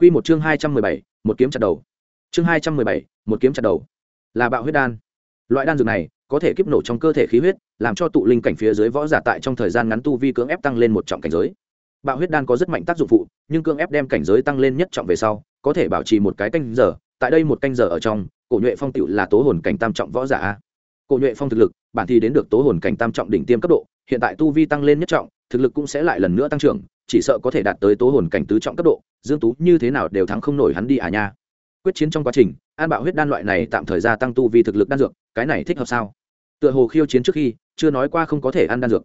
Quy một chương 217, một kiếm chặt đầu. Chương 217, một kiếm chặt đầu. Là bạo huyết đan. Loại đan dược này có thể kiếp nổ trong cơ thể khí huyết, làm cho tụ linh cảnh phía dưới võ giả tại trong thời gian ngắn tu vi cưỡng ép tăng lên một trọng cảnh giới. Bạo huyết đan có rất mạnh tác dụng phụ, nhưng cưỡng ép đem cảnh giới tăng lên nhất trọng về sau, có thể bảo trì một cái canh giờ, tại đây một canh giờ ở trong, cổ nhuệ phong tiểu là tố hồn cảnh tam trọng võ giả a. Cổ nhuệ phong thực lực, bản thì đến được tố hồn cảnh tam trọng đỉnh tiêm cấp độ, hiện tại tu vi tăng lên nhất trọng, thực lực cũng sẽ lại lần nữa tăng trưởng, chỉ sợ có thể đạt tới tố hồn cảnh tứ trọng cấp độ, dương tú như thế nào đều thắng không nổi hắn đi à nha. Quyết chiến trong quá trình an bạo huyết đan loại này tạm thời gia tăng tu vì thực lực đan dược cái này thích hợp sao? Tựa hồ khiêu chiến trước khi chưa nói qua không có thể ăn đan dược.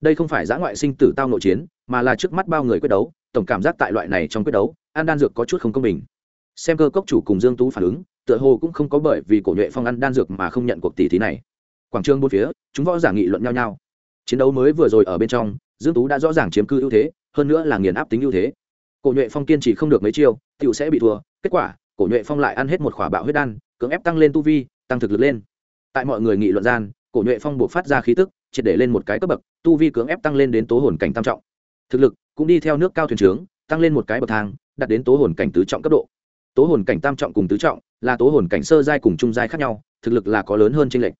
Đây không phải giã ngoại sinh tử tao nội chiến mà là trước mắt bao người quyết đấu tổng cảm giác tại loại này trong quyết đấu ăn đan dược có chút không công bình. Xem cơ cốc chủ cùng dương tú phản ứng tựa hồ cũng không có bởi vì cổ nhuệ phong ăn đan dược mà không nhận cuộc tỷ thí này. Quảng trường bốn phía chúng võ giả nghị luận nhau nhau. Chiến đấu mới vừa rồi ở bên trong dương tú đã rõ ràng chiếm cư ưu thế, hơn nữa là nghiền áp tính ưu thế. Cổ nhuệ phong kiên trì không được mấy chiêu tựu sẽ bị thua. Kết quả, cổ nhuệ phong lại ăn hết một khỏa bạo huyết đan, cưỡng ép tăng lên tu vi, tăng thực lực lên. Tại mọi người nghị luận gian, cổ nhuệ phong buộc phát ra khí tức, triệt để lên một cái cấp bậc, tu vi cưỡng ép tăng lên đến tố hồn cảnh tam trọng. Thực lực cũng đi theo nước cao thuyền trướng, tăng lên một cái bậc thang, đạt đến tố hồn cảnh tứ trọng cấp độ. Tố hồn cảnh tam trọng cùng tứ trọng là tố hồn cảnh sơ giai cùng trung giai khác nhau, thực lực là có lớn hơn trên lệch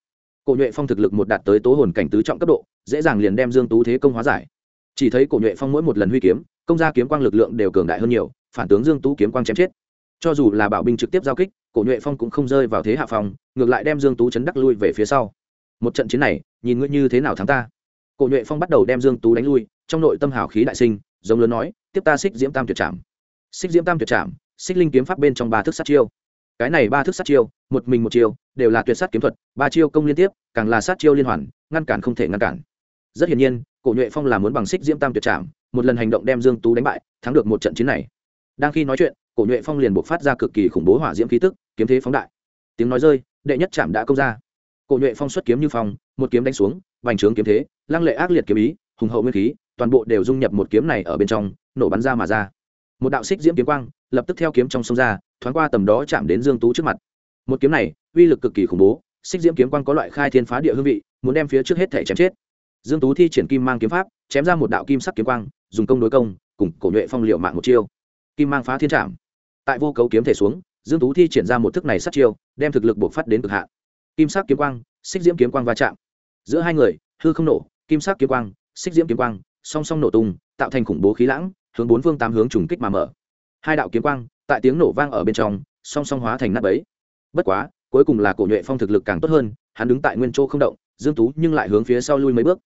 cổ nhuệ phong thực lực một đạt tới tố hồn cảnh tứ trọng cấp độ, dễ dàng liền đem dương tú thế công hóa giải. Chỉ thấy cổ nhuệ phong mỗi một lần huy kiếm, công gia kiếm quang lực lượng đều cường đại hơn nhiều, phản tướng dương tú kiếm quang chém chết. Cho dù là bảo binh trực tiếp giao kích, cổ nhuệ phong cũng không rơi vào thế hạ phòng, ngược lại đem dương tú chấn đắc lui về phía sau. Một trận chiến này, nhìn ngươi như thế nào thắng ta. Cổ nhuệ phong bắt đầu đem dương tú đánh lui, trong nội tâm hào khí đại sinh, giống lớn nói, tiếp ta xích diễm tam tuyệt trảm. Xích diễm tam tuyệt trảm, xích linh kiếm pháp bên trong ba thức sát chiêu cái này ba thức sát chiêu, một mình một chiêu, đều là tuyệt sát kiếm thuật, ba chiêu công liên tiếp, càng là sát chiêu liên hoàn, ngăn cản không thể ngăn cản. Rất hiển nhiên, cổ nhuệ phong là muốn bằng xích diễm tam tuyệt trảm, một lần hành động đem dương tú đánh bại, thắng được một trận chiến này. Đang khi nói chuyện, cổ nhuệ phong liền buộc phát ra cực kỳ khủng bố hỏa diễm khí tức, kiếm thế phóng đại. Tiếng nói rơi, đệ nhất chạm đã công ra. Cổ nhuệ phong xuất kiếm như phong, một kiếm đánh xuống, vành trướng kiếm thế, lăng lệ ác liệt kiếm ý, hùng hậu nguyên khí, toàn bộ đều dung nhập một kiếm này ở bên trong, nổ bắn ra mà ra. Một đạo xích diễm kiếm quang, lập tức theo kiếm trong sông ra thoáng qua tầm đó chạm đến dương tú trước mặt. Một kiếm này, uy lực cực kỳ khủng bố, xích diễm kiếm quang có loại khai thiên phá địa hương vị, muốn đem phía trước hết thể chém chết. Dương tú thi triển kim mang kiếm pháp, chém ra một đạo kim sắc kiếm quang, dùng công đối công, cùng cổ nhuệ phong liệu mạng một chiêu. Kim mang phá thiên trạm tại vô cấu kiếm thể xuống, dương tú thi triển ra một thức này sát chiêu, đem thực lực buộc phát đến cực hạn. Kim sắc kiếm quang, xích diễm kiếm quang va chạm. Giữa hai người, hư không nổ, kim sắc kiếm quang, xích diễm kiếm quang, song song nổ tung, tạo thành khủng bố khí lãng, hướng bốn phương tám hướng trùng kích mà mở hai đạo kiếm quang tại tiếng nổ vang ở bên trong, song song hóa thành nắp ấy bất quá, cuối cùng là cổ nhuệ phong thực lực càng tốt hơn, hắn đứng tại nguyên chỗ không động, dương tú nhưng lại hướng phía sau lui mấy bước.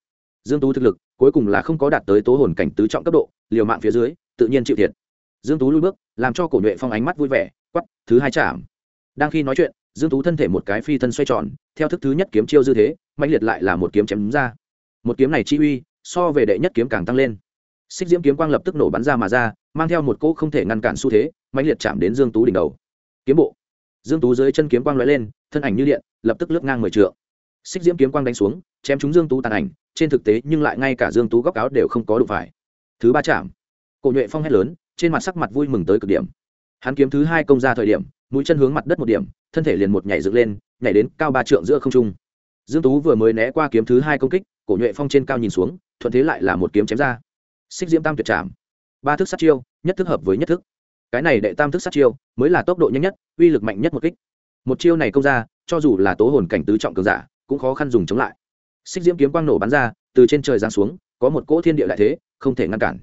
Dương tú thực lực cuối cùng là không có đạt tới tố hồn cảnh tứ trọng cấp độ, liều mạng phía dưới, tự nhiên chịu thiệt. Dương tú lui bước, làm cho cổ nhuệ phong ánh mắt vui vẻ quắp thứ hai chạm. Đang khi nói chuyện, dương tú thân thể một cái phi thân xoay tròn, theo thức thứ nhất kiếm chiêu dư thế mạnh liệt lại là một kiếm chém đúng ra. Một kiếm này chi uy, so về đệ nhất kiếm càng tăng lên xích diễm kiếm quang lập tức nổ bắn ra mà ra, mang theo một cỗ không thể ngăn cản xu thế mạnh liệt chạm đến dương tú đỉnh đầu. Kiếm bộ. Dương tú dưới chân kiếm quang lóe lên, thân ảnh như điện, lập tức lướt ngang mười trượng. Xích diễm kiếm quang đánh xuống, chém trúng dương tú tàn ảnh, trên thực tế nhưng lại ngay cả dương tú góc áo đều không có đụng phải. Thứ ba chạm. Cổ nhuệ phong hét lớn, trên mặt sắc mặt vui mừng tới cực điểm. Hắn kiếm thứ hai công ra thời điểm, mũi chân hướng mặt đất một điểm, thân thể liền một nhảy dựng lên, nhảy đến cao ba trượng giữa không trung. Dương tú vừa mới né qua kiếm thứ hai công kích, cổ nhuệ phong trên cao nhìn xuống, thuận thế lại là một kiếm chém ra xích diễm tam tuyệt trảm. Ba thức sát chiêu, nhất thức hợp với nhất thức. Cái này đệ tam thức sát chiêu, mới là tốc độ nhanh nhất, uy lực mạnh nhất một kích. Một chiêu này công ra, cho dù là tố hồn cảnh tứ trọng cường giả, cũng khó khăn dùng chống lại. Xích diễm kiếm quang nổ bắn ra, từ trên trời giáng xuống, có một cỗ thiên địa lại thế, không thể ngăn cản.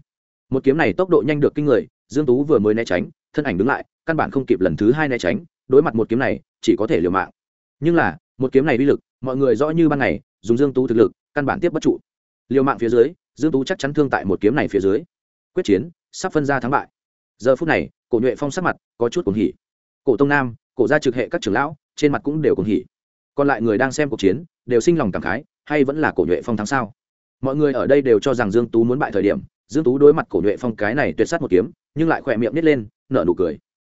Một kiếm này tốc độ nhanh được kinh người, dương tú vừa mới né tránh, thân ảnh đứng lại, căn bản không kịp lần thứ hai né tránh, đối mặt một kiếm này, chỉ có thể liều mạng. Nhưng là, một kiếm này uy lực, mọi người rõ như ban ngày, dùng dương tú thực lực, căn bản tiếp bất trụ. Liều mạng phía dưới dương tú chắc chắn thương tại một kiếm này phía dưới. Quyết chiến, sắp phân ra thắng bại. Giờ phút này, cổ nhuệ phong sắc mặt có chút cuồng hỉ. Cổ tông nam, cổ gia trực hệ các trưởng lão, trên mặt cũng đều cuồng hỉ. Còn lại người đang xem cuộc chiến, đều sinh lòng cảm khái, hay vẫn là cổ nhuệ phong thắng sao? Mọi người ở đây đều cho rằng dương tú muốn bại thời điểm, dương tú đối mặt cổ nhuệ phong cái này tuyệt sát một kiếm, nhưng lại khỏe miệng nít lên, nở nụ cười.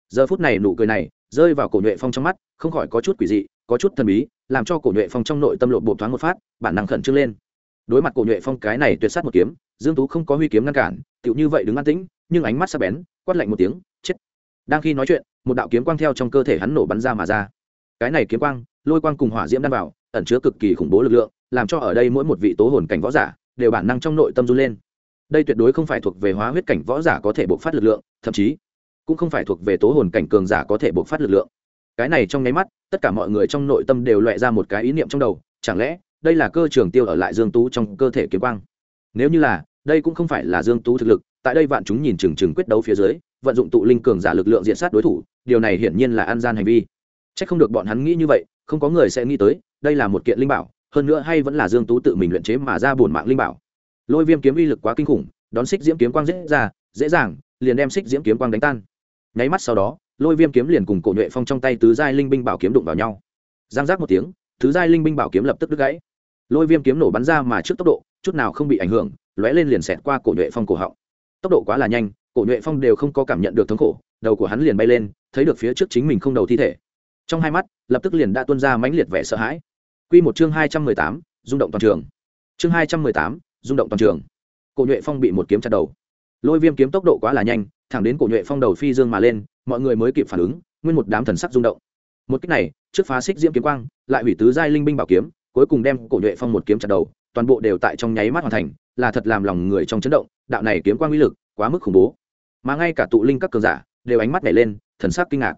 Giờ phút này nụ cười này rơi vào cổ nhuệ phong trong mắt, không khỏi có chút quỷ dị, có chút thần bí, làm cho cổ nhuệ phong trong nội tâm lộ bộ thoáng một phát, bản năng khẩn trương lên đối mặt cổ nhuệ phong cái này tuyệt sát một kiếm, dương tú không có huy kiếm ngăn cản, tựu như vậy đứng an tĩnh, nhưng ánh mắt sắc bén, quát lạnh một tiếng, chết. Đang khi nói chuyện, một đạo kiếm quang theo trong cơ thể hắn nổ bắn ra mà ra. Cái này kiếm quang, lôi quang cùng hỏa diễm đan vào, ẩn chứa cực kỳ khủng bố lực lượng, làm cho ở đây mỗi một vị tố hồn cảnh võ giả đều bản năng trong nội tâm run lên. Đây tuyệt đối không phải thuộc về hóa huyết cảnh võ giả có thể bộc phát lực lượng, thậm chí cũng không phải thuộc về tố hồn cảnh cường giả có thể bộc phát lực lượng. Cái này trong nháy mắt, tất cả mọi người trong nội tâm đều loại ra một cái ý niệm trong đầu, chẳng lẽ đây là cơ trường tiêu ở lại dương tú trong cơ thể kiếm quang. Nếu như là, đây cũng không phải là dương tú thực lực, tại đây vạn chúng nhìn chừng chừng quyết đấu phía dưới, vận dụng tụ linh cường giả lực lượng diện sát đối thủ, điều này hiển nhiên là an gian hành vi. Chắc không được bọn hắn nghĩ như vậy, không có người sẽ nghĩ tới, đây là một kiện linh bảo, hơn nữa hay vẫn là dương tú tự mình luyện chế mà ra bổn mạng linh bảo. Lôi viêm kiếm uy lực quá kinh khủng, đón xích diễm kiếm quang dễ ra, dễ dàng, liền đem xích diễm kiếm quang đánh tan. Nháy mắt sau đó, lôi viêm kiếm liền cùng cổ nhuệ phong trong tay tứ giai linh binh bảo kiếm đụng vào nhau. Giang giác một tiếng, tứ giai linh binh bảo kiếm lập tức đứt gãy lôi viêm kiếm nổ bắn ra mà trước tốc độ, chút nào không bị ảnh hưởng, lóe lên liền xẹt qua cổ nhuệ phong cổ họng. Tốc độ quá là nhanh, cổ nhuệ phong đều không có cảm nhận được thống khổ, đầu của hắn liền bay lên, thấy được phía trước chính mình không đầu thi thể. Trong hai mắt, lập tức liền đã tuôn ra mãnh liệt vẻ sợ hãi. Quy một chương hai trăm mười tám, rung động toàn trường. Chương hai trăm mười tám, rung động toàn trường. Cổ nhuệ phong bị một kiếm chặt đầu. Lôi viêm kiếm tốc độ quá là nhanh, thẳng đến cổ nhuệ phong đầu phi dương mà lên, mọi người mới kịp phản ứng, nguyên một đám thần sắc rung động. Một cách này, trước phá xích diễm kiếm quang, lại hủy tứ giai linh binh bảo kiếm cuối cùng đem cổ nhuệ phong một kiếm chặt đầu, toàn bộ đều tại trong nháy mắt hoàn thành, là thật làm lòng người trong chấn động, đạo này kiếm quang uy lực quá mức khủng bố. Mà ngay cả tụ linh các cường giả đều ánh mắt nhảy lên, thần sắc kinh ngạc.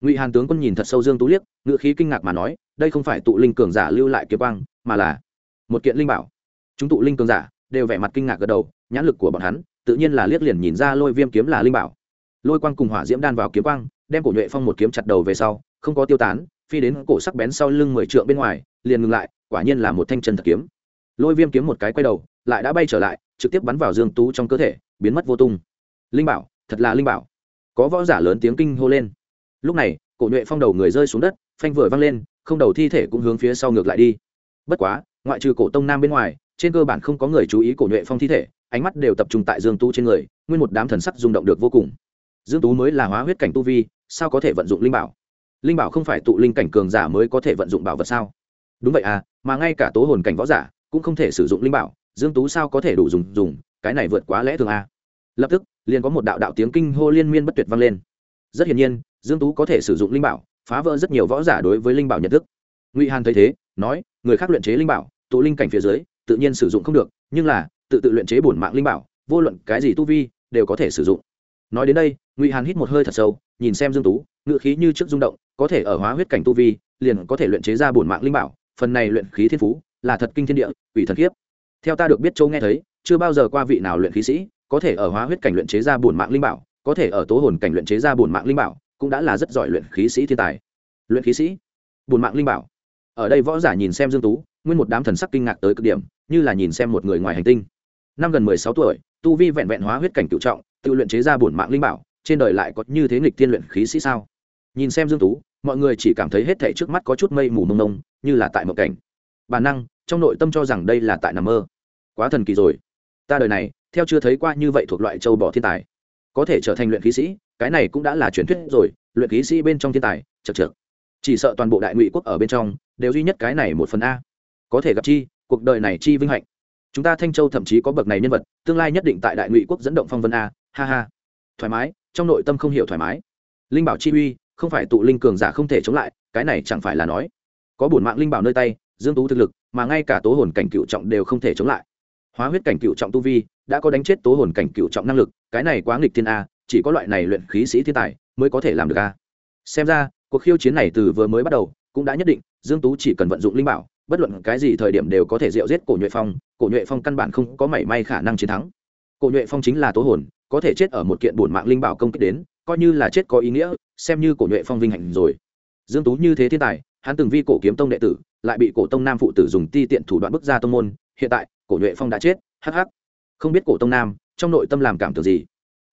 Ngụy hàn tướng quân nhìn thật sâu dương tú liếc ngựa khí kinh ngạc mà nói, đây không phải tụ linh cường giả lưu lại kiếm quang, mà là một kiện linh bảo. Chúng tụ linh cường giả đều vẻ mặt kinh ngạc gật đầu, nhãn lực của bọn hắn tự nhiên là liếc liền nhìn ra lôi viêm kiếm là linh bảo. Lôi quang cùng hỏa diễm đan vào kiếm quang, đem cổ nhuệ phong một kiếm chặt đầu về sau, không có tiêu tán phi đến cổ sắc bén sau lưng mười trượng bên ngoài, liền ngừng lại, quả nhiên là một thanh chân thật kiếm. Lôi viêm kiếm một cái quay đầu, lại đã bay trở lại, trực tiếp bắn vào dương tú trong cơ thể, biến mất vô tung. Linh bảo, thật là linh bảo. Có võ giả lớn tiếng kinh hô lên. Lúc này, cổ nhuệ phong đầu người rơi xuống đất, phanh vừa văng lên, không đầu thi thể cũng hướng phía sau ngược lại đi. Bất quá, ngoại trừ cổ tông nam bên ngoài, trên cơ bản không có người chú ý cổ nhuệ phong thi thể, ánh mắt đều tập trung tại dương tú trên người, nguyên một đám thần sắc rung động được vô cùng. Dương tú mới là hóa huyết cảnh tu vi, sao có thể vận dụng linh bảo? Linh bảo không phải tụ linh cảnh cường giả mới có thể vận dụng bảo vật sao? Đúng vậy à mà ngay cả tố hồn cảnh võ giả cũng không thể sử dụng linh bảo, dương tú sao có thể đủ dùng dùng, cái này vượt quá lẽ thường à? Lập tức, liền có một đạo đạo tiếng kinh hô liên miên bất tuyệt vang lên. Rất hiển nhiên, dương tú có thể sử dụng linh bảo, phá vỡ rất nhiều võ giả đối với linh bảo nhận thức. Ngụy hàn thấy thế, nói, người khác luyện chế linh bảo, tụ linh cảnh phía dưới, tự nhiên sử dụng không được, nhưng là, tự tự luyện chế bổn mạng linh bảo, vô luận cái gì tu vi, đều có thể sử dụng. Nói đến đây, ngụy hàn hít một hơi thật sâu, nhìn xem dương tú, ngựa khí như trước rung động có thể ở hóa huyết cảnh tu vi, liền có thể luyện chế ra bổn mạng linh bảo, phần này luyện khí thiên phú là thật kinh thiên địa ủy thần kiếp theo ta được biết châu nghe thấy, chưa bao giờ qua vị nào luyện khí sĩ có thể ở hóa huyết cảnh luyện chế ra bổn mạng linh bảo, có thể ở tố hồn cảnh luyện chế ra bổn mạng linh bảo, cũng đã là rất giỏi luyện khí sĩ thiên tài. Luyện khí sĩ, bổn mạng linh bảo. Ở đây võ giả nhìn xem dương tú, nguyên một đám thần sắc kinh ngạc tới cực điểm, như là nhìn xem một người ngoài hành tinh. Năm gần mười sáu tuổi, tu vi vẹn vẹn hóa huyết cảnh cựu trọng, tự luyện chế ra bổn mạng linh bảo, trên đời lại có như thế nghịch thiên luyện khí sĩ sao? Nhìn xem dương tú, mọi người chỉ cảm thấy hết thảy trước mắt có chút mây mù mông mông, như là tại một cảnh. Bản năng, trong nội tâm cho rằng đây là tại nằm mơ. Quá thần kỳ rồi. Ta đời này, theo chưa thấy qua như vậy thuộc loại châu bò thiên tài. Có thể trở thành luyện khí sĩ, cái này cũng đã là truyền thuyết rồi, luyện khí sĩ bên trong thiên tài chật chật chỉ sợ toàn bộ đại ngụy quốc ở bên trong, đều duy nhất cái này một phần a. Có thể gặp chi, cuộc đời này chi vinh hạnh. Chúng ta thanh châu thậm chí có bậc này nhân vật, tương lai nhất định tại đại ngụy quốc dẫn động phong vân a, ha ha. Thoải mái, trong nội tâm không hiểu thoải mái. Linh bảo chi uy không phải tụ linh cường giả không thể chống lại, cái này chẳng phải là nói. Có bổn mạng linh bảo nơi tay, dương tú thực lực, mà ngay cả tố hồn cảnh cựu trọng đều không thể chống lại. Hóa huyết cảnh cựu trọng tu vi, đã có đánh chết tố hồn cảnh cựu trọng năng lực, cái này quá nghịch thiên a, chỉ có loại này luyện khí sĩ thiên tài mới có thể làm được a. Xem ra, cuộc khiêu chiến này từ vừa mới bắt đầu, cũng đã nhất định, dương tú chỉ cần vận dụng linh bảo, bất luận cái gì thời điểm đều có thể diệu giết cổ nhuệ phong, cổ nhuệ phong căn bản không có mảy may khả năng chiến thắng. Cổ nhuệ phong chính là tố hồn, có thể chết ở một kiện bổn mạng linh bảo công kích đến coi như là chết có ý nghĩa, xem như cổ nhuệ phong vinh hạnh rồi. Dương tú như thế thiên tài, hắn từng vi cổ kiếm tông đệ tử, lại bị cổ tông nam phụ tử dùng ti tiện thủ đoạn bức ra tông môn, hiện tại, cổ nhuệ phong đã chết, hắc hắc. Không biết cổ tông nam, trong nội tâm làm cảm tưởng gì?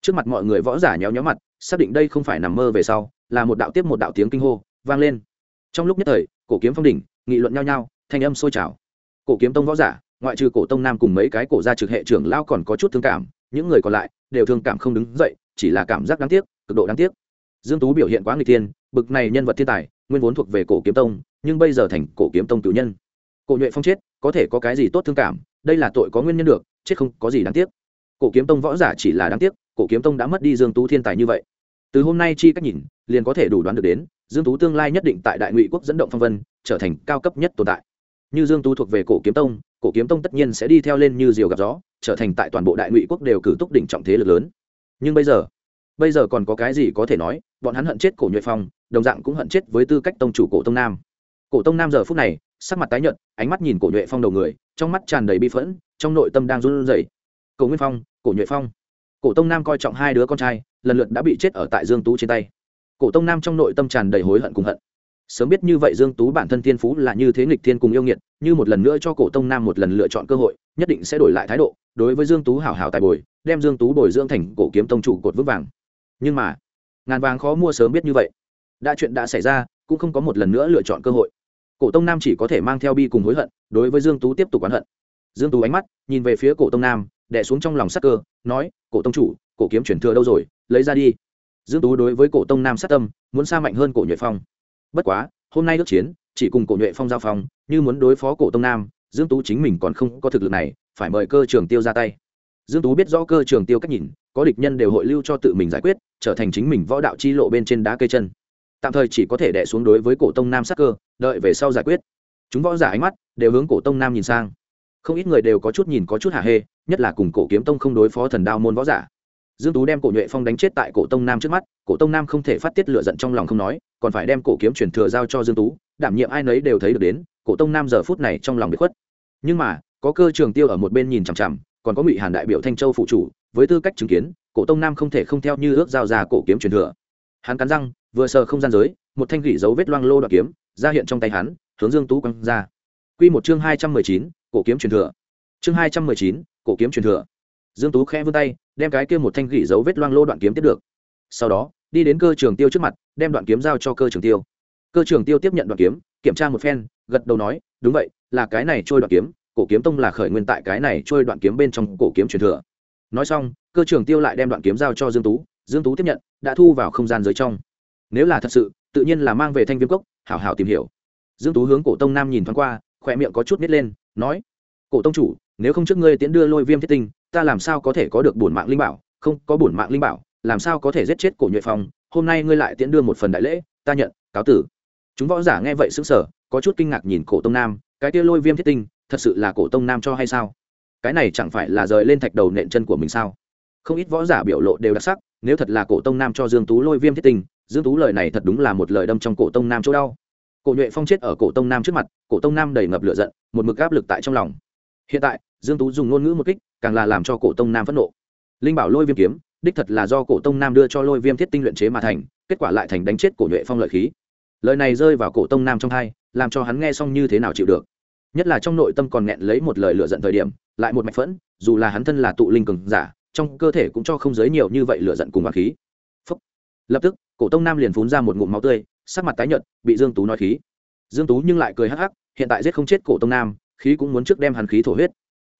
Trước mặt mọi người võ giả nhéo nhéo mặt, xác định đây không phải nằm mơ về sau, là một đạo tiếp một đạo tiếng kinh hô, vang lên. Trong lúc nhất thời, cổ kiếm phong đỉnh, nghị luận nhau nhau, thanh âm sôi trào. Cổ kiếm tông võ giả, ngoại trừ cổ tông nam cùng mấy cái cổ gia trực hệ trưởng lao còn có chút thương cảm, những người còn lại, đều thương cảm không đứng dậy, chỉ là cảm giác đáng tiếc cực độ đáng tiếc. Dương tú biểu hiện quá người thiên, bực này nhân vật thiên tài nguyên vốn thuộc về cổ kiếm tông nhưng bây giờ thành cổ kiếm tông cử nhân. Cổ nhuệ phong chết có thể có cái gì tốt thương cảm đây là tội có nguyên nhân được chết không có gì đáng tiếc. Cổ kiếm tông võ giả chỉ là đáng tiếc cổ kiếm tông đã mất đi dương tú thiên tài như vậy. Từ hôm nay chi cách nhìn liền có thể đủ đoán được đến dương tú tương lai nhất định tại đại ngụy quốc dẫn động phong vân trở thành cao cấp nhất tồn tại. Như dương tú thuộc về cổ kiếm tông cổ kiếm tông tất nhiên sẽ đi theo lên như diều gặp gió trở thành tại toàn bộ đại ngụy quốc đều cử túc đỉnh trọng thế lực lớn. Nhưng bây giờ bây giờ còn có cái gì có thể nói, bọn hắn hận chết cổ nhuệ phong, đồng dạng cũng hận chết với tư cách tông chủ cổ tông nam. Cổ tông nam giờ phút này, sắc mặt tái nhợt, ánh mắt nhìn cổ nhuệ phong đầu người, trong mắt tràn đầy bi phẫn, trong nội tâm đang run rẩy. Cổ nguyên phong, cổ nhuệ phong. Cổ tông nam coi trọng hai đứa con trai, lần lượt đã bị chết ở tại dương tú trên tay. Cổ tông nam trong nội tâm tràn đầy hối hận cùng hận. Sớm biết như vậy dương tú bản thân thiên phú là như thế nghịch thiên cùng yêu nghiệt, như một lần nữa cho cổ tông nam một lần lựa chọn cơ hội, nhất định sẽ đổi lại thái độ, đối với dương tú hảo hảo tài bồi, đem dương tú bồi dưỡng thành cổ kiếm tông chủ cột vững vàng nhưng mà, ngàn vàng khó mua sớm biết như vậy. Đã chuyện đã xảy ra, cũng không có một lần nữa lựa chọn cơ hội. Cổ tông nam chỉ có thể mang theo bi cùng hối hận, đối với dương tú tiếp tục oán hận. Dương tú ánh mắt nhìn về phía cổ tông nam, đè xuống trong lòng sắc cơ, nói, cổ tông chủ, cổ kiếm chuyển thừa đâu rồi? Lấy ra đi. Dương tú đối với cổ tông nam sát tâm, muốn xa mạnh hơn cổ nhuệ phong. Bất quá, hôm nay ước chiến, chỉ cùng cổ nhuệ phong giao phong như muốn đối phó cổ tông nam, dương tú chính mình còn không có thực lực này, phải mời cơ trường tiêu ra tay. Dương tú biết rõ cơ trường tiêu cách nhìn có địch nhân đều hội lưu cho tự mình giải quyết, trở thành chính mình võ đạo chi lộ bên trên đá cây chân. Tạm thời chỉ có thể đẻ xuống đối với cổ tông nam sắc cơ, đợi về sau giải quyết. Chúng võ giả ánh mắt đều hướng cổ tông nam nhìn sang. Không ít người đều có chút nhìn có chút hạ hê, nhất là cùng cổ kiếm tông không đối phó thần đao môn võ giả. Dương tú đem cổ nhuệ phong đánh chết tại cổ tông nam trước mắt, cổ tông nam không thể phát tiết lửa giận trong lòng không nói, còn phải đem cổ kiếm truyền thừa giao cho dương tú, đảm nhiệm ai nấy đều thấy được đến, cổ tông nam giờ phút này trong lòng bị khuất. Nhưng mà, có cơ trường tiêu ở một bên nhìn chằm chằm, còn có ngụy hàn đại biểu thanh châu phụ chủ với tư cách chứng kiến cổ tông nam không thể không theo như ước giao ra cổ kiếm truyền thừa. Hắn cắn răng vừa sờ không gian giới một thanh gỉ dấu vết loang lô đoạn kiếm ra hiện trong tay hắn hướng dương tú quăng ra. Quy một chương hai trăm mười chín, cổ kiếm truyền thừa. Chương hai trăm mười chín, cổ kiếm truyền thừa. Dương tú khẽ vươn tay đem cái kia một thanh gỉ dấu vết loang lô đoạn kiếm tiếp được. Sau đó đi đến cơ trường tiêu trước mặt đem đoạn kiếm giao cho cơ trường tiêu. Cơ trường tiêu tiếp nhận đoạn kiếm kiểm tra một phen gật đầu nói đúng vậy là cái này trôi đoạn kiếm cổ kiếm tông là khởi nguyên tại cái này trôi đoạn kiếm bên trong cổ kiếm truyền thừa nói xong, cơ trưởng tiêu lại đem đoạn kiếm giao cho dương tú dương tú tiếp nhận, đã thu vào không gian giới trong. Nếu là thật sự, tự nhiên là mang về thanh viêm cốc, hảo hảo tìm hiểu. Dương tú hướng cổ tông nam nhìn thoáng qua khỏe miệng có chút nít lên, nói, cổ tông chủ, nếu không trước ngươi tiến đưa lôi viêm thiết tinh, ta làm sao có thể có được bổn mạng linh bảo? Không, có bổn mạng linh bảo, làm sao có thể giết chết cổ nhuệ phong? Hôm nay ngươi lại tiến đưa một phần đại lễ, ta nhận, cáo tử. Chúng võ giả nghe vậy sững sờ, có chút kinh ngạc nhìn cổ tông nam, cái kia lôi viêm thiết tinh, thật sự là cổ tông nam cho hay sao? Cái này chẳng phải là rời lên thạch đầu nện chân của mình sao? Không ít võ giả biểu lộ đều đặc sắc, nếu thật là cổ tông nam cho dương tú lôi viêm thiết tinh dương tú lời này thật đúng là một lời đâm trong cổ tông nam chỗ đau. Cổ nhuệ phong chết ở cổ tông nam trước mặt, cổ tông nam đầy ngập lửa giận, một mực áp lực tại trong lòng. Hiện tại, dương tú dùng ngôn ngữ một kích, càng là làm cho cổ tông nam phẫn nộ. Linh bảo lôi viêm kiếm, đích thật là do cổ tông nam đưa cho lôi viêm thiết tinh luyện chế mà thành, kết quả lại thành đánh chết cổ nhuệ phong lợi khí. Lời này rơi vào cổ tông nam trong thai làm cho hắn nghe xong như thế nào chịu được. Nhất là trong nội tâm còn nghẹn lấy một lời lựa giận thời điểm lại một mạch phẫn, dù là hắn thân là tụ linh cường giả, trong cơ thể cũng cho không giới nhiều như vậy lựa giận cùng bà khí. Phúc. lập tức, cổ tông nam liền phun ra một ngụm máu tươi, sắc mặt tái nhợt, bị dương tú nói khí. Dương tú nhưng lại cười hắc hắc, hiện tại giết không chết cổ tông nam, khí cũng muốn trước đem hắn khí thổ huyết.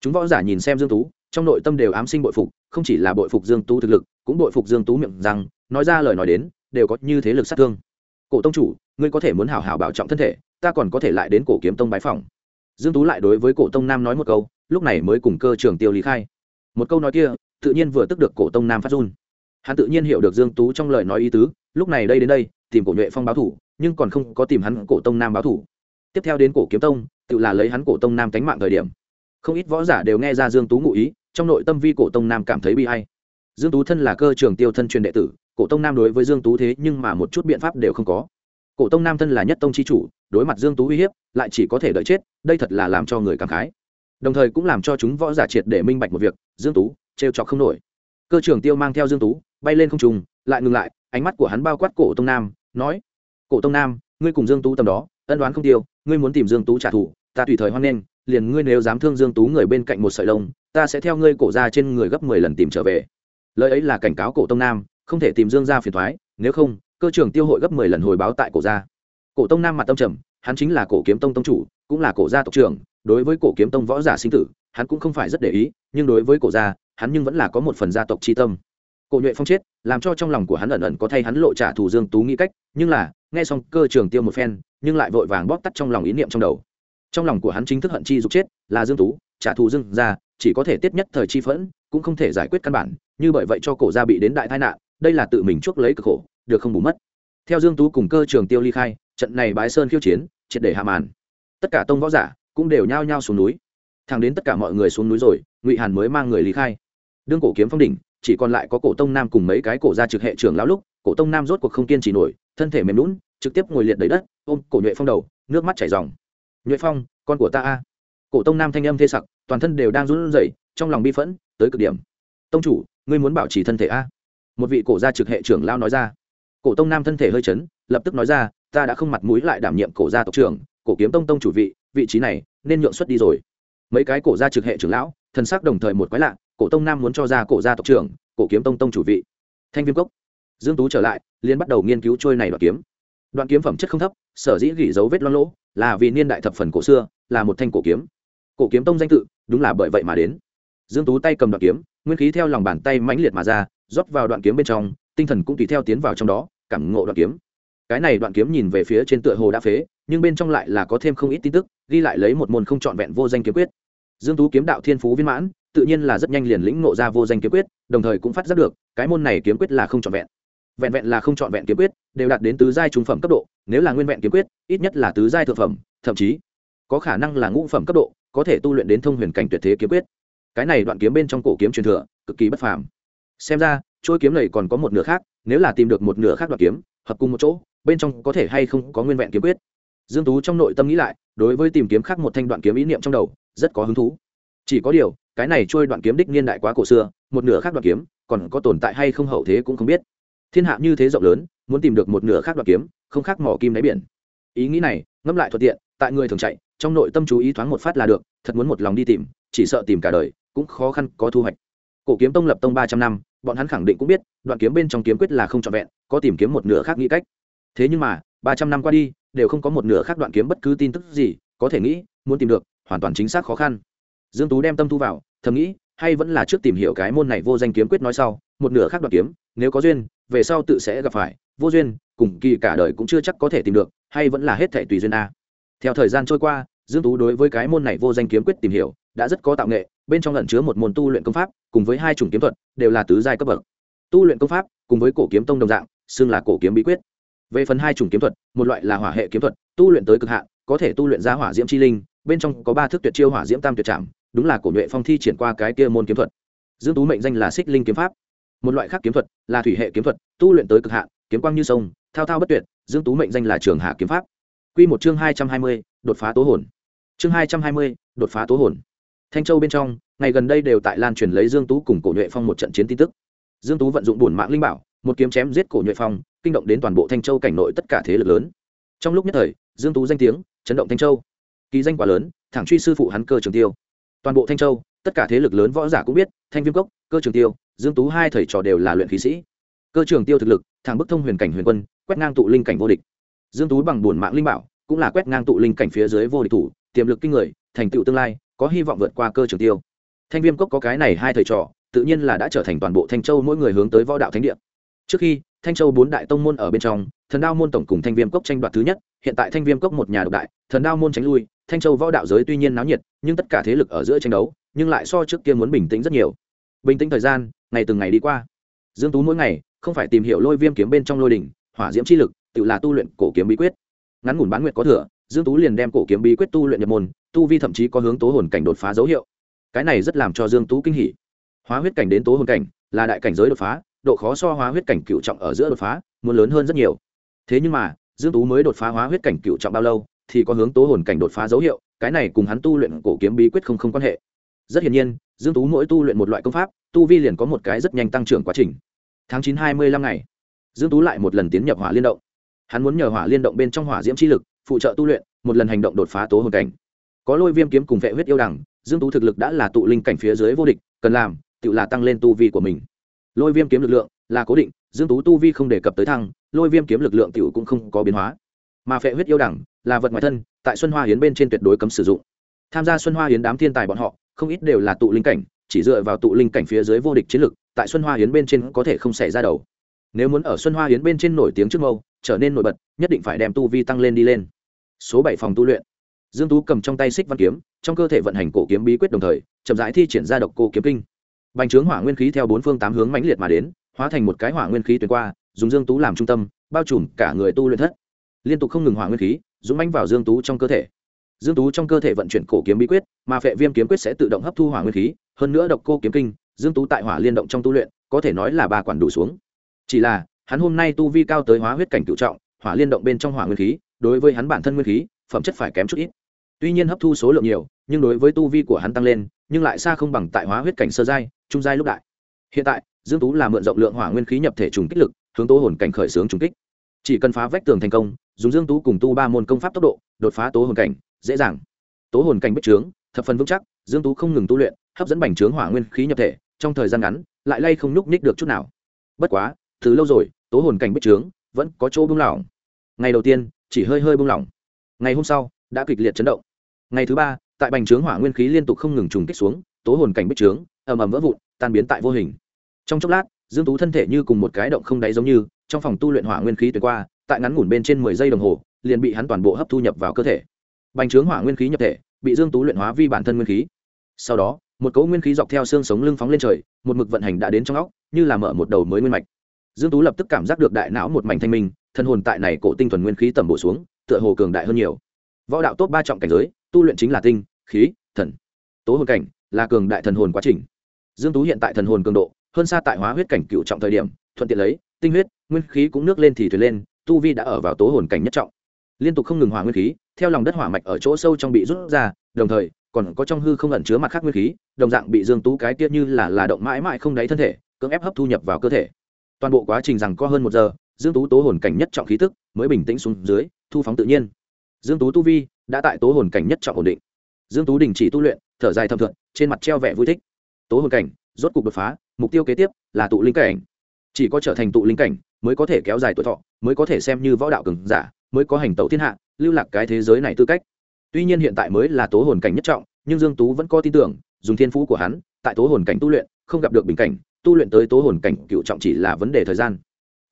Chúng võ giả nhìn xem dương tú, trong nội tâm đều ám sinh bội phục, không chỉ là bội phục dương tú thực lực, cũng bội phục dương tú miệng rằng nói ra lời nói đến, đều có như thế lực sát thương. Cổ tông chủ, ngươi có thể muốn hảo hảo bảo trọng thân thể, ta còn có thể lại đến cổ kiếm tông bái phòng dương tú lại đối với cổ tông nam nói một câu lúc này mới cùng cơ trưởng tiêu lý khai. Một câu nói kia, tự nhiên vừa tức được cổ tông nam phát run. Hắn tự nhiên hiểu được dương tú trong lời nói ý tứ, lúc này đây đến đây, tìm cổ nhuệ phong báo thủ, nhưng còn không có tìm hắn cổ tông nam báo thủ. Tiếp theo đến cổ kiếm tông, tự là lấy hắn cổ tông nam cánh mạng thời điểm. Không ít võ giả đều nghe ra dương tú ngụ ý, trong nội tâm vi cổ tông nam cảm thấy bi hay dương tú thân là cơ trường tiêu thân truyền đệ tử, cổ tông nam đối với dương tú thế nhưng mà một chút biện pháp đều không có. Cổ tông nam thân là nhất tông chi chủ, đối mặt dương tú uy hiếp, lại chỉ có thể đợi chết, đây thật là làm cho người cảm khái đồng thời cũng làm cho chúng võ giả triệt để minh bạch một việc, dương tú, trêu chọc không nổi. Cơ trưởng tiêu mang theo dương tú, bay lên không trung, lại ngừng lại, ánh mắt của hắn bao quát cổ tông nam, nói, cổ tông nam, ngươi cùng dương tú tầm đó, ân đoán không tiêu, ngươi muốn tìm dương tú trả thù, ta tùy thời hoan nghênh, liền ngươi nếu dám thương dương tú người bên cạnh một sợi lông, ta sẽ theo ngươi cổ ra trên người gấp mười lần tìm trở về. Lời ấy là cảnh cáo cổ tông nam, không thể tìm dương ra phiền thoái nếu không, cơ trưởng tiêu hội gấp mười lần hồi báo tại cổ gia. Cổ tông nam mặt tâm trầm, hắn chính là cổ kiếm tông tông chủ, cũng là cổ gia tộc trưởng đối với cổ kiếm tông võ giả sinh tử, hắn cũng không phải rất để ý, nhưng đối với cổ gia, hắn nhưng vẫn là có một phần gia tộc tri tâm. Cổ nhuệ phong chết, làm cho trong lòng của hắn ẩn ẩn có thay hắn lộ trả thù dương tú nghĩ cách, nhưng là, nghe xong cơ trường tiêu một phen, nhưng lại vội vàng bóp tắt trong lòng ý niệm trong đầu. Trong lòng của hắn chính thức hận chi dục chết, là dương tú, trả thù dương ra chỉ có thể tiết nhất thời chi phẫn, cũng không thể giải quyết căn bản, như bởi vậy cho cổ gia bị đến đại tai nạn, đây là tự mình chuốc lấy cực khổ, được không bù mất. Theo dương tú cùng cơ trường tiêu ly khai, trận này bái sơn khiêu chiến, triệt để hạ màn. Tất cả tông võ giả cũng đều nhao nhao xuống núi. Thẳng đến tất cả mọi người xuống núi rồi, ngụy hàn mới mang người lý khai. Đương cổ kiếm phong đỉnh, chỉ còn lại có cổ tông nam cùng mấy cái cổ ra trực hệ trưởng lão lúc, cổ tông nam rốt cuộc không kiên trì nổi, thân thể mềm lún trực tiếp ngồi liệt đầy đất, ôm cổ nhuệ phong đầu, nước mắt chảy ròng. Nhuệ phong, con của ta a. Cổ tông nam thanh âm thê sặc, toàn thân đều đang run rẩy, trong lòng bi phẫn, tới cực điểm. Tông chủ, ngươi muốn bảo trì thân thể a? Một vị cổ gia trực hệ trưởng lao nói ra. Cổ tông nam thân thể hơi chấn, lập tức nói ra, ta đã không mặt mũi lại đảm nhiệm cổ gia tộc trưởng, cổ kiếm tông tông chủ vị vị trí này, nên nhượng xuất đi rồi. Mấy cái cổ gia trực hệ trưởng lão, thần sắc đồng thời một quái lạ, cổ tông nam muốn cho ra cổ gia tộc trưởng, cổ kiếm tông tông chủ vị. Thanh viêm cốc. Dương tú trở lại, liền bắt đầu nghiên cứu trôi này đoạn kiếm. Đoạn kiếm phẩm chất không thấp, sở dĩ gỉ dấu vết lo lỗ, là vì niên đại thập phần cổ xưa, là một thanh cổ kiếm. Cổ kiếm tông danh tự, đúng là bởi vậy mà đến. Dương tú tay cầm đoạn kiếm, nguyên khí theo lòng bàn tay mãnh liệt mà ra, rót vào đoạn kiếm bên trong, tinh thần cũng tùy theo tiến vào trong đó, cảm ngộ đoạn kiếm. Cái này đoạn kiếm nhìn về phía trên tựa hồ đã phế, nhưng bên trong lại là có thêm không ít tin tức ghi lại lấy một môn không trọn vẹn vô danh kiếm quyết. Dương tú kiếm đạo thiên phú viên mãn, tự nhiên là rất nhanh liền lĩnh ngộ ra vô danh kiếm quyết, đồng thời cũng phát giác được, cái môn này kiếm quyết là không trọn vẹn. Vẹn vẹn là không trọn vẹn kiếm quyết, đều đạt đến tứ giai trung phẩm cấp độ, nếu là nguyên vẹn kiếm quyết, ít nhất là tứ giai thượng phẩm, thậm chí có khả năng là ngũ phẩm cấp độ, có thể tu luyện đến thông huyền cảnh tuyệt thế kiếm quyết. Cái này đoạn kiếm bên trong cổ kiếm truyền thừa, cực kỳ bất phàm. Xem ra trôi kiếm này còn có một nửa khác, nếu là tìm được một nửa khác đoạn kiếm, hợp cùng một chỗ, bên trong có thể hay không có nguyên vẹn kiếm quyết dương tú trong nội tâm nghĩ lại, đối với tìm kiếm khác một thanh đoạn kiếm ý niệm trong đầu, rất có hứng thú. Chỉ có điều, cái này trôi đoạn kiếm đích niên đại quá cổ xưa, một nửa khác đoạn kiếm, còn có tồn tại hay không hậu thế cũng không biết. Thiên hạ như thế rộng lớn, muốn tìm được một nửa khác đoạn kiếm, không khác mỏ kim đáy biển. Ý nghĩ này, ngẫm lại thuận tiện, tại người thường chạy, trong nội tâm chú ý thoáng một phát là được, thật muốn một lòng đi tìm, chỉ sợ tìm cả đời, cũng khó khăn, có thu hoạch. Cổ kiếm tông lập tông ba trăm năm, bọn hắn khẳng định cũng biết, đoạn kiếm bên trong kiếm quyết là không trọn vẹn, có tìm kiếm một nửa khác nghĩ cách. Thế nhưng mà ba trăm năm qua đi, đều không có một nửa khác đoạn kiếm bất cứ tin tức gì, có thể nghĩ, muốn tìm được, hoàn toàn chính xác khó khăn. Dương tú đem tâm thu vào, thầm nghĩ, hay vẫn là trước tìm hiểu cái môn này vô danh kiếm quyết nói sau, một nửa khác đoạn kiếm, nếu có duyên, về sau tự sẽ gặp phải, vô duyên, cùng kỳ cả đời cũng chưa chắc có thể tìm được, hay vẫn là hết thể tùy duyên a. Theo thời gian trôi qua, dương tú đối với cái môn này vô danh kiếm quyết tìm hiểu, đã rất có tạo nghệ, bên trong ẩn chứa một môn tu luyện công pháp, cùng với hai chủng kiếm thuật, đều là tứ giai cấp bậc. Tu luyện công pháp, cùng với cổ kiếm tông đồng dạng, xưng là cổ kiếm bí quyết về phần hai chủng kiếm thuật một loại là hỏa hệ kiếm thuật tu luyện tới cực hạn có thể tu luyện ra hỏa diễm chi linh bên trong có ba thức tuyệt chiêu hỏa diễm tam tuyệt trảm đúng là cổ nhuệ phong thi triển qua cái kia môn kiếm thuật. Dương tú mệnh danh là xích linh kiếm pháp. Một loại khác kiếm thuật là thủy hệ kiếm thuật tu luyện tới cực hạn kiếm quang như sông thao thao bất tuyệt dương tú mệnh danh là trường hạ kiếm pháp. Quy một chương hai trăm hai mươi, đột phá tố hồn. Chương hai trăm hai mươi, đột phá tố hồn. Thanh châu bên trong ngày gần đây đều tại lan truyền lấy dương tú cùng cổ nhuệ phong một trận chiến tin tức. Dương tú vận dụng bổn mạng linh bảo một kiếm chém giết cổ nhuệ phong kinh động đến toàn bộ thanh châu cảnh nội tất cả thế lực lớn. Trong lúc nhất thời, dương tú danh tiếng chấn động thanh châu. Kỳ danh quá lớn, thẳng truy sư phụ hắn cơ trường tiêu. Toàn bộ thanh châu, tất cả thế lực lớn võ giả cũng biết, thanh viêm cốc, cơ trường tiêu, dương tú hai thầy trò đều là luyện khí sĩ. Cơ trường tiêu thực lực, thẳng bức thông huyền cảnh huyền quân, quét ngang tụ linh cảnh vô địch. Dương tú bằng buồn mạng linh bảo, cũng là quét ngang tụ linh cảnh phía dưới vô địch thủ, tiềm lực kinh người, thành tựu tương lai, có hy vọng vượt qua cơ trường tiêu. Thanh viêm cốc có cái này hai thầy trò, tự nhiên là đã trở thành toàn bộ thanh châu mỗi người hướng tới võ đạo thánh địa. Trước khi thanh châu bốn đại tông môn ở bên trong, thần đao môn tổng cùng thanh viêm cốc tranh đoạt thứ nhất, hiện tại thanh viêm cốc một nhà độc đại, thần đao môn tránh lui, thanh châu võ đạo giới tuy nhiên náo nhiệt, nhưng tất cả thế lực ở giữa tranh đấu, nhưng lại so trước kia muốn bình tĩnh rất nhiều. Bình tĩnh thời gian, ngày từng ngày đi qua. Dương tú mỗi ngày, không phải tìm hiểu lôi viêm kiếm bên trong lôi đỉnh, hỏa diễm chi lực, tự là tu luyện cổ kiếm bí quyết. Ngắn ngủn bán nguyệt có thừa, dương tú liền đem cổ kiếm bí quyết tu luyện nhập môn, tu vi thậm chí có hướng tố hồn cảnh đột phá dấu hiệu. Cái này rất làm cho dương tú kinh hỉ. Hóa huyết cảnh đến tố hồn cảnh, là đại cảnh giới đột phá độ khó so hóa huyết cảnh cựu trọng ở giữa đột phá muốn lớn hơn rất nhiều. Thế nhưng mà dương tú mới đột phá hóa huyết cảnh cựu trọng bao lâu thì có hướng tố hồn cảnh đột phá dấu hiệu cái này cùng hắn tu luyện cổ kiếm bí quyết không không quan hệ. Rất hiển nhiên dương tú mỗi tu luyện một loại công pháp tu vi liền có một cái rất nhanh tăng trưởng quá trình. Tháng chín hai mươi lăm ngày dương tú lại một lần tiến nhập hỏa liên động. Hắn muốn nhờ hỏa liên động bên trong hỏa diễm chi lực phụ trợ tu luyện một lần hành động đột phá tố hồn cảnh. Có lôi viêm kiếm cùng vệ huyết yêu đẳng, dương tú thực lực đã là tụ linh cảnh phía dưới vô địch cần làm tự là tăng lên tu vi của mình lôi viêm kiếm lực lượng là cố định, dương tú tu vi không đề cập tới thăng, lôi viêm kiếm lực lượng tiểu cũng không có biến hóa. Mà phệ huyết yêu đẳng là vật ngoài thân, tại xuân hoa hiến bên trên tuyệt đối cấm sử dụng. Tham gia xuân hoa hiến đám thiên tài bọn họ, không ít đều là tụ linh cảnh, chỉ dựa vào tụ linh cảnh phía dưới vô địch chiến lực, tại xuân hoa hiến bên trên có thể không xảy ra đầu. Nếu muốn ở xuân hoa hiến bên trên nổi tiếng trước mâu, trở nên nổi bật, nhất định phải đem tu vi tăng lên đi lên. Số bảy phòng tu luyện. Dương tú cầm trong tay xích văn kiếm, trong cơ thể vận hành cổ kiếm bí quyết đồng thời, chậm rãi thi triển ra độc cô kiếm kinh bành trướng hỏa nguyên khí theo bốn phương tám hướng mãnh liệt mà đến, hóa thành một cái hỏa nguyên khí tuyệt qua, dùng dương tú làm trung tâm, bao trùm cả người tu luyện thất. Liên tục không ngừng hỏa nguyên khí, dũng mãnh vào dương tú trong cơ thể. Dương tú trong cơ thể vận chuyển cổ kiếm bí quyết, mà phệ viêm kiếm quyết sẽ tự động hấp thu hỏa nguyên khí, hơn nữa độc cô kiếm kinh, dương tú tại hỏa liên động trong tu luyện, có thể nói là ba quản đủ xuống. Chỉ là, hắn hôm nay tu vi cao tới hóa huyết cảnh cựu trọng, hỏa liên động bên trong hỏa nguyên khí, đối với hắn bản thân nguyên khí, phẩm chất phải kém chút ít. Tuy nhiên hấp thu số lượng nhiều nhưng đối với tu vi của hắn tăng lên, nhưng lại xa không bằng tại hóa huyết cảnh sơ giai, trung giai lúc đại. Hiện tại, dương tú là mượn rộng lượng hỏa nguyên khí nhập thể trùng kích lực, hướng tố hồn cảnh khởi xướng trùng kích. Chỉ cần phá vách tường thành công, dùng dương tú cùng tu ba môn công pháp tốc độ, đột phá tố hồn cảnh, dễ dàng. Tố hồn cảnh bích trướng, thập phần vững chắc, dương tú không ngừng tu luyện, hấp dẫn bành trướng hỏa nguyên khí nhập thể, trong thời gian ngắn, lại lay không nhúc nhích được chút nào. Bất quá, từ lâu rồi, tố hồn cảnh bích trướng vẫn có chỗ buông lỏng. Ngày đầu tiên, chỉ hơi hơi buông lỏng. Ngày hôm sau, đã kịch liệt chấn động. Ngày thứ ba tại bành trướng hỏa nguyên khí liên tục không ngừng trùng kích xuống, tố hồn cảnh bích trướng, ầm ầm vỡ vụn, tan biến tại vô hình. Trong chốc lát, dương tú thân thể như cùng một cái động không đáy giống như, trong phòng tu luyện hỏa nguyên khí tuyệt qua, tại ngắn ngủn bên trên mười giây đồng hồ, liền bị hắn toàn bộ hấp thu nhập vào cơ thể. Bành trướng hỏa nguyên khí nhập thể, bị dương tú luyện hóa vi bản thân nguyên khí. Sau đó, một cỗ nguyên khí dọc theo xương sống lưng phóng lên trời, một mực vận hành đã đến trong óc, như là mở một đầu mới nguyên mạch. Dương tú lập tức cảm giác được đại não một mảnh thanh minh, thân hồn tại này cổ tinh thuần nguyên khí tầm bổ xuống, tựa hồ cường đại hơn nhiều. Võ đạo tốt ba trọng cảnh giới, tu luyện chính là tinh khí, thần. Tố hồn cảnh là cường đại thần hồn quá trình. Dương tú hiện tại thần hồn cường độ, hơn xa tại hóa huyết cảnh cựu trọng thời điểm, thuận tiện lấy, tinh huyết, nguyên khí cũng nước lên thì thuyền lên, tu vi đã ở vào tố hồn cảnh nhất trọng. Liên tục không ngừng hỏa nguyên khí, theo lòng đất hỏa mạch ở chỗ sâu trong bị rút ra, đồng thời, còn có trong hư không ẩn chứa mặt khác nguyên khí, đồng dạng bị dương tú cái tiết như là là động mãi mãi không đáy thân thể, cưỡng ép hấp thu nhập vào cơ thể. Toàn bộ quá trình rằng có hơn một giờ, dương tú tố hồn cảnh nhất trọng khí tức mới bình tĩnh xuống dưới, thu phóng tự nhiên. Dương tú tu vi đã tại tố hồn cảnh nhất trọng ổn định dương tú đình chỉ tu luyện, thở dài thầm thượng trên mặt treo vẻ vui thích. Tố hồn cảnh, rốt cục đột phá, mục tiêu kế tiếp là tụ linh cảnh. Chỉ có trở thành tụ linh cảnh mới có thể kéo dài tuổi thọ, mới có thể xem như võ đạo cường giả, mới có hành tẩu thiên hạ, lưu lạc cái thế giới này tư cách. Tuy nhiên hiện tại mới là tố hồn cảnh nhất trọng, nhưng dương tú vẫn có tin tưởng, dùng thiên phú của hắn, tại tố hồn cảnh tu luyện, không gặp được bình cảnh, tu luyện tới tố hồn cảnh cựu trọng chỉ là vấn đề thời gian.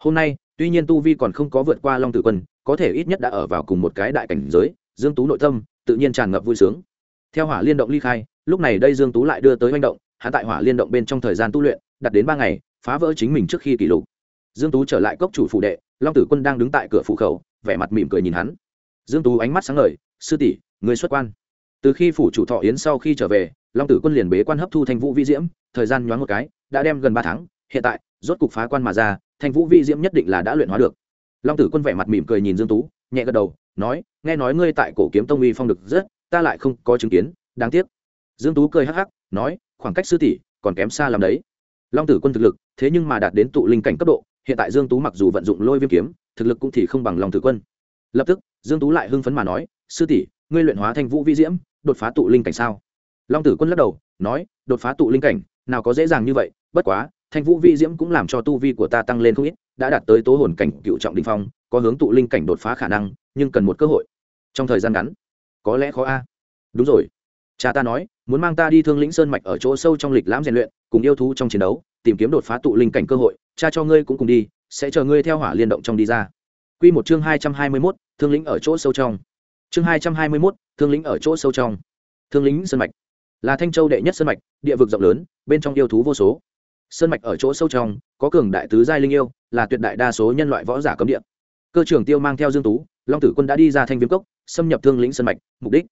Hôm nay, tuy nhiên tu vi còn không có vượt qua long tử quân, có thể ít nhất đã ở vào cùng một cái đại cảnh giới, dương tú nội tâm tự nhiên tràn ngập vui sướng theo hỏa liên động ly khai, lúc này đây dương tú lại đưa tới manh động, hắn tại hỏa liên động bên trong thời gian tu luyện, đặt đến ba ngày, phá vỡ chính mình trước khi kỷ lục. Dương tú trở lại cốc chủ phủ đệ, long tử quân đang đứng tại cửa phủ khẩu, vẻ mặt mỉm cười nhìn hắn. Dương tú ánh mắt sáng ngời, sư tỷ, người xuất quan. Từ khi phủ chủ thọ yến sau khi trở về, long tử quân liền bế quan hấp thu thanh vũ vi diễm, thời gian nhoáng một cái, đã đem gần ba tháng, hiện tại, rốt cục phá quan mà ra, thanh vũ vi diễm nhất định là đã luyện hóa được. Long tử quân vẻ mặt mỉm cười nhìn dương tú, nhẹ gật đầu, nói, nghe nói ngươi tại cổ kiếm tông uy phong được rất ta lại không có chứng kiến, đáng tiếc. Dương tú cười hắc hắc, nói, khoảng cách sư tỷ còn kém xa làm đấy. Long tử quân thực lực, thế nhưng mà đạt đến tụ linh cảnh cấp độ, hiện tại dương tú mặc dù vận dụng lôi viêm kiếm, thực lực cũng thì không bằng long tử quân. Lập tức, dương tú lại hưng phấn mà nói, sư tỷ, ngươi luyện hóa thanh vũ vi diễm, đột phá tụ linh cảnh sao? Long tử quân lắc đầu, nói, đột phá tụ linh cảnh, nào có dễ dàng như vậy, bất quá thanh vũ vi diễm cũng làm cho tu vi của ta tăng lên không ít, đã đạt tới tố hồn cảnh cựu trọng đình phong, có hướng tụ linh cảnh đột phá khả năng, nhưng cần một cơ hội. Trong thời gian ngắn có lẽ khó a đúng rồi cha ta nói muốn mang ta đi thương lĩnh sơn mạch ở chỗ sâu trong lịch lãm rèn luyện cùng yêu thú trong chiến đấu tìm kiếm đột phá tụ linh cảnh cơ hội cha cho ngươi cũng cùng đi sẽ chờ ngươi theo hỏa liên động trong đi ra Quy một chương hai trăm hai mươi mốt thương lĩnh ở chỗ sâu trong. Chương hai trăm hai mươi mốt thương lĩnh ở chỗ sâu trong. Thương lĩnh sơn mạch là Thanh Châu đệ nhất sơn mạch, địa vực rộng lớn, bên trong yêu thú vô số. Sơn mạch ở chỗ sâu trong, có cường đại tứ giai linh yêu, là tuyệt đại đa số nhân loại võ giả cấm địa. Cơ trưởng Tiêu mang theo Dương Tú, Long Tử Quân đã đi ra Thanh Viêm Cốc, xâm nhập thương lĩnh sơn mạch, mục đích.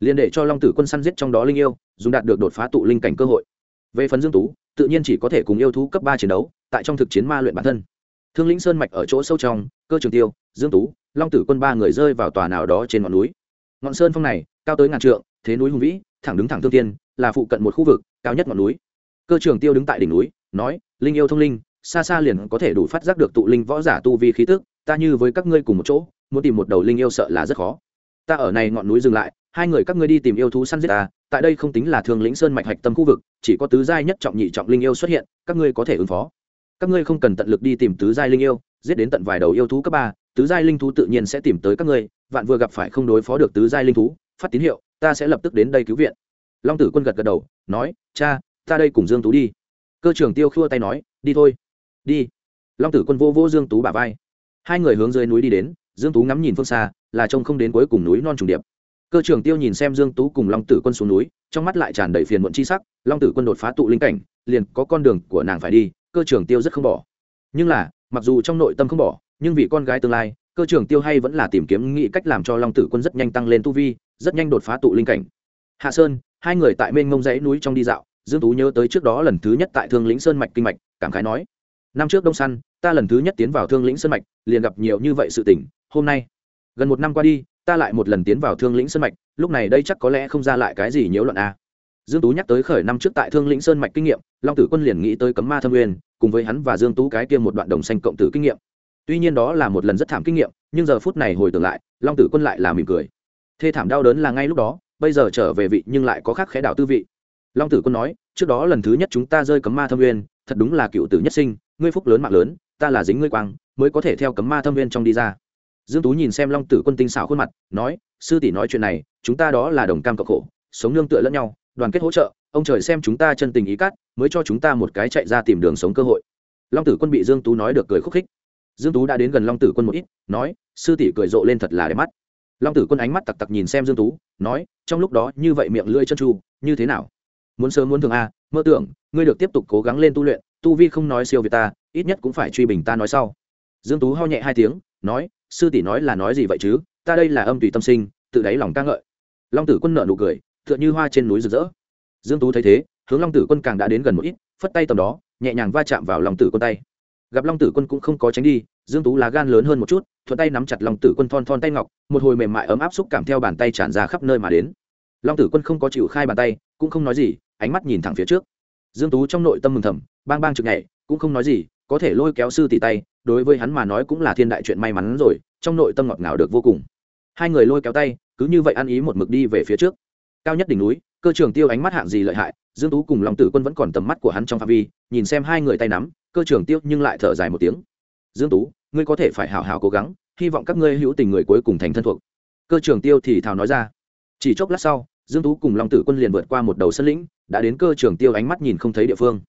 Liền để cho Long Tử Quân săn giết trong đó linh yêu, dùng đạt được đột phá tụ linh cảnh cơ hội. Về phần Dương Tú, tự nhiên chỉ có thể cùng yêu thú cấp ba chiến đấu, tại trong thực chiến ma luyện bản thân. Thương lĩnh sơn mạch ở chỗ sâu trong cơ trường tiêu dương tú long tử quân ba người rơi vào tòa nào đó trên ngọn núi. Ngọn sơn phong này cao tới ngàn trượng thế núi hùng vĩ thẳng đứng thẳng thương tiên là phụ cận một khu vực cao nhất ngọn núi. Cơ trường tiêu đứng tại đỉnh núi nói linh yêu thông linh xa xa liền có thể đủ phát giác được tụ linh võ giả tu vi khí tức ta như với các ngươi cùng một chỗ muốn tìm một đầu linh yêu sợ là rất khó ta ở này ngọn núi dừng lại, hai người các ngươi đi tìm yêu thú săn giết ta, tại đây không tính là thường lĩnh sơn mạch hạch tâm khu vực, chỉ có tứ giai nhất trọng nhị trọng linh yêu xuất hiện, các ngươi có thể ứng phó. Các ngươi không cần tận lực đi tìm tứ giai linh yêu, giết đến tận vài đầu yêu thú cấp ba, tứ giai linh thú tự nhiên sẽ tìm tới các ngươi, vạn vừa gặp phải không đối phó được tứ giai linh thú, phát tín hiệu, ta sẽ lập tức đến đây cứu viện. Long tử quân gật gật đầu, nói, cha, ta đây cùng dương tú đi. Cơ trưởng tiêu khua tay nói, đi thôi. Đi. Long tử quân vô vô dương tú bả vai. Hai người hướng dưới núi đi đến dương tú ngắm nhìn phương xa, là trông không đến cuối cùng núi non trùng điệp cơ trưởng tiêu nhìn xem dương tú cùng long tử quân xuống núi, trong mắt lại tràn đầy phiền muộn chi sắc, long tử quân đột phá tụ linh cảnh, liền có con đường của nàng phải đi, cơ trưởng tiêu rất không bỏ nhưng là, mặc dù trong nội tâm không bỏ, nhưng vì con gái tương lai, cơ trưởng tiêu hay vẫn là tìm kiếm nghĩ cách làm cho long tử quân rất nhanh tăng lên tu vi, rất nhanh đột phá tụ linh cảnh hạ sơn, hai người tại mênh ngông dãy núi trong đi dạo, dương tú nhớ tới trước đó lần thứ nhất tại thương lĩnh sơn mạch kinh mạch, cảm khái nói, năm trước đông săn, ta lần thứ nhất tiến vào thương lĩnh sơn mạch, liền gặp nhiều như vậy sự tình hôm nay. Gần một năm qua đi, ta lại một lần tiến vào thương lĩnh sơn mạch, lúc này đây chắc có lẽ không ra lại cái gì nhiễu loạn a. Dương tú nhắc tới khởi năm trước tại thương lĩnh sơn mạch kinh nghiệm, long tử quân liền nghĩ tới cấm ma thâm nguyên, cùng với hắn và dương tú cái kia một đoạn đồng xanh cộng tử kinh nghiệm. Tuy nhiên đó là một lần rất thảm kinh nghiệm, nhưng giờ phút này hồi tưởng lại, long tử quân lại là mỉm cười. Thê thảm đau đớn là ngay lúc đó, bây giờ trở về vị nhưng lại có khác khẽ đảo tư vị. Long tử quân nói, trước đó lần thứ nhất chúng ta rơi cấm ma thâm nguyên, thật đúng là cựu tử nhất sinh, ngươi phúc lớn mạng lớn, ta là dính ngươi quang, mới có thể theo cấm ma thâm nguyên trong đi ra dương tú nhìn xem long tử quân tinh xảo khuôn mặt nói sư tỷ nói chuyện này chúng ta đó là đồng cam cộng khổ sống nương tựa lẫn nhau đoàn kết hỗ trợ ông trời xem chúng ta chân tình ý cát, mới cho chúng ta một cái chạy ra tìm đường sống cơ hội. Long tử quân bị dương tú nói được cười khúc khích. Dương tú đã đến gần long tử quân một ít nói sư tỷ cười rộ lên thật là đẹp mắt. Long tử quân ánh mắt tặc tặc nhìn xem dương tú nói trong lúc đó như vậy miệng lưỡi chân tru như thế nào? Muốn sớm muốn thường a mơ tưởng ngươi được tiếp tục cố gắng lên tu luyện tu vi không nói siêu việt ta ít nhất cũng phải truy bình ta nói sau. Dương tú ho nhẹ hai tiếng nói, sư tỷ nói là nói gì vậy chứ? Ta đây là âm tùy tâm sinh, tự đáy lòng ca ngợi. Long tử quân nợ nụ cười, tựa như hoa trên núi rực rỡ. Dương tú thấy thế, hướng long tử quân càng đã đến gần một ít, phất tay tầm đó, nhẹ nhàng va chạm vào long tử quân tay. Gặp long tử quân cũng không có tránh đi, dương tú lá gan lớn hơn một chút, thuận tay nắm chặt long tử quân thon thon tay ngọc, một hồi mềm mại ấm áp xúc cảm theo bàn tay tràn ra khắp nơi mà đến. Long tử quân không có chịu khai bàn tay, cũng không nói gì, ánh mắt nhìn thẳng phía trước. Dương tú trong nội tâm mừng thầm, bang bang chực nhảy, cũng không nói gì có thể lôi kéo sư tỷ tay, đối với hắn mà nói cũng là thiên đại chuyện may mắn rồi, trong nội tâm ngọt ngào được vô cùng. Hai người lôi kéo tay, cứ như vậy ăn ý một mực đi về phía trước. Cao nhất đỉnh núi, cơ trường tiêu ánh mắt hạng gì lợi hại, dương tú cùng long tử quân vẫn còn tầm mắt của hắn trong phạm vi, nhìn xem hai người tay nắm, cơ trường tiêu nhưng lại thở dài một tiếng. Dương tú, ngươi có thể phải hào hào cố gắng, hy vọng các ngươi hữu tình người cuối cùng thành thân thuộc. Cơ trường tiêu thì thào nói ra. Chỉ chốc lát sau, dương tú cùng long tử quân liền vượt qua một đầu sân lĩnh, đã đến cơ trường tiêu ánh mắt nhìn không thấy địa phương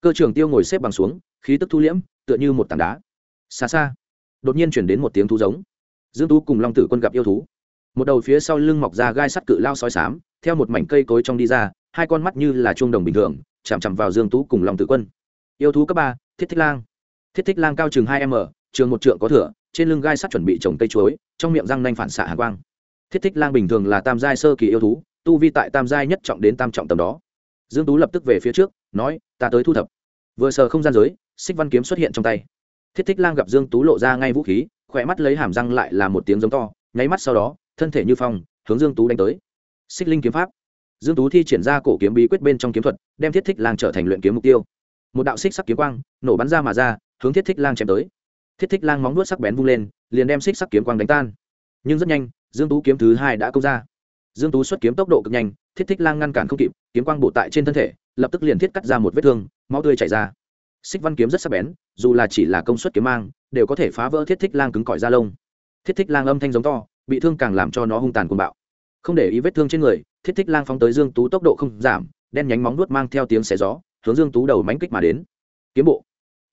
cơ trường tiêu ngồi xếp bằng xuống, khí tức thu liễm, tựa như một tảng đá. Xa xa, đột nhiên chuyển đến một tiếng thú giống. Dương tú cùng long tử quân gặp yêu thú. Một đầu phía sau lưng mọc ra gai sắt cự lao sói sám theo một mảnh cây cối trong đi ra, hai con mắt như là chuông đồng bình thường chạm chạm vào dương tú cùng long tử quân. Yêu thú cấp ba, thiết thích lang. Thiết thích lang cao chừng hai m, trường một trượng có thửa, trên lưng gai sắt chuẩn bị trồng cây chuối, trong miệng răng nanh phản xạ hàng quang. Thiết thích lang bình thường là tam giai sơ kỳ yêu thú, tu vi tại tam giai nhất trọng đến tam trọng tầm đó. Dương tú lập tức về phía trước nói, ta tới thu thập. Vừa sờ không gian giới, xích văn kiếm xuất hiện trong tay. Thiết thích lang gặp dương tú lộ ra ngay vũ khí, khỏe mắt lấy hàm răng lại là một tiếng giống to, nháy mắt sau đó, thân thể như phong, hướng dương tú đánh tới. Xích linh kiếm pháp. Dương tú thi triển ra cổ kiếm bí quyết bên trong kiếm thuật, đem thiết thích lang trở thành luyện kiếm mục tiêu. Một đạo xích sắc kiếm quang nổ bắn ra mà ra, hướng thiết thích lang chém tới. Thiết thích lang móng nuốt sắc bén vung lên, liền đem xích sắc kiếm quang đánh tan. Nhưng rất nhanh, dương tú kiếm thứ hai đã công ra dương tú xuất kiếm tốc độ cực nhanh, thiết thích lang ngăn cản không kịp, kiếm quang bộ tại trên thân thể, lập tức liền thiết cắt ra một vết thương, máu tươi chảy ra. Xích văn kiếm rất sắc bén, dù là chỉ là công suất kiếm mang, đều có thể phá vỡ thiết thích lang cứng cỏi da lông. Thiết thích lang âm thanh giống to, bị thương càng làm cho nó hung tàn cuồng bạo. Không để ý vết thương trên người, thiết thích lang phóng tới dương tú tốc độ không giảm, đen nhánh móng nuốt mang theo tiếng xé gió, hướng dương tú đầu mánh kích mà đến. Kiếm bộ.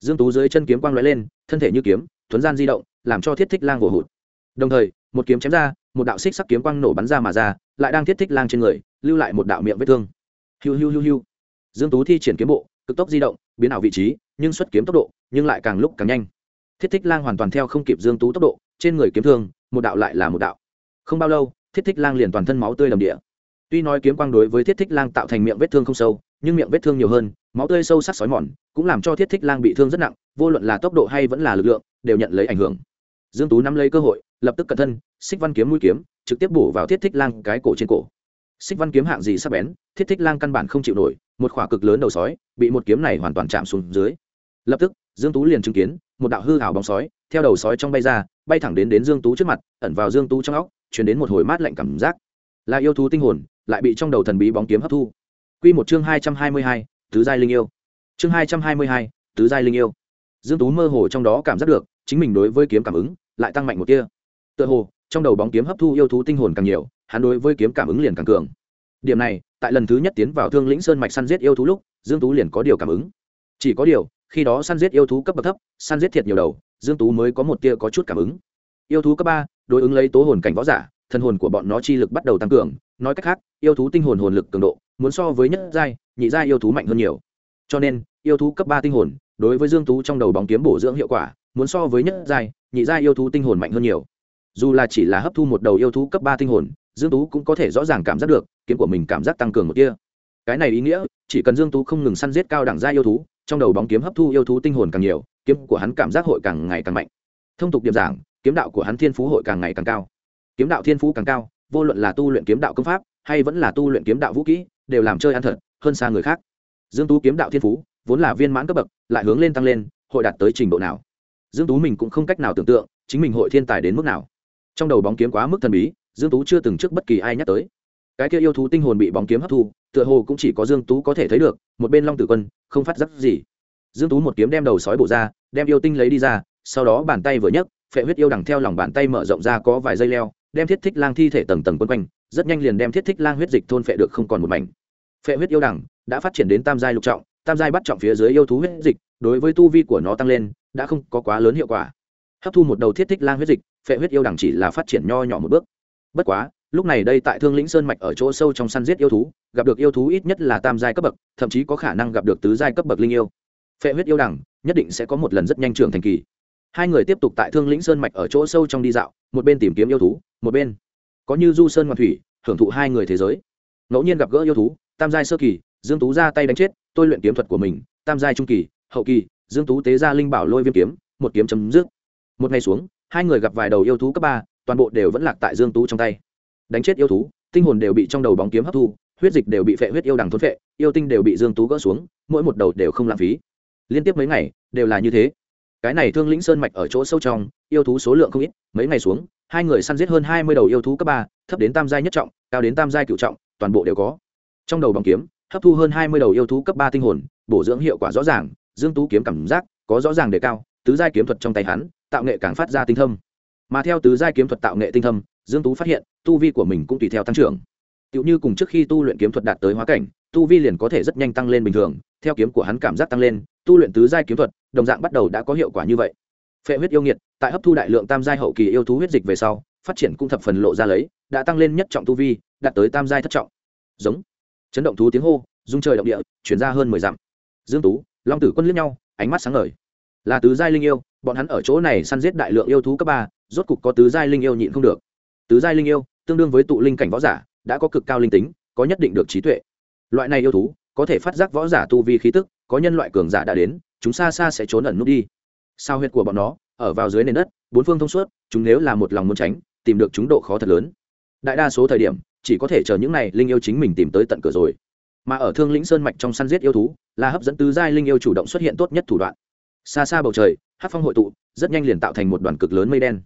Dương tú dưới chân kiếm quang lóe lên, thân thể như kiếm, thuấn gian di động, làm cho thiết thích lang vồ hụt. Đồng thời, một kiếm chém ra một đạo xích sắc kiếm quang nổ bắn ra mà ra, lại đang thiết thích lang trên người, lưu lại một đạo miệng vết thương. Hiu hiu hiu hiu. Dương tú thi triển kiếm bộ, cực tốc di động, biến ảo vị trí, nhưng xuất kiếm tốc độ, nhưng lại càng lúc càng nhanh. Thiết thích lang hoàn toàn theo không kịp dương tú tốc độ, trên người kiếm thương, một đạo lại là một đạo. Không bao lâu, thiết thích lang liền toàn thân máu tươi đầm địa. Tuy nói kiếm quang đối với thiết thích lang tạo thành miệng vết thương không sâu, nhưng miệng vết thương nhiều hơn, máu tươi sâu sắc sói mòn, cũng làm cho thiết thích lang bị thương rất nặng, vô luận là tốc độ hay vẫn là lực lượng, đều nhận lấy ảnh hưởng dương tú nắm lấy cơ hội, lập tức cẩn thân, xích văn kiếm mũi kiếm, trực tiếp bổ vào thiết thích lang cái cổ trên cổ. Xích văn kiếm hạng gì sắp bén, thiết thích lang căn bản không chịu nổi, một khỏa cực lớn đầu sói, bị một kiếm này hoàn toàn chạm xuống dưới. Lập tức, dương tú liền chứng kiến, một đạo hư hào bóng sói, theo đầu sói trong bay ra, bay thẳng đến đến dương tú trước mặt, ẩn vào dương tú trong óc chuyển đến một hồi mát lạnh cảm giác. Là yêu thú tinh hồn, lại bị trong đầu thần bí bóng kiếm hấp thu. Quy một chương hai trăm hai mươi hai, tứ giai linh yêu. Chương hai trăm hai mươi hai, tứ giai linh yêu. Dương tú mơ hồ trong đó cảm giác được chính mình đối với kiếm cảm ứng lại tăng mạnh một tia. Tựa hồ, trong đầu bóng kiếm hấp thu yêu thú tinh hồn càng nhiều, hắn đối với kiếm cảm ứng liền càng cường. Điểm này, tại lần thứ nhất tiến vào thương lĩnh sơn mạch săn giết yêu thú lúc, dương tú liền có điều cảm ứng. Chỉ có điều, khi đó săn giết yêu thú cấp bậc thấp, săn giết thiệt nhiều đầu, dương tú mới có một tia có chút cảm ứng. Yêu thú cấp ba, đối ứng lấy tố hồn cảnh võ giả, thân hồn của bọn nó chi lực bắt đầu tăng cường. Nói cách khác, yêu thú tinh hồn hồn lực cường độ, muốn so với nhất giai, nhị giai yêu thú mạnh hơn nhiều. Cho nên, yêu thú cấp ba tinh hồn, đối với dương tú trong đầu bóng kiếm bổ dưỡng hiệu quả muốn so với nhất giai, nhị giai yêu thú tinh hồn mạnh hơn nhiều. Dù là chỉ là hấp thu một đầu yêu thú cấp ba tinh hồn, dương tú cũng có thể rõ ràng cảm giác được, kiếm của mình cảm giác tăng cường một tia. Cái này ý nghĩa, chỉ cần dương tú không ngừng săn giết cao đẳng gia yêu thú, trong đầu bóng kiếm hấp thu yêu thú tinh hồn càng nhiều, kiếm của hắn cảm giác hội càng ngày càng mạnh. Thông tục điểm giảng, kiếm đạo của hắn thiên phú hội càng ngày càng cao. Kiếm đạo thiên phú càng cao, vô luận là tu luyện kiếm đạo công pháp, hay vẫn là tu luyện kiếm đạo vũ kỹ, đều làm chơi ăn thật, hơn xa người khác. Dương tú kiếm đạo thiên phú, vốn là viên mãn cấp bậc, lại hướng lên tăng lên, hội đạt tới trình độ nào? Dương tú mình cũng không cách nào tưởng tượng chính mình hội thiên tài đến mức nào. Trong đầu bóng kiếm quá mức thần bí, dương tú chưa từng trước bất kỳ ai nhắc tới. Cái kia yêu thú tinh hồn bị bóng kiếm hấp thu, tựa hồ cũng chỉ có dương tú có thể thấy được, một bên long tử quân, không phát giác gì. Dương tú một kiếm đem đầu sói bổ ra, đem yêu tinh lấy đi ra, sau đó bàn tay vừa nhấc, phệ huyết yêu đằng theo lòng bàn tay mở rộng ra có vài dây leo, đem thiết thích lang thi thể tầng tầng quấn quanh, rất nhanh liền đem thiết thích lang huyết dịch thôn phệ được không còn một mảnh. Phệ huyết yêu đằng đã phát triển đến tam giai lục trọng, tam giai bắt trọng phía dưới yêu thú huyết dịch, đối với tu vi của nó tăng lên đã không có quá lớn hiệu quả. Hấp thu một đầu thiết thích lang huyết dịch, phệ huyết yêu đằng chỉ là phát triển nho nhỏ một bước. Bất quá, lúc này đây tại thương lĩnh sơn mạch ở chỗ sâu trong săn giết yêu thú, gặp được yêu thú ít nhất là tam giai cấp bậc, thậm chí có khả năng gặp được tứ giai cấp bậc linh yêu. Phệ huyết yêu đằng nhất định sẽ có một lần rất nhanh trưởng thành kỳ. Hai người tiếp tục tại thương lĩnh sơn mạch ở chỗ sâu trong đi dạo, một bên tìm kiếm yêu thú, một bên có như du sơn ngoan thủy, hưởng thụ hai người thế giới. Ngẫu nhiên gặp gỡ yêu thú, tam giai sơ kỳ, dương tú ra tay đánh chết, tôi luyện kiếm thuật của mình, tam giai trung kỳ, hậu kỳ dương tú tế ra linh bảo lôi viêm kiếm, một kiếm chấm dứt. Một ngày xuống, hai người gặp vài đầu yêu thú cấp ba, toàn bộ đều vẫn lạc tại dương tú trong tay. Đánh chết yêu thú, tinh hồn đều bị trong đầu bóng kiếm hấp thu, huyết dịch đều bị phệ huyết yêu đằng thôn phệ, yêu tinh đều bị dương tú gỡ xuống, mỗi một đầu đều không lãng phí. Liên tiếp mấy ngày, đều là như thế. Cái này thương lĩnh sơn mạch ở chỗ sâu trong, yêu thú số lượng không ít, mấy ngày xuống, hai người săn giết hơn hai mươi đầu yêu thú cấp ba, thấp đến tam giai nhất trọng, cao đến tam giai cựu trọng, toàn bộ đều có. Trong đầu bóng kiếm, hấp thu hơn hai mươi đầu yêu thú cấp ba tinh hồn, bổ dưỡng hiệu quả rõ ràng dương tú kiếm cảm giác có rõ ràng đề cao, tứ giai kiếm thuật trong tay hắn, tạo nghệ càng phát ra tinh thâm. Mà theo tứ giai kiếm thuật tạo nghệ tinh thâm, dương tú phát hiện, tu vi của mình cũng tùy theo tăng trưởng. Tựu như cùng trước khi tu luyện kiếm thuật đạt tới hóa cảnh, tu vi liền có thể rất nhanh tăng lên bình thường, theo kiếm của hắn cảm giác tăng lên, tu luyện tứ giai kiếm thuật, đồng dạng bắt đầu đã có hiệu quả như vậy. Phệ huyết yêu nghiệt, tại hấp thu đại lượng tam giai hậu kỳ yêu thú huyết dịch về sau, phát triển cũng thập phần lộ ra lấy, đã tăng lên nhất trọng tu vi, đạt tới tam giai thất trọng. Giống. Chấn động thú tiếng hô dung trời động địa, chuyển ra hơn mười dặm. Dương tú long tử quân liếc nhau, ánh mắt sáng ngời. Là tứ giai linh yêu, bọn hắn ở chỗ này săn giết đại lượng yêu thú cấp ba, rốt cục có tứ giai linh yêu nhịn không được. Tứ giai linh yêu, tương đương với tụ linh cảnh võ giả, đã có cực cao linh tính, có nhất định được trí tuệ. Loại này yêu thú, có thể phát giác võ giả tu vi khí tức, có nhân loại cường giả đã đến, chúng xa xa sẽ trốn ẩn nút đi. Sao huyệt của bọn nó, ở vào dưới nền đất, bốn phương thông suốt, chúng nếu là một lòng muốn tránh, tìm được chúng độ khó thật lớn. Đại đa số thời điểm, chỉ có thể chờ những này linh yêu chính mình tìm tới tận cửa rồi. Mà ở thương lĩnh sơn mạch trong săn giết yêu thú là hấp dẫn tứ giai linh yêu chủ động xuất hiện tốt nhất thủ đoạn. Xa xa bầu trời, hát phong hội tụ, rất nhanh liền tạo thành một đoàn cực lớn mây đen.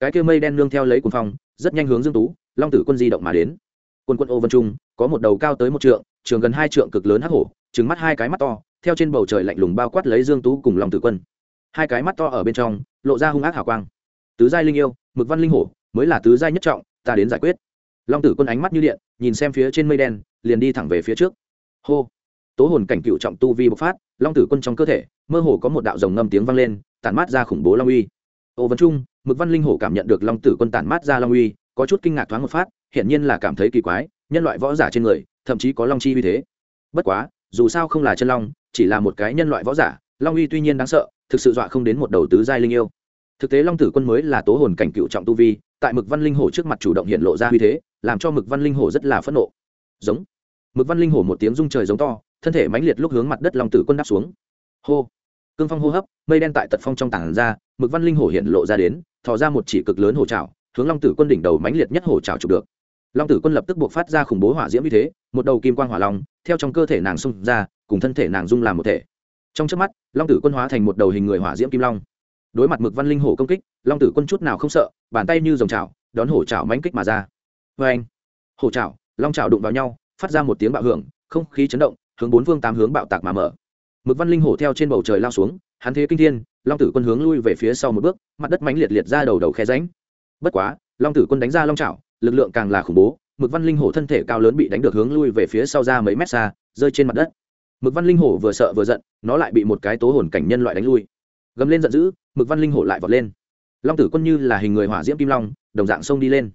Cái kia mây đen nương theo lấy cuồng phong, rất nhanh hướng dương tú, long tử quân di động mà đến. Quân quân ô vân trung, có một đầu cao tới một trượng, trường gần hai trượng cực lớn hắc hổ, trừng mắt hai cái mắt to, theo trên bầu trời lạnh lùng bao quát lấy dương tú cùng long tử quân. Hai cái mắt to ở bên trong, lộ ra hung ác hào quang. Tứ giai linh yêu, mực văn linh hổ, mới là tứ giai nhất trọng, ta đến giải quyết. Long tử quân ánh mắt như điện, nhìn xem phía trên mây đen, liền đi thẳng về phía trước. Hô tố hồn cảnh cựu trọng tu vi bộc phát, long tử quân trong cơ thể, mơ hồ có một đạo rồng ngâm tiếng vang lên, tản mát ra khủng bố long uy. Ô vân trung, mực văn linh hổ cảm nhận được long tử quân tản mát ra long uy, có chút kinh ngạc thoáng một phát, hiển nhiên là cảm thấy kỳ quái, nhân loại võ giả trên người, thậm chí có long chi uy thế. Bất quá, dù sao không là chân long, chỉ là một cái nhân loại võ giả, long uy tuy nhiên đáng sợ, thực sự dọa không đến một đầu tứ giai linh yêu. Thực tế long tử quân mới là tố hồn cảnh cựu trọng tu vi, tại mực văn linh hổ trước mặt chủ động hiện lộ ra uy thế, làm cho mực văn linh hổ rất là phẫn nộ. Giống. Mực văn linh hổ một tiếng rung trời giống to thân thể mãnh liệt lúc hướng mặt đất long tử quân đáp xuống. Hô. Cương phong hô hấp, mây đen tại tật phong trong tảng ra, mực văn linh hổ hiện lộ ra đến, thò ra một chỉ cực lớn hổ trào hướng long tử quân đỉnh đầu mãnh liệt nhất hổ trào chụp được. Long tử quân lập tức buộc phát ra khủng bố hỏa diễm như thế, một đầu kim quang hỏa long, theo trong cơ thể nàng xung ra, cùng thân thể nàng dung làm một thể. Trong trước mắt, long tử quân hóa thành một đầu hình người hỏa diễm kim long. Đối mặt mực văn linh hổ công kích, long tử quân chút nào không sợ, bàn tay như dòng chảo, đón hổ chảo mãnh kích mà ra. Vê anh hổ chảo, long chảo đụng vào nhau, phát ra một tiếng bạo hưởng, không khí chấn động hướng bốn phương tám hướng bạo tạc mà mở. Mực văn linh hổ theo trên bầu trời lao xuống, hắn thế kinh thiên, long tử quân hướng lui về phía sau một bước, mặt đất mánh liệt liệt ra đầu đầu khe ránh bất quá, long tử quân đánh ra long chảo, lực lượng càng là khủng bố, mực văn linh hổ thân thể cao lớn bị đánh được hướng lui về phía sau ra mấy mét xa, rơi trên mặt đất. Mực văn linh hổ vừa sợ vừa giận, nó lại bị một cái tố hồn cảnh nhân loại đánh lui. Gầm lên giận dữ, mực văn linh hổ lại vọt lên. Long tử quân như là hình người hỏa diễm kim long, đồng dạng sông đi lên.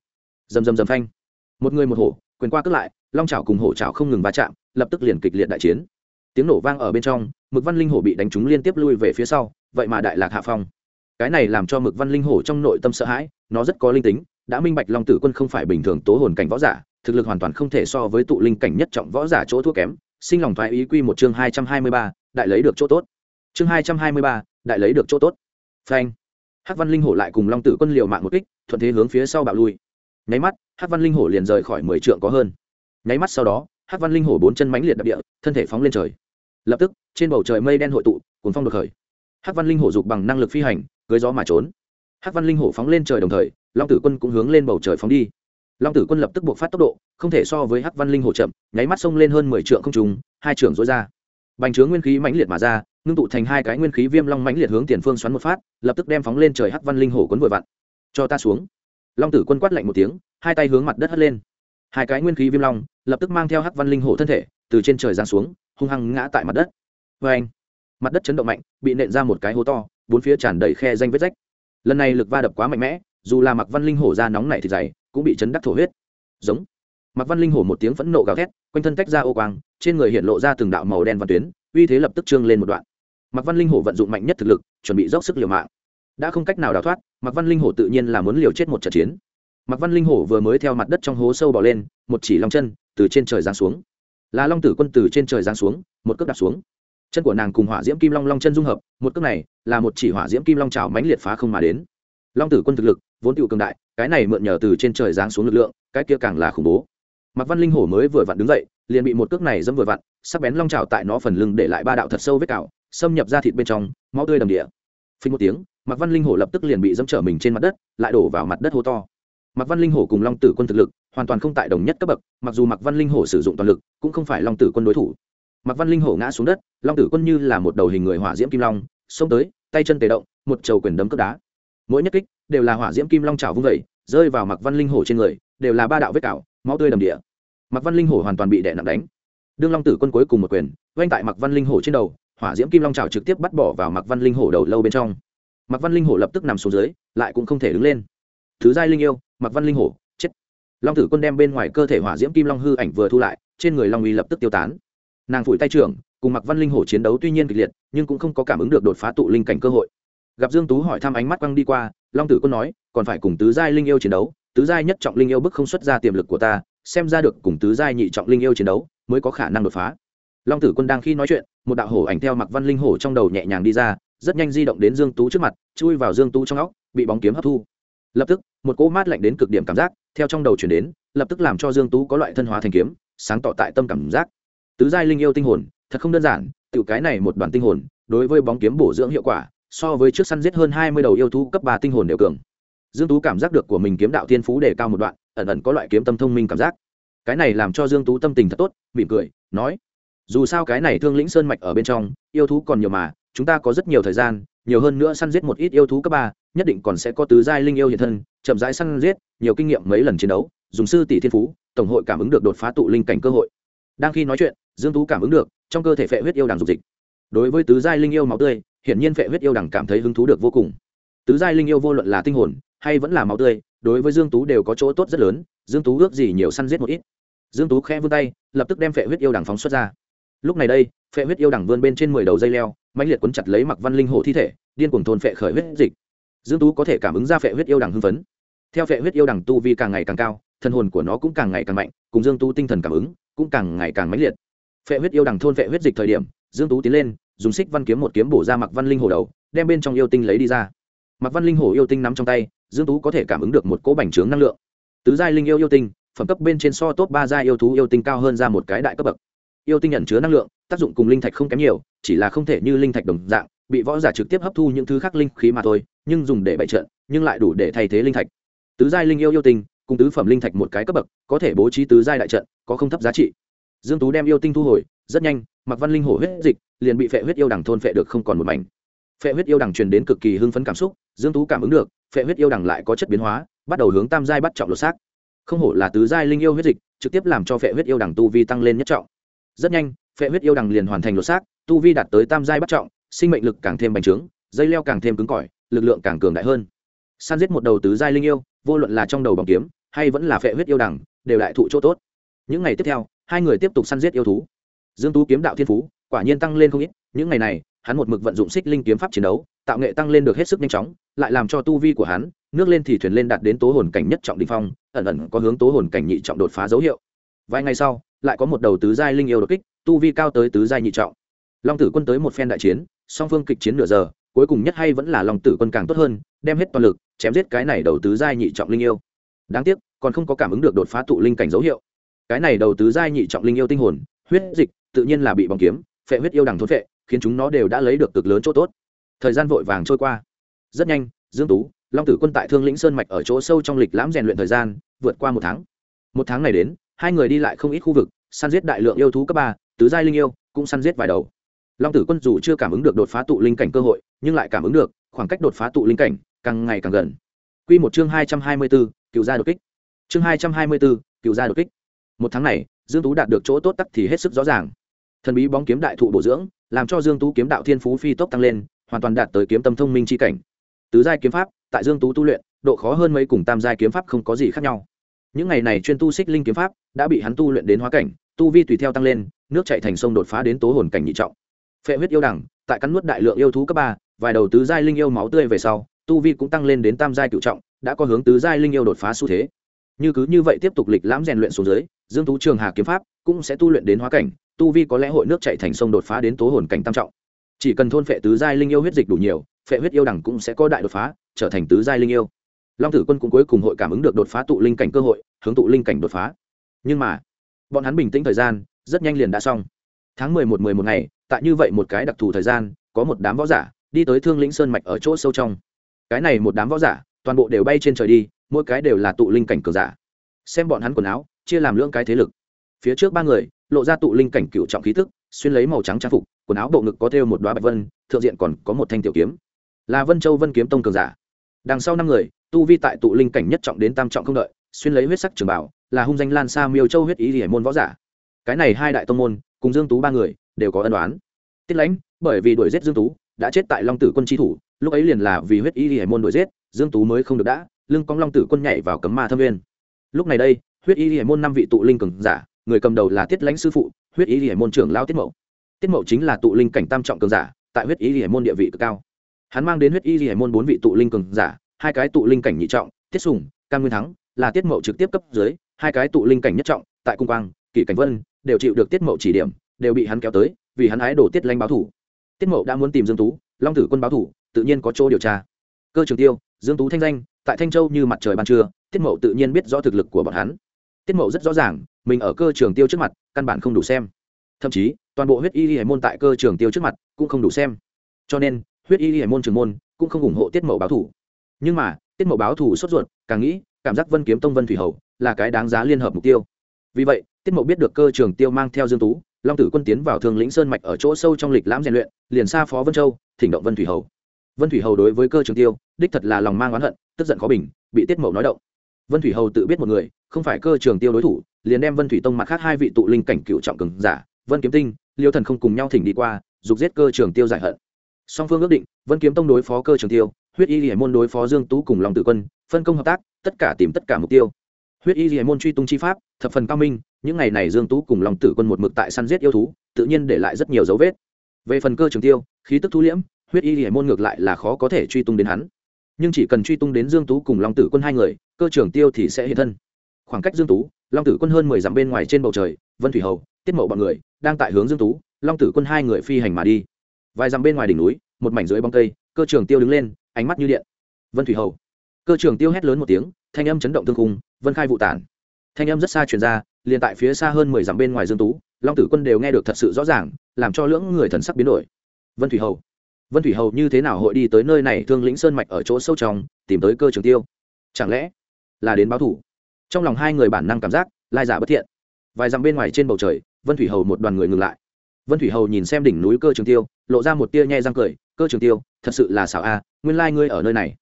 Rầm rầm rầm phanh. Một người một hổ, quyền qua cất lại long chảo cùng hổ chảo không ngừng va chạm, lập tức liền kịch liệt đại chiến. Tiếng nổ vang ở bên trong, mực văn linh hổ bị đánh trúng liên tiếp lui về phía sau, vậy mà đại lạc hạ phong. Cái này làm cho mực văn linh hổ trong nội tâm sợ hãi, nó rất có linh tính, đã minh bạch long tử quân không phải bình thường tố hồn cảnh võ giả, thực lực hoàn toàn không thể so với tụ linh cảnh nhất trọng võ giả chỗ thua kém, sinh lòng thoái ý quy một chương hai trăm hai mươi ba, đại lấy được chỗ tốt. Chương hai trăm hai mươi ba, đại lấy được chỗ tốt. Phanh. Hắc văn linh hổ lại cùng long tử quân liều mạng một kích, thuận thế hướng phía sau bạo lui. Nháy mắt, hắc văn linh hổ liền rời khỏi mười trượng có hơn nháy mắt sau đó, hắc văn linh hổ bốn chân mánh liệt đập địa, thân thể phóng lên trời. Lập tức, trên bầu trời mây đen hội tụ cuốn phong được khởi. Hắc văn linh hổ dục bằng năng lực phi hành cưới gió mà trốn. Hắc văn linh hổ phóng lên trời đồng thời, long tử quân cũng hướng lên bầu trời phóng đi. Long tử quân lập tức buộc phát tốc độ, không thể so với hắc văn linh hổ chậm, nháy mắt xông lên hơn mười trượng không trùng hai trưởng dối ra. Bành trướng nguyên khí mãnh liệt mà ra, ngưng tụ thành hai cái nguyên khí viêm long mãnh liệt hướng tiền phương xoắn một phát, lập tức đem phóng lên trời hắc văn linh hổ cuốn vội vặn. Cho ta xuống. Long tử quân quát lạnh một tiếng, hai tay hướng mặt đất hất lên hai cái nguyên khí viêm long lập tức mang theo hắc văn linh hổ thân thể, từ trên trời giáng xuống, hung hăng ngã tại mặt đất. Vê anh, mặt đất chấn động mạnh, bị nện ra một cái hố to, bốn phía tràn đầy khe danh vết rách. Lần này lực va đập quá mạnh mẽ, dù là mặc văn linh hổ ra nóng này thì dày, cũng bị chấn đắc thổ huyết. Giống. Mặc văn linh hổ một tiếng phẫn nộ gào thét, quanh thân tách ra ô quang, trên người hiện lộ ra từng đạo màu đen và tuyến, uy thế lập tức trương lên một đoạn. Mặc văn linh hổ vận dụng mạnh nhất thực lực, chuẩn bị dốc sức liều mạng. Đã không cách nào đào thoát mặc văn linh hổ tự nhiên là muốn liều chết một trận chiến mặc văn linh hổ vừa mới theo mặt đất trong hố sâu bỏ lên, một chỉ long chân từ trên trời giáng xuống. Là long tử quân từ trên trời giáng xuống, một cước đạp xuống. Chân của nàng cùng hỏa diễm kim long long chân dung hợp, một cước này là một chỉ hỏa diễm kim long trào mãnh liệt phá không mà đến. Long tử quân thực lực, vốn tựu cường đại, cái này mượn nhờ từ trên trời giáng xuống lực lượng, cái kia càng là khủng bố. Mặc văn linh hổ mới vừa vặn đứng dậy, liền bị một cước này dâm vừa vặn, sắc bén long trào tại nó phần lưng để lại ba đạo thật sâu vết cào, xâm nhập ra thịt bên trong, máu tươi đầm địa. Phình một tiếng mặc văn linh hổ lập tức liền bị dâm trở mình trên mặt đất, lại đổ vào mặt đất hô to mặc văn linh hổ cùng long tử quân thực lực hoàn toàn không tại đồng nhất cấp bậc, mặc dù mặc văn linh hổ sử dụng toàn lực, cũng không phải long tử quân đối thủ. Mặc văn linh hổ ngã xuống đất, long tử quân như là một đầu hình người hỏa diễm kim long, xông tới, tay chân tề động, một trầu quyền đấm cướp đá. Mỗi nhất kích đều là hỏa diễm kim long trào vung vẩy rơi vào mặc văn linh hổ trên người, đều là ba đạo vết cào, máu tươi đầm địa. Mặc văn linh hổ hoàn toàn bị đè nặng đánh. Đương long tử quân cuối cùng một quyền oanh tại mặc văn linh hổ trên đầu, hỏa diễm kim long trào trực tiếp bắt bỏ vào mặc văn linh hổ đầu lâu bên trong. Mặc văn linh hổ lập tức nằm xuống dưới, lại cũng không thể đứng lên. Thứ giai linh yêu mặc văn linh hổ, chết. Long tử quân đem bên ngoài cơ thể hỏa diễm kim long hư ảnh vừa thu lại, trên người long uy lập tức tiêu tán. Nàng phủi tay trưởng, cùng mặc văn linh hổ chiến đấu tuy nhiên kịch liệt, nhưng cũng không có cảm ứng được đột phá tụ linh cảnh cơ hội. Gặp dương tú hỏi thăm ánh mắt quăng đi qua, long tử quân nói, còn phải cùng tứ giai linh yêu chiến đấu, tứ giai nhất trọng linh yêu bức không xuất ra tiềm lực của ta, xem ra được cùng tứ giai nhị trọng linh yêu chiến đấu mới có khả năng đột phá. Long tử quân đang khi nói chuyện, một đạo hổ ảnh theo mặc văn linh hổ trong đầu nhẹ nhàng đi ra, rất nhanh di động đến dương tú trước mặt, chui vào dương tú trong óc, bị bóng kiếm hấp thu lập tức, một cỗ mát lạnh đến cực điểm cảm giác theo trong đầu chuyển đến, lập tức làm cho dương tú có loại thân hóa thành kiếm, sáng tỏ tại tâm cảm giác. Tứ giai linh yêu tinh hồn, thật không đơn giản tiểu cái này một đoàn tinh hồn, đối với bóng kiếm bổ dưỡng hiệu quả, so với trước săn giết hơn hai mươi đầu yêu thú cấp ba tinh hồn đều cường. Dương tú cảm giác được của mình kiếm đạo thiên phú đề cao một đoạn, ẩn ẩn có loại kiếm tâm thông minh cảm giác. Cái này làm cho dương tú tâm tình thật tốt, mỉm cười, nói, dù sao cái này thương lĩnh sơn mạch ở bên trong, yêu thú còn nhiều mà, chúng ta có rất nhiều thời gian nhiều hơn nữa săn giết một ít yêu thú cấp ba, nhất định còn sẽ có tứ giai linh yêu hiện thân, chậm rãi săn giết, nhiều kinh nghiệm mấy lần chiến đấu, dùng sư tỷ thiên phú, tổng hội cảm ứng được đột phá tụ linh cảnh cơ hội. Đang khi nói chuyện, dương tú cảm ứng được, trong cơ thể phệ huyết yêu đằng dục dịch. Đối với tứ giai linh yêu máu tươi, hiển nhiên phệ huyết yêu đằng cảm thấy hứng thú được vô cùng. Tứ giai linh yêu vô luận là tinh hồn, hay vẫn là máu tươi, đối với dương tú đều có chỗ tốt rất lớn, dương tú ước gì nhiều săn giết một ít. Dương tú khẽ vươn tay, lập tức đem phệ huyết yêu đằng phóng xuất ra. Lúc này đây, phệ huyết yêu đằng vươn bên trên mười đầu dây leo mãnh liệt quấn chặt lấy mặc văn linh hổ thi thể, điên cuồng thôn phệ khởi huyết dịch. Dương tú có thể cảm ứng ra phệ huyết yêu đằng hưng phấn. Theo phệ huyết yêu đằng tu vi càng ngày càng cao thân hồn của nó cũng càng ngày càng mạnh, cùng dương tú tinh thần cảm ứng cũng càng ngày càng mãnh liệt. Phệ huyết yêu đằng thôn phệ huyết dịch thời điểm, dương tú tiến lên, dùng xích văn kiếm một kiếm bổ ra mặc văn linh hổ đầu, đem bên trong yêu tinh lấy đi ra. Mặc văn linh hổ yêu tinh nắm trong tay, dương tú có thể cảm ứng được một cỗ bành trướng năng lượng. Tứ giai linh yêu yêu tinh, phẩm cấp bên trên so top ba giai yêu thú yêu tinh cao hơn ra một cái đại cấp bậc. Yêu tinh nhận chứa năng lượng tác dụng cùng linh thạch không kém nhiều, chỉ là không thể như linh thạch đồng dạng, bị võ giả trực tiếp hấp thu những thứ khác linh khí mà thôi, nhưng dùng để bày trận, nhưng lại đủ để thay thế linh thạch. Tứ giai linh yêu yêu tinh, cùng tứ phẩm linh thạch một cái cấp bậc, có thể bố trí tứ giai đại trận, có không thấp giá trị. Dương tú đem yêu tinh thu hồi, rất nhanh mặc văn linh hổ huyết dịch, liền bị phệ huyết yêu đằng thôn phệ được không còn một mảnh. Phệ huyết yêu đằng truyền đến cực kỳ hưng phấn cảm xúc, dương tú cảm ứng được, phệ huyết yêu đằng lại có chất biến hóa, bắt đầu hướng tam giai bắt trọng lột xác. Không hổ là tứ giai linh yêu huyết dịch, trực tiếp làm cho phệ huyết yêu đằng tu vi tăng lên nhất trọng. Rất nhanh phệ huyết yêu đằng liền hoàn thành lột xác, tu vi đạt tới tam giai bắt trọng, sinh mệnh lực càng thêm bành trướng, dây leo càng thêm cứng cỏi, lực lượng càng cường đại hơn. San giết một đầu tứ giai linh yêu, vô luận là trong đầu bằng kiếm, hay vẫn là phệ huyết yêu đằng, đều đại thụ chỗ tốt. Những ngày tiếp theo, hai người tiếp tục săn giết yêu thú. Dương tú kiếm đạo thiên phú, quả nhiên tăng lên không ít, những ngày này, hắn một mực vận dụng xích linh kiếm pháp chiến đấu, tạo nghệ tăng lên được hết sức nhanh chóng, lại làm cho tu vi của hắn, nước lên thì thuyền lên đạt đến tố hồn cảnh nhất trọng đỉnh phong, ẩn ẩn có hướng tố hồn cảnh nhị trọng đột phá dấu hiệu. Vài ngày sau lại có một đầu tứ giai linh yêu đột kích, tu vi cao tới tứ giai nhị trọng. Long tử quân tới một phen đại chiến, song phương kịch chiến nửa giờ, cuối cùng nhất hay vẫn là long tử quân càng tốt hơn, đem hết toàn lực, chém giết cái này đầu tứ giai nhị trọng linh yêu. Đáng tiếc, còn không có cảm ứng được đột phá tụ linh cảnh dấu hiệu. Cái này đầu tứ giai nhị trọng linh yêu tinh hồn, huyết dịch, tự nhiên là bị bóng kiếm, phệ huyết yêu đằng thốn phệ, khiến chúng nó đều đã lấy được cực lớn chỗ tốt. Thời gian vội vàng trôi qua. Rất nhanh, dương tú, long tử quân tại thương lĩnh sơn mạch ở chỗ sâu trong lịch lãm rèn luyện thời gian, vượt qua một tháng. Một tháng này đến hai người đi lại không ít khu vực săn giết đại lượng yêu thú cấp ba tứ giai linh yêu cũng săn giết vài đầu long tử quân dù chưa cảm ứng được đột phá tụ linh cảnh cơ hội nhưng lại cảm ứng được khoảng cách đột phá tụ linh cảnh càng ngày càng gần Quy một chương hai trăm hai mươi bốn cựu gia đột kích. Chương hai trăm hai mươi bốn cựu gia đột kích. Một tháng này, Dương Tú đạt được chỗ tốt tắc thì hết sức rõ ràng. Thần bí bóng kiếm đại thụ bổ dưỡng, làm cho Dương Tú kiếm đạo thiên phú phi tốc tăng lên, hoàn toàn đạt tới kiếm tâm thông minh chi cảnh. Tứ giai kiếm pháp, tại Dương Tú tu luyện, độ khó hơn mấy cùng tam giai kiếm pháp không có gì khác nhau. Những ngày này chuyên tu xích linh kiếm pháp, đã bị hắn tu luyện đến hóa cảnh, tu vi tùy theo tăng lên, nước chảy thành sông đột phá đến tố hồn cảnh nhị trọng. Phệ huyết yêu đẳng, tại cắn nuốt đại lượng yêu thú cấp ba, vài đầu tứ giai linh yêu máu tươi về sau, tu vi cũng tăng lên đến tam giai cựu trọng, đã có hướng tứ giai linh yêu đột phá xu thế. Như cứ như vậy tiếp tục lịch lãm rèn luyện xuống dưới, Dương Tú Trường Hà kiếm pháp cũng sẽ tu luyện đến hóa cảnh, tu vi có lẽ hội nước chảy thành sông đột phá đến tố hồn cảnh tam trọng. Chỉ cần thôn phệ tứ giai linh yêu huyết dịch đủ nhiều, phệ huyết yêu đẳng cũng sẽ có đại đột phá, trở thành tứ giai linh yêu. Long Tử Quân cũng cuối cùng hội cảm ứng được đột phá tụ linh cảnh cơ hội, hướng tụ linh cảnh đột phá. Nhưng mà, bọn hắn bình tĩnh thời gian, rất nhanh liền đã xong. Tháng mười một mười một ngày, tại như vậy một cái đặc thù thời gian, có một đám võ giả đi tới Thương Lĩnh Sơn mạch ở chỗ sâu trong. Cái này một đám võ giả, toàn bộ đều bay trên trời đi, mỗi cái đều là tụ linh cảnh cường giả. Xem bọn hắn quần áo, chia làm lưỡng cái thế lực. Phía trước ba người, lộ ra tụ linh cảnh cựu trọng khí tức, xuyên lấy màu trắng trang phục, quần áo bộ ngực có thêu một đóa bạch vân, thượng diện còn có một thanh tiểu kiếm. Là Vân Châu Vân Kiếm Tông cường giả. Đằng sau năm người, tu vi tại tụ linh cảnh nhất trọng đến tam trọng không đợi, xuyên lấy huyết sắc trường bảo, là hung danh lan xa Miêu Châu huyết ý liễu môn võ giả. Cái này hai đại tông môn, cùng Dương Tú ba người, đều có ân đoán. Tiết Lãnh, bởi vì đuổi giết Dương Tú, đã chết tại Long Tử quân chi thủ, lúc ấy liền là vì huyết ý liễu môn đuổi giết, Dương Tú mới không được đã, lưng cong Long Tử quân nhảy vào cấm ma thâm nguyên. Lúc này đây, huyết ý liễu môn năm vị tụ linh cường giả, người cầm đầu là Tiết Lãnh sư phụ, huyết ý liễu môn trưởng lão Tiết Mậu. Tiết Mậu chính là tụ linh cảnh tam trọng cường giả, tại huyết ý liễu môn địa vị cực cao. Hắn mang đến huyết ý liễu môn bốn vị tụ linh cường giả, hai cái tụ linh cảnh nhị trọng, Tiết Sùng, Cam Nguyên Thắng, là Tiết Mậu trực tiếp cấp dưới, hai cái tụ linh cảnh nhất trọng, tại cung quang, Kỷ Cảnh Vân, đều chịu được Tiết Mậu chỉ điểm, đều bị hắn kéo tới, vì hắn ái đổ Tiết lanh báo thủ. Tiết Mậu đã muốn tìm Dương Tú, Long Tử Quân báo thủ, tự nhiên có chỗ điều tra. Cơ Trường Tiêu, Dương Tú thanh danh, tại Thanh Châu như mặt trời ban trưa, Tiết Mậu tự nhiên biết rõ thực lực của bọn hắn. Tiết Mậu rất rõ ràng, mình ở cơ trường tiêu trước mặt, căn bản không đủ xem. Thậm chí, toàn bộ huyết y hải môn tại cơ trường tiêu trước mặt, cũng không đủ xem. Cho nên, huyết y hải môn trường môn cũng không ủng hộ Tiết Mậu báo thủ. Nhưng mà, Tiết Mậu báo thù sốt ruột, càng nghĩ, cảm giác Vân Kiếm Tông Vân Thủy Hầu là cái đáng giá liên hợp mục tiêu. Vì vậy, Tiết Mậu biết được cơ trường tiêu mang theo Dương Tú, Long Tử Quân tiến vào Thương Lĩnh Sơn mạch ở chỗ sâu trong lịch lãm rèn luyện, liền xa phó Vân Châu, thỉnh động Vân Thủy Hầu. Vân Thủy Hầu đối với cơ trường tiêu, đích thật là lòng mang oán hận, tức giận khó bình, bị Tiết Mậu nói động. Vân Thủy Hầu tự biết một người, không phải cơ trường tiêu đối thủ, liền đem Vân Thủy Tông mặt khác hai vị tụ linh cảnh cựu trọng cường giả, Vân Kiếm Tinh, Liêu Thần không cùng nhau thỉnh đi qua, dục giết cơ trường tiêu giải hận. Song phương ước định, Vân Kiếm Tông đối phó cơ trường tiêu, Huyết Y hải môn đối phó Dương Tú cùng Long Tử Quân, phân công hợp tác, tất cả tìm tất cả mục tiêu. Huyết Y hải môn truy tung chi pháp, thập phần cao minh, những ngày này Dương Tú cùng Long Tử Quân một mực tại săn giết yêu thú, tự nhiên để lại rất nhiều dấu vết. Về phần cơ trường tiêu, khí tức thu liễm, Huyết Y hải môn ngược lại là khó có thể truy tung đến hắn. Nhưng chỉ cần truy tung đến Dương Tú cùng Long Tử Quân hai người, cơ trường tiêu thì sẽ hiện thân. Khoảng cách Dương Tú, Long Tử Quân hơn mười dặm bên ngoài trên bầu trời, Vân Thủy Hầu, Tiết Mậu bọn người đang tại hướng Dương Tú, Long Tử Quân hai người phi hành mà đi. Vài dặm bên ngoài đỉnh núi, một mảnh dưới bóng cây, cơ trường tiêu đứng lên, ánh mắt như điện. Vân Thủy Hầu. Cơ trưởng tiêu hét lớn một tiếng, thanh âm chấn động tương khung, vân khai vụ tản. Thanh âm rất xa truyền ra, liền tại phía xa hơn mười dặm bên ngoài Dương Tú, Long Tử Quân đều nghe được thật sự rõ ràng, làm cho lưỡng người thần sắc biến đổi. Vân Thủy Hầu. Vân Thủy Hầu như thế nào hội đi tới nơi này Thương Lĩnh Sơn mạch ở chỗ sâu trong, tìm tới cơ trường tiêu? Chẳng lẽ là đến báo thủ? Trong lòng hai người bản năng cảm giác, lai giả bất thiện. Vài dặm bên ngoài trên bầu trời, Vân Thủy Hầu một đoàn người ngừng lại. Vân Thủy Hầu nhìn xem đỉnh núi cơ trường tiêu, lộ ra một tia nhe răng cười, "Cơ trường tiêu, thật sự là xảo a, nguyên lai ngươi ở nơi này."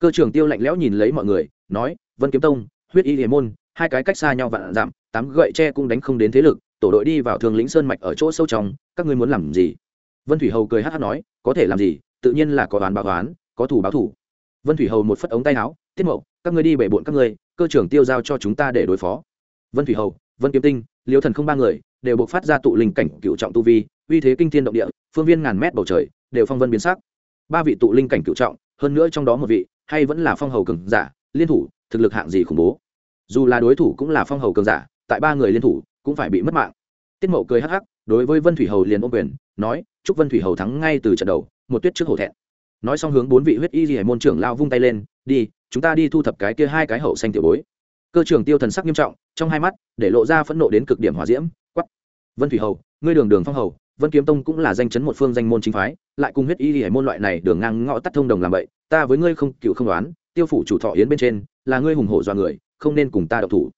Cơ trưởng tiêu lạnh lẽo nhìn lấy mọi người, nói, "Vân Kiếm Tông, Huyết Y Liễu môn, hai cái cách xa nhau vạn dặm, tám gậy tre cũng đánh không đến thế lực, tổ đội đi vào Thường Lĩnh Sơn mạch ở chỗ sâu trong, các ngươi muốn làm gì?" Vân Thủy Hầu cười hát hát nói, "Có thể làm gì, tự nhiên là có đoán báo đoán, có thủ báo thủ." Vân Thủy Hầu một phất ống tay áo, "Tiết Mậu, các ngươi đi bể bộn các ngươi, cơ trưởng tiêu giao cho chúng ta để đối phó." Vân Thủy Hầu, Vân Kiếm Tinh, Liêu Thần không ba người đều buộc phát ra tụ linh cảnh cựu trọng tu vi, uy thế kinh thiên động địa, phương viên ngàn mét bầu trời đều phong vân biến sắc. Ba vị tụ linh cảnh cựu trọng, hơn nữa trong đó một vị hay vẫn là phong hầu cường giả, liên thủ, thực lực hạng gì khủng bố. Dù là đối thủ cũng là phong hầu cường giả, tại ba người liên thủ, cũng phải bị mất mạng. Tiết mậu cười hắc hắc đối với vân thủy hầu liền ôm quyền nói chúc vân thủy hầu thắng ngay từ trận đầu một tuyết trước hổ thẹn. Nói xong hướng bốn vị huyết y gì môn trưởng lao vung tay lên đi chúng ta đi thu thập cái kia hai cái hậu xanh tiểu bối. Cơ trưởng tiêu thần sắc nghiêm trọng trong hai mắt để lộ ra phẫn nộ đến cực điểm hỏa diễm quắp vân thủy hầu ngươi đường đường phong hầu vân kiếm tông cũng là danh chấn một phương danh môn chính phái, lại cùng huyết y hải môn loại này đường ngang ngõ tắt thông đồng làm vậy, ta với ngươi không, cựu không đoán, tiêu phủ chủ thọ yến bên trên, là ngươi hùng hổ do người, không nên cùng ta độc thủ.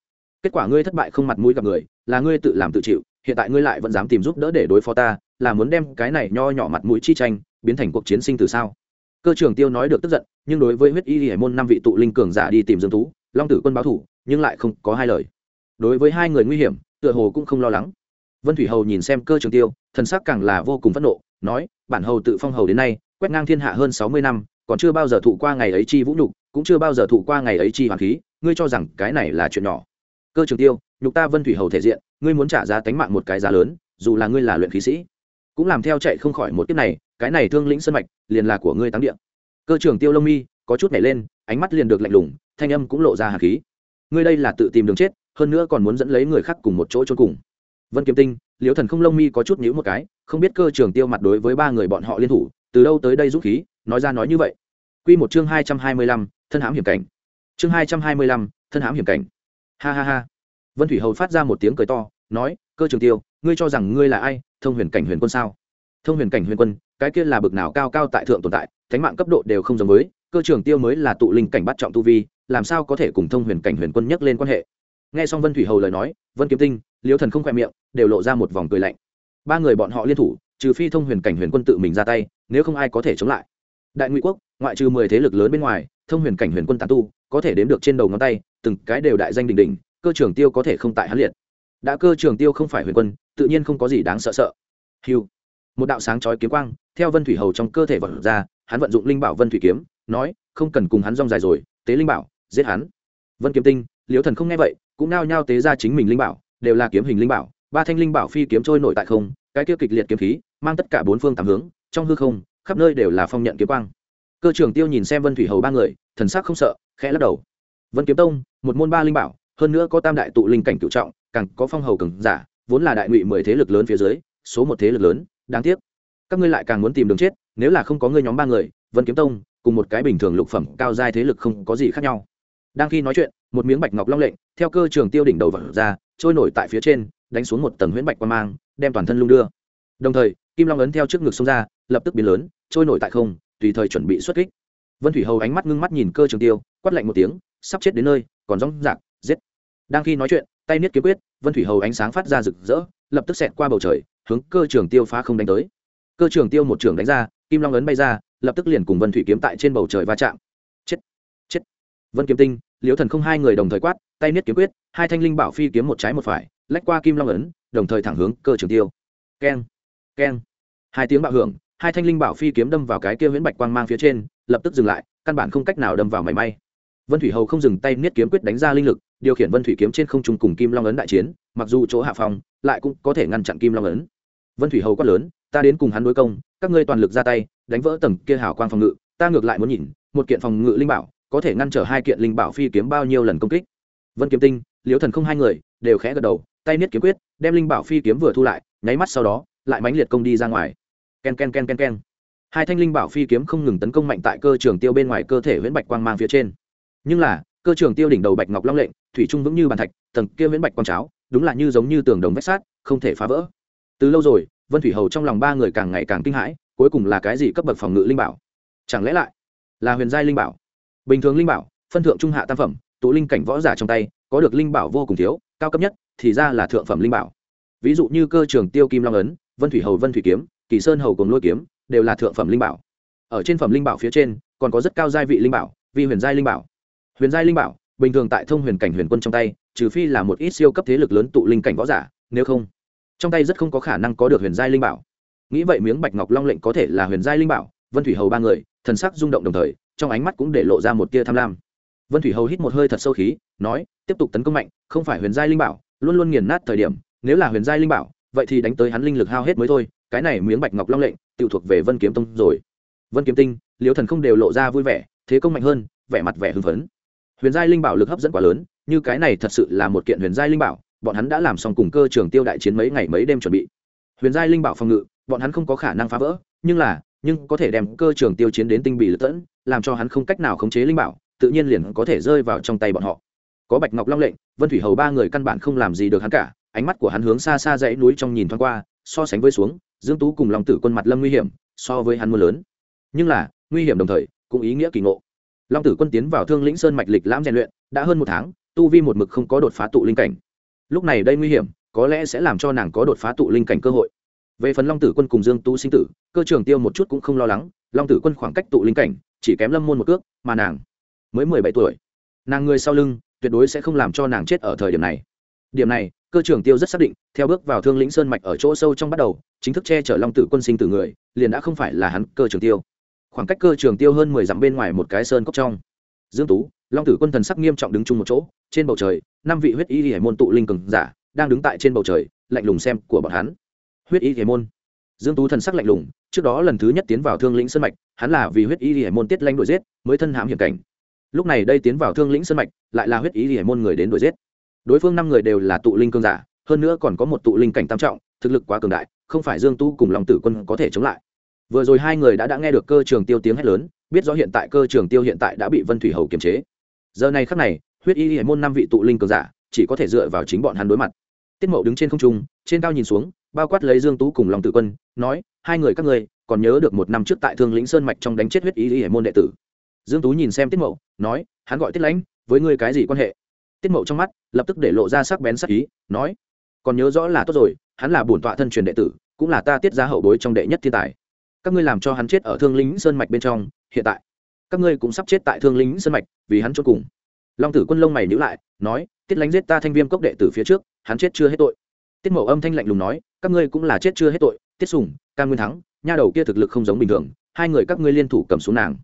Kết quả ngươi thất bại không mặt mũi gặp người, là ngươi tự làm tự chịu, hiện tại ngươi lại vẫn dám tìm giúp đỡ để đối phó ta, là muốn đem cái này nho nhỏ mặt mũi chi tranh, biến thành cuộc chiến sinh từ sao? Cơ trưởng tiêu nói được tức giận, nhưng đối với huyết y hải môn năm vị tụ linh cường giả đi tìm dương tú long tử quân báo thủ, nhưng lại không có hai lời. Đối với hai người nguy hiểm, tựa hồ cũng không lo lắng. Vân thủy hầu nhìn xem cơ trường tiêu thần sắc càng là vô cùng phẫn nộ, nói, bản hầu tự phong hầu đến nay, quét ngang thiên hạ hơn sáu mươi năm, còn chưa bao giờ thụ qua ngày ấy chi vũ nhục, cũng chưa bao giờ thụ qua ngày ấy chi hoàng khí, ngươi cho rằng cái này là chuyện nhỏ. Cơ trường tiêu, nhục ta vân thủy hầu thể diện, ngươi muốn trả giá tánh mạng một cái giá lớn, dù là ngươi là luyện khí sĩ. Cũng làm theo chạy không khỏi một kiếp này, cái này thương lĩnh sân mạch, liền là của ngươi táng địa. Cơ trường tiêu lông mi, có chút nhảy lên, ánh mắt liền được lạnh lùng, thanh âm cũng lộ ra hạt khí. Ngươi đây là tự tìm đường chết, hơn nữa còn muốn dẫn lấy người khác cùng một chỗ trốn cùng. Vân kiếm tinh liễu thần không lông mi có chút nhữ một cái không biết cơ trường tiêu mặt đối với ba người bọn họ liên thủ từ đâu tới đây dũng khí nói ra nói như vậy Quy một chương hai trăm hai mươi lăm, thân hãm hiểm cảnh. Chương hai trăm hai mươi lăm, thân hãm hiểm cảnh. Ha ha ha. Vân Thủy Hầu phát ra một tiếng cười to, nói, "Cơ Trường Tiêu, ngươi cho rằng ngươi là ai? Thông huyền cảnh huyền quân sao?" Thông huyền cảnh huyền quân, cái kia là bực nào cao cao tại thượng tồn tại, thánh mạng cấp độ đều không giống với, Cơ Trường Tiêu mới là tụ linh cảnh bắt trọng tu vi, làm sao có thể cùng thông huyền cảnh huyền quân nhắc lên quan hệ? Nghe xong Vân Thủy Hầu lời nói, Vân Kiếm Tinh, Liễu Thần không khẽ miệng, đều lộ ra một vòng cười lạnh. Ba người bọn họ liên thủ, trừ phi thông huyền cảnh huyền quân tự mình ra tay, nếu không ai có thể chống lại. Đại Ngụy quốc, ngoại trừ mười thế lực lớn bên ngoài thông huyền cảnh huyền quân tàn tu có thể đếm được trên đầu ngón tay từng cái đều đại danh đình đình, cơ Trường tiêu có thể không tại hắn liệt. Đã cơ Trường tiêu không phải huyền quân tự nhiên không có gì đáng sợ sợ. Hiu một đạo sáng chói kiếm quang theo vân thủy hầu trong cơ thể vận ra hắn vận dụng linh bảo vân thủy kiếm nói không cần cùng hắn rong dài rồi tế linh bảo giết hắn. Vân kiếm tinh liễu thần không nghe vậy cũng nao nhao tế ra chính mình linh bảo đều là kiếm hình linh bảo, ba thanh linh bảo phi kiếm trôi nổi tại không, cái kia kịch liệt kiếm khí, mang tất cả bốn phương tám hướng, trong hư không, khắp nơi đều là phong nhận kiếm quang. Cơ trưởng tiêu nhìn xem vân thủy hầu ba người, thần sắc không sợ, khẽ lắc đầu. Vân kiếm tông, một môn ba linh bảo, hơn nữa có tam đại tụ linh cảnh cựu trọng, càng có phong hầu cường giả, vốn là đại ngụy mười thế lực lớn phía dưới, số một thế lực lớn, đáng tiếc. Các ngươi lại càng muốn tìm đường chết, nếu là không có ngươi nhóm ba người, vân kiếm tông, cùng một cái bình thường lục phẩm cao giai thế lực không có gì khác nhau. Đang khi nói chuyện, một miếng bạch ngọc long lệnh theo cơ trường tiêu đỉnh đầu vật ra, trôi nổi tại phía trên, đánh xuống một tầng huyễn bạch quan mang, đem toàn thân lung đưa. Đồng thời, kim long ấn theo trước ngực xông ra, lập tức biến lớn, trôi nổi tại không, tùy thời chuẩn bị xuất kích. Vân thủy hầu ánh mắt ngưng mắt nhìn cơ trường tiêu, quát lạnh một tiếng, sắp chết đến nơi, còn rong rạc, giết. Đang khi nói chuyện, tay niết kiếm quyết, vân thủy hầu ánh sáng phát ra rực rỡ, lập tức xẹt qua bầu trời, hướng cơ trường tiêu phá không đánh tới. Cơ trường tiêu một trường đánh ra, kim long ấn bay ra, lập tức liền cùng vân thủy kiếm tại trên bầu trời va chạm vân kiếm tinh, liễu thần không hai người đồng thời quát, tay niết kiếm quyết, hai thanh linh bảo phi kiếm một trái một phải, lách qua kim long ấn, đồng thời thẳng hướng cơ trường tiêu. Keng keng. Hai tiếng bạo hưởng, hai thanh linh bảo phi kiếm đâm vào cái kia huyễn bạch quang mang phía trên, lập tức dừng lại, căn bản không cách nào đâm vào mảy may. Vân thủy hầu không dừng tay niết kiếm quyết đánh ra linh lực, điều khiển vân thủy kiếm trên không trung cùng kim long ấn đại chiến, mặc dù chỗ hạ phòng lại cũng có thể ngăn chặn kim long ấn. Vân thủy hầu quát lớn, ta đến cùng hắn đối công, các ngươi toàn lực ra tay, đánh vỡ tầng kia hào quang phòng ngự, ta ngược lại muốn nhìn, một kiện phòng ngự linh bảo có thể ngăn trở hai kiện linh bảo phi kiếm bao nhiêu lần công kích. Vân kiếm tinh, liễu thần không hai người đều khẽ gật đầu, tay niết kiếm quyết, đem linh bảo phi kiếm vừa thu lại, nháy mắt sau đó, lại mãnh liệt công đi ra ngoài. Ken ken ken ken ken. Hai thanh linh bảo phi kiếm không ngừng tấn công mạnh tại cơ trường tiêu bên ngoài cơ thể huyễn bạch quang mang phía trên. Nhưng là, cơ trường tiêu đỉnh đầu bạch ngọc long lệnh, thủy trung vững như bàn thạch, tầng kia huyễn bạch quang cháo, đúng là như giống như tường đồng vách sát không thể phá vỡ. Từ lâu rồi, vân thủy hầu trong lòng ba người càng ngày càng kinh hãi, cuối cùng là cái gì cấp bậc phòng ngự linh bảo? Chẳng lẽ lại là huyền giai linh bảo? Bình thường linh bảo, phân thượng trung hạ tam phẩm, tụ linh cảnh võ giả trong tay, có được linh bảo vô cùng thiếu, cao cấp nhất, thì ra là thượng phẩm linh bảo. Ví dụ như cơ trường tiêu kim long ấn, vân thủy hầu vân thủy kiếm, kỳ sơn hầu cùng lôi kiếm, đều là thượng phẩm linh bảo. Ở trên phẩm linh bảo phía trên, còn có rất cao giai vị linh bảo, vi huyền giai linh bảo. Huyền giai linh bảo, bình thường tại thông huyền cảnh huyền quân trong tay, trừ phi là một ít siêu cấp thế lực lớn tụ linh cảnh võ giả, nếu không, trong tay rất không có khả năng có được huyền giai linh bảo. Nghĩ vậy miếng bạch ngọc long lệnh có thể là huyền giai linh bảo, vân thủy hầu ba người, thần sắc rung động đồng thời trong ánh mắt cũng để lộ ra một tia tham lam. Vân thủy hầu hít một hơi thật sâu khí, nói, tiếp tục tấn công mạnh, không phải huyền giai linh bảo, luôn luôn nghiền nát thời điểm, nếu là huyền giai linh bảo, vậy thì đánh tới hắn linh lực hao hết mới thôi, cái này miếng bạch ngọc long lệnh, tự thuộc về vân kiếm tông rồi. Vân kiếm tinh liêu thần không đều lộ ra vui vẻ, thế công mạnh hơn, vẻ mặt vẻ hưng phấn. Huyền giai linh bảo lực hấp dẫn quá lớn, như cái này thật sự là một kiện huyền giai linh bảo, bọn hắn đã làm xong cùng cơ trường tiêu đại chiến mấy ngày mấy đêm chuẩn bị. Huyền giai linh bảo phòng ngự, bọn hắn không có khả năng phá vỡ, nhưng là, nhưng có thể đem cơ trường tiêu chiến đến tinh bị lật tẫn làm cho hắn không cách nào khống chế linh bảo, tự nhiên liền có thể rơi vào trong tay bọn họ. Có bạch ngọc long lệnh, vân thủy hầu ba người căn bản không làm gì được hắn cả, ánh mắt của hắn hướng xa xa dãy núi trong nhìn thoáng qua, so sánh với xuống, dương tú cùng long tử quân mặt lâm nguy hiểm, so với hắn mưa lớn. Nhưng là, nguy hiểm đồng thời, cũng ý nghĩa kỳ ngộ. Long tử quân tiến vào thương lĩnh sơn mạch lịch lãm rèn luyện, đã hơn một tháng, tu vi một mực không có đột phá tụ linh cảnh. Lúc này đây nguy hiểm, có lẽ sẽ làm cho nàng có đột phá tụ linh cảnh cơ hội. Về phần long tử quân cùng dương tu sinh tử, cơ trường tiêu một chút cũng không lo lắng, long tử quân khoảng cách tụ linh cảnh chỉ kém lâm môn một cước, mà nàng mới mười bảy tuổi. Nàng người sau lưng, tuyệt đối sẽ không làm cho nàng chết ở thời điểm này. Điểm này, cơ trưởng tiêu rất xác định, theo bước vào thương lĩnh sơn mạch ở chỗ sâu trong bắt đầu, chính thức che chở long tử quân sinh tử người, liền đã không phải là hắn, cơ trưởng tiêu. Khoảng cách cơ trưởng tiêu hơn mười dặm bên ngoài một cái sơn cốc trong. Dương tú, long tử quân thần sắc nghiêm trọng đứng chung một chỗ, trên bầu trời, năm vị huyết y hải môn tụ linh cường giả đang đứng tại trên bầu trời, lạnh lùng xem của bọn hắn. Huyết y hải môn. Dương tú thần sắc lạnh lùng trước đó lần thứ nhất tiến vào thương lĩnh sân mạch, hắn là vì huyết y hải môn tiết lanh đuổi giết, mới thân hãm hiểm cảnh. Lúc này đây tiến vào thương lĩnh sân mạch, lại là huyết y hải môn người đến đuổi giết. Đối phương năm người đều là tụ linh cường giả, hơn nữa còn có một tụ linh cảnh tam trọng, thực lực quá cường đại, không phải dương tu cùng long tử quân có thể chống lại. Vừa rồi hai người đã đã nghe được cơ trường tiêu tiếng hét lớn, biết rõ hiện tại cơ trường tiêu hiện tại đã bị vân thủy hầu kiềm chế. Giờ này khắc này, huyết y hải môn năm vị tụ linh cường giả, chỉ có thể dựa vào chính bọn hắn đối mặt. Tiết mậu đứng trên không trung, trên cao nhìn xuống bao quát lấy dương tú cùng lòng tử quân, nói, hai người các ngươi, còn nhớ được một năm trước tại thương lĩnh sơn mạch trong đánh chết huyết y hệ môn đệ tử? Dương tú nhìn xem tiết mậu, nói, hắn gọi tiết lãnh, với ngươi cái gì quan hệ? Tiết mậu trong mắt, lập tức để lộ ra sắc bén sắc ý, nói, còn nhớ rõ là tốt rồi, hắn là bổn tọa thân truyền đệ tử, cũng là ta tiết ra hậu bối trong đệ nhất thiên tài. Các ngươi làm cho hắn chết ở thương lính sơn mạch bên trong, hiện tại, các ngươi cũng sắp chết tại thương lính sơn mạch, vì hắn cho cùng. Long tử quân lông mày nhữ lại, nói, tiết lánh giết ta thanh viêm cốc đệ tử phía trước, hắn chết chưa hết tội. Tiết Mậu âm thanh lạnh lùng nói các ngươi cũng là chết chưa hết tội, tiết sùng, cam nguyên thắng, nha đầu kia thực lực không giống bình thường, hai người các ngươi liên thủ cầm xuống nàng.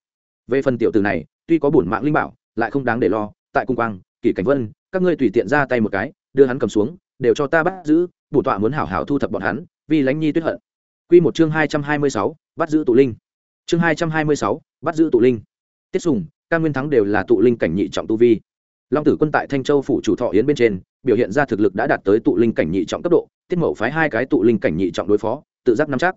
Về phần tiểu tử này, tuy có bổn mạng linh bảo, lại không đáng để lo, tại cung quang, kỷ cảnh vân, các ngươi tùy tiện ra tay một cái, đưa hắn cầm xuống, đều cho ta bắt giữ, bổ tọa muốn hảo hảo thu thập bọn hắn, vì lãnh nhi tuyết hận. Quy một chương hai trăm hai mươi sáu, bắt giữ tụ linh. Chương hai trăm hai mươi sáu, bắt giữ tụ linh. Tiết sùng ca nguyên thắng đều là tụ linh cảnh nhị trọng tu vi. Long tử quân tại thanh châu phủ chủ thọ yến bên trên, biểu hiện ra thực lực đã đạt tới tụ linh cảnh nhị trọng cấp độ tiết Mậu phái hai cái tụ linh cảnh nhị trọng đối phó, tự giác nắm chắc.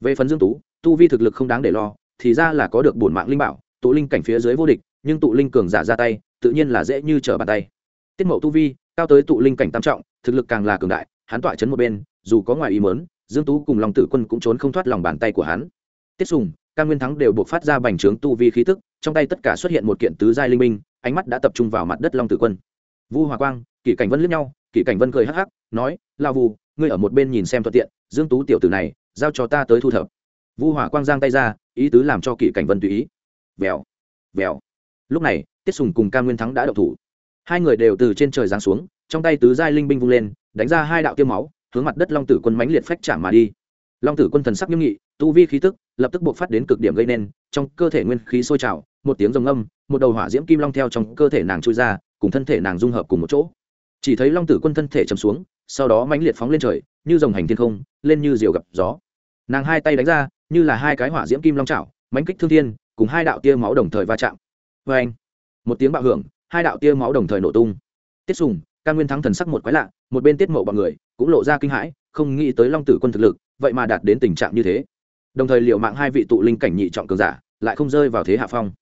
Về phần dương tú, tu vi thực lực không đáng để lo, thì ra là có được bổn mạng linh bảo, tụ linh cảnh phía dưới vô địch, nhưng tụ linh cường giả ra tay, tự nhiên là dễ như trở bàn tay. Tiết Mậu tu vi, cao tới tụ linh cảnh tam trọng, thực lực càng là cường đại, hắn tọa chấn một bên, dù có ngoài ý mớn dương tú cùng lòng tử quân cũng trốn không thoát lòng bàn tay của hắn. Tiết sùng, ca nguyên thắng đều buộc phát ra bành trướng tu vi khí tức, trong tay tất cả xuất hiện một kiện tứ giai linh minh ánh mắt đã tập trung vào mặt đất long tử quân. Vu hòa quang, kỷ cảnh vân liếc nhau, kỷ cảnh vân cười hắc hắc, nói lao vu ngươi ở một bên nhìn xem thuận tiện, dương tú tiểu tử này, giao cho ta tới thu thập. Vu hỏa quang giang tay ra, ý tứ làm cho kỷ cảnh vân tùy ý. Vèo vèo. Lúc này, tiết sùng cùng Ca nguyên thắng đã động thủ. Hai người đều từ trên trời giáng xuống, trong tay tứ giai linh binh vung lên, đánh ra hai đạo tiêu máu, hướng mặt đất long tử quân mãnh liệt phách chạm mà đi. Long tử quân thần sắc nghiêm nghị, tu vi khí tức, lập tức buộc phát đến cực điểm gây nên, trong cơ thể nguyên khí sôi trào, một tiếng rồng âm, một đầu hỏa diễm kim long theo trong cơ thể nàng trôi ra, cùng thân thể nàng dung hợp cùng một chỗ. Chỉ thấy long tử quân thân thể chầm xuống sau đó mãnh liệt phóng lên trời, như dòng hành thiên không, lên như diều gặp gió. Nàng hai tay đánh ra, như là hai cái hỏa diễm kim long chảo, mãnh kích thương thiên, cùng hai đạo tia máu đồng thời va chạm. Vê anh, một tiếng bạo hưởng, hai đạo tia máu đồng thời nổ tung. Tiết sùng ca nguyên thắng thần sắc một quái lạ, một bên tiết mộ bọn người, cũng lộ ra kinh hãi, không nghĩ tới long tử quân thực lực, vậy mà đạt đến tình trạng như thế. Đồng thời liệu mạng hai vị tụ linh cảnh nhị trọng cường giả, lại không rơi vào thế hạ phong.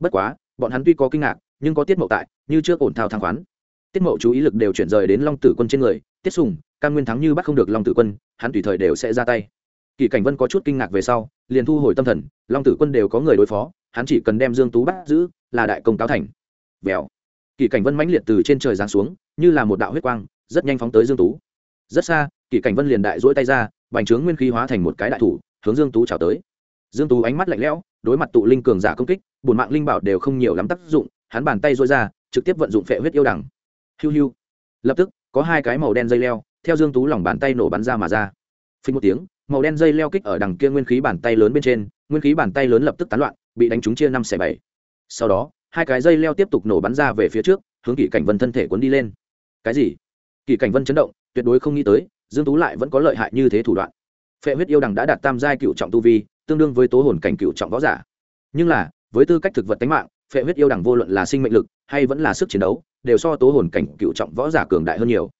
Bất quá, bọn hắn tuy có kinh ngạc, nhưng có tiết mậu tại, như trước ổn thao thang khoán. Tiết mậu chú ý lực đều chuyển rời đến long tử quân trên người tiết sùng căn nguyên thắng như bắt không được long tử quân, hắn tùy thời đều sẽ ra tay. Kỳ cảnh vân có chút kinh ngạc về sau, liền thu hồi tâm thần, long tử quân đều có người đối phó, hắn chỉ cần đem dương tú bắt giữ, là đại công cáo thành. Vèo. Kỳ cảnh vân mãnh liệt từ trên trời giáng xuống, như là một đạo huyết quang, rất nhanh phóng tới dương tú. Rất xa, kỳ cảnh vân liền đại duỗi tay ra, bành trướng nguyên khí hóa thành một cái đại thủ, hướng dương tú chào tới. Dương tú ánh mắt lạnh lẽo, đối mặt tụ linh cường giả công kích bùn mạng linh bảo đều không nhiều lắm tác dụng, hắn bàn tay duỗi ra, trực tiếp vận dụng phệ huyết yêu đằng hiu hiu. Lập tức có hai cái màu đen dây leo, theo dương tú lòng bàn tay nổ bắn ra mà ra. Phình một tiếng, màu đen dây leo kích ở đằng kia nguyên khí bàn tay lớn bên trên, nguyên khí bàn tay lớn lập tức tán loạn, bị đánh trúng chia năm xẻ bảy. Sau đó, hai cái dây leo tiếp tục nổ bắn ra về phía trước, hướng kỷ cảnh vân thân thể cuốn đi lên. Cái gì? Kỷ cảnh vân chấn động, tuyệt đối không nghĩ tới, dương tú lại vẫn có lợi hại như thế thủ đoạn. Phệ huyết yêu đằng đã đạt tam giai cựu trọng tu vi, tương đương với tố hồn cảnh cựu trọng võ giả. Nhưng là, với tư cách thực vật tánh mạng, phệ huyết yêu đằng vô luận là sinh mệnh lực, hay vẫn là sức chiến đấu đều so tố hồn cảnh cựu trọng võ giả cường đại hơn nhiều.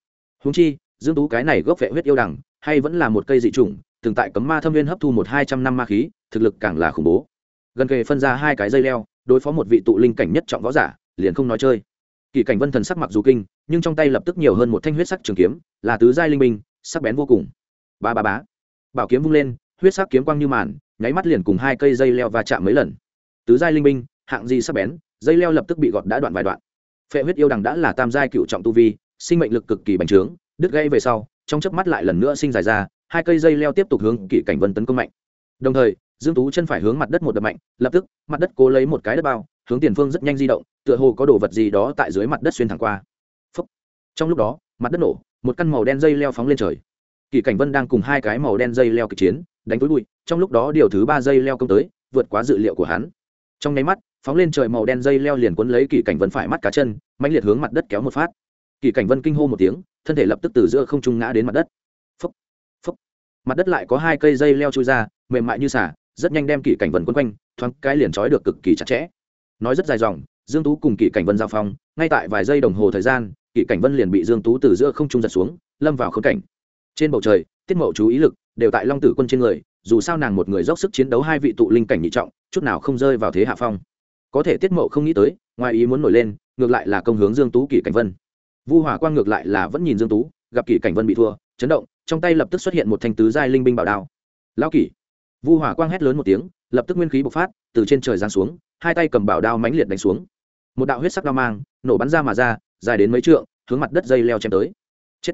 Húng chi, dương tú cái này gốc vệ huyết yêu đằng, hay vẫn là một cây dị chủng, từng tại cấm ma thâm viên hấp thu một hai trăm năm ma khí, thực lực càng là khủng bố. Gần kề phân ra hai cái dây leo, đối phó một vị tụ linh cảnh nhất trọng võ giả, liền không nói chơi. Kỳ cảnh vân thần sắc mặc dù kinh, nhưng trong tay lập tức nhiều hơn một thanh huyết sắc trường kiếm, là tứ giai linh minh sắc bén vô cùng. Ba ba bá bảo kiếm vung lên, huyết sắc kiếm quang như màn, nháy mắt liền cùng hai cây dây leo va chạm mấy lần. Tứ giai linh minh hạng gì sắc bén, dây leo lập tức bị gọt đã đoạn vài đoạn phệ huyết yêu đằng đã là tam giai cựu trọng tu vi, sinh mệnh lực cực kỳ bành trướng, đứt gãy về sau, trong chớp mắt lại lần nữa sinh dài ra, hai cây dây leo tiếp tục hướng kỷ cảnh vân tấn công mạnh. Đồng thời, dương tú chân phải hướng mặt đất một đập mạnh, lập tức, mặt đất cố lấy một cái đất bao, hướng tiền phương rất nhanh di động, tựa hồ có đồ vật gì đó tại dưới mặt đất xuyên thẳng qua. Phúc. trong lúc đó, mặt đất nổ, một căn màu đen dây leo phóng lên trời. Kỳ cảnh vân đang cùng hai cái màu đen dây leo kịch chiến, đánh túi bụi, trong lúc đó điều thứ ba dây leo công tới, vượt quá dự liệu của hắn. Trong nháy mắt phóng lên trời màu đen dây leo liền cuốn lấy kỳ cảnh vân phải mắt cá chân mạnh liệt hướng mặt đất kéo một phát. Kỳ cảnh vân kinh hô một tiếng, thân thể lập tức từ giữa không trung ngã đến mặt đất. Phấp phấp mặt đất lại có hai cây dây leo trôi ra, mềm mại như xả rất nhanh đem kỳ cảnh vân quấn quanh, thoáng cái liền trói được cực kỳ chặt chẽ. Nói rất dài dòng, dương tú cùng kỳ cảnh vân giao phong, ngay tại vài giây đồng hồ thời gian, kỳ cảnh vân liền bị dương tú từ giữa không trung giật xuống, lâm vào khốn cảnh. Trên bầu trời, tiết mậu chú ý lực đều tại long tử quân trên người, dù sao nàng một người dốc sức chiến đấu hai vị tụ linh cảnh nhị trọng, chút nào không rơi vào thế hạ phong có thể tiết mậu không nghĩ tới, ngoài ý muốn nổi lên, ngược lại là công hướng dương tú kỷ cảnh vân. Vu hỏa quang ngược lại là vẫn nhìn dương tú, gặp kỷ cảnh vân bị thua, chấn động, trong tay lập tức xuất hiện một thanh tứ giai linh binh bảo đao. Lao kỷ! Vu hỏa quang hét lớn một tiếng, lập tức nguyên khí bộc phát, từ trên trời giáng xuống, hai tay cầm bảo đao mãnh liệt đánh xuống. Một đạo huyết sắc đao mang, nổ bắn ra mà ra, dài đến mấy trượng, hướng mặt đất dây leo chém tới. Chết!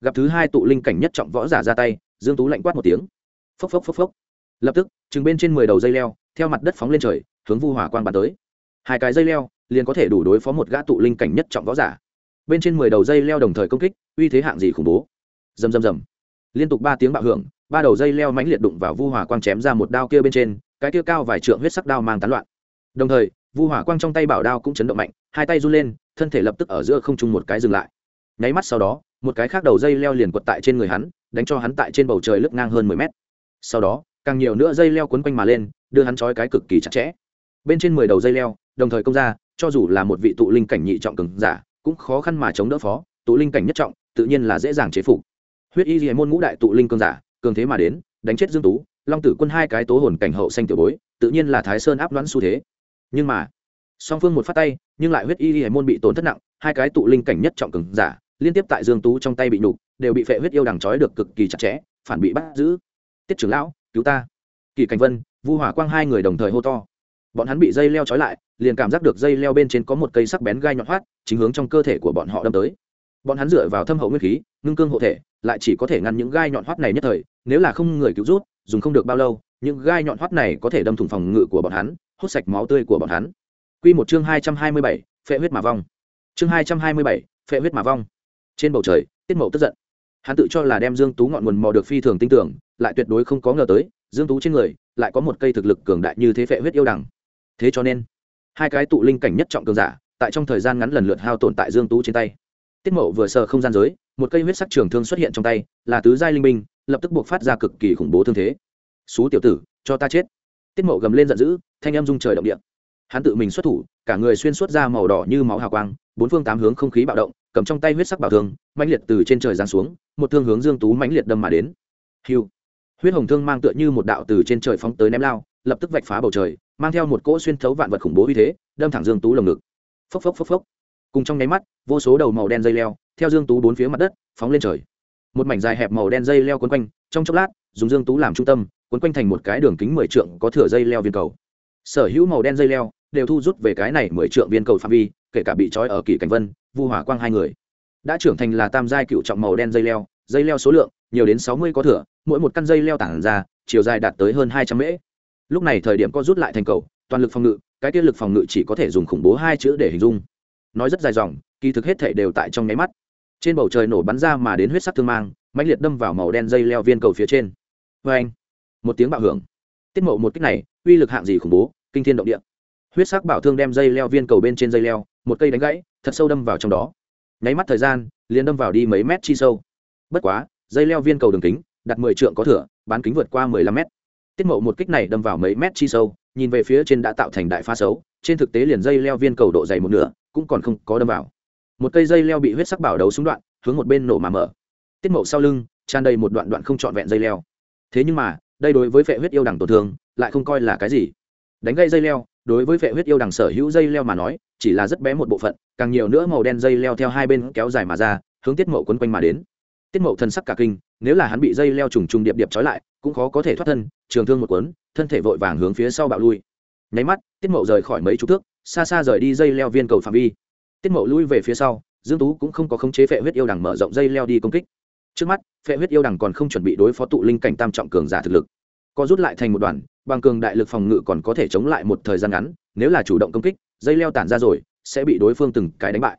Gặp thứ hai tụ linh cảnh nhất trọng võ giả ra tay, dương tú lạnh quát một tiếng. Phốc phốc phốc phốc. Lập tức, chừng bên trên mười đầu dây leo, theo mặt đất phóng lên trời hướng vu hỏa quang bắn tới. Hai cái dây leo liền có thể đủ đối phó một gã tụ linh cảnh nhất trọng võ giả. Bên trên mười đầu dây leo đồng thời công kích, uy thế hạng gì khủng bố. Rầm rầm rầm. Liên tục ba tiếng bạo hưởng, ba đầu dây leo mãnh liệt đụng vào vu hỏa quang chém ra một đao kia bên trên, cái kia cao vài trượng huyết sắc đao mang tán loạn. Đồng thời, vu hỏa quang trong tay bảo đao cũng chấn động mạnh, hai tay run lên, thân thể lập tức ở giữa không trung một cái dừng lại. Nháy mắt sau đó, một cái khác đầu dây leo liền quật tại trên người hắn, đánh cho hắn tại trên bầu trời lướt ngang hơn mười mét. Sau đó, càng nhiều nữa dây leo quấn quanh mà lên, đưa hắn trói cái cực kỳ chặt chẽ bên trên mười đầu dây leo, đồng thời công ra, cho dù là một vị tụ linh cảnh nhị trọng cường giả, cũng khó khăn mà chống đỡ phó, tụ linh cảnh nhất trọng, tự nhiên là dễ dàng chế phục. Huyết y diệ môn ngũ đại tụ linh cường giả, cường thế mà đến, đánh chết dương tú, long tử quân hai cái tố hồn cảnh hậu xanh tiểu bối, tự nhiên là thái sơn áp đoán xu thế. Nhưng mà, song phương một phát tay, nhưng lại huyết y diệ môn bị tổn thất nặng, hai cái tụ linh cảnh nhất trọng cường giả, liên tiếp tại dương tú trong tay bị nhục, đều bị phệ huyết yêu đằng trói được cực kỳ chặt chẽ, phản bị bắt giữ. Tiết trưởng lão, cứu ta. Kỳ cảnh vân, vu hỏa quang hai người đồng thời hô to bọn hắn bị dây leo trói lại liền cảm giác được dây leo bên trên có một cây sắc bén gai nhọn hoắt chính hướng trong cơ thể của bọn họ đâm tới bọn hắn dựa vào thâm hậu nguyên khí ngưng cương hộ thể lại chỉ có thể ngăn những gai nhọn hoắt này nhất thời nếu là không người cứu rút dùng không được bao lâu những gai nhọn hoắt này có thể đâm thủng phòng ngự của bọn hắn hút sạch máu tươi của bọn hắn Quy một chương hai trăm hai mươi bảy, phệ huyết mà vong. Chương hai trăm hai mươi bảy, phệ huyết mà vong. Trên bầu trời, Tiết Mậu tức giận. Hắn tự cho là đem Dương Tú ngọn nguồn mò được phi thường tinh tưởng, lại tuyệt đối không có ngờ tới, Dương Tú trên người lại có một cây thực lực cường đại như thế phệ huyết yêu đằng. Thế cho nên, hai cái tụ linh cảnh nhất trọng cường giả, tại trong thời gian ngắn lần lượt hao tổn tại Dương Tú trên tay. Tiết Mậu vừa sờ không gian giới, một cây huyết sắc trường thương xuất hiện trong tay, là tứ giai linh binh, lập tức buộc phát ra cực kỳ khủng bố thương thế. xú tiểu tử, cho ta chết!" Tiết Mậu gầm lên giận dữ, thanh âm rung trời động địa. Hắn tự mình xuất thủ, cả người xuyên suốt ra màu đỏ như máu hào quang, bốn phương tám hướng không khí bạo động, cầm trong tay huyết sắc bảo thương, mãnh liệt từ trên trời giáng xuống, một thương hướng Dương Tú mãnh liệt đâm mà đến. Hưu. Huyết hồng thương mang tựa như một đạo từ trên trời phóng tới ném lao, lập tức vạch phá bầu trời, mang theo một cỗ xuyên thấu vạn vật khủng bố uy thế, đâm thẳng Dương Tú lồng ngực. Phốc phốc phốc phốc. Cùng trong nháy mắt, vô số đầu màu đen dây leo, theo Dương Tú bốn phía mặt đất, phóng lên trời. Một mảnh dài hẹp màu đen dây leo quấn quanh, trong chốc lát, dùng Dương Tú làm trung tâm, quấn quanh thành một cái đường kính 10 trượng có thửa dây leo viên cầu. Sở hữu màu đen dây leo đều thu rút về cái này 10 trượng viên cầu phạm vi, kể cả bị trói ở Kỷ Cảnh Vân, Vu Hỏa Quang hai người. Đã trưởng thành là tam giai cựu trọng màu đen dây leo, dây leo số lượng nhiều đến 60 có thừa, mỗi một căn dây leo tản ra, chiều dài đạt tới hơn 200 mễ. Lúc này thời điểm có rút lại thành cầu, toàn lực phòng ngự, cái kia lực phòng ngự chỉ có thể dùng khủng bố hai chữ để hình dung. Nói rất dài dòng, kỳ thực hết thảy đều tại trong nháy mắt. Trên bầu trời nổ bắn ra mà đến huyết sắc thương mang, mãnh liệt đâm vào màu đen dây leo viên cầu phía trên. Oeng! Một tiếng bạo hưởng. Tiết Mộ một kích này, uy lực hạng gì khủng bố, kinh thiên động địa. Huyết sắc bảo thương đem dây leo viên cầu bên trên dây leo, một cây đánh gãy, thật sâu đâm vào trong đó. Nháy mắt thời gian, liền đâm vào đi mấy mét chi sâu. Bất quá, dây leo viên cầu đường kính, đặt mười trượng có thừa, bán kính vượt qua mười lăm mét. Tiết Mộ một kích này đâm vào mấy mét chi sâu, nhìn về phía trên đã tạo thành đại pha xấu, trên thực tế liền dây leo viên cầu độ dày một nửa, cũng còn không có đâm vào. Một cây dây leo bị huyết sắc bảo đấu súng đoạn hướng một bên nổ mà mở. Tiết mậu sau lưng tràn đầy một đoạn đoạn không trọn vẹn dây leo. Thế nhưng mà đây đối với vệ huyết yêu đằng tổn thương lại không coi là cái gì. Đánh gây dây leo đối với vệ huyết yêu đằng sở hữu dây leo mà nói chỉ là rất bé một bộ phận càng nhiều nữa màu đen dây leo theo hai bên kéo dài mà ra hướng tiết mậu quấn quanh mà đến tiết mậu thân sắc cả kinh, nếu là hắn bị dây leo trùng trùng điệp điệp trói lại, cũng khó có thể thoát thân, trường thương một quấn thân thể vội vàng hướng phía sau bạo lui. Nháy mắt, tiết mậu rời khỏi mấy chục thước, xa xa rời đi dây leo viên cầu phạm vi. Tiết mậu lui về phía sau, dương tú cũng không có khống chế phệ huyết yêu đằng mở rộng dây leo đi công kích. Trước mắt, phệ huyết yêu đằng còn không chuẩn bị đối phó tụ linh cảnh tam trọng cường giả thực lực. Co rút lại thành một đoàn, bằng cường đại lực phòng ngự còn có thể chống lại một thời gian ngắn, nếu là chủ động công kích, dây leo tản ra rồi, sẽ bị đối phương từng cái đánh bại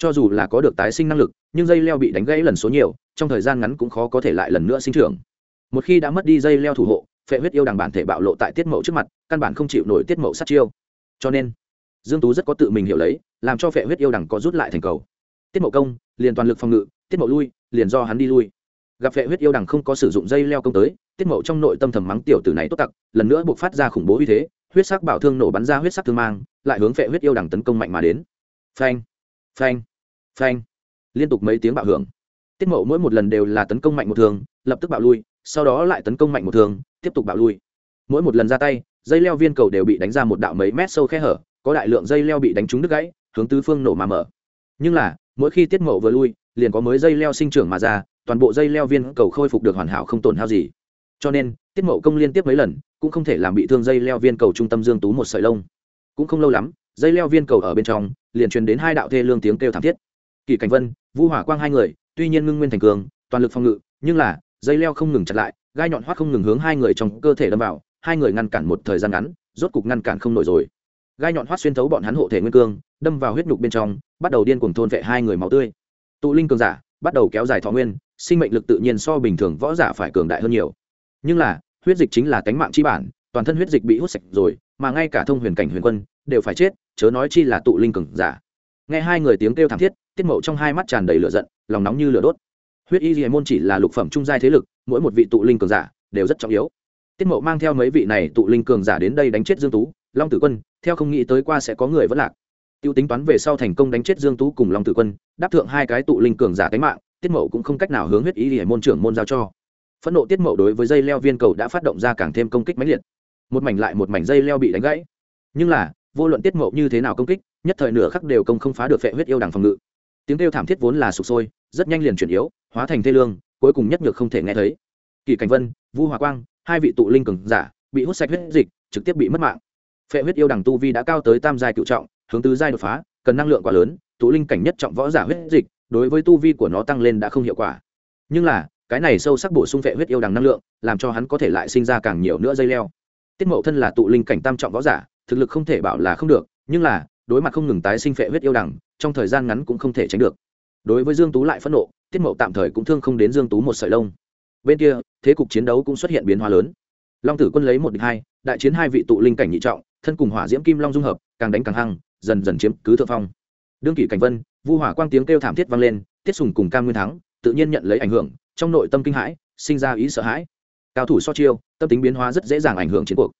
cho dù là có được tái sinh năng lực, nhưng dây leo bị đánh gãy lần số nhiều, trong thời gian ngắn cũng khó có thể lại lần nữa sinh trưởng. Một khi đã mất đi dây leo thủ hộ, phệ huyết yêu đằng bản thể bạo lộ tại tiết mậu trước mặt, căn bản không chịu nổi tiết mậu sát chiêu. Cho nên, dương tú rất có tự mình hiểu lấy, làm cho phệ huyết yêu đằng có rút lại thành cầu. Tiết mậu công, liền toàn lực phòng ngự, tiết mậu lui, liền do hắn đi lui. Gặp phệ huyết yêu đằng không có sử dụng dây leo công tới, tiết mậu trong nội tâm thầm mắng tiểu tử này tốt tặc, lần nữa buộc phát ra khủng bố uy thế, huyết sắc bảo thương nổ bắn ra huyết sắc thương mang, lại hướng phệ huyết yêu đằng tấn công mạnh mà đến. Phanh phanh phanh, liên tục mấy tiếng bạo hưởng. Tiết mậu mỗi một lần đều là tấn công mạnh một thường lập tức bạo lui, sau đó lại tấn công mạnh một thường tiếp tục bạo lui. Mỗi một lần ra tay, dây leo viên cầu đều bị đánh ra một đạo mấy mét sâu khe hở, có đại lượng dây leo bị đánh trúng đứt gãy, hướng tứ phương nổ mà mở. Nhưng là, mỗi khi tiết mậu vừa lui, liền có mới dây leo sinh trưởng mà ra, toàn bộ dây leo viên cầu khôi phục được hoàn hảo không tổn hao gì. Cho nên, tiết mậu công liên tiếp mấy lần, cũng không thể làm bị thương dây leo viên cầu trung tâm dương tú một sợi lông. Cũng không lâu lắm, dây leo viên cầu ở bên trong, liền truyền đến hai đạo thê lương tiếng kêu thảm thiết kỳ cảnh vân, vu hỏa quang hai người, tuy nhiên ngưng nguyên thành cường, toàn lực phòng ngự, nhưng là, dây leo không ngừng chặt lại, gai nhọn hoắt không ngừng hướng hai người trong cơ thể đâm vào, hai người ngăn cản một thời gian ngắn, rốt cục ngăn cản không nổi rồi. Gai nhọn hoắt xuyên thấu bọn hắn hộ thể nguyên cương, đâm vào huyết nhục bên trong, bắt đầu điên cuồng thôn vệ hai người máu tươi. Tụ linh cường giả, bắt đầu kéo dài thọ nguyên, sinh mệnh lực tự nhiên so bình thường võ giả phải cường đại hơn nhiều. Nhưng là, huyết dịch chính là cánh mạng chi bản, toàn thân huyết dịch bị hút sạch rồi, mà ngay cả thông huyền cảnh huyền quân, đều phải chết, chớ nói chi là tụ linh cường giả. Nghe hai người tiếng kêu thảm thiết tiết mậu trong hai mắt tràn đầy lửa giận, lòng nóng như lửa đốt. Huyết y di môn chỉ là lục phẩm trung giai thế lực, mỗi một vị tụ linh cường giả đều rất trọng yếu. Tiết mậu mang theo mấy vị này tụ linh cường giả đến đây đánh chết dương tú, long tử quân, theo không nghĩ tới qua sẽ có người vẫn lạc. Tiêu tính toán về sau thành công đánh chết dương tú cùng long tử quân, đáp thượng hai cái tụ linh cường giả cánh mạng, tiết mậu cũng không cách nào hướng huyết y di môn trưởng môn giao cho. Phẫn nộ tiết mậu đối với dây leo viên cầu đã phát động ra càng thêm công kích mãnh liệt. Một mảnh lại một mảnh dây leo bị đánh gãy. Nhưng là, vô luận tiết mậu như thế nào công kích, nhất thời nửa khắc đều công không phá được phệ huyết yêu đằng phòng ngự tiếng kêu thảm thiết vốn là sụp sôi, rất nhanh liền chuyển yếu, hóa thành thê lương, cuối cùng nhất nhược không thể nghe thấy. Kỳ cảnh vân, vu hòa quang, hai vị tụ linh cường giả, bị hút sạch huyết dịch, trực tiếp bị mất mạng. Phệ huyết yêu đằng tu vi đã cao tới tam giai cựu trọng, hướng tứ giai đột phá, cần năng lượng quá lớn, tụ linh cảnh nhất trọng võ giả huyết dịch, đối với tu vi của nó tăng lên đã không hiệu quả. Nhưng là, cái này sâu sắc bổ sung phệ huyết yêu đằng năng lượng, làm cho hắn có thể lại sinh ra càng nhiều nữa dây leo. Tiết mậu thân là tụ linh cảnh tam trọng võ giả, thực lực không thể bảo là không được, nhưng là, đối mặt không ngừng tái sinh phệ huyết yêu đằng trong thời gian ngắn cũng không thể tránh được. Đối với dương tú lại phẫn nộ, tiết mậu tạm thời cũng thương không đến dương tú một sợi lông. Bên kia, thế cục chiến đấu cũng xuất hiện biến hóa lớn. Long tử quân lấy một địch hai, đại chiến hai vị tụ linh cảnh nhị trọng, thân cùng hỏa diễm kim long dung hợp, càng đánh càng hăng, dần dần chiếm cứ thượng phong. Đương kỷ cảnh vân, vu hỏa quang tiếng kêu thảm thiết vang lên, tiết sùng cùng cam nguyên thắng, tự nhiên nhận lấy ảnh hưởng, trong nội tâm kinh hãi, sinh ra ý sợ hãi. Cao thủ so chiêu, tâm tính biến hóa rất dễ dàng ảnh hưởng chiến cuộc.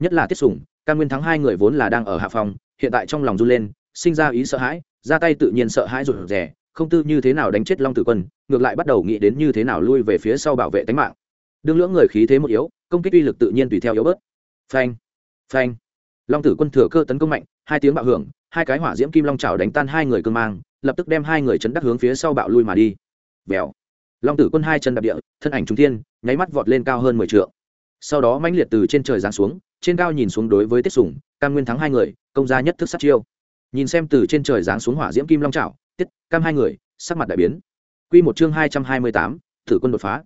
Nhất là tiết sùng, cam nguyên thắng hai người vốn là đang ở hạ phòng hiện tại trong lòng run lên, sinh ra ý sợ hãi ra tay tự nhiên sợ hãi rụt rè, không tư như thế nào đánh chết long tử quân, ngược lại bắt đầu nghĩ đến như thế nào lui về phía sau bảo vệ tính mạng. Đương lưỡng người khí thế một yếu, công kích uy lực tự nhiên tùy theo yếu bớt. Phanh phanh. Long tử quân thừa cơ tấn công mạnh, hai tiếng bạo hưởng, hai cái hỏa diễm kim long trào đánh tan hai người cương mang, lập tức đem hai người chấn đắc hướng phía sau bạo lui mà đi. Vèo. Long tử quân hai chân đạp địa, thân ảnh trung thiên, nháy mắt vọt lên cao hơn mười t sau đó mãnh liệt từ trên trời giáng xuống, trên cao nhìn xuống đối với tiết sủng cam nguyên thắng hai người, công gia nhất thức sát chiêu nhìn xem từ trên trời giáng xuống hỏa diễm kim long trào tiết cam hai người, sắc mặt đại biến. Q một chương hai trăm hai mươi tám, thử quân đột phá.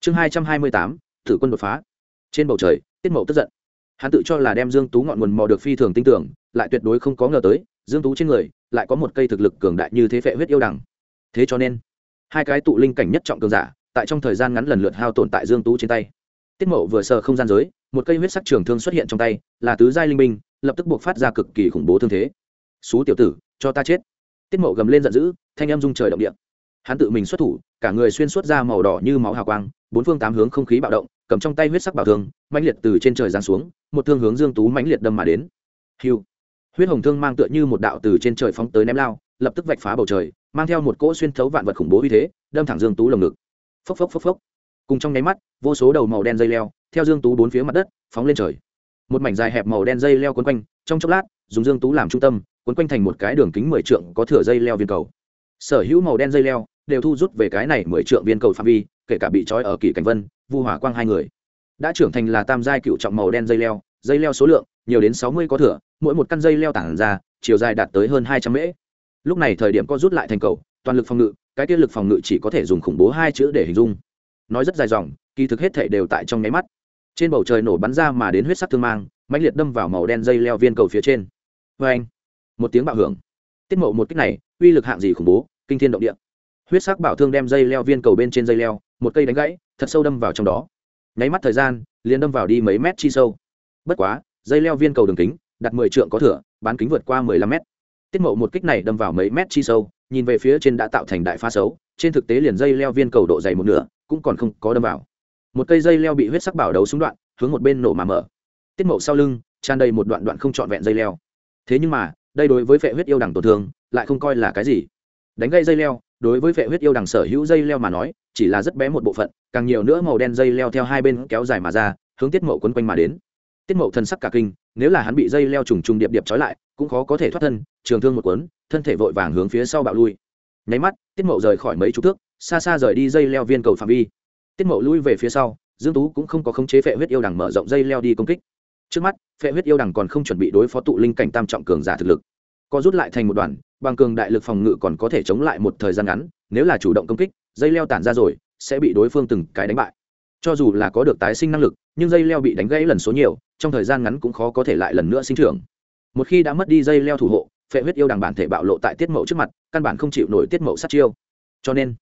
Chương hai trăm hai mươi tám, thử quân đột phá. Trên bầu trời, tiết mậu tức giận. Hắn tự cho là đem dương tú ngọn nguồn mò được phi thường tin tưởng, lại tuyệt đối không có ngờ tới, dương tú trên người lại có một cây thực lực cường đại như thế phệ huyết yêu đằng. Thế cho nên, hai cái tụ linh cảnh nhất trọng cường giả, tại trong thời gian ngắn lần lượt hao tổn tại dương tú trên tay. Tiết mậu vừa sờ không gian giới, một cây huyết sắc trường thương xuất hiện trong tay, là tứ giai linh binh, lập tức buộc phát ra cực kỳ khủng bố thương thế xú tiểu tử, cho ta chết. Tiết mậu gầm lên giận dữ, thanh em rung trời động địa. Hắn tự mình xuất thủ, cả người xuyên suốt ra màu đỏ như máu hào quang, bốn phương tám hướng không khí bạo động, cầm trong tay huyết sắc bảo thương, mãnh liệt từ trên trời giáng xuống, một thương hướng dương tú mãnh liệt đâm mà đến. Hiu! Huyết hồng thương mang tựa như một đạo từ trên trời phóng tới ném lao, lập tức vạch phá bầu trời, mang theo một cỗ xuyên thấu vạn vật khủng bố uy thế, đâm thẳng dương tú lồng ngực. Phốc phốc phốc phốc! Cùng trong nháy mắt, vô số đầu màu đen dây leo, theo dương tú bốn phía mặt đất, phóng lên trời. Một mảnh dài hẹp màu đen dây leo quấn quanh, trong chốc lát, dùng dương tú làm trung tâm quấn quanh thành một cái đường kính mười trượng có thửa dây leo viên cầu. Sở hữu màu đen dây leo đều thu rút về cái này mười trượng viên cầu phạm vi, kể cả bị trói ở kỳ cảnh vân, vu hỏa quang hai người. Đã trưởng thành là tam giai cựu trọng màu đen dây leo dây leo số lượng nhiều đến sáu mươi có thửa mỗi một căn dây leo tản ra, chiều dài đạt tới hơn hai trăm mễ. Lúc này thời điểm có rút lại thành cầu, toàn lực phòng ngự, cái tiết lực phòng ngự chỉ có thể dùng khủng bố hai chữ để hình dung. Nói rất dài dòng, kỳ thực hết thể đều tại trong nháy mắt. Trên bầu trời nổ bắn ra mà đến huyết sắc thương mang, mãnh liệt đâm vào màu đen dây leo viên cầu phía trên. Vê anh một tiếng bạo hưởng. Tiết mộ một cách này, uy lực hạng gì khủng bố, kinh thiên động địa. Huyết sắc bảo thương đem dây leo viên cầu bên trên dây leo, một cây đánh gãy, thật sâu đâm vào trong đó. Nháy mắt thời gian, liền đâm vào đi mấy mét chi sâu. Bất quá, dây leo viên cầu đường kính, đặt mười trượng có thửa, bán kính vượt qua mười lăm mét. Tiết mộ một kích này đâm vào mấy mét chi sâu, nhìn về phía trên đã tạo thành đại pha xấu, trên thực tế liền dây leo viên cầu độ dày một nửa, cũng còn không có đâm vào. Một cây dây leo bị huyết sắc bảo đấu xuống đoạn, hướng một bên nổ mà mở. Tiết mộ sau lưng, tràn đầy một đoạn đoạn không trọn vẹn dây leo. Thế nhưng mà đây đối với phệ huyết yêu đằng tổn thương, lại không coi là cái gì. Đánh gây dây leo, đối với phệ huyết yêu đằng sở hữu dây leo mà nói, chỉ là rất bé một bộ phận, càng nhiều nữa màu đen dây leo theo hai bên kéo dài mà ra, hướng tiết mộ quấn quanh mà đến. Tiết mộ thân sắc cả kinh, nếu là hắn bị dây leo trùng trùng điệp điệp trói lại, cũng khó có thể thoát thân, trường thương một cuốn, thân thể vội vàng hướng phía sau bạo lui. Nháy mắt, tiết mộ rời khỏi mấy chục thước, xa xa rời đi dây leo viên cầu phạm vi. Tiết mộ lui về phía sau, dương tú cũng không có khống chế phệ huyết yêu đằng mở rộng dây leo đi công kích trước mắt, phệ huyết yêu đằng còn không chuẩn bị đối phó tụ linh cảnh tam trọng cường giả thực lực. Có rút lại thành một đoàn, bằng cường đại lực phòng ngự còn có thể chống lại một thời gian ngắn, nếu là chủ động công kích, dây leo tản ra rồi, sẽ bị đối phương từng cái đánh bại. Cho dù là có được tái sinh năng lực, nhưng dây leo bị đánh gãy lần số nhiều, trong thời gian ngắn cũng khó có thể lại lần nữa sinh trưởng. Một khi đã mất đi dây leo thủ hộ, phệ huyết yêu đằng bản thể bạo lộ tại tiết mẫu trước mặt, căn bản không chịu nổi tiết mẫu sát chiêu. Cho nên,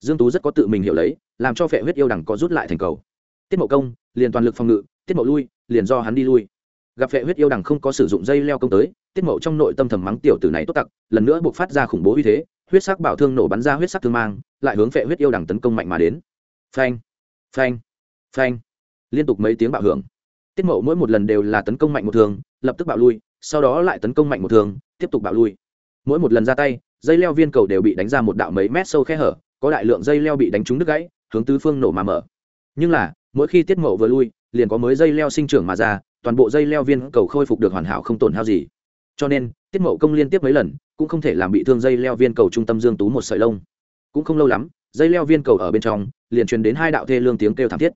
dương tú rất có tự mình hiểu lấy, làm cho phệ huyết yêu đằng có rút lại thành cầu. Tiết mẫu công, liền toàn lực phòng ngự, tiết mẫu lui liền do hắn đi lui. Gặp phệ huyết yêu đằng không có sử dụng dây leo công tới, tiết mậu trong nội tâm thầm mắng tiểu tử này tốt tặc, lần nữa buộc phát ra khủng bố uy thế, huyết sắc bảo thương nổ bắn ra huyết sắc thương mang, lại hướng phệ huyết yêu đằng tấn công mạnh mà đến. Phanh phanh phanh. Liên tục mấy tiếng bạo hưởng. Tiết mậu mỗi một lần đều là tấn công mạnh một thường lập tức bạo lui, sau đó lại tấn công mạnh một thường tiếp tục bạo lui. Mỗi một lần ra tay, dây leo viên cầu đều bị đánh ra một đạo mấy mét sâu khe hở, có đại lượng dây leo bị đánh trúng đứt gãy, hướng tứ phương nổ mà mở. Nhưng là, mỗi khi tiết mậu vừa lui liền có mới dây leo sinh trưởng mà ra, toàn bộ dây leo viên cầu khôi phục được hoàn hảo không tổn hao gì. Cho nên, tiết mậu công liên tiếp mấy lần, cũng không thể làm bị thương dây leo viên cầu trung tâm dương tú một sợi lông. Cũng không lâu lắm, dây leo viên cầu ở bên trong, liền truyền đến hai đạo thê lương tiếng kêu thảm thiết.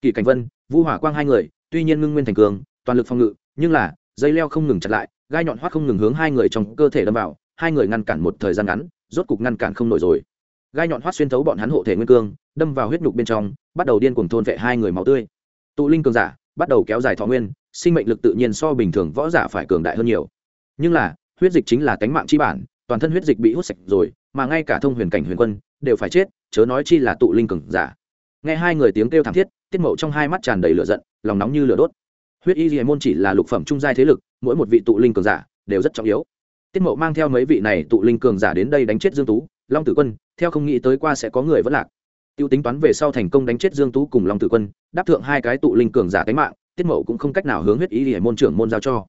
Kỳ cảnh vân, vu hỏa quang hai người, tuy nhiên ngưng nguyên thành cường, toàn lực phòng ngự, nhưng là, dây leo không ngừng chặt lại, gai nhọn hoắt không ngừng hướng hai người trong cơ thể đâm vào, hai người ngăn cản một thời gian ngắn, rốt cục ngăn cản không nổi rồi. Gai nhọn hoắt xuyên thấu bọn hắn hộ thể nguyên cương, đâm vào huyết nhục bên trong, bắt đầu điên cuồng thôn vệ hai người máu tươi tụ linh cường giả, bắt đầu kéo dài thọ nguyên, sinh mệnh lực tự nhiên so bình thường võ giả phải cường đại hơn nhiều. Nhưng là, huyết dịch chính là cánh mạng chi bản, toàn thân huyết dịch bị hút sạch rồi, mà ngay cả thông huyền cảnh huyền quân đều phải chết, chớ nói chi là tụ linh cường giả. Nghe hai người tiếng kêu thảm thiết, tiết mậu trong hai mắt tràn đầy lửa giận, lòng nóng như lửa đốt. Huyết y diệ môn chỉ là lục phẩm trung giai thế lực, mỗi một vị tụ linh cường giả đều rất trọng yếu. Tiết mậu mang theo mấy vị này tụ linh cường giả đến đây đánh chết dương tú, long tử quân, theo không nghĩ tới qua sẽ có người vẫn lạc tiêu tính toán về sau thành công đánh chết dương tú cùng long tử quân, đáp thượng hai cái tụ linh cường giả cái mạng, tiết mậu cũng không cách nào hướng huyết ý để môn trưởng môn giao cho.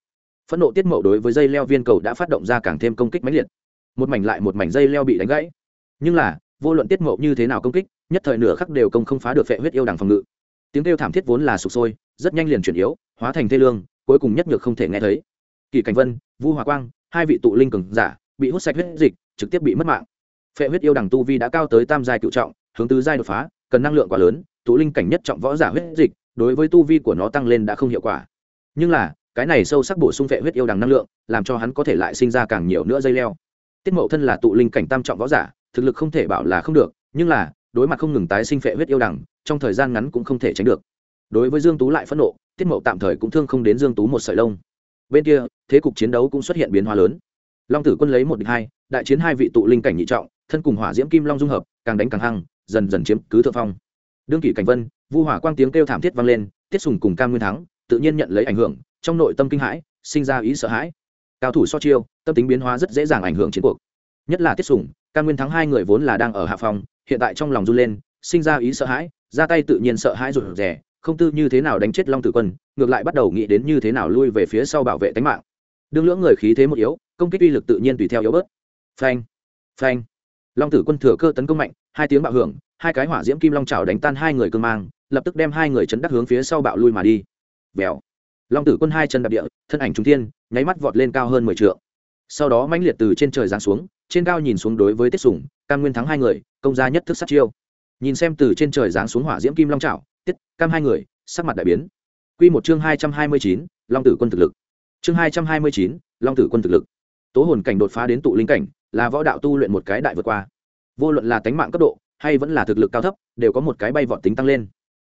Phẫn nộ tiết mậu đối với dây leo viên cầu đã phát động ra càng thêm công kích mãnh liệt. Một mảnh lại một mảnh dây leo bị đánh gãy. Nhưng là, vô luận tiết mậu như thế nào công kích, nhất thời nửa khắc đều công không phá được phệ huyết yêu đằng phòng ngự. Tiếng kêu thảm thiết vốn là sụp sôi, rất nhanh liền chuyển yếu, hóa thành thê lương, cuối cùng nhất nhược không thể nghe thấy. Kỳ cảnh vân, vu hòa quang, hai vị tụ linh cường giả, bị hút sạch huyết dịch, trực tiếp bị mất mạng. Phệ huyết yêu đằng tu vi đã cao tới tam giai cựu trọng hướng tứ giai đột phá, cần năng lượng quá lớn tụ linh cảnh nhất trọng võ giả huyết dịch, đối với tu vi của nó tăng lên đã không hiệu quả. Nhưng là, cái này sâu sắc bổ sung vệ huyết yêu đằng năng lượng, làm cho hắn có thể lại sinh ra càng nhiều nữa dây leo. Tiết mậu thân là tụ linh cảnh tam trọng võ giả, thực lực không thể bảo là không được, nhưng là, đối mặt không ngừng tái sinh vệ huyết yêu đằng, trong thời gian ngắn cũng không thể tránh được. Đối với dương tú lại phẫn nộ, tiết mậu tạm thời cũng thương không đến dương tú một sợi lông. Bên kia, thế cục chiến đấu cũng xuất hiện biến hóa lớn. Long tử quân lấy một địch hai, đại chiến hai vị tụ linh cảnh nhị trọng, thân cùng hỏa diễm kim long dung hợp, càng đánh càng hăng dần dần chiếm cứ thượng phong. Đương kỷ cảnh vân, vu hỏa quang tiếng kêu thảm thiết vang lên, tiết sùng cùng cam nguyên thắng tự nhiên nhận lấy ảnh hưởng, trong nội tâm kinh hãi, sinh ra ý sợ hãi. Cao thủ so chiêu, tâm tính biến hóa rất dễ dàng ảnh hưởng chiến cuộc. Nhất là tiết sùng, cam nguyên thắng hai người vốn là đang ở hạ phòng hiện tại trong lòng run lên, sinh ra ý sợ hãi, ra tay tự nhiên sợ hãi rụt rè, không tư như thế nào đánh chết long tử quân, ngược lại bắt đầu nghĩ đến như thế nào lui về phía sau bảo vệ tính mạng. Đương lưỡng người khí thế một yếu, công kích uy lực tự nhiên tùy theo yếu bớt. Phanh phanh. Long tử quân thừa cơ tấn công mạnh hai tiếng bạo hưởng, hai cái hỏa diễm kim long trào đánh tan hai người cương mang, lập tức đem hai người chấn đắc hướng phía sau bạo lui mà đi. Vèo. Long tử quân hai chân đạp địa, thân ảnh trung thiên, nháy mắt vọt lên cao hơn mười t sau đó mãnh liệt từ trên trời giáng xuống, trên cao nhìn xuống đối với tiết sủng cam nguyên thắng hai người, công gia nhất thức sát chiêu. Nhìn xem từ trên trời giáng xuống hỏa diễm kim long trào tiết, cam hai người, sắc mặt đại biến. Q một chương hai trăm hai mươi chín, long tử quân thực lực. Chương hai trăm hai mươi chín, long tử quân thực lực. Tố hồn cảnh đột phá đến tụ linh cảnh, là võ đạo tu luyện một cái đại vượt qua vô luận là tánh mạng cấp độ, hay vẫn là thực lực cao thấp, đều có một cái bay vọt tính tăng lên.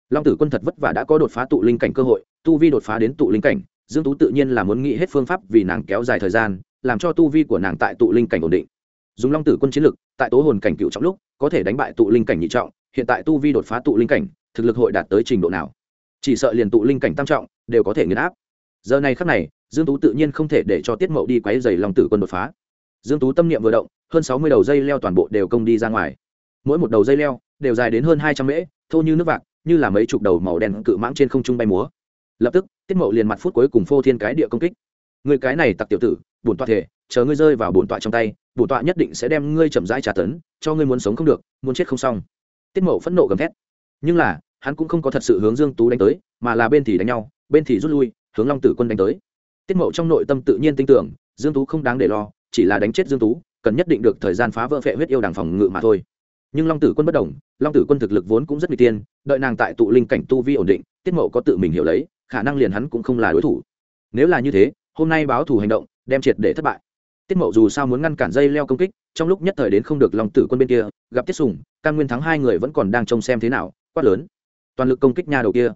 Long tử quân thật vất vả đã có đột phá tụ linh cảnh cơ hội, tu vi đột phá đến tụ linh cảnh, dương tú tự nhiên là muốn nghĩ hết phương pháp vì nàng kéo dài thời gian, làm cho tu vi của nàng tại tụ linh cảnh ổn định. Dùng long tử quân chiến lực, tại tố hồn cảnh cựu trọng lúc, có thể đánh bại tụ linh cảnh nhị trọng, hiện tại tu vi đột phá tụ linh cảnh, thực lực hội đạt tới trình độ nào? Chỉ sợ liền tụ linh cảnh tam trọng, đều có thể nghiền áp. Giờ này khắc này, dương tú tự nhiên không thể để cho tiết mậu đi quấy dày long tử quân đột phá. Dương tú tâm niệm vừa động hơn sáu mươi đầu dây leo toàn bộ đều công đi ra ngoài. Mỗi một đầu dây leo đều dài đến hơn hai trăm mễ, thô như nước vạc, như là mấy chục đầu màu đen cự mãng trên không trung bay múa. Lập tức, tiết mậu liền mặt phút cuối cùng phô thiên cái địa công kích. Người cái này tặc tiểu tử, bổn tọa thể, chờ ngươi rơi vào bổn tọa trong tay, bổn tọa nhất định sẽ đem ngươi chậm rãi trả tấn, cho ngươi muốn sống không được, muốn chết không xong. Tiết mậu phẫn nộ gầm thét. Nhưng là, hắn cũng không có thật sự hướng dương tú đánh tới, mà là bên thì đánh nhau, bên thì rút lui, hướng long tử quân đánh tới. Tiết mậu trong nội tâm tự nhiên tin tưởng, dương tú không đáng để lo, chỉ là đánh chết dương tú cần nhất định được thời gian phá vỡ phệ huyết yêu đằng phòng ngự mà thôi. Nhưng long tử quân bất đồng, long tử quân thực lực vốn cũng rất n tiên, đợi nàng tại tụ linh cảnh tu vi ổn định, tiết mậu có tự mình hiểu lấy, khả năng liền hắn cũng không là đối thủ. Nếu là như thế, hôm nay báo thù hành động, đem triệt để thất bại. Tiết mậu dù sao muốn ngăn cản dây leo công kích, trong lúc nhất thời đến không được long tử quân bên kia, gặp tiết sùng ca nguyên thắng hai người vẫn còn đang trông xem thế nào, quát lớn. Toàn lực công kích nhà đầu kia.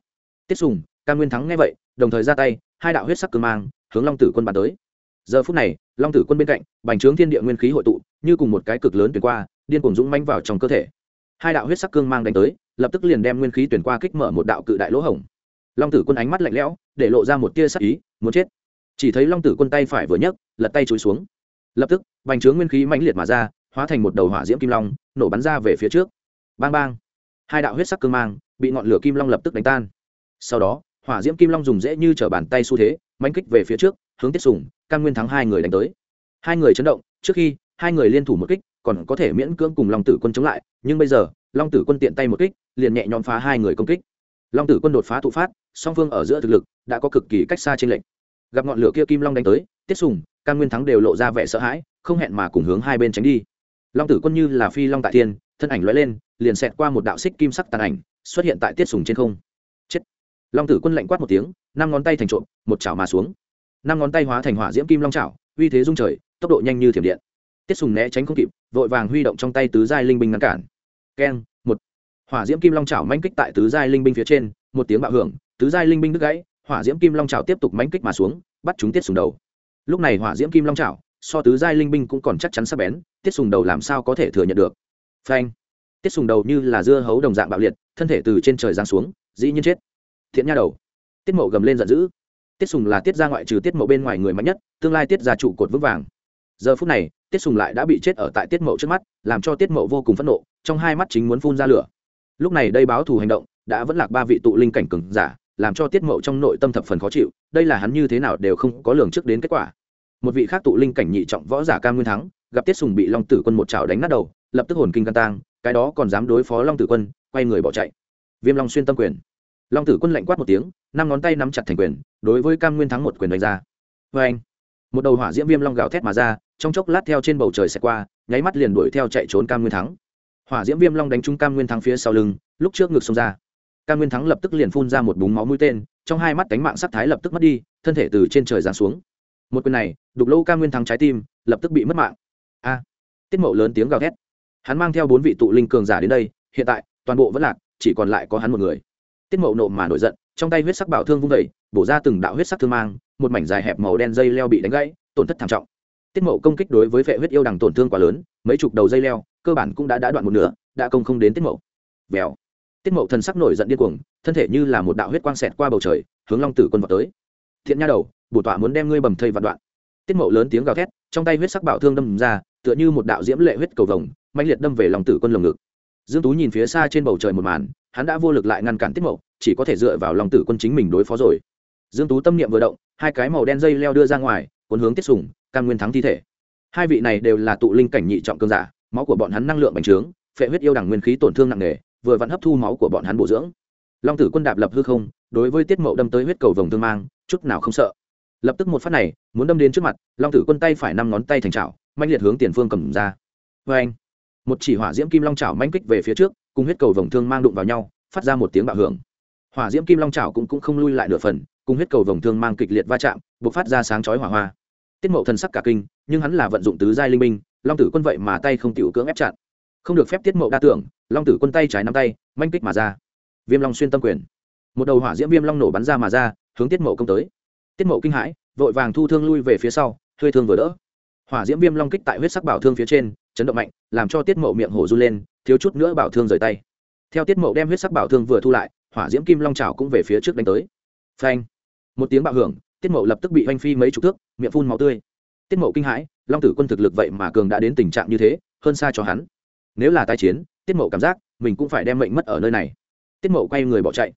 Tiết sùng ca nguyên thắng nghe vậy, đồng thời ra tay, hai đạo huyết sắc cương mang, hướng long tử quân bàn tới giờ phút này, long tử quân bên cạnh, bành trướng thiên địa nguyên khí hội tụ, như cùng một cái cực lớn tuyển qua, điên cuồng dũng manh vào trong cơ thể. Hai đạo huyết sắc cương mang đánh tới, lập tức liền đem nguyên khí tuyển qua kích mở một đạo cự đại lỗ hổng. Long tử quân ánh mắt lạnh lẽo, để lộ ra một tia sắc ý, muốn chết. Chỉ thấy long tử quân tay phải vừa nhấc, lật tay chối xuống. Lập tức, bành trướng nguyên khí mãnh liệt mà ra, hóa thành một đầu hỏa diễm kim long, nổ bắn ra về phía trước. Bang bang. Hai đạo huyết sắc cương mang, bị ngọn lửa kim long lập tức đánh tan. Sau đó, hỏa diễm kim long dùng dễ như t bàn tay xu thế mánh kích về phía trước, hướng tiết sùng căn nguyên thắng hai người đánh tới. Hai người chấn động, trước khi hai người liên thủ một kích, còn có thể miễn cưỡng cùng long tử quân chống lại, nhưng bây giờ, long tử quân tiện tay một kích, liền nhẹ nhõm phá hai người công kích. Long tử quân đột phá thụ phát, song phương ở giữa thực lực đã có cực kỳ cách xa trên lệnh gặp ngọn lửa kia kim long đánh tới, tiết sùng căn nguyên thắng đều lộ ra vẻ sợ hãi, không hẹn mà cùng hướng hai bên tránh đi. Long tử quân như là phi long tại thiên, thân ảnh lóe lên, liền xẹt qua một đạo xích kim sắc tàn ảnh, xuất hiện tại tiết sùng trên không. Chết. Long tử quân lạnh quát một tiếng, năm ngón tay thành trộm, một chảo mà xuống năm ngón tay hóa thành hỏa diễm kim long chảo, uy thế dung trời, tốc độ nhanh như thiểm điện. Tiết sùng né tránh không kịp, vội vàng huy động trong tay tứ giai linh binh ngăn cản. Keng, một. Hỏa diễm kim long chảo manh kích tại tứ giai linh binh phía trên, một tiếng bạo hưởng, tứ giai linh binh đứt gãy, hỏa diễm kim long chảo tiếp tục manh kích mà xuống, bắt chúng tiết sùng đầu. Lúc này hỏa diễm kim long chảo, so tứ giai linh binh cũng còn chắc chắn sắc bén, tiết sùng đầu làm sao có thể thừa nhận được? Phanh. Tiết sùng đầu như là dưa hấu đồng dạng bạo liệt, thân thể từ trên trời giáng xuống, dĩ nhiên chết. Thiện nha đầu. Tiết mậu gầm lên giận dữ tiết sùng là tiết ra ngoại trừ tiết mậu bên ngoài người mạnh nhất, tương lai tiết ra trụ cột vững vàng. Giờ phút này, tiết sùng lại đã bị chết ở tại tiết mậu trước mắt, làm cho tiết mậu vô cùng phẫn nộ, trong hai mắt chính muốn phun ra lửa. Lúc này đây báo thù hành động đã vẫn lạc ba vị tụ linh cảnh cừng giả, làm cho tiết mậu trong nội tâm thập phần khó chịu, đây là hắn như thế nào đều không có lường trước đến kết quả. Một vị khác tụ linh cảnh nhị trọng võ giả cam nguyên thắng, gặp tiết sùng bị long tử quân một chảo đánh nát đầu, lập tức hồn kinh can tang, cái đó còn dám đối phó long tử quân, quay người bỏ chạy. Viêm long xuyên tâm quyền long tử quân lạnh quát một tiếng, năm ngón tay nắm chặt thành quyền, đối với cam nguyên thắng một quyền đánh ra. Vê anh, một đầu hỏa diễm viêm long gào thét mà ra, trong chốc lát theo trên bầu trời xẹt qua, nháy mắt liền đuổi theo chạy trốn cam nguyên thắng. Hỏa diễm viêm long đánh trúng cam nguyên thắng phía sau lưng, lúc trước ngực xông ra. Cam nguyên thắng lập tức liền phun ra một búng máu mũi tên, trong hai mắt cánh mạng sắc thái lập tức mất đi, thân thể từ trên trời giáng xuống. Một quyền này, đục lâu cam nguyên thắng trái tim, lập tức bị mất mạng. A, tiết mậu lớn tiếng gào thét. Hắn mang theo bốn vị tụ linh cường giả đến đây, hiện tại, toàn bộ vẫn lạc, chỉ còn lại có hắn một người tiết mậu nộ mà nổi giận, trong tay huyết sắc bảo thương vung vẩy bổ ra từng đạo huyết sắc thương mang, một mảnh dài hẹp màu đen dây leo bị đánh gãy, tổn thất thảm trọng. Tiết mậu công kích đối với vệ huyết yêu đằng tổn thương quá lớn, mấy chục đầu dây leo, cơ bản cũng đã đã đoạn một nửa, đã công không đến tiết mậu. Vèo. Tiết mậu thần sắc nổi giận điên cuồng, thân thể như là một đạo huyết quang xẹt qua bầu trời, hướng long tử quân vào tới. Thiện nha đầu, bổ tọa muốn đem ngươi bầm thây vạn đoạn. Tiết mậu lớn tiếng gào thét, trong tay huyết sắc bảo thương đâm ra, tựa như một đạo diễm lệ huyết cầu vồng mạnh liệt đâm về lòng tử quân lồng ngực. Dương tú nhìn phía xa trên bầu trời một màn hắn đã vô lực lại ngăn cản tiết mậu, chỉ có thể dựa vào lòng tử quân chính mình đối phó rồi. Dương tú tâm niệm vừa động, hai cái màu đen dây leo đưa ra ngoài, cuốn hướng tiết sùng, cam nguyên thắng thi thể. Hai vị này đều là tụ linh cảnh nhị trọng cương giả, máu của bọn hắn năng lượng bành trướng, phệ huyết yêu đẳng nguyên khí tổn thương nặng nề, vừa vẫn hấp thu máu của bọn hắn bổ dưỡng. Long tử quân đạp lập hư không, đối với tiết mậu đâm tới huyết cầu vồng thương mang, chút nào không sợ. Lập tức một phát này, muốn đâm đến trước mặt, long tử quân tay phải năm ngón tay thành trào mạnh liệt hướng tiền phương cầm ra. Vê anh một chỉ hỏa diễm kim long trào manh kích về phía trước cùng huyết cầu vòng thương mang đụng vào nhau phát ra một tiếng bạo hưởng. Hỏa diễm kim long trào cũng, cũng không lui lại nửa phần cùng huyết cầu vòng thương mang kịch liệt va chạm buộc phát ra sáng chói hỏa hoa. Tiết mậu thần sắc cả kinh nhưng hắn là vận dụng tứ giai linh minh long tử quân vậy mà tay không tiểu cưỡng ép chặn. Không được phép tiết mậu đa tưởng long tử quân tay trái nắm tay manh kích mà ra. Viêm long xuyên tâm quyền. Một đầu hỏa diễm viêm long nổ bắn ra mà ra hướng tiết mậu công tới. Tiết mậu kinh hãi vội vàng thu thương lui về phía sau thuê thương vừa đỡ. Hỏa diễm viêm long kích tại huyết sắc bảo thương phía trên chấn động mạnh làm cho tiết mậu miệng hổ run lên thiếu chút nữa bảo thương rời tay. Theo tiết mậu đem huyết sắc bảo thương vừa thu lại, hỏa diễm kim long trào cũng về phía trước đánh tới. Phanh! Một tiếng bạo hưởng, tiết mậu lập tức bị oanh phi mấy chục thước, miệng phun máu tươi. Tiết mậu kinh hãi, long tử quân thực lực vậy mà cường đã đến tình trạng như thế, hơn xa cho hắn. Nếu là tai chiến, tiết mậu cảm giác mình cũng phải đem mệnh mất ở nơi này. Tiết mậu quay người bỏ chạy.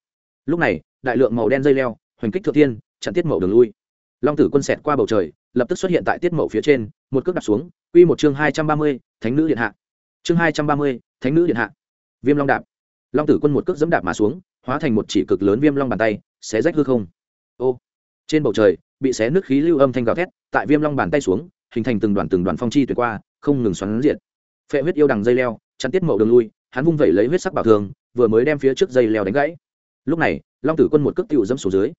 Lúc này, đại lượng màu đen dây leo, hoành kích thượng thiên, chặn tiết mậu đường lui. Long tử quân xẹt qua bầu trời, lập tức xuất hiện tại tiết mậu phía trên, một cước đặt xuống, quy một chương hai trăm ba mươi, thánh nữ điện hạ chương hai trăm ba mươi, thánh nữ điện hạ. Viêm long đạp. Long tử quân một cước dẫm đạp mà xuống, hóa thành một chỉ cực lớn viêm long bàn tay, xé rách hư không. Ô. Trên bầu trời, bị xé nước khí lưu âm thanh gào thét, tại viêm long bàn tay xuống, hình thành từng đoàn từng đoàn phong chi tuyệt qua, không ngừng xoắn diện phệ huyết yêu đằng dây leo, chắn tiết mậu đường lui, hắn vung vẩy lấy huyết sắc bảo thường, vừa mới đem phía trước dây leo đánh gãy. Lúc này, long tử quân một cước tựu dẫm xuống dưới.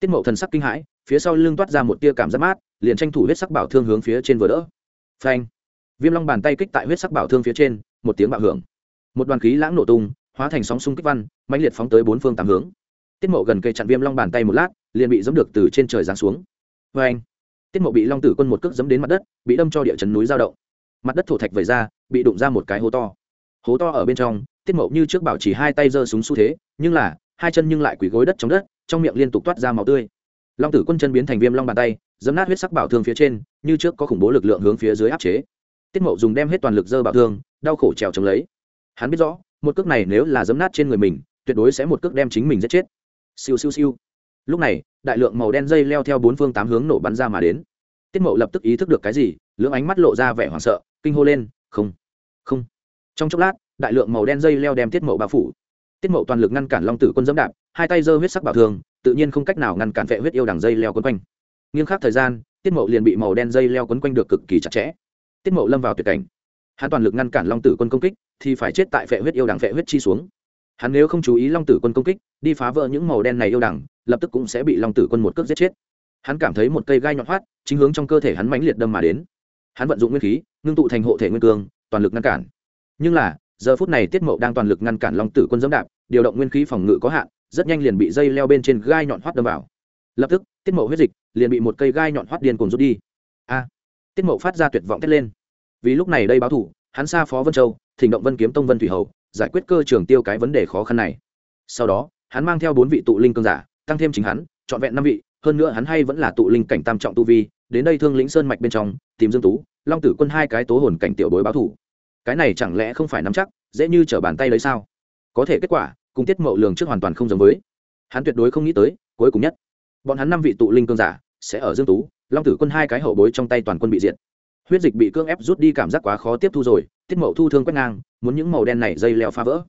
Tiết mậu thần sắc kinh hãi, phía sau lưng toát ra một tia cảm giác mát, liền tranh thủ huyết sắc bảo thương hướng phía trên vừa đỡ. Phanh viêm long bàn tay kích tại huyết sắc bảo thương phía trên, một tiếng bạo hưởng. Một đoàn khí lãng nổ tung, hóa thành sóng xung kích văn mạnh liệt phóng tới bốn phương tám hướng. Tiết Mộ gần cây chặn viêm long bàn tay một lát, liền bị dẫm được từ trên trời giáng xuống. Phanh tiết Mộ bị long tử quân một cước dẫm đến mặt đất, bị đâm cho địa chấn núi giao động. Mặt đất thổ thạch vẩy ra, bị đụng ra một cái hố to. Hố to ở bên trong, tiết Mộ như trước bảo chỉ hai tay giơ súng xu thế, nhưng là, hai chân nhưng lại quỳ gối đất trong đất, trong miệng liên tục toát ra máu tươi. Long tử quân chân biến thành viêm long bàn tay dấm nát huyết sắc bảo thương phía trên, như trước có khủng bố lực lượng hướng phía dưới áp chế tiết mậu dùng đem hết toàn lực dơ bảo thương, đau khổ trèo chống lấy. Hắn biết rõ, một cước này nếu là dấm nát trên người mình, tuyệt đối sẽ một cước đem chính mình giết chết. Siêu siêu siêu. Lúc này, đại lượng màu đen dây leo theo bốn phương tám hướng nổ bắn ra mà đến. Tiết mậu lập tức ý thức được cái gì, lưỡng ánh mắt lộ ra vẻ hoảng sợ, kinh hô lên, không không. Trong chốc lát, đại lượng màu đen dây leo đem tiết mậu bao phủ. Tiết mậu toàn lực ngăn cản long tử quân dẫm đạp, hai tay giơ huyết sắc bảo thường tự nhiên không cách nào ngăn cản vệ huyết yêu đằng dây leo quấn quanh. Nghiêng khắc thời gian, tiết mậu liền bị màu đen dây leo quấn quanh được cực kỳ chặt chẽ tiết mậu lâm vào tuyệt cảnh. Hắn toàn lực ngăn cản long tử quân công kích, thì phải chết tại phệ huyết yêu đằng phệ huyết chi xuống. Hắn nếu không chú ý long tử quân công kích, đi phá vỡ những màu đen này yêu đằng, lập tức cũng sẽ bị long tử quân một cước giết chết. Hắn cảm thấy một cây gai nhọn hoắt, chính hướng trong cơ thể hắn mãnh liệt đâm mà đến. Hắn vận dụng nguyên khí, ngưng tụ thành hộ thể nguyên cương, toàn lực ngăn cản. Nhưng là, giờ phút này tiết mậu đang toàn lực ngăn cản long tử quân dẫm đạp, điều động nguyên khí phòng ngự có hạn, rất nhanh liền bị dây leo bên trên gai nhọn hoắt đâm vào. Lập tức, tiết mậu huyết dịch liền bị một cây gai nhọn hoắt điên cùng rút đi. A! Tiết mậu phát ra tuyệt vọng thét lên. Vì lúc này đây báo thủ, hắn xa phó vân châu, thỉnh động vân kiếm tông vân thủy hầu, giải quyết cơ trường tiêu cái vấn đề khó khăn này. Sau đó, hắn mang theo bốn vị tụ linh cương giả, tăng thêm chính hắn, trọn vẹn năm vị, hơn nữa hắn hay vẫn là tụ linh cảnh tam trọng tu vi, đến đây thương lĩnh sơn mạch bên trong, tìm dương tú, long tử quân hai cái tố hồn cảnh tiểu bối báo thủ. Cái này chẳng lẽ không phải nắm chắc, dễ như trở bàn tay lấy sao? Có thể kết quả, cùng tiết mậu lường trước hoàn toàn không giống với. Hắn tuyệt đối không nghĩ tới, cuối cùng nhất, bọn hắn năm vị tụ linh cương giả sẽ ở dương tú long tử quân hai cái hậu bối trong tay toàn quân bị diệt. Huyết dịch bị cưỡng ép rút đi cảm giác quá khó tiếp thu rồi, tiết mậu thu thương quét ngang, muốn những màu đen này dây leo phá vỡ.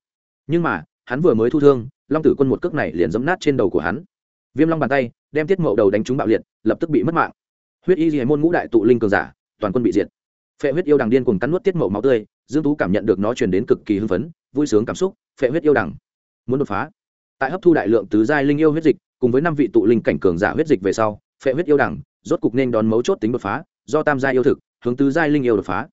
Nhưng mà, hắn vừa mới thu thương, long tử quân một cước này liền dấm nát trên đầu của hắn. Viêm long bàn tay, đem tiết mậu đầu đánh trúng bạo liệt, lập tức bị mất mạng. Huyết y dì môn ngũ đại tụ linh cường giả, toàn quân bị diệt. Phệ huyết yêu đằng điên cùng cắn nuốt tiết mậu máu tươi, dương tú cảm nhận được nó truyền đến cực kỳ hưng phấn, vui sướng cảm xúc, phệ huyết yêu đằng. Muốn đột phá. Tại hấp thu đại lượng tứ giai linh yêu huyết dịch, cùng với năm vị tụ linh cảnh cường giả huyết dịch về sau, phệ huyết yêu đằng rốt cục nên đón mấu chốt tính đột phá, do tam gia yêu thực, hướng tứ giai linh yêu đột phá.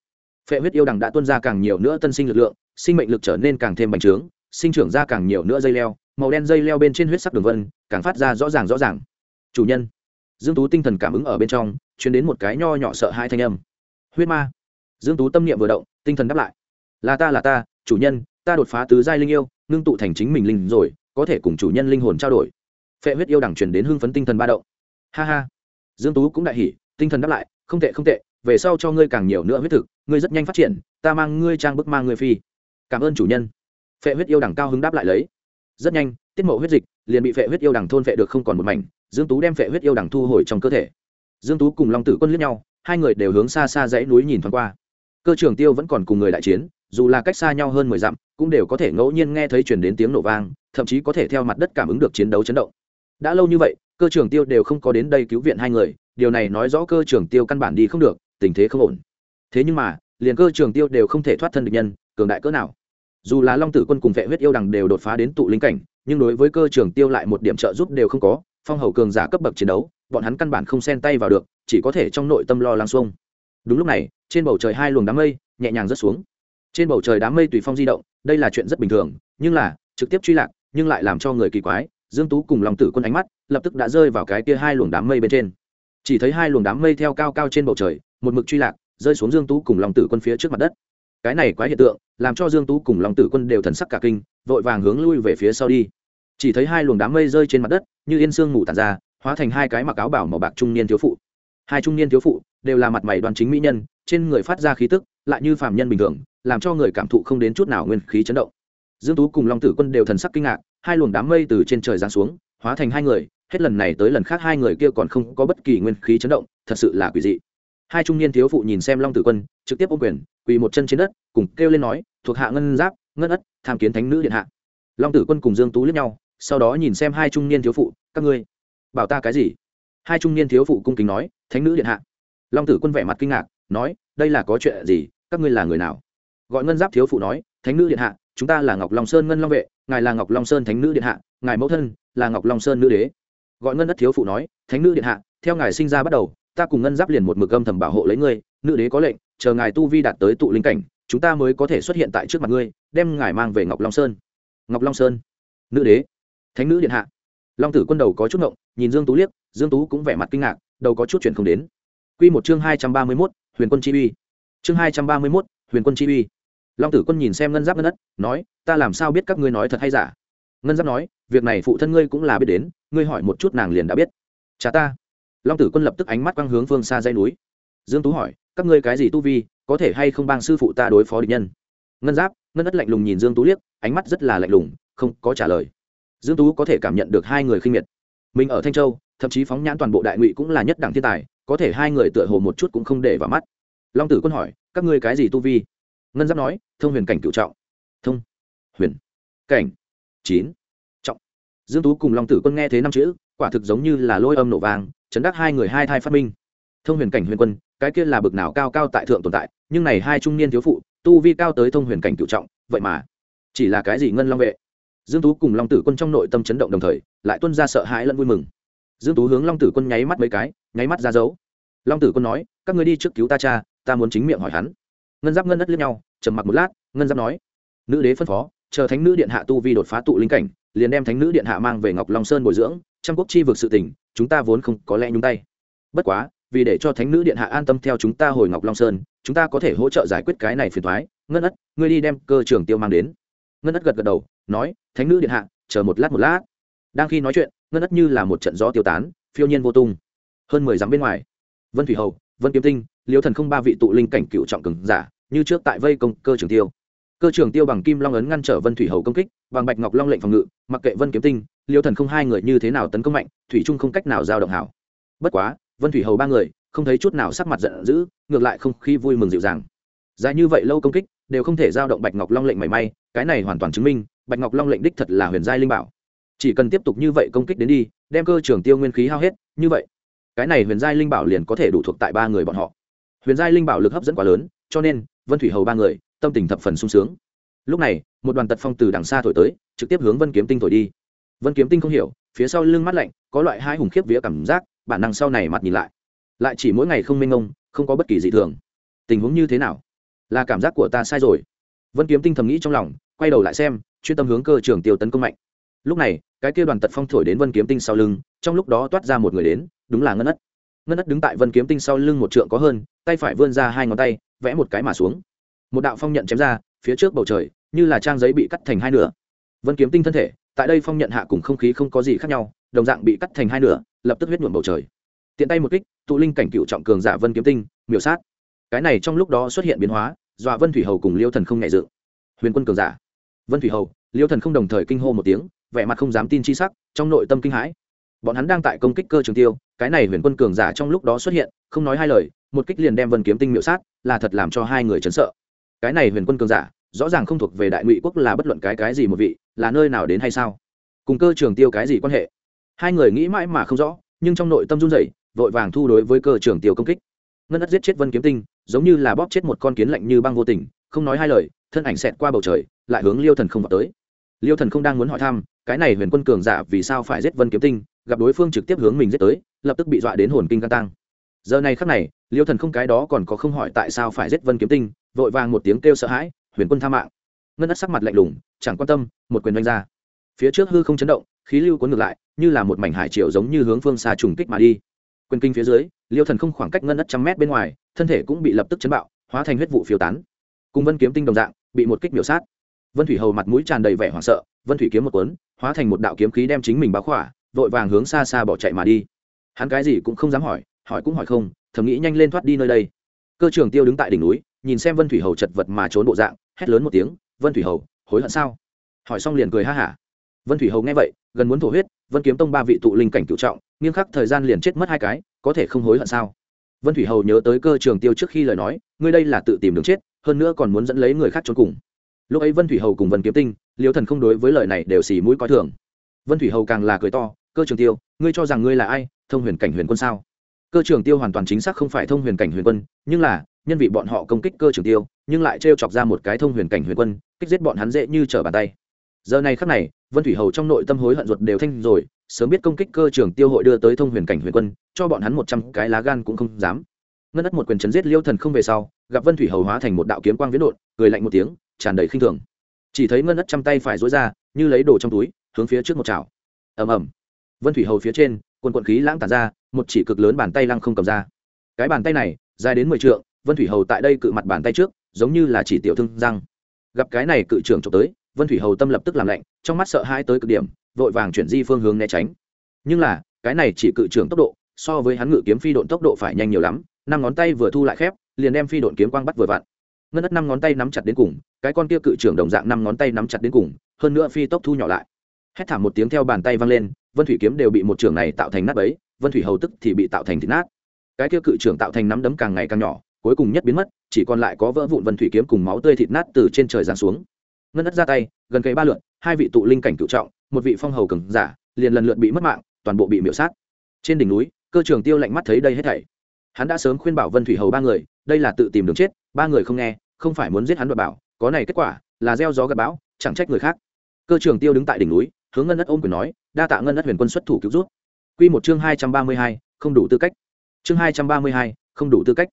Phệ huyết yêu đằng đã tuôn ra càng nhiều nữa tân sinh lực lượng, sinh mệnh lực trở nên càng thêm bành trướng, sinh trưởng ra càng nhiều nữa dây leo, màu đen dây leo bên trên huyết sắc đường vân, càng phát ra rõ ràng rõ ràng. Chủ nhân, dương tú tinh thần cảm ứng ở bên trong, truyền đến một cái nho nhỏ sợ hai thanh âm. Huyết ma. Dương tú tâm niệm vừa động, tinh thần đáp lại. Là ta là ta, chủ nhân, ta đột phá tứ giai linh yêu, ngưng tụ thành chính mình linh rồi, có thể cùng chủ nhân linh hồn trao đổi. Phệ huyết yêu đẳng truyền đến hưng phấn tinh thần ba động. Ha ha dương tú cũng đại hỉ, tinh thần đáp lại, không tệ không tệ, về sau cho ngươi càng nhiều nữa huyết thực, ngươi rất nhanh phát triển, ta mang ngươi trang bức mang ngươi phi. Cảm ơn chủ nhân. Phệ huyết yêu đẳng cao hứng đáp lại lấy. Rất nhanh, tiết mộ huyết dịch liền bị phệ huyết yêu đẳng thôn phệ được không còn một mảnh, dương tú đem phệ huyết yêu đẳng thu hồi trong cơ thể. Dương tú cùng long tử quân liếc nhau, hai người đều hướng xa xa dãy núi nhìn thoáng qua. Cơ trường tiêu vẫn còn cùng người đại chiến, dù là cách xa nhau hơn mười dặm, cũng đều có thể ngẫu nhiên nghe thấy chuyển đến tiếng nổ vang, thậm chí có thể theo mặt đất cảm ứng được chiến đấu chấn động. Đã lâu như vậy cơ trưởng tiêu đều không có đến đây cứu viện hai người, điều này nói rõ cơ trưởng tiêu căn bản đi không được, tình thế không ổn. Thế nhưng mà, liền cơ trưởng tiêu đều không thể thoát thân được nhân, cường đại cỡ nào. Dù là long tử quân cùng vệ huyết yêu đằng đều đột phá đến tụ linh cảnh, nhưng đối với cơ trưởng tiêu lại một điểm trợ giúp đều không có, phong hầu cường giả cấp bậc chiến đấu, bọn hắn căn bản không xen tay vào được, chỉ có thể trong nội tâm lo lắng xuông. Đúng lúc này, trên bầu trời hai luồng đám mây nhẹ nhàng rớt xuống. Trên bầu trời đám mây tùy phong di động, đây là chuyện rất bình thường, nhưng là trực tiếp truy lạc, nhưng lại làm cho người kỳ quái dương tú cùng lòng tử quân ánh mắt lập tức đã rơi vào cái kia hai luồng đám mây bên trên. Chỉ thấy hai luồng đám mây theo cao cao trên bầu trời, một mực truy lạc, rơi xuống dương tú cùng lòng tử quân phía trước mặt đất. Cái này quá hiện tượng làm cho dương tú cùng lòng tử quân đều thần sắc cả kinh, vội vàng hướng lui về phía sau đi. Chỉ thấy hai luồng đám mây rơi trên mặt đất, như yên sương ngủ tàn ra, hóa thành hai cái mặc áo bảo màu bạc trung niên thiếu phụ. Hai trung niên thiếu phụ đều là mặt mày đoan chính mỹ nhân, trên người phát ra khí tức lại như phàm nhân bình thường, làm cho người cảm thụ không đến chút nào nguyên khí chấn động. Dương tú cùng long tử quân đều thần sắc kinh ngạc hai luồng đám mây từ trên trời giáng xuống, hóa thành hai người, hết lần này tới lần khác hai người kia còn không có bất kỳ nguyên khí chấn động, thật sự là quỷ dị. Hai trung niên thiếu phụ nhìn xem long tử quân, trực tiếp ôm quyền, quỳ một chân trên đất, cùng kêu lên nói, thuộc hạ ngân giáp, ngân ất, tham kiến thánh nữ điện hạ. Long tử quân cùng dương tú liếc nhau, sau đó nhìn xem hai trung niên thiếu phụ, các ngươi, bảo ta cái gì? Hai trung niên thiếu phụ cung kính nói, thánh nữ điện hạ. Long tử quân vẻ mặt kinh ngạc, nói, đây là có chuyện gì, các ngươi là người nào? Gọi ngân giáp thiếu phụ nói, thánh nữ điện hạ chúng ta là ngọc long sơn ngân long vệ ngài là ngọc long sơn thánh nữ điện hạ ngài mẫu thân là ngọc long sơn nữ đế. Gọi ngân đất thiếu phụ nói thánh nữ điện hạ theo ngài sinh ra bắt đầu ta cùng ngân giáp liền một mực âm thầm bảo hộ lấy ngươi nữ đế có lệnh chờ ngài tu vi đạt tới tụ linh cảnh chúng ta mới có thể xuất hiện tại trước mặt ngươi đem ngài mang về ngọc long sơn. Ngọc long sơn nữ đế thánh nữ điện hạ. Long tử quân đầu có chút ngộng nhìn dương tú liếc dương tú cũng vẻ mặt kinh ngạc đầu có chút chuyện không đến. Quy một chương hai trăm ba mươi 231, huyền quân chi uy. Chương hai trăm ba mươi 231, huyền quân chi uy long tử quân nhìn xem ngân giáp ngân đất, nói, ta làm sao biết các ngươi nói thật hay giả? Ngân giáp nói, việc này phụ thân ngươi cũng là biết đến, ngươi hỏi một chút nàng liền đã biết. Cha ta. Long tử quân lập tức ánh mắt quang hướng phương xa dây núi. Dương tú hỏi, các ngươi cái gì tu vi, có thể hay không bang sư phụ ta đối phó địch nhân? Ngân giáp, ngân đất lạnh lùng nhìn dương tú liếc, ánh mắt rất là lạnh lùng, không có trả lời. Dương tú có thể cảm nhận được hai người khinh miệt. Mình ở thanh châu, thậm chí phóng nhãn toàn bộ đại ngụy cũng là nhất đẳng thiên tài, có thể hai người tựa hồ một chút cũng không để vào mắt. Long tử quân hỏi, các ngươi cái gì tu vi? Ngân giáp nói, thông huyền cảnh cựu trọng. Thông huyền cảnh chín trọng. Dương tú cùng long tử quân nghe thế năm chữ, quả thực giống như là lôi âm nổ vàng chấn đắc hai người hai thai phát minh. Thông huyền cảnh huyền quân, cái kia là bực nào cao cao tại thượng tồn tại, nhưng này hai trung niên thiếu phụ, tu vi cao tới thông huyền cảnh cựu trọng, vậy mà chỉ là cái gì ngân long vệ? Dương tú cùng long tử quân trong nội tâm chấn động đồng thời, lại tuân ra sợ hãi lẫn vui mừng. Dương tú hướng long tử quân nháy mắt mấy cái, nháy mắt ra dấu. Long tử quân nói, các ngươi đi trước cứu ta cha, ta muốn chính miệng hỏi hắn ngân giáp ngân đất liếc nhau trầm mặc một lát ngân giáp nói nữ đế phân phó chờ thánh nữ điện hạ tu vi đột phá tụ linh cảnh liền đem thánh nữ điện hạ mang về ngọc long sơn bồi dưỡng trăm quốc chi vực sự tỉnh, chúng ta vốn không có lẽ nhúng tay. Bất quá vì để cho thánh nữ điện hạ an tâm theo chúng ta hồi ngọc long sơn chúng ta có thể hỗ trợ giải quyết cái này phiền thoái ngân ất ngươi đi đem cơ trưởng tiêu mang đến. Ngân ất gật gật đầu nói thánh nữ điện hạ chờ một lát một lát. Đang khi nói chuyện ngân ất như là một trận gió tiêu tán phiêu nhiên vô tung hơn mười dặm bên ngoài. Vân thủy hầu vân kiếm tinh, liêu thần không ba vị tụ linh cảnh cựu trọng cường giả, như trước tại vây công cơ trường tiêu. Cơ trường tiêu bằng kim long ấn ngăn trở vân thủy hầu công kích, bằng bạch ngọc long lệnh phòng ngự, mặc kệ vân kiếm tinh, liêu thần không hai người như thế nào tấn công mạnh, thủy trung không cách nào giao động hảo. Bất quá, vân thủy hầu ba người, không thấy chút nào sắc mặt giận dữ, ngược lại không khí vui mừng dịu dàng. Dài như vậy lâu công kích, đều không thể giao động bạch ngọc long lệnh mảy may, cái này hoàn toàn chứng minh, bạch ngọc long lệnh đích thật là huyền giai linh bảo. Chỉ cần tiếp tục như vậy công kích đến đi, đem cơ trường tiêu nguyên khí hao hết, như vậy cái này huyền giai linh bảo liền có thể đủ thuộc tại ba người bọn họ. Huyền giai linh bảo lực hấp dẫn quá lớn, cho nên, vân thủy hầu ba người, tâm tình thập phần sung sướng. Lúc này, một đoàn tật phong từ đằng xa thổi tới, trực tiếp hướng vân kiếm tinh thổi đi. Vân kiếm tinh không hiểu, phía sau lưng mắt lạnh, có loại hai hùng khiếp vía cảm giác, bản năng sau này mặt nhìn lại. Lại chỉ mỗi ngày không minh ông không có bất kỳ gì thường. Tình huống như thế nào? Là cảm giác của ta sai rồi. Vân kiếm tinh thầm nghĩ trong lòng, quay đầu lại xem, chuyên tâm hướng cơ trường tiêu tấn công mạnh. Lúc này cái kia đoàn tật phong thổi đến vân kiếm tinh sau lưng, trong lúc đó toát ra một người đến, đúng là ngân ất. Ngân ất đứng tại vân kiếm tinh sau lưng một trượng có hơn, tay phải vươn ra hai ngón tay, vẽ một cái mà xuống. Một đạo phong nhận chém ra, phía trước bầu trời, như là trang giấy bị cắt thành hai nửa. Vân kiếm tinh thân thể, tại đây phong nhận hạ cùng không khí không có gì khác nhau, đồng dạng bị cắt thành hai nửa, lập tức huyết nhuộm bầu trời. Tiện tay một kích, tụ linh cảnh cựu trọng cường giả vân kiếm tinh, miểu sát. Cái này trong lúc đó xuất hiện biến hóa, dọa vân thủy hầu cùng liêu thần không nhẹ dự. Huyền quân cường giả. Vân thủy hầu, liêu thần không đồng thời kinh hô một tiếng vẻ mặt không dám tin chi sắc, trong nội tâm kinh hãi. Bọn hắn đang tại công kích cơ trường tiêu, cái này huyền quân cường giả trong lúc đó xuất hiện, không nói hai lời, một kích liền đem vân kiếm tinh miệu sát, là thật làm cho hai người chấn sợ. Cái này huyền quân cường giả, rõ ràng không thuộc về đại ngụy quốc là bất luận cái cái gì một vị, là nơi nào đến hay sao? Cùng cơ trường tiêu cái gì quan hệ? Hai người nghĩ mãi mà không rõ, nhưng trong nội tâm run rẩy, vội vàng thu đối với cơ trường tiêu công kích. Ngân đất giết chết vân kiếm tinh, giống như là bóp chết một con kiến lạnh như băng vô tình, không nói hai lời, thân ảnh xẹt qua bầu trời, lại hướng liêu thần không vào tới. Liêu thần không đang muốn hỏi thăm cái này huyền quân cường giả vì sao phải giết vân kiếm tinh, gặp đối phương trực tiếp hướng mình giết tới, lập tức bị dọa đến hồn kinh căng tăng. Giờ này khắc này, liêu thần không cái đó còn có không hỏi tại sao phải giết vân kiếm tinh, vội vàng một tiếng kêu sợ hãi, huyền quân tha mạng. Ngân đất sắc mặt lạnh lùng, chẳng quan tâm, một quyền đánh ra. Phía trước hư không chấn động, khí lưu cuốn ngược lại, như là một mảnh hải triệu giống như hướng phương xa trùng kích mà đi. Quyền kinh phía dưới, liêu thần không khoảng cách ngân đất trăm mét bên ngoài, thân thể cũng bị lập tức chấn bạo, hóa thành huyết vụ phiêu tán. Cùng vân kiếm tinh đồng dạng, bị một kích miểu sát. Vân thủy hầu mặt mũi tràn đầy vẻ hoảng sợ, vân thủy kiếm một cuốn hóa thành một đạo kiếm khí đem chính mình báo khỏa, vội vàng hướng xa xa bỏ chạy mà đi. Hắn cái gì cũng không dám hỏi hỏi cũng hỏi không, thầm nghĩ nhanh lên thoát đi nơi đây. Cơ Trường tiêu đứng tại đỉnh núi, nhìn xem vân thủy hầu chật vật mà trốn bộ dạng, hét lớn một tiếng, vân thủy hầu, hối hận sao? Hỏi xong liền cười ha hả. Vân thủy hầu nghe vậy, gần muốn thổ huyết, vân kiếm tông ba vị tụ linh cảnh cựu trọng, nghiêm khắc thời gian liền chết mất hai cái, có thể không hối hận sao? Vân thủy hầu nhớ tới cơ trường tiêu trước khi lời nói, ngươi đây là tự tìm đường chết, hơn nữa còn muốn dẫn lấy người khác trốn cùng lúc ấy vân thủy hầu cùng vân kiếm tinh, liêu thần không đối với lời này đều xì mũi coi thường. Vân thủy hầu càng là cười to, cơ trường tiêu, ngươi cho rằng ngươi là ai? Thông huyền cảnh huyền quân sao? Cơ trường tiêu hoàn toàn chính xác không phải thông huyền cảnh huyền quân, nhưng là, nhân vị bọn họ công kích cơ trường tiêu, nhưng lại trêu chọc ra một cái thông huyền cảnh huyền quân, kích giết bọn hắn dễ như trở bàn tay. Giờ này khắc này, vân thủy hầu trong nội tâm hối hận ruột đều thanh rồi, sớm biết công kích cơ trường tiêu hội đưa tới thông huyền cảnh huyền quân, cho bọn hắn một trăm cái lá gan cũng không dám. Ngân đất một quyền chấn giết liêu thần không về sau, gặp vân thủy hầu hóa thành một đạo kiếm quang viễn đột cười lạnh một tiếng tràn đầy khinh thường. Chỉ thấy ngân ất chăm tay phải dối ra, như lấy đồ trong túi, hướng phía trước một chảo. Ầm ầm. Vân thủy hầu phía trên, quần quận khí lãng tản ra, một chỉ cực lớn bàn tay lăng không cầm ra. Cái bàn tay này, dài đến mười t vân thủy hầu tại đây cự mặt bàn tay trước, giống như là chỉ tiểu thương răng. Gặp cái này cự trưởng trộm tới, vân thủy hầu tâm lập tức làm lạnh, trong mắt sợ hãi tới cực điểm, vội vàng chuyển di phương hướng né tránh. Nhưng là, cái này chỉ cự trưởng tốc độ, so với hắn ngự kiếm phi độn tốc độ phải nhanh nhiều lắm, năm ngón tay vừa thu lại khép, liền đem phi độn kiếm quang bắt vừa vặn ngân ất năm ngón tay nắm chặt đến cùng, cái con kia cự trưởng đồng dạng năm ngón tay nắm chặt đến cùng, hơn nữa phi tốc thu nhỏ lại. Hét thảm một tiếng theo bàn tay văng lên, vân thủy kiếm đều bị một trưởng này tạo thành nát ấy vân thủy hầu tức thì bị tạo thành thịt nát. Cái kia cự trưởng tạo thành nắm đấm càng ngày càng nhỏ, cuối cùng nhất biến mất, chỉ còn lại có vỡ vụn vân thủy kiếm cùng máu tươi thịt nát từ trên trời giáng xuống. Ngân ất ra tay, gần cây ba lượn, hai vị tụ linh cảnh cựu trọng, một vị phong hầu cường giả, liền lần lượt bị mất mạng, toàn bộ bị miễu sát. Trên đỉnh núi, cơ trường tiêu lạnh mắt thấy đây hết thảy. Hắn đã sớm khuyên bảo vân thủy hầu ba người, đây là tự tìm đường chết, ba người không nghe không phải muốn giết hắn đoạt bảo, có này kết quả, là gieo gió gặp bão, chẳng trách người khác. Cơ trường tiêu đứng tại đỉnh núi, hướng ngân đất ôm quyền nói, đa tạ ngân đất huyền quân xuất thủ cứu rút quy một chương hai trăm ba mươi hai, không đủ tư cách. Chương hai trăm ba mươi hai, không đủ tư cách.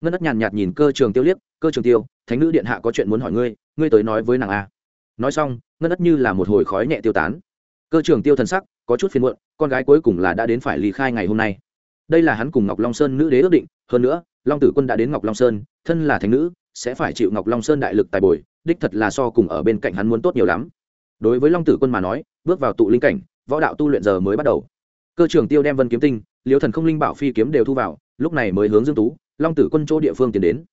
Ngân đất nhàn nhạt nhìn cơ trường tiêu liếc, cơ trường tiêu, thánh nữ điện hạ có chuyện muốn hỏi ngươi ngươi tới nói với nàng a. Nói xong, ngân đất như là một hồi khói nhẹ tiêu tán. Cơ trường tiêu thần sắc, có chút phiền muộn, con gái cuối cùng là đã đến phải ly khai ngày hôm nay. Đây là hắn cùng ngọc long sơn nữ đế ước định, hơn nữa, long tử quân đã đến ngọc long sơn, thân là thánh nữ sẽ phải chịu ngọc long sơn đại lực tài bồi, đích thật là so cùng ở bên cạnh hắn muốn tốt nhiều lắm. Đối với long tử quân mà nói, bước vào tụ linh cảnh, võ đạo tu luyện giờ mới bắt đầu. Cơ trưởng tiêu đem vân kiếm tinh, liêu thần không linh bảo phi kiếm đều thu vào, lúc này mới hướng dương tú, long tử quân chỗ địa phương tiến đến.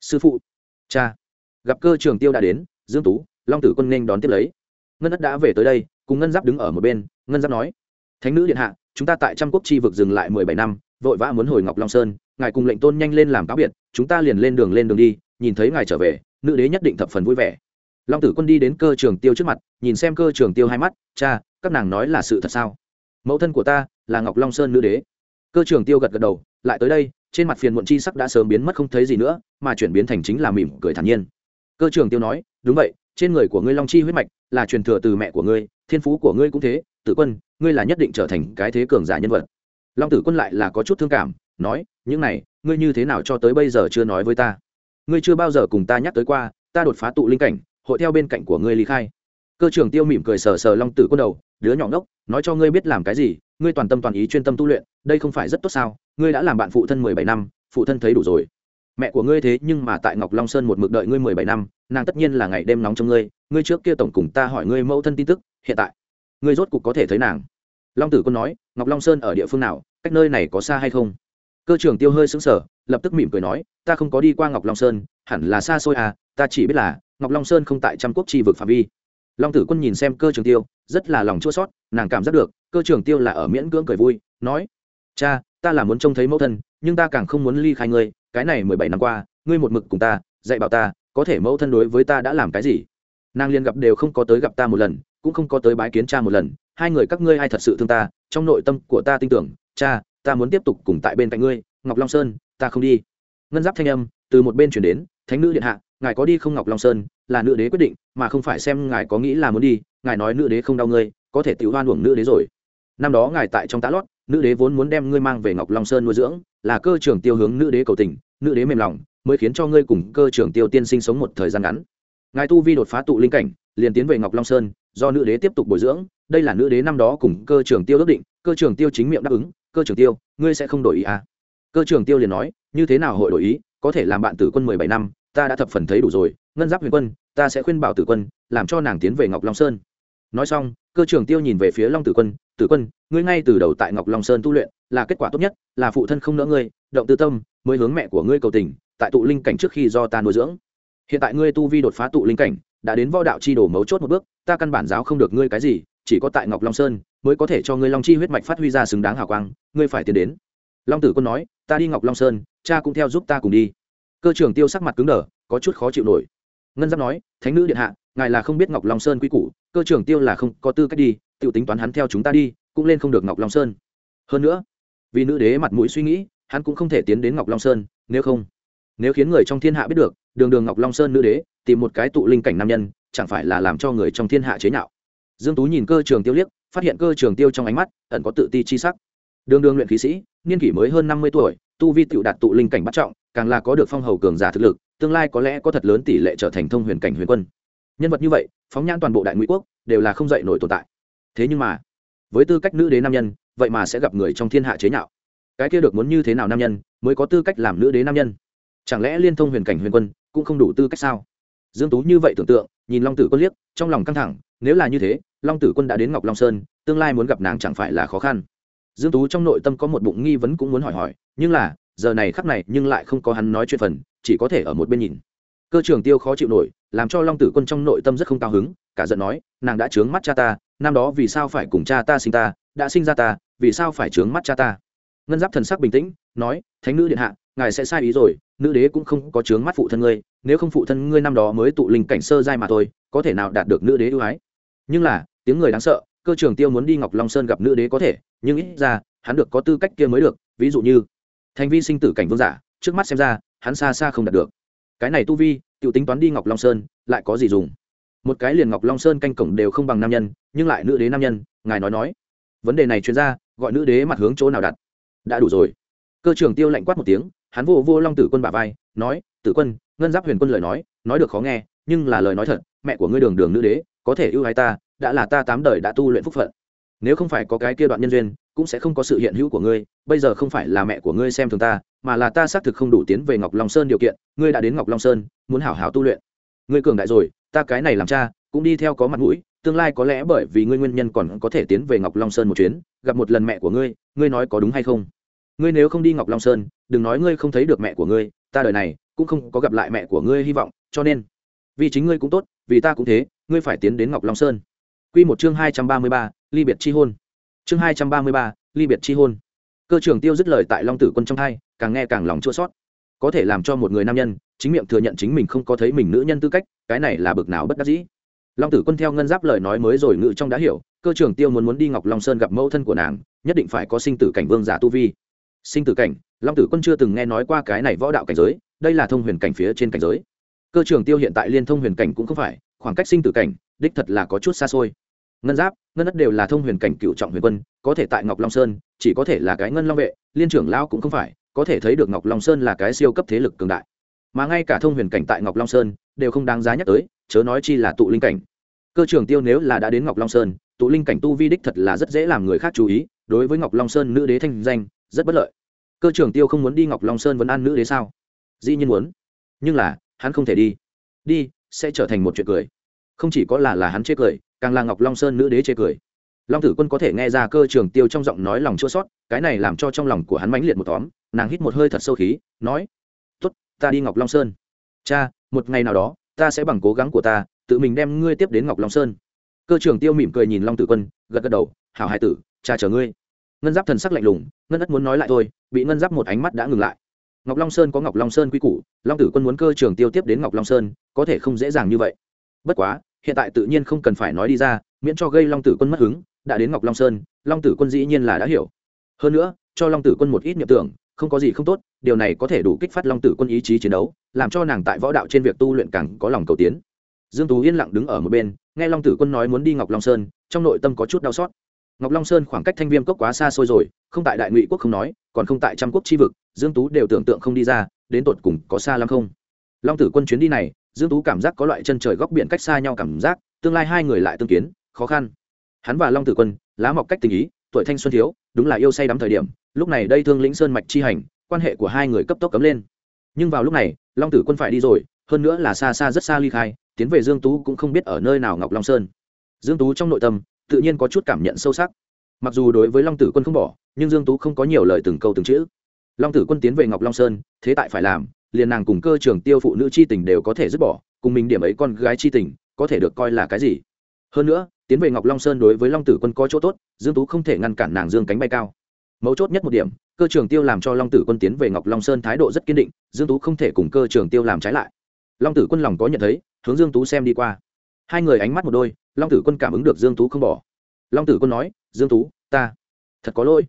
Sư phụ, cha, gặp cơ trưởng tiêu đã đến, dương tú, long tử quân nên đón tiếp lấy. Ngân đất đã về tới đây, cùng ngân giáp đứng ở một bên, ngân giáp nói, thánh nữ điện hạ, chúng ta tại trăm quốc chi vực dừng lại mười bảy năm, vội vã muốn hồi ngọc long sơn, ngài cùng lệnh tôn nhanh lên làm cáo biệt, chúng ta liền lên đường lên đường đi nhìn thấy ngài trở về, nữ đế nhất định thập phần vui vẻ. Long tử quân đi đến cơ trường tiêu trước mặt, nhìn xem cơ trường tiêu hai mắt, cha, các nàng nói là sự thật sao? Mẫu thân của ta là ngọc long sơn nữ đế. Cơ trường tiêu gật gật đầu, lại tới đây, trên mặt phiền muộn chi sắc đã sớm biến mất không thấy gì nữa, mà chuyển biến thành chính là mỉm cười thản nhiên. Cơ trường tiêu nói, đúng vậy, trên người của ngươi long chi huyết mạch là truyền thừa từ mẹ của ngươi, thiên phú của ngươi cũng thế, tử quân, ngươi là nhất định trở thành cái thế cường giả nhân vật. Long tử quân lại là có chút thương cảm, nói, những này, ngươi như thế nào cho tới bây giờ chưa nói với ta? Ngươi chưa bao giờ cùng ta nhắc tới qua, ta đột phá tụ linh cảnh, hội theo bên cạnh của ngươi ly khai. Cơ trưởng tiêu mỉm cười sờ sờ long tử quân đầu, đứa nhỏ ngốc, nói cho ngươi biết làm cái gì, ngươi toàn tâm toàn ý chuyên tâm tu luyện, đây không phải rất tốt sao? Ngươi đã làm bạn phụ thân mười bảy năm, phụ thân thấy đủ rồi. Mẹ của ngươi thế nhưng mà tại ngọc long sơn một mực đợi ngươi mười bảy năm, nàng tất nhiên là ngày đêm nóng trong ngươi ngươi trước kia tổng cùng ta hỏi ngươi mẫu thân tin tức, hiện tại, ngươi rốt cục có thể thấy nàng. Long tử quân nói, ngọc long sơn ở địa phương nào, cách nơi này có xa hay không? Cơ trưởng tiêu hơi sững sờ lập tức mỉm cười nói, ta không có đi qua ngọc long sơn, hẳn là xa xôi à ta chỉ biết là ngọc long sơn không tại trăm quốc chi vực phạm vi. Long tử quân nhìn xem cơ trường tiêu, rất là lòng chua sót nàng cảm giác được, cơ trường tiêu là ở miễn cưỡng cười vui, nói, cha, ta là muốn trông thấy mẫu thân, nhưng ta càng không muốn ly khai ngươi, cái này mười bảy năm qua, ngươi một mực cùng ta, dạy bảo ta, có thể mẫu thân đối với ta đã làm cái gì? Nàng liên gặp đều không có tới gặp ta một lần, cũng không có tới bái kiến cha một lần, hai người các ngươi ai thật sự thương ta, trong nội tâm của ta tin tưởng, cha, ta muốn tiếp tục cùng tại bên cạnh ngươi, ngọc long sơn ta không đi. Ngân giáp thanh âm từ một bên chuyển đến, thánh nữ điện hạ, ngài có đi không ngọc long sơn? Là nữ đế quyết định, mà không phải xem ngài có nghĩ là muốn đi, ngài nói nữ đế không đau ngươi, có thể tự hoan uổng nữ đế rồi. Năm đó ngài tại trong tá lót, nữ đế vốn muốn đem ngươi mang về ngọc long sơn nuôi dưỡng, là cơ trưởng tiêu hướng nữ đế cầu tình, nữ đế mềm lòng, mới khiến cho ngươi cùng cơ trưởng tiêu tiên sinh sống một thời gian ngắn. Ngài tu vi đột phá tụ linh cảnh, liền tiến về ngọc long sơn, do nữ đế tiếp tục bồi dưỡng, đây là nữ đế năm đó cùng cơ trưởng tiêu ước định, cơ trưởng tiêu chính miệng đáp ứng, cơ trưởng tiêu, ngươi sẽ không đổi ý à? Cơ trưởng tiêu liền nói, như thế nào hội đổi ý? Có thể làm bạn tử quân mười bảy năm, ta đã thập phần thấy đủ rồi. Ngân giáp huyền quân, ta sẽ khuyên bảo tử quân, làm cho nàng tiến về ngọc long sơn. Nói xong, cơ trưởng tiêu nhìn về phía long tử quân tử quân, ngươi ngay từ đầu tại ngọc long sơn tu luyện, là kết quả tốt nhất, là phụ thân không nỡ ngươi, động tư tâm, mới hướng mẹ của ngươi cầu tình, tại tụ linh cảnh trước khi do ta nuôi dưỡng. Hiện tại ngươi tu vi đột phá tụ linh cảnh, đã đến võ đạo chi đổ mấu chốt một bước, ta căn bản giáo không được ngươi cái gì, chỉ có tại ngọc long sơn mới có thể cho ngươi long chi huyết mạch phát huy ra xứng đáng hào quang, ngươi phải tiến đến. Long tử quân nói ta đi ngọc long sơn, cha cũng theo giúp ta cùng đi. Cơ trưởng tiêu sắc mặt cứng đờ, có chút khó chịu nổi. Ngân giáp nói, thánh nữ điện hạ, ngài là không biết ngọc long sơn quy củ, cơ trưởng tiêu là không có tư cách đi t i ể u tính toán hắn theo chúng ta đi, cũng lên không được ngọc long sơn. Hơn nữa, vì nữ đế mặt mũi suy nghĩ, hắn cũng không thể tiến đến ngọc long sơn, nếu không, nếu khiến người trong thiên hạ biết được, đường đường ngọc long sơn nữ đế, tìm một cái tụ linh cảnh nam nhân, chẳng phải là làm cho người trong thiên hạ chế nhạo. Dương tú nhìn cơ trường tiêu liếc, phát hiện cơ trường tiêu trong ánh mắt ẩn có tự ti chi sắc. Đường đường luyện khí sĩ niên kỷ mới hơn năm mươi tuổi, tu vi tựu đạt tụ linh cảnh bắt trọng, càng là có được phong hầu cường giả thực lực, tương lai có lẽ có thật lớn tỷ lệ trở thành thông huyền cảnh huyền quân. Nhân vật như vậy, phóng nhãn toàn bộ đại ngụy quốc, đều là không dạy nổi tồn tại. Thế nhưng mà, với tư cách nữ đế nam nhân, vậy mà sẽ gặp người trong thiên hạ chế nhạo. Cái kia được muốn như thế nào nam nhân, mới có tư cách làm nữ đế nam nhân? Chẳng lẽ liên thông huyền cảnh huyền quân cũng không đủ tư cách sao? Dương tú như vậy tưởng tượng, nhìn long tử quân liếc, trong lòng căng thẳng, nếu là như thế, long tử quân đã đến ngọc long sơn, tương lai muốn gặp nàng chẳng phải là khó khăn dương tú trong nội tâm có một bụng nghi vấn cũng muốn hỏi hỏi, nhưng là, giờ này khắc này nhưng lại không có hắn nói chuyện phần, chỉ có thể ở một bên nhìn. Cơ trưởng tiêu khó chịu nổi, làm cho long tử quân trong nội tâm rất không cao hứng, cả giận nói, nàng đã trướng mắt cha ta, năm đó vì sao phải cùng cha ta sinh ta, đã sinh ra ta, vì sao phải trướng mắt cha ta? Ngân giáp thần sắc bình tĩnh, nói, thánh nữ điện hạ, ngài sẽ sai ý rồi, nữ đế cũng không có trướng mắt phụ thân ngươi, nếu không phụ thân ngươi năm đó mới tụ linh cảnh sơ giai mà thôi, có thể nào đạt được nữ đế ưu ái? Nhưng là, tiếng người đáng sợ, cơ trưởng tiêu muốn đi ngọc long sơn gặp nữ đế có thể nhưng ít ra, hắn được có tư cách kia mới được, ví dụ như, thành vi sinh tử cảnh vương giả, trước mắt xem ra, hắn xa xa không đạt được. Cái này tu vi tự tính toán đi ngọc long sơn, lại có gì dùng? Một cái liền ngọc long sơn canh cổng đều không bằng nam nhân, nhưng lại nữ đế nam nhân, ngài nói nói. Vấn đề này chuyên ra gọi nữ đế mặt hướng chỗ nào đặt? Đã đủ rồi. Cơ trưởng tiêu lạnh quát một tiếng, hắn vô vô long tử quân bà vai, nói, tử quân, ngân giáp huyền quân lời nói nói được khó nghe, nhưng là lời nói thật, mẹ của ngươi đường đường nữ đế, có thể ưu ái ta, đã là ta tám đời đã tu luyện phúc phận nếu không phải có cái kia đoạn nhân duyên, cũng sẽ không có sự hiện hữu của ngươi, bây giờ không phải là mẹ của ngươi xem thường ta, mà là ta xác thực không đủ tiến về ngọc long sơn điều kiện, ngươi đã đến ngọc long sơn, muốn hảo hảo tu luyện. Ngươi cường đại rồi, ta cái này làm cha, cũng đi theo có mặt mũi, tương lai có lẽ bởi vì ngươi nguyên nhân còn có thể tiến về ngọc long sơn một chuyến, gặp một lần mẹ của ngươi ngươi nói có đúng hay không? Ngươi nếu không đi ngọc long sơn, đừng nói ngươi không thấy được mẹ của ngươi, ta đời này cũng không có gặp lại mẹ của ngươi hy vọng, cho nên, vì chính ngươi cũng tốt, vì ta cũng thế, ngươi phải tiến đến ngọc long sơn. Quy một chương hai trăm ba mươi ba ly biệt chi hôn. Chương hai trăm ba mươi ba, ly biệt chi hôn. Cơ trưởng tiêu dứt lời tại long tử quân trong hai càng nghe càng lòng chua sót có thể làm cho một người nam nhân, chính miệng thừa nhận chính mình không có thấy mình nữ nhân tư cách, cái này là bực nào bất đắc dĩ. Long tử quân theo ngân giáp lời nói mới rồi ngự trong đã hiểu, cơ trưởng tiêu muốn muốn đi ngọc long sơn gặp mẫu thân của nàng, nhất định phải có sinh tử cảnh vương giả tu vi. Sinh tử cảnh, long tử quân chưa từng nghe nói qua cái này võ đạo cảnh giới, đây là thông huyền cảnh phía trên cảnh giới. Cơ trưởng tiêu hiện tại liên thông huyền cảnh cũng không phải, khoảng cách sinh tử cảnh, đích thật là có chút xa xôi ngân giáp, ngân đất đều là thông huyền cảnh cựu trọng huyền quân, có thể tại ngọc long sơn, chỉ có thể là cái ngân long vệ, liên trưởng lão cũng không phải, có thể thấy được ngọc long sơn là cái siêu cấp thế lực cường đại. Mà ngay cả thông huyền cảnh tại ngọc long sơn, đều không đáng giá nhắc tới, chớ nói chi là tụ linh cảnh. Cơ trưởng tiêu nếu là đã đến ngọc long sơn, tụ linh cảnh tu vi đích thật là rất dễ làm người khác chú ý, đối với ngọc long sơn nữ đế thanh danh, rất bất lợi. Cơ trưởng tiêu không muốn đi ngọc long sơn vẫn an nữ đế sao? Dĩ nhiên muốn. Nhưng là, hắn không thể đi. Đi, sẽ trở thành một chuyện cười. Không chỉ có là là hắn chê cười càng là ngọc long sơn nữ đế chê cười. Long tử quân có thể nghe ra cơ trường tiêu trong giọng nói lòng chua sót cái này làm cho trong lòng của hắn mãnh liệt một tóm nàng hít một hơi thật sâu khí, nói, tốt, ta đi ngọc long sơn. Cha, một ngày nào đó, ta sẽ bằng cố gắng của ta, tự mình đem ngươi tiếp đến ngọc long sơn. Cơ trưởng tiêu mỉm cười nhìn long tử quân, gật gật đầu, hảo hai tử, cha chờ ngươi. Ngân giáp thần sắc lạnh lùng, ngân ất muốn nói lại thôi, bị ngân giáp một ánh mắt đã ngừng lại. Ngọc long sơn có ngọc long sơn quy củ, long tử quân muốn cơ trường tiêu tiếp đến ngọc long sơn, có thể không dễ dàng như vậy. Bất quá hiện tại tự nhiên không cần phải nói đi ra, miễn cho gây long tử quân mất hứng, đã đến ngọc long sơn, long tử quân dĩ nhiên là đã hiểu. Hơn nữa, cho long tử quân một ít niệm tưởng, không có gì không tốt, điều này có thể đủ kích phát long tử quân ý chí chiến đấu, làm cho nàng tại võ đạo trên việc tu luyện càng có lòng cầu tiến. Dương tú yên lặng đứng ở một bên, nghe long tử quân nói muốn đi ngọc long sơn, trong nội tâm có chút đau xót. Ngọc long sơn khoảng cách thanh viêm cốc quá xa xôi rồi, không tại đại ngụy quốc không nói, còn không tại trăm quốc chi vực, dương tú đều tưởng tượng không đi ra, đến tột cùng có xa lắm không? Long tử quân chuyến đi này dương tú cảm giác có loại chân trời góc biển cách xa nhau cảm giác, tương lai hai người lại tương kiến, khó khăn. Hắn và long tử quân, lá mọc cách tình ý, tuổi thanh xuân thiếu, đúng là yêu say đắm thời điểm, lúc này đây thương lĩnh sơn mạch chi hành, quan hệ của hai người cấp tốc cấm lên. Nhưng vào lúc này, long tử quân phải đi rồi, hơn nữa là xa xa rất xa ly khai, tiến về dương tú cũng không biết ở nơi nào ngọc long sơn. Dương tú trong nội tâm, tự nhiên có chút cảm nhận sâu sắc. Mặc dù đối với long tử quân không bỏ, nhưng dương tú không có nhiều lời từng câu từng chữ. Long tử quân tiến về ngọc long sơn, thế tại phải làm liền nàng cùng cơ trường tiêu phụ nữ chi tình đều có thể dứt bỏ, cùng mình điểm ấy con gái chi tình, có thể được coi là cái gì? Hơn nữa, tiến về ngọc long sơn đối với long tử quân có chỗ tốt, dương tú không thể ngăn cản nàng dương cánh bay cao. Mấu chốt nhất một điểm, cơ trường tiêu làm cho long tử quân tiến về ngọc long sơn thái độ rất kiên định, dương tú không thể cùng cơ trường tiêu làm trái lại. Long tử quân lòng có nhận thấy, hướng dương tú xem đi qua. Hai người ánh mắt một đôi, long tử quân cảm ứng được dương tú không bỏ. Long tử quân nói, dương tú, ta, thật có lỗi.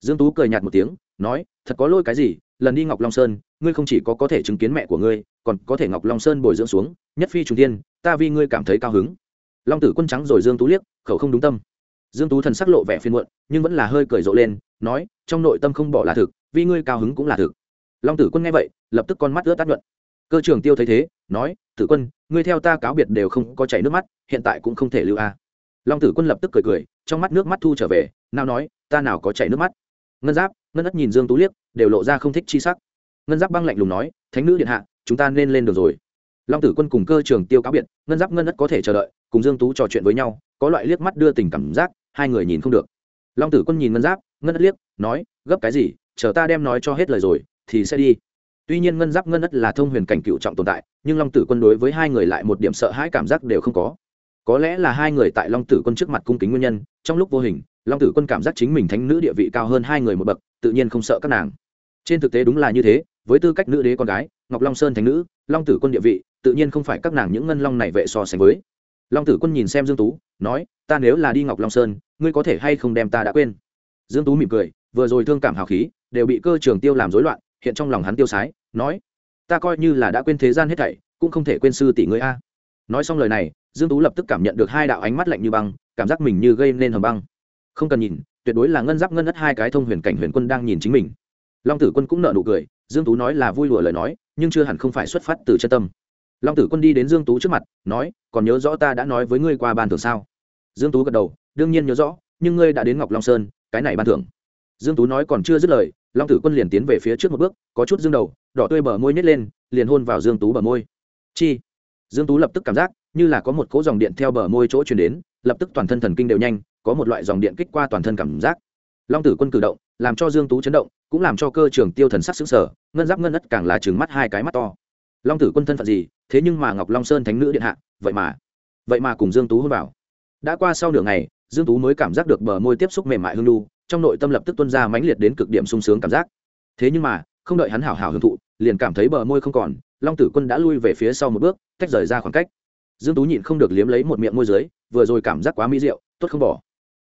Dương tú cười nhạt một tiếng, nói, thật có lỗi cái gì? Lần đi ngọc long sơn ngươi không chỉ có có thể chứng kiến mẹ của ngươi, còn có thể ngọc long sơn bồi dưỡng xuống, nhất phi trung tiên ta vì ngươi cảm thấy cao hứng. Long tử quân trắng rồi dương tú liếc, khẩu không đúng tâm. Dương tú thần sắc lộ vẻ phiền muộn, nhưng vẫn là hơi cười rộ lên, nói, trong nội tâm không bỏ là thực, vì ngươi cao hứng cũng là thực. Long tử quân nghe vậy, lập tức con mắt ướt tắt nhuận. Cơ trưởng tiêu thấy thế, nói, tử quân, ngươi theo ta cáo biệt đều không có chảy nước mắt, hiện tại cũng không thể lưu a. Long tử quân lập tức cười cười, trong mắt nước mắt thu trở về, nào nói, ta nào có chảy nước mắt. Ngân giáp, ngân ất nhìn dương tú liếc, đều lộ ra không thích chi sắc ngân giáp băng lạnh lùng nói, thánh nữ điện hạ, chúng ta nên lên đường rồi. Long tử quân cùng cơ trường tiêu cáo biệt, ngân giáp ngân ất có thể chờ đợi, cùng dương tú trò chuyện với nhau, có loại liếc mắt đưa tình cảm giác, hai người nhìn không được. Long tử quân nhìn ngân giáp, ngân ất liếc, nói, gấp cái gì, chờ ta đem nói cho hết lời rồi, thì sẽ đi. Tuy nhiên ngân giáp ngân ất là thông huyền cảnh cựu trọng tồn tại, nhưng long tử quân đối với hai người lại một điểm sợ hãi cảm giác đều không có. Có lẽ là hai người tại long tử quân trước mặt cung kính nguyên nhân, trong lúc vô hình, long tử quân cảm giác chính mình thánh nữ địa vị cao hơn hai người một bậc, tự nhiên không sợ các nàng. Trên thực tế đúng là như thế với tư cách nữ đế con gái, ngọc long sơn thánh nữ, long tử quân địa vị, tự nhiên không phải các nàng những ngân long này vệ so sánh với. Long tử quân nhìn xem dương tú, nói, ta nếu là đi ngọc long sơn, ngươi có thể hay không đem ta đã quên? Dương tú mỉm cười, vừa rồi thương cảm hào khí, đều bị cơ trường tiêu làm rối loạn, hiện trong lòng hắn tiêu sái, nói, ta coi như là đã quên thế gian hết thảy, cũng không thể quên sư tỷ ngươi a. Nói xong lời này, dương tú lập tức cảm nhận được hai đạo ánh mắt lạnh như băng, cảm giác mình như gây nên hầm băng. Không cần nhìn, tuyệt đối là ngân giáp ngân đất hai cái thông huyền cảnh huyền quân đang nhìn chính mình. Long tử quân cũng nợ nụ cười dương tú nói là vui lùa lời nói, nhưng chưa hẳn không phải xuất phát từ chân tâm. Long tử quân đi đến dương tú trước mặt, nói, còn nhớ rõ ta đã nói với ngươi qua ban thưởng sao? Dương tú gật đầu, đương nhiên nhớ rõ, nhưng ngươi đã đến ngọc long sơn, cái này ban thưởng. Dương tú nói còn chưa dứt lời, long tử quân liền tiến về phía trước một bước, có chút dương đầu, đỏ tươi bờ môi nhét lên, liền hôn vào dương tú bờ môi. Chi? Dương tú lập tức cảm giác như là có một cỗ dòng điện theo bờ môi chỗ truyền đến, lập tức toàn thân thần kinh đều nhanh, có một loại dòng điện kích qua toàn thân cảm giác. Long tử quân cử động, làm cho dương tú chấn động cũng làm cho cơ trường tiêu thần sắc xứng sở ngân giáp ngân ất càng là trừng mắt hai cái mắt to. Long tử quân thân phận gì, thế nhưng mà ngọc long sơn thánh nữ điện hạ, vậy mà vậy mà cùng dương tú hôn vào. Đã qua sau nửa ngày, dương tú mới cảm giác được bờ môi tiếp xúc mềm mại hương lưu trong nội tâm lập tức tuân ra mãnh liệt đến cực điểm sung sướng cảm giác. Thế nhưng mà, không đợi hắn hảo hảo hưởng thụ, liền cảm thấy bờ môi không còn, long tử quân đã lui về phía sau một bước tách rời ra khoảng cách. Dương tú nhịn không được liếm lấy một miệng môi dưới, vừa rồi cảm giác quá mỹ diệu, tốt không bỏ.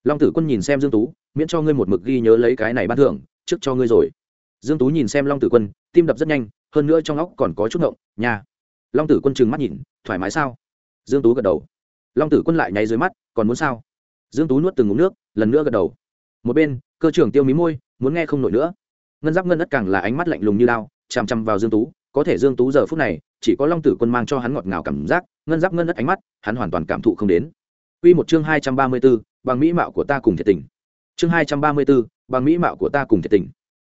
Long tử quân nhìn xem dương tú, miễn cho ngươi một mực ghi nhớ lấy cái này ban thưởng trước cho ngươi rồi. Dương tú nhìn xem long tử quân tim đập rất nhanh hơn nữa trong óc còn có chút ngộng nhà long tử quân trừng mắt nhìn thoải mái sao? Dương tú gật đầu. Long tử quân lại nháy dưới mắt còn muốn sao? Dương tú nuốt từng ngụm nước lần nữa gật đầu. Một bên cơ trưởng tiêu mí môi muốn nghe không nổi nữa. Ngân giáp ngân đất càng là ánh mắt lạnh lùng như lao chằm chằm vào dương tú có thể dương tú giờ phút này chỉ có long tử quân mang cho hắn ngọt ngào cảm giác ngân giáp ngân đất ánh mắt hắn hoàn toàn cảm thụ không đến. Quy một chương 234, bằng mỹ mạo của ta cùng thiệt tình. Chương 234, bằng mỹ mạo của ta cùng thiệt tình.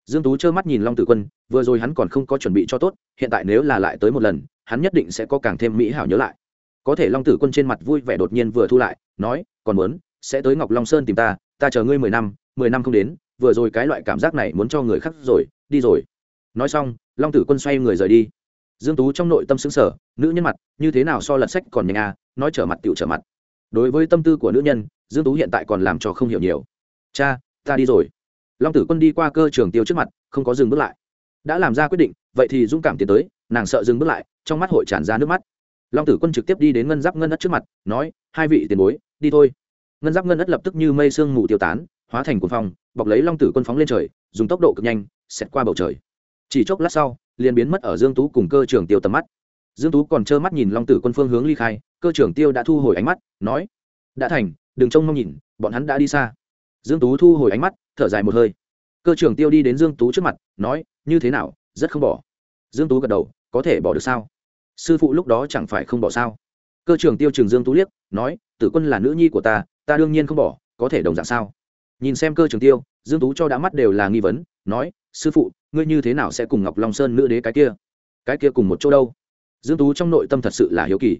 Dương Tú trơ mắt nhìn Long Tử Quân, vừa rồi hắn còn không có chuẩn bị cho tốt, hiện tại nếu là lại tới một lần, hắn nhất định sẽ có càng thêm mỹ hảo nhớ lại. Có thể Long Tử Quân trên mặt vui vẻ đột nhiên vừa thu lại, nói, còn muốn, sẽ tới Ngọc Long Sơn tìm ta, ta chờ ngươi 10 năm, 10 năm không đến, vừa rồi cái loại cảm giác này muốn cho người khác rồi, đi rồi. Nói xong, Long Tử Quân xoay người rời đi. Dương Tú trong nội tâm sững sờ, nữ nhân mặt, như thế nào so lật sách còn nhanh à, nói trở mặt tiểu trở mặt đối với tâm tư của nữ nhân dương tú hiện tại còn làm cho không hiểu nhiều cha ta đi rồi long tử quân đi qua cơ trường tiêu trước mặt, không có dừng bước lại. Đã làm ra quyết định, vậy thì dũng cảm tiến tới, nàng sợ dừng bước lại, trong mắt hội tràn ra nước mắt. Long tử quân trực tiếp đi đến ngân giáp ngân đất trước mặt, nói, hai vị tiền bối, đi thôi. Ngân giáp ngân đất lập tức như mây sương mù tiêu tán, hóa thành cuồng phong, bọc lấy long tử quân phóng lên trời, dùng tốc độ cực nhanh, xẹt qua bầu trời. Chỉ chốc lát sau, liền biến mất ở dương tú cùng cơ Trường tiêu tầm mắt. Dương tú còn trơ mắt nhìn long tử quân phương hướng ly khai, cơ trưởng tiêu đã thu hồi ánh mắt, nói, đã thành, đừng trông mong nhìn, bọn hắn đã đi xa. Dương tú thu hồi ánh mắt thở dài một hơi. Cơ trưởng tiêu đi đến dương tú trước mặt, nói, như thế nào, rất không bỏ. Dương tú gật đầu, có thể bỏ được sao? Sư phụ lúc đó chẳng phải không bỏ sao? Cơ trưởng tiêu trường dương tú liếc, nói, tử quân là nữ nhi của ta ta đương nhiên không bỏ, có thể đồng dạng sao? Nhìn xem cơ trưởng tiêu, dương tú cho đã mắt đều là nghi vấn, nói, sư phụ, ngươi như thế nào sẽ cùng ngọc long sơn nữ đế cái kia? Cái kia cùng một chỗ đâu? Dương tú trong nội tâm thật sự là hiếu kỳ.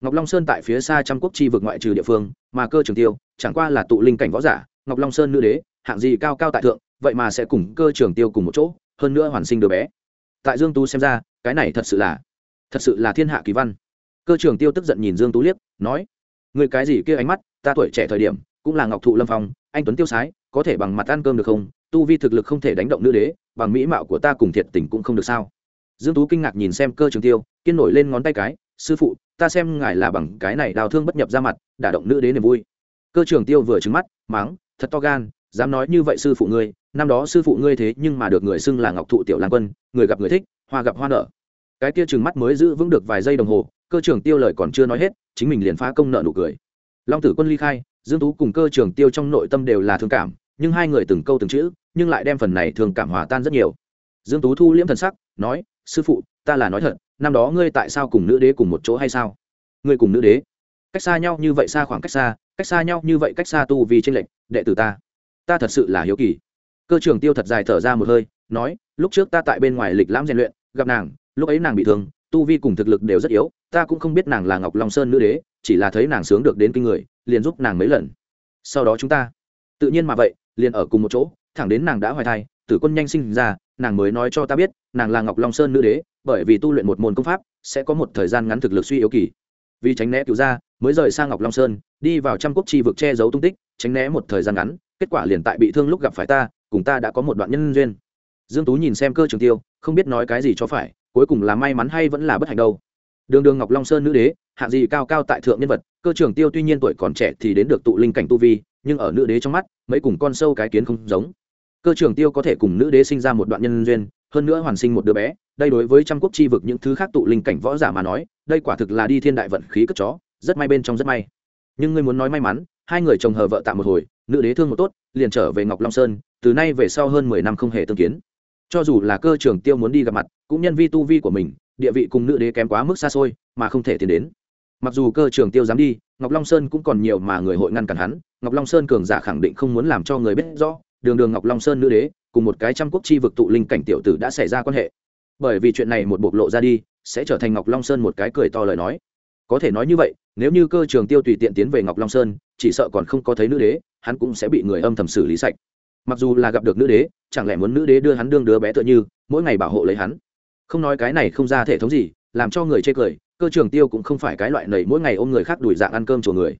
Ngọc long sơn tại phía xa trăm quốc chi vực ngoại trừ địa phương, mà cơ trường tiêu, chẳng qua là tụ linh cảnh võ giả, ngọc long sơn nữ đế hạng gì cao cao tại thượng, vậy mà sẽ cùng cơ trường tiêu cùng một chỗ, hơn nữa hoàn sinh đứa bé. Tại dương tú xem ra, cái này thật sự là, thật sự là thiên hạ kỳ văn. Cơ trường tiêu tức giận nhìn dương tú liếc, nói người cái gì kia ánh mắt, ta tuổi trẻ thời điểm, cũng là ngọc thụ lâm phong, anh tuấn tiêu sái, có thể bằng mặt ăn cơm được không? Tu vi thực lực không thể đánh động nữ đế, bằng mỹ mạo của ta cùng thiệt tình cũng không được sao? Dương tú kinh ngạc nhìn xem cơ trường tiêu, kiên nổi lên ngón tay cái, sư phụ, ta xem ngài là bằng cái này đào thương bất nhập ra mặt, đả động nữ đế niềm vui. Cơ trường tiêu vừa trứng mắt, mắng, thật to gan dám nói như vậy sư phụ ngươi, năm đó sư phụ ngươi thế nhưng mà được người xưng là ngọc thụ tiểu lan quân, người gặp người thích, hoa gặp hoa nở. Cái kia trừng mắt mới giữ vững được vài giây đồng hồ, cơ trưởng tiêu lời còn chưa nói hết, chính mình liền phá công nợ nụ cười. Long tử quân ly khai, dương tú cùng cơ trưởng tiêu trong nội tâm đều là thương cảm, nhưng hai người từng câu từng chữ, nhưng lại đem phần này thường cảm hòa tan rất nhiều. Dương tú thu liễm thần sắc, nói, sư phụ, ta là nói thật, năm đó ngươi tại sao cùng nữ đế cùng một chỗ hay sao? Ngươi cùng nữ đế, cách xa nhau như vậy xa khoảng cách xa cách xa nhau như vậy cách xa tu vì tranh lệch, đệ tử ta ta thật sự là hiếu kỳ. Cơ trường tiêu thật dài thở ra một hơi, nói, lúc trước ta tại bên ngoài lịch lãm rèn luyện, gặp nàng, lúc ấy nàng bị thương, tu vi cùng thực lực đều rất yếu, ta cũng không biết nàng là ngọc long sơn nữ đế, chỉ là thấy nàng sướng được đến kinh người, liền giúp nàng mấy lần. Sau đó chúng ta, tự nhiên mà vậy, liền ở cùng một chỗ, thẳng đến nàng đã hoài thai, tử quân nhanh sinh ra, nàng mới nói cho ta biết, nàng là ngọc long sơn nữ đế, bởi vì tu luyện một môn công pháp, sẽ có một thời gian ngắn thực lực suy yếu kỳ. Vì tránh né cứu ra mới rời sang ngọc long sơn, đi vào trăm quốc chi vực che giấu tung tích, tránh né một thời gian ngắn kết quả liền tại bị thương lúc gặp phải ta, cùng ta đã có một đoạn nhân duyên. Dương tú nhìn xem cơ trường tiêu, không biết nói cái gì cho phải, cuối cùng là may mắn hay vẫn là bất hạnh đâu. Đường đường ngọc long sơn nữ đế, hạng gì cao cao tại thượng nhân vật, cơ trường tiêu tuy nhiên tuổi còn trẻ thì đến được tụ linh cảnh tu vi, nhưng ở nữ đế trong mắt, mấy cùng con sâu cái kiến không giống. Cơ trường tiêu có thể cùng nữ đế sinh ra một đoạn nhân duyên, hơn nữa hoàn sinh một đứa bé, đây đối với trăm quốc chi vực những thứ khác tụ linh cảnh võ giả mà nói, đây quả thực là đi thiên đại vận khí cất chó, rất may bên trong rất may. Nhưng ngươi muốn nói may mắn, hai người chồng hờ vợ tạm một hồi nữ đế thương một tốt, liền trở về ngọc long sơn, từ nay về sau hơn mười năm không hề tương kiến. Cho dù là cơ trường tiêu muốn đi gặp mặt, cũng nhân vi tu vi của mình, địa vị cùng nữ đế kém quá mức xa xôi, mà không thể tiến đến. Mặc dù cơ trường tiêu dám đi, ngọc long sơn cũng còn nhiều mà người hội ngăn cản hắn, ngọc long sơn cường giả khẳng định không muốn làm cho người biết rõ, đường đường ngọc long sơn nữ đế, cùng một cái trăm quốc chi vực tụ linh cảnh tiểu tử đã xảy ra quan hệ. Bởi vì chuyện này một bộc lộ ra đi, sẽ trở thành ngọc long sơn một cái cười to lời nói. Có thể nói như vậy, nếu như cơ trường tiêu tùy tiện tiến về ngọc long sơn, chỉ sợ còn không có thấy nữ đế hắn cũng sẽ bị người âm thầm xử lý sạch. Mặc dù là gặp được nữ đế, chẳng lẽ muốn nữ đế đưa hắn đương đứa bé tựa như, mỗi ngày bảo hộ lấy hắn? Không nói cái này không ra thể thống gì, làm cho người chê cười, cơ trường tiêu cũng không phải cái loại nầy mỗi ngày ôm người khác đuổi dạng ăn cơm chùa người.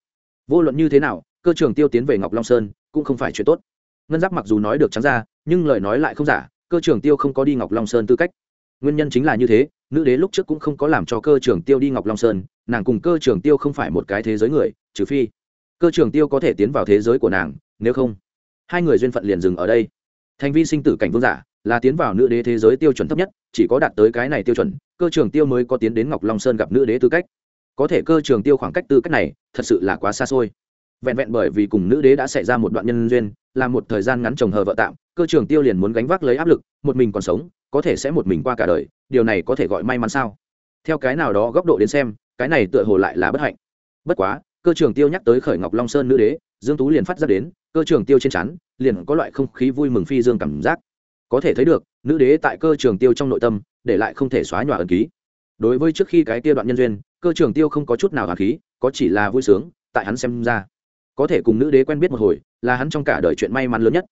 Vô luận như thế nào, cơ trường tiêu tiến về ngọc long sơn cũng không phải chuyện tốt. Ngân giáp mặc dù nói được trắng ra, nhưng lời nói lại không giả, cơ trường tiêu không có đi ngọc long sơn tư cách. Nguyên nhân chính là như thế, nữ đế lúc trước cũng không có làm cho cơ trường tiêu đi ngọc long sơn, nàng cùng cơ trường tiêu không phải một cái thế giới người, trừ phi cơ trường tiêu có thể tiến vào thế giới của nàng, nếu không, hai người duyên phận liền dừng ở đây. Thành vi sinh tử cảnh vương giả là tiến vào nữ đế thế giới tiêu chuẩn thấp nhất, chỉ có đạt tới cái này tiêu chuẩn, cơ trường tiêu mới có tiến đến ngọc long sơn gặp nữ đế tư cách. Có thể cơ trường tiêu khoảng cách tư cách này thật sự là quá xa xôi. Vẹn vẹn bởi vì cùng nữ đế đã xảy ra một đoạn nhân duyên, là một thời gian ngắn chồng hờ vợ tạm, cơ trường tiêu liền muốn gánh vác lấy áp lực, một mình còn sống, có thể sẽ một mình qua cả đời, điều này có thể gọi may mắn sao? Theo cái nào đó góc độ đến xem, cái này tựa hồ lại là bất hạnh. Bất quá cơ trưởng tiêu nhắc tới khởi ngọc long sơn nữ đế, dương tú liền phát ra đến, cơ trưởng tiêu trên chắn liền có loại không khí vui mừng phi dương cảm giác. Có thể thấy được, nữ đế tại cơ trường tiêu trong nội tâm, để lại không thể xóa nhòa ẩn ký. Đối với trước khi cái tiêu đoạn nhân duyên, cơ trường tiêu không có chút nào hạt khí, có chỉ là vui sướng, tại hắn xem ra. Có thể cùng nữ đế quen biết một hồi, là hắn trong cả đời chuyện may mắn lớn nhất.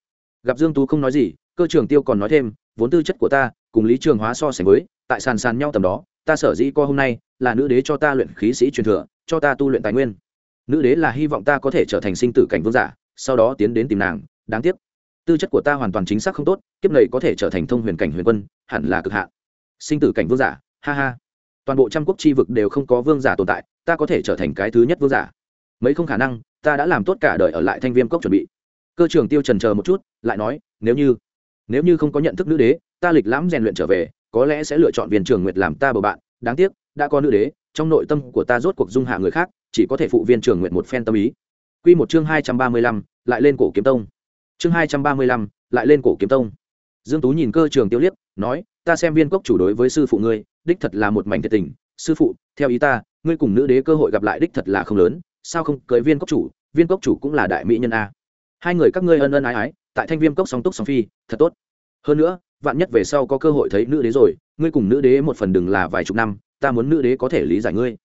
Gặp dương tú không nói gì, cơ trường tiêu còn nói thêm, vốn tư chất của ta, cùng lý trường hóa so sánh với, tại sàn sàn nhau tầm đó, ta sở dĩ co hôm nay, là nữ đế cho ta luyện khí sĩ truyền thừa, cho ta tu luyện tài nguyên nữ đế là hy vọng ta có thể trở thành sinh tử cảnh vương giả, sau đó tiến đến tìm nàng, đáng tiếc. Tư chất của ta hoàn toàn chính xác không tốt, kiếp này có thể trở thành thông huyền cảnh huyền quân, hẳn là cực hạn. Sinh tử cảnh vương giả, ha ha. Toàn bộ trăm quốc chi vực đều không có vương giả tồn tại, ta có thể trở thành cái thứ nhất vương giả. Mấy không khả năng, ta đã làm tốt cả đời ở lại thanh viêm cốc chuẩn bị. Cơ trưởng tiêu trần chờ một chút, lại nói, nếu như nếu như không có nhận thức nữ đế, ta lịch lãm rèn luyện trở về, có lẽ sẽ lựa chọn viên trường nguyệt làm ta bầu bạn. Đáng tiếc, đã có nữ đế, trong nội tâm của ta rốt cuộc dung hạ người khác chỉ có thể phụ viên trường nguyện một phen tâm ý. Quy một chương hai trăm ba mươi lăm, lại lên cổ kiếm tông. Chương hai trăm ba mươi lăm, lại lên cổ kiếm tông. Dương tú nhìn cơ trường tiêu liếc nói ta xem viên cốc chủ đối với sư phụ ngươi đích thật là một mảnh thiệt tình. Sư phụ theo ý ta ngươi cùng nữ đế cơ hội gặp lại đích thật là không lớn. Sao không cưới viên cốc chủ? Viên cốc chủ cũng là đại mỹ nhân a. Hai người các ngươi ân ân ái ái tại thanh viêm cốc song túc song phi thật tốt. Hơn nữa vạn nhất về sau có cơ hội thấy nữ đế rồi ngươi cùng nữ đế một phần đừng là vài chục năm ta muốn nữ đế có thể lý giải ngươi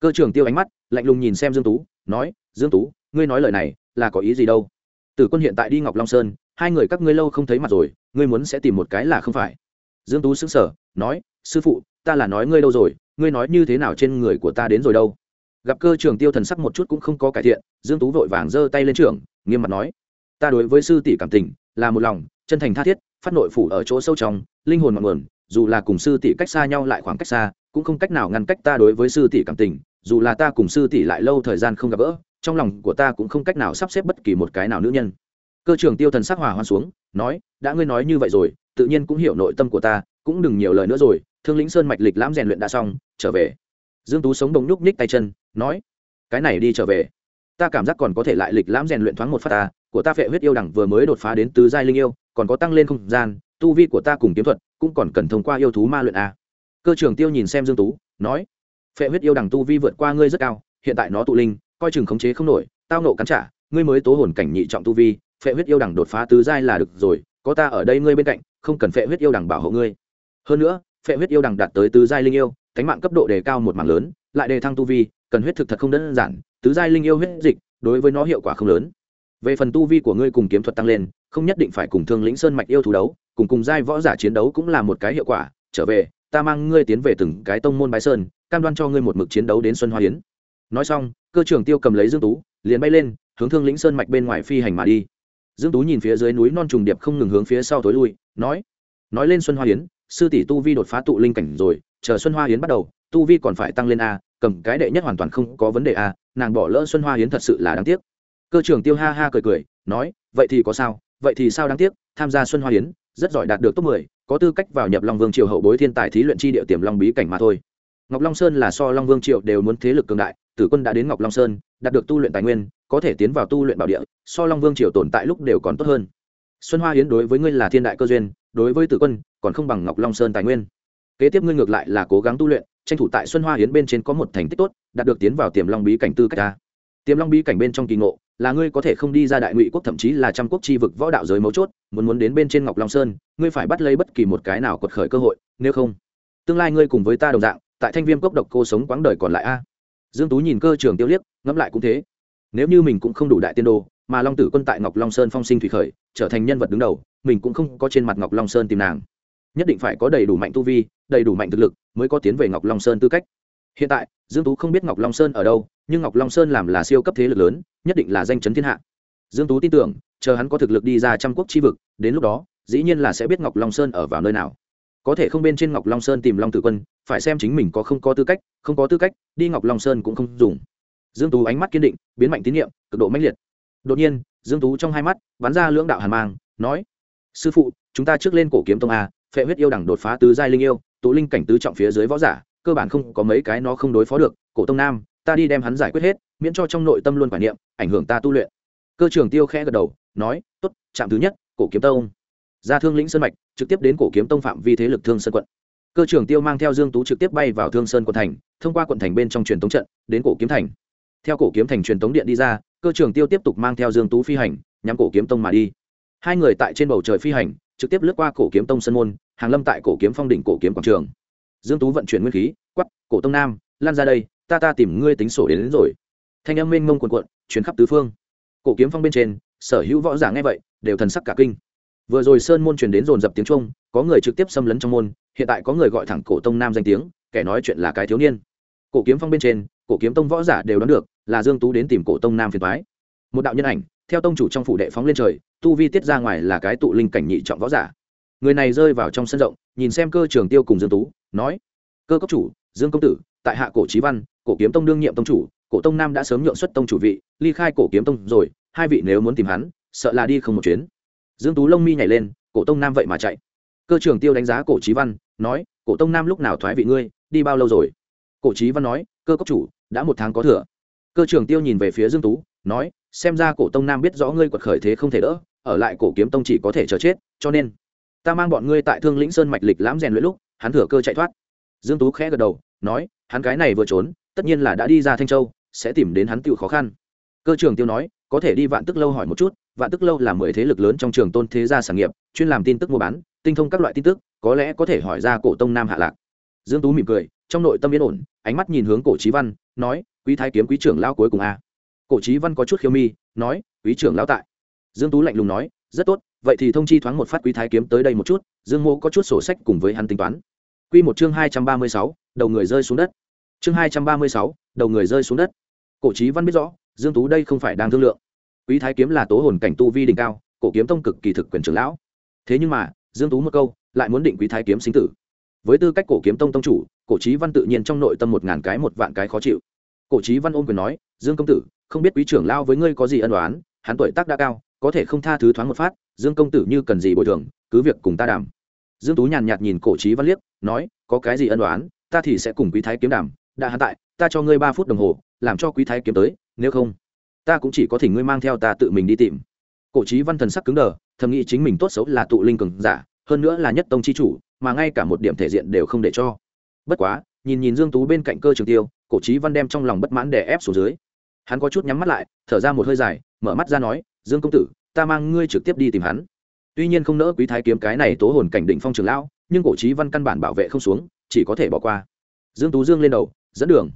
cơ trưởng tiêu ánh mắt, lạnh lùng nhìn xem dương tú, nói, dương tú, ngươi nói lời này là có ý gì đâu? Tử quân hiện tại đi ngọc long sơn, hai người các ngươi lâu không thấy mặt rồi, ngươi muốn sẽ tìm một cái là không phải. Dương tú sững sờ, nói, sư phụ, ta là nói ngươi đâu rồi, ngươi nói như thế nào trên người của ta đến rồi đâu? Gặp cơ trưởng tiêu thần sắc một chút cũng không có cải thiện, dương tú vội vàng giơ tay lên trưởng, nghiêm mặt nói, ta đối với sư tỷ cảm tình là một lòng, chân thành tha thiết, phát nội phủ ở chỗ sâu trong, linh hồn ngọn nguồn, dù là cùng sư tỷ cách xa nhau lại khoảng cách xa, cũng không cách nào ngăn cách ta đối với sư tỷ cảm tình dù là ta cùng sư tỷ lại lâu thời gian không gặp gỡ, trong lòng của ta cũng không cách nào sắp xếp bất kỳ một cái nào nữ nhân. Cơ trưởng tiêu thần sắc hòa hoan xuống, nói, đã ngươi nói như vậy rồi, tự nhiên cũng hiểu nội tâm của ta, cũng đừng nhiều lời nữa rồi, thương lĩnh sơn mạch lịch lãm rèn luyện đã xong, trở về. Dương tú sống đồng nhúc nhích tay chân, nói, cái này đi trở về. Ta cảm giác còn có thể lại lịch lãm rèn luyện thoáng một phát ta, của ta phệ huyết yêu đẳng vừa mới đột phá đến tứ giai linh yêu, còn có tăng lên không gian, tu vi của ta cùng kiếm thuật cũng còn cần thông qua yêu thú ma luyện a. Cơ trưởng tiêu nhìn xem dương tú, nói phệ huyết yêu đẳng tu vi vượt qua ngươi rất cao, hiện tại nó tụ linh, coi chừng khống chế không nổi, tao nộ cắn trả, ngươi mới tố hồn cảnh nhị trọng tu vi, phệ huyết yêu đẳng đột phá tứ giai là được rồi, có ta ở đây ngươi bên cạnh, không cần phệ huyết yêu đẳng bảo hộ ngươi. Hơn nữa, phệ huyết yêu đẳng đạt tới tứ giai linh yêu cánh mạng cấp độ đề cao một mảng lớn, lại đề thăng tu vi, cần huyết thực thật không đơn giản, tứ giai linh yêu huyết dịch, đối với nó hiệu quả không lớn. Về phần tu vi của ngươi cùng kiếm thuật tăng lên, không nhất định phải cùng thương lĩnh sơn mạch yêu thú đấu, cùng cùng giai võ giả chiến đấu cũng là một cái hiệu quả. Trở về, ta mang ngươi tiến về từng cái tông môn bái sơn cam đoan cho ngươi một mực chiến đấu đến xuân hoa hiến nói xong, cơ trưởng tiêu cầm lấy dương tú, liền bay lên, hướng thương lĩnh sơn mạch bên ngoài phi hành mà đi. Dương tú nhìn phía dưới núi non trùng điệp không ngừng hướng phía sau tối lui, nói nói lên xuân hoa hiến sư tỷ tu vi đột phá tụ linh cảnh rồi, chờ xuân hoa hiến bắt đầu, tu vi còn phải tăng lên a, cầm cái đệ nhất hoàn toàn không có vấn đề a, nàng bỏ lỡ xuân hoa hiến thật sự là đáng tiếc. Cơ trưởng tiêu ha ha cười cười, nói, vậy thì có sao, vậy thì sao đáng tiếc, tham gia xuân hoa hiến rất giỏi đạt được top mười, có tư cách vào nhập long vương triều hậu bối thiên tài thí luyện chi địa tiềm long bí cảnh mà thôi ngọc long sơn là so long vương Triệu đều muốn thế lực cường đại, tử quân đã đến ngọc long sơn, đạt được tu luyện tài nguyên, có thể tiến vào tu luyện bảo địa, so long vương triều tồn tại lúc đều còn tốt hơn. Xuân hoa hiến đối với ngươi là thiên đại cơ duyên, đối với tử quân, còn không bằng ngọc long sơn tài nguyên. Kế tiếp ngươi ngược lại là cố gắng tu luyện, tranh thủ tại xuân hoa hiến bên trên có một thành tích tốt, đạt được tiến vào tiềm long bí cảnh tư cách ta. Tiềm long bí cảnh bên trong kỳ ngộ, là ngươi có thể không đi ra đại ngụy quốc, thậm chí là trăm quốc chi vực võ đạo giới mấu chốt, muốn muốn đến bên trên ngọc long sơn, ngươi phải bắt lấy bất kỳ một cái nào quật khởi cơ hội, nếu không, tương lai ngươi cùng với ta đồng dạng tại thanh viêm cốc độc cô sống quãng đời còn lại a. Dương tú nhìn cơ trường tiêu liếc, ngẫm lại cũng thế. Nếu như mình cũng không đủ đại tiên đồ mà long tử quân tại ngọc long sơn phong sinh thủy khởi, trở thành nhân vật đứng đầu, mình cũng không có trên mặt ngọc long sơn tìm nàng. Nhất định phải có đầy đủ mạnh tu vi, đầy đủ mạnh thực lực mới có tiến về ngọc long sơn tư cách. Hiện tại, dương tú không biết ngọc long sơn ở đâu, nhưng ngọc long sơn làm là siêu cấp thế lực lớn, nhất định là danh chấn thiên hạ. Dương tú tin tưởng, chờ hắn có thực lực đi ra trăm quốc chi vực, đến lúc đó, dĩ nhiên là sẽ biết ngọc long sơn ở vào nơi nào có thể không bên trên ngọc long sơn tìm long tử quân, phải xem chính mình có không có tư cách, không có tư cách, đi ngọc long sơn cũng không dùng. Dương tú ánh mắt kiên định, biến mạnh tín nhiệm, cực độ mãnh liệt. Đột nhiên, dương tú trong hai mắt, bắn ra lưỡng đạo hàn mang, nói, sư phụ, chúng ta trước lên cổ kiếm tông a, phệ huyết yêu đẳng đột phá tứ giai linh yêu, tụ linh cảnh tứ trọng phía dưới võ giả, cơ bản không có mấy cái nó không đối phó được, cổ tông nam, ta đi đem hắn giải quyết hết, miễn cho trong nội tâm luôn quả niệm, ảnh hưởng ta tu luyện. Cơ trưởng tiêu khẽ gật đầu, nói, tốt chạm thứ nhất, cổ kiếm tông ra thương lĩnh sơn mạch trực tiếp đến cổ kiếm tông phạm vi thế lực thương sơn quận. Cơ trưởng tiêu mang theo dương tú trực tiếp bay vào thương sơn quận thành thông qua quận thành bên trong truyền tống trận đến cổ kiếm thành. Theo cổ kiếm thành truyền tống điện đi ra cơ trưởng tiêu tiếp tục mang theo dương tú phi hành nhắm cổ kiếm tông mà đi. Hai người tại trên bầu trời phi hành trực tiếp lướt qua cổ kiếm tông sơn môn hàng lâm tại cổ kiếm phong đỉnh cổ kiếm quảng trường. Dương tú vận chuyển nguyên khí quắp cổ tông nam lan ra đây ta ta tìm ngươi tính sổ đến, đến rồi. Thanh âm mênh mông quần quận chuyến khắp tứ phương. Cổ kiếm phong bên trên sở hữu võ giả nghe vậy đều thần sắc cả kinh vừa rồi sơn môn truyền đến dồn dập tiếng trung có người trực tiếp xâm lấn trong môn, hiện tại có người gọi thẳng cổ tông nam danh tiếng, kẻ nói chuyện là cái thiếu niên. Cổ kiếm phong bên trên, cổ kiếm tông võ giả đều đoán được, là dương tú đến tìm cổ tông nam phiền toái. Một đạo nhân ảnh, theo tông chủ trong phủ đệ phóng lên trời, tu vi tiết ra ngoài là cái tụ linh cảnh nhị trọng võ giả. Người này rơi vào trong sân rộng, nhìn xem cơ trường tiêu cùng dương tú, nói, cơ cấp chủ, dương công tử, tại hạ cổ trí văn, cổ kiếm tông đương nhiệm tông chủ, cổ tông nam đã sớm nhượng xuất tông chủ vị, ly khai cổ kiếm tông rồi, hai vị nếu muốn tìm hắn, sợ là đi không một chuyến dương tú lông mi nhảy lên, cổ tông nam vậy mà chạy. Cơ trường tiêu đánh giá cổ trí văn, nói, cổ tông nam lúc nào thoái vị ngươi, đi bao lâu rồi? Cổ trí văn nói, cơ cốc chủ, đã một tháng có thừa. Cơ trường tiêu nhìn về phía dương tú, nói, xem ra cổ tông nam biết rõ ngươi quật khởi thế không thể đỡ, ở lại cổ kiếm tông chỉ có thể chờ chết, cho nên ta mang bọn ngươi tại thương lĩnh sơn mạch lịch lãm rèn luyện lúc, hắn thừa cơ chạy thoát. Dương tú khẽ gật đầu, nói, hắn cái này vừa trốn, tất nhiên là đã đi ra thanh châu, sẽ tìm đến hắn tiêu khó khăn. Cơ trường tiêu nói, có thể đi vạn tức lâu hỏi một chút vạn tức lâu là mười thế lực lớn trong trường tôn thế gia sản nghiệp chuyên làm tin tức mua bán tinh thông các loại tin tức có lẽ có thể hỏi ra cổ tông nam hạ lạc. Dương tú mỉm cười trong nội tâm yên ổn ánh mắt nhìn hướng cổ trí văn nói quý thái kiếm quý trưởng lao cuối cùng a. Cổ trí văn có chút khiêu mi nói quý trưởng lão tại. Dương tú lạnh lùng nói rất tốt vậy thì thông chi thoáng một phát quý thái kiếm tới đây một chút dương mô có chút sổ sách cùng với hắn tính toán. Quy một chương hai trăm ba mươi sáu, đầu người rơi xuống đất. Chương hai trăm ba mươi sáu, đầu người rơi xuống đất. Cổ trí văn biết rõ dương tú đây không phải đang thương lượng quý thái kiếm là tố hồn cảnh tu vi đỉnh cao, cổ kiếm tông cực kỳ thực quyền trưởng lão. Thế nhưng mà, dương tú một câu, lại muốn định quý thái kiếm sinh tử. Với tư cách cổ kiếm tông tông chủ, cổ trí văn tự nhiên trong nội tâm một ngàn cái một vạn cái khó chịu. Cổ trí văn ôm quyền nói, dương công tử, không biết quý trưởng lao với ngươi có gì ân đoán hắn tuổi tác đã cao, có thể không tha thứ thoáng một phát, dương công tử như cần gì bồi thường, cứ việc cùng ta đàm. Dương tú nhàn nhạt nhìn cổ trí văn liếc, nói, có cái gì ân đoán ta thì sẽ cùng quý thái kiếm đàm, đã hắn tại, ta cho ngươi ba phút đồng hồ, làm cho quý thái kiếm tới, nếu không ta cũng chỉ có thể ngươi mang theo ta tự mình đi tìm. Cổ trí văn thần sắc cứng đờ, thầm nghĩ chính mình tốt xấu là tụ linh cường giả, hơn nữa là nhất tông chi chủ, mà ngay cả một điểm thể diện đều không để cho. Bất quá, nhìn nhìn dương tú bên cạnh cơ trường tiêu, cổ trí văn đem trong lòng bất mãn đè ép xuống dưới. Hắn có chút nhắm mắt lại, thở ra một hơi dài, mở mắt ra nói, dương công tử, ta mang ngươi trực tiếp đi tìm hắn. Tuy nhiên không nỡ quý thái kiếm cái này tố hồn cảnh định phong trường lão, nhưng cổ trí văn căn bản bảo vệ không xuống, chỉ có thể bỏ qua. Dương tú dương lên đầu, dẫn đường.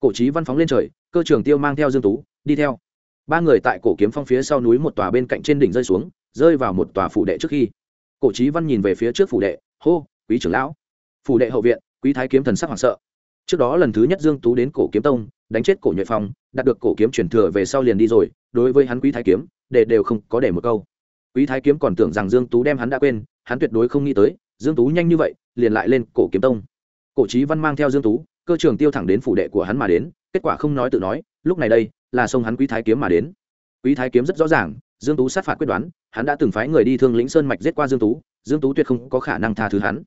Cổ trí văn phóng lên trời, cơ trường tiêu mang theo dương tú, đi theo ba người tại cổ kiếm phong phía sau núi một tòa bên cạnh trên đỉnh rơi xuống, rơi vào một tòa phủ đệ trước khi. Cổ trí văn nhìn về phía trước phủ đệ, hô, quý trưởng lão. Phủ đệ hậu viện, quý thái kiếm thần sắc hoảng sợ. Trước đó lần thứ nhất dương tú đến cổ kiếm tông, đánh chết cổ nhuệ phong, đạt được cổ kiếm chuyển thừa về sau liền đi rồi, đối với hắn quý thái kiếm, để đều không có để một câu. Quý thái kiếm còn tưởng rằng dương tú đem hắn đã quên, hắn tuyệt đối không nghĩ tới, dương tú nhanh như vậy, liền lại lên cổ kiếm tông. Cổ trí văn mang theo dương tú, cơ trường tiêu thẳng đến phủ đệ của hắn mà đến, kết quả không nói tự nói, lúc này đây là sông hắn quý thái kiếm mà đến. Quý thái kiếm rất rõ ràng, dương tú sát phạt quyết đoán, hắn đã từng phái người đi thương lĩnh sơn mạch giết qua dương tú dương tú tuyệt không có khả năng tha thứ hắn.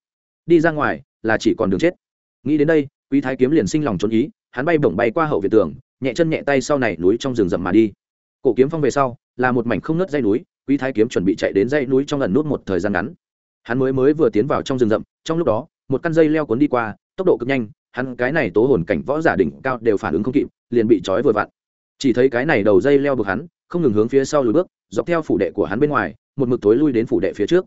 Đi ra ngoài là chỉ còn đường chết. Nghĩ đến đây, quý thái kiếm liền sinh lòng trốn ý, hắn bay bổng bay qua hậu viện tường, nhẹ chân nhẹ tay sau này núi trong rừng rậm mà đi. Cổ kiếm phong về sau, là một mảnh không nứt dây núi, quý thái kiếm chuẩn bị chạy đến dây núi trong lần nút một thời gian ngắn. Hắn mới mới vừa tiến vào trong rừng rậm, trong lúc đó, một căn dây leo cuốn đi qua, tốc độ cực nhanh, hắn cái này tố hồn cảnh võ giả đỉnh cao đều phản ứng không kịp, liền bị trói vừa vặn chỉ thấy cái này đầu dây leo buộc hắn, không ngừng hướng phía sau lùi bước, dọc theo phủ đệ của hắn bên ngoài, một mực tối lui đến phủ đệ phía trước.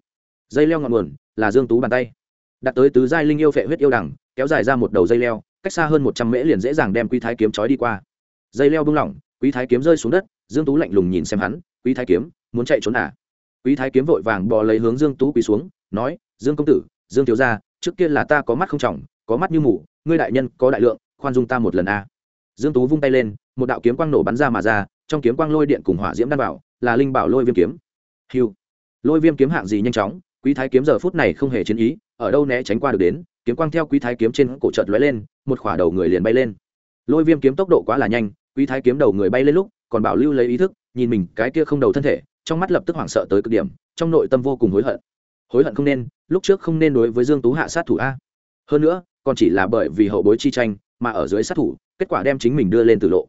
Dây leo ngọn nguồn là dương tú bàn tay. Đặt tới tứ giai linh yêu phệ huyết yêu đẳng, kéo dài ra một đầu dây leo, cách xa hơn một trăm mễ liền dễ dàng đem quý thái kiếm trói đi qua. Dây leo bung lỏng, quý thái kiếm rơi xuống đất, dương tú lạnh lùng nhìn xem hắn, quý thái kiếm, muốn chạy trốn à? Quý thái kiếm vội vàng bò lấy hướng dương tú quý xuống, nói, dương công tử, dương thiếu gia, trước kia là ta có mắt không trọng, có mắt như mù, ngươi đại nhân có đại lượng, khoan dung ta một lần a à dương tú vung tay lên, một đạo kiếm quang nổ bắn ra mà ra, trong kiếm quang lôi điện cùng hỏa diễm đan bảo, là linh bảo lôi viêm kiếm. Hiu. Lôi viêm kiếm hạng gì nhanh chóng, quý thái kiếm giờ phút này không hề chiến ý, ở đâu né tránh qua được đến, kiếm quang theo quý thái kiếm trên cổ trợt lóe lên, một khỏa đầu người liền bay lên. Lôi viêm kiếm tốc độ quá là nhanh, quý thái kiếm đầu người bay lên lúc, còn bảo lưu lấy ý thức, nhìn mình cái kia không đầu thân thể, trong mắt lập tức hoảng sợ tới cực điểm, trong nội tâm vô cùng hối hận. Hối hận không nên, lúc trước không nên đối với dương tú hạ sát thủ a. Hơn nữa, còn chỉ là bởi vì hậu bối chi tranh, mà ở dưới sát thủ kết quả đem chính mình đưa lên tử lộ.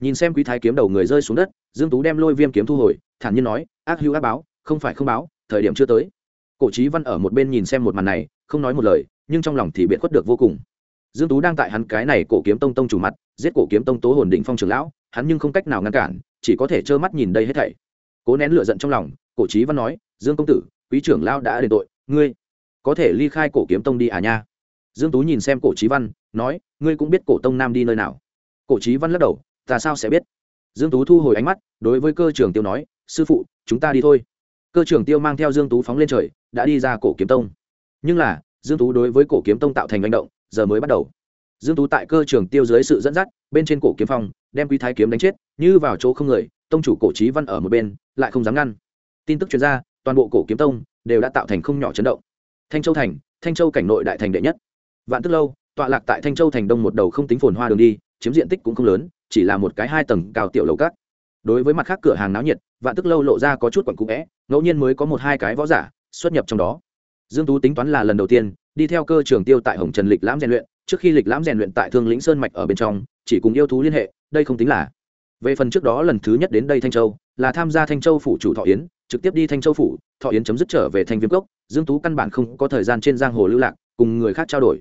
Nhìn xem quý thái kiếm đầu người rơi xuống đất, dương tú đem lôi viêm kiếm thu hồi, thản nhiên nói, ác hữu ác báo, không phải không báo, thời điểm chưa tới. Cổ trí văn ở một bên nhìn xem một màn này, không nói một lời, nhưng trong lòng thì biện khuất được vô cùng. Dương tú đang tại hắn cái này cổ kiếm tông tông chủ mặt, giết cổ kiếm tông tố hồn định phong trưởng lão, hắn nhưng không cách nào ngăn cản, chỉ có thể trơ mắt nhìn đây hết thảy. Cố nén lửa giận trong lòng, cổ trí văn nói, dương công tử, quý trưởng lão đã đền tội, ngươi có thể ly khai cổ kiếm tông đi à nha? Dương tú nhìn xem cổ trí văn nói ngươi cũng biết cổ tông nam đi nơi nào. Cổ trí văn lắc đầu ta sao sẽ biết? Dương tú thu hồi ánh mắt đối với cơ trưởng tiêu nói sư phụ chúng ta đi thôi. Cơ trưởng tiêu mang theo dương tú phóng lên trời đã đi ra cổ kiếm tông. Nhưng là dương tú đối với cổ kiếm tông tạo thành hành động giờ mới bắt đầu. Dương tú tại cơ trưởng tiêu dưới sự dẫn dắt bên trên cổ kiếm phong đem quý thái kiếm đánh chết như vào chỗ không người tông chủ cổ trí văn ở một bên lại không dám ngăn. Tin tức chuyên ra, toàn bộ cổ kiếm tông đều đã tạo thành không nhỏ chấn động. Thanh châu thành thanh châu cảnh nội đại thành đệ nhất. Vạn tức lâu tọa lạc tại thanh châu thành đông một đầu không tính phồn hoa đường đi, chiếm diện tích cũng không lớn, chỉ là một cái hai tầng cao tiểu lầu cát. Đối với mặt khác cửa hàng náo nhiệt, vạn tức lâu lộ ra có chút quẩn cũ vẽ, ngẫu nhiên mới có một hai cái võ giả xuất nhập trong đó. Dương tú tính toán là lần đầu tiên, đi theo cơ trường tiêu tại hồng trần lịch lãm rèn luyện, trước khi lịch lãm rèn luyện tại thương lĩnh sơn mạch ở bên trong, chỉ cùng yêu thú liên hệ, đây không tính là. Về phần trước đó lần thứ nhất đến đây thanh châu, là tham gia thanh châu phủ chủ thọ yến, trực tiếp đi thanh châu phủ, thọ yến chấm dứt trở về thanh viêm cốc, dương tú căn bản không có thời gian trên giang hồ lưu lạc, cùng người khác trao đổi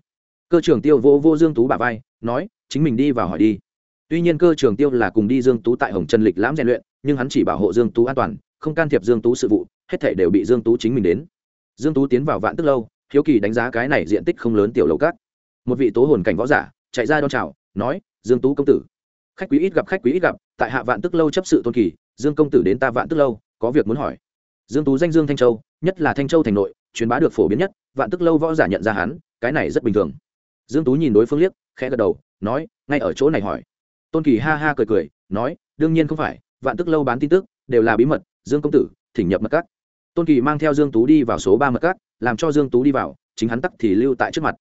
cơ trưởng tiêu vô vô dương tú bà vai, nói, chính mình đi vào hỏi đi. Tuy nhiên cơ trưởng tiêu là cùng đi dương tú tại hồng trần lịch lãm rèn luyện, nhưng hắn chỉ bảo hộ dương tú an toàn, không can thiệp dương tú sự vụ, hết thảy đều bị dương tú chính mình đến. Dương tú tiến vào vạn tức lâu, hiếu kỳ đánh giá cái này diện tích không lớn tiểu lầu cát. Một vị tố hồn cảnh võ giả, chạy ra đón chào, nói, dương tú công tử. Khách quý ít gặp, khách quý ít gặp, tại hạ vạn tức lâu chấp sự tôn kỳ, dương công tử đến ta vạn tức lâu, có việc muốn hỏi. Dương tú danh dương thanh châu, nhất là thanh châu thành nội, truyền bá được phổ biến nhất, vạn tức lâu võ giả nhận ra hắn, cái này rất bình thường dương tú nhìn đối phương liếc, khẽ gật đầu, nói, ngay ở chỗ này hỏi. Tôn kỳ ha ha cười cười, nói, đương nhiên không phải, vạn tức lâu bán tin tức, đều là bí mật, dương công tử, thỉnh nhập mật các tôn kỳ mang theo dương tú đi vào số ba mật các làm cho dương tú đi vào, chính hắn tắc thì lưu tại trước mặt.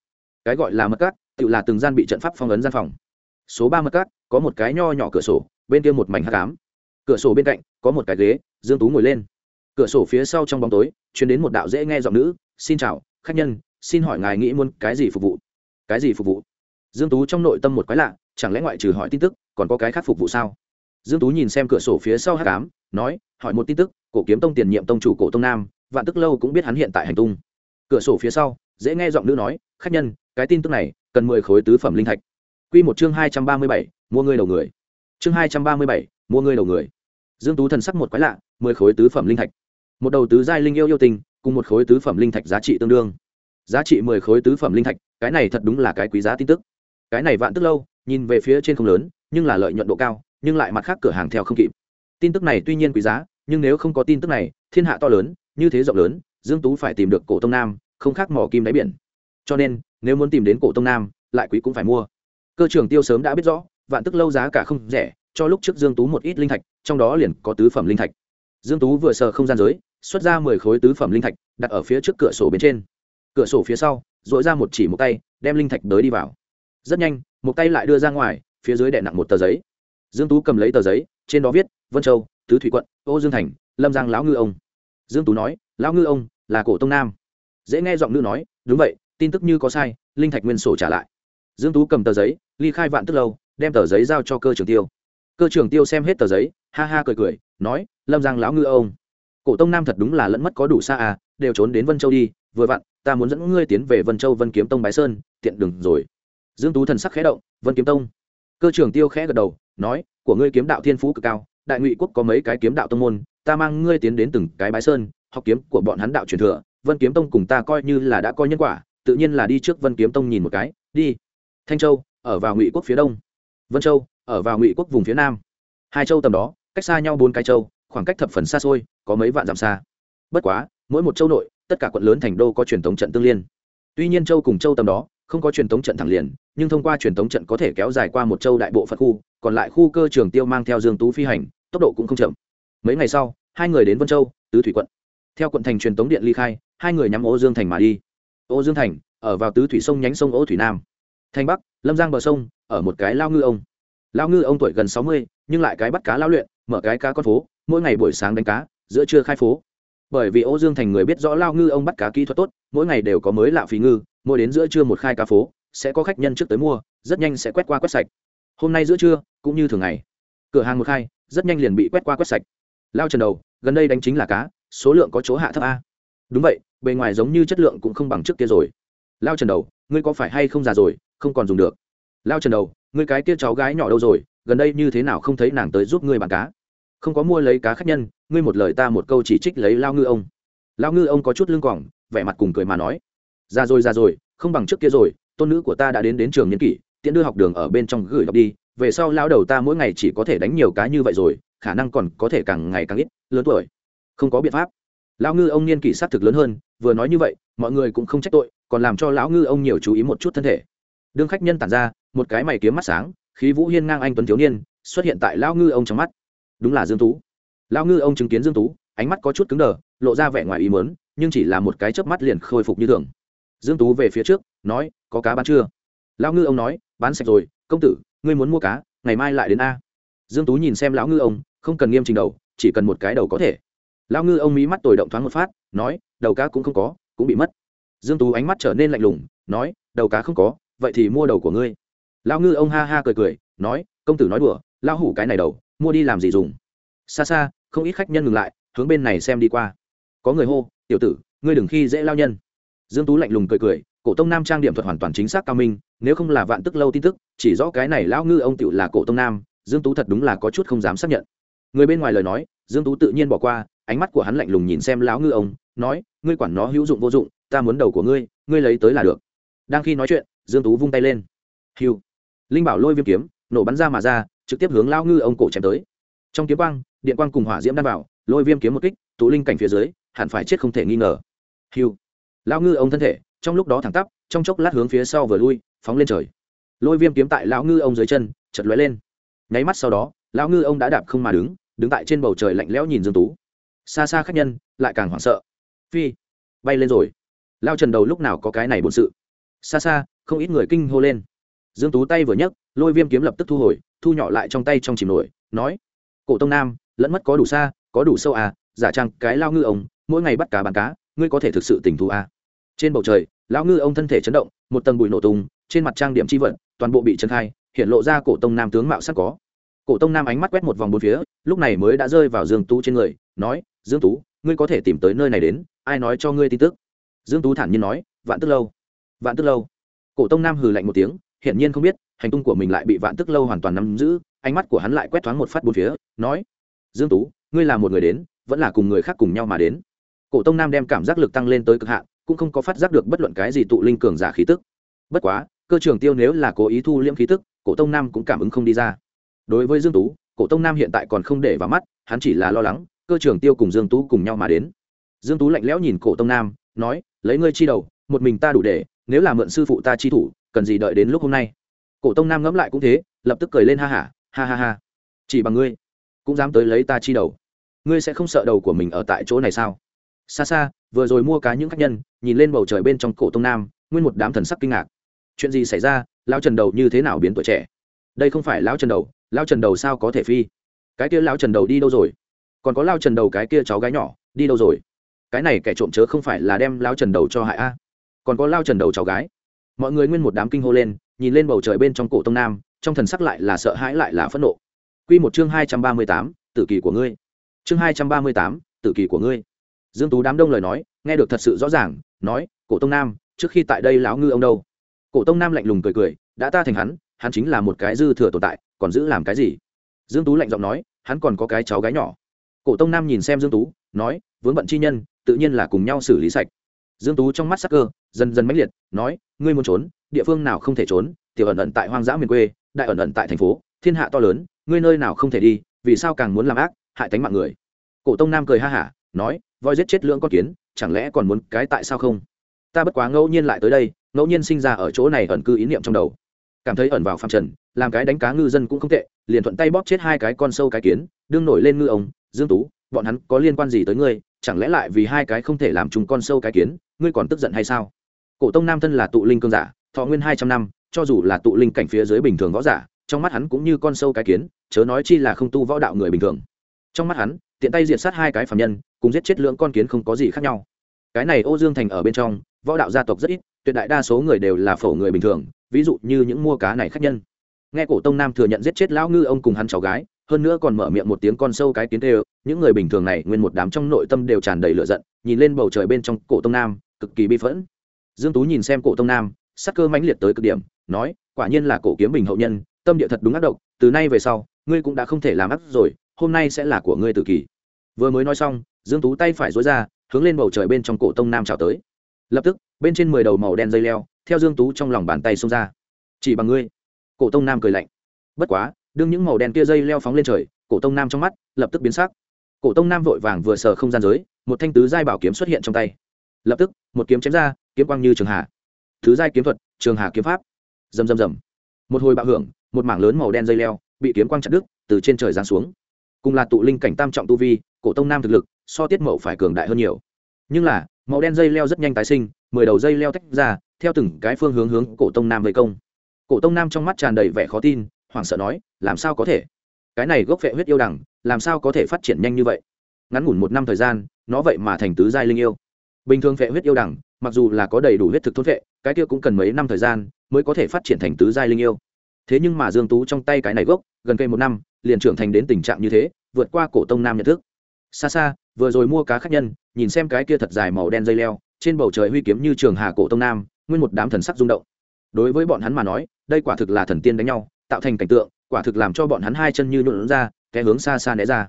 Cái gọi là mật các tự là từng gian bị trận pháp phong ấn gian phòng. Số ba mật các có một cái nho nhỏ cửa sổ, bên kia một mảnh hắc ám. Cửa sổ bên cạnh, có một cái ghế, dương tú ngồi lên. Cửa sổ phía sau trong bóng tối chuyển đến một đạo dễ nghe giọng nữ, xin chào, khách nhân, xin hỏi ngài nghĩ muốn cái gì phục vụ? Cái gì phục vụ? Dương tú trong nội tâm một quái lạ, chẳng lẽ ngoại trừ hỏi tin tức, còn có cái khác phục vụ sao? Dương tú nhìn xem cửa sổ phía sau hát cám nói, hỏi một tin tức, cổ kiếm tông tiền nhiệm tông chủ cổ tông nam, vạn tức lâu cũng biết hắn hiện tại hành tung. Cửa sổ phía sau, dễ nghe giọng nữ nói, khách nhân, cái tin tức này, cần mười khối tứ phẩm linh thạch. Quy một chương hai trăm ba mươi bảy, mua ngươi đầu người. Chương hai trăm ba mươi bảy, mua ngươi đầu người. Dương tú thần sắc một quái lạ, mười khối tứ phẩm linh thạch. Một đầu tứ giai linh yêu yêu tình, cùng một khối tứ phẩm linh thạch giá trị tương đương giá trị mười khối tứ phẩm linh thạch, cái này thật đúng là cái quý giá tin tức. Cái này vạn tức lâu, nhìn về phía trên không lớn, nhưng là lợi nhuận độ cao, nhưng lại mặt khác cửa hàng theo không kịp. Tin tức này tuy nhiên quý giá, nhưng nếu không có tin tức này, thiên hạ to lớn, như thế rộng lớn, dương tú phải tìm được cổ tông nam, không khác mỏ kim đáy biển. Cho nên, nếu muốn tìm đến cổ tông nam, lại quý cũng phải mua. Cơ trưởng tiêu sớm đã biết rõ, vạn tức lâu giá cả không rẻ, cho lúc trước dương tú một ít linh thạch, trong đó liền có tứ phẩm linh thạch. Dương tú vừa sờ không gian giới, xuất ra mười khối tứ phẩm linh thạch, đặt ở phía trước cửa sổ bên trên cửa sổ phía sau dội ra một chỉ một tay, đem linh thạch đới đi vào. Rất nhanh một tay lại đưa ra ngoài, phía dưới đè nặng một tờ giấy. Dương tú cầm lấy tờ giấy, trên đó viết, vân châu, tứ thủy quận, ô dương thành, lâm giang lão ngư ông. Dương tú nói, lão ngư ông, là cổ tông nam. Dễ nghe giọng nữ nói, đúng vậy, tin tức như có sai, linh thạch nguyên sổ trả lại. Dương tú cầm tờ giấy, ly khai vạn tức lâu, đem tờ giấy giao cho cơ trưởng tiêu. Cơ trưởng tiêu xem hết tờ giấy, ha ha cười cười, nói, lâm giang lão ngư ông, cổ tông nam thật đúng là lẫn mất có đủ xa à đều trốn đến vân châu đi, vừa vặn ta muốn dẫn ngươi tiến về vân châu vân kiếm tông bái sơn, tiện đừng rồi. Dương tú thần sắc khẽ động, vân kiếm tông. Cơ trưởng tiêu khẽ gật đầu, nói, của ngươi kiếm đạo thiên phú cực cao, đại ngụy quốc có mấy cái kiếm đạo tông môn, ta mang ngươi tiến đến từng cái bái sơn, học kiếm của bọn hắn đạo truyền thừa, vân kiếm tông cùng ta coi như là đã coi nhân quả, tự nhiên là đi trước vân kiếm tông nhìn một cái, đi. Thanh châu, ở vào ngụy quốc phía đông. Vân châu, ở vào ngụy quốc vùng phía nam. Hai châu tầm đó, cách xa nhau bốn cái châu, khoảng cách thập phần xa xôi, có mấy vạn dặm xa. Bất quá, mỗi một châu nội tất cả quận lớn thành đô có truyền thống trận tương liên. Tuy nhiên châu cùng châu tầm đó, không có truyền thống trận thẳng liền, nhưng thông qua truyền thống trận có thể kéo dài qua một châu đại bộ phận khu, còn lại khu cơ trường tiêu mang theo dương tú phi hành, tốc độ cũng không chậm. Mấy ngày sau, hai người đến vân châu, tứ thủy quận. Theo quận thành truyền thống điện ly khai, hai người nhắm ô dương thành mà đi. Ô dương thành, ở vào tứ thủy sông nhánh sông ô thủy nam. Thành bắc, lâm giang bờ sông, ở một cái lao ngư ông. Lao ngư ông tuổi gần sáu mươi, nhưng lại cái bắt cá lao luyện, mở cái cá con phố, mỗi ngày buổi sáng đánh cá, giữa trưa khai phố bởi vì ô dương thành người biết rõ lao ngư ông bắt cá kỹ thuật tốt, mỗi ngày đều có mới lạ phí ngư, mỗi đến giữa trưa một khai cá phố, sẽ có khách nhân trước tới mua, rất nhanh sẽ quét qua quét sạch. Hôm nay giữa trưa, cũng như thường ngày, cửa hàng một khai, rất nhanh liền bị quét qua quét sạch. Lao trần đầu, gần đây đánh chính là cá, số lượng có chỗ hạ thấp a. Đúng vậy, bề ngoài giống như chất lượng cũng không bằng trước kia rồi. Lao trần đầu, ngươi có phải hay không già rồi, không còn dùng được. Lao trần đầu, ngươi cái kia cháu gái nhỏ đâu rồi, gần đây như thế nào không thấy nàng tới giúp ngươi bán cá? Không có mua lấy cá khách nhân, ngươi một lời ta một câu chỉ trích lấy lao ngư ông. Lao ngư ông có chút lưng quỏng vẻ mặt cùng cười mà nói, ra rồi ra rồi, không bằng trước kia rồi, tôn nữ của ta đã đến đến trường niên kỷ, tiện đưa học đường ở bên trong gửi đọc đi, về sau lao đầu ta mỗi ngày chỉ có thể đánh nhiều cá như vậy rồi, khả năng còn có thể càng ngày càng ít, lớn tuổi. Không có biện pháp. Lão ngư ông niên kỷ s á t thực lớn hơn, vừa nói như vậy, mọi người cũng không trách tội, còn làm cho lão ngư ông nhiều chú ý một chút thân thể. Đương khách nhân tản ra, một cái mày kiếm mắt sáng, khí vũ hiên ngang anh tuấn thiếu niên, xuất hiện tại lão ngư ông trong mắt đúng là dương tú. Lão ngư ông chứng kiến dương tú, ánh mắt có chút cứng đờ, lộ ra vẻ ngoài ý muốn, nhưng chỉ là một cái chớp mắt liền khôi phục như thường. Dương tú về phía trước, nói, có cá bán chưa? Lão ngư ông nói, bán sạch rồi, công tử, ngươi muốn mua cá, ngày mai lại đến a. Dương tú nhìn xem lão ngư ông, không cần nghiêm trình đầu, chỉ cần một cái đầu có thể. Lão ngư ông mí mắt tồi động thoáng một phát, nói, đầu cá cũng không có, cũng bị mất. Dương tú ánh mắt trở nên lạnh lùng, nói, đầu cá không có, vậy thì mua đầu của ngươi. Lão ngư ông ha ha cười cười, nói, công tử nói đùa, lão hủ cái này đầu mua đi làm gì dùng? Xa xa, không ít khách nhân ngừng lại, hướng bên này xem đi qua. Có người hô, tiểu tử, ngươi đừng khi dễ lao nhân. Dương tú lạnh lùng cười cười, cổ tông nam trang điểm thuật hoàn toàn chính xác cao minh, nếu không là vạn tức lâu tin tức, chỉ rõ cái này lão ngư ông tiểu là cổ tông nam, dương tú thật đúng là có chút không dám xác nhận. Người bên ngoài lời nói, dương tú tự nhiên bỏ qua, ánh mắt của hắn lạnh lùng nhìn xem lão ngư ông, nói, ngươi quản nó hữu dụng vô dụng, ta muốn đầu của ngươi ngươi lấy tới là được. Đang khi nói chuyện, dương tú vung tay lên. Hiu linh bảo lôi viêm kiếm, nổ bắn ra mà ra trực tiếp hướng lão ngư ông cổ chém tới. Trong kiếm quang, điện quang cùng hỏa diễm đan vào, lôi viêm kiếm một kích, tụ linh cảnh phía dưới, hẳn phải chết không thể nghi ngờ. Hiu lão ngư ông thân thể, trong lúc đó thẳng tắp, trong chốc lát hướng phía sau vừa lui, phóng lên trời. Lôi viêm kiếm tại lão ngư ông dưới chân chật lóe lên. Nháy mắt sau đó, lão ngư ông đã đạp không mà đứng đứng tại trên bầu trời lạnh lẽo nhìn dương tú. Xa xa khách nhân, lại càng hoảng sợ. Phi. Bay lên rồi. Lao trần đầu lúc nào có cái này bổn sự? Xa xa, không ít người kinh hô lên. Dương tú tay vừa nhấc, lôi viêm kiếm lập tức thu hồi thu nhỏ lại trong tay trong chìm nổi, nói, cổ tông nam, lẫn mất có đủ xa, có đủ sâu à giả trang cái lao ngư ông, mỗi ngày bắt cá bán cá, ngươi có thể thực sự tình thú à. Trên bầu trời lão ngư ông thân thể chấn động, một tầng bụi nổ tung, trên mặt trang điểm chi vận, toàn bộ bị trấn khai, hiện lộ ra cổ tông nam tướng mạo sắc có. Cổ tông nam ánh mắt quét một vòng bốn phía, lúc này mới đã rơi vào dương tú trên người, nói, dương tú, ngươi có thể tìm tới nơi này đến, ai nói cho ngươi tin tức? Dương tú thản nhiên nói, vạn tức lâu, vạn tức lâu. Cổ tông nam hừ lạnh một tiếng hiển nhiên không biết, hành tung của mình lại bị vạn tức lâu hoàn toàn nắm giữ, ánh mắt của hắn lại quét thoáng một phát bốn phía, nói, dương tú, ngươi là một người đến, vẫn là cùng người khác cùng nhau mà đến. Cổ tông nam đem cảm giác lực tăng lên tới cực hạn, cũng không có phát giác được bất luận cái gì tụ linh cường giả khí tức. Bất quá, cơ trường tiêu nếu là cố ý thu liễm khí tức, cổ tông nam cũng cảm ứng không đi ra. Đối với dương tú, cổ tông nam hiện tại còn không để vào mắt, hắn chỉ là lo lắng, cơ trường tiêu cùng dương tú cùng nhau mà đến. Dương tú lạnh lẽo nhìn cổ tông nam, nói, lấy ngươi chi đầu, một mình ta đủ để, nếu là mượn sư phụ ta chi thủ cần gì đợi đến lúc hôm nay. Cổ tông nam ngẫm lại cũng thế lập tức cười lên ha hả ha, ha ha. Ha chỉ bằng ngươi cũng dám tới lấy ta chi đầu. Ngươi sẽ không sợ đầu của mình ở tại chỗ này sao? Xa xa vừa rồi mua cá những khách nhân nhìn lên bầu trời bên trong cổ tông nam nguyên một đám thần sắc kinh ngạc. Chuyện gì xảy ra? Lão trần đầu như thế nào biến tuổi trẻ? Đây không phải lão trần đầu lão trần đầu sao có thể phi? Cái kia lão trần đầu đi đâu rồi? Còn có lao trần đầu cái kia cháu gái nhỏ đi đâu rồi? Cái này kẻ trộm chớ không phải là đem lao trần đầu cho hại a. Còn có lao trần đầu cháu gái mọi người nguyên một đám kinh hô lên nhìn lên bầu trời bên trong cổ tông nam trong thần sắc lại là sợ hãi lại là phẫn nộ Quy một chương hai trăm ba mươi tám, tự kỳ của ngươi. Chương hai trăm ba mươi tám, tự kỳ của ngươi. Dương Tú đám đông lời nói, nghe được thật sự rõ ràng, nói, "Cổ Tông Nam, trước khi tại đây lão ngư ông đâu?" Cổ Tông Nam lạnh lùng cười cười, đã ta thành hắn, hắn chính là một cái dư thừa tồn tại, còn giữ làm cái gì? Dương Tú lạnh giọng nói, hắn còn có cái cháu gái nhỏ cổ tông nam nhìn xem dương tú nói vướng bận chi nhân tự nhiên là cùng nhau xử lý sạch dương tú trong mắt sắc cơ dần dần mãnh liệt, nói, ngươi muốn trốn, địa phương nào không thể trốn, tiểu ẩn ẩn tại hoang dã miền quê, đại ẩn ẩn tại thành phố, thiên hạ to lớn, ngươi nơi nào không thể đi, vì sao càng muốn làm ác, hại tánh mạng người? Cổ tông nam cười ha hả, nói, voi giết chết lưỡng con kiến, chẳng lẽ còn muốn cái tại sao không? Ta bất quá ngẫu nhiên lại tới đây, ngẫu nhiên sinh ra ở chỗ này ẩn cư ý niệm trong đầu. Cảm thấy ẩn vào phạm trần, làm cái đánh cá ngư dân cũng không tệ, liền thuận tay bóp chết hai cái con sâu cái kiến, đương nổi lên ngư ông, dương tú, bọn hắn có liên quan gì tới ngươi, chẳng lẽ lại vì hai cái không thể làm chúng con sâu cái kiến, ngươi còn tức giận hay sao? Cổ tông nam thân là tụ linh cương giả, thọ nguyên hai trăm năm, cho dù là tụ linh cảnh phía dưới bình thường võ giả, trong mắt hắn cũng như con sâu cái kiến, chớ nói chi là không tu võ đạo người bình thường. Trong mắt hắn, tiện tay diệt sát hai cái phạm nhân, cùng giết chết lưỡng con kiến không có gì khác nhau. Cái này ô dương thành ở bên trong, võ đạo gia tộc rất ít, tuyệt đại đa số người đều là phổ người bình thường, ví dụ như những mua cá này khách nhân. Nghe cổ tông nam thừa nhận giết chết lão ngư ông cùng hắn cháu gái, hơn nữa còn mở miệng một tiếng con sâu cái kiến tê những người bình thường này nguyên một đám trong nội tâm đều tràn đầy lửa giận, nhìn lên bầu trời bên trong cổ tông nam, cực kỳ bi phẫn dương tú nhìn xem cổ tông nam, sắc cơ mãnh liệt tới cực điểm, nói, quả nhiên là cổ kiếm bình hậu nhân, tâm địa thật đúng ác độc, từ nay về sau, ngươi cũng đã không thể làm ác rồi, hôm nay sẽ là của ngươi tự kỳ. Vừa mới nói xong, dương tú tay phải dối ra, hướng lên bầu trời bên trong cổ tông nam chào tới. Lập tức, bên trên mười đầu màu đen dây leo, theo dương tú trong lòng bàn tay xông ra. Chỉ bằng ngươi. Cổ tông nam cười lạnh. Bất quá, đương những màu đen kia dây leo phóng lên trời, cổ tông nam trong mắt lập tức biến sắc. Cổ tông nam vội vàng vừa sờ không gian giới, một thanh tứ giai bảo kiếm xuất hiện trong tay. Lập tức, một kiếm chém ra kiếm quang như trường hà. Thứ giai kiếm thuật, trường hà kiếm pháp. Rầm rầm rầm. Một hồi bạo hưởng, một mảng lớn màu đen dây leo, bị kiếm quang chặt đứt, từ trên trời giáng xuống. Cùng là tụ linh cảnh tam trọng tu vi, cổ tông nam thực lực, so tiết mậu phải cường đại hơn nhiều. Nhưng là, màu đen dây leo rất nhanh tái sinh, mười đầu dây leo tách ra, theo từng cái phương hướng hướng cổ tông nam vây công. Cổ tông nam trong mắt tràn đầy vẻ khó tin, hoảng sợ nói, làm sao có thể? Cái này gốc vệ huyết yêu đằng làm sao có thể phát triển nhanh như vậy? Ngắn ngủn một năm thời gian, nó vậy mà thành tứ giai linh yêu. Bình thường vệ huyết yêu đằng mặc dù là có đầy đủ huyết thực thôn vệ, cái kia cũng cần mấy năm thời gian mới có thể phát triển thành tứ giai linh yêu. Thế nhưng mà dương tú trong tay cái này gốc, gần cây một năm, liền trưởng thành đến tình trạng như thế, vượt qua cổ tông nam nhận thức. Xa xa, vừa rồi mua cá khách nhân, nhìn xem cái kia thật dài màu đen dây leo, trên bầu trời huy kiếm như trường hà cổ tông nam, nguyên một đám thần sắc rung động. Đối với bọn hắn mà nói, đây quả thực là thần tiên đánh nhau, tạo thành cảnh tượng, quả thực làm cho bọn hắn hai chân như nhuộn ra cái hướng xa xa né ra.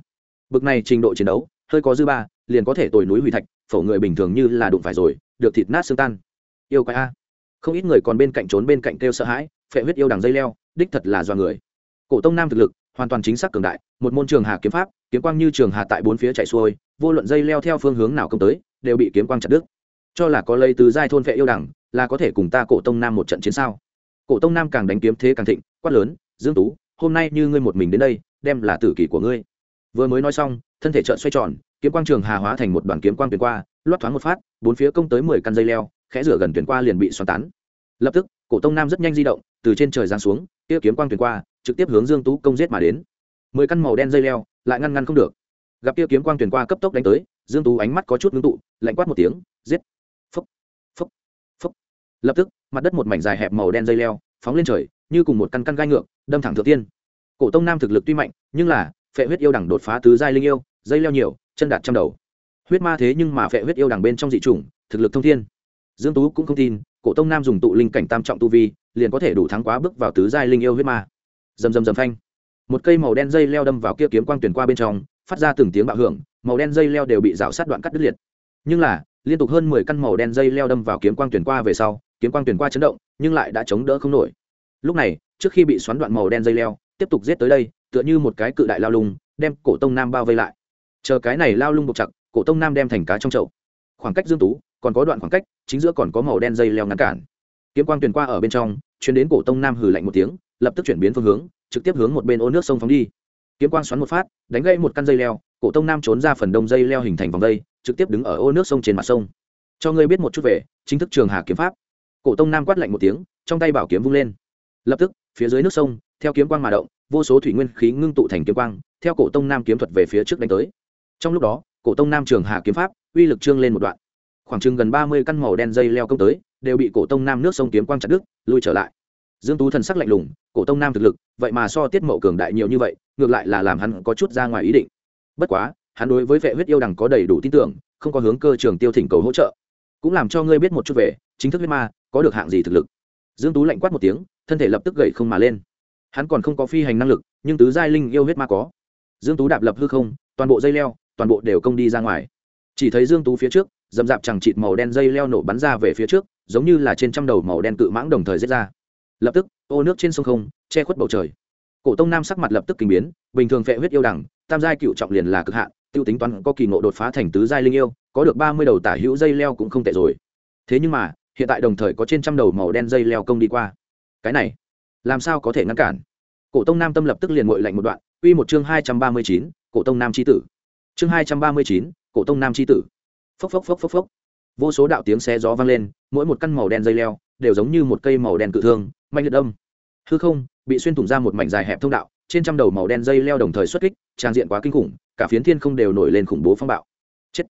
Bực này trình độ chiến đấu, hơi có dư ba liền có thể tồi núi hủy thạch, phổ người bình thường như là đụng phải rồi, được thịt nát xương tan. Yêu quái a. Không ít người còn bên cạnh trốn bên cạnh kêu sợ hãi, phệ huyết yêu đằng dây leo, đích thật là do người. Cổ tông nam thực lực, hoàn toàn chính xác cường đại, một môn trường hà kiếm pháp, kiếm quang như trường hà tại bốn phía chạy xuôi, vô luận dây leo theo phương hướng nào công tới, đều bị kiếm quang chặt đứt. Cho là có lây từ giai thôn phệ yêu đẳng là có thể cùng ta cổ tông nam một trận chiến sao? Cổ tông nam càng đánh kiếm thế càng thịnh, quát lớn, dương tú, hôm nay như ngươi một mình đến đây, đem là tử kỷ của ngươi. Vừa mới nói xong, thân thể trợn xoay tròn kiếm quang trường hà hóa thành một đoàn kiếm quang tuyển qua, loát thoáng một phát, bốn phía công tới mười căn dây leo, khẽ rửa gần tuyển qua liền bị xoắn tán. Lập tức, cổ tông nam rất nhanh di động, từ trên trời giáng xuống, kia kiếm quang tuyển qua, trực tiếp hướng dương tú công giết mà đến. Mười căn màu đen dây leo, lại ngăn ngăn không được. Gặp kia kiếm quang tuyển qua cấp tốc đánh tới, dương tú ánh mắt có chút ngưng tụ, lạnh quát một tiếng, giết. Phúc phúc phúc lập tức, mặt đất một mảnh dài hẹp màu đen dây leo, phóng lên trời, như cùng một căn căn gai ngược, đâm thẳng thượng tiên. Cổ tông nam thực lực tuy mạnh, nhưng là, phệ huyết yêu đẳng đột phá tứ giai linh yêu, dây leo nhiều chân đạt trăm đầu. Huyết ma thế nhưng mà phệ huyết yêu đằng bên trong dị chủng, thực lực thông thiên. Dương tú cũng không tin, cổ tông nam dùng tụ linh cảnh tam trọng tu vi, liền có thể đủ thắng quá bước vào tứ giai linh yêu huyết ma. Dầm dầm dầm phanh. Một cây màu đen dây leo đâm vào kia kiếm quang tuyển qua bên trong, phát ra từng tiếng bạo hưởng, màu đen dây leo đều bị rào sát đoạn cắt đứt liệt. Nhưng là, liên tục hơn mười căn màu đen dây leo đâm vào kiếm quang tuyển qua về sau, kiếm quang tuyển qua chấn động, nhưng lại đã chống đỡ không nổi. Lúc này, trước khi bị xoắn đoạn màu đen dây leo, tiếp tục giết tới đây, tựa như một cái cự đại lao lùng đem cổ tông nam bao vây lại chờ cái này lao lung buộc chặt, cổ tông nam đem thành cá trong chậu. Khoảng cách dương tú, còn có đoạn khoảng cách, chính giữa còn có màu đen dây leo ngăn cản. Kiếm quang tuyển qua ở bên trong chuyến đến cổ tông nam hừ lạnh một tiếng, lập tức chuyển biến phương hướng, trực tiếp hướng một bên ô nước sông phóng đi. Kiếm quang xoắn một phát, đánh gãy một căn dây leo, cổ tông nam trốn ra phần đông dây leo hình thành vòng dây, trực tiếp đứng ở ô nước sông trên mặt sông. Cho ngươi biết một chút về, chính thức trường hà kiếm pháp. Cổ tông nam quát lạnh một tiếng, trong tay bảo kiếm vung lên. Lập tức, phía dưới nước sông, theo kiếm quang mà động, vô số thủy nguyên khí ngưng tụ thành kiếm quang, theo cổ tông nam kiếm thuật về phía trước đánh tới trong lúc đó, cổ tông nam trường hà kiếm pháp, uy lực trương lên một đoạn. Khoảng chừng gần ba mươi căn màu đen dây leo công tới, đều bị cổ tông nam nước sông kiếm quang chặt đứt, lui trở lại. Dương tú thần sắc lạnh lùng, cổ tông nam thực lực, vậy mà so tiết mậu cường đại nhiều như vậy, ngược lại là làm hắn có chút ra ngoài ý định. Bất quá, hắn đối với vệ huyết yêu đằng có đầy đủ tin tưởng, không có hướng cơ trường tiêu thỉnh cầu hỗ trợ. Cũng làm cho ngươi biết một chút về, chính thức huyết ma, có được hạng gì thực lực. Dương tú lạnh quát một tiếng, thân thể lập tức gậy không mà lên. Hắn còn không có phi hành năng lực, nhưng tứ giai linh yêu huyết ma có. Dương tú đạp lập hư không, toàn bộ dây leo toàn bộ đều công đi ra ngoài. Chỉ thấy dương tú phía trước dầm dạp chẳng chịt màu đen dây leo nổ bắn ra về phía trước, giống như là trên trăm đầu màu đen cự mãng đồng thời giết ra. Lập tức, ô nước trên sông không, che khuất bầu trời. Cổ tông nam sắc mặt lập tức kinh biến, bình thường phệ huyết yêu đẳng, tam giai cựu trọng liền là cực hạn, tiêu tính toán có kỳ ngộ đột phá thành tứ giai linh yêu, có được ba mươi đầu tả hữu dây leo cũng không tệ rồi. Thế nhưng mà, hiện tại đồng thời có trên trăm đầu màu đen dây leo công đi qua. Cái này, làm sao có thể ngăn cản? Cổ tông nam tâm lập tức liền ngội lạnh một đoạn uy một chương hai trăm ba mươi chín, cổ tông nam c tử chương hai trăm ba mươi chín, cổ tông nam c tử. Phốc phốc phốc phốc phốc. Vô số đạo tiếng xe gió vang lên, mỗi một căn màu đen dây leo đều giống như một cây màu đen cự thương, mạnh liệt đông hư không bị xuyên thủng ra một mảnh dài hẹp thông đạo, trên trăm đầu màu đen dây leo đồng thời xuất kích, trang diện quá kinh khủng, cả phiến thiên không đều nổi lên khủng bố phong bạo. Chết.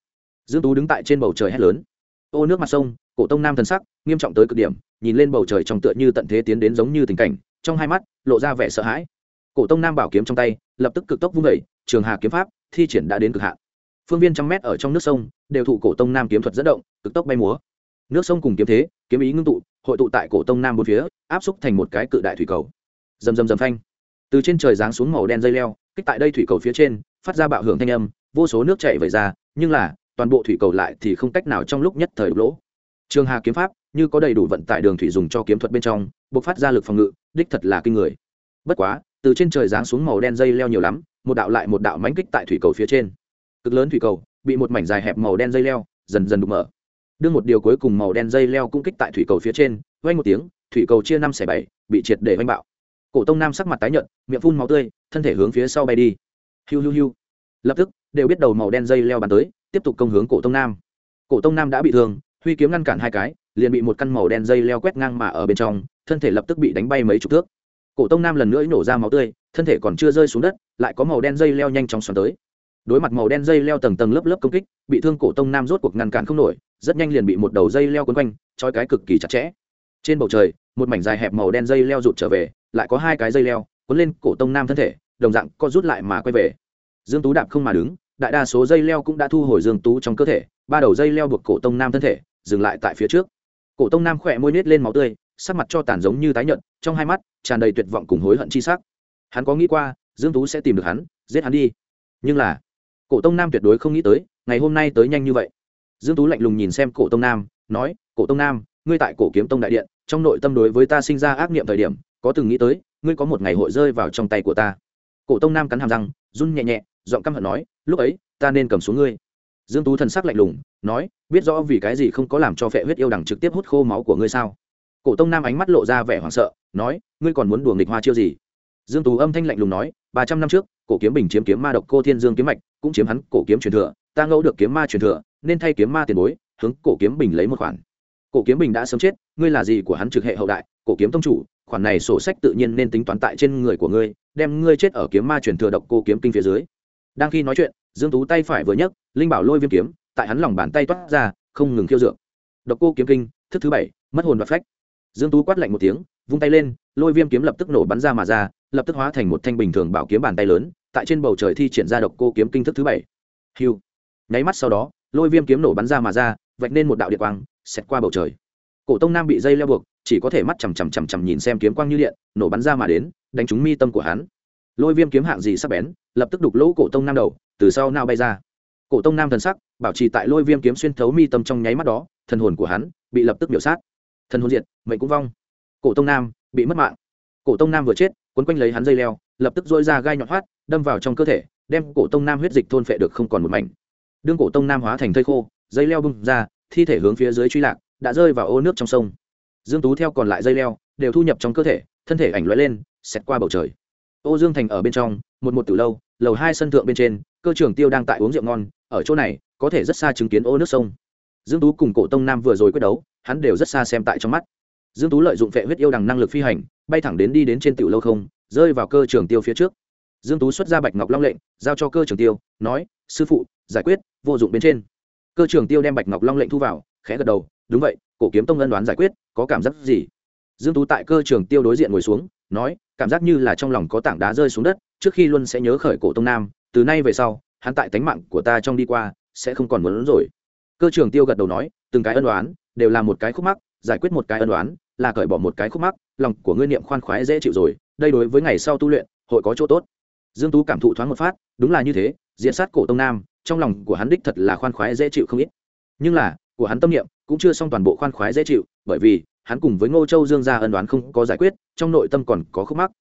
Dương tú đứng tại trên bầu trời hét lớn. Ô, nước mặt sông, cổ tông nam thần sắc, nghiêm trọng tới cực điểm, nhìn lên bầu trời trong tựa như tận thế tiến đến giống như tình cảnh, trong hai mắt lộ ra vẻ sợ hãi. Cổ tông nam bảo kiếm trong tay, lập tức cực tốc vung vẩy trường hà kiếm pháp thi triển đã đến cực hạn. Phương viên trăm mét ở trong nước sông, đều thụ cổ tông nam kiếm thuật dẫn động, cực tốc bay múa. Nước sông cùng kiếm thế, kiếm ý ngưng tụ, hội tụ tại cổ tông nam bốn phía, áp xúc thành một cái cự đại thủy cầu. Rầm rầm rầm phanh. Từ trên trời giáng xuống màu đen dây leo, kích tại đây thủy cầu phía trên, phát ra bạo hưởng thanh âm, vô số nước chảy về ra, nhưng là, toàn bộ thủy cầu lại thì không cách nào trong lúc nhất thời đục lỗ. Trường hà kiếm pháp, như có đầy đủ vận tải đường thủy dùng cho kiếm thuật bên trong buộc phát ra lực phòng ngự, đích thật là kinh người. Bất quá, từ trên trời giáng xuống màu đen dây leo nhiều lắm một đạo lại một đạo mánh kích tại thủy cầu phía trên. Cực lớn thủy cầu, bị một mảnh dài hẹp màu đen dây leo, dần dần đục mở. Đưa một điều cuối cùng màu đen dây leo cũng kích tại thủy cầu phía trên vay một tiếng, thủy cầu chia năm xẻ bảy, bị triệt để vanh bạo. Cổ tông nam sắc mặt tái nhợt, miệng phun máu tươi, thân thể hướng phía sau bay đi. Hiu hiu hiu. Lập tức, đều biết đầu màu đen dây leo bàn tới, tiếp tục công hướng cổ tông nam. Cổ tông nam đã bị thương, huy kiếm ngăn cản hai cái, liền bị một căn màu đen dây leo quét ngang mà ở bên trong, thân thể lập tức bị đánh bay mấy chục thước. Cổ tông nam lần nữa nổ ra máu tươi thân thể còn chưa rơi xuống đất, lại có màu đen dây leo nhanh chóng xoắn tới. Đối mặt màu đen dây leo tầng tầng lớp lớp công kích, bị thương cổ tông nam rốt cuộc ngăn cản không nổi, rất nhanh liền bị một đầu dây leo quấn quanh, trói cái cực kỳ chặt chẽ. Trên bầu trời, một mảnh dài hẹp màu đen dây leo rụt trở về, lại có hai cái dây leo quấn lên cổ tông nam thân thể, đồng dạng co rút lại mà quay về. Dương tú đạp không mà đứng, đại đa số dây leo cũng đã thu hồi dương tú trong cơ thể, ba đầu dây leo buộc cổ tông nam thân thể, dừng lại tại phía trước. Cổ tông nam khỏe môi nết lên máu tươi, sắc mặt cho tàn giống như tái nhợt, trong hai mắt tràn đầy tuyệt vọng cùng hối hận chi sắc hắn có nghĩ qua, dương tú sẽ tìm được hắn, giết hắn đi. Nhưng là, cổ tông nam tuyệt đối không nghĩ tới, ngày hôm nay tới nhanh như vậy. Dương tú lạnh lùng nhìn xem cổ tông nam, nói, cổ tông nam, ngươi tại cổ kiếm tông đại điện, trong nội tâm đối với ta sinh ra ác niệm thời điểm, có từng nghĩ tới, ngươi có một ngày hội rơi vào trong tay của ta. Cổ tông nam cắn hàm răng, run nhẹ nhẹ, giọng căm hận nói, lúc ấy, ta nên cầm xuống ngươi. Dương tú thần sắc lạnh lùng, nói, biết rõ vì cái gì không có làm cho phệ huyết yêu đằng trực tiếp hút khô máu của ngươi sao? Cổ tông nam ánh mắt lộ ra vẻ hoảng sợ, nói, ngươi còn muốn đùa nghịch hoa chiêu gì? Dương tú âm thanh lạnh lùng nói, ba trăm năm trước, cổ kiếm bình chiếm kiếm ma độc cô thiên dương kiếm mạch, cũng chiếm hắn cổ kiếm truyền thừa, ta ngẫu được kiếm ma truyền thừa, nên thay kiếm ma tiền bối, hướng cổ kiếm bình lấy một khoản. Cổ kiếm bình đã sớm chết, ngươi là gì của hắn trực hệ hậu đại, cổ kiếm tông chủ, khoản này sổ sách tự nhiên nên tính toán tại trên người của ngươi, đem ngươi chết ở kiếm ma truyền thừa độc cô kiếm kinh phía dưới. Đang khi nói chuyện, dương tú tay phải vừa nhấc, linh bảo lôi viêm kiếm, tại hắn lòng bàn tay toát ra, không ngừng khiêu dược. Độc cô kiếm kinh, thức thứ bảy, mất hồn và phách. Dương tú quát lạnh một tiếng, vung tay lên, lôi viêm kiếm lập tức nổ bắn ra mà ra lập tức hóa thành một thanh bình thường bảo kiếm bàn tay lớn, tại trên bầu trời thi triển ra độc cô kiếm kinh thức thứ bảy. Hiu. Nháy mắt sau đó, lôi viêm kiếm nổ bắn ra mà ra, vạch nên một đạo điện quang, xẹt qua bầu trời. Cổ tông nam bị dây leo buộc, chỉ có thể mắt chằm chằm chằm chằm nhìn xem kiếm quang như điện, nổ bắn ra mà đến, đánh trúng mi tâm của hắn. Lôi viêm kiếm hạng gì sắp bén, lập tức đục lỗ cổ tông nam đầu, từ sau nào bay ra. Cổ tông nam thần sắc, bảo trì tại lôi viêm kiếm xuyên thấu mi tâm trong nháy mắt đó, thần hồn của hắn bị lập tức biểu sát. Thần hồn diệt, mệnh cũng vong. Cổ tông nam bị mất mạng. Cổ tông nam vừa chết quấn quanh lấy hắn dây leo, lập tức dôi ra gai nhọn hoắt, đâm vào trong cơ thể, đem cổ tông nam huyết dịch thôn phệ được không còn một mảnh. Đương cổ tông nam hóa thành thây khô, dây leo bung ra, thi thể hướng phía dưới truy lạc, đã rơi vào ô nước trong sông. Dương tú theo còn lại dây leo, đều thu nhập trong cơ thể, thân thể ảnh lóe lên, xẹt qua bầu trời. Ô dương thành ở bên trong, một một từ lâu, lầu hai sân thượng bên trên, cơ trưởng tiêu đang tại uống rượu ngon, ở chỗ này, có thể rất xa chứng kiến ô nước sông. Dương tú cùng cổ tông nam vừa rồi quyết đấu, hắn đều rất xa xem tại trong mắt dương tú lợi dụng vệ huyết yêu đằng năng lực phi hành, bay thẳng đến đi đến trên tiểu lâu không, rơi vào cơ trường tiêu phía trước. Dương tú xuất ra bạch ngọc long lệnh, giao cho cơ trường tiêu, nói, sư phụ, giải quyết, vô dụng bên trên. Cơ trường tiêu đem bạch ngọc long lệnh thu vào, khẽ gật đầu, đúng vậy, cổ kiếm tông ân đoán giải quyết, có cảm giác gì? Dương tú tại cơ trường tiêu đối diện ngồi xuống, nói, cảm giác như là trong lòng có tảng đá rơi xuống đất, trước khi luôn sẽ nhớ khởi cổ tông nam, từ nay về sau, hắn tại tánh mạng của ta trong đi qua, sẽ không còn muốn rồi. Cơ trường tiêu gật đầu nói, từng cái ân đoán, đều là một cái khúc mắc, giải quyết một cái ân đoán là cởi bỏ một cái khúc mắc, lòng của ngươi niệm khoan khoái dễ chịu rồi, đây đối với ngày sau tu luyện, hội có chỗ tốt. Dương tú cảm thụ thoáng một phát, đúng là như thế, diện sát cổ tông nam, trong lòng của hắn đích thật là khoan khoái dễ chịu không ít. Nhưng là, của hắn tâm niệm cũng chưa xong toàn bộ khoan khoái dễ chịu, bởi vì, hắn cùng với ngô châu dương gia ân đoán không có giải quyết, trong nội tâm còn có khúc mắc.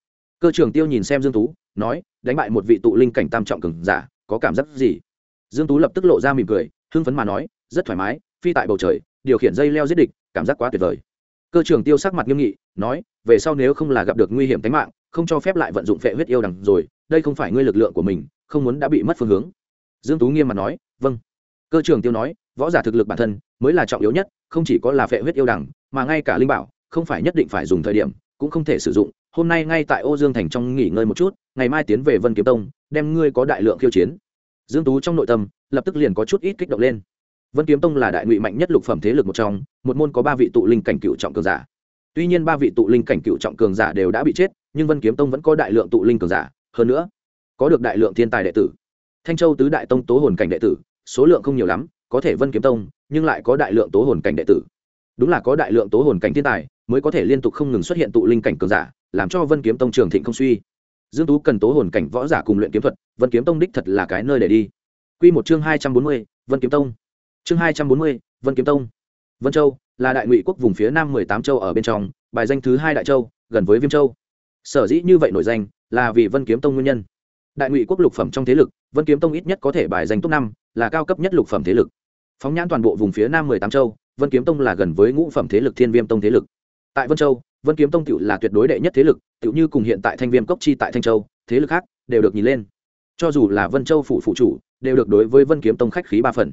Cơ trưởng tiêu nhìn xem dương tú, nói, đánh bại một vị tụ linh cảnh tam trọng cường giả, có cảm giác gì? Dương tú lập tức lộ ra mỉm cười, hưng phấn mà nói, rất thoải mái, phi tại bầu trời, điều khiển dây leo giết địch, cảm giác quá tuyệt vời cơ trưởng tiêu sắc mặt nghiêm nghị, nói, về sau nếu không là gặp được nguy hiểm tính mạng, không cho phép lại vận dụng phệ huyết yêu đằng rồi, đây không phải ngươi lực lượng của mình, không muốn đã bị mất phương hướng. Dương tú nghiêm mặt nói vâng. Cơ trưởng tiêu nói, võ giả thực lực bản thân mới là trọng yếu nhất, không chỉ có là phệ huyết yêu đằng, mà ngay cả linh bảo, không phải nhất định phải dùng thời điểm, cũng không thể sử dụng. Hôm nay ngay tại ô dương thành trong nghỉ ngơi một chút, ngày mai tiến về vân kiếm tông, đem ngươi có đại lượng khiêu chiến. Dương tú trong nội tâm lập tức liền có chút ít kích động lên vân kiếm tông là đại ngụy mạnh nhất lục phẩm thế lực một trong một môn có ba vị tụ linh cảnh cựu trọng cường giả. Tuy nhiên ba vị tụ linh cảnh cựu trọng cường giả đều đã bị chết nhưng vân kiếm tông vẫn có đại lượng tụ linh cường giả. Hơn nữa có được đại lượng thiên tài đệ tử. Thanh châu tứ đại tông tố hồn cảnh đệ tử số lượng không nhiều lắm có thể vân kiếm tông nhưng lại có đại lượng tố hồn cảnh đệ tử. Đúng là có đại lượng tố hồn cảnh thiên tài mới có thể liên tục không ngừng xuất hiện tụ linh cảnh cường giả làm cho vân kiếm tông trường thịnh không suy. Dương tú cần tố hồn cảnh võ giả cùng luyện kiếm thuật vân kiếm tông đích thật là cái nơi để đi. Quy một chương hai trăm bốn mươi, vân kiếm tông chương hai trăm bốn mươi, vân kiếm tông. Vân châu là đại ngụy quốc vùng phía nam mười tám châu ở bên trong bài danh thứ hai đại châu gần với viêm châu. Sở dĩ như vậy nổi danh là vì vân kiếm tông nguyên nhân. Đại ngụy quốc lục phẩm trong thế lực vân kiếm tông ít nhất có thể bài danh top năm là cao cấp nhất lục phẩm thế lực. Phóng nhãn toàn bộ vùng phía nam mười tám châu vân kiếm tông là gần với ngũ phẩm thế lực thiên viêm tông thế lực. Tại vân châu vân kiếm tông tự là tuyệt đối đệ nhất thế lực tự như cùng hiện tại thanh viêm cốc chi tại thanh châu thế lực khác đều được nhìn lên. Cho dù là vân châu phủ phụ chủ đều được đối với vân kiếm tông khách khí ba phần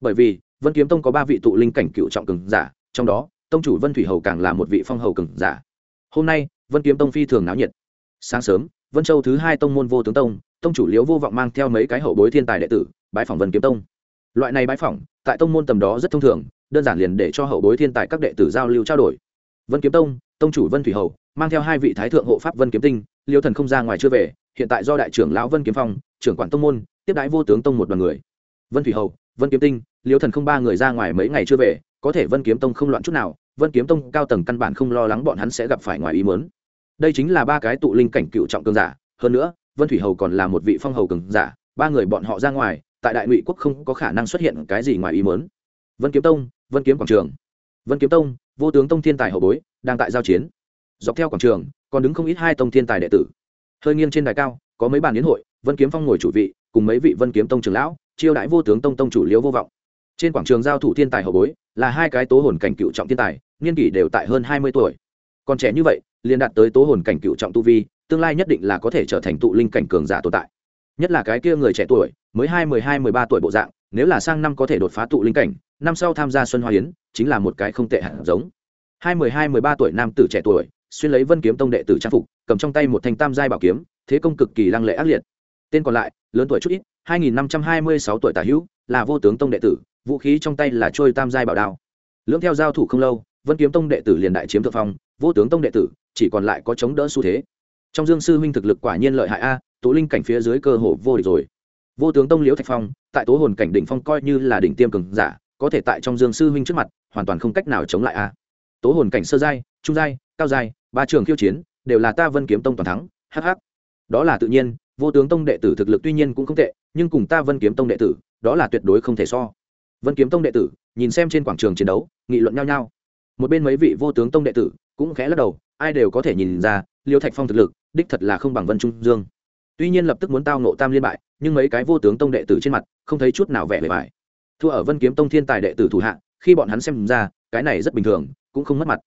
bởi vì, vân kiếm tông có ba vị tụ linh cảnh cựu trọng cường giả, trong đó, tông chủ vân thủy hầu càng là một vị phong hầu cường giả. Hôm nay, vân kiếm tông phi thường náo nhiệt. Sáng sớm, vân châu thứ hai tông môn vô tướng tông tông chủ liễu vô vọng mang theo mấy cái hậu bối thiên tài đệ tử bãi phỏng vân kiếm tông. Loại này bãi phỏng, tại tông môn tầm đó rất thông thường, đơn giản liền để cho hậu bối thiên tài các đệ tử giao lưu trao đổi. Vân kiếm tông tông chủ vân thủy hầu, mang theo hai vị thái thượng hộ pháp vân kiếm tinh liêu thần không ra ngoài chưa về, hiện tại do đại trưởng lão vân kiếm phong, trưởng quản tông môn, tiếp đái vô tướng tông một đoàn người. Vân thủy hầu vân kiếm tinh, liêu thần không ba người ra ngoài mấy ngày chưa về, có thể vân kiếm tông không loạn chút nào, vân kiếm tông cao tầng căn bản không lo lắng bọn hắn sẽ gặp phải ngoài ý mớn đây chính là ba cái tụ linh cảnh cựu trọng cường giả, hơn nữa, vân thủy hầu còn là một vị phong hầu cường giả, ba người bọn họ ra ngoài, tại đại ngụy quốc không có khả năng xuất hiện cái gì ngoài ý mớn vân kiếm tông, vân kiếm quảng trường. Vân kiếm tông, vô tướng tông thiên tài hậu bối, đang tại giao chiến. Dọc theo quảng trường, còn đứng không ít hai tông thiên tài đệ tử. Hơi nghiêng trên đài cao, có mấy bàn yến hội, vân kiếm phong ngồi chủ vị, cùng mấy vị vân kiếm tông trường lão chiêu đãi vô tướng tông tông chủ liễu vô vọng. Trên quảng trường giao thủ thiên tài hậu bối, là hai cái tố hồn cảnh cựu trọng thiên tài, niên kỷ đều tại hơn hai mươi tuổi. Còn trẻ như vậy, liền đạt tới tố hồn cảnh cựu trọng tu vi, tương lai nhất định là có thể trở thành tụ linh cảnh cường giả tồn tại. Nhất là cái kia người trẻ tuổi, mới hai mười hai, mười ba tuổi bộ dạng, nếu là sang năm có thể đột phá tụ linh cảnh, năm sau tham gia xuân hoa hiến chính là một cái không tệ hẳn giống. Hai mười hai, mười ba tuổi nam tử trẻ tuổi, xuyên lấy vân kiếm tông đệ tử trang phục, cầm trong tay một thanh tam giai bảo kiếm, thế công cực kỳ lăng lệ ác liệt tên còn lại, lớn tuổi chút ít, hai nghìn năm trăm hai mươi sáu tuổi tả hữu, là vô tướng tông đệ tử, vũ khí trong tay là trôi tam giai bảo đao. Lưỡng theo giao thủ không lâu, vân kiếm tông đệ tử liền đại chiếm thượng phong, vô tướng tông đệ tử, chỉ còn lại có chống đỡ xu thế. Trong dương sư huynh thực lực quả nhiên lợi hại a tố linh cảnh phía dưới cơ hồ vô địch rồi. Vô tướng tông liễu thạch phong, tại tố hồn cảnh đỉnh phong coi như là đỉnh tiêm cường giả, có thể tại trong dương sư huynh trước mặt, hoàn toàn không cách nào chống lại a. Tố hồn cảnh sơ giai, trung giai, cao giai, ba trường khiêu chiến, đều là ta vân kiếm tông toàn thắng hh đó là tự nhiên vô tướng tông đệ tử thực lực tuy nhiên cũng không tệ, nhưng cùng ta vân kiếm tông đệ tử, đó là tuyệt đối không thể so. Vân kiếm tông đệ tử, nhìn xem trên quảng trường chiến đấu, nghị luận nhau nhau. Một bên mấy vị vô tướng tông đệ tử cũng khẽ lắc đầu, ai đều có thể nhìn ra, liêu thạch phong thực lực, đích thật là không bằng vân trung dương. Tuy nhiên lập tức muốn tao nộ tam liên bại, nhưng mấy cái vô tướng tông đệ tử trên mặt không thấy chút nào vẻ bề bài thua ở vân kiếm tông thiên tài đệ tử thủ hạ, khi bọn hắn xem ra, cái này rất bình thường, cũng không mất mặt.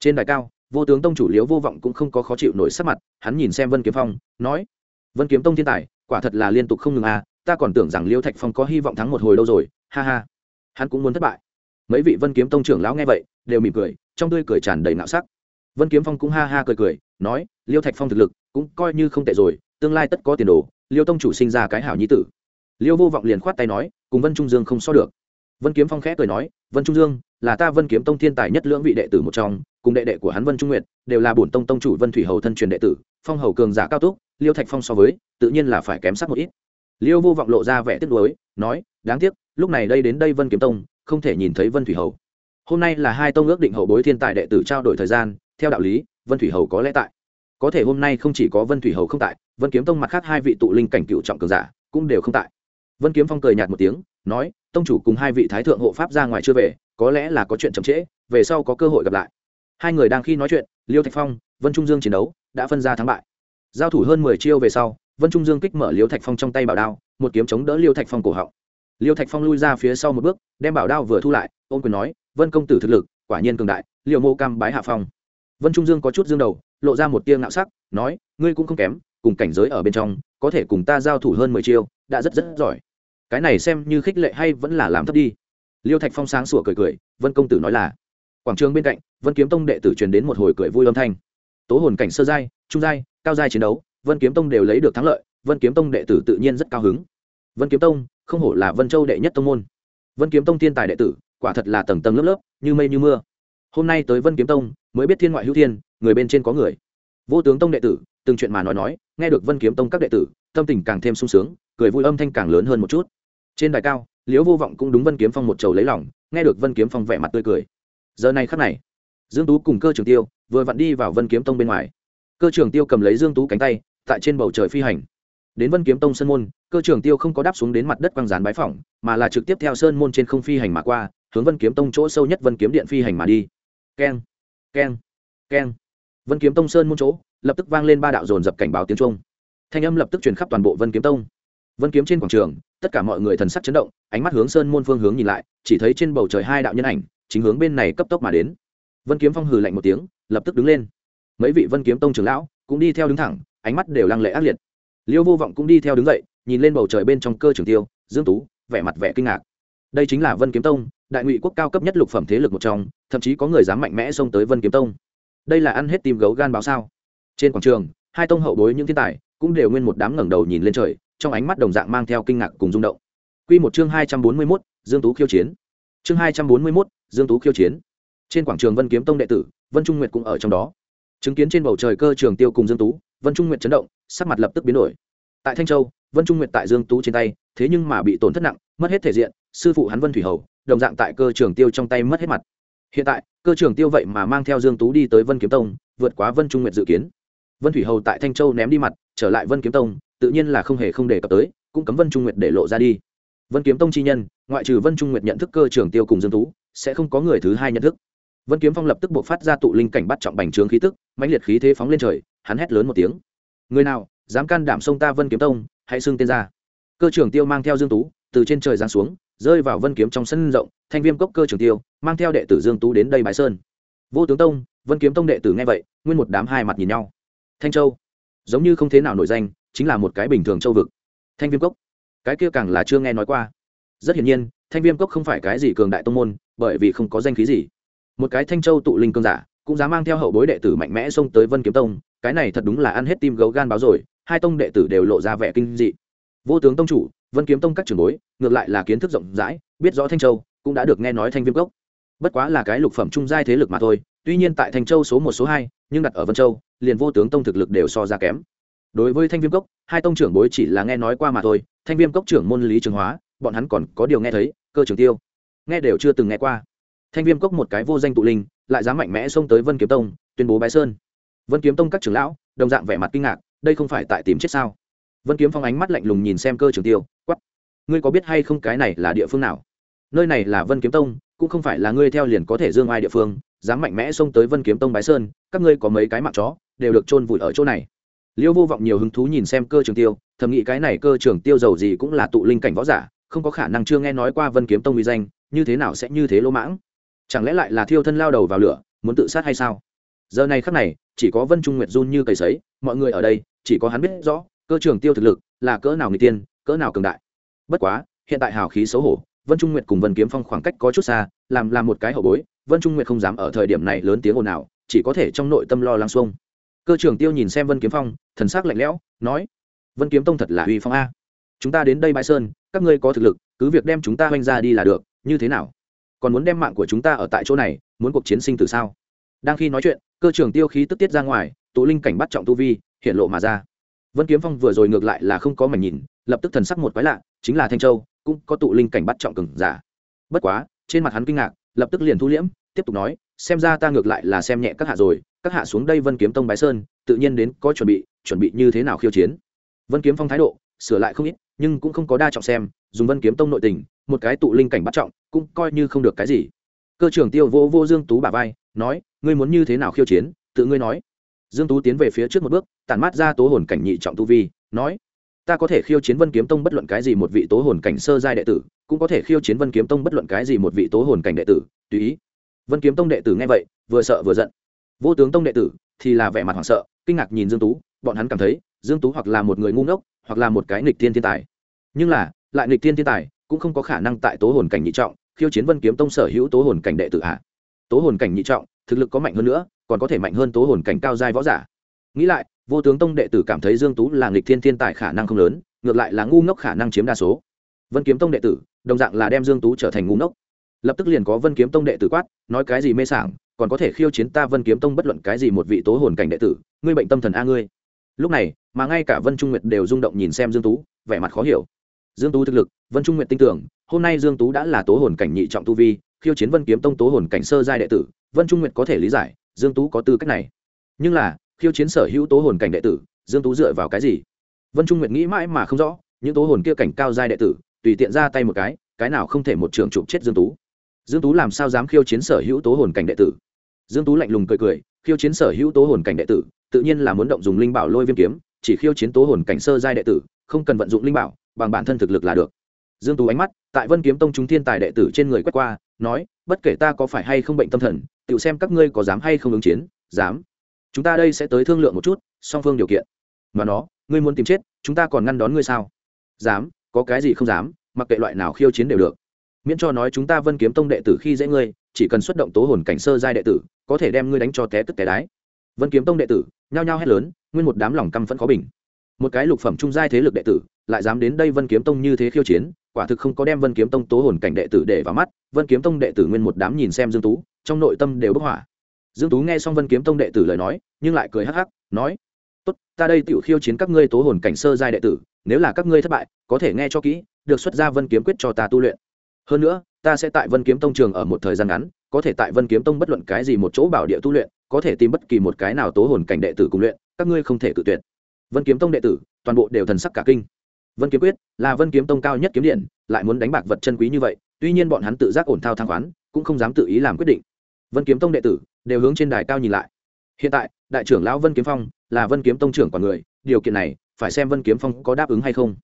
Trên đài cao, vô tướng tông chủ liếu vô vọng cũng không có khó chịu nổi sắc mặt, hắn nhìn xem vân kiếm phong, nói vân kiếm tông thiên tài, quả thật là liên tục không ngừng à ta còn tưởng rằng liêu thạch phong có hy vọng thắng một hồi đâu rồi, ha ha. Hắn cũng muốn thất bại. Mấy vị vân kiếm tông trưởng lão nghe vậy, đều mỉm cười, trong tươi cười tràn đầy nạo sắc. Vân kiếm phong cũng ha ha cười cười, nói, liêu thạch phong thực lực cũng coi như không tệ rồi, tương lai tất có tiền đồ, liêu tông chủ sinh ra cái hảo nhi tử. Liêu vô vọng liền khoát tay nói, cùng vân trung dương không so được. Vân kiếm phong khẽ cười nói, vân trung dương, là ta vân kiếm tông thiên tài nhất lưỡng vị đệ tử một trong, cùng đệ đệ của hắn vân trung nguyệt, đều là bổn tông tông chủ vân thủy hầu thân truyền đệ tử, phong hầu cường giả cao túc liêu thạch phong so với, tự nhiên là phải kém sắc một ít. Liêu vô vọng lộ ra vẻ tiếc nuối, nói, đáng tiếc, lúc này đây đến đây vân kiếm tông, không thể nhìn thấy vân thủy hầu. Hôm nay là hai tông ước định hậu bối thiên tài đệ tử trao đổi thời gian, theo đạo lý, vân thủy hầu có lẽ tại. Có thể hôm nay không chỉ có vân thủy hầu không tại, vân kiếm tông mặt khác hai vị tụ linh cảnh cựu trọng cường giả cũng đều không tại. Vân kiếm phong cười nhạt một tiếng, nói, tông chủ cùng hai vị thái thượng hộ pháp ra ngoài chưa về, có lẽ là có chuyện chậm trễ, về sau có cơ hội gặp lại. Hai người đang khi nói chuyện, liêu thạch phong, vân trung dương chiến đấu, đã phân ra thắng bại giao thủ hơn mười chiêu về sau, vân trung dương kích mở liêu thạch phong trong tay bảo đao, một kiếm chống đỡ liêu thạch phong cổ họng. Liêu thạch phong lui ra phía sau một bước, đem bảo đao vừa thu lại ôm quyền nói, vân công tử thực lực, quả nhiên cường đại, liêu mô cam bái hạ phong. Vân trung dương có chút dương đầu, lộ ra một tia ngạo sắc, nói, ngươi cũng không kém, cùng cảnh giới ở bên trong, có thể cùng ta giao thủ hơn mười chiêu, đã rất rất giỏi. Cái này xem như khích lệ hay vẫn là làm thấp đi. Liêu thạch phong sáng sủa cười cười, vân công tử nói là. Quảng trường bên cạnh, vân kiếm tông đệ tử truyền đến một hồi cười vui âm thanh tố hồn cảnh sơ giai, trung giai, cao giai chiến đấu, vân kiếm tông đều lấy được thắng lợi, vân kiếm tông đệ tử tự nhiên rất cao hứng. Vân kiếm tông, không hổ là vân châu đệ nhất tông môn. Vân kiếm tông thiên tài đệ tử, quả thật là tầng tầng lớp lớp, như mây như mưa. Hôm nay tới vân kiếm tông, mới biết thiên ngoại hữu thiên, người bên trên có người. Vô tướng tông đệ tử, từng chuyện mà nói nói, nghe được vân kiếm tông các đệ tử, tâm tình càng thêm sung sướng, cười vui âm thanh càng lớn hơn một chút. Trên đài cao, liễu vô vọng cũng đúng vân kiếm phong một trầu lấy lòng, nghe được vân kiếm phong vẻ mặt tươi cười. Giờ này khắc này, dương tú cùng cơ trường tiêu vừa vặn đi vào vân kiếm tông bên ngoài. Cơ trường tiêu cầm lấy dương tú cánh tay, tại trên bầu trời phi hành. Đến vân kiếm tông sơn môn, cơ trường tiêu không có đáp xuống đến mặt đất quang dán bái phỏng, mà là trực tiếp theo sơn môn trên không phi hành mà qua, hướng vân kiếm tông chỗ sâu nhất vân kiếm điện phi hành mà đi. Keng keng keng. Vân kiếm tông sơn môn chỗ, lập tức vang lên ba đạo dồn dập cảnh báo tiếng trung thanh âm lập tức truyền khắp toàn bộ vân kiếm tông. Vân kiếm trên quảng trường, tất cả mọi người thần sắc chấn động, ánh mắt hướng sơn môn phương hướng nhìn lại, chỉ thấy trên bầu trời hai đạo nhân ảnh, chính hướng bên này cấp tốc mà đến. Vân kiếm phong hừ lạnh một tiếng lập tức đứng lên. Mấy vị vân kiếm tông trưởng lão cũng đi theo đứng thẳng ánh mắt đều lăng lệ ác liệt. Liêu vô vọng cũng đi theo đứng dậy nhìn lên bầu trời bên trong cơ trường tiêu dương tú vẻ mặt vẻ kinh ngạc. Đây chính là vân kiếm tông đại ngụy quốc cao cấp nhất lục phẩm thế lực một trong thậm chí có người dám mạnh mẽ xông tới vân kiếm tông. Đây là ăn hết tim gấu gan báo sao? Trên quảng trường hai tông hậu bối những thiên tài cũng đều nguyên một đám ngẩng đầu nhìn lên trời trong ánh mắt đồng dạng mang theo kinh ngạc cùng rung động. Quy một chương hai trăm bốn mươi 241, dương tú khiêu chiến. Chương hai trăm bốn mươi 241, dương tú khiêu chiến. Trên quảng trường vân kiếm tông đệ tử vân trung nguyệt cũng ở trong đó. Chứng kiến trên bầu trời cơ trường tiêu cùng dương tú, vân trung nguyệt chấn động, sắc mặt lập tức biến đổi. Tại thanh châu, vân trung nguyệt tại dương tú trên tay, thế nhưng mà bị tổn thất nặng, mất hết thể diện, sư phụ hắn vân thủy hầu, đồng dạng tại cơ trường tiêu trong tay mất hết mặt. Hiện tại, cơ trường tiêu vậy mà mang theo dương tú đi tới vân kiếm tông, vượt quá vân trung nguyệt dự kiến. Vân thủy hầu tại thanh châu ném đi mặt, trở lại vân kiếm tông, tự nhiên là không hề không đề cập tới, cũng cấm vân trung nguyệt để lộ ra đi. Vân kiếm tông chi nhân, ngoại trừ vân trung nguyệt nhận thức cơ trường tiêu cùng dương tú, sẽ không có người thứ hai nhận thức vân kiếm phong lập tức buộc phát ra tụ linh cảnh bắt trọng bành trướng khí tức, mãnh liệt khí thế phóng lên trời, hắn hét lớn một tiếng. Người nào, dám can đảm sông ta vân kiếm tông, hãy xưng tên ra. Cơ trưởng tiêu mang theo dương tú, từ trên trời giáng xuống, rơi vào vân kiếm trong sân rộng, thanh viêm cốc cơ trưởng tiêu, mang theo đệ tử dương tú đến đây bái sơn. Vô tướng tông, vân kiếm tông đệ tử nghe vậy, nguyên một đám hai mặt nhìn nhau. Thanh châu, giống như không thế nào nổi danh, chính là một cái bình thường châu vực. Thanh viêm cốc, cái kia càng là chưa nghe nói qua. Rất hiển nhiên, thanh viêm cốc không phải cái gì cường đại tông môn, bởi vì không có danh khí gì một cái thanh châu tụ linh cương giả, cũng dám mang theo hậu bối đệ tử mạnh mẽ xông tới vân kiếm tông, cái này thật đúng là ăn hết tim gấu gan báo rồi, hai tông đệ tử đều lộ ra vẻ kinh dị. Vô tướng tông chủ, vân kiếm tông các trưởng bối, ngược lại là kiến thức rộng rãi, biết rõ thanh châu, cũng đã được nghe nói thanh viêm gốc. bất quá là cái lục phẩm trung giai thế lực mà thôi, tuy nhiên tại thanh châu số một, số hai, nhưng đặt ở vân châu, liền vô tướng tông thực lực đều so ra kém. Đối với thanh viêm cốc, hai tông trưởng bối chỉ là nghe nói qua mà thôi, thanh viêm cốc trưởng môn lý trường hóa, bọn hắn còn có điều nghe thấy, cơ trường tiêu, nghe đều chưa từng nghe qua thanh viêm cốc một cái vô danh tụ linh, lại dám mạnh mẽ xông tới vân kiếm tông, tuyên bố bái sơn. Vân kiếm tông các trưởng lão, đồng dạng vẻ mặt kinh ngạc, đây không phải tại tìm chết sao? Vân kiếm phong ánh mắt lạnh lùng nhìn xem cơ trường tiêu quắp ngươi có biết hay không cái này là địa phương nào? Nơi này là vân kiếm tông, cũng không phải là ngươi theo liền có thể dương ai địa phương, dám mạnh mẽ xông tới vân kiếm tông bái sơn, các ngươi có mấy cái mạng chó, đều được chôn vùi ở chỗ này. Liêu vô vọng nhiều hứng thú nhìn xem cơ trường tiêu, thầm nghĩ cái này cơ trường tiêu giàu gì cũng là tụ linh cảnh võ giả, không có khả năng chưa nghe nói qua vân kiếm tông uy danh, như thế nào sẽ như thế lỗ mãng? Chẳng lẽ lại là thiêu thân lao đầu vào lửa, muốn tự sát hay sao? Giờ này khắc này, chỉ có vân trung nguyệt run như cầy sấy, mọi người ở đây, chỉ có hắn biết rõ, cơ trường tiêu thực lực, là cỡ nào người tiên, cỡ nào cường đại. Bất quá, hiện tại hào khí xấu hổ, vân trung nguyệt cùng vân kiếm phong khoảng cách có chút xa, làm làm một cái hậu bối, vân trung nguyệt không dám ở thời điểm này lớn tiếng ồn ào, chỉ có thể trong nội tâm lo lắng xuông. Cơ trưởng tiêu nhìn xem vân kiếm phong, thần s ắ c lạnh lẽo, nói, vân kiếm tông thật là uy phong a. Chúng ta đến đây bãi sơn, các ngươi có thực lực, cứ việc đem chúng ta oanh ra đi là được, như thế nào? Còn muốn đem mạng của chúng ta ở tại chỗ này, muốn cuộc chiến sinh từ sao? Đang khi nói chuyện, cơ trưởng tiêu khí tức tiết ra ngoài, tụ linh cảnh bắt trọng tu vi hiện lộ mà ra. Vân kiếm phong vừa rồi ngược lại là không có mảnh nhìn, lập tức thần sắc một quái lạ, chính là thanh châu, cũng có tụ linh cảnh bắt trọng cừng giả. Bất quá, trên mặt hắn kinh ngạc, lập tức liền thu liễm, tiếp tục nói, xem ra ta ngược lại là xem nhẹ các hạ rồi, các hạ xuống đây vân kiếm tông bái sơn, tự nhiên đến có chuẩn bị chuẩn bị như thế nào khiêu chiến? Vân kiếm phong thái độ, sửa lại không ít, nhưng cũng không có đa trọng xem, dùng vân kiếm tông nội tình một cái tụ linh cảnh bắt trọng, cũng coi như không được cái gì. Cơ trưởng tiêu vô vô dương tú bà vai, nói, ngươi muốn như thế nào khiêu chiến? Tự ngươi nói. Dương tú tiến về phía trước một bước, tản mát ra tố hồn cảnh nhị trọng tu vi, nói, ta có thể khiêu chiến vân kiếm tông bất luận cái gì một vị tố hồn cảnh sơ giai đệ tử, cũng có thể khiêu chiến vân kiếm tông bất luận cái gì một vị tố hồn cảnh đệ tử, tùy ý. Vân kiếm tông đệ tử nghe vậy, vừa sợ vừa giận. Vô tướng tông đệ tử thì là vẻ mặt hoảng sợ, kinh ngạc nhìn dương tú, bọn hắn cảm thấy dương tú hoặc là một người ngu ngốc, hoặc là một cái nghịch thiên thiên tài. Nhưng là, lại nghịch thiên thiên tài cũng không có khả năng tại tố hồn cảnh nhị trọng, khiêu chiến vân kiếm tông sở hữu tố hồn cảnh đệ tử hạ tố hồn cảnh nhị trọng, thực lực có mạnh hơn nữa, còn có thể mạnh hơn tố hồn cảnh cao giai võ giả. Nghĩ lại, vô tướng tông đệ tử cảm thấy dương tú là nghịch thiên thiên tài khả năng không lớn, ngược lại là ngu ngốc khả năng chiếm đa số. Vân kiếm tông đệ tử, đồng dạng là đem dương tú trở thành ngu ngốc. Lập tức liền có vân kiếm tông đệ tử quát, nói cái gì mê sảng, còn có thể khiêu chiến ta vân kiếm tông bất luận cái gì một vị tố hồn cảnh đệ tử, ngươi bệnh tâm thần a ngươi. Lúc này, mà ngay cả vân trung nguyệt đều rung động nhìn xem dương tú, vẻ mặt khó hiểu dương tú thực lực, vân trung nguyệt tin tưởng, hôm nay dương tú đã là tố hồn cảnh nhị trọng tu vi, khiêu chiến vân kiếm tông tố hồn cảnh sơ giai đệ tử, vân trung nguyệt có thể lý giải, dương tú có tư cách này. Nhưng là, khiêu chiến sở hữu tố hồn cảnh đệ tử, dương tú dựa vào cái gì? Vân trung nguyệt nghĩ mãi mà không rõ, những tố hồn kia cảnh cao giai đệ tử, tùy tiện ra tay một cái cái nào không thể một trường chụp chết dương tú? Dương tú làm sao dám khiêu chiến sở hữu tố hồn cảnh đệ tử? Dương tú lạnh lùng cười cười, khiêu chiến sở hữu tố hồn cảnh đệ tử, tự nhiên là muốn động dùng linh bảo lôi viêm kiếm, chỉ khiêu chiến tố hồn cảnh sơ giai đệ tử, không cần vận dụng linh bảo bằng bản thân thực lực là được. Dương tú ánh mắt, tại vân kiếm tông chúng thiên tài đệ tử trên người quét qua, nói, bất kể ta có phải hay không bệnh tâm thần tự xem các ngươi có dám hay không ứng chiến, dám. Chúng ta đây sẽ tới thương lượng một chút, song phương điều kiện. Mà nó, ngươi muốn tìm chết, chúng ta còn ngăn đón ngươi sao? Dám, có cái gì không dám, mặc kệ loại nào khiêu chiến đều được. Miễn cho nói chúng ta vân kiếm tông đệ tử khi dễ ngươi, chỉ cần xuất động tố hồn cảnh sơ giai đệ tử, có thể đem ngươi đánh cho té tức té đái. Vân kiếm tông đệ tử, nhao nhao hét lớn, nguyên một đám lòng căm phẫn khó bình. Một cái lục phẩm trung giai thế lực đệ tử lại dám đến đây vân kiếm tông như thế khiêu chiến, quả thực không có đem vân kiếm tông tố hồn cảnh đệ tử để vào mắt, vân kiếm tông đệ tử nguyên một đám nhìn xem dương tú, trong nội tâm đều bức hỏa. Dương tú nghe xong vân kiếm tông đệ tử lời nói, nhưng lại cười hắc hắc, nói, tốt, ta đây tiểu khiêu chiến các ngươi tố hồn cảnh sơ giai đệ tử, nếu là các ngươi thất bại, có thể nghe cho kỹ, được xuất ra vân kiếm quyết cho ta tu luyện. Hơn nữa, ta sẽ tại vân kiếm tông trường ở một thời gian ngắn, có thể tại vân kiếm tông bất luận cái gì một chỗ bảo địa tu luyện, có thể tìm bất kỳ một cái nào tố hồn cảnh đệ tử cùng luyện, các ngươi không thể cự tuyệt. Vân kiếm tông đệ tử, toàn bộ đều thần sắc cả kinh vân kiếm quyết là vân kiếm tông cao nhất kiếm điện lại muốn đánh bạc vật chân quý như vậy tuy nhiên bọn hắn tự giác ổn thao thang khoán cũng không dám tự ý làm quyết định. Vân kiếm tông đệ tử đều hướng trên đài cao nhìn lại. Hiện tại đại trưởng lão vân kiếm phong là vân kiếm tông trưởng quản người điều kiện này phải xem vân kiếm phong có đáp ứng hay không.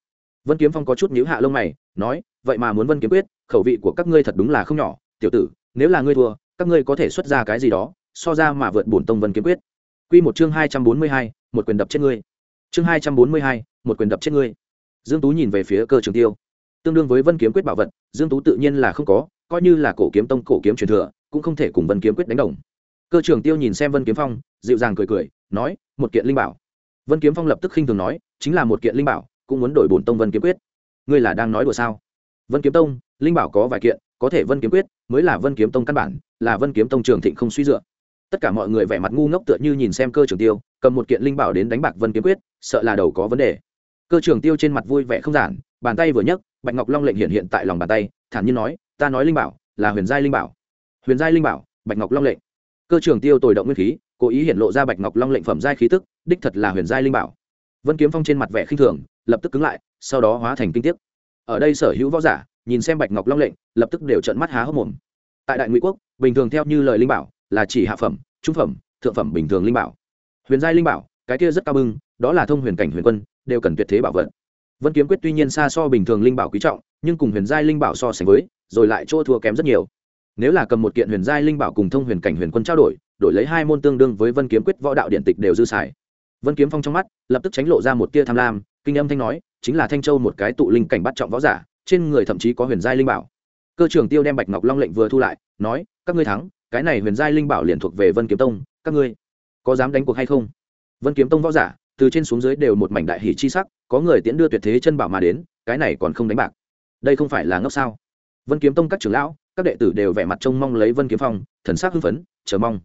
Vân kiếm phong có chút nhíu hạ lông mày nói vậy mà muốn vân kiếm quyết khẩu vị của các ngươi thật đúng là không nhỏ tiểu tử nếu là ngươi thua các ngươi có thể xuất ra cái gì đó so ra mà vượt bổn tông vân kiếm quyết. Quy một chương hai trăm bốn mươi hai, một quyền đập chết ngươi. Chương hai trăm bốn mươi hai, một quyền đập chết ngươi dương tú nhìn về phía cơ trường tiêu. Tương đương với vân kiếm quyết bảo vật, dương tú tự nhiên là không có, coi như là cổ kiếm tông cổ kiếm truyền thừa, cũng không thể cùng vân kiếm quyết đánh đồng. Cơ trường tiêu nhìn xem vân kiếm phong, dịu dàng cười cười, nói, một kiện linh bảo. Vân kiếm phong lập tức khinh thường nói, chính là một kiện linh bảo, cũng muốn đổi bổn tông vân kiếm quyết. Ngươi là đang nói đùa sao? Vân kiếm tông, linh bảo có vài kiện, có thể vân kiếm quyết, mới là vân kiếm tông căn bản, là vân kiếm tông trường thịnh không suy dựa. Tất cả mọi người vẻ mặt ngu ngốc tựa như nhìn xem cơ trường tiêu, cầm một kiện linh bảo đến đánh bạc vân kiếm quyết, sợ là đầu có vấn đề cơ trưởng tiêu trên mặt vui vẻ không giản, bàn tay vừa nhấc, bạch ngọc long lệnh hiện hiện tại lòng bàn tay, thản nhiên nói, ta nói linh bảo, là huyền giai linh bảo. Huyền giai linh bảo? Bạch ngọc long lệnh. Cơ trưởng tiêu tồi động nguyên khí, cố ý hiện lộ ra bạch ngọc long lệnh phẩm giai khí tức, đích thật là huyền giai linh bảo. Vân kiếm phong trên mặt vẻ khinh thường, lập tức cứng lại, sau đó hóa thành kinh tiếc ở đây sở hữu võ giả, nhìn xem bạch ngọc long lệnh, lập tức đều trợn mắt há hốc mồm. Tại đại ngụy quốc, bình thường theo như lời linh bảo, là chỉ hạ phẩm, trung phẩm, thượng phẩm bình thường linh bảo. Huyền giai linh bảo, cái kia rất cao bưng, đó là thông huyền cảnh huyền quân đều cần tuyệt thế bảo vật. Vân kiếm quyết tuy nhiên xa so bình thường linh bảo quý trọng, nhưng cùng huyền giai linh bảo so sánh với, rồi lại chỗ thua kém rất nhiều. Nếu là cầm một kiện huyền giai linh bảo cùng thông huyền cảnh huyền quân trao đổi đổi lấy hai môn tương đương với vân kiếm quyết võ đạo điện tịch đều dư xài. Vân kiếm phong trong mắt, lập tức tránh lộ ra một tia tham lam, kinh âm thanh nói, chính là thanh châu một cái tụ linh cảnh bắt trọng võ giả, trên người thậm chí có huyền giai linh bảo. Cơ trưởng tiêu đem bạch ngọc long lệnh vừa thu lại, nói, các ngươi thắng, cái này huyền giai linh bảo liền thuộc về vân kiếm tông, các ngươi có dám đánh cuộc hay không? Vân kiếm tông võ giả từ trên xuống dưới đều một mảnh đại hỷ chi sắc, có người tiễn đưa tuyệt thế chân bảo mà đến, cái này còn không đánh bạc. Đây không phải là ngốc sao? Vân kiếm tông các trưởng lão, các đệ tử đều vẻ mặt trông mong lấy vân kiếm phong, thần sắc hưng phấn, chờ mong.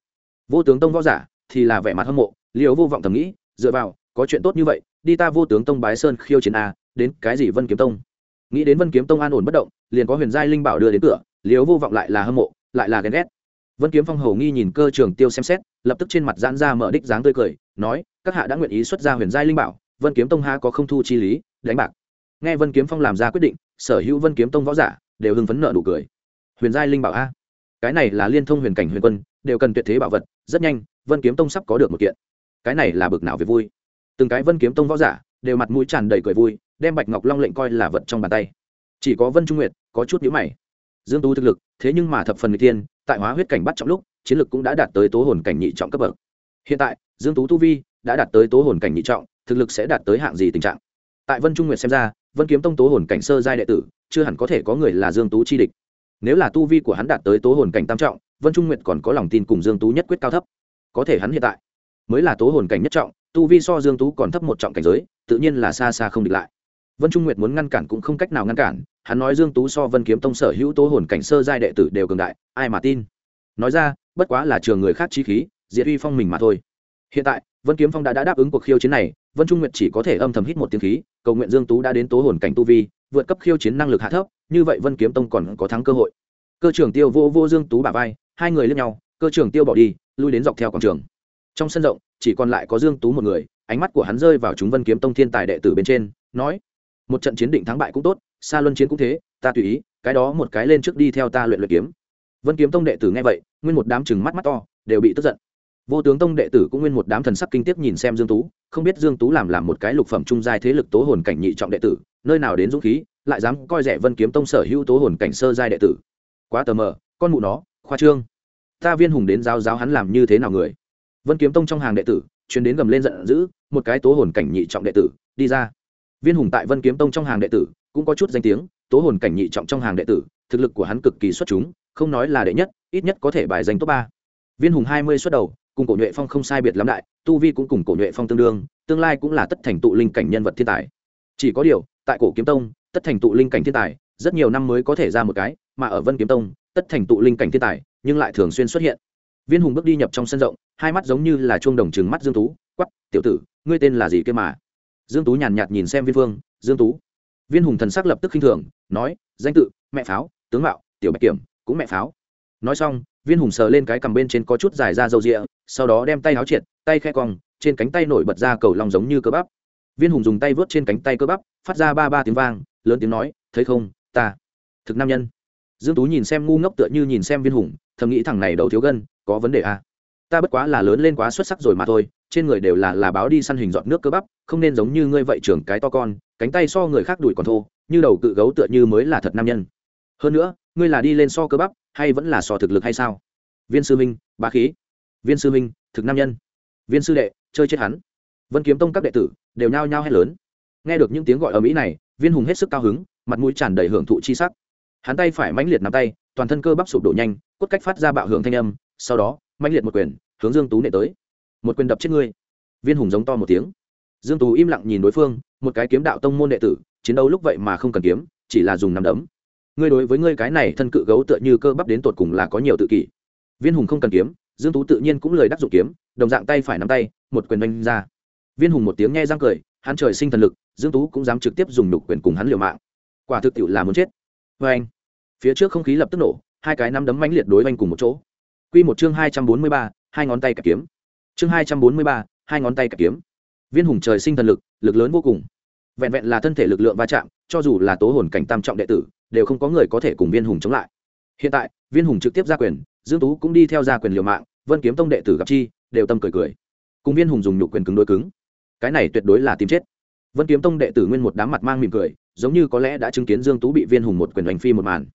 Vô tướng tông võ giả thì là vẻ mặt hâm mộ liều vô vọng thầm nghĩ, dựa vào, có chuyện tốt như vậy, đi ta vô tướng tông bái sơn khiêu chiến a, đến cái gì vân kiếm tông? Nghĩ đến vân kiếm tông an ổn bất động, liền có huyền giai linh bảo đưa đến cửa liều vô vọng lại là hâm mộ, lại là ghen ghét vân kiếm phong hầu nghi nhìn cơ trường tiêu xem xét, lập tức trên mặt giãn ra mở đích dáng tươi cười, nói, các hạ đã nguyện ý xuất ra huyền giai linh bảo, vân kiếm tông ha có không thu chi lý, đánh bạc. Nghe vân kiếm phong làm ra quyết định, sở hữu vân kiếm tông võ giả đều hưng phấn nợ nụ cười. Huyền giai linh bảo a? Cái này là liên thông huyền cảnh huyền quân, đều cần tuyệt thế bảo vật, rất nhanh, vân kiếm tông sắp có được một kiện. Cái này là bực nào về vui. Từng cái vân kiếm tông võ giả đều mặt mũi tràn đầy cười vui, đem bạch ngọc long lệnh coi là vật trong bàn tay. Chỉ có vân trung nguyệt có chút nhữ mày. Dương tú thực lực, thế nhưng mà thập phần người tiên tại hóa huyết cảnh bắt trọng lúc, chiến lực cũng đã đạt tới tố hồn cảnh nhị trọng cấp bậc. Hiện tại, dương tú tu vi đã đạt tới tố hồn cảnh nhị trọng, thực lực sẽ đạt tới hạng gì tình trạng? Tại vân trung nguyệt xem ra, vân kiếm tông tố hồn cảnh sơ giai đệ tử, chưa hẳn có thể có người là dương tú chi địch. Nếu là tu vi của hắn đạt tới tố hồn cảnh tam trọng, vân trung nguyệt còn có lòng tin cùng dương tú nhất quyết cao thấp. Có thể hắn hiện tại mới là tố hồn cảnh nhất trọng, tu vi so dương tú còn thấp một trọng cảnh giới, tự nhiên là xa xa không địch lại. Vân trung nguyệt muốn ngăn cản cũng không cách nào ngăn cản hắn nói dương tú so vân kiếm tông sở hữu tố hồn cảnh sơ giai đệ tử đều cường đại ai mà tin? Nói ra bất quá là trường người khác chi khí diệt uy phong mình mà thôi. Hiện tại vân kiếm phong đã, đã đáp ứng cuộc khiêu chiến này vân trung nguyệt chỉ có thể âm thầm hít một tiếng khí cầu nguyện dương tú đã đến tố hồn cảnh tu vi vượt cấp khiêu chiến năng lực hạ thấp như vậy vân kiếm tông còn có thắng cơ hội. Cơ trưởng tiêu vô vô dương tú bả vai hai người lên nhau cơ trưởng tiêu bỏ đi lui đến dọc theo quảng trường. Trong sân rộng chỉ còn lại có dương tú một người ánh mắt của hắn rơi vào chúng vân kiếm tông thiên tài đệ tử bên trên nói một trận chiến định thắng bại cũng tốt xa luân chiến cũng thế, ta tùy ý, cái đó một cái lên trước đi theo ta luyện luyện kiếm. Vân kiếm tông đệ tử nghe vậy, nguyên một đám chừng mắt mắt to, đều bị tức giận. Vô tướng tông đệ tử cũng nguyên một đám thần sắc kinh tiếp nhìn xem dương tú, không biết dương tú làm làm một cái lục phẩm trung giai thế lực tố hồn cảnh nhị trọng đệ tử, nơi nào đến dũng khí, lại dám coi rẻ vân kiếm tông sở hữu tố hồn cảnh sơ giai đệ tử. Quá tờ mờ, con mụ nó, khoa trương. Ta viên hùng đến giáo giáo hắn làm như thế nào người? Vân kiếm tông trong hàng đệ tử, chuyến đến gầm lên giận dữ, một cái tố hồn cảnh nhị trọng đệ tử, đi ra. Viên hùng tại vân kiếm tông trong hàng đệ tử cũng có chút danh tiếng, tố hồn cảnh nhị trọng trong hàng đệ tử, thực lực của hắn cực kỳ xuất chúng, không nói là đệ nhất, ít nhất có thể bài danh top ba. Viên hùng hai mươi xuất đầu, cùng cổ nhuệ phong không sai biệt lắm đại, tu vi cũng cùng cổ nhuệ phong tương đương, tương lai cũng là tất thành tụ linh cảnh nhân vật thiên tài. Chỉ có điều, tại cổ kiếm tông, tất thành tụ linh cảnh thiên tài, rất nhiều năm mới có thể ra một cái, mà ở vân kiếm tông, tất thành tụ linh cảnh thiên tài, nhưng lại thường xuyên xuất hiện. Viên hùng bước đi nhập trong sân rộng, hai mắt giống như là chuông đồng trừng mắt dương tú quắp tiểu tử, ngươi tên là gì kia mà? Dương tú nhàn nhạt nhìn xem viên phương dương tú viên hùng thần sắc lập tức khinh thường, nói, danh tự, mẹ pháo, tướng mạo, tiểu bạch kiểm, cũng mẹ pháo. Nói xong, viên hùng sờ lên cái cầm bên trên có chút dài ra dầu rịa, sau đó đem tay áo triệt, tay khe cong, trên cánh tay nổi bật ra cầu lòng giống như cơ bắp. Viên hùng dùng tay vớt trên cánh tay cơ bắp, phát ra ba ba tiếng vang, lớn tiếng nói, thấy không, ta, thực nam nhân. Dương tú nhìn xem ngu ngốc tựa như nhìn xem viên hùng, thầm nghĩ thằng này đầu thiếu gân, có vấn đề à. ta bất quá là lớn lên quá xuất sắc rồi mà thôi trên người đều là là báo đi săn hình giọt nước cơ bắp, không nên giống như ngươi vậy trưởng cái to con, cánh tay so người khác đuổi còn thô, như đầu cự gấu tựa như mới là thật nam nhân. Hơn nữa, ngươi là đi lên so cơ bắp, hay vẫn là so thực lực hay sao? Viên sư minh bá khí. Viên sư minh thực nam nhân. Viên sư đệ, chơi chết hắn. Vân kiếm tông các đệ tử đều nhao nhao hét lớn. Nghe được những tiếng gọi ở mỹ này, viên hùng hết sức cao hứng, mặt mũi tràn đầy hưởng thụ chi sắc. Hắn tay phải mãnh liệt nắm tay, toàn thân cơ bắp sụp đổ nhanh, cốt cách phát ra bạo hưởng thanh âm, sau đó, mãnh liệt một quyền, hướng dương tú nệ tới một quyền đập chết ngươi. Viên hùng giống to một tiếng. Dương tú im lặng nhìn đối phương một cái kiếm đạo tông môn đệ tử chiến đấu lúc vậy mà không cần kiếm chỉ là dùng nắm đấm. Ngươi đối với ngươi cái này thân cự gấu tựa như cơ bắp đến tột cùng là có nhiều tự kỷ. Viên hùng không cần kiếm dương tú tự nhiên cũng lời đắc dụng kiếm đồng dạng tay phải nắm tay một quyền đánh ra. Viên hùng một tiếng nghe răng cười hắn trời sinh thần lực dương tú cũng dám trực tiếp dùng đục quyền cùng hắn liều mạng. Quả thực tiệu là muốn chết. Với anh phía trước không khí lập tức nổ hai cái nắm đấm mãnh liệt đối oanh cùng một chỗ. Quy một chương hai trăm bốn mươi ba, hai ngón tay cả kiếm chương hai trăm bốn mươi ba, hai ngón tay cả kiếm. Viên hùng trời sinh thần lực lực lớn vô cùng. Vẹn vẹn là thân thể lực lượng va chạm cho dù là tố hồn cảnh tam trọng đệ tử đều không có người có thể cùng viên hùng chống lại. Hiện tại viên hùng trực tiếp ra quyền dương tú cũng đi theo ra quyền liều mạng vân kiếm tông đệ tử gặp chi đều tâm cười cười. Cùng viên hùng dùng nhục quyền cứng đối cứng. Cái này tuyệt đối là tìm chết. Vân kiếm tông đệ tử nguyên một đám mặt mang mỉm cười giống như có lẽ đã chứng kiến dương tú bị viên hùng một quyền hành phi một màn.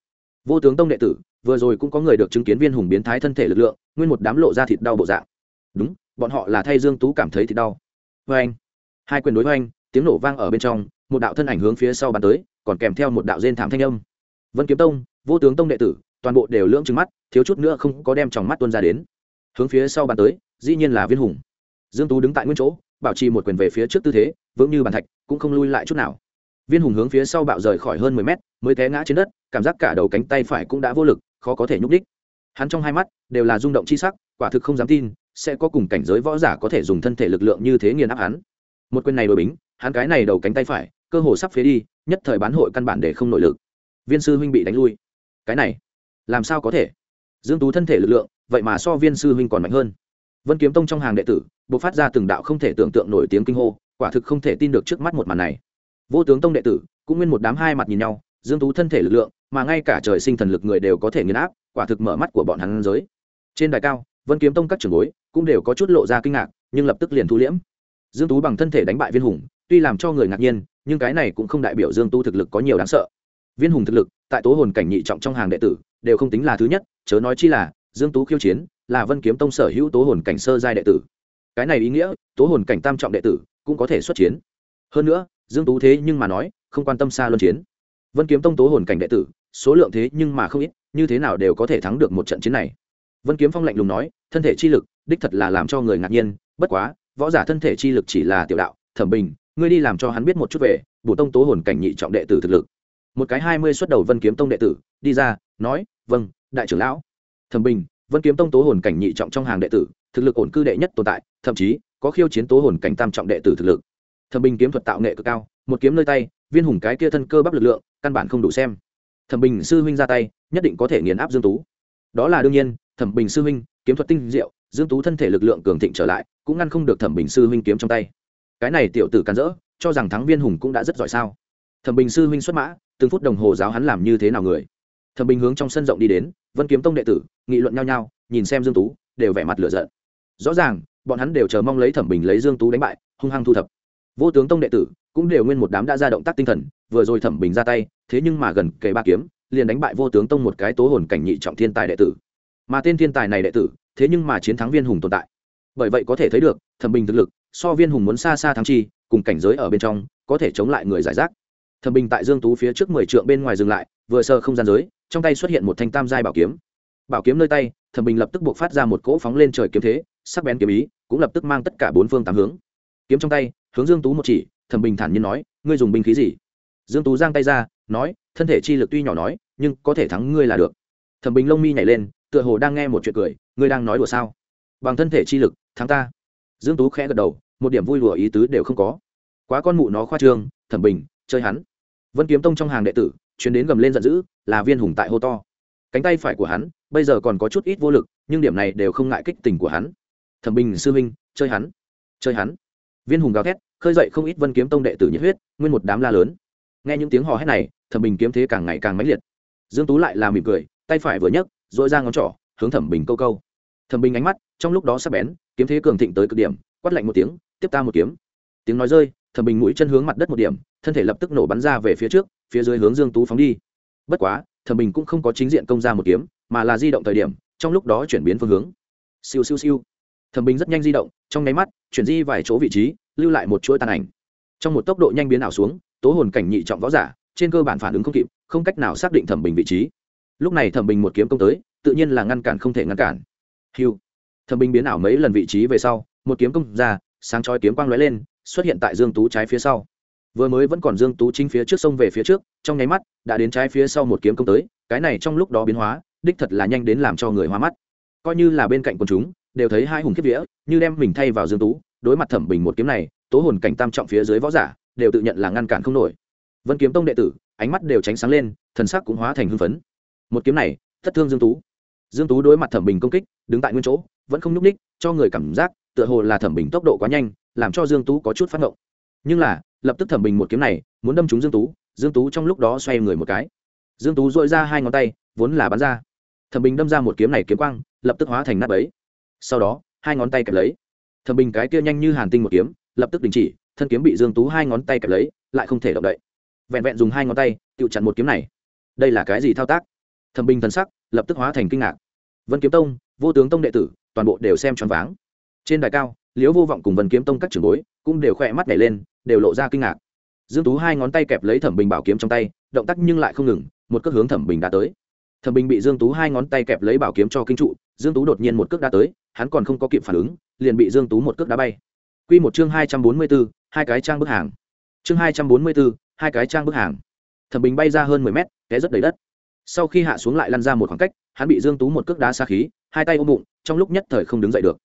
Vô tướng tông đệ tử vừa rồi cũng có người được chứng kiến viên hùng biến thái thân thể lực lượng nguyên một đám lộ ra thịt đau bộ dạng. Đúng bọn họ là thay dương tú cảm thấy thì đau. Vê anh, hai quyền đối với anh, tiếng nổ vang ở bên trong, một đạo thân ảnh hướng phía sau bàn tới, còn kèm theo một đạo rên thảm thanh âm. Vân kiếm tông, vô tướng tông đệ tử, toàn bộ đều lưỡng trừng mắt, thiếu chút nữa không có đem tròng mắt tuôn ra đến. Hướng phía sau bàn tới, dĩ nhiên là viên hùng. Dương tú đứng tại nguyên chỗ, bảo trì một quyền về phía trước tư thế, vững như bàn thạch, cũng không lui lại chút nào. Viên hùng hướng phía sau bạo rời khỏi hơn mười mét, mới té ngã trên đất, cảm giác cả đầu cánh tay phải cũng đã vô lực, khó có thể nhúc đích hắn trong hai mắt đều là rung động chi sắc, quả thực không dám tin sẽ có cùng cảnh giới võ giả có thể dùng thân thể lực lượng như thế nghiền áp hắn. Một quyền này đổi bính, hắn cái này đầu cánh tay phải, cơ hồ sắp phế đi, nhất thời bán hội căn bản để không nội lực. Viên sư huynh bị đánh lui. Cái này, làm sao có thể? Dương tú thân thể lực lượng, vậy mà so viên sư huynh còn mạnh hơn. Vân kiếm tông trong hàng đệ tử buộc phát ra từng đạo không thể tưởng tượng nổi tiếng kinh hô, quả thực không thể tin được trước mắt một màn này. Vô tướng tông đệ tử, cũng nguyên một đám hai mặt nhìn nhau, dương tú thân thể lực lượng, mà ngay cả trời sinh thần lực người đều có thể nghiền áp, quả thực mở mắt của bọn hắn giới. Trên đài cao, vân kiếm tông các trưởng bối cũng đều có chút lộ ra kinh ngạc, nhưng lập tức liền thu liễm. Dương tú bằng thân thể đánh bại viên hùng, tuy làm cho người ngạc nhiên, nhưng cái này cũng không đại biểu dương tú thực lực có nhiều đáng sợ. Viên hùng thực lực, tại tố hồn cảnh nhị trọng trong hàng đệ tử, đều không tính là thứ nhất, chớ nói chi là, dương tú khiêu chiến, là vân kiếm tông sở hữu tố hồn cảnh sơ giai đệ tử. Cái này ý nghĩa, tố hồn cảnh tam trọng đệ tử, cũng có thể xuất chiến. Hơn nữa, dương tú thế nhưng mà nói, không quan tâm xa luân chiến. Vân kiếm tông tố hồn cảnh đệ tử, số lượng thế nhưng mà không ít, như thế nào đều có thể thắng được một trận chiến này. Vân kiếm phong lạnh lùng nói, thân thể chi lực đích thật là làm cho người ngạc nhiên, bất quá, võ giả thân thể chi lực chỉ là tiểu đạo, thẩm bình, ngươi đi làm cho hắn biết một chút về, bổ tông tố hồn cảnh nhị trọng đệ tử thực lực. Một cái hai mươi xuất đầu vân kiếm tông đệ tử, đi ra, nói vâng đại trưởng lão. Thẩm bình, vân kiếm tông tố hồn cảnh nhị trọng trong hàng đệ tử, thực lực ổn cư đệ nhất tồn tại, thậm chí, có khiêu chiến tố hồn cảnh tam trọng đệ tử thực lực. Thẩm bình kiếm thuật tạo nghệ cực cao, một kiếm nơi tay, viên hùng cái kia thân cơ bắp lực lượng, căn bản không đủ xem. Thẩm bình sư huynh ra tay, nhất định có thể nghiền áp dương tú. Đó là đương nhiên thẩm bình sư huynh, kiếm thuật tinh diệu, dương tú thân thể lực lượng cường thịnh trở lại, cũng ngăn không được thẩm bình sư huynh kiếm trong tay. Cái này tiểu tử can dỡ cho rằng thắng viên hùng cũng đã rất giỏi sao? Thẩm bình sư huynh xuất mã, từng phút đồng hồ giáo hắn làm như thế nào người? Thẩm bình hướng trong sân rộng đi đến, vân kiếm tông đệ tử, nghị luận nhau nhau, nhìn xem dương tú, đều vẻ mặt lửa giận. Rõ ràng, bọn hắn đều chờ mong lấy thẩm bình lấy dương tú đánh bại, hung hăng thu thập. Vô tướng tông đệ tử, cũng đều nguyên một đám đã ra động tác tinh thần, vừa rồi thẩm bình ra tay, thế nhưng mà gần kề ba kiếm, liền đánh bại vô tướng tông một cái tố hồn cảnh nhị trọng thiên tài đệ tử mà tên thiên tài này đệ tử, thế nhưng mà chiến thắng viên hùng tồn tại. Bởi vậy có thể thấy được, thẩm bình thực lực, so viên hùng muốn xa xa thắng chi, cùng cảnh giới ở bên trong, có thể chống lại người giải rác. Thẩm bình tại dương tú phía trước mười trượng bên ngoài dừng lại, vừa sơ không gian giới, trong tay xuất hiện một thanh tam giai bảo kiếm. Bảo kiếm nơi tay, thẩm bình lập tức buộc phát ra một cỗ phóng lên trời kiếm thế, sắc bén kiếm ý, cũng lập tức mang tất cả bốn phương tám hướng. Kiếm trong tay, hướng dương tú một chỉ, thẩm bình thản nhiên nói, ngươi dùng binh khí gì? Dương tú giang tay ra, nói, thân thể chi lực tuy nhỏ nói, nhưng có thể thắng ngươi là được. Thẩm bình lông mi nhảy lên tựa hồ đang nghe một chuyện cười, ngươi đang nói đùa sao? Bằng thân thể chi lực, thắng ta. Dương tú khẽ gật đầu, một điểm vui đùa ý tứ đều không có. Quá con mụ nó khoa trương, thẩm bình, chơi hắn. Vân kiếm tông trong hàng đệ tử, chuyến đến gầm lên giận dữ, là viên hùng tại hô to. Cánh tay phải của hắn, bây giờ còn có chút ít vô lực, nhưng điểm này đều không ngại kích tình của hắn. Thẩm bình, sư minh chơi hắn. Chơi hắn. Viên hùng gào thét, khơi dậy không ít vân kiếm tông đệ tử nhiệt huyết, nguyên một đám la lớn. Nghe những tiếng hò hét này, thẩm bình kiếm thế càng ngày càng mãnh liệt. Dương tú lại là mỉm cười, tay phải vừa nhấc dội ra ngón trỏ, hướng thẩm bình câu câu. Thẩm bình ánh mắt, trong lúc đó sắp bén, kiếm thế cường thịnh tới cực điểm, quát lạnh một tiếng, tiếp ta một kiếm. Tiếng nói rơi, thẩm bình mũi chân hướng mặt đất một điểm, thân thể lập tức nổ bắn ra về phía trước, phía dưới hướng dương tú phóng đi. Bất quá, thẩm bình cũng không có chính diện công ra một kiếm, mà là di động thời điểm, trong lúc đó chuyển biến phương hướng. Siêu siêu siêu. Thẩm bình rất nhanh di động, trong nháy mắt, chuyển di vài chỗ vị trí, lưu lại một chuỗi tàn ảnh. Trong một tốc độ nhanh biến ảo xuống, tố hồn cảnh nhị trọng võ giả, trên cơ bản phản ứng không kịp, không cách nào xác định thẩm bình vị trí lúc này thẩm bình một kiếm công tới, tự nhiên là ngăn cản không thể ngăn cản. Hiu thẩm bình biến ảo mấy lần vị trí về sau, một kiếm công ra, sáng chói kiếm quang lóe lên, xuất hiện tại dương tú trái phía sau. Vừa mới vẫn còn dương tú chính phía trước sông về phía trước, trong nháy mắt, đã đến trái phía sau một kiếm công tới, cái này trong lúc đó biến hóa, đích thật là nhanh đến làm cho người hoa mắt. Coi như là bên cạnh quần chúng, đều thấy hai hùng kiếp vía, như đem mình thay vào dương tú, đối mặt thẩm bình một kiếm này, tố hồn cảnh tam trọng phía dưới võ giả, đều tự nhận là ngăn cản không nổi. Vân kiếm tông đệ tử, ánh mắt đều tránh sáng lên, thần sắc cũng hóa thành hưng phấn một kiếm này, thất thương dương tú. Dương tú đối mặt thẩm bình công kích, đứng tại nguyên chỗ, vẫn không nhúc ních cho người cảm giác tựa hồ là thẩm bình tốc độ quá nhanh, làm cho dương tú có chút phát ngộng. Nhưng là, lập tức thẩm bình một kiếm này, muốn đâm trúng dương tú dương tú trong lúc đó xoay người một cái. Dương tú dội ra hai ngón tay, vốn là bắn ra. Thẩm bình đâm ra một kiếm này kiếm quang, lập tức hóa thành nát ấy sau đó, hai ngón tay kẹp lấy. Thẩm bình cái kia nhanh như hàn tinh một kiếm, lập tức đình chỉ, thân kiếm bị dương tú hai ngón tay kẹp lấy, lại không thể động đậy. Vẹn vẹn dùng hai ngón tay tự chặn một kiếm này. Đây là cái gì thao tác? Thẩm bình thần sắc lập tức hóa thành kinh ngạc. Vân kiếm tông vô tướng tông đệ tử toàn bộ đều xem choáng váng. Trên đài cao liễu vô vọng cùng vân kiếm tông các trưởng bối cũng đều khỏe mắt nhảy lên đều lộ ra kinh ngạc. Dương tú hai ngón tay kẹp lấy thẩm bình bảo kiếm trong tay động tác nhưng lại không ngừng một cước hướng thẩm bình đã tới. Thẩm bình bị dương tú hai ngón tay kẹp lấy bảo kiếm cho kinh trụ dương tú đột nhiên một cước đã tới hắn còn không có kịp phản ứng liền bị dương tú một cước đá bay. Quy một chương hai trăm bốn mươi 244, hai cái trang bức hàng. Chương hai trăm bốn mươi 244, hai cái trang bức hàng. Thẩm bình bay ra hơn mười mét té rất đầy đất sau khi hạ xuống lại lăn ra một khoảng cách, hắn bị dương tú một cước đá xa khí, hai tay ôm bụng, trong lúc nhất thời không đứng dậy được.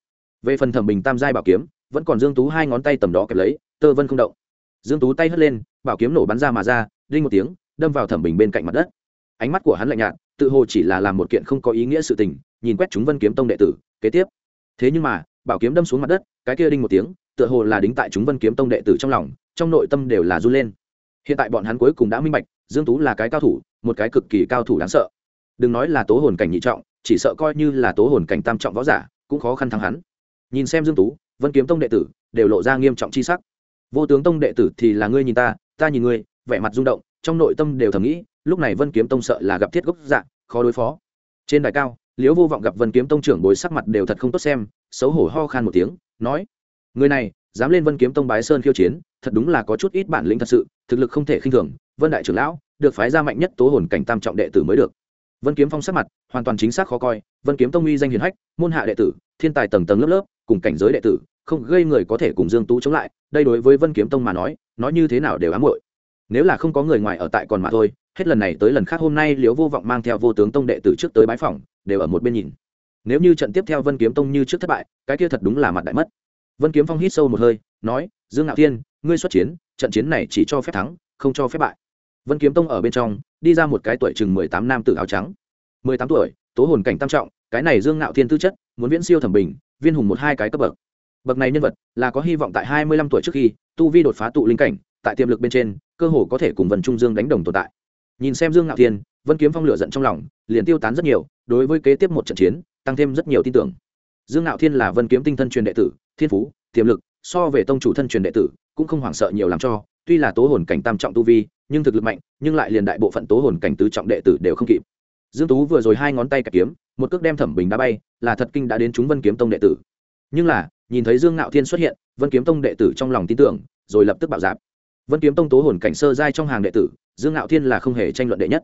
Về phần thẩm bình tam giai bảo kiếm, vẫn còn dương tú hai ngón tay tầm đó kẹp lấy, tơ vân không động. Dương tú tay hất lên, bảo kiếm nổ bắn ra mà ra, đinh một tiếng, đâm vào thẩm bình bên cạnh mặt đất. Ánh mắt của hắn lạnh nhạt, tự hồ chỉ là làm một kiện không có ý nghĩa sự tình, nhìn quét chúng vân kiếm tông đệ tử, kế tiếp. Thế nhưng mà, bảo kiếm đâm xuống mặt đất, cái kia đinh một tiếng, tựa hồ là đính tại chúng vân kiếm tông đệ tử trong lòng, trong nội tâm đều là run lên. Hiện tại bọn hắn cuối cùng đã minh bạch dương tú là cái cao thủ, một cái cực kỳ cao thủ đáng sợ. Đừng nói là tố hồn cảnh nhị trọng, chỉ sợ coi như là tố hồn cảnh tam trọng võ giả, cũng khó khăn thắng hắn. Nhìn xem dương tú, vân kiếm tông đệ tử đều lộ ra nghiêm trọng chi sắc. Vô tướng tông đệ tử thì là ngươi nhìn ta ta nhìn ngươi, vẻ mặt rung động, trong nội tâm đều thầm nghĩ, lúc này vân kiếm tông sợ là gặp thiết gốc dạng khó đối phó. Trên đài cao, liễu vô vọng gặp vân kiếm tông trưởng bồi sắc mặt đều thật không tốt xem, xấu hổ ho khan một tiếng, nói, người này, dám lên vân kiếm tông bái sơn khiêu chiến, thật đúng là có chút ít bản lĩnh thật sự, thực lực không thể khinh thường vân đại trưởng lão, được phái ra mạnh nhất tố hồn cảnh tam trọng đệ tử mới được. Vân kiếm phong sắc mặt, hoàn toàn chính xác khó coi. Vân kiếm tông uy danh hiền hách, môn hạ đệ tử, thiên tài tầng tầng lớp lớp, cùng cảnh giới đệ tử, không gây người có thể cùng dương tú chống lại. Đây đối với vân kiếm tông mà nói nói như thế nào đều ám muội. nếu là không có người ngoài ở tại còn mà thôi, hết lần này tới lần khác hôm nay liễu vô vọng mang theo vô tướng tông đệ tử trước tới bái phòng đều ở một bên nhìn. Nếu như trận tiếp theo vân kiếm tông như trước thất bại, cái kia thật đúng là mặt đại mất. Vân kiếm phong hít sâu một hơi, nói, dương ngạo thiên, ngươi xuất chiến, trận chiến này chỉ cho phép thắng, không cho phép bại vân kiếm tông ở bên trong, đi ra một cái tuổi chừng mười tám nam tử áo trắng. mười tám tuổi, tố hồn cảnh tam trọng, cái này dương ngạo thiên tư chất, muốn viễn siêu thẩm bình, viên hùng một hai cái cấp bậc. Bậc này nhân vật, là có hy vọng tại hai mươi lăm tuổi trước khi, tu vi đột phá tụ linh cảnh, tại tiềm lực bên trên, cơ hồ có thể cùng vân trung dương đánh đồng tồn tại. Nhìn xem dương ngạo thiên, vân kiếm phong lửa giận trong lòng, liền tiêu tán rất nhiều, đối với kế tiếp một trận chiến, tăng thêm rất nhiều tin tưởng. Dương ngạo thiên là vân kiếm tinh thân truyền đệ tử, thiên phú, tiềm lực, so về tông chủ thân truyền đệ tử, cũng không hoảng sợ nhiều làm cho, tuy là tố hồn cảnh tam trọng tu vi nhưng thực lực mạnh, nhưng lại liền đại bộ phận tố hồn cảnh tứ trọng đệ tử đều không kịp. Dương tú vừa rồi hai ngón tay cả kiếm, một cước đem thẩm bình đá bay, là thật kinh đã đến chúng vân kiếm tông đệ tử. Nhưng là, nhìn thấy dương ngạo thiên xuất hiện, vân kiếm tông đệ tử trong lòng tin tưởng, rồi lập tức bạo dạp. Vân kiếm tông tố hồn cảnh sơ giai trong hàng đệ tử, dương ngạo thiên là không hề tranh luận đệ nhất.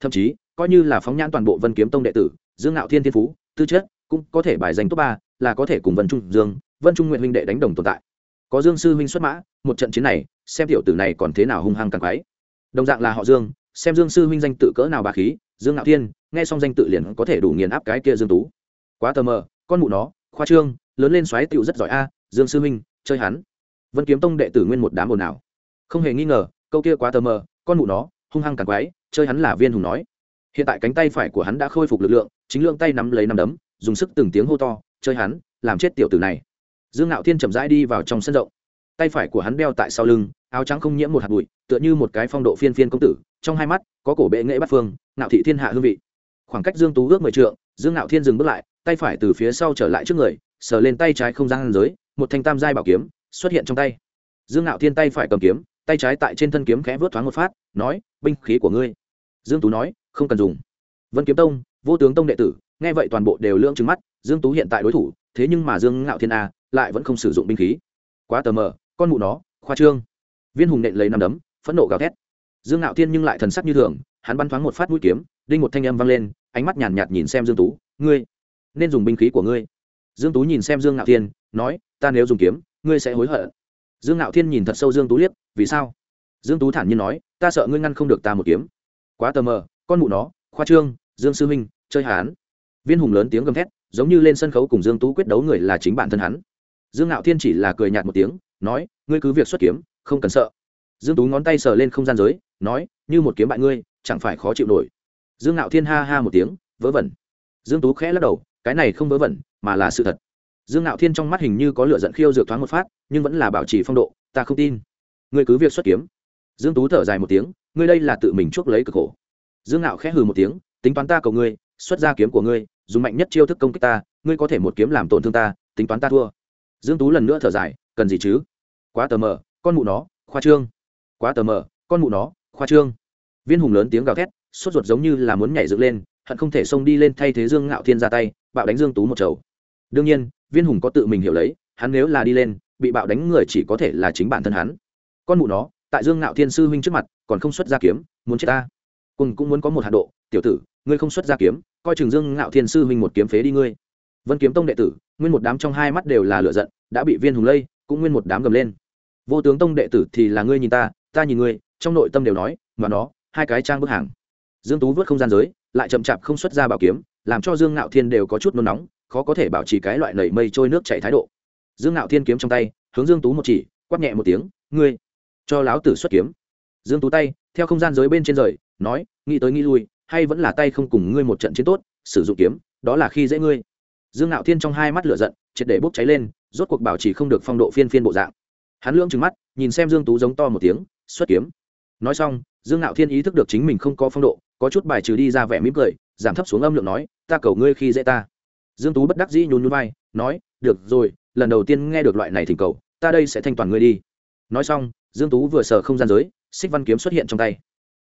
Thậm chí, coi như là phóng nhãn toàn bộ vân kiếm tông đệ tử, dương ngạo thiên thiên phú, tư chất cũng có thể bài danh top ba, là có thể cùng vân trung dương, vân trung nguyện huynh đệ đánh đồng tồn tại. Có dương sư huynh xuất mã, một trận chiến này, xem tiểu tử này còn thế nào hung hăng càng quái đồng dạng là họ dương, xem dương sư huynh danh tự cỡ nào bà khí, dương ngạo thiên, nghe xong danh tự liền có thể đủ nghiền áp cái kia dương tú. Quá tờ mờ, con mụ nó, khoa trương, lớn lên xoáy tựu rất giỏi a, dương sư huynh, chơi hắn. Vân kiếm tông đệ tử nguyên một đám ồn ào. Không hề nghi ngờ, câu kia quá tờ mờ, con mụ nó, hung hăng càng quái, chơi hắn là viên hùng nói. Hiện tại cánh tay phải của hắn đã khôi phục lực lượng, chính lượng tay nắm lấy nắm đấm, dùng sức từng tiếng hô to, chơi hắn, làm chết tiểu tử này. Dương ngạo thiên chậm rãi đi vào trong sân rộng tay phải của hắn đeo tại sau lưng, áo trắng không nhiễm một hạt bụi, tựa như một cái phong độ phiên phiên công tử, trong hai mắt, có cổ bệ nghệ bắt phương, ngạo thị thiên hạ hương vị. Khoảng cách dương tú ước mười trượng, dương Nạo thiên dừng bước lại, tay phải từ phía sau trở lại trước người, sờ lên tay trái không gian giới, một thanh tam giai bảo kiếm xuất hiện trong tay. Dương Nạo thiên tay phải cầm kiếm, tay trái tại trên thân kiếm khẽ vớt thoáng một phát, nói, binh khí của ngươi. Dương tú nói, không cần dùng. Vân kiếm tông, vô tướng tông đệ tử, nghe vậy toàn bộ đều lưỡng trừng mắt, dương tú hiện tại đối thủ, thế nhưng mà dương ngạo thiên a lại vẫn không sử dụng binh khí. Quá tờ mờ con mụ nó khoa trương. Viên hùng nện lấy nằm đấm phẫn nộ gào thét. Dương ngạo thiên nhưng lại thần sắc như thường hắn bắn thoáng một phát mũi kiếm đinh một thanh âm vang lên ánh mắt nhàn nhạt, nhìn xem dương tú ngươi nên dùng binh khí của ngươi. Dương tú nhìn xem dương ngạo thiên nói ta nếu dùng kiếm ngươi sẽ hối hận. Dương ngạo thiên nhìn thật sâu dương tú liếc vì sao? Dương tú thản nhiên nói ta sợ ngươi ngăn không được ta một kiếm. Quá tờ mờ con mụ nó khoa trương dương sư huynh chơi hán. Viên hùng lớn tiếng gầm thét giống như lên sân khấu cùng dương tú quyết đấu người là chính bản thân hắn. Dương ngạo thiên chỉ là cười nhạt một tiếng nói, ngươi cứ việc xuất kiếm, không cần sợ. Dương tú ngón tay sờ lên không gian giới, nói, như một kiếm bại ngươi, chẳng phải khó chịu nổi. Dương ngạo thiên ha ha một tiếng, vớ vẩn. Dương tú khẽ lắc đầu, cái này không vớ vẩn, mà là sự thật. Dương ngạo thiên trong mắt hình như có lửa giận khiêu dược thoáng một phát, nhưng vẫn là bảo trì phong độ, ta không tin. Ngươi cứ việc xuất kiếm. Dương tú thở dài một tiếng, ngươi đây là tự mình chuốc lấy cực khổ. Dương ngạo khẽ hừ một tiếng, tính toán ta cầu ngươi, xuất ra kiếm của ngươi, dùng mạnh nhất chiêu thức công kích ta, ngươi có thể một kiếm làm tổn thương ta, tính toán ta thua. Dương tú lần nữa thở dài, cần gì chứ? Quá tờ mờ, con mụ nó, khoa trương. Quá tờ mờ, con mụ nó, khoa trương. Viên hùng lớn tiếng gào thét, sốt ruột giống như là muốn nhảy dựng lên, hận không thể xông đi lên thay thế dương ngạo thiên ra tay, bạo đánh dương tú một chầu. Đương nhiên, viên hùng có tự mình hiểu lấy, hắn nếu là đi lên, bị bạo đánh người chỉ có thể là chính bản thân hắn. Con mụ nó, tại dương ngạo thiên sư huynh trước mặt, còn không xuất ra kiếm, muốn chết ta. Cùng cũng muốn có một hạt độ, tiểu tử, ngươi không xuất ra kiếm, coi chừng dương ngạo thiên sư huynh một kiếm phế đi ngươi. Vân kiếm tông đệ tử, nguyên một đám trong hai mắt đều là lửa giận, đã bị viên hùng lây, cũng nguyên một đám gầm lên vô tướng tông đệ tử thì là ngươi nhìn ta ta nhìn ngươi, trong nội tâm đều nói, mà nó, hai cái trang bức hàng. Dương tú vớt không gian giới, lại chậm chạp không xuất ra bảo kiếm, làm cho dương ngạo thiên đều có chút nôn nóng, khó có thể bảo trì cái loại nảy mây trôi nước chảy thái độ. Dương ngạo thiên kiếm trong tay, hướng dương tú một chỉ, quát nhẹ một tiếng, ngươi, cho láo tử xuất kiếm. Dương tú tay, theo không gian giới bên trên rời, nói, nghĩ tới nghĩ lui, hay vẫn là tay không cùng ngươi một trận chiến tốt, sử dụng kiếm, đó là khi dễ ngươi. Dương ngạo thiên trong hai mắt lửa giận, triệt để bốc cháy lên, rốt cuộc bảo trì không được phong độ phiên phiên bộ dạng hắn lưỡng trừng mắt nhìn xem dương tú giống to một tiếng xuất kiếm. Nói xong dương ngạo thiên ý thức được chính mình không có phong độ có chút bài trừ đi ra vẻ mỉm cười giảm thấp xuống âm lượng nói ta cầu ngươi khi dễ ta. Dương tú bất đắc dĩ nhún nhún vai nói được rồi lần đầu tiên nghe được loại này thỉnh cầu ta đây sẽ thanh toàn ngươi đi. Nói xong dương tú vừa sờ không gian giới xích văn kiếm xuất hiện trong tay.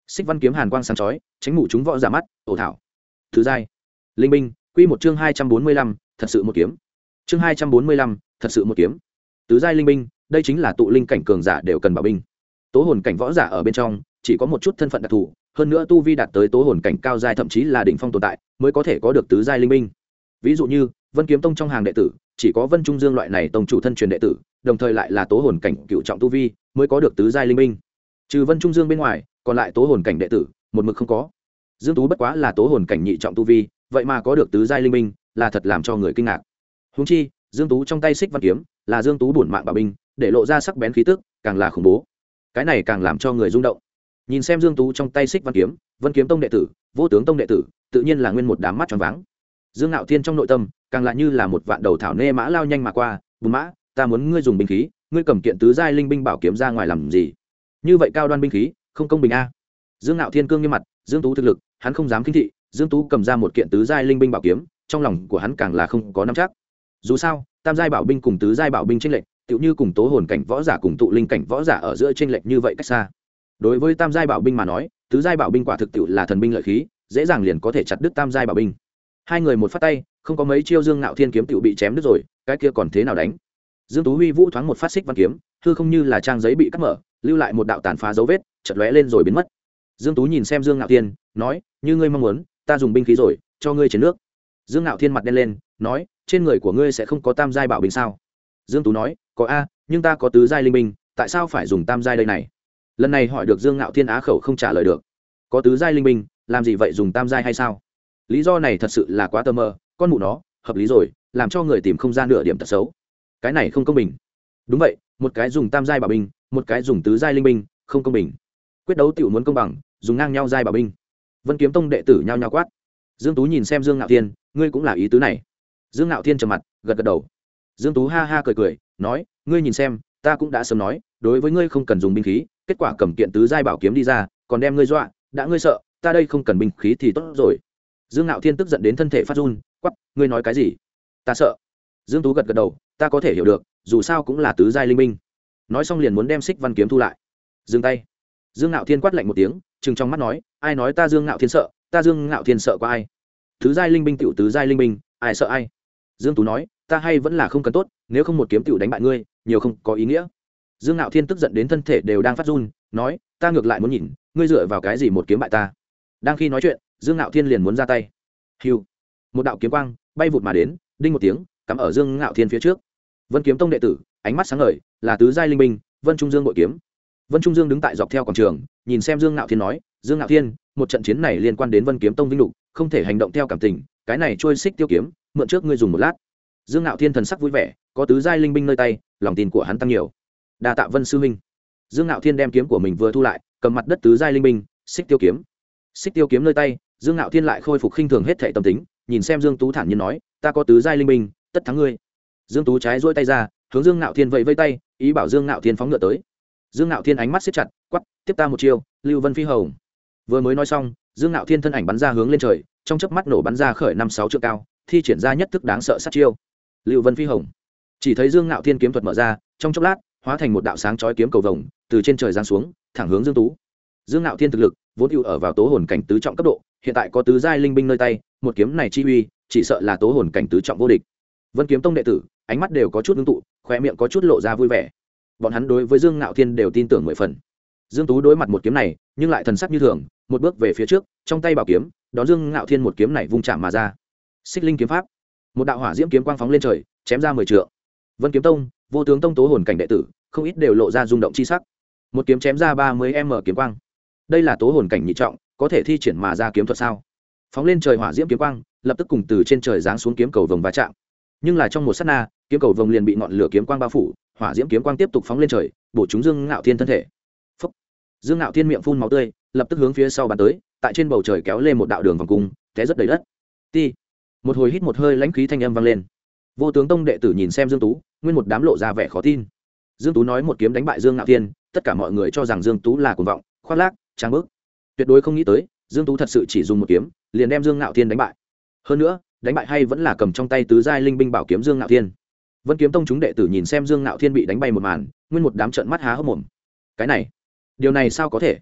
Xích văn kiếm hàn quang sáng chói tránh mụ chúng võ giả mắt ổ thảo. Thứ giai. Linh binh quy một chương hai trăm bốn mươi lăm, thật sự một kiếm. Chương hai trăm bốn mươi lăm, thật sự một kiếm. Tứ giai linh binh đây chính là tụ linh cảnh cường giả đều cần bảo binh. Tố hồn cảnh võ giả ở bên trong, chỉ có một chút thân phận đặc thù, hơn nữa tu vi đạt tới tố hồn cảnh cao giai thậm chí là đỉnh phong tồn tại, mới có thể có được tứ giai linh binh. Ví dụ như, vân kiếm tông trong hàng đệ tử, chỉ có vân trung dương loại này tông chủ thân truyền đệ tử, đồng thời lại là tố hồn cảnh cựu trọng tu vi, mới có được tứ giai linh binh. Trừ vân trung dương bên ngoài, còn lại tố hồn cảnh đệ tử, một mực không có. Dương tú bất quá là tố hồn cảnh nhị trọng tu vi, vậy mà có được tứ giai linh binh, là thật làm cho người kinh ngạc. Huống chi, dương tú trong tay xích văn kiếm là dương tú bổn mạng bảo binh, để lộ ra sắc bén khí tức, càng là khủng bố. Cái này càng làm cho người rung động. Nhìn xem dương tú trong tay xích văn kiếm, vân kiếm tông đệ tử, vô tướng tông đệ tử, tự nhiên là nguyên một đám mắt tròn váng. Dương ngạo thiên trong nội tâm, càng là như là một vạn đầu thảo nê mã lao nhanh mà qua, bùn mã, ta muốn ngươi dùng binh khí, ngươi cầm kiện tứ giai linh binh bảo kiếm ra ngoài làm gì? Như vậy cao đoan binh khí, không công bình a. Dương ngạo thiên cương như mặt, dương tú thực lực, hắn không dám khinh thị, dương tú cầm ra một kiện tứ giai linh binh bảo kiếm, trong lòng của hắn càng là không có nắm chắc. Dù sao tam giai bảo binh cùng tứ giai bảo binh tranh lệch, tựu như cùng tố hồn cảnh võ giả cùng tụ linh cảnh võ giả ở giữa tranh lệch như vậy cách xa. Đối với tam giai bảo binh mà nói, tứ giai bảo binh quả thực tiệu là thần binh lợi khí, dễ dàng liền có thể chặt đứt tam giai bảo binh. Hai người một phát tay, không có mấy chiêu dương ngạo thiên kiếm tựu bị chém đứt rồi, cái kia còn thế nào đánh? Dương tú huy vũ thoáng một phát xích văn kiếm, hư không như là trang giấy bị cắt mở, lưu lại một đạo tàn phá dấu vết chật lóe lên rồi biến mất. Dương tú nhìn xem dương ngạo thiên, nói, như ngươi mong muốn, ta dùng binh khí rồi, cho ngươi chiến nước. Dương ngạo thiên mặt đen lên, nói trên người của ngươi sẽ không có tam giai bảo binh sao? Dương tú nói, có a, nhưng ta có tứ giai linh binh, tại sao phải dùng tam giai đây này? Lần này hỏi được dương ngạo thiên á khẩu không trả lời được. Có tứ giai linh binh, làm gì vậy dùng tam giai hay sao? Lý do này thật sự là quá tơ mơ con mụ nó, hợp lý rồi, làm cho người tìm không gian nửa điểm tật xấu. Cái này không công bình. Đúng vậy, một cái dùng tam giai bảo binh, một cái dùng tứ giai linh binh, không công bình. Quyết đấu tiểu muốn công bằng, dùng ngang nhau giai bảo binh. Vân kiếm tông đệ tử nhao nhao quát. Dương tú nhìn xem dương ngạo thiên, ngươi cũng là ý tứ này dương ngạo thiên trầm mặt, gật gật đầu. Dương tú ha ha cười cười, nói, ngươi nhìn xem, ta cũng đã sớm nói, đối với ngươi không cần dùng binh khí, kết quả cầm kiện tứ giai bảo kiếm đi ra, còn đem ngươi dọa, đã ngươi sợ, ta đây không cần binh khí thì tốt rồi. Dương ngạo thiên tức giận đến thân thể phát run quắp ngươi nói cái gì? Ta sợ. Dương tú gật gật đầu, ta có thể hiểu được, dù sao cũng là tứ giai linh minh nói xong liền muốn đem xích văn kiếm thu lại. Dừng tay. Dương ngạo thiên quát lạnh một tiếng chừng trong mắt nói, ai nói ta dương ngạo thiên sợ? Ta dương ngạo thiên sợ qua ai? Tứ giai linh binh tiểu tứ giai linh binh, ai sợ ai? Dương tú nói ta hay vẫn là không cần tốt nếu không một kiếm tiểu đánh bại ngươi nhiều không có ý nghĩa. Dương ngạo thiên tức giận đến thân thể đều đang phát run nói ta ngược lại muốn nhìn ngươi dựa vào cái gì một kiếm bại ta? Đang khi nói chuyện dương ngạo thiên liền muốn ra tay. Hiu! Một đạo kiếm quang bay vụt mà đến đinh một tiếng cắm ở dương ngạo thiên phía trước. Vân kiếm tông đệ tử ánh mắt sáng ngời là tứ giai linh minh, vân trung dương bội kiếm vân trung dương đứng tại dọc theo quảng trường, nhìn xem dương ngạo thiên nói, dương ngạo thiên, một trận chiến này liên quan đến vân kiếm tông vinh lục, không thể hành động theo cảm tình, cái này trôi xích tiêu kiếm, mượn trước ngươi dùng một lát. Dương ngạo thiên thần sắc vui vẻ, có tứ giai linh binh nơi tay, lòng tin của hắn tăng nhiều. Đa tạ vân sư huynh dương ngạo thiên đem kiếm của mình vừa thu lại, cầm mặt đất tứ giai linh binh, xích tiêu kiếm. Xích tiêu kiếm nơi tay, dương ngạo thiên lại khôi phục khinh thường hết thệ tâm tính, nhìn xem dương tú thản nhiên nói, ta có tứ giai linh binh, tất thắng ngươi. Dương tú trái duỗi tay ra, hướng dương ngạo thiên vẫy vây tay, ý bảo dương ngạo thiên phóng ngựa tới dương ngạo thiên ánh mắt siết chặt quắp tiếp ta một chiêu, lưu vân phi hồng. Vừa mới nói xong, dương ngạo thiên thân ảnh bắn ra hướng lên trời, trong chớp mắt nổ bắn ra khởi năm sáu trượng cao, thi triển ra nhất thức đáng sợ sát chiêu. Lưu vân phi hồng. Chỉ thấy dương ngạo thiên kiếm thuật mở ra, trong chốc lát, hóa thành một đạo sáng chói kiếm cầu vồng, từ trên trời giáng xuống, thẳng hướng dương tú. Dương ngạo thiên thực lực, vốn ưu ở vào tố hồn cảnh tứ trọng cấp độ, hiện tại có tứ giai linh binh nơi tay, một kiếm này chi uy, chỉ sợ là tố hồn cảnh tứ trọng vô địch. Vân kiếm tông đệ tử, ánh mắt đều có chút ngưng tụ khoe miệng có chút lộ ra vui vẻ bọn hắn đối với dương ngạo thiên đều tin tưởng mười phần. Dương tú đối mặt một kiếm này, nhưng lại thần sắc như thường, một bước về phía trước, trong tay bảo kiếm, đón dương ngạo thiên một kiếm này vung chạm mà ra. Xích linh kiếm pháp. Một đạo hỏa diễm kiếm quang phóng lên trời, chém ra mười trượng. Vân kiếm tông, vô tướng tông tố hồn cảnh đệ tử, không ít đều lộ ra rung động chi sắc. Một kiếm chém ra ba mươi m kiếm quang. Đây là tố hồn cảnh nhị trọng, có thể thi triển mà ra kiếm thuật sao? Phóng lên trời hỏa diễm kiếm quang, lập tức cùng từ trên trời giáng xuống kiếm cầu vồng va chạm. Nhưng là trong một s á t na, kiếm cầu vồng liền bị ngọn lửa kiếm quang bao phủ hỏa diễm kiếm quang tiếp tục phóng lên trời, bổ chúng dương ngạo thiên thân thể. Phúc. dương ngạo thiên miệng phun máu tươi, lập tức hướng phía sau bàn tới, tại trên bầu trời kéo lên một đạo đường vòng cung, té rất đầy đất. Ti. Một hồi hít một hơi lãnh khí thanh âm vang lên. Vô tướng tông đệ tử nhìn xem dương tú, nguyên một đám lộ ra vẻ khó tin. Dương tú nói một kiếm đánh bại dương ngạo thiên, tất cả mọi người cho rằng dương tú là cuồng vọng, khoác lác trang bức. Tuyệt đối không nghĩ tới, dương tú thật sự chỉ dùng một kiếm, liền đem dương ngạo thiên đánh bại. Hơn nữa, đánh bại hay vẫn là cầm trong tay tứ giai linh binh bảo kiếm dương ngạo thiên vân kiếm tông chúng đệ tử nhìn xem dương ngạo thiên bị đánh bay một màn, nguyên một đám trận mắt há hốc mồm. Cái này, điều này sao có thể?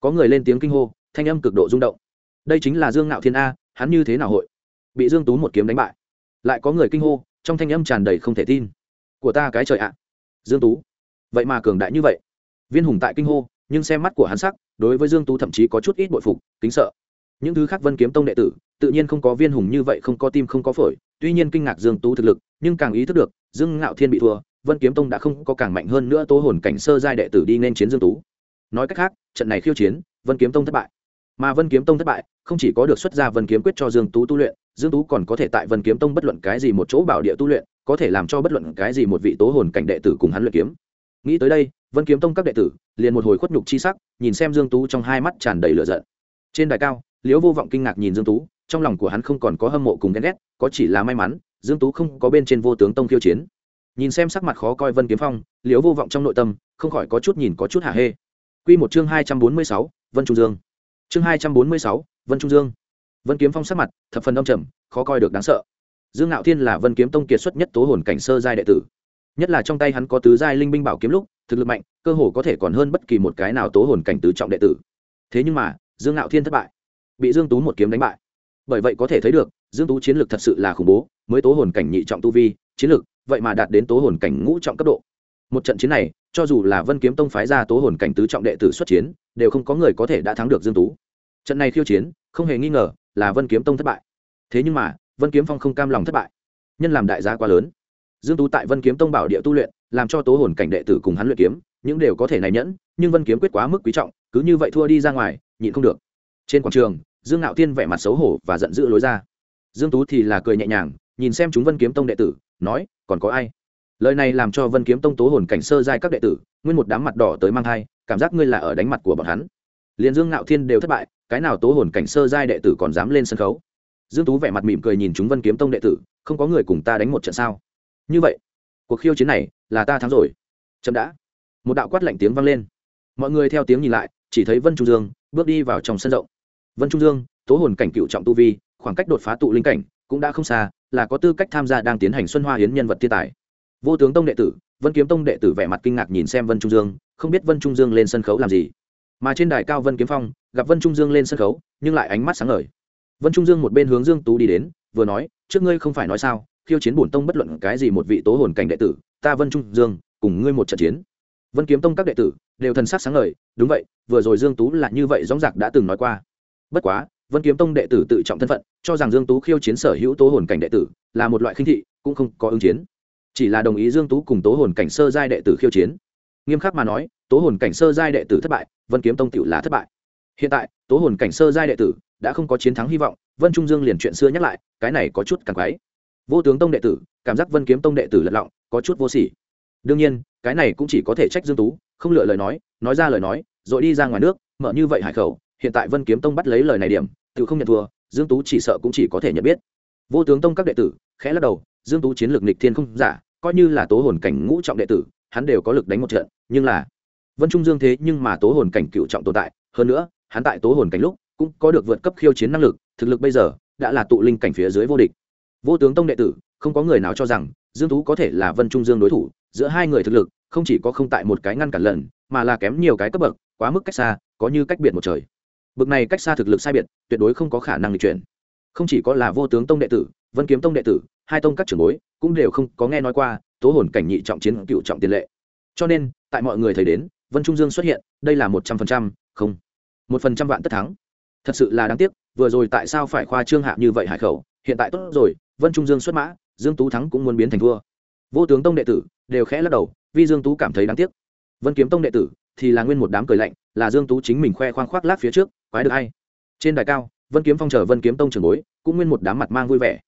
Có người lên tiếng kinh hô, thanh âm cực độ rung động. Đây chính là dương ngạo thiên a, hắn như thế nào hội bị dương tú một kiếm đánh bại? Lại có người kinh hô, trong thanh âm tràn đầy không thể tin. Của ta cái trời ạ. Dương tú. Vậy mà cường đại như vậy. Viên hùng tại kinh hô, nhưng xem mắt của hắn sắc, đối với dương tú thậm chí có chút ít bội phục, kính sợ. Những thứ khác vân kiếm tông đệ tử, tự nhiên không có viên hùng như vậy, không có tim không có phổi tuy nhiên kinh ngạc dương tú thực lực, nhưng càng ý thức được, dương ngạo thiên bị thua, vân kiếm tông đã không có càng mạnh hơn nữa tố hồn cảnh sơ giai đệ tử đi nên chiến dương tú. Nói cách khác, trận này khiêu chiến, vân kiếm tông thất bại. Mà vân kiếm tông thất bại, không chỉ có được xuất ra vân kiếm quyết cho dương tú tu luyện, dương tú còn có thể tại vân kiếm tông bất luận cái gì một chỗ bảo địa tu luyện, có thể làm cho bất luận cái gì một vị tố hồn cảnh đệ tử cùng hắn luyện kiếm. Nghĩ tới đây, vân kiếm tông các đệ tử liền một hồi khuất nhục chi sắc, nhìn xem dương tú trong hai mắt tràn đầy lửa giận. Trên đài cao, liễu vô vọng kinh ngạc nhìn dương tú trong lòng của hắn không còn có hâm mộ cùng ghen ghét có chỉ là may mắn dương tú không có bên trên vô tướng tông khiêu chiến. Nhìn xem sắc mặt khó coi vân kiếm phong liễu vô vọng trong nội tâm không khỏi có chút nhìn có chút hạ hê. Quy một chương hai trăm bốn mươi sáu, vân trung dương. Chương hai trăm bốn mươi sáu, vân trung dương. Vân kiếm phong sắc mặt thập phần âm trầm khó coi được đáng sợ. Dương ngạo thiên là vân kiếm tông kiệt xuất nhất tố hồn cảnh sơ giai đệ tử. Nhất là trong tay hắn có tứ giai linh binh bảo kiếm lúc thực lực mạnh cơ hồ có thể còn hơn bất kỳ một cái nào tố hồn cảnh tứ trọng đệ tử. Thế nhưng mà dương ngạo thiên thất bại bị dương tú một kiếm đánh bại bởi vậy có thể thấy được, dương tú chiến lược thật sự là khủng bố, mới tố hồn cảnh nhị trọng tu vi, chiến lược, vậy mà đạt đến tố hồn cảnh ngũ trọng cấp độ. Một trận chiến này, cho dù là vân kiếm tông phái ra tố hồn cảnh tứ trọng đệ tử xuất chiến, đều không có người có thể đã thắng được dương tú. Trận này khiêu chiến, không hề nghi ngờ là vân kiếm tông thất bại. Thế nhưng mà, vân kiếm phong không cam lòng thất bại. Nhân làm đại gia quá lớn. Dương tú tại vân kiếm tông bảo địa tu luyện, làm cho tố hồn cảnh đệ tử cùng hắn luyện kiếm, những đều có thể này nhẫn, nhưng vân kiếm quyết quá mức quý trọng, cứ như vậy thua đi ra ngoài, nhịn không được. Trên quảng trường dương ngạo thiên vẻ mặt xấu hổ và giận dữ lối ra. Dương tú thì là cười nhẹ nhàng, nhìn xem chúng vân kiếm tông đệ tử, nói, còn có ai? Lời này làm cho vân kiếm tông tố hồn cảnh sơ giai các đệ tử, nguyên một đám mặt đỏ tới mang thai, cảm giác ngươi là ở đánh mặt của bọn hắn. Liền dương ngạo thiên đều thất bại, cái nào tố hồn cảnh sơ giai đệ tử còn dám lên sân khấu? Dương tú vẻ mặt mỉm cười nhìn chúng vân kiếm tông đệ tử, không có người cùng ta đánh một trận sao? Như vậy, cuộc khiêu chiến này là ta thắng rồi. Chậm đã. Một đạo quát lạnh tiếng vang lên. Mọi người theo tiếng nhìn lại, chỉ thấy vân trung dương bước đi vào trong sân rộng vân trung dương, tố hồn cảnh cựu trọng tu vi, khoảng cách đột phá tụ linh cảnh cũng đã không xa, là có tư cách tham gia đang tiến hành xuân hoa hiến nhân vật thiên tài. Vô tướng tông đệ tử, vân kiếm tông đệ tử vẻ mặt kinh ngạc nhìn xem vân trung dương, không biết vân trung dương lên sân khấu làm gì. Mà trên đài cao vân kiếm phong, gặp vân trung dương lên sân khấu, nhưng lại ánh mắt sáng ngời. Vân trung dương một bên hướng dương tú đi đến, vừa nói, trước ngươi không phải nói sao, khiêu chiến bổn tông bất luận cái gì một vị tố hồn cảnh đệ tử, ta vân trung dương, cùng ngươi một trận chiến. Vân kiếm tông các đệ tử đều thần sắc sáng ngời, đúng vậy, vừa rồi dương tú là như vậy dõng dạc đã từng nói qua bất quá, vân kiếm tông đệ tử tự trọng thân phận, cho rằng dương tú khiêu chiến sở hữu tố hồn cảnh đệ tử là một loại khinh thị, cũng không có ứng chiến. Chỉ là đồng ý dương tú cùng tố hồn cảnh sơ giai đệ tử khiêu chiến. Nghiêm khắc mà nói, tố hồn cảnh sơ giai đệ tử thất bại, vân kiếm tông tiểu là thất bại. Hiện tại, tố hồn cảnh sơ giai đệ tử đã không có chiến thắng hy vọng, vân trung dương liền chuyện xưa nhắc lại, cái này có chút càng quái. Vô tướng tông đệ tử, cảm giác vân kiếm tông đệ tử lật lọng, có chút vô sỉ. Đương nhiên, cái này cũng chỉ có thể trách dương tú, không lựa lời nói nói ra lời nói, rồi đi ra ngoài nước, mở như vậy hải khẩu hiện tại vân kiếm tông bắt lấy lời này điểm, tự không nhận thua, dương tú chỉ sợ cũng chỉ có thể nhận biết. Vô tướng tông các đệ tử khẽ lắc đầu, dương tú chiến lược nịch thiên không giả, coi như là tố hồn cảnh ngũ trọng đệ tử, hắn đều có lực đánh một trận, nhưng là vân trung dương thế nhưng mà tố hồn cảnh cựu trọng tồn tại, hơn nữa, hắn tại tố hồn cảnh lúc cũng có được vượt cấp khiêu chiến năng lực, thực lực bây giờ đã là tụ linh cảnh phía dưới vô địch. Vô tướng tông đệ tử, không có người nào cho rằng dương tú có thể là vân trung dương đối thủ, giữa hai người thực lực không chỉ có không tại một cái ngăn cản lần, mà là kém nhiều cái cấp bậc, quá mức cách xa, có như cách biệt một trời bực này cách xa thực lực sai biệt, tuyệt đối không có khả năng chuyển. Không chỉ có là vô tướng tông đệ tử, vân kiếm tông đệ tử, hai tông các trưởng bối, cũng đều không có nghe nói qua tố hồn cảnh nhị trọng chiến cựu trọng tiền lệ. Cho nên, tại mọi người thấy đến, vân trung dương xuất hiện, đây là một trăm phần trăm, không, một phần trăm vạn tất thắng. Thật sự là đáng tiếc, vừa rồi tại sao phải khoa trương hạ như vậy hải khẩu, hiện tại tốt rồi, vân trung dương xuất mã, dương tú thắng cũng muốn biến thành thua vô tướng tông đệ tử, đều khẽ lắc đầu, vì dương tú cảm thấy đáng tiếc. Vân kiếm tông đệ tử thì là nguyên một đám cười lạnh, là dương tú chính mình khoe khoang khoác lác phía trước, quái được hay trên đài cao, vân kiếm phong chờ vân kiếm tông trưởng bối, cũng nguyên một đám mặt mang vui vẻ.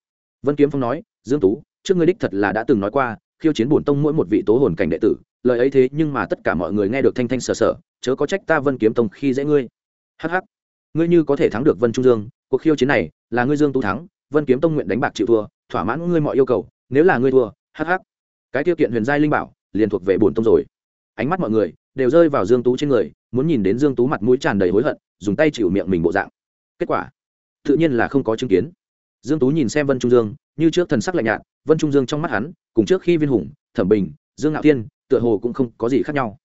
Vân kiếm phong nói, dương tú, trước ngươi đích thật là đã từng nói qua, khiêu chiến bổn tông mỗi một vị tố hồn cảnh đệ tử, lời ấy thế nhưng mà tất cả mọi người nghe được thanh thanh sờ sờ, chớ có trách ta vân kiếm tông khi dễ ngươi. Hh ngươi như có thể thắng được vân trung dương, cuộc khiêu chiến này, là ngươi dương tú thắng, vân kiếm tông nguyện đánh bạc chịu thua, thỏa mãn ngươi mọi yêu cầu, nếu là ngươi thua hh cái tiêu kiện huyền giai linh bảo, liền thuộc về bổn tông rồi. Ánh mắt mọi người đều rơi vào dương tú trên người, muốn nhìn đến dương tú mặt mũi tràn đầy hối hận, dùng tay chịu miệng mình bộ dạng. Kết quả, tự nhiên là không có chứng kiến. Dương tú nhìn xem vân trung dương, như trước thần sắc lạnh nhạt, vân trung dương trong mắt hắn, cùng trước khi viên hùng, thẩm bình, dương ngạo thiên, tựa hồ cũng không có gì khác nhau.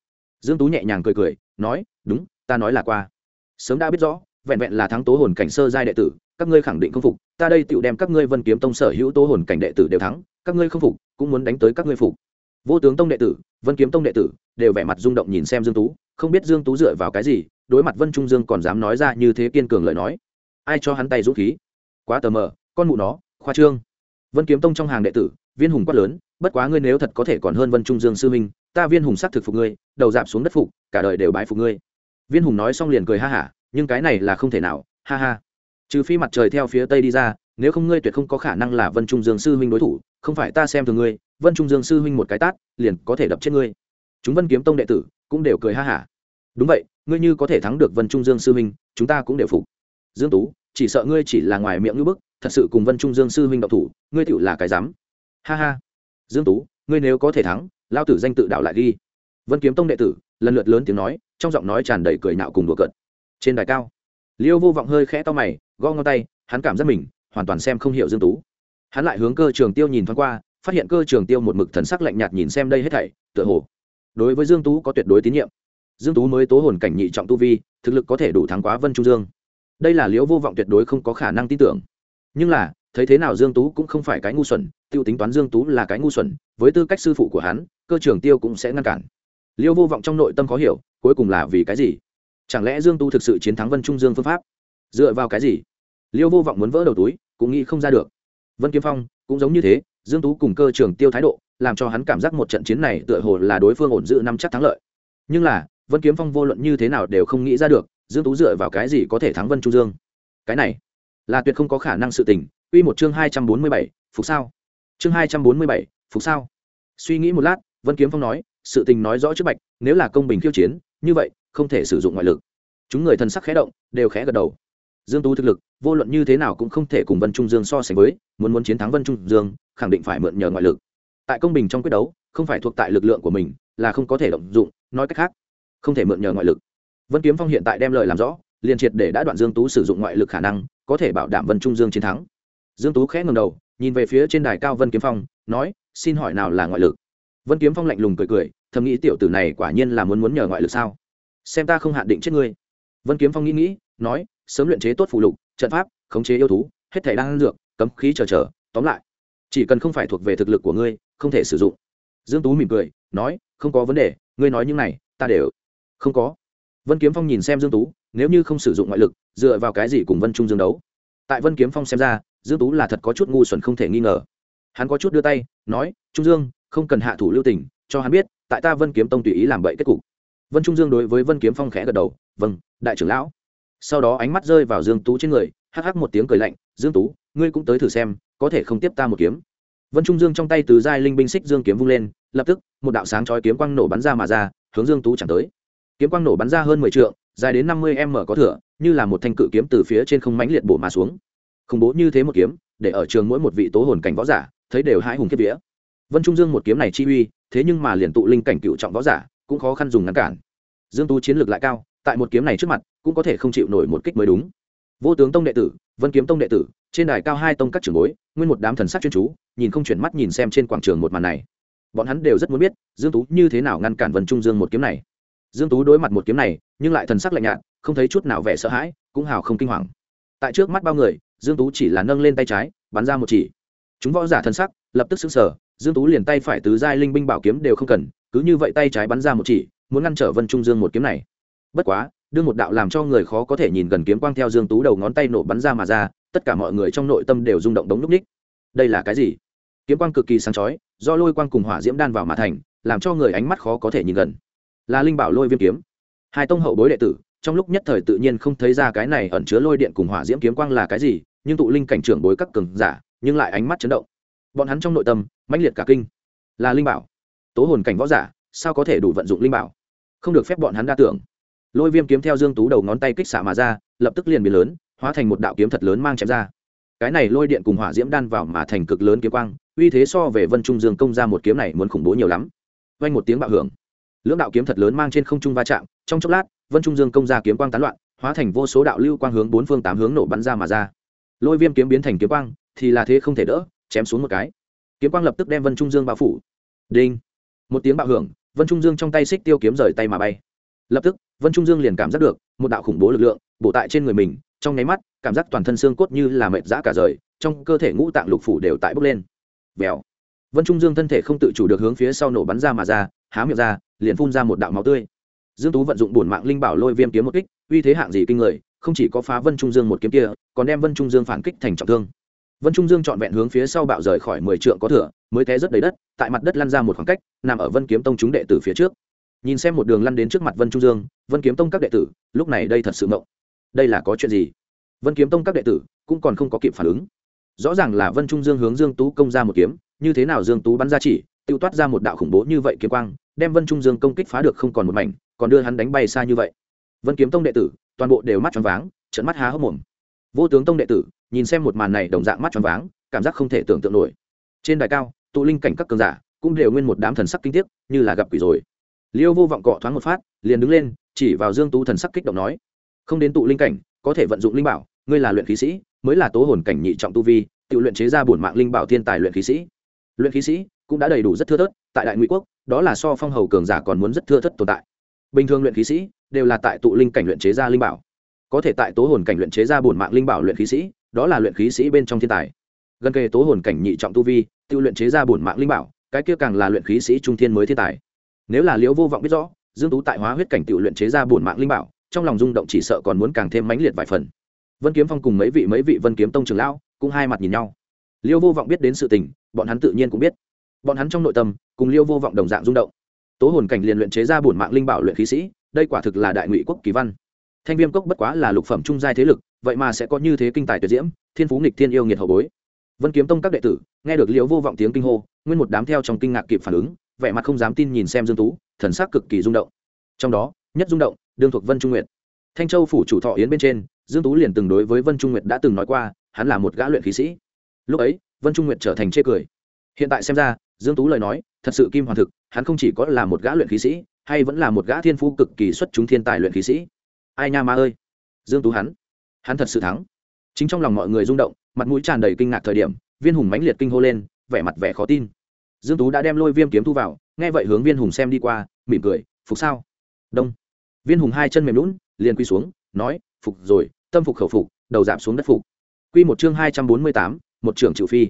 Dương tú nhẹ nhàng cười cười, nói, đúng, ta nói là qua. Sớm đã biết rõ, vẹn vẹn là thắng tố hồn cảnh sơ giai đệ tử, các ngươi khẳng định không phục, ta đây tựu đem các ngươi vân kiếm tông sở hữu tố hồn cảnh đệ tử đều thắng, các ngươi không phục, cũng muốn đánh tới các ngươi phục vô tướng tông đệ tử, vân kiếm tông đệ tử, đều vẻ mặt rung động nhìn xem dương tú, không biết dương tú dựa vào cái gì, đối mặt vân trung dương còn dám nói ra như thế kiên cường lời nói. Ai cho hắn tay dũng khí? Quá tờ mờ, con mụ nó, khoa trương. Vân kiếm tông trong hàng đệ tử, viên hùng quát lớn, bất quá ngươi nếu thật có thể còn hơn vân trung dương sư minh ta viên hùng sắc thực phục ngươi, đầu dạp xuống đất phục, cả đời đều bái phục ngươi. Viên hùng nói xong liền cười ha hả, nhưng cái này là không thể nào, ha ha. Trừ phi mặt trời theo phía tây đi ra, nếu không ngươi tuyệt không có khả năng là vân trung dương sư huynh đối thủ, không phải ta xem thường ngươi vân trung dương sư huynh một cái tát, liền có thể đập chết ngươi. Chúng vân kiếm tông đệ tử cũng đều cười ha hả. Đúng vậy, ngươi như có thể thắng được vân trung dương sư huynh, chúng ta cũng đều phục. Dương tú, chỉ sợ ngươi chỉ là ngoài miệng ngữ bức, thật sự cùng vân trung dương sư huynh độc thủ, ngươi tựu là cái dám. Ha ha. Dương tú, ngươi nếu có thể thắng lao tử danh tự đạo lại đi. Vân kiếm tông đệ tử, lần lượt lớn tiếng nói, trong giọng nói tràn đầy cười nạo cùng đùa cợt. Trên đài cao, liêu vô vọng hơi khẽ to mày, gõ ngón tay, hắn cảm giác mình hoàn toàn xem không hiểu dương tú. Hắn lại hướng cơ trường tiêu nhìn thoáng qua phát hiện cơ trường tiêu một mực thần sắc lạnh nhạt nhìn xem đây hết thảy, tựa hồ đối với dương tú có tuyệt đối tín nhiệm. Dương tú mới tố hồn cảnh nhị trọng tu vi, thực lực có thể đủ thắng quá vân trung dương. Đây là liễu vô vọng tuyệt đối không có khả năng tin tưởng. Nhưng là, thấy thế nào dương tú cũng không phải cái ngu xuẩn, tiêu tính toán dương tú là cái ngu xuẩn, với tư cách sư phụ của hắn, cơ trường tiêu cũng sẽ ngăn cản. Liêu vô vọng trong nội tâm khó hiểu, cuối cùng là vì cái gì? Chẳng lẽ dương tú thực sự chiến thắng vân trung dương phương pháp? Dựa vào cái gì? Liêu vô vọng muốn vỡ đầu túi, cũng nghĩ không ra được. Vân kiếm phong cũng giống như thế dương tú cùng cơ trường tiêu thái độ làm cho hắn cảm giác một trận chiến này tựa hồ là đối phương ổn giữ năm chắc thắng lợi. Nhưng là vân kiếm phong vô luận như thế nào đều không nghĩ ra được dương tú dựa vào cái gì có thể thắng vân trung dương? Cái này là tuyệt không có khả năng sự tình. Quy một chương hai trăm bốn mươi bảy, phục sao? Chương hai trăm bốn mươi bảy, phục sao? Suy nghĩ một lát vân kiếm phong nói sự tình nói rõ trước bạch nếu là công bình khiêu chiến như vậy không thể sử dụng ngoại lực. Chúng người thần sắc khẽ động đều khẽ gật đầu. Dương tú thực lực vô luận như thế nào cũng không thể cùng vân trung dương so sánh với muốn muốn chiến thắng vân trung dương khẳng định phải mượn nhờ ngoại lực. Tại công bình trong quyết đấu, không phải thuộc tại lực lượng của mình, là không có thể động dụng, nói cách khác, không thể mượn nhờ ngoại lực. Vân kiếm phong hiện tại đem lời làm rõ, liền triệt để đã đoạn dương tú sử dụng ngoại lực khả năng, có thể bảo đảm vân trung dương chiến thắng. Dương tú khẽ ngẩng đầu, nhìn về phía trên đài cao vân kiếm phong, nói, xin hỏi nào là ngoại lực? Vân kiếm phong lạnh lùng cười cười, thầm nghĩ tiểu tử này quả nhiên là muốn muốn nhờ ngoại lực sao? Xem ta không hạn định chết ngươi. Vân kiếm phong nghĩ nghĩ, nói, sớm luyện chế tốt phụ lục, trận pháp, khống chế yêu thú, hết thể đang dược, cấm khí chờ chờ, tóm lại chỉ cần không phải thuộc về thực lực của ngươi, không thể sử dụng. Dương tú mỉm cười, nói, không có vấn đề, ngươi nói những này, ta đều. Không có. Vân kiếm phong nhìn xem dương tú, nếu như không sử dụng ngoại lực, dựa vào cái gì cùng vân trung dương đấu? Tại vân kiếm phong xem ra, dương tú là thật có chút ngu xuẩn không thể nghi ngờ. Hắn có chút đưa tay, nói, trung dương, không cần hạ thủ lưu tình, cho hắn biết, tại ta vân kiếm tông tùy ý làm bậy kết cục. Vân trung dương đối với vân kiếm phong khẽ gật đầu vâng đại trưởng lão. Sau đó ánh mắt rơi vào dương tú trên người, hắc hắc một tiếng cười lạnh, dương tú, ngươi cũng tới thử xem có thể không tiếp ta một kiếm. Vân trung dương trong tay từ giai linh binh xích dương kiếm vung lên, lập tức, một đạo sáng chói kiếm quang nổ bắn ra mà ra, hướng dương tú chẳng tới. Kiếm quang nổ bắn ra hơn mười trượng, dài đến năm mươi m có thửa như là một thanh cự kiếm từ phía trên không mãnh liệt bổ mà xuống. Khủng bố như thế một kiếm, để ở trường mỗi một vị tố hồn cảnh võ giả, thấy đều hãi hùng kiếp vía. Vân trung dương một kiếm này chi uy, thế nhưng mà liền tụ linh cảnh cựu trọng võ giả, cũng khó khăn dùng ngăn cản. Dương tú chiến lược lại cao, tại một kiếm này trước mặt, cũng có thể không chịu nổi một kích mới đúng vô tướng tông đệ tử, vân kiếm tông đệ tử, trên đài cao hai tông các trưởng bối, nguyên một đám thần sắc chuyên chú, nhìn không chuyển mắt nhìn xem trên quảng trường một màn này. Bọn hắn đều rất muốn biết, dương tú như thế nào ngăn cản vân trung dương một kiếm này. Dương tú đối mặt một kiếm này, nhưng lại thần sắc lạnh nhạt, không thấy chút nào vẻ sợ hãi, cũng hào không kinh hoàng. Tại trước mắt bao người, dương tú chỉ là nâng lên tay trái, bắn ra một chỉ. Chúng võ giả thần sắc lập tức sững sờ, dương tú liền tay phải tứ giai linh binh bảo kiếm đều không cần, cứ như vậy tay trái bắn ra một chỉ, muốn ngăn trở vân trung dương một kiếm này. Bất quá đưa một đạo làm cho người khó có thể nhìn gần kiếm quang theo dương tú đầu ngón tay nổ bắn ra mà ra, tất cả mọi người trong nội tâm đều rung động đống núc ních. Đây là cái gì? Kiếm quang cực kỳ sáng chói, do lôi quang cùng hỏa diễm đan vào mà thành, làm cho người ánh mắt khó có thể nhìn gần. Là linh bảo lôi viêm kiếm. Hai tông hậu bối đệ tử, trong lúc nhất thời tự nhiên không thấy ra cái này ẩn chứa lôi điện cùng hỏa diễm kiếm quang là cái gì, nhưng tụ linh cảnh trưởng bối các cường giả, nhưng lại ánh mắt chấn động. Bọn hắn trong nội tâm, mãnh liệt cả kinh. Là linh bảo. Tố hồn cảnh võ giả, sao có thể đủ vận dụng linh bảo? Không được phép bọn hắn đa tưởng lôi viêm kiếm theo dương tú đầu ngón tay kích xạ mà ra, lập tức liền biến lớn, hóa thành một đạo kiếm thật lớn mang chém ra. Cái này lôi điện cùng hỏa diễm đan vào mà thành cực lớn kiếm quang, uy thế so về vân trung dương công ra một kiếm này muốn khủng bố nhiều lắm. Vang một tiếng bạo hưởng. Lưỡng đạo kiếm thật lớn mang trên không trung va chạm, trong chốc lát, vân trung dương công ra kiếm quang tán loạn, hóa thành vô số đạo lưu quang hướng bốn phương tám hướng nổ bắn ra mà ra. Lôi viêm kiếm biến thành kiếm quang, thì là thế không thể đỡ, chém xuống một cái. Kiếm quang lập tức đem vân trung dương bao phủ. Đinh. Một tiếng bạo hưởng, vân trung dương trong tay xích tiêu kiếm rời tay mà bay. Lập tức vân trung dương liền cảm giác được, một đạo khủng bố lực lượng bổ tại trên người mình, trong nháy mắt, cảm giác toàn thân xương cốt như là mệt dã cả rời, trong cơ thể ngũ tạng lục phủ đều tại bốc lên. Vèo. Vân trung dương thân thể không tự chủ được hướng phía sau nổ bắn ra mà ra, há miệng ra, liền phun ra một đạo máu tươi. Dương tú vận dụng bổn mạng linh bảo lôi viêm kiếm một kích, uy thế hạng gì kinh người, không chỉ có phá vân trung dương một kiếm kia, còn đem vân trung dương phản kích thành trọng thương. Vân trung dương trọn vẹn hướng phía sau bạo rời khỏi mười trượng có thửa mới té rất đầy đất, tại mặt đất lăn ra một khoảng cách, nằm ở vân kiếm tông chúng đệ tử phía trước nhìn xem một đường lăn đến trước mặt vân trung dương, vân kiếm tông các đệ tử, lúc này đây thật sự mộng đây là có chuyện gì? Vân kiếm tông các đệ tử cũng còn không có kịp phản ứng. Rõ ràng là vân trung dương hướng dương tú công ra một kiếm, như thế nào dương tú bắn ra chỉ, tiêu toát ra một đạo khủng bố như vậy kiếm quang, đem vân trung dương công kích phá được không còn một mảnh, còn đưa hắn đánh bay xa như vậy. Vân kiếm tông đệ tử, toàn bộ đều mắt tròn váng trận mắt há hốc mồm. Vô tướng tông đệ tử, nhìn xem một màn này đồng dạng mắt tròn váng, cảm giác không thể tưởng tượng nổi. Trên đài cao, tụ linh cảnh các cường giả cũng đều nguyên một đám thần sắc kinh tiếc, như là gặp quỷ rồi liêu vô vọng cọ thoáng một phát, liền đứng lên, chỉ vào dương tú thần sắc kích động nói, không đến tụ linh cảnh, có thể vận dụng linh bảo, ngươi là luyện khí sĩ, mới là tố hồn cảnh nhị trọng tu vi, tự luyện chế ra bổn mạng linh bảo thiên tài luyện khí sĩ. Luyện khí sĩ cũng đã đầy đủ rất thưa thớt, tại đại ngụy quốc, đó là so phong hầu cường giả còn muốn rất thưa thớt tồn tại. Bình thường luyện khí sĩ đều là tại tụ linh cảnh luyện chế ra linh bảo. Có thể tại tố hồn cảnh luyện chế ra bổn mạng linh bảo luyện khí sĩ, đó là luyện khí sĩ bên trong thiên tài. Gần kề tố hồn cảnh nhị trọng tu vi, tự luyện chế ra bổn mạng linh bảo, cái kia càng là luyện khí sĩ trung thiên mới thiên tài nếu là liễu vô vọng biết rõ, dương tú tại hóa huyết cảnh tự luyện chế ra bổn mạng linh bảo, trong lòng rung động chỉ sợ còn muốn càng thêm mãnh liệt vài phần. Vân kiếm phong cùng mấy vị mấy vị vân kiếm tông trưởng lão cũng hai mặt nhìn nhau. Liêu vô vọng biết đến sự tình, bọn hắn tự nhiên cũng biết. Bọn hắn trong nội tâm, cùng liêu vô vọng đồng dạng rung động. Tố hồn cảnh liền luyện chế ra bổn mạng linh bảo luyện khí sĩ, đây quả thực là đại ngụy quốc kỳ văn. Thanh viêm cốc bất quá là lục phẩm trung giai thế lực, vậy mà sẽ có như thế kinh tài tuyệt diễm, thiên phú nghịch thiên yêu nghiệt hậu bối. Vân kiếm tông các đệ tử, nghe được liêu vô vọng tiếng kinh hô, nguyên một đám theo trong kinh ngạc kịp phản ứng vẻ mặt không dám tin nhìn xem dương tú, thần sắc cực kỳ rung động. Trong đó, nhất rung động, đương thuộc vân trung nguyệt. Thanh châu phủ chủ thọ yến bên trên, dương tú liền từng đối với vân trung nguyệt đã từng nói qua, hắn là một gã luyện khí sĩ. Lúc ấy, vân trung nguyệt trở thành chê cười. Hiện tại xem ra, dương tú lời nói, thật sự kim hoàn thực, hắn không chỉ có là một gã luyện khí sĩ, hay vẫn là một gã thiên phú cực kỳ xuất chúng thiên tài luyện khí sĩ. Ai nha ma ơi! Dương tú hắn hắn thật sự thắng. Chính trong lòng mọi người rung động, mặt mũi tràn đầy kinh ngạc thời điểm, viên hùng mãnh liệt kinh hô lên, vẻ mặt vẻ khó tin dương tú đã đem lôi viêm kiếm thu vào nghe vậy hướng viên hùng xem đi qua mỉm cười phục sao? Đông. Viên hùng hai chân mềm lún liền quy xuống nói phục rồi tâm phục khẩu phục đầu giảm xuống đất phục. Quy một chương hai trăm bốn mươi tám, một trưởng chịu phi.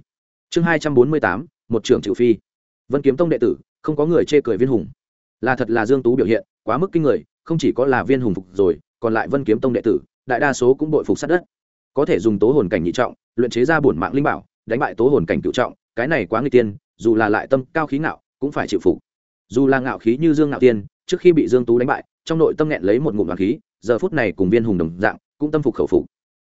Chương hai trăm bốn mươi tám, một trưởng chịu phi. Vân kiếm tông đệ tử không có người chê cười viên hùng. Là thật là dương tú biểu hiện quá mức kinh người không chỉ có là viên hùng phục rồi còn lại vân kiếm tông đệ tử đại đa số cũng bội phục sát đất. Có thể dùng tố hồn cảnh nhị trọng luyện chế ra bổn mạng linh bảo đánh bại tố hồn cảnh cựu trọng cái này quá nguy tiên dù là lại tâm cao khí ngạo, cũng phải chịu phục. Dù là ngạo khí như dương ngạo tiên, trước khi bị dương tú đánh bại, trong nội tâm nghẹn lấy một ngụm hoàng khí, giờ phút này cùng viên hùng đồng dạng, cũng tâm phục khẩu phục.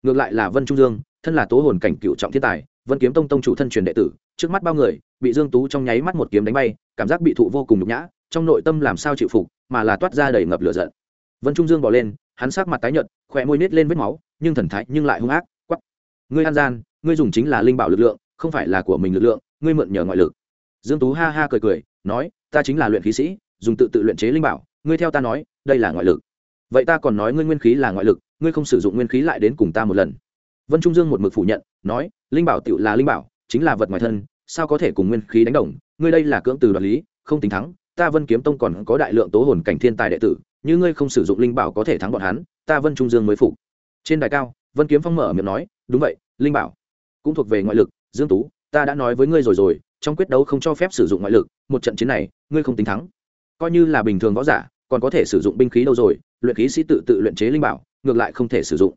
Ngược lại là vân trung dương, thân là tố hồn cảnh cựu trọng thiên tài, vân kiếm tông tông chủ thân truyền đệ tử, trước mắt bao người, bị dương tú trong nháy mắt một kiếm đánh bay, cảm giác bị thụ vô cùng nhục nhã, trong nội tâm làm sao chịu phục, mà là toát ra đầy ngập lửa giận. Vân trung dương bỏ lên, hắn sắc mặt tái nhợt khỏe môi nết lên vết máu, nhưng thần thái nhưng lại hung ác, quắc. Ngươi an gian, ngươi dùng chính là linh bảo lực lượng, không phải là của mình lực lượng ngươi mượn nhờ ngoại lực. Dương tú ha ha cười cười, nói, ta chính là luyện khí sĩ, dùng tự tự luyện chế linh bảo, ngươi theo ta nói, đây là ngoại lực. Vậy ta còn nói ngươi nguyên khí là ngoại lực, ngươi không sử dụng nguyên khí lại đến cùng ta một lần. Vân trung dương một mực phủ nhận, nói, linh bảo tựu là linh bảo, chính là vật ngoài thân, sao có thể cùng nguyên khí đánh đồng? Ngươi đây là cưỡng từ đoạt lý, không tính thắng, ta vân kiếm tông còn có đại lượng tố hồn cảnh thiên tài đệ tử, như ngươi không sử dụng linh bảo có thể thắng bọn hắn, ta vân trung dương mới phục. Trên đài cao, vân kiếm phong mở miệng nói, đúng vậy, linh bảo cũng thuộc về ngoại lực, dương tú ta đã nói với ngươi rồi rồi, trong quyết đấu không cho phép sử dụng ngoại lực, một trận chiến này, ngươi không tính thắng. Coi như là bình thường võ giả, còn có thể sử dụng binh khí đâu rồi, luyện khí sĩ tự tự luyện chế linh bảo, ngược lại không thể sử dụng.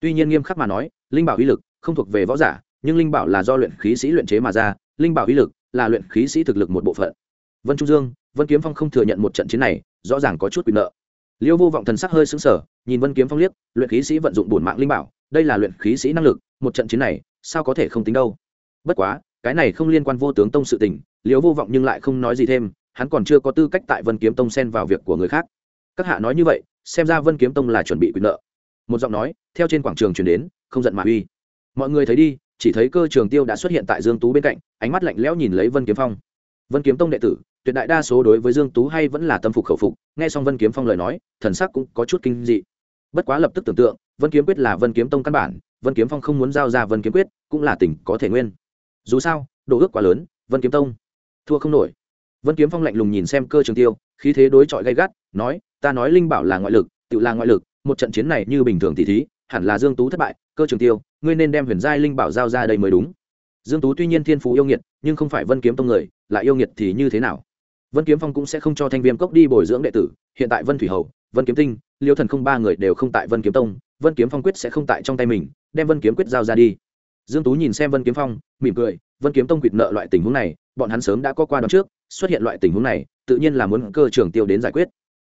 Tuy nhiên nghiêm khắc mà nói, linh bảo uy lực không thuộc về võ giả, nhưng linh bảo là do luyện khí sĩ luyện chế mà ra, linh bảo uy lực là luyện khí sĩ thực lực một bộ phận. Vân trung dương, vân kiếm phong không thừa nhận một trận chiến này, rõ ràng có chút quyền nợ. Liêu vô vọng thần sắc hơi xứng sở nhìn vân kiếm phong liếc, luyện khí sĩ vận dụng bổn mạng linh bảo, đây là luyện khí sĩ năng lực, một trận chiến này, sao có thể không tính đâu? Bất quá, cái này không liên quan vô tướng tông sự tình liêu vô vọng nhưng lại không nói gì thêm, hắn còn chưa có tư cách tại vân kiếm tông xen vào việc của người khác. Các hạ nói như vậy, xem ra vân kiếm tông là chuẩn bị quyền nợ. Một giọng nói, theo trên quảng trường chuyển đến, không giận mà uy. Mọi người thấy đi, chỉ thấy cơ trường tiêu đã xuất hiện tại dương tú bên cạnh, ánh mắt lạnh lẽo nhìn lấy vân kiếm phong. Vân kiếm tông đệ tử, tuyệt đại đa số đối với dương tú hay vẫn là tâm phục khẩu phục, nghe xong vân kiếm phong lời nói, thần sắc cũng có chút kinh dị. Bất quá lập tức tưởng tượng, vân kiếm quyết là vân kiếm tông căn bản, vân kiếm phong không muốn giao ra vân kiếm quyết, cũng là tình có thể nguyên dù sao độ ước quá lớn, vân kiếm tông, thua không nổi. Vân kiếm phong lạnh lùng nhìn xem cơ trường tiêu, khí thế đối chọi gay gắt, nói, ta nói linh bảo là ngoại lực tự là ngoại lực, một trận chiến này như bình thường tỷ thí, hẳn là dương tú thất bại, cơ trường tiêu, ngươi nên đem huyền giai linh bảo giao ra đây mới đúng. Dương tú tuy nhiên thiên phú yêu nghiệt, nhưng không phải vân kiếm tông người, lại yêu nghiệt thì như thế nào? Vân kiếm phong cũng sẽ không cho thanh viêm cốc đi bồi dưỡng đệ tử, hiện tại vân thủy hầu, vân kiếm tinh, liêu thần không ba người đều không tại vân kiếm tông, vân kiếm phong quyết sẽ không tại trong tay mình, đem vân kiếm quyết giao ra đi dương tú nhìn xem vân kiếm phong, mỉm cười, vân kiếm tông quỵt nợ loại tình huống này, bọn hắn sớm đã có qua đón trước, xuất hiện loại tình huống này, tự nhiên là muốn cơ trưởng tiêu đến giải quyết.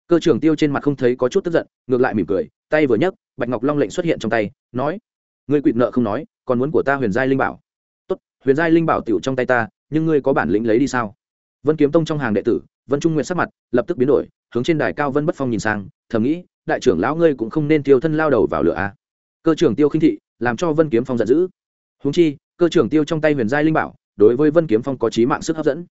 Cơ trưởng tiêu trên mặt không thấy có chút tức giận, ngược lại mỉm cười, tay vừa nhấc, bạch ngọc long lệnh xuất hiện trong tay, nói, ngươi quỵt nợ không nói, còn muốn của ta huyền giai linh bảo. Tốt, huyền giai linh bảo tiểu trong tay ta, nhưng ngươi có bản lĩnh lấy đi sao? Vân kiếm tông trong hàng đệ tử, vân trung nguyện sắc mặt lập tức biến đổi, hướng trên đài cao vân bất phong nhìn sang, thầm nghĩ, đại trưởng lão ngươi cũng không nên tiêu thân lao đầu vào lửa a. À. cơ trưởng tiêu khinh thị, làm cho vân kiếm phong giận dữ húng chi, cơ trưởng tiêu trong tay huyền giai linh bảo, đối với vân kiếm phong có trí mạng sức hấp dẫn.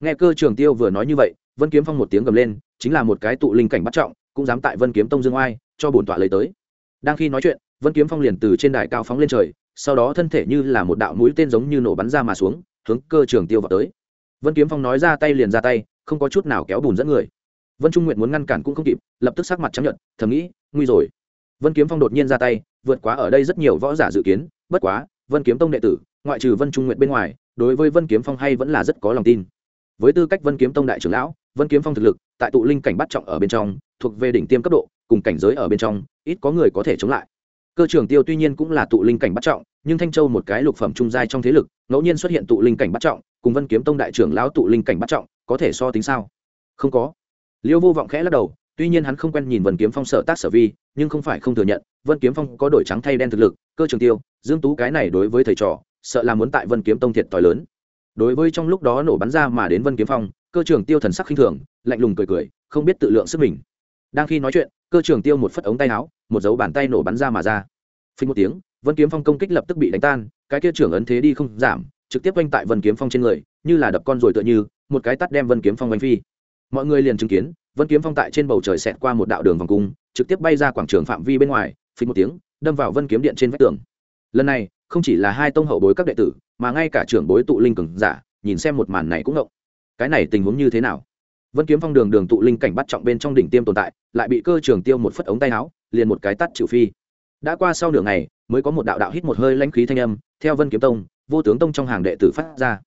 Nghe cơ trưởng tiêu vừa nói như vậy, vân kiếm phong một tiếng gầm lên, chính là một cái tụ linh cảnh bắt trọng, cũng dám tại vân kiếm tông dương oai, cho bổn tọa lấy tới. Đang khi nói chuyện, vân kiếm phong liền từ trên đài cao phóng lên trời, sau đó thân thể như là một đạo mũi tên giống như nổ bắn ra mà xuống, hướng cơ trưởng tiêu vào tới. Vân kiếm phong nói ra tay liền ra tay, không có chút nào kéo bùn dẫn người. Vân trung nguyện muốn ngăn cản cũng không kịp, lập tức sắc mặt chấp nhận thầm nghĩ, nguy rồi. Vân kiếm phong đột nhiên ra tay, vượt quá ở đây rất nhiều võ giả dự kiến, bất quá vân kiếm tông đệ tử, ngoại trừ vân trung nguyện bên ngoài, đối với vân kiếm phong hay vẫn là rất có lòng tin. Với tư cách vân kiếm tông đại trưởng lão, vân kiếm phong thực lực, tại tụ linh cảnh bắt trọng ở bên trong, thuộc về đỉnh tiêm cấp độ, cùng cảnh giới ở bên trong, ít có người có thể chống lại. Cơ trưởng tiêu tuy nhiên cũng là tụ linh cảnh bắt trọng, nhưng thanh châu một cái lục phẩm trung giai trong thế lực, ngẫu nhiên xuất hiện tụ linh cảnh bắt trọng, cùng vân kiếm tông đại trưởng lão tụ linh cảnh bắt trọng, có thể so tính sao? Không có. Liêu vô vọng khẽ lắc đầu, tuy nhiên hắn không quen nhìn vân kiếm phong sở tác sở vi, nhưng không phải không thừa nhận, vân kiếm phong có đổi trắng thay đen thực lực cơ trường tiêu, dương tú cái này đối với thầy trò, sợ là muốn tại vân kiếm tông thiệt t lớn. Đối với trong lúc đó nổ bắn ra mà đến vân kiếm phong, cơ trường tiêu thần sắc khinh thường, lạnh lùng cười cười, không biết tự lượng sức mình. Đang khi nói chuyện, cơ trường tiêu một phất ống tay áo, một dấu bàn tay nổ bắn ra mà ra. Phình một tiếng, vân kiếm phong công kích lập tức bị đánh tan, cái kia trưởng ấn thế đi không giảm, trực tiếp quanh tại vân kiếm phong trên người, như là đập con rồi tựa như, một cái tắt đem vân kiếm phong quanh phi. Mọi người liền chứng kiến, vân kiếm phong tại trên bầu trời xẹt qua một đạo đường vòng cung, trực tiếp bay ra quảng trường phạm vi bên ngoài, phình một tiếng đâm vào vân kiếm điện trên vách tường. Lần này, không chỉ là hai tông hậu bối các đệ tử, mà ngay cả trưởng bối tụ linh cường giả, nhìn xem một màn này cũng ngộng. Cái này tình huống như thế nào? Vân kiếm phong đường đường tụ linh cảnh bắt trọng bên trong đỉnh tiêm tồn tại, lại bị cơ trường tiêu một phất ống tay áo, liền một cái tắt chịu phi. Đã qua sau nửa ngày, mới có một đạo đạo hít một hơi lãnh khí thanh âm, theo vân kiếm tông, vô tướng tông trong hàng đệ tử phát ra.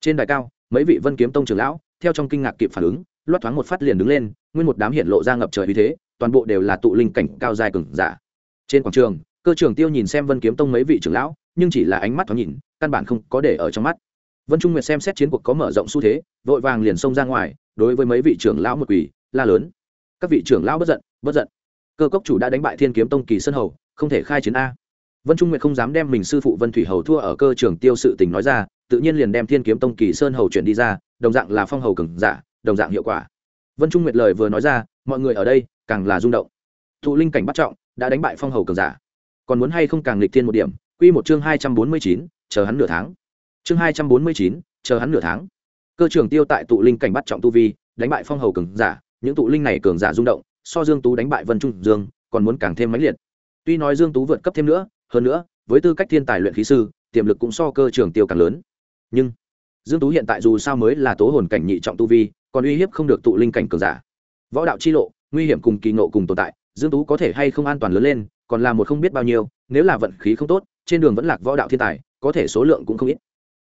Trên đài cao, mấy vị vân kiếm tông trưởng lão, theo trong kinh ngạc kịp phản ứng, loát thoáng một phát liền đứng lên, nguyên một đám hiện lộ ra ngập trời uy thế, toàn bộ đều là tụ linh cảnh cao dài cường giả trên quảng trường, cơ trưởng tiêu nhìn xem vân kiếm tông mấy vị trưởng lão, nhưng chỉ là ánh mắt thoáng nhìn, căn bản không có để ở trong mắt. Vân trung nguyệt xem xét chiến cuộc có mở rộng xu thế, vội vàng liền xông ra ngoài, đối với mấy vị trưởng lão một quỷ la lớn. Các vị trưởng lão bất giận bất giận. Cơ cốc chủ đã đánh bại thiên kiếm tông kỳ sơn hầu, không thể khai chiến a. Vân trung nguyệt không dám đem mình sư phụ vân thủy hầu thua ở cơ trường tiêu sự tình nói ra, tự nhiên liền đem thiên kiếm tông kỳ sơn hầu chuyển đi ra, đồng dạng là phong hầu cừng giả, đồng dạng hiệu quả. Vân trung nguyệt lời vừa nói ra, mọi người ở đây càng là rung động. Thụ linh cảnh bắt trọng đã đánh bại phong hầu cường giả. Còn muốn hay không càng lịch thiên một điểm, quy một chương hai trăm bốn mươi chín, chờ hắn nửa tháng. Chương hai trăm bốn mươi chín, chờ hắn nửa tháng. Cơ trường tiêu tại tụ linh cảnh bắt trọng tu vi, đánh bại phong hầu cường giả, những tụ linh này cường giả rung động, so dương tú đánh bại vân trung dương, còn muốn càng thêm mãnh liệt. Tuy nói dương tú vượt cấp thêm nữa, hơn nữa, với tư cách thiên tài luyện khí sư, tiềm lực cũng so cơ trường tiêu càng lớn. Nhưng, dương tú hiện tại dù sao mới là tố hồn cảnh nhị trọng tu vi, còn uy hiếp không được tụ linh cảnh cường giả. Võ đạo chi lộ, nguy hiểm cùng kỳ nộ cùng tồn tại dương tú có thể hay không an toàn lớn lên, còn là một không biết bao nhiêu, nếu là vận khí không tốt, trên đường vẫn lạc võ đạo thiên tài, có thể số lượng cũng không ít.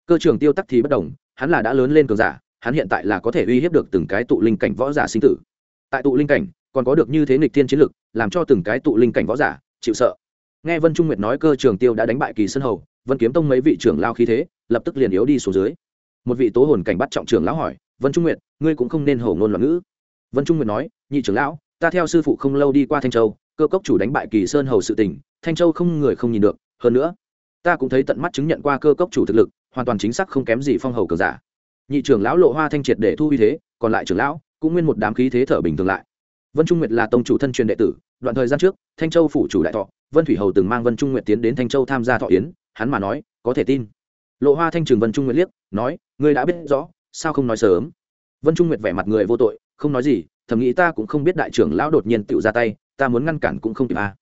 Cơ trường tiêu tắc thì bất đồng, hắn là đã lớn lên cường giả, hắn hiện tại là có thể uy hiếp được từng cái tụ linh cảnh võ giả sinh tử. Tại tụ linh cảnh, còn có được như thế nghịch thiên chiến lực, làm cho từng cái tụ linh cảnh võ giả chịu sợ. Nghe vân trung nguyệt nói cơ trường tiêu đã đánh bại kỳ sân hầu, vân kiếm tông mấy vị trưởng lao khí thế, lập tức liền yếu đi xuống dưới. Một vị tố hồn cảnh bắt trọng trưởng lão hỏi, vân trung nguyệt, ngươi cũng không nên hổ ngôn loạn ngữ. Vân trung nguyệt nói, nhị trưởng lão ta theo sư phụ không lâu đi qua thanh châu, cơ cốc chủ đánh bại kỳ sơn hầu sự tình, thanh châu không người không nhìn được, hơn nữa, ta cũng thấy tận mắt chứng nhận qua cơ cốc chủ thực lực, hoàn toàn chính xác không kém gì phong hầu cường giả. Nhị trưởng lão lộ hoa thanh triệt để thu uy thế, còn lại trưởng lão cũng nguyên một đám khí thế thở bình thường lại. Vân trung nguyệt là tông chủ thân truyền đệ tử, đoạn thời gian trước, thanh châu phủ chủ đại thọ, vân thủy hầu từng mang vân trung nguyệt tiến đến thanh châu tham gia thọ yến, hắn mà nói, có thể tin. Lộ hoa thanh trường vân trung nguyệt liếc, nói, ngươi đã biết rõ, sao không nói sớm? Vân trung nguyệt vẻ mặt người vô tội, không nói gì thầm nghĩ ta cũng không biết đại trưởng lão đột nhiên tựu ra tay, ta muốn ngăn cản cũng không kịp a à.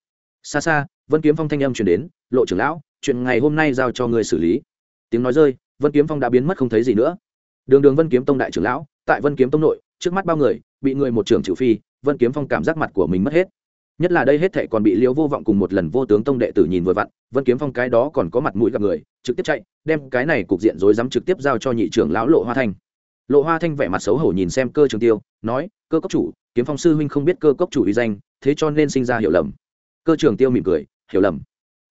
xa xa, vân kiếm phong thanh âm chuyển đến, lộ trưởng lão, chuyện ngày hôm nay giao cho người xử lý. Tiếng nói rơi, vân kiếm phong đã biến mất không thấy gì nữa. Đường đường vân kiếm tông đại trưởng lão, tại vân kiếm tông nội, trước mắt bao người, bị người một trưởng trừ phi, vân kiếm phong cảm giác mặt của mình mất hết. Nhất là đây hết thệ còn bị liễu vô vọng cùng một lần vô tướng tông đệ tử nhìn vừa vặn, vân kiếm phong cái đó còn có mặt mũi gặp người, trực tiếp chạy, đem cái này cục diện rối rắm trực tiếp giao cho nhị trưởng lão lộ hoa thanh lộ hoa thanh vẻ mặt xấu hổ nhìn xem cơ trường tiêu, nói, cơ cốc chủ, kiếm phong sư huynh không biết cơ cốc chủ uy danh, thế cho nên sinh ra hiểu lầm. Cơ trường tiêu mỉm cười, hiểu lầm.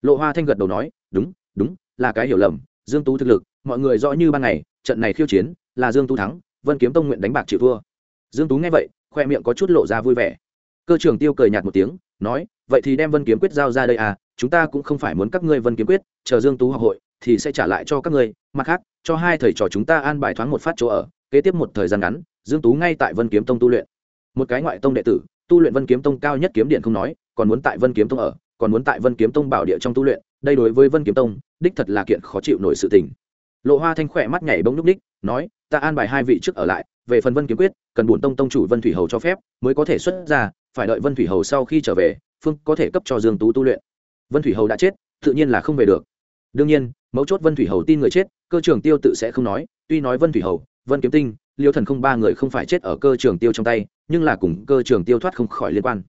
Lộ hoa thanh gật đầu nói, đúng đúng, là cái hiểu lầm, dương tú thực lực, mọi người rõ như ban ngày, trận này khiêu chiến, là dương tú thắng, vân kiếm tông nguyện đánh bạc chịu thua. Dương tú nghe vậy, khoe miệng có chút lộ ra vui vẻ. Cơ trường tiêu cười nhạt một tiếng, nói, vậy thì đem vân kiếm quyết giao ra đây à chúng ta cũng không phải muốn các ngươi vân kiếm quyết, chờ dương tú học hội, thì sẽ trả lại cho các ngươi, mặt khác, cho hai thầy trò chúng ta an bài thoáng một phát chỗ ở kế tiếp một thời gian ngắn, dương tú ngay tại vân kiếm tông tu luyện. Một cái ngoại tông đệ tử, tu luyện vân kiếm tông cao nhất kiếm điện không nói, còn muốn tại vân kiếm tông ở, còn muốn tại vân kiếm tông bảo địa trong tu luyện, đây đối với vân kiếm tông, đích thật là kiện khó chịu nổi sự tình. Lộ hoa thanh khỏe mắt nhảy bông núc đích nói, ta an bài hai vị trước ở lại, về phần vân kiếm quyết, cần bổn tông tông chủ vân thủy hầu cho phép, mới có thể xuất ra, phải đợi vân thủy hầu sau khi trở về, phương có thể cấp cho dương tú tu luyện. Vân thủy hầu đã chết, tự nhiên là không về được. Đương nhiên, mấu chốt vân thủy hầu tin người chết, cơ trường tiêu tự sẽ không nói, tuy nói vân thủy hầu vân kiếm tinh, liêu thần không ba người không phải chết ở cơ trường tiêu trong tay, nhưng là cùng cơ trường tiêu thoát không khỏi liên quan.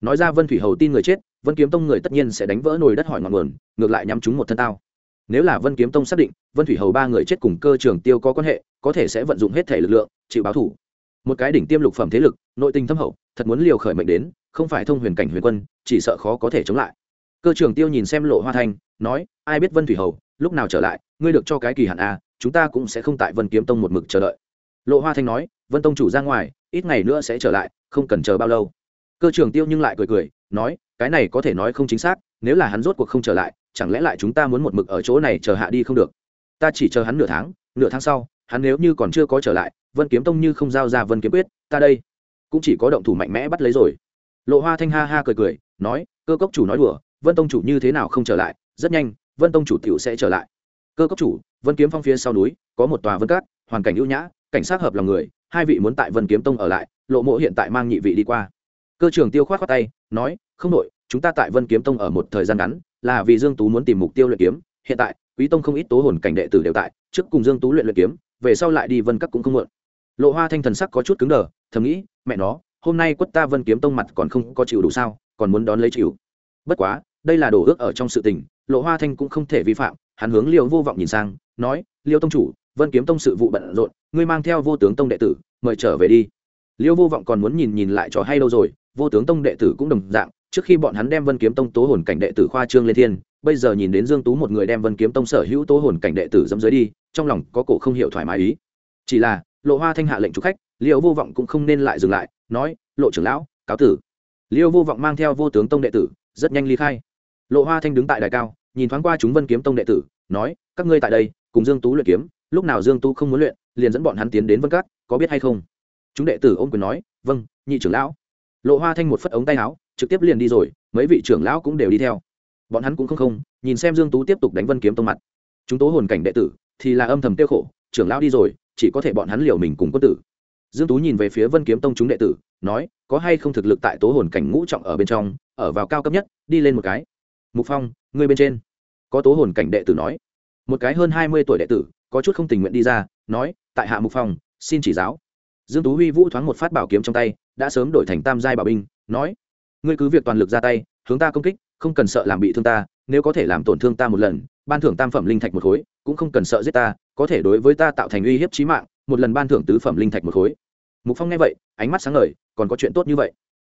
Nói ra vân thủy hầu tin người chết, vân kiếm tông người tất nhiên sẽ đánh vỡ nồi đất hỏi ngọn nguồn, ngược lại nhắm chúng một thân tao. Nếu là vân kiếm tông xác định, vân thủy hầu ba người chết cùng cơ trường tiêu có quan hệ, có thể sẽ vận dụng hết thể lực lượng, chịu báo thủ. Một cái đỉnh tiêm lục phẩm thế lực, nội tình thâm hậu, thật muốn liều khởi mệnh đến, không phải thông huyền cảnh huyền quân, chỉ sợ khó có thể chống lại. Cơ trường tiêu nhìn xem lộ hoa thanh, nói, ai biết vân thủy hầu, lúc nào trở lại, ngươi được cho cái kỳ hạn a chúng ta cũng sẽ không tại vân kiếm tông một mực chờ đợi. Lộ hoa thanh nói, vân tông chủ ra ngoài, ít ngày nữa sẽ trở lại, không cần chờ bao lâu. Cơ trường tiêu nhưng lại cười cười, nói, cái này có thể nói không chính xác, nếu là hắn rốt cuộc không trở lại, chẳng lẽ lại chúng ta muốn một mực ở chỗ này chờ hạ đi không được? Ta chỉ chờ hắn nửa tháng nửa tháng sau, hắn nếu như còn chưa có trở lại, vân kiếm tông như không giao ra vân kiếm quyết, ta đây cũng chỉ có động thủ mạnh mẽ bắt lấy rồi. Lộ hoa thanh ha ha cười cười, nói, cơ cốc chủ nói đùa, vân tông chủ như thế nào không trở lại, rất nhanh, vân tông chủ t i ể u sẽ trở lại cơ cốc chủ, vân kiếm phong phía sau núi, có một tòa vân cát, hoàn cảnh ưu nhã, cảnh sát hợp lòng người, hai vị muốn tại vân kiếm tông ở lại, lộ mộ hiện tại mang nhị vị đi qua. Cơ trường tiêu khoát khoát tay, nói, không nội chúng ta tại vân kiếm tông ở một thời gian ngắn, là vì dương tú muốn tìm mục tiêu luyện kiếm, hiện tại, quý tông không ít tố hồn cảnh đệ tử đều tại, trước cùng dương tú luyện luyện kiếm, về sau lại đi vân các cũng không muộn. Lộ hoa thanh thần sắc có chút cứng đờ, thầm nghĩ, mẹ nó, hôm nay quất ta vân kiếm tông mặt còn không có chịu đủ sao, còn muốn đón lấy chịu. Bất quá, đây là đổ ước ở trong sự tình, lộ hoa thanh cũng không thể vi phạm hắn hướng liêu vô vọng nhìn sang, nói, liêu tông chủ, vân kiếm tông sự vụ bận rộn, ngươi mang theo vô tướng tông đệ tử, mời trở về đi. Liêu vô vọng còn muốn nhìn nhìn lại trò hay đâu rồi, vô tướng tông đệ tử cũng đồng dạng, trước khi bọn hắn đem vân kiếm tông tố hồn cảnh đệ tử khoa trương lên thiên, bây giờ nhìn đến dương tú một người đem vân kiếm tông sở hữu tố hồn cảnh đệ tử dẫm dưới đi, trong lòng có cổ không hiểu thoải mái ý. Chỉ là, lộ hoa thanh hạ lệnh chủ khách, liêu vô vọng cũng không nên lại dừng lại, nói, lộ trưởng lão, cáo tử. Liêu vô vọng mang theo vô tướng tông đệ tử, rất nhanh ly khai. Lộ hoa thanh đứng tại đài cao nhìn thoáng qua chúng vân kiếm tông đệ tử, nói, các ngươi tại đây, cùng dương tú luyện kiếm, lúc nào dương tú không muốn luyện, liền dẫn bọn hắn tiến đến vân cát, có biết hay không? Chúng đệ tử ôm quyền nói vâng nhị trưởng lão. Lộ hoa thanh một phất ống tay áo, trực tiếp liền đi rồi, mấy vị trưởng lão cũng đều đi theo. Bọn hắn cũng không không, nhìn xem dương tú tiếp tục đánh vân kiếm tông mặt. Chúng tố hồn cảnh đệ tử, thì là âm thầm tiêu khổ, trưởng lão đi rồi, chỉ có thể bọn hắn liều mình cùng quân tử. Dương tú nhìn về phía vân kiếm tông chúng đệ tử, nói, có hay không thực lực tại tố hồn cảnh ngũ trọng ở bên trong, ở vào cao cấp nhất, đi lên một cái. Mục phong, ngươi bên trên có tố hồn cảnh đệ tử nói. Một cái hơn hai mươi tuổi đệ tử, có chút không tình nguyện đi ra, nói, tại hạ mục phong, xin chỉ giáo. Dương tú huy vũ thoáng một phát bảo kiếm trong tay, đã sớm đổi thành tam giai bảo binh, nói, ngươi cứ việc toàn lực ra tay, hướng ta công kích, không cần sợ làm bị thương ta, nếu có thể làm tổn thương ta một lần, ban thưởng tam phẩm linh thạch một khối, cũng không cần sợ giết ta, có thể đối với ta tạo thành uy hiếp chí mạng, một lần ban thưởng tứ phẩm linh thạch một khối. Mục phong nghe vậy, ánh mắt sáng ngời, còn có chuyện tốt như vậy?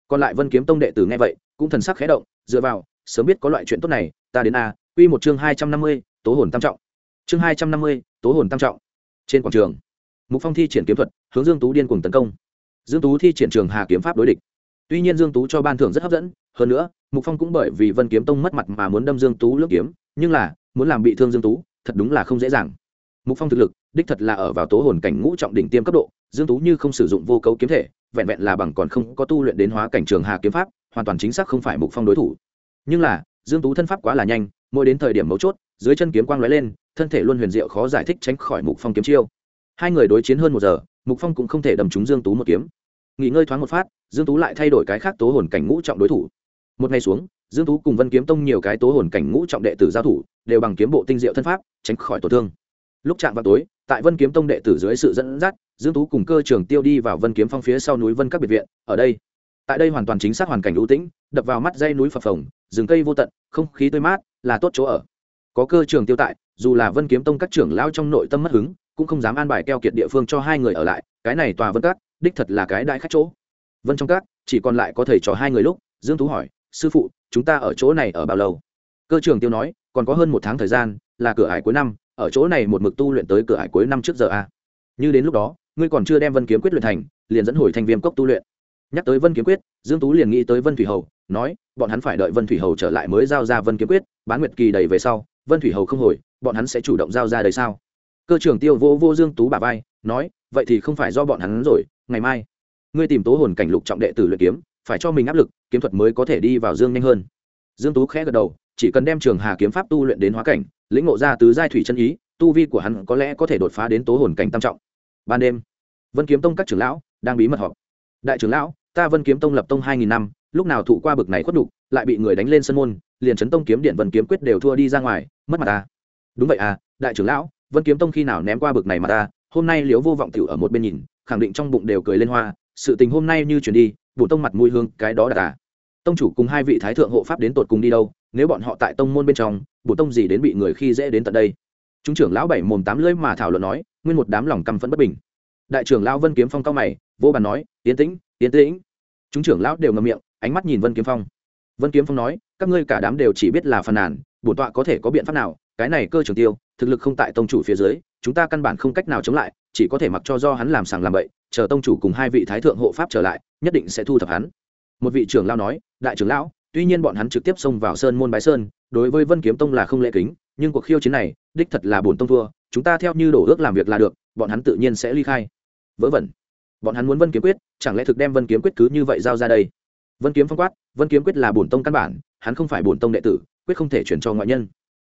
Còn lại vân kiếm tông đệ tử nghe vậy, cũng thần sắc khẽ động, dựa vào, sớm biết có loại chuyện tốt này, ta đến a quy một chương hai trăm năm mươi, tố hồn tam trọng. Chương hai trăm năm mươi, tố hồn tam trọng. Trên quảng trường, mục phong thi triển kiếm thuật, hướng dương tú điên cuồng tấn công. Dương tú thi triển trường hà kiếm pháp đối địch. Tuy nhiên dương tú cho ban thưởng rất hấp dẫn, hơn nữa, mục phong cũng bởi vì vân kiếm tông mất mặt mà muốn đâm dương tú lướt kiếm, nhưng là, muốn làm bị thương dương tú, thật đúng là không dễ dàng. Mục phong thực lực, đích thật là ở vào tố hồn cảnh ngũ trọng đỉnh tiêm cấp độ, dương tú như không sử dụng vô cấu kiếm thể, vẹn vẹn là bằng còn không có tu luyện đến hóa cảnh trường hà kiếm pháp, hoàn toàn chính xác không phải mục phong đối thủ. Nhưng là, dương tú thân pháp quá là nhanh mỗi đến thời điểm mấu chốt, dưới chân kiếm quang lóe lên, thân thể luôn huyền diệu khó giải thích tránh khỏi mục phong kiếm chiêu. Hai người đối chiến hơn một giờ, mục phong cũng không thể đầm trúng dương tú một kiếm. Nghỉ ngơi thoáng một phát, dương tú lại thay đổi cái khác tố hồn cảnh ngũ trọng đối thủ. Một ngày xuống, dương tú cùng vân kiếm tông nhiều cái tố hồn cảnh ngũ trọng đệ tử giao thủ, đều bằng kiếm bộ tinh diệu thân pháp, tránh khỏi tổn thương. Lúc chạm vào tối, tại vân kiếm tông đệ tử dưới sự dẫn dắt, dương tú cùng cơ trường tiêu đi vào vân kiếm phong phía sau núi vân các biệt viện, ở đây. Tại đây hoàn toàn chính xác hoàn cảnh ưu tĩnh, đập vào mắt dây núi phập phồng rừng cây vô tận, không khí tươi mát, là tốt chỗ ở. Có cơ trường tiêu tại, dù là vân kiếm tông các trưởng lao trong nội tâm mất hứng, cũng không dám an bài keo kiệt địa phương cho hai người ở lại, cái này tòa vân các, đích thật là cái đại khách chỗ. Vân trong các, chỉ còn lại có thầy trò hai người lúc, dương tú hỏi, sư phụ, chúng ta ở chỗ này ở bao lâu? Cơ trường tiêu nói, còn có hơn một tháng thời gian, là cửa ải cuối năm, ở chỗ này một mực tu luyện tới cửa ải cuối năm trước giờ a. Như đến lúc đó, ngươi còn chưa đem vân kiếm quyết luyện thành, liền dẫn hồi thành viêm cốc tu luyện. Nhắc tới vân kiếm quyết, dương tú liền nghĩ tới vân thủy hầu, nói bọn hắn phải đợi vân thủy hầu trở lại mới giao ra vân kiếm quyết, bán nguyệt kỳ đầy về sau, vân thủy hầu không hồi, bọn hắn sẽ chủ động giao ra đầy sao? Cơ trưởng tiêu vô vô dương tú bà vai, nói, vậy thì không phải do bọn hắn rồi, ngày mai. Ngươi tìm tố hồn cảnh lục trọng đệ tử luyện kiếm, phải cho mình áp lực, kiếm thuật mới có thể đi vào dương nhanh hơn. Dương tú khẽ gật đầu, chỉ cần đem trường hà kiếm pháp tu luyện đến hóa cảnh, lĩnh ngộ ra tứ giai thủy chân ý, tu vi của hắn có lẽ có thể đột phá đến tố hồn cảnh tam trọng. Ban đêm, vân kiếm tông các trưởng lão đang bí mật họp. Đại trưởng lão, ta vân kiếm tông lập tông hai nghìn năm lúc nào thụ qua bực này khuất đục lại bị người đánh lên sân môn, liền chấn tông kiếm điện vân kiếm quyết đều thua đi ra ngoài, mất mặt ta. Đúng vậy à đại trưởng lão, vân kiếm tông khi nào ném qua bực này mà ta? Hôm nay liếu vô vọng tiểu ở một bên nhìn, khẳng định trong bụng đều cười lên hoa, sự tình hôm nay như chuyển đi, bổ tông mặt mũi hương cái đó là à. Tông chủ cùng hai vị thái thượng hộ pháp đến tột cùng đi đâu, nếu bọn họ tại tông môn bên trong, bổ tông gì đến bị người khi dễ đến tận đây? Chúng trưởng lão bảy mồm tám lưỡi mà thảo luận nói, nguyên một đám lòng căm phẫn bất bình. Đại trưởng lão vân kiếm phong cao mày, vô bàn nói, yên tĩnh yên tĩnh. Chúng trưởng lão đều ngậm miệng ánh mắt nhìn vân kiếm phong. Vân kiếm phong nói, các ngươi cả đám đều chỉ biết là phàn nàn, bổn tọa có thể có biện pháp nào, cái này cơ trường tiêu, thực lực không tại tông chủ phía dưới, chúng ta căn bản không cách nào chống lại, chỉ có thể mặc cho do hắn làm sàng làm bậy, chờ tông chủ cùng hai vị thái thượng hộ pháp trở lại, nhất định sẽ thu thập hắn. Một vị trưởng lao nói, đại trưởng lão, tuy nhiên bọn hắn trực tiếp xông vào sơn môn bái sơn, đối với vân kiếm tông là không lễ kính, nhưng cuộc khiêu chiến này, đích thật là bổn tông thua, chúng ta theo như đổ ước làm việc là được, bọn hắn tự nhiên sẽ ly khai. Vớ vẩn. Bọn hắn muốn vân kiếm quyết, chẳng lẽ thực đem vân kiếm quyết cứ như vậy giao ra đây? Vân kiếm phong quát, vân kiếm quyết là bổn tông căn bản, hắn không phải bổn tông đệ tử, quyết không thể chuyển cho ngoại nhân.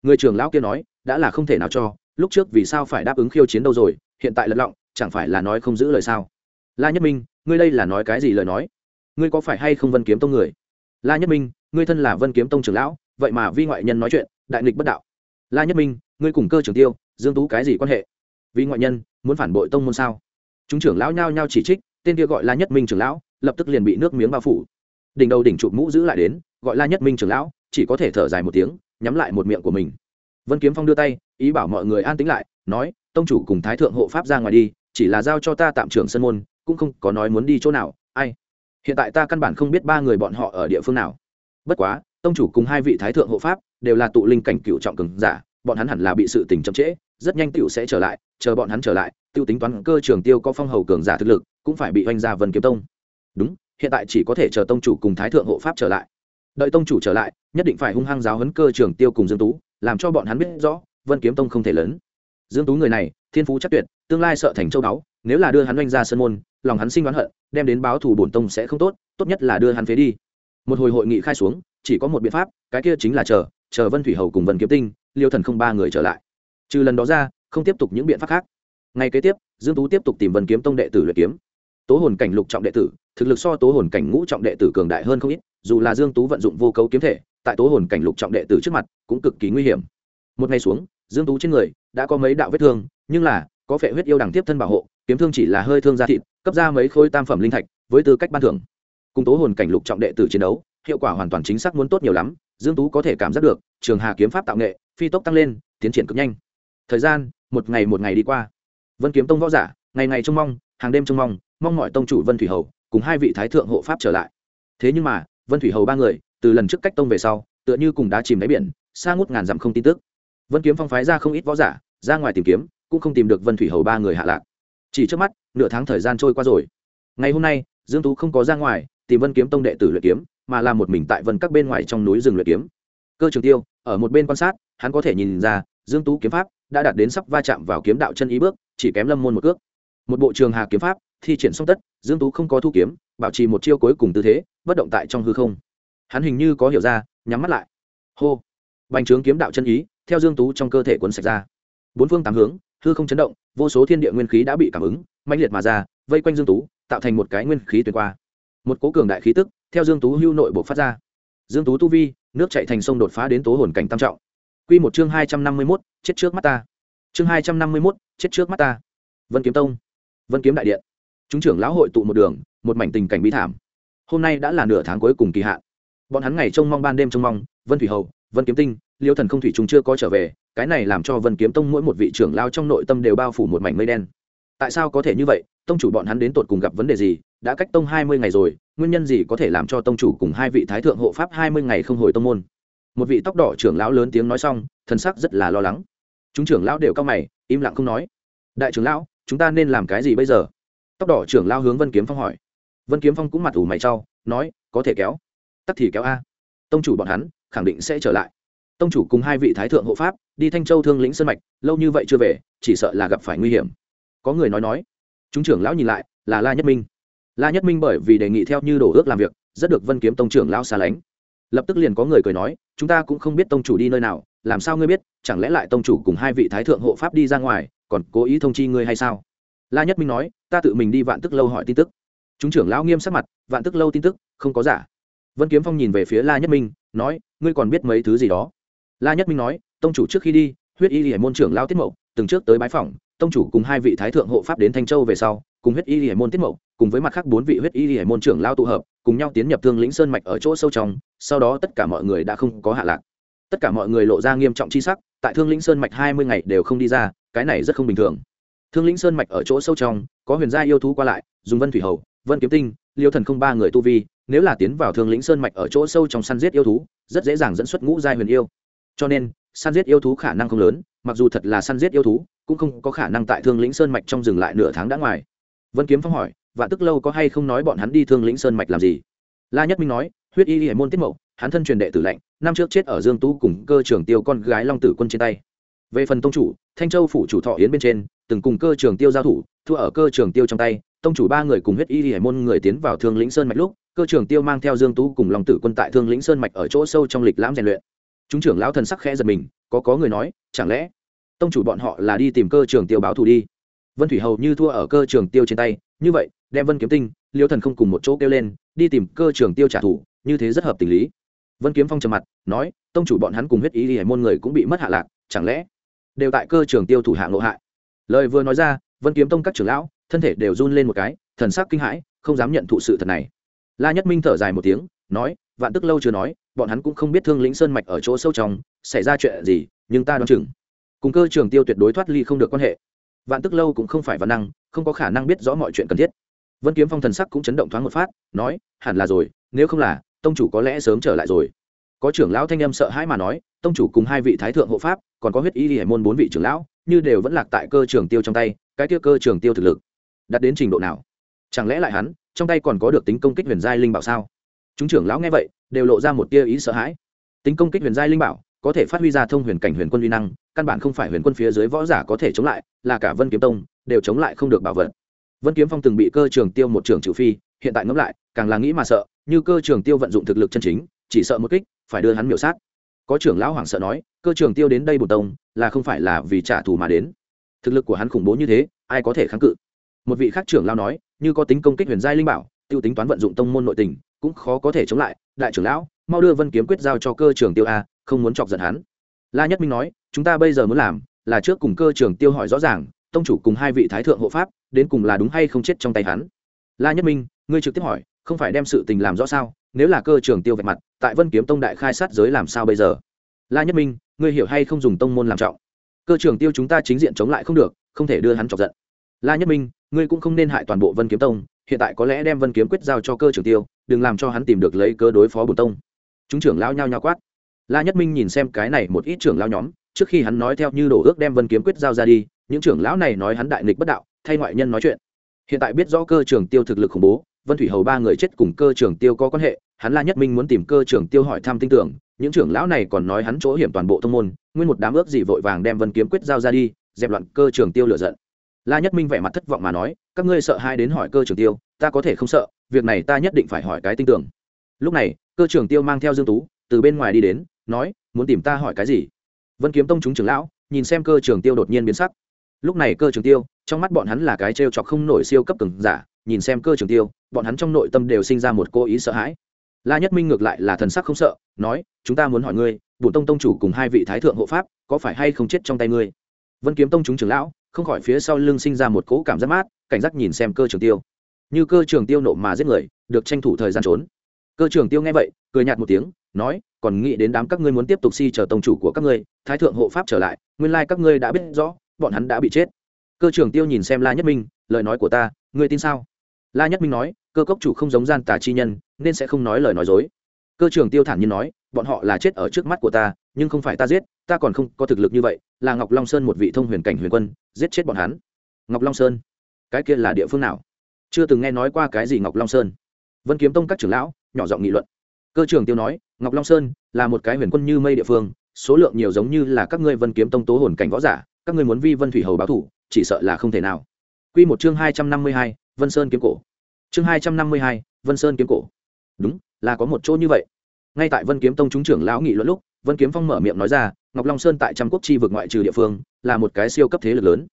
Người trưởng lão kia nói, đã là không thể nào cho, lúc trước vì sao phải đáp ứng khiêu chiến đâu rồi, hiện tại lật lọng, chẳng phải là nói không giữ lời sao? La nhất minh, ngươi đây là nói cái gì lời nói? Ngươi có phải hay không vân kiếm tông người? La nhất minh, ngươi thân là vân kiếm tông trưởng lão, vậy mà vi ngoại nhân nói chuyện, đại nghịch bất đạo. La nhất minh, ngươi cùng cơ trưởng tiêu, dương tú cái gì quan hệ? Vì ngoại nhân, muốn phản bội tông môn sao? Chúng trưởng lão nhao nhao chỉ trích, tên kia gọi la nhất minh trưởng lão, lập tức liền bị nước miếng bao phủ đỉnh đầu đỉnh chụp mũ giữ lại đến, gọi la nhất minh trưởng lão, chỉ có thể thở dài một tiếng, nhắm lại một miệng của mình. Vân kiếm phong đưa tay, ý bảo mọi người an tĩnh lại, nói, tông chủ cùng thái thượng hộ pháp ra ngoài đi, chỉ là giao cho ta tạm trưởng sân môn, cũng không có nói muốn đi chỗ nào, ai? Hiện tại ta căn bản không biết ba người bọn họ ở địa phương nào. Bất quá, tông chủ cùng hai vị thái thượng hộ pháp đều là tụ linh cảnh cựu trọng cường giả, bọn hắn hẳn là bị sự tình chậm trễ, rất nhanh tiểu sẽ trở lại, chờ bọn hắn trở lại, tiêu tính toán cơ trường tiêu có phong hầu cường giả thực lực, cũng phải bị oanh ra vân kiếm tông. Đúng hiện tại chỉ có thể chờ tông chủ cùng thái thượng hộ pháp trở lại. Đợi tông chủ trở lại, nhất định phải hung hăng giáo hấn cơ trường tiêu cùng dương tú, làm cho bọn hắn biết rõ, vân kiếm tông không thể lớn. Dương tú người này, thiên phú chắc tuyệt, tương lai sợ thành châu đáo nếu là đưa hắn oanh ra sân môn, lòng hắn sinh đoán hận, đem đến báo thù bổn tông sẽ không tốt tốt nhất là đưa hắn phế đi. Một hồi hội nghị khai xuống, chỉ có một biện pháp, cái kia chính là chờ chờ vân thủy hầu cùng vân kiếm tinh, liêu thần không ba người trở lại. Trừ lần đó ra, không tiếp tục những biện pháp khác. Ngay kế tiếp, dương tú tiếp tục tìm vân kiếm tông đệ tử luyện kiếm tố hồn cảnh lục trọng đệ tử, thực lực so tố hồn cảnh ngũ trọng đệ tử cường đại hơn không ít, dù là dương tú vận dụng vô cấu kiếm thể, tại tố hồn cảnh lục trọng đệ tử trước mặt cũng cực kỳ nguy hiểm. Một ngày xuống, dương tú trên người đã có mấy đạo vết thương, nhưng là có phệ huyết yêu đẳng tiếp thân bảo hộ, kiếm thương chỉ là hơi thương da thịt, cấp ra mấy khối tam phẩm linh thạch với tư cách ban thưởng. Cùng tố hồn cảnh lục trọng đệ tử chiến đấu, hiệu quả hoàn toàn chính xác muốn tốt nhiều lắm, dương tú có thể cảm giác được, trường hà kiếm pháp tạo nghệ, phi tốc tăng lên, tiến triển cực nhanh. Thời gian, một ngày một ngày đi qua. Vân kiếm tông võ giả, ngày ngày trông mong hàng đêm trông mong mong mọi tông chủ vân thủy hầu cùng hai vị thái thượng hộ pháp trở lại. Thế nhưng mà, vân thủy hầu ba người, từ lần trước cách tông về sau, tựa như cùng đá chìm đáy biển, xa ngút ngàn dặm không tin tức. Vân kiếm phong phái ra không ít võ giả, ra ngoài tìm kiếm, cũng không tìm được vân thủy hầu ba người hạ lạc. Chỉ trước mắt, nửa tháng thời gian trôi qua rồi. Ngày hôm nay, dương tú không có ra ngoài, tìm vân kiếm tông đệ tử luyện kiếm, mà là một mình tại vân các bên ngoài trong núi rừng luyện kiếm. Cơ trường tiêu, ở một bên quan sát, hắn có thể nhìn ra, dương tú kiếm pháp đã đạt đến sắp va chạm vào kiếm đạo chân ý bước, chỉ kém lâm môn một cước một bộ trường hà kiếm pháp thi triển xong tất dương tú không có thu kiếm bảo trì một chiêu cuối cùng tư thế bất động tại trong hư không. Hắn hình như có hiểu ra nhắm mắt lại. Hô. Bành trướng kiếm đạo chân ý theo dương tú trong cơ thể cuốn sạch ra. Bốn phương tám hướng hư không chấn động vô số thiên địa nguyên khí đã bị cảm ứng mãnh liệt mà ra vây quanh dương tú tạo thành một cái nguyên khí tuyệt qua. Một cố cường đại khí tức theo dương tú hưu nội bộ phát ra. Dương tú tu vi nước chạy thành sông đột phá đến tố hồn cảnh tam trọng. Quy một chương hai trăm năm mươi 251, chết trước mắt ta. Chương hai trăm năm mươi 251, chết trước mắt ta. Vân kiếm tông vân kiếm đại điện. Chúng trưởng lão hội tụ một đường, một mảnh tình cảnh bi thảm. Hôm nay đã là nửa tháng cuối cùng kỳ hạn. Bọn hắn ngày trông mong ban đêm trông mong, vân thủy hầu, vân kiếm tinh, liêu thần không thủy chúng chưa có trở về, cái này làm cho vân kiếm tông mỗi một vị trưởng lao trong nội tâm đều bao phủ một mảnh mây đen. Tại sao có thể như vậy? Tông chủ bọn hắn đến tột cùng gặp vấn đề gì? Đã cách tông hai mươi ngày rồi, nguyên nhân gì có thể làm cho tông chủ cùng hai vị thái thượng hộ pháp hai mươi ngày không hồi tông môn? Một vị tóc đỏ trưởng lão lớn tiếng nói xong, thần sắc rất là lo lắng. Chúng trưởng lão đều cao mày, im lặng không nói. Đại trưởng lão chúng ta nên làm cái gì bây giờ? Tóc đỏ trưởng lao hướng vân kiếm phong hỏi. Vân kiếm phong cũng mặt ủ mày trau nói, có thể kéo. Tắt thì kéo a. Tông chủ bọn hắn, khẳng định sẽ trở lại. Tông chủ cùng hai vị thái thượng hộ pháp, đi thanh châu thương lĩnh sơn mạch, lâu như vậy chưa về, chỉ sợ là gặp phải nguy hiểm. Có người nói nói. Chúng trưởng lão nhìn lại, là la nhất minh. La nhất minh bởi vì đề nghị theo như đổ ước làm việc, rất được vân kiếm tông trưởng lão xa lánh. Lập tức liền có người cười nói, chúng ta cũng không biết tông chủ đi nơi nào, làm sao ngươi biết, chẳng lẽ lại tông chủ cùng hai vị thái thượng hộ pháp đi ra ngoài còn cố ý thông chi ngươi hay sao? La nhất minh nói, ta tự mình đi vạn tức lâu hỏi tin tức. Chúng trưởng lão nghiêm sắc mặt, vạn tức lâu tin tức, không có giả. Vân kiếm phong nhìn về phía la nhất minh, nói, ngươi còn biết mấy thứ gì đó? La nhất minh nói, tông chủ trước khi đi, huyết y hải môn trưởng lao tiết mậu, từng trước tới bái phỏng, tông chủ cùng hai vị thái thượng hộ pháp đến thanh châu về sau, cùng huyết y hải môn tiết mậu, cùng với mặt khác bốn vị huyết y hải môn trưởng lao tụ hợp, cùng nhau tiến nhập thương lĩnh sơn mạch ở chỗ sâu trong, sau đó tất cả mọi người đã không có hạ lạc. Tất cả mọi người lộ ra nghiêm trọng chi sắc, tại thương lĩnh sơn mạch hai mươi ngày đều không đi ra cái này rất không bình thường. Thương lĩnh sơn mạch ở chỗ sâu trong, có huyền gia yêu thú qua lại, dùng vân thủy hầu, vân kiếm tinh, liêu thần không ba người tu vi, nếu là tiến vào thương lĩnh sơn mạch ở chỗ sâu trong săn giết yêu thú, rất dễ dàng dẫn xuất ngũ giai huyền yêu. Cho nên, săn giết yêu thú khả năng không lớn, mặc dù thật là săn giết yêu thú, cũng không có khả năng tại thương lĩnh sơn mạch trong dừng lại nửa tháng đã ngoài. Vân kiếm phong hỏi và tức lâu có hay không nói bọn hắn đi thương lĩnh sơn mạch làm gì? La nhất minh nói, huyết y hải môn tiết mậu, hắn thân truyền đệ tử lệnh năm trước chết ở dương tú cùng cơ trưởng tiêu con gái long tử quân trên tay về phần tông chủ, thanh châu phủ chủ thọ yến bên trên, từng cùng cơ trường tiêu giao thủ, thua ở cơ trường tiêu trong tay. Tông chủ ba người cùng huyết y hải môn người tiến vào thương lĩnh sơn mạch lúc, cơ trường tiêu mang theo dương tú cùng long tử quân tại thương lĩnh sơn mạch ở chỗ sâu trong lịch lãm rèn luyện. Chúng trưởng lão thần sắc khẽ giật mình, có có người nói, chẳng lẽ tông chủ bọn họ là đi tìm cơ trường tiêu báo thù đi? Vân thủy hầu như thua ở cơ trường tiêu trên tay, như vậy, đem vân kiếm tinh, liêu thần không cùng một chỗ kêu lên, đi tìm cơ trường tiêu trả thù, như thế rất hợp tình lý. Vân kiếm phong trầm mặt, nói, tông chủ bọn hắn cùng huyết ý hải môn người cũng bị mất hạ lạc, chẳng lẽ đều tại cơ trường tiêu thủ hạ ngộ hại. Lời vừa nói ra, vân kiếm tông các trưởng lão, thân thể đều run lên một cái, thần sắc kinh hãi, không dám nhận thụ sự thật này. La nhất minh thở dài một tiếng, nói, vạn tức lâu chưa nói, bọn hắn cũng không biết thương lĩnh sơn mạch ở chỗ sâu trong, xảy ra chuyện gì, nhưng ta đoán chừng, cùng cơ trường tiêu tuyệt đối thoát ly không được quan hệ. Vạn tức lâu cũng không phải văn năng, không có khả năng biết rõ mọi chuyện cần thiết. Vân kiếm phong thần sắc cũng chấn động thoáng một phát, nói, hẳn là rồi, nếu không là, tông chủ có lẽ sớm trở lại rồi. Có trưởng lão thanh âm sợ hãi mà nói, tông chủ cùng hai vị thái thượng hộ pháp còn có huyết y hải môn bốn vị trưởng lão, như đều vẫn lạc tại cơ trường tiêu trong tay, cái kia cơ trường tiêu thực lực, đạt đến trình độ nào? Chẳng lẽ lại hắn, trong tay còn có được tính công kích huyền giai linh bảo sao? Chúng trưởng lão nghe vậy, đều lộ ra một tia ý sợ hãi. Tính công kích huyền giai linh bảo, có thể phát huy ra thông huyền cảnh huyền quân uy năng, căn bản không phải huyền quân phía dưới võ giả có thể chống lại, là cả vân kiếm tông, đều chống lại không được bảo vật. Vân kiếm phong từng bị cơ trường tiêu một trường trừ phi, hiện tại ngẫm lại, càng là nghĩ mà sợ, như cơ trường tiêu vận dụng thực lực chân chính, chỉ sợ một kích, phải đưa hắn miểu sát có trưởng lão hoảng sợ nói, cơ trường tiêu đến đây bùn tông, là không phải là vì trả thù mà đến. Thực lực của hắn khủng bố như thế, ai có thể kháng cự? Một vị khác trưởng lão nói, như có tính công kích huyền giai linh bảo, tiêu tính toán vận dụng tông môn nội tình, cũng khó có thể chống lại. Đại trưởng lão, mau đưa vân kiếm quyết giao cho cơ trường tiêu a, không muốn chọc giận hắn. La nhất minh nói, chúng ta bây giờ muốn làm, là trước cùng cơ trường tiêu hỏi rõ ràng, tông chủ cùng hai vị thái thượng hộ pháp, đến cùng là đúng hay không chết trong tay hắn? La nhất minh, ngươi trực tiếp hỏi không phải đem sự tình làm rõ sao? Nếu là cơ trường tiêu vạch mặt, tại vân kiếm tông đại khai sát giới làm sao bây giờ? La nhất minh, ngươi hiểu hay không dùng tông môn làm trọng? Cơ trường tiêu chúng ta chính diện chống lại không được, không thể đưa hắn chọc giận. La nhất minh, ngươi cũng không nên hại toàn bộ vân kiếm tông, hiện tại có lẽ đem vân kiếm quyết giao cho cơ trường tiêu, đừng làm cho hắn tìm được lấy cơ đối phó bổn tông. Chúng trưởng lao nhao nhao quát. La nhất minh nhìn xem cái này một ít trưởng lao nhóm, trước khi hắn nói theo như đổ ước đem vân kiếm quyết giao ra đi, những trưởng lão này nói hắn đại nghịch bất đạo, thay ngoại nhân nói chuyện. Hiện tại biết rõ cơ trường tiêu thực lực khủng bố vân thủy hầu ba người chết cùng cơ trường tiêu có quan hệ, hắn la nhất minh muốn tìm cơ trường tiêu hỏi thăm tin tưởng, những trưởng lão này còn nói hắn chỗ hiểm toàn bộ thông môn, nguyên một đám ước gì vội vàng đem vân kiếm quyết giao ra đi, dẹp loạn cơ trường tiêu lựa giận. La nhất minh vẻ mặt thất vọng mà nói, các ngươi sợ hai đến hỏi cơ trường tiêu, ta có thể không sợ, việc này ta nhất định phải hỏi cái tin tưởng. Lúc này, cơ trường tiêu mang theo dương tú, từ bên ngoài đi đến, nói, muốn tìm ta hỏi cái gì? Vân kiếm tông chúng trưởng lão, nhìn xem cơ trường tiêu đột nhiên biến sắc. Lúc này cơ trường tiêu, trong mắt bọn hắn là cái t chọc không nổi siêu cấp cường giả nhìn xem cơ trường tiêu, bọn hắn trong nội tâm đều sinh ra một cố ý sợ hãi. La nhất minh ngược lại là thần sắc không sợ, nói, chúng ta muốn hỏi ngươi, bổn tông tông chủ cùng hai vị thái thượng hộ pháp có phải hay không chết trong tay ngươi? Vân kiếm tông chúng trưởng lão, không khỏi phía sau lưng sinh ra một cỗ cảm giác mát, cảnh giác nhìn xem cơ trường tiêu. Như cơ trường tiêu nộ mà giết người, được tranh thủ thời gian trốn. Cơ trường tiêu nghe vậy, cười nhạt một tiếng, nói, còn nghĩ đến đám các ngươi muốn tiếp tục si chờ tông chủ của các ngươi, thái thượng hộ pháp trở lại, nguyên lai các ngươi đã biết rõ, bọn hắn đã bị chết. Cơ trường tiêu nhìn xem la nhất minh, lời nói của ta, ngươi tin sao? La nhất minh nói, cơ cốc chủ không giống gian tà chi nhân, nên sẽ không nói lời nói dối. Cơ trường tiêu thản nhiên nói, bọn họ là chết ở trước mắt của ta, nhưng không phải ta giết, ta còn không có thực lực như vậy, là ngọc long sơn một vị thông huyền cảnh huyền quân, giết chết bọn hắn. Ngọc long sơn? Cái kia là địa phương nào? Chưa từng nghe nói qua cái gì ngọc long sơn. Vân kiếm tông các trưởng lão, nhỏ giọng nghị luận. Cơ trường tiêu nói, ngọc long sơn là một cái huyền quân như mây địa phương, số lượng nhiều giống như là các ngươi vân kiếm tông tố hồn cảnh võ giả, các ngươi muốn vi vân thủy hầu báo thủ, chỉ sợ là không thể nào. Quy một chương hai trăm năm mươi hai, Vân Sơn kiếm cổ. Chương hai trăm năm mươi hai, Vân Sơn kiếm cổ. Đúng, là có một chỗ như vậy. Ngay tại Vân Kiếm Tông chúng trưởng lão nghị luận lúc, Vân Kiếm Phong mở miệng nói ra, Ngọc Long Sơn tại trăm quốc chi vực ngoại trừ địa phương, là một cái siêu cấp thế lực lớn.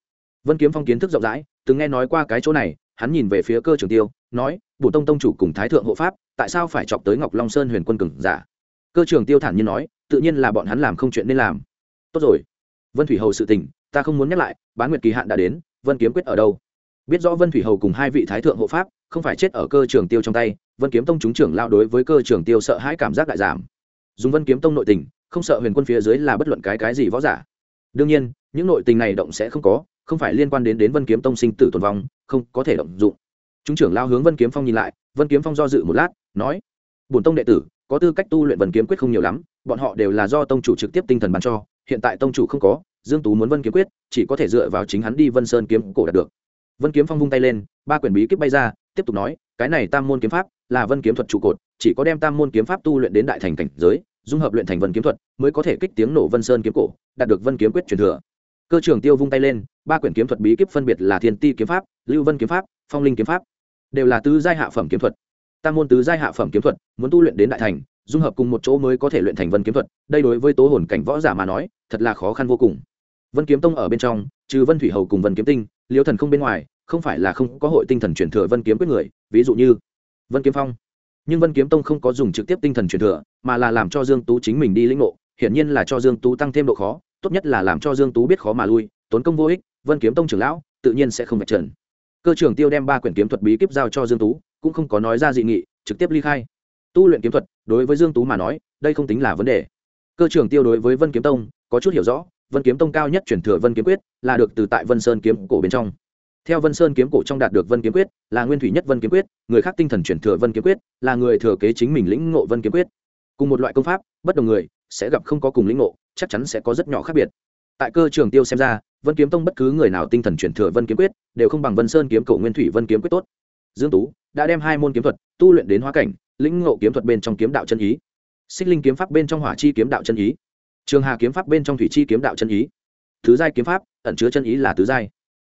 Vân Kiếm Phong kiến thức rộng rãi, từng nghe nói qua cái chỗ này, hắn nhìn về phía Cơ Trường Tiêu, nói, "Bổ Tông tông chủ cùng Thái thượng hộ pháp, tại sao phải chọc tới Ngọc Long Sơn Huyền Quân cường giả?" Cơ Trường Tiêu thản nhiên nói, "Tự nhiên là bọn hắn làm không chuyện nên làm." "Tốt rồi." Vân Thủy Hầu sự tình, ta không muốn nhắc lại, bán nguyệt kỳ hạn đã đến, Vân Kiếm quyết ở đâu? Biết rõ vân thủy hầu cùng hai vị thái thượng hộ pháp, không phải chết ở cơ trường tiêu trong tay, vân kiếm tông chúng trưởng lao đối với cơ trường tiêu sợ hãi cảm giác đại giảm. Dùng vân kiếm tông nội tình, không sợ huyền quân phía dưới là bất luận cái cái gì võ giả. Đương nhiên, những nội tình này động sẽ không có, không phải liên quan đến đến vân kiếm tông sinh tử tồn vong, không có thể động dụng. Chúng trưởng lao hướng vân kiếm phong nhìn lại, vân kiếm phong do dự một lát, nói, bổn tông đệ tử, có tư cách tu luyện vân kiếm quyết không nhiều lắm, bọn họ đều là do tông chủ trực tiếp tinh thần bàn cho, hiện tại tông chủ không có, dương tú muốn vân kiếm quyết, chỉ có thể dựa vào chính hắn đi vân sơn kiếm cổ đạt được vân kiếm phong vung tay lên, ba quyển bí kíp bay ra, tiếp tục nói, cái này tam môn kiếm pháp là vân kiếm thuật trụ cột, chỉ có đem tam môn kiếm pháp tu luyện đến đại thành cảnh giới, dung hợp luyện thành vân kiếm thuật, mới có thể kích tiếng nổ vân sơn kiếm cổ, đạt được vân kiếm quyết truyền thừa. Cơ trưởng tiêu vung tay lên, ba quyển kiếm thuật bí kíp phân biệt là thiên ti kiếm pháp, lưu vân kiếm pháp, phong linh kiếm pháp, đều là tứ giai hạ phẩm kiếm thuật. Tam môn tứ giai hạ phẩm kiếm thuật, muốn tu luyện đến đại thành, dung hợp cùng một chỗ mới có thể luyện thành vân kiếm thuật, đây đối với tố hồn cảnh võ giả mà nói, thật là khó khăn vô cùng. Vân kiếm tông ở bên trong, trừ vân thủy hầu cùng vân kiếm tinh liêu thần không bên ngoài, không phải là không có hội tinh thần truyền thừa vân kiếm quyết người, ví dụ như vân kiếm phong. Nhưng vân kiếm tông không có dùng trực tiếp tinh thần truyền thừa, mà là làm cho dương tú chính mình đi lĩnh ngộ, hiển nhiên là cho dương tú tăng thêm độ khó, tốt nhất là làm cho dương tú biết khó mà lui, tốn công vô ích, vân kiếm tông trưởng lão, tự nhiên sẽ không vạch trần. Cơ trưởng tiêu đem ba quyển kiếm thuật bí kíp giao cho dương tú, cũng không có nói ra dị nghị, trực tiếp ly khai. Tu luyện kiếm thuật, đối với dương tú mà nói, đây không tính là vấn đề. Cơ trưởng tiêu đối với vân kiếm tông, có chút hiểu rõ vân kiếm tông cao nhất truyền thừa vân kiếm quyết, là được từ tại vân sơn kiếm cổ bên trong. Theo vân sơn kiếm cổ trong đạt được vân kiếm quyết, là nguyên thủy nhất vân kiếm quyết, người khác tinh thần truyền thừa vân kiếm quyết, là người thừa kế chính mình lĩnh ngộ vân kiếm quyết. Cùng một loại công pháp, bất đồng người, sẽ gặp không có cùng lĩnh ngộ, chắc chắn sẽ có rất nhỏ khác biệt. Tại cơ trường tiêu xem ra, vân kiếm tông bất cứ người nào tinh thần truyền thừa vân kiếm quyết, đều không bằng vân sơn kiếm cổ nguyên thủy vân kiếm quyết tốt. Dương tú đã đem hai môn kiếm thuật, tu luyện đến hóa cảnh, lĩnh ngộ kiếm thuật bên trong kiếm đạo chân ý. Xích linh kiếm pháp bên trong hỏa chi kiếm đạo chân ý trường hà kiếm pháp bên trong thủy chi kiếm đạo chân ý. Thứ giai kiếm pháp, ẩn chứa chân ý là tứ giai.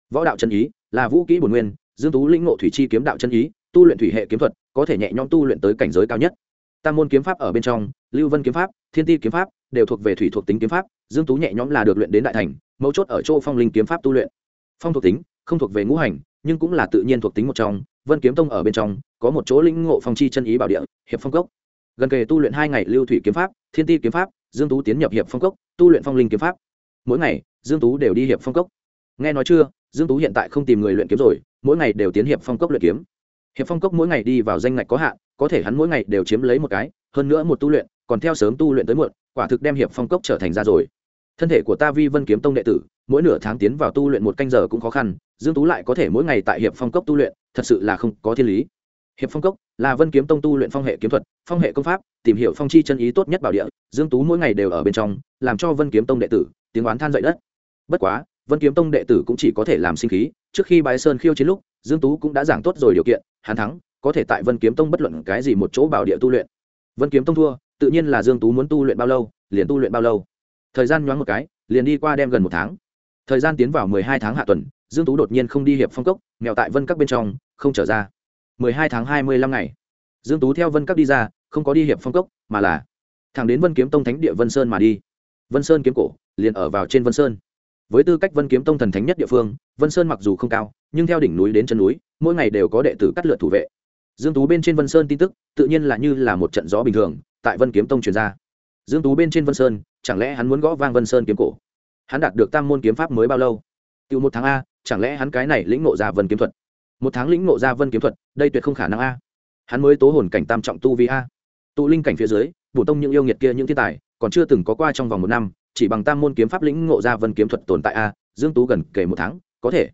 Võ đạo chân ý là vũ kỹ bổn nguyên, dương tú lĩnh ngộ thủy chi kiếm đạo chân ý, tu luyện thủy hệ kiếm thuật, có thể nhẹ nhõm tu luyện tới cảnh giới cao nhất. Tam môn kiếm pháp ở bên trong, lưu vân kiếm pháp, thiên ti kiếm pháp, đều thuộc về thủy thuộc tính kiếm pháp, dương tú nhẹ nhõm là được luyện đến đại thành, mấu chốt ở chỗ phong linh kiếm pháp tu luyện. Phong thuộc tính, không thuộc về ngũ hành, nhưng cũng là tự nhiên thuộc tính một trong. Vân kiếm tông ở bên trong, có một chỗ lĩnh ngộ phong chi chân ý bảo địa, hiệp phong cốc. Gần kề tu luyện hai ngày lưu thủy kiếm pháp, thiên ti kiếm pháp dương tú tiến nhập hiệp phong cốc, tu luyện phong linh kiếm pháp. Mỗi ngày, dương tú đều đi hiệp phong cốc. Nghe nói chưa, dương tú hiện tại không tìm người luyện kiếm rồi, mỗi ngày đều tiến hiệp phong cốc luyện kiếm. Hiệp phong cốc mỗi ngày đi vào danh ngạch có hạn, có thể hắn mỗi ngày đều chiếm lấy một cái, hơn nữa một tu luyện, còn theo sớm tu luyện tới muộn, quả thực đem hiệp phong cốc trở thành ra rồi. Thân thể của ta vi vân kiếm tông đệ tử, mỗi nửa tháng tiến vào tu luyện một canh giờ cũng khó khăn, dương tú lại có thể mỗi ngày tại hiệp phong cốc tu luyện, thật sự là không có thiên lý hiệp phong cốc là vân kiếm tông tu luyện phong hệ kiếm thuật, phong hệ công pháp, tìm hiểu phong chi chân ý tốt nhất bảo địa, dương tú mỗi ngày đều ở bên trong, làm cho vân kiếm tông đệ tử tiếng oán than dậy đất. Bất quá, vân kiếm tông đệ tử cũng chỉ có thể làm sinh khí, trước khi bái sơn khiêu chiến lúc, dương tú cũng đã giảng tốt rồi điều kiện, hắn thắng, có thể tại vân kiếm tông bất luận cái gì một chỗ bảo địa tu luyện. Vân kiếm tông thua, tự nhiên là dương tú muốn tu luyện bao lâu, liền tu luyện bao lâu. Thời gian nhoáng một cái, liền đi qua đem gần một tháng. Thời gian tiến vào mười hai tháng hạ tuần, dương tú đột nhiên không đi hiệp phong cốc, nghèo tại vân các bên trong, không trở ra hai tháng hai mươi lăm ngày. Dương tú theo vân các đi ra, không có đi hiệp phong cốc, mà là thẳng đến vân kiếm tông thánh địa vân sơn mà đi. Vân sơn kiếm cổ liền ở vào trên vân sơn. Với tư cách vân kiếm tông thần thánh nhất địa phương, vân sơn mặc dù không cao, nhưng theo đỉnh núi đến chân núi, mỗi ngày đều có đệ tử cắt lượt thủ vệ. Dương tú bên trên vân sơn tin tức, tự nhiên là như là một trận gió bình thường, tại vân kiếm tông truyền ra. Dương tú bên trên vân sơn, chẳng lẽ hắn muốn gõ vang vân sơn kiếm cổ? Hắn đạt được tam môn kiếm pháp mới bao lâu? Tiêu một tháng a, chẳng lẽ hắn cái này lĩnh ngộ ra vân kiếm thuật? Một tháng lĩnh ngộ ra vân kiếm thuật, đây tuyệt không khả năng a. Hắn mới tố hồn cảnh tam trọng tu vi a. Tụ linh cảnh phía dưới, bổ tông những yêu nghiệt kia những thiên tài, còn chưa từng có qua trong vòng một năm, chỉ bằng tam môn kiếm pháp lĩnh ngộ ra vân kiếm thuật tồn tại a, dương tú gần kể một tháng, có thể.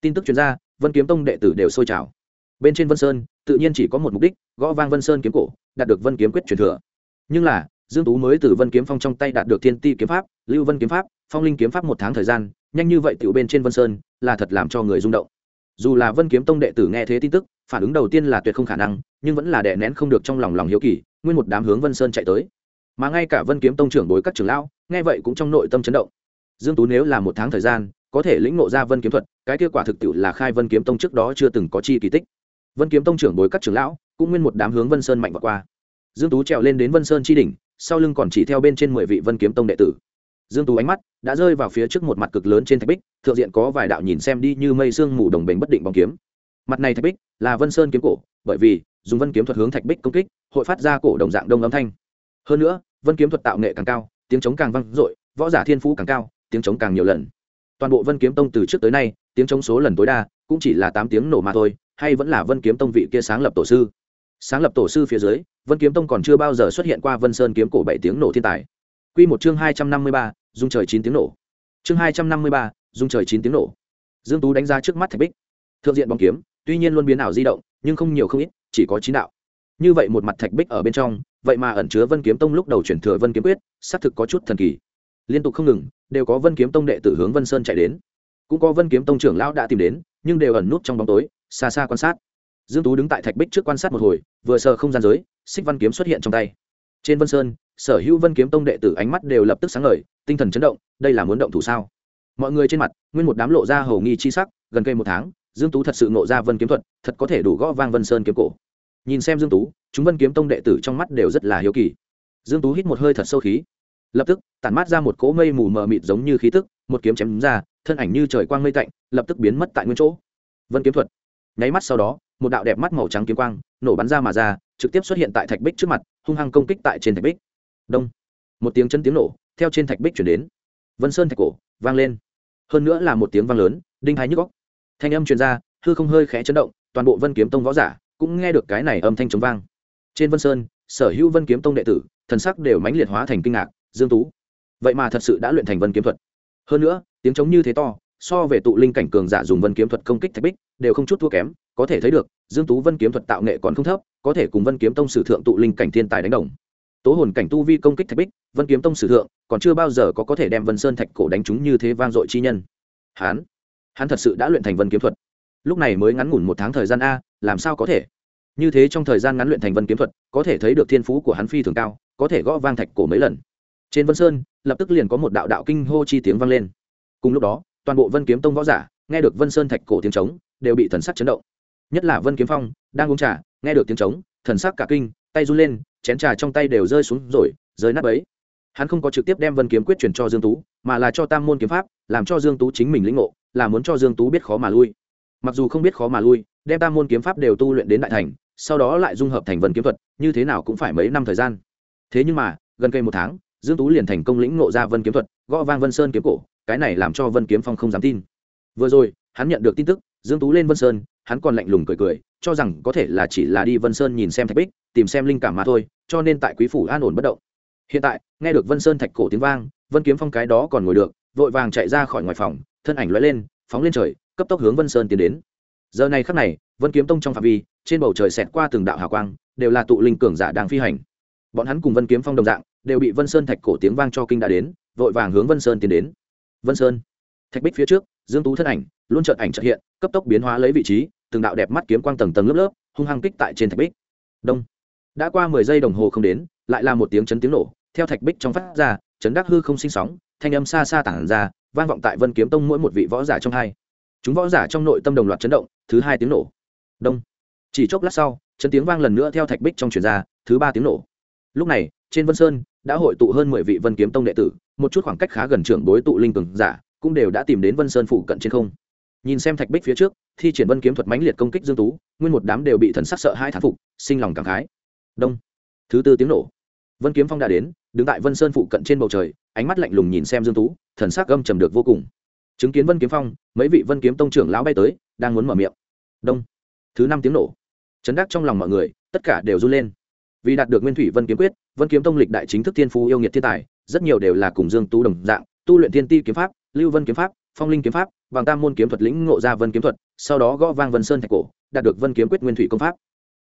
Tin tức chuyên gia vân kiếm tông đệ tử đều sôi trào. Bên trên vân sơn, tự nhiên chỉ có một mục đích, gõ vang vân sơn kiếm cổ, đạt được vân kiếm quyết truyền thừa. Nhưng là, dương tú mới từ vân kiếm phong trong tay đạt được thiên ti kiếm pháp, lưu vân kiếm pháp, phong linh kiếm pháp một tháng thời gian, nhanh như vậy tiểu bên trên vân sơn, là thật làm cho người rung động dù là vân kiếm tông đệ tử nghe thế tin tức phản ứng đầu tiên là tuyệt không khả năng nhưng vẫn là đè nén không được trong lòng lòng hiếu kỳ nguyên một đám hướng vân sơn chạy tới mà ngay cả vân kiếm tông trưởng bối các trưởng lão nghe vậy cũng trong nội tâm chấn động dương tú nếu là một tháng thời gian có thể lĩnh ngộ ra vân kiếm thuật cái kết quả thực tiệu là khai vân kiếm tông trước đó chưa từng có chi kỳ tích vân kiếm tông trưởng bối các trưởng lão cũng nguyên một đám hướng vân sơn mạnh vượt qua dương tú trèo lên đến vân sơn chi đỉnh sau lưng còn chỉ theo bên trên mười vị vân kiếm tông đệ tử dương tú ánh mắt đã rơi vào phía trước một mặt cực lớn trên thạch bích, thượng diện có vài đạo nhìn xem đi như mây sương mù đồng bình bất định bóng kiếm. Mặt này thạch bích là vân sơn kiếm cổ, bởi vì dùng vân kiếm thuật hướng thạch bích công kích, hội phát ra cổ đồng dạng đông âm thanh. Hơn nữa, vân kiếm thuật tạo nghệ càng cao, tiếng trống càng vang dội, võ giả thiên phú càng cao, tiếng trống càng nhiều lần. Toàn bộ vân kiếm tông từ trước tới nay, tiếng trống số lần tối đa cũng chỉ là tám tiếng nổ mà thôi, hay vẫn là vân kiếm tông vị kia sáng lập tổ sư. Sáng lập tổ sư phía dưới, vân kiếm tông còn chưa bao giờ xuất hiện qua vân sơn kiếm cổ bảy tiếng nổ thiên tài. Quy một chương hai trăm năm mươi ba, dung trời chín tiếng nổ. Chương hai trăm năm mươi ba, dung trời chín tiếng nổ. Dương tú đánh ra trước mắt thạch bích. Thượng diện bóng kiếm, tuy nhiên luôn biến ảo di động, nhưng không nhiều không ít, chỉ có chín đạo. Như vậy một mặt thạch bích ở bên trong, vậy mà ẩn chứa vân kiếm tông lúc đầu chuyển thừa vân kiếm quyết, xác thực có chút thần kỳ. Liên tục không ngừng, đều có vân kiếm tông đệ tử hướng vân sơn chạy đến. Cũng có vân kiếm tông trưởng lão đã tìm đến, nhưng đều ẩn nút trong bóng tối, xa xa quan sát. Dương tú đứng tại thạch bích trước quan sát một hồi, vừa sờ không gian giới, xích văn kiếm xuất hiện trong tay. Trên vân sơn sở hữu vân kiếm tông đệ tử ánh mắt đều lập tức sáng ngời, tinh thần chấn động, đây là muốn động thủ sao? Mọi người trên mặt, nguyên một đám lộ ra hầu nghi chi sắc, gần cây một tháng, dương tú thật sự nộ ra vân kiếm thuật, thật có thể đủ gõ vang vân sơn kiếm cổ. Nhìn xem dương tú, chúng vân kiếm tông đệ tử trong mắt đều rất là hiếu kỳ. Dương tú hít một hơi thật sâu khí. Lập tức, tản mát ra một cỗ mây mù mờ mịt giống như khí tức, một kiếm chém ra, thân ảnh như trời quang mây tạnh, lập tức biến mất tại nguyên chỗ. Vân kiếm thuật. Nháy mắt sau đó, một đạo đẹp mắt màu trắng kiếm quang, nổ bắn ra mà ra, trực tiếp xuất hiện tại thạch bích trước mặt, hung hăng công kích tại trên thạch bích đông. Một tiếng chân tiếng nổ, theo trên thạch bích chuyển đến. Vân sơn thạch cổ, vang lên. Hơn nữa là một tiếng vang lớn, đinh hai nhức góc thanh âm truyền ra, hư không hơi khẽ chấn động, toàn bộ vân kiếm tông võ giả cũng nghe được cái này âm thanh chống vang. Trên vân sơn, sở hữu vân kiếm tông đệ tử, thần sắc đều mãnh liệt hóa thành kinh ngạc, dương tú. Vậy mà thật sự đã luyện thành vân kiếm thuật. Hơn nữa, tiếng chống như thế to, so về tụ linh cảnh cường giả dùng vân kiếm thuật công kích thạch bích, đều không chút thua kém, có thể thấy được, dương tú vân kiếm thuật tạo nghệ còn không thấp, có thể cùng vân kiếm tông sử thượng tụ linh cảnh thiên tài đánh đồng tố hồn cảnh tu vi công kích thạch bích, vân kiếm tông sử thượng, còn chưa bao giờ có có thể đem vân sơn thạch cổ đánh chúng như thế vang dội chi nhân. Hắn hắn thật sự đã luyện thành vân kiếm thuật. Lúc này mới ngắn ngủn một tháng thời gian a, làm sao có thể? Như thế trong thời gian ngắn luyện thành vân kiếm thuật, có thể thấy được thiên phú của hắn phi thường cao, có thể gõ vang thạch cổ mấy lần. Trên vân sơn, lập tức liền có một đạo đạo kinh hô chi tiếng vang lên. Cùng lúc đó, toàn bộ vân kiếm tông võ giả, nghe được vân sơn thạch cổ tiếng trống, đều bị thần sắc chấn động. Nhất là vân kiếm phong, đang uống trà, nghe được tiếng trống, thần sắc cả kinh, tay run lên chén trà trong tay đều rơi xuống rồi, rơi nát ấy hắn không có trực tiếp đem vân kiếm quyết truyền cho dương tú, mà là cho tam môn kiếm pháp, làm cho dương tú chính mình lĩnh ngộ, là muốn cho dương tú biết khó mà lui. Mặc dù không biết khó mà lui, đem tam môn kiếm pháp đều tu luyện đến đại thành, sau đó lại dung hợp thành vân kiếm thuật, như thế nào cũng phải mấy năm thời gian. Thế nhưng mà, gần cây một tháng, dương tú liền thành công lĩnh ngộ ra vân kiếm thuật, gõ vang vân sơn kiếm cổ, cái này làm cho vân kiếm phong không dám tin. Vừa rồi, hắn nhận được tin tức, dương tú lên vân sơn, hắn còn lạnh lùng cười cười, cho rằng có thể là chỉ là đi vân sơn nhìn xem thạch bích, tìm xem linh cảm mà thôi cho nên tại quý phủ an ổn bất động. Hiện tại, nghe được vân sơn thạch cổ tiếng vang, vân kiếm phong cái đó còn ngồi được, vội vàng chạy ra khỏi ngoài phòng, thân ảnh lóe lên, phóng lên trời, cấp tốc hướng vân sơn tiến đến. Giờ này khắc này, vân kiếm tông trong phạm vi, trên bầu trời xẹt qua từng đạo hào quang, đều là tụ linh cường giả đang phi hành. Bọn hắn cùng vân kiếm phong đồng dạng, đều bị vân sơn thạch cổ tiếng vang cho kinh đã đến, vội vàng hướng vân sơn tiến đến. Vân sơn, thạch bích phía trước, dương tú thân ảnh, luôn trợn ảnh trợ hiện, cấp tốc biến hóa lấy vị trí, từng đạo đẹp mắt kiếm quang tầng tầng lớp lớp, hung hăng kích tại trên thạch bích. Đông đã qua mười giây đồng hồ không đến, lại là một tiếng chấn tiếng nổ, theo thạch bích trong phát ra, chấn đắc hư không sinh sóng, thanh âm xa xa tản ra, vang vọng tại vân kiếm tông mỗi một vị võ giả trong hai. Chúng võ giả trong nội tâm đồng loạt chấn động, thứ hai tiếng nổ. Đông. Chỉ chốc lát sau, chấn tiếng vang lần nữa theo thạch bích trong truyền ra, thứ ba tiếng nổ. Lúc này, trên vân sơn, đã hội tụ hơn mười vị vân kiếm tông đệ tử, một chút khoảng cách khá gần trưởng bối tụ linh cường giả, cũng đều đã tìm đến vân sơn phụ cận trên không. Nhìn xem thạch bích phía trước, thi triển vân kiếm thuật mãnh liệt công kích dương tú, nguyên một đám đều bị thần sắc sợ hai thán phục, sinh lòng cảm khái đông. Thứ tư tiếng nổ. Vân kiếm phong đã đến, đứng tại vân sơn phụ cận trên bầu trời, ánh mắt lạnh lùng nhìn xem dương tú, thần sắc gâm trầm được vô cùng. Chứng kiến vân kiếm phong, mấy vị vân kiếm tông trưởng lão bay tới, đang muốn mở miệng. Đông. Thứ năm tiếng nổ. Chấn đắc trong lòng mọi người, tất cả đều run lên. Vì đạt được nguyên thủy vân kiếm quyết, vân kiếm tông lịch đại chính thức thiên phú yêu nghiệt thiên tài, rất nhiều đều là cùng dương tú đồng dạng, tu luyện thiên ti kiếm pháp, lưu vân kiếm pháp, phong linh kiếm pháp bằng tam môn kiếm thuật lĩnh ngộ ra vân kiếm thuật, sau đó gõ vang vân sơn thạch cổ, đạt được vân kiếm quyết nguyên thủy công pháp.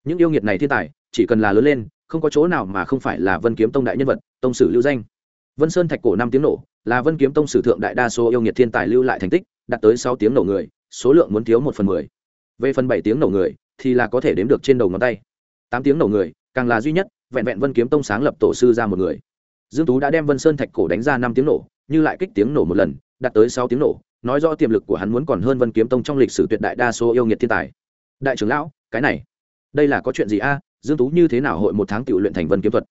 Những yêu nghiệt này thiên tài chỉ cần là lớn lên, không có chỗ nào mà không phải là vân kiếm tông đại nhân vật, tông sử lưu danh. Vân sơn thạch cổ năm tiếng nổ, là vân kiếm tông sử thượng đại đa số yêu nghiệt thiên tài lưu lại thành tích, đạt tới sáu tiếng nổ người, số lượng muốn thiếu một phần mười. Về phần bảy tiếng nổ người, thì là có thể đếm được trên đầu ngón tay. Tám tiếng nổ người, càng là duy nhất, vẹn vẹn vân kiếm tông sáng lập tổ sư ra một người. Dương tú đã đem vân sơn thạch cổ đánh ra năm tiếng nổ, như lại kích tiếng nổ một lần, đạt tới sáu tiếng nổ, nói rõ tiềm lực của hắn muốn còn hơn vân kiếm tông trong lịch sử tuyệt đại đa số yêu nghiệt thiên tài. Đại trưởng lão, cái này, đây là có chuyện gì a? Dương tú như thế nào hội một tháng tiểu luyện thành vân kiếm thuật?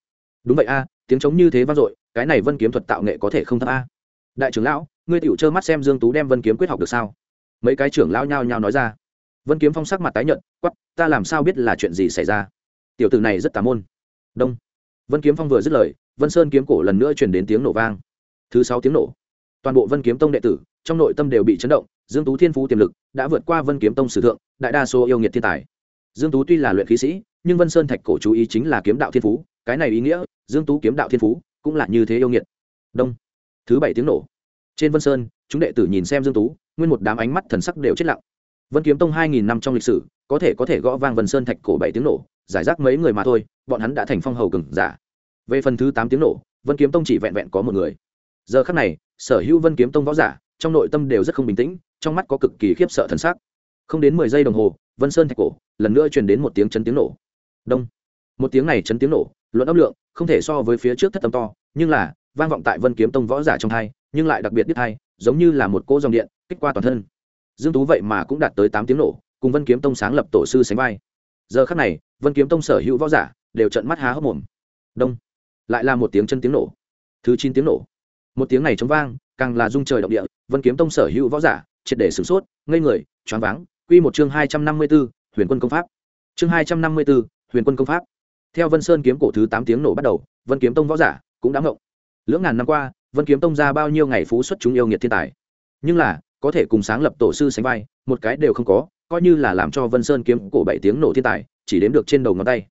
Đúng vậy a, tiếng trống như thế vang dội, cái này vân kiếm thuật tạo nghệ có thể không thấp a. Đại trưởng lão, ngươi tiểu trơ mắt xem dương tú đem vân kiếm quyết học được sao? Mấy cái trưởng lão nhao nhao nói ra. Vân kiếm phong sắc mặt tái nhợt, quắc, ta làm sao biết là chuyện gì xảy ra? Tiểu tử này rất tà môn. Đông. Vân kiếm phong vừa dứt lời, vân sơn kiếm cổ lần nữa truyền đến tiếng nổ vang. Thứ sáu tiếng nổ. Toàn bộ vân kiếm tông đệ tử, trong nội tâm đều bị chấn động, dương tú thiên phú tiềm lực, đã vượt qua vân kiếm tông sử thượng, đại đa số yêu nghiệt thiên tài dương tú tuy là luyện khí sĩ, nhưng vân sơn thạch cổ chú ý chính là kiếm đạo thiên phú, cái này ý nghĩa, dương tú kiếm đạo thiên phú cũng là như thế yêu nghiệt. Đông. Thứ bảy tiếng nổ. Trên vân sơn, chúng đệ tử nhìn xem dương tú, nguyên một đám ánh mắt thần sắc đều chết lặng. Vân kiếm tông hai nghìn năm trong lịch sử, có thể có thể gõ vang vân sơn thạch cổ bảy tiếng nổ, giải rác mấy người mà thôi, bọn hắn đã thành phong hầu cường giả. Về phần thứ tám tiếng nổ, vân kiếm tông chỉ vẹn vẹn có một người. Giờ khắc này, sở hữu vân kiếm tông võ giả, trong nội tâm đều rất không bình tĩnh, trong mắt có cực kỳ khiếp sợ thần sắc không đến mười giây đồng hồ, vân sơn thạch cổ, lần nữa truyền đến một tiếng chấn tiếng nổ. Đông. Một tiếng này chấn tiếng nổ, luận âm lượng, không thể so với phía trước thất tâm to, nhưng là, vang vọng tại vân kiếm tông võ giả trong thai nhưng lại đặc biệt biết thai giống như là một cỗ dòng điện, kích qua toàn thân. Dương tú vậy mà cũng đạt tới tám tiếng nổ, cùng vân kiếm tông sáng lập tổ sư sánh vai. Giờ khắc này, vân kiếm tông sở hữu võ giả, đều trận mắt há hốc mồm. Đông. Lại là một tiếng chân tiếng nổ. Thứ chín tiếng nổ. Một tiếng này chống vang, càng là rung trời động địa, vân kiếm tông sở hữu võ giả, triệt để sửng sốt, ngây người, choáng váng quy một chương hai trăm năm mươi 254, huyền quân công pháp. Chương hai trăm năm mươi 254, huyền quân công pháp. Theo vân sơn kiếm cổ thứ tám tiếng nổ bắt đầu vân kiếm tông võ giả cũng đã ngộng lưỡng ngàn năm qua vân kiếm tông ra bao nhiêu ngày phú xuất chúng yêu nghiệt thiên tài. Nhưng là có thể cùng sáng lập tổ sư sánh vai một cái đều không có coi như là làm cho vân sơn kiếm cổ bảy tiếng nổ thiên tài chỉ đếm được trên đầu ngón tay.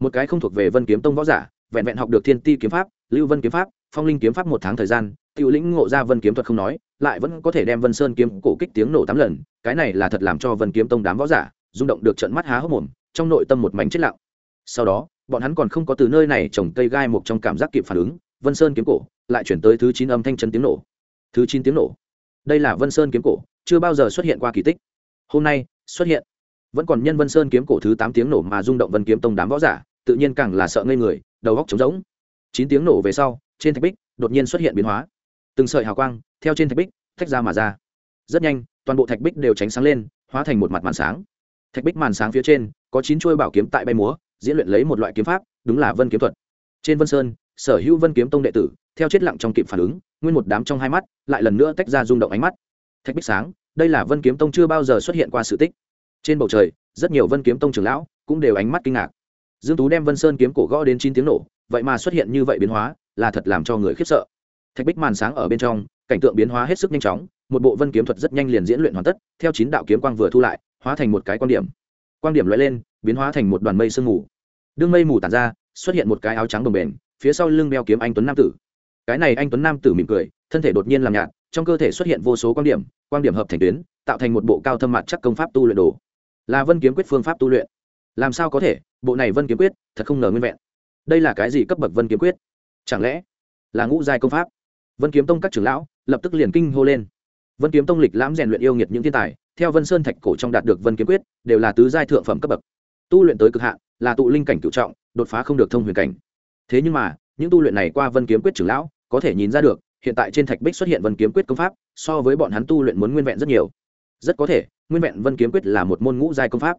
Một cái không thuộc về vân kiếm tông võ giả vẹn vẹn học được thiên ti kiếm pháp lưu vân kiếm pháp phong linh kiếm pháp một tháng thời gian tiêu lĩnh ngộ ra vân kiếm thuật không nói, lại vẫn có thể đem vân sơn kiếm cổ kích tiếng nổ tám lần, cái này là thật làm cho vân kiếm tông đám võ giả rung động được trận mắt há hốc mồm, trong nội tâm một mảnh chết lặng. Sau đó, bọn hắn còn không có từ nơi này trồng cây gai mục trong cảm giác kịp phản ứng, vân sơn kiếm cổ lại chuyển tới thứ chín âm thanh chân tiếng nổ. Thứ chín tiếng nổ. Đây là vân sơn kiếm cổ, chưa bao giờ xuất hiện qua kỳ tích. Hôm nay, xuất hiện. Vẫn còn nhân vân sơn kiếm cổ thứ tám tiếng nổ mà rung động vân kiếm tông đám võ giả, tự nhiên càng là sợ ngây người, đầu góc trống rỗng. Chín tiếng nổ về sau, trên thạch bích, đột nhiên xuất hiện biến hóa từng sợi hào quang, theo trên thạch bích, tách ra mà ra. Rất nhanh, toàn bộ thạch bích đều tránh sáng lên, hóa thành một mặt màn sáng. Thạch bích màn sáng phía trên, có chín chuôi bảo kiếm tại bay múa, diễn luyện lấy một loại kiếm pháp, đúng là vân kiếm thuật. Trên vân sơn, sở hữu vân kiếm tông đệ tử, theo chết lặng trong kịp phản ứng, nguyên một đám trong hai mắt, lại lần nữa tách ra rung động ánh mắt. Thạch bích sáng, đây là vân kiếm tông chưa bao giờ xuất hiện qua sự tích. Trên bầu trời, rất nhiều vân kiếm tông trưởng lão cũng đều ánh mắt kinh ngạc. Dương tú đem vân sơn kiếm cổ gõ đến chín tiếng nổ, vậy mà xuất hiện như vậy biến hóa, là thật làm cho người khiếp sợ thạch bích màn sáng ở bên trong, cảnh tượng biến hóa hết sức nhanh chóng, một bộ vân kiếm thuật rất nhanh liền diễn luyện hoàn tất, theo chín đạo kiếm quang vừa thu lại, hóa thành một cái quan điểm. Quan điểm loại lên, biến hóa thành một đoàn mây sương mù. Đương mây mù tản ra, xuất hiện một cái áo trắng đồng bền, phía sau lưng đeo kiếm anh tuấn nam tử. Cái này anh tuấn nam tử mỉm cười, thân thể đột nhiên làm nhạt, trong cơ thể xuất hiện vô số quan điểm quan điểm hợp thành tuyến, tạo thành một bộ cao thâm mặt chắc công pháp tu luyện đồ. Là vân kiếm quyết phương pháp tu luyện. Làm sao có thể? Bộ này vân kiếm quyết, thật không ngờ nguyên vẹn. Đây là cái gì cấp bậc vân kiếm quyết? Chẳng lẽ là ngũ giai công pháp? Vân kiếm tông các trưởng lão lập tức liền kinh hô lên. Vân kiếm tông lịch lãm rèn luyện yêu nghiệt những thiên tài, theo vân sơn thạch cổ trong đạt được vân kiếm quyết, đều là tứ giai thượng phẩm cấp bậc. Tu luyện tới cực hạn, là tụ linh cảnh cựu trọng, đột phá không được thông huyền cảnh. Thế nhưng mà, những tu luyện này qua vân kiếm quyết trưởng lão, có thể nhìn ra được, hiện tại trên thạch bích xuất hiện vân kiếm quyết công pháp, so với bọn hắn tu luyện muốn nguyên vẹn rất nhiều. Rất có thể, nguyên vẹn vân kiếm quyết là một môn ngũ giai công pháp.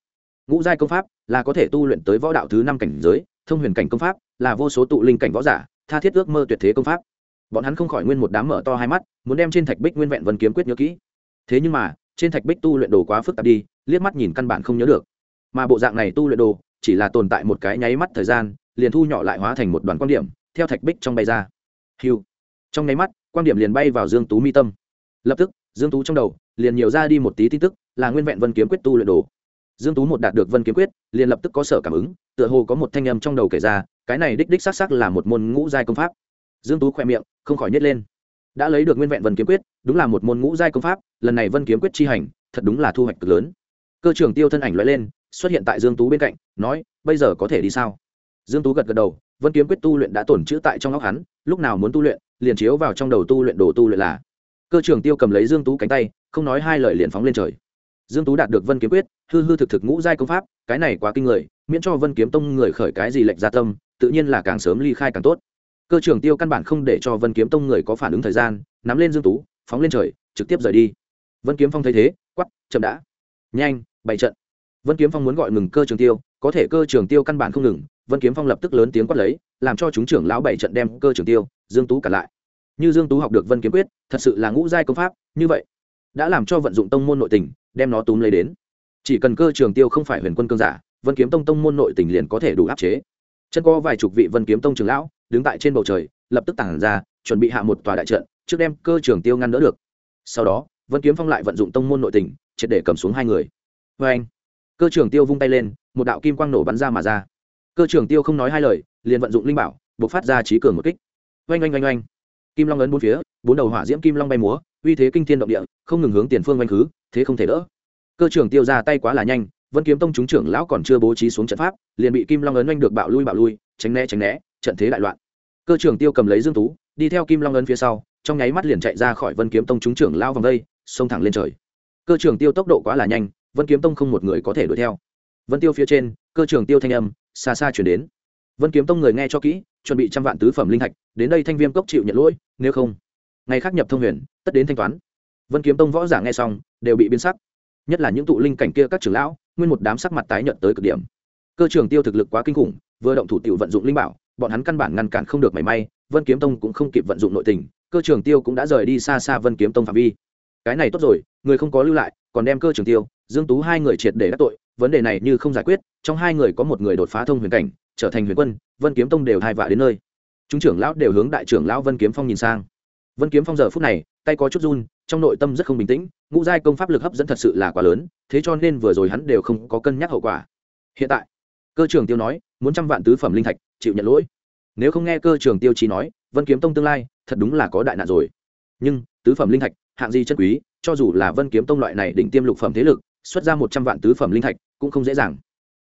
Ngũ giai công pháp là có thể tu luyện tới võ đạo thứ năm cảnh giới, thông huyền cảnh công pháp là vô số tụ linh cảnh võ giả, tha thiết ước mơ tuyệt thế công pháp bọn hắn không khỏi nguyên một đám mở to hai mắt, muốn đem trên thạch bích nguyên vẹn vân kiếm quyết nhớ kỹ. Thế nhưng mà, trên thạch bích tu luyện đồ quá phức tạp đi, liếc mắt nhìn căn bản không nhớ được. Mà bộ dạng này tu luyện đồ, chỉ là tồn tại một cái nháy mắt thời gian, liền thu nhỏ lại hóa thành một đoàn quan điểm, theo thạch bích trong bay ra. Hiu. Trong nháy mắt quan điểm liền bay vào dương tú mi tâm. Lập tức, dương tú trong đầu, liền nhiều ra đi một tí tin tức, là nguyên vẹn vân kiếm quyết tu luyện đồ. Dương tú một đạt được vân kiếm quyết, liền lập tức có sở cảm ứng, tựa hồ có một thanh âm trong đầu kể ra, cái này đích đích xác xác là một môn ngũ giai công pháp dương tú khỏe miệng, không khỏi nhét lên. Đã lấy được nguyên vẹn vân kiếm quyết, đúng là một môn ngũ giai công pháp, lần này vân kiếm quyết chi hành, thật đúng là thu hoạch cực lớn. Cơ trưởng tiêu thân ảnh lóe lên, xuất hiện tại dương tú bên cạnh, nói, bây giờ có thể đi sao? Dương tú gật gật đầu, vân kiếm quyết tu luyện đã tổn chữ tại trong óc hắn, lúc nào muốn tu luyện, liền chiếu vào trong đầu tu luyện đồ tu luyện là. Cơ trưởng tiêu cầm lấy dương tú cánh tay, không nói hai lời liền phóng lên trời. Dương tú đạt được vân kiếm quyết, hư hư thực thực ngũ giai công pháp, cái này quá kinh người, miễn cho vân kiếm tông người khởi cái gì lệnh gia tâm, tự nhiên là càng sớm ly khai càng tốt cơ trưởng tiêu căn bản không để cho vân kiếm tông người có phản ứng thời gian, nắm lên dương tú, phóng lên trời, trực tiếp rời đi. Vân kiếm phong thấy thế quắp chậm đã. Nhanh, bày trận. Vân kiếm phong muốn gọi ngừng cơ trường tiêu, có thể cơ trường tiêu căn bản không ngừng. Vân kiếm phong lập tức lớn tiếng quát lấy, làm cho chúng trưởng lão bảy trận đem cơ trường tiêu, dương tú cả lại. Như dương tú học được vân kiếm quyết, thật sự là ngũ giai công pháp, như vậy, đã làm cho vận dụng tông môn nội tình, đem nó túm lấy đến. Chỉ cần cơ trường tiêu không phải huyền quân cương giả, vân kiếm tông tông môn nội tình liền có thể đủ áp chế. Chân có vài chục vị vân kiếm tông trưởng lão đứng tại trên bầu trời, lập tức tản ra, chuẩn bị hạ một tòa đại trận, trước đem cơ trường tiêu ngăn đỡ được. Sau đó, vân kiếm phong lại vận dụng tông môn nội tình, triệt để cầm xuống hai người. Vê anh, cơ trường tiêu vung tay lên, một đạo kim quang nổ bắn ra mà ra. Cơ trường tiêu không nói hai lời, liền vận dụng linh bảo, buộc phát ra trí cường một kích. Oanh oanh oanh oanh. Kim long ấn bốn phía, bốn đầu hỏa diễm kim long bay múa, uy thế kinh thiên động địa, không ngừng hướng tiền phương oanh khứ, thế không thể đỡ. Cơ trưởng tiêu ra tay quá là nhanh, vân kiếm tông chúng trưởng lão còn chưa bố trí xuống trận pháp, liền bị kim long ấn oanh được bạo lui bạo lui, tránh né tránh né trận thế đại loạn. Cơ trưởng tiêu cầm lấy dương tú, đi theo kim long ấn phía sau, trong nháy mắt liền chạy ra khỏi vân kiếm tông chúng trưởng lao vòng đây, xông thẳng lên trời. Cơ trưởng tiêu tốc độ quá là nhanh, vân kiếm tông không một người có thể đuổi theo. Vân tiêu phía trên, cơ trưởng tiêu thanh âm, xa xa chuyển đến. Vân kiếm tông người nghe cho kỹ, chuẩn bị trăm vạn tứ phẩm linh thạch, đến đây thanh viêm cốc chịu nhận lỗi, nếu không, ngày khác nhập thông huyền, tất đến thanh toán. Vân kiếm tông võ giả nghe xong, đều bị biến sắc. Nhất là những tụ linh cảnh kia các trưởng lão, nguyên một đám sắc mặt tái nhợt tới cực điểm. Cơ trưởng tiêu thực lực quá kinh khủng, vừa động thủ tiểu vận dụng linh bảo bọn hắn căn bản ngăn cản không được mảy may, vân kiếm tông cũng không kịp vận dụng nội tình, cơ trường tiêu cũng đã rời đi xa xa vân kiếm tông phạm vi. Cái này tốt rồi, người không có lưu lại, còn đem cơ trường tiêu, dương tú hai người triệt để đắc tội, vấn đề này như không giải quyết, trong hai người có một người đột phá thông huyền cảnh, trở thành huyền quân, vân kiếm tông đều hai vạ đến nơi. Chúng trưởng lão đều hướng đại trưởng lão vân kiếm phong nhìn sang. Vân kiếm phong giờ phút này, tay có chút run, trong nội tâm rất không bình tĩnh, ngũ giai công pháp lực hấp dẫn thật sự là quá lớn, thế cho nên vừa rồi hắn đều không có cân nhắc hậu quả. Hiện tại, cơ trưởng tiêu nói, muốn trăm vạn tứ phẩm linh thạch chịu nhận lỗi nếu không nghe cơ trưởng tiêu chí nói vân kiếm tông tương lai thật đúng là có đại nạn rồi nhưng tứ phẩm linh thạch hạng gì chân quý cho dù là vân kiếm tông loại này đỉnh tiêm lục phẩm thế lực xuất ra một trăm vạn tứ phẩm linh thạch cũng không dễ dàng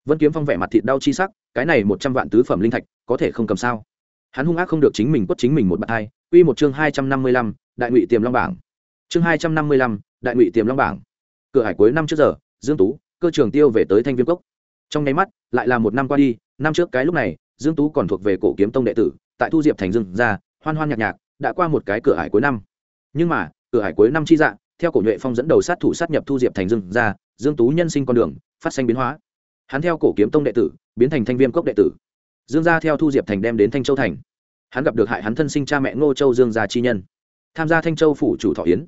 vân kiếm phong vẻ mặt thịt đau chi sắc cái này một trăm vạn tứ phẩm linh thạch có thể không cầm sao hắn hung ác không được chính mình quất chính mình một bạt hai Quy một chương 255, Đại Ngụy Tiềm Long bảng. Chương 255, Đại Ngụy Tiềm Long bảng. Cửa hải cuối năm trước giờ, Dương Tú, cơ trưởng Tiêu về tới Thanh Viêm Cốc. Trong nháy mắt, lại là một năm qua đi, năm trước cái lúc này, Dương Tú còn thuộc về Cổ Kiếm Tông đệ tử, tại Thu Diệp thành Dương ra, hoan hoan nhạc nhạc, đã qua một cái cửa hải cuối năm. Nhưng mà, cửa hải cuối năm chi dạng, theo Cổ Nhuệ Phong dẫn đầu sát thủ sát nhập Thu Diệp thành Dương ra, Dương Tú nhân sinh con đường, phát sinh biến hóa. Hắn theo Cổ Kiếm Tông đệ tử, biến thành Thanh Viêm Cốc đệ tử. Dương gia theo Thu Diệp thành đem đến Thanh Châu thành hắn gặp được hại hắn thân sinh cha mẹ ngô châu dương gia chi nhân tham gia thanh châu phủ chủ thọ yến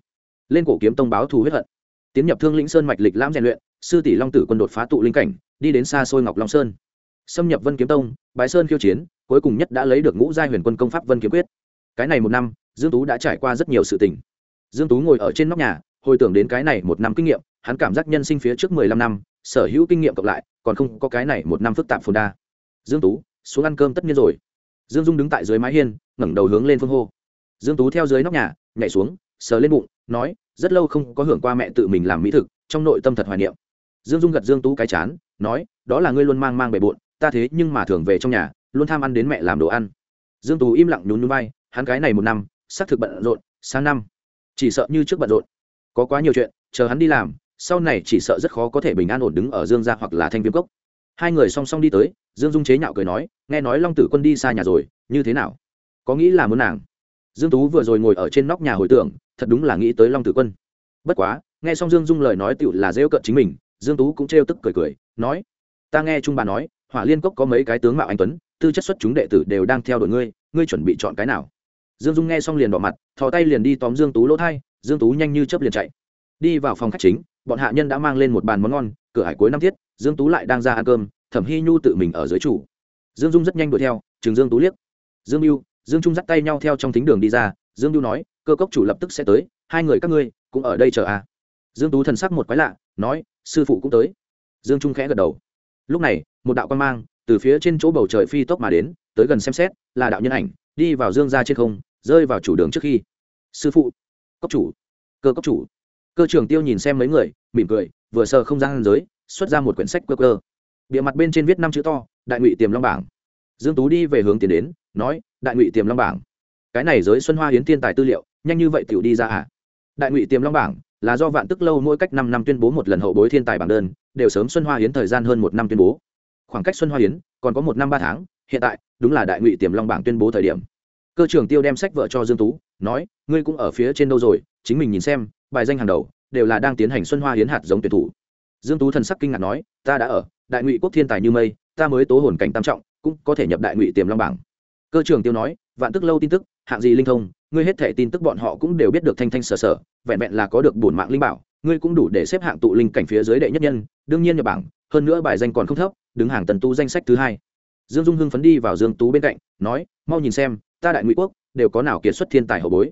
lên cổ kiếm tông báo thù huyết hận tiến nhập thương lĩnh sơn mạch lịch lãm rèn luyện sư tỷ long tử quân đột phá tụ linh cảnh đi đến xa xôi ngọc long sơn xâm nhập vân kiếm tông bái sơn khiêu chiến cuối cùng nhất đã lấy được ngũ giai huyền quân công pháp vân kiếm quyết cái này một năm dương tú đã trải qua rất nhiều sự tình dương tú ngồi ở trên nóc nhà hồi tưởng đến cái này một năm kinh nghiệm hắn cảm giác nhân sinh phía trước 15 năm sở hữu kinh nghiệm cộng lại còn không có cái này một năm phức tạp phồn đa dương tú xuống ăn cơm tất nhiên rồi dương dung đứng tại dưới mái hiên ngẩng đầu hướng lên phương hô dương tú theo dưới nóc nhà nhảy xuống sờ lên bụng nói rất lâu không có hưởng qua mẹ tự mình làm mỹ thực trong nội tâm thật hoài niệm dương dung gật dương tú cái chán nói đó là ngươi luôn mang mang bề bộn ta thế nhưng mà thường về trong nhà, luôn tham ăn đến mẹ làm đồ ăn. Dương tú im lặng nhún nhún vai, hắn cái này một năm, xác thực bận rộn, sang năm, chỉ sợ như trước bận rộn. Có quá nhiều chuyện, chờ hắn đi làm, sau này chỉ sợ rất khó có thể bình an ổn đứng ở dương gia hoặc là thanh viêm cốc. Hai người song song đi tới, dương dung chế nhạo cười nói, nghe nói long tử quân đi xa nhà rồi, như thế nào? Có nghĩ là muốn nàng? Dương tú vừa rồi ngồi ở trên nóc nhà hồi tưởng, thật đúng là nghĩ tới long tử quân. Bất quá, nghe xong dương dung lời nói tựu là rêu cận chính mình, dương tú cũng trêu tức cười cười, nói, ta nghe trung bà nói hỏa liên cốc có mấy cái tướng mạo anh tuấn, tư chất xuất chúng đệ tử đều đang theo đuổi ngươi ngươi chuẩn bị chọn cái nào? Dương dung nghe xong liền đỏ mặt, thò tay liền đi tóm dương tú lỗ thai, dương tú nhanh như chớp liền chạy. Đi vào phòng khách chính, bọn hạ nhân đã mang lên một bàn món ngon, cửa hải cuối năm tiết dương tú lại đang ra ăn cơm, thẩm hy nhu tự mình ở dưới chủ. Dương dung rất nhanh đuổi theo, chừng dương tú liếc. Dương mưu dương trung dắt tay nhau theo trong thính đường đi ra, dương mưu nói, cơ cốc chủ lập tức sẽ tới, hai người các ngươi cũng ở đây chờ à. dương tú thần sắc một quái lạ, nói, sư phụ cũng tới. Dương trung khẽ gật đầu. Lúc này một đạo quan mang từ phía trên chỗ bầu trời phi tốc mà đến, tới gần xem xét, là đạo nhân ảnh, đi vào dương ra trên không, rơi vào chủ đường trước khi. Sư phụ, cốc chủ, cơ cốc chủ. Cơ trưởng tiêu nhìn xem mấy người, mỉm cười, vừa sờ không gian giới, xuất ra một quyển sách cơ cơ bìa mặt bên trên viết năm chữ to, đại ngụy tiềm long bảng. Dương tú đi về hướng tiến đến, nói, đại ngụy tiềm long bảng. Cái này giới xuân hoa hiến thiên tài tư liệu, nhanh như vậy tiểu đi ra à? Đại ngụy tiềm long bảng là do vạn tức lâu mỗi cách năm năm tuyên bố một lần hậu bối thiên tài bảng đơn, đều sớm xuân hoa hiến thời gian hơn một năm tuyên bố khoảng cách xuân hoa Yến còn có một năm ba tháng, hiện tại, đúng là đại ngụy tiềm long bảng tuyên bố thời điểm. Cơ trưởng tiêu đem sách vợ cho dương tú, nói, ngươi cũng ở phía trên đâu rồi, chính mình nhìn xem, bài danh hàng đầu, đều là đang tiến hành xuân hoa hiến hạt giống tuyển thủ. Dương tú thần sắc kinh ngạc nói, ta đã ở, đại ngụy quốc thiên tài như mây, ta mới tố hồn cảnh tam trọng, cũng có thể nhập đại ngụy tiềm long bảng. Cơ trưởng tiêu nói, vạn tức lâu tin tức, hạng gì linh thông, ngươi hết thể tin tức bọn họ cũng đều biết được thanh thanh sở sở, vẹn vẹn là có được bổn mạng linh bảo, ngươi cũng đủ để xếp hạng tụ linh cảnh phía dưới đệ nhất nhân, đương nhiên nhập bảng, hơn nữa bài danh còn không thấp đứng hàng tần tu danh sách thứ hai. Dương dung hưng phấn đi vào dương tú bên cạnh, nói, mau nhìn xem, ta đại ngụy quốc, đều có nào kiệt xuất thiên tài hậu bối?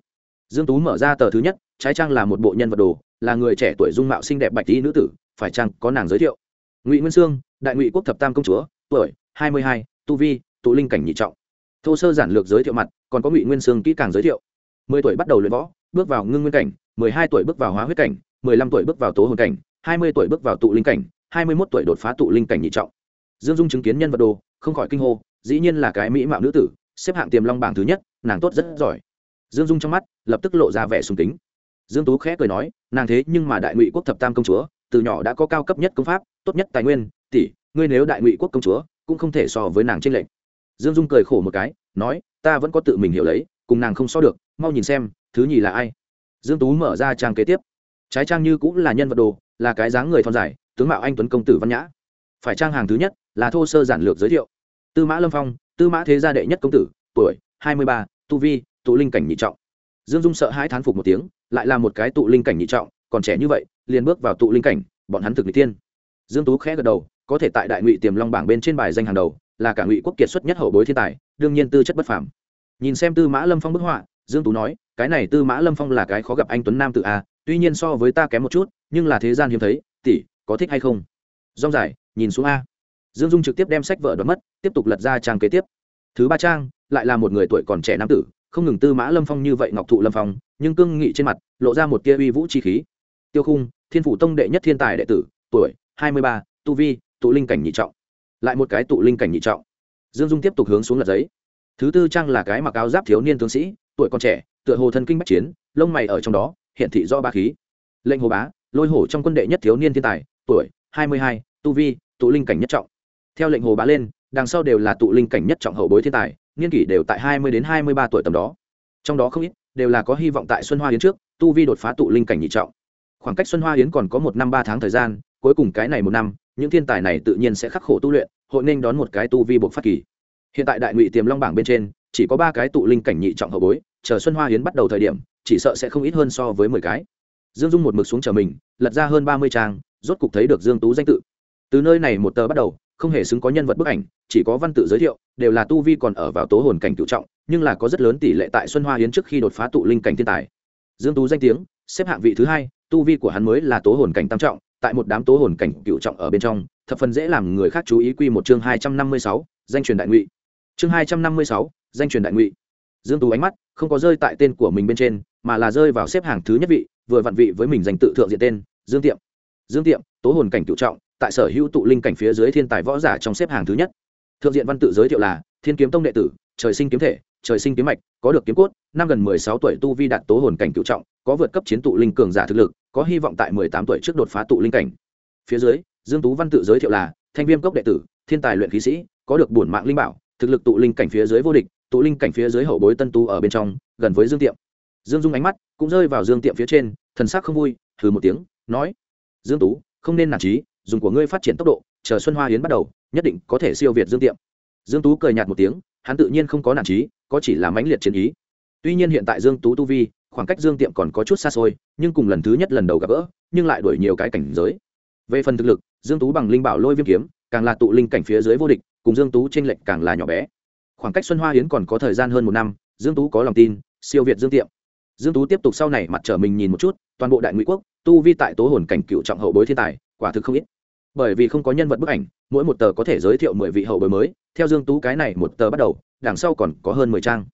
Dương tú mở ra tờ thứ nhất, trái trang là một bộ nhân vật đồ, là người trẻ tuổi dung mạo xinh đẹp bạch tí nữ tử, phải chăng có nàng giới thiệu? Ngụy nguyên sương, đại ngụy quốc thập tam công chúa, tuổi hai mươi hai, tu vi, tụ linh cảnh nhị trọng. Thô sơ giản lược giới thiệu mặt, còn có ngụy nguyên sương kỹ càng giới thiệu. mười tuổi bắt đầu luyện võ, bước vào ngưng nguyên cảnh, mười hai tuổi bước vào hóa huyết cảnh, mười lăm tuổi bước vào tố hồn cảnh, hai mươi tuổi bước vào tụ linh cảnh, hai mươi mốt tuổi đột phá tụ linh cảnh nhị trọng dương dung chứng kiến nhân vật đồ, không khỏi kinh hô, dĩ nhiên là cái mỹ mạo nữ tử, xếp hạng tiềm long bảng thứ nhất, nàng tốt rất giỏi. Dương dung trong mắt lập tức lộ ra vẻ sùng kính. Dương tú khẽ cười nói, nàng thế nhưng mà đại ngụy quốc thập tam công chúa, từ nhỏ đã có cao cấp nhất công pháp, tốt nhất tài nguyên, tỷ, ngươi nếu đại ngụy quốc công chúa, cũng không thể so với nàng trên lệnh dương dung cười khổ một cái, nói, ta vẫn có tự mình hiểu lấy, cùng nàng không so được, mau nhìn xem, thứ nhì là ai. Dương tú mở ra trang kế tiếp. Trái trang như cũng là nhân vật đồ, là cái dáng người thon dài, tướng mạo anh tuấn công tử văn nhã. Phải trang hàng thứ nhất là thô sơ giản lược giới thiệu. Tư mã lâm phong, tư mã thế gia đệ nhất công tử, tuổi hai mươi ba, tu vi, tụ linh cảnh nhị trọng. Dương dung sợ hai thán phục một tiếng, lại là một cái tụ linh cảnh nhị trọng, còn trẻ như vậy, liền bước vào tụ linh cảnh, bọn hắn thực n tiên dương tú khẽ gật đầu, có thể tại đại ngụy tiềm long bảng bên trên bài danh hàng đầu, là cả ngụy quốc kiệt xuất nhất hậu bối thiên tài, đương nhiên tư chất bất phàm. Nhìn xem tư mã lâm phong bức họa, dương tú nói, cái này tư mã lâm phong là cái khó gặp anh tuấn nam tự a, tuy nhiên so với ta kém một chút, nhưng là thế gian hiếm thấy, tỷ, có thích hay không? Rong dài, nhìn xuống a dương dung trực tiếp đem sách vợ đoán mất, tiếp tục lật ra trang kế tiếp. Thứ ba trang, lại là một người tuổi còn trẻ nam tử, không ngừng tư mã lâm phong như vậy ngọc thụ lâm phong, nhưng cương nghị trên mặt, lộ ra một tia uy vũ chi khí. Tiêu khung, thiên phủ tông đệ nhất thiên tài đệ tử, tuổi hai mươi ba, tu vi, tụ linh cảnh nhị trọng. Lại một cái tụ linh cảnh nhị trọng. Dương dung tiếp tục hướng xuống lật giấy. Thứ tư trang là cái mặc áo giáp thiếu niên tướng sĩ, tuổi còn trẻ, tựa hồ thân kinh bách chiến, lông mày ở trong đó, hiện thị do ba khí. Lệnh hồ bá, lôi hổ trong quân đệ nhất thiếu niên thiên tài, tuổi hai mươi hai, tu vi, tụ linh cảnh nhất trọng theo lệnh hồ bá lên, đằng sau đều là tụ linh cảnh nhất trọng hậu bối thiên tài, niên kỷ đều tại hai mươi đến hai mươi ba tuổi tầm đó. Trong đó không ít, đều là có hy vọng tại xuân hoa yến trước, tu vi đột phá tụ linh cảnh nhị trọng. Khoảng cách xuân hoa yến còn có một năm ba tháng thời gian, cuối cùng cái này một năm, những thiên tài này tự nhiên sẽ khắc khổ tu luyện, hội nên đón một cái tu vi buộc phát kỳ. Hiện tại đại ngụy tiềm long bảng bên trên, chỉ có ba cái tụ linh cảnh nhị trọng hậu bối, chờ xuân hoa yến bắt đầu thời điểm, chỉ sợ sẽ không ít hơn so với mười cái. Dương dung một mực xuống chờ mình, lật ra hơn ba mươi trang, rốt cục thấy được dương tú danh tự. Từ nơi này một tờ bắt đầu không hề xứng có nhân vật bức ảnh, chỉ có văn tự giới thiệu, đều là tu vi còn ở vào tố hồn cảnh cựu trọng, nhưng là có rất lớn tỷ lệ tại xuân hoa hiến trước khi đột phá tụ linh cảnh thiên tài. Dương tú danh tiếng, xếp hạng vị thứ hai, tu vi của hắn mới là tố hồn cảnh tam trọng, tại một đám tố hồn cảnh cựu trọng ở bên trong, thập phần dễ làm người khác chú ý quy một chương hai trăm năm mươi sáu, danh truyền đại ngụy. Chương hai trăm năm mươi sáu, danh truyền đại ngụy. Dương tú ánh mắt không có rơi tại tên của mình bên trên, mà là rơi vào xếp hàng thứ nhất vị, vừa vặn vị với mình danh tự thượng diện tên, dương tiệm. Dương tiệm, tố hồn cảnh cựu trọng tại sở hữu tụ linh cảnh phía dưới thiên tài võ giả trong xếp hàng thứ nhất. Thượng diện văn tự giới thiệu là, thiên kiếm tông đệ tử, trời sinh kiếm thể, trời sinh kiếm mạch, có được kiếm cốt, năm gần mười sáu tuổi tu vi đạt tố hồn cảnh cựu trọng, có vượt cấp chiến tụ linh cường giả thực lực, có hy vọng tại mười tám tuổi trước đột phá tụ linh cảnh. Phía dưới, dương tú văn tự giới thiệu là, thanh viêm cốc đệ tử, thiên tài luyện khí sĩ, có được bổn mạng linh bảo, thực lực tụ linh cảnh phía dưới vô địch, tụ linh cảnh phía dưới hậu bối tân tu ở bên trong, gần với dương tiệm. Dương dung ánh mắt cũng rơi vào dương tiệm phía trên, thần sắc không vui thử một tiếng, nói, dương tú, không nên nản trí dùng của ngươi phát triển tốc độ, chờ xuân hoa hiến bắt đầu, nhất định có thể siêu việt dương tiệm. Dương tú cười nhạt một tiếng, hắn tự nhiên không có nản trí, có chỉ là mãnh liệt chiến ý. Tuy nhiên hiện tại dương tú tu vi, khoảng cách dương tiệm còn có chút xa xôi, nhưng cùng lần thứ nhất lần đầu gặp gỡ, nhưng lại đuổi nhiều cái cảnh giới. Về phần thực lực, dương tú bằng linh bảo lôi viêm kiếm, càng là tụ linh cảnh phía dưới vô địch, cùng dương tú trên lệnh càng là nhỏ bé. Khoảng cách xuân hoa hiến còn có thời gian hơn một năm, dương tú có lòng tin, siêu việt dương tiệm. Dương tú tiếp tục sau này mặt trở mình nhìn một chút, toàn bộ đại ngụy quốc, tu vi tại tố hồn cảnh cựu trọng hậu bối thiên tài, quả thực không ít bởi vì không có nhân vật bức ảnh, mỗi một tờ có thể giới thiệu mười vị hậu bối mới. Theo dương tú cái này một tờ bắt đầu, đằng sau còn có hơn mười trang.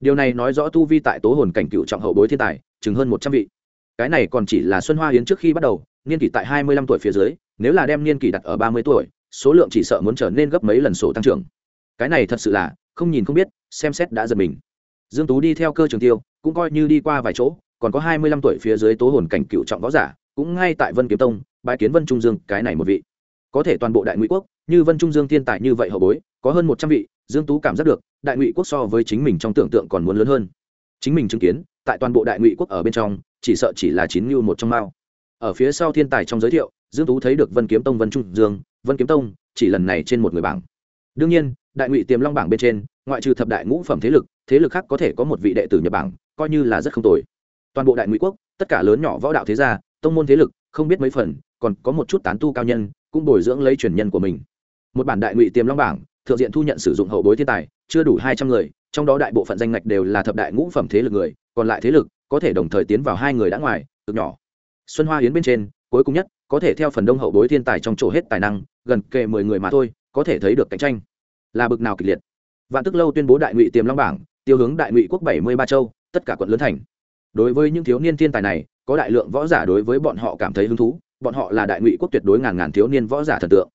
Điều này nói rõ tu vi tại tố hồn cảnh cựu trọng hậu bối thiên tài, chừng hơn một trăm vị. Cái này còn chỉ là xuân hoa hiến trước khi bắt đầu, niên kỷ tại hai mươi lăm tuổi phía dưới, nếu là đem niên kỷ đặt ở ba mươi tuổi, số lượng chỉ sợ muốn trở nên gấp mấy lần sổ tăng trưởng. Cái này thật sự là, không nhìn không biết, xem xét đã giật mình. Dương tú đi theo cơ trường tiêu, cũng coi như đi qua vài chỗ, còn có hai mươi lăm tuổi phía dưới tố hồn cảnh cựu trọng võ giả cũng ngay tại vân kiếm tông bãi kiến vân trung dương, cái này một vị. Có thể toàn bộ đại ngụy quốc, như vân trung dương thiên tài như vậy hậu bối, có hơn một trăm vị, dương tú cảm giác được, đại ngụy quốc so với chính mình trong tưởng tượng còn muốn lớn hơn. Chính mình chứng kiến, tại toàn bộ đại ngụy quốc ở bên trong, chỉ sợ chỉ là chín mưu một trong mao. Ở phía sau thiên tài trong giới thiệu, dương tú thấy được vân kiếm tông vân trung dương, vân kiếm tông, chỉ lần này trên một người bảng. Đương nhiên, đại ngụy tiềm long bảng bên trên, ngoại trừ thập đại ngũ phẩm thế lực thế lực khác có thể có một vị đệ tử nhập bảng, coi như là rất không tồi. Toàn bộ đại ngụy quốc, tất cả lớn nhỏ võ đạo thế gia tông môn thế lực, không biết mấy phần, còn có một chút tán tu cao nhân, cũng bồi dưỡng lấy truyền nhân của mình. Một bản đại ngụy tiềm long bảng, thượng diện thu nhận sử dụng hậu bối thiên tài, chưa đủ hai trăm người, trong đó đại bộ phận danh ngạch đều là thập đại ngũ phẩm thế lực người, còn lại thế lực, có thể đồng thời tiến vào hai người đã ngoài, cực nhỏ. Xuân hoa hiến bên trên, cuối cùng nhất, có thể theo phần đông hậu bối thiên tài trong chỗ hết tài năng, gần kề mười người mà thôi, có thể thấy được cạnh tranh. Là bực nào kịch liệt. Vạn tức lâu tuyên bố đại ngụy tiềm long bảng, tiêu hướng đại ngụy quốc bảy mươi ba châu, tất cả quận lớn thành. Đối với những thiếu niên thiên tài này có đại lượng võ giả đối với bọn họ cảm thấy hứng thú, bọn họ là đại ngụy quốc tuyệt đối ngàn ngàn thiếu niên võ giả thần tượng.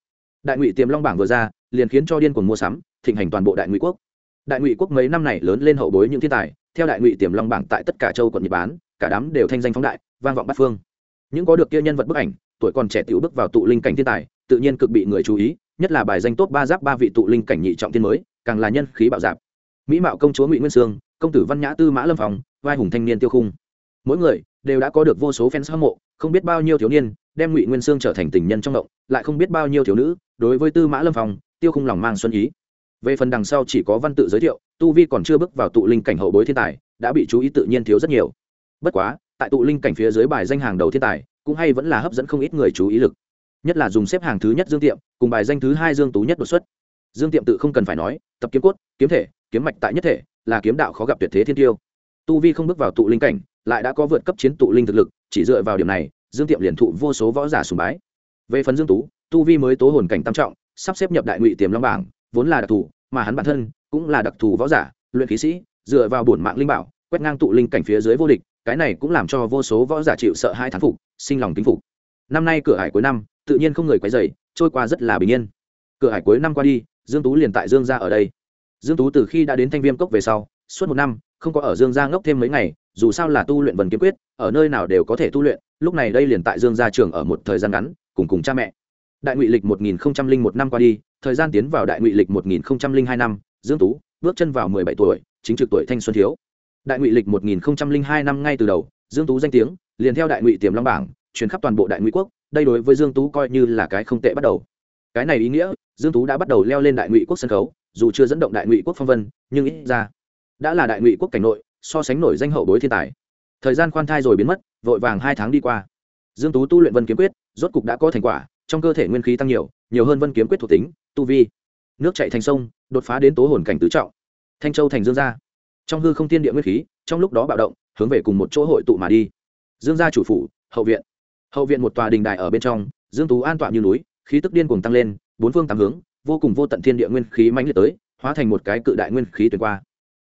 Đại ngụy tiềm long bảng vừa ra, liền khiến cho điên cuồng mua sắm, thịnh hành toàn bộ đại ngụy quốc. Đại ngụy quốc mấy năm này lớn lên hậu bối những thiên tài, theo đại ngụy tiềm long bảng tại tất cả châu quận nhật bán, cả đám đều thanh danh phóng đại, vang vọng bát phương. Những có được kia nhân vật bức ảnh, tuổi còn trẻ tiểu bước vào tụ linh cảnh thiên tài, tự nhiên cực bị người chú ý, nhất là bài danh tốt ba giáp ba vị tụ linh cảnh nhị trọng thiên mới, càng là nhân khí bạo dạp. Mỹ mạo công chúa ngụy nguyên sương, công tử văn nhã tư mã lâm phòng vai hùng thanh niên tiêu khung mỗi người đều đã có được vô số fans hâm mộ, không biết bao nhiêu thiếu niên đem ngụy nguyên sương trở thành tình nhân trong động, lại không biết bao nhiêu thiếu nữ đối với tư mã lâm phòng tiêu khung lòng mang xuân ý. Về phần đằng sau chỉ có văn tự giới thiệu, tu vi còn chưa bước vào tụ linh cảnh hậu bối thiên tài, đã bị chú ý tự nhiên thiếu rất nhiều. Bất quá, tại tụ linh cảnh phía dưới bài danh hàng đầu thiên tài, cũng hay vẫn là hấp dẫn không ít người chú ý lực. Nhất là dùng xếp hàng thứ nhất dương tiệm, cùng bài danh thứ hai dương tú nhất đột xuất. Dương tiệm tự không cần phải nói, tập kiếm cốt, kiếm thể, kiếm mạch tại nhất thể, là kiếm đạo khó gặp tuyệt thế thiên tiêu. Tu vi không bước vào tụ linh cảnh lại đã có vượt cấp chiến tụ linh thực lực, chỉ dựa vào điểm này, dương tiệm liền thụ vô số võ giả sùng bái. Về phần dương tú, tu vi mới tố hồn cảnh tam trọng, sắp xếp nhập đại ngụy tiềm long bảng, vốn là đặc thù, mà hắn bản thân cũng là đặc thù võ giả, luyện khí sĩ, dựa vào bổn mạng linh bảo, quét ngang tụ linh cảnh phía dưới vô địch, cái này cũng làm cho vô số võ giả chịu sợ hai thán phục, sinh lòng kính phục. Năm nay cửa hải cuối năm, tự nhiên không người quấy dày trôi qua rất là bình yên. Cửa hải cuối năm qua đi, dương tú liền tại dương gia ở đây. Dương tú từ khi đã đến thanh viêm cốc về sau, suốt một năm, không có ở dương gia ngốc thêm mấy ngày dù sao là tu luyện vần kiếm quyết, ở nơi nào đều có thể tu luyện, lúc này đây liền tại dương gia trường ở một thời gian ngắn, cùng cùng cha mẹ. Đại ngụy lịch một nghìn một năm qua đi, thời gian tiến vào đại ngụy lịch một nghìn hai năm, dương tú bước chân vào mười bảy tuổi, chính trực tuổi thanh xuân thiếu. Đại ngụy lịch một nghìn hai năm ngay từ đầu, dương tú danh tiếng liền theo đại ngụy tiềm long bảng, truyền khắp toàn bộ đại ngụy quốc, đây đối với dương tú coi như là cái không tệ bắt đầu. Cái này ý nghĩa, dương tú đã bắt đầu leo lên đại ngụy quốc sân khấu, dù chưa dẫn động đại ngụy quốc phong vân, nhưng ít ra, đã là đại ngụy quốc cảnh nội so sánh nổi danh hậu bối thiên tài. Thời gian khoan thai rồi biến mất, vội vàng hai tháng đi qua. Dương tú tu luyện vân kiếm quyết, rốt cục đã có thành quả, trong cơ thể nguyên khí tăng nhiều nhiều hơn vân kiếm quyết thuộc tính, tu vi. Nước chạy thành sông, đột phá đến tố hồn cảnh tứ trọng. Thanh châu thành dương gia. Trong hư không thiên địa nguyên khí, trong lúc đó bạo động, hướng về cùng một chỗ hội tụ mà đi. Dương gia chủ phủ, hậu viện. Hậu viện một tòa đình đài ở bên trong, dương tú an tọa như núi, khí tức điên cuồng tăng lên, bốn phương tám hướng, vô cùng vô tận thiên địa nguyên khí mãnh liệt tới, hóa thành một cái cự đại nguyên khí tuyệt qua.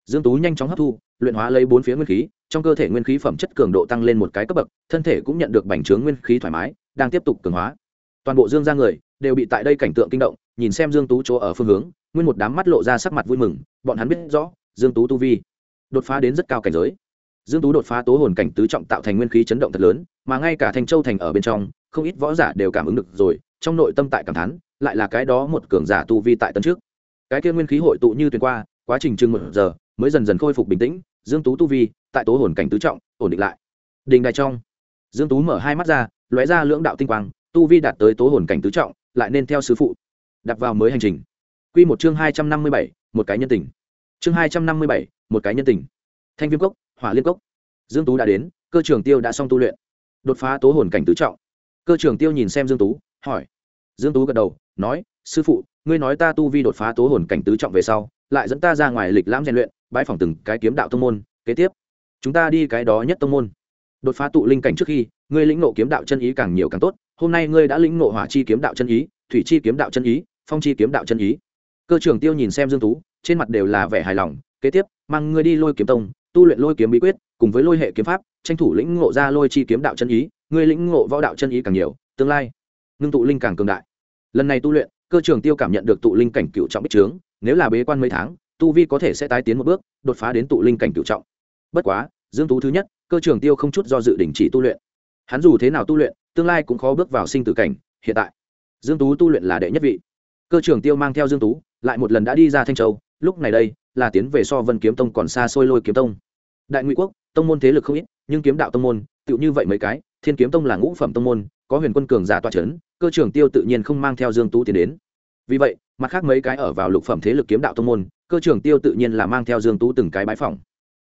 Dương tú nhanh chóng hấp thu luyện hóa lấy bốn phía nguyên khí, trong cơ thể nguyên khí phẩm chất cường độ tăng lên một cái cấp bậc, thân thể cũng nhận được bành trướng nguyên khí thoải mái, đang tiếp tục cường hóa. Toàn bộ dương gia người đều bị tại đây cảnh tượng kinh động, nhìn xem dương tú chỗ ở phương hướng, nguyên một đám mắt lộ ra sắc mặt vui mừng, bọn hắn biết rõ, dương tú tu vi đột phá đến rất cao cảnh giới. Dương tú đột phá tố hồn cảnh tứ trọng tạo thành nguyên khí chấn động thật lớn, mà ngay cả thanh châu thành ở bên trong, không ít võ giả đều cảm ứng được rồi, trong nội tâm tại cảm thán, lại là cái đó một cường giả tu vi tại tân trước. Cái kia nguyên khí hội tụ như tuyến qua, quá trình chừng một giờ mới dần dần khôi phục bình tĩnh dương tú tu vi tại tố hồn cảnh tứ trọng ổn định lại. Đình đài trong dương tú mở hai mắt ra lóe ra lưỡng đạo tinh quang tu vi đạt tới tố hồn cảnh tứ trọng lại nên theo sứ phụ. Đặt vào mới hành trình. Quy một chương hai trăm năm mươi bảy, một cái nhân tình. Chương hai trăm năm mươi bảy, một cái nhân tình. Thanh viêm cốc hỏa liên cốc. Dương tú đã đến cơ trường tiêu đã xong tu luyện. Đột phá tố hồn cảnh tứ trọng. Cơ trường tiêu nhìn xem dương tú hỏi. Dương tú gật đầu nói sư phụ ngươi nói ta tu vi đột phá tố hồn cảnh tứ trọng về sau lại dẫn ta ra ngoài lịch lãm rèn luyện bãi phòng từng cái kiếm đạo tông môn, kế tiếp, chúng ta đi cái đó nhất tông môn. Đột phá tụ linh cảnh trước khi, ngươi lĩnh ngộ kiếm đạo chân ý càng nhiều càng tốt, hôm nay ngươi đã lĩnh ngộ hỏa chi kiếm đạo chân ý, thủy chi kiếm đạo chân ý, phong chi kiếm đạo chân ý. Cơ trưởng tiêu nhìn xem dương tú, trên mặt đều là vẻ hài lòng, kế tiếp, mang ngươi đi lôi kiếm tông, tu luyện lôi kiếm bí quyết, cùng với lôi hệ kiếm pháp, tranh thủ lĩnh ngộ ra lôi chi kiếm đạo chân ý, ngươi lĩnh ngộ võ đạo chân ý càng nhiều, tương lai, ngưng tụ linh càng cường đại. Lần này tu luyện, cơ trưởng tiêu cảm nhận được tụ linh cảnh cựu trọng bích trướng, nếu là bế quan mấy tháng tu vi có thể sẽ tái tiến một bước, đột phá đến tụ linh cảnh cựu trọng. Bất quá, dương tú thứ nhất, cơ trưởng tiêu không chút do dự đình chỉ tu luyện. Hắn dù thế nào tu luyện, tương lai cũng khó bước vào sinh tử cảnh, hiện tại. Dương tú tu luyện là đệ nhất vị. Cơ trưởng tiêu mang theo dương tú, lại một lần đã đi ra thanh châu, lúc này đây, là tiến về so vân kiếm tông còn xa xôi lôi kiếm tông. Đại ngụy quốc, tông môn thế lực không ít, nhưng kiếm đạo tông môn, tựu như vậy mấy cái, thiên kiếm tông là ngũ phẩm tông môn, có huyền quân cường giả toa c cơ trưởng tiêu tự nhiên không mang theo dương tú tiến đến. Vì vậy mặt khác mấy cái ở vào lục phẩm thế lực kiếm đạo tông môn, cơ trưởng tiêu tự nhiên là mang theo dương tú từng cái bãi phòng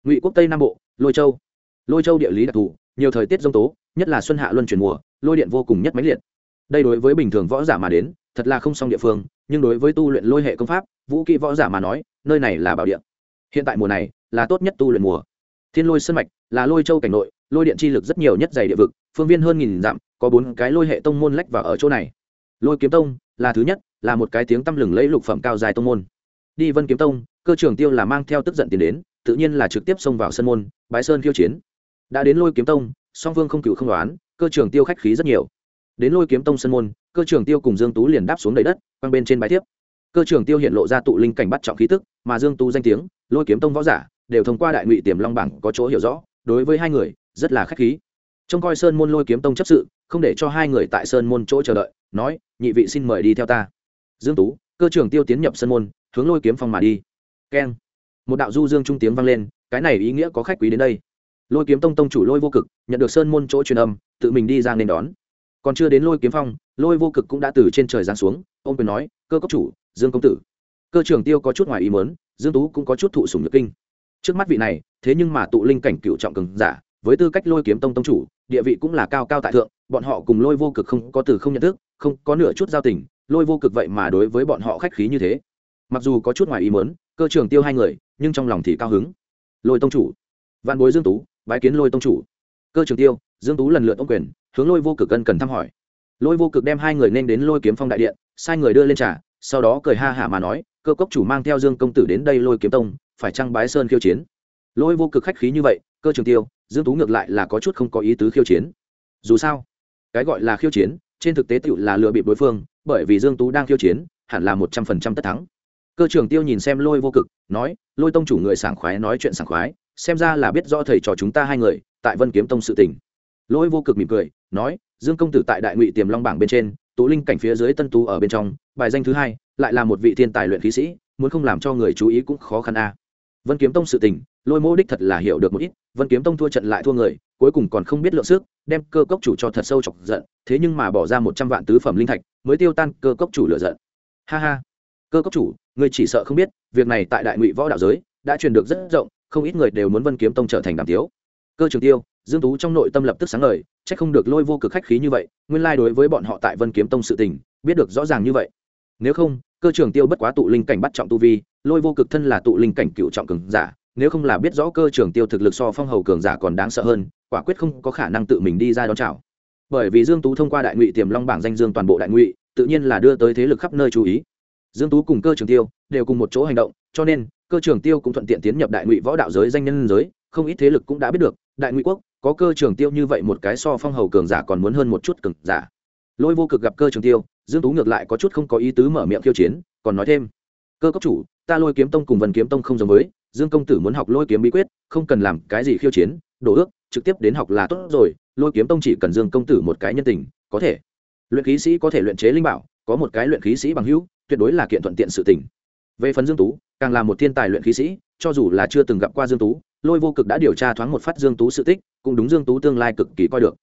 ngụy quốc tây nam bộ, lôi châu. Lôi châu địa lý đặc thù, nhiều thời tiết giông tố, nhất là xuân hạ luân chuyển mùa, lôi điện vô cùng nhất máy liệt. Đây đối với bình thường võ giả mà đến, thật là không xong địa phương, nhưng đối với tu luyện lôi hệ công pháp, vũ kỹ võ giả mà nói, nơi này là bảo địa. Hiện tại mùa này, là tốt nhất tu luyện mùa. Thiên lôi sân mạch, là lôi châu cảnh nội, lôi điện chi lực rất nhiều nhất dày địa vực, phương viên hơn nghìn dặm, có bốn cái lôi hệ tông môn lách vào ở chỗ này lôi kiếm tông là thứ nhất, là một cái tiếng tăm lừng lấy lục phẩm cao dài tông môn. Đi vân kiếm tông, cơ trưởng tiêu là mang theo tức giận tiền đến, tự nhiên là trực tiếp xông vào sân môn, bái sơn khiêu chiến. Đã đến lôi kiếm tông, song phương không cựu không đoán, cơ trường tiêu khách khí rất nhiều. Đến lôi kiếm tông sân môn, cơ trường tiêu cùng dương tú liền đáp xuống đầy đất, quăng bên trên bãi tiếp cơ trường tiêu hiện lộ ra tụ linh cảnh bắt trọng khí tức, mà dương tú danh tiếng, lôi kiếm tông võ giả, đều thông qua đại ngụy tiềm long bảng có chỗ hiểu rõ, đối với hai người, rất là khách khí. Trông coi sơn môn lôi kiếm tông chấp sự, không để cho hai người tại sơn môn chỗ chờ đợi nói, nhị vị xin mời đi theo ta. Dương tú, cơ trưởng tiêu tiến nhập sơn môn, hướng lôi kiếm phong mà đi. Keng. Một đạo du dương trung tiếng vang lên, cái này ý nghĩa có khách quý đến đây. Lôi kiếm tông tông chủ lôi vô cực, nhận được sơn môn chỗ truyền âm, tự mình đi ra nên đón. Còn chưa đến lôi kiếm phong, lôi vô cực cũng đã từ trên trời giáng xuống, ông quyền nói, cơ cốc chủ, dương công tử. Cơ trưởng tiêu có chút ngoài ý mớn dương tú cũng có chút thụ sủng nhược kinh. Trước mắt vị này, thế nhưng mà tụ linh cảnh cựu trọng cường giả, với tư cách lôi kiếm tông tông chủ, địa vị cũng là cao cao tại thượng, bọn họ cùng lôi vô cực không có từ không nhận thức không có nửa chút giao tình, lôi vô cực vậy mà đối với bọn họ khách khí như thế. Mặc dù có chút ngoài ý mớn cơ trường tiêu hai người, nhưng trong lòng thì cao hứng. Lôi tông chủ. Văn bối dương tú, bái kiến lôi tông chủ. Cơ trường tiêu, dương tú lần lượt ông quyền, hướng lôi vô cực ân cần thăm hỏi. Lôi vô cực đem hai người nên đến lôi kiếm phong đại điện, sai người đưa lên trà, sau đó cười ha hả mà nói, cơ cốc chủ mang theo dương công tử đến đây lôi kiếm tông, phải trăng bái sơn khiêu chiến? Lôi vô cực khách khí như vậy, cơ trường tiêu, dương tú ngược lại là có chút không có ý tứ khiêu chiến. Dù sao, cái gọi là khiêu chiến trên thực tế tựu là lừa bịp đối phương, bởi vì dương tú đang khiêu chiến, hẳn là một trăm phần trăm tất thắng. Cơ trưởng tiêu nhìn xem lôi vô cực, nói, lôi tông chủ người sảng khoái nói chuyện sảng khoái, xem ra là biết rõ thầy trò chúng ta hai người, tại vân kiếm tông sự tình. Lôi vô cực mỉm cười, nói, dương công tử tại đại ngụy tiềm long bảng bên trên, tú linh cảnh phía dưới tân tú ở bên trong, bài danh thứ hai, lại là một vị thiên tài luyện khí sĩ, muốn không làm cho người chú ý cũng khó khăn a vân kiếm tông sự tình, lôi mô đích thật là hiểu được một ít, vân kiếm tông thua trận lại thua người, cuối cùng còn không biết lượng sức, đem cơ cốc chủ cho thật sâu chọc giận, thế nhưng mà bỏ ra một trăm vạn tứ phẩm linh thạch, mới tiêu tan cơ cốc chủ lựa giận. Ha ha. Cơ cốc chủ người chỉ sợ không biết, việc này tại đại ngụy võ đạo giới, đã truyền được rất rộng, không ít người đều muốn vân kiếm tông trở thành đàm tiếu. Cơ trường tiêu, dương tú trong nội tâm lập tức sáng ngời, chắc không được lôi vô cực khách khí như vậy, nguyên lai đối với bọn họ tại vân kiếm tông sự tình, biết được rõ ràng như vậy. Nếu không cơ trường tiêu bất quá tụ linh cảnh bắt trọng tu vi, lôi vô cực thân là tụ linh cảnh cựu trọng cường giả, nếu không là biết rõ cơ trường tiêu thực lực so phong hầu cường giả còn đáng sợ hơn, quả quyết không có khả năng tự mình đi ra đón chào. Bởi vì dương tú thông qua đại ngụy tiềm long bảng danh dương toàn bộ đại ngụy, tự nhiên là đưa tới thế lực khắp nơi chú ý. Dương tú cùng cơ trường tiêu đều cùng một chỗ hành động, cho nên, cơ trường tiêu cũng thuận tiện tiến nhập đại ngụy võ đạo giới danh nhân giới, không ít thế lực cũng đã biết được, đại ngụy quốc, có cơ trường tiêu như vậy một cái so phong hầu cường giả còn muốn hơn một chút cường giả lôi vô cực gặp cơ trường tiêu, dương tú ngược lại có chút không có ý tứ mở miệng khiêu chiến, còn nói thêm, cơ cấp chủ, ta lôi kiếm tông cùng vần kiếm tông không giống với, dương công tử muốn học lôi kiếm bí quyết, không cần làm cái gì khiêu chiến đổ ước, trực tiếp đến học là tốt rồi, lôi kiếm tông chỉ cần dương công tử một cái nhân tình, có thể. Luyện khí sĩ có thể luyện chế linh bảo, có một cái luyện khí sĩ bằng hữu, tuyệt đối là kiện thuận tiện sự tình. Về phần dương tú, càng là một thiên tài luyện khí sĩ, cho dù là chưa từng gặp qua dương tú, lôi vô cực đã điều tra thoáng một phát dương tú sự tích, cũng đúng dương tú tương lai cực kỳ coi được.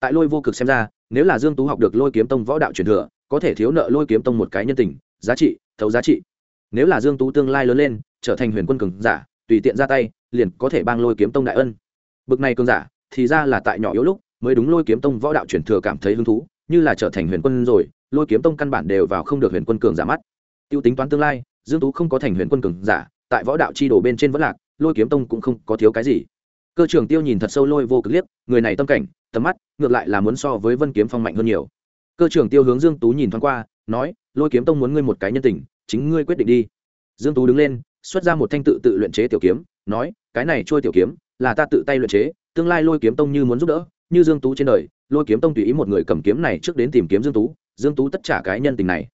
Tại lôi vô cực xem ra nếu là dương tú học được lôi kiếm tông võ đạo truyền thừa, có thể thiếu nợ lôi kiếm tông một cái nhân tình, giá trị, thấu giá trị. Nếu là dương tú tương lai lớn lên, trở thành huyền quân cường giả, tùy tiện ra tay, liền có thể bang lôi kiếm tông đại ân. Bực này cường giả, thì ra là tại nhỏ yếu lúc, mới đúng lôi kiếm tông võ đạo truyền thừa cảm thấy hứng thú, như là trở thành huyền quân rồi, lôi kiếm tông căn bản đều vào không được huyền quân cường giả mắt. Tiêu tính toán tương lai, dương tú không có thành huyền quân cường giả, tại võ đạo chi đổ bên trên vẫn lạc, lôi kiếm tông cũng không có thiếu cái gì. Cơ trưởng tiêu nhìn thật sâu lôi vô cực liếc, người này tâm cảnh tầm mắt, ngược lại là muốn so với vân kiếm phong mạnh hơn nhiều. Cơ trưởng tiêu hướng dương tú nhìn thoáng qua, nói, lôi kiếm tông muốn ngươi một cái nhân tình, chính ngươi quyết định đi. Dương tú đứng lên, xuất ra một thanh tự tự luyện chế tiểu kiếm, nói, cái này trôi tiểu kiếm, là ta tự tay luyện chế, tương lai lôi kiếm tông như muốn giúp đỡ. Như dương tú trên đời, lôi kiếm tông tùy ý một người cầm kiếm này trước đến tìm kiếm dương tú dương tú tất trả cái nhân tình này.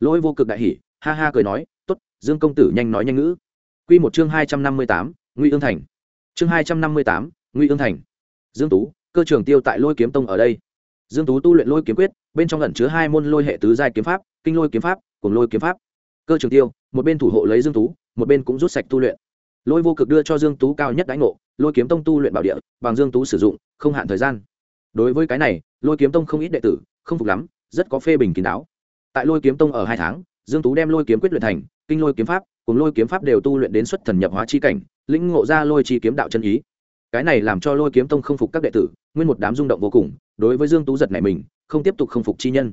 Lôi vô cực đại hỉ, ha ha cười nói, tốt, dương công tử nhanh nói nhanh ngữ. Quy một chương hai trăm năm mươi tám, ngụy ương thành. Chương hai trăm năm mươi tám, ngụy ương thành. Dương tú cơ trường tiêu tại lôi kiếm tông ở đây dương tú tu luyện lôi kiếm quyết bên trong ẩn chứa hai môn lôi hệ tứ giai kiếm pháp kinh lôi kiếm pháp cùng lôi kiếm pháp cơ trường tiêu một bên thủ hộ lấy dương tú một bên cũng rút sạch tu luyện lôi vô cực đưa cho dương tú cao nhất đánh ngộ lôi kiếm tông tu luyện bảo địa bằng dương tú sử dụng không hạn thời gian đối với cái này lôi kiếm tông không ít đệ tử không phục lắm rất có phê bình kín đáo tại lôi kiếm tông ở hai tháng dương tú đem lôi kiếm quyết luyện thành kinh lôi kiếm pháp cùng lôi kiếm pháp đều tu luyện đến xuất thần nhập hóa chi cảnh lĩnh ngộ ra lôi chi kiếm đạo chân ý cái này làm cho lôi kiếm tông không phục các đệ tử, nguyên một đám rung động vô cùng, đối với dương tú giật này mình, không tiếp tục không phục chi nhân.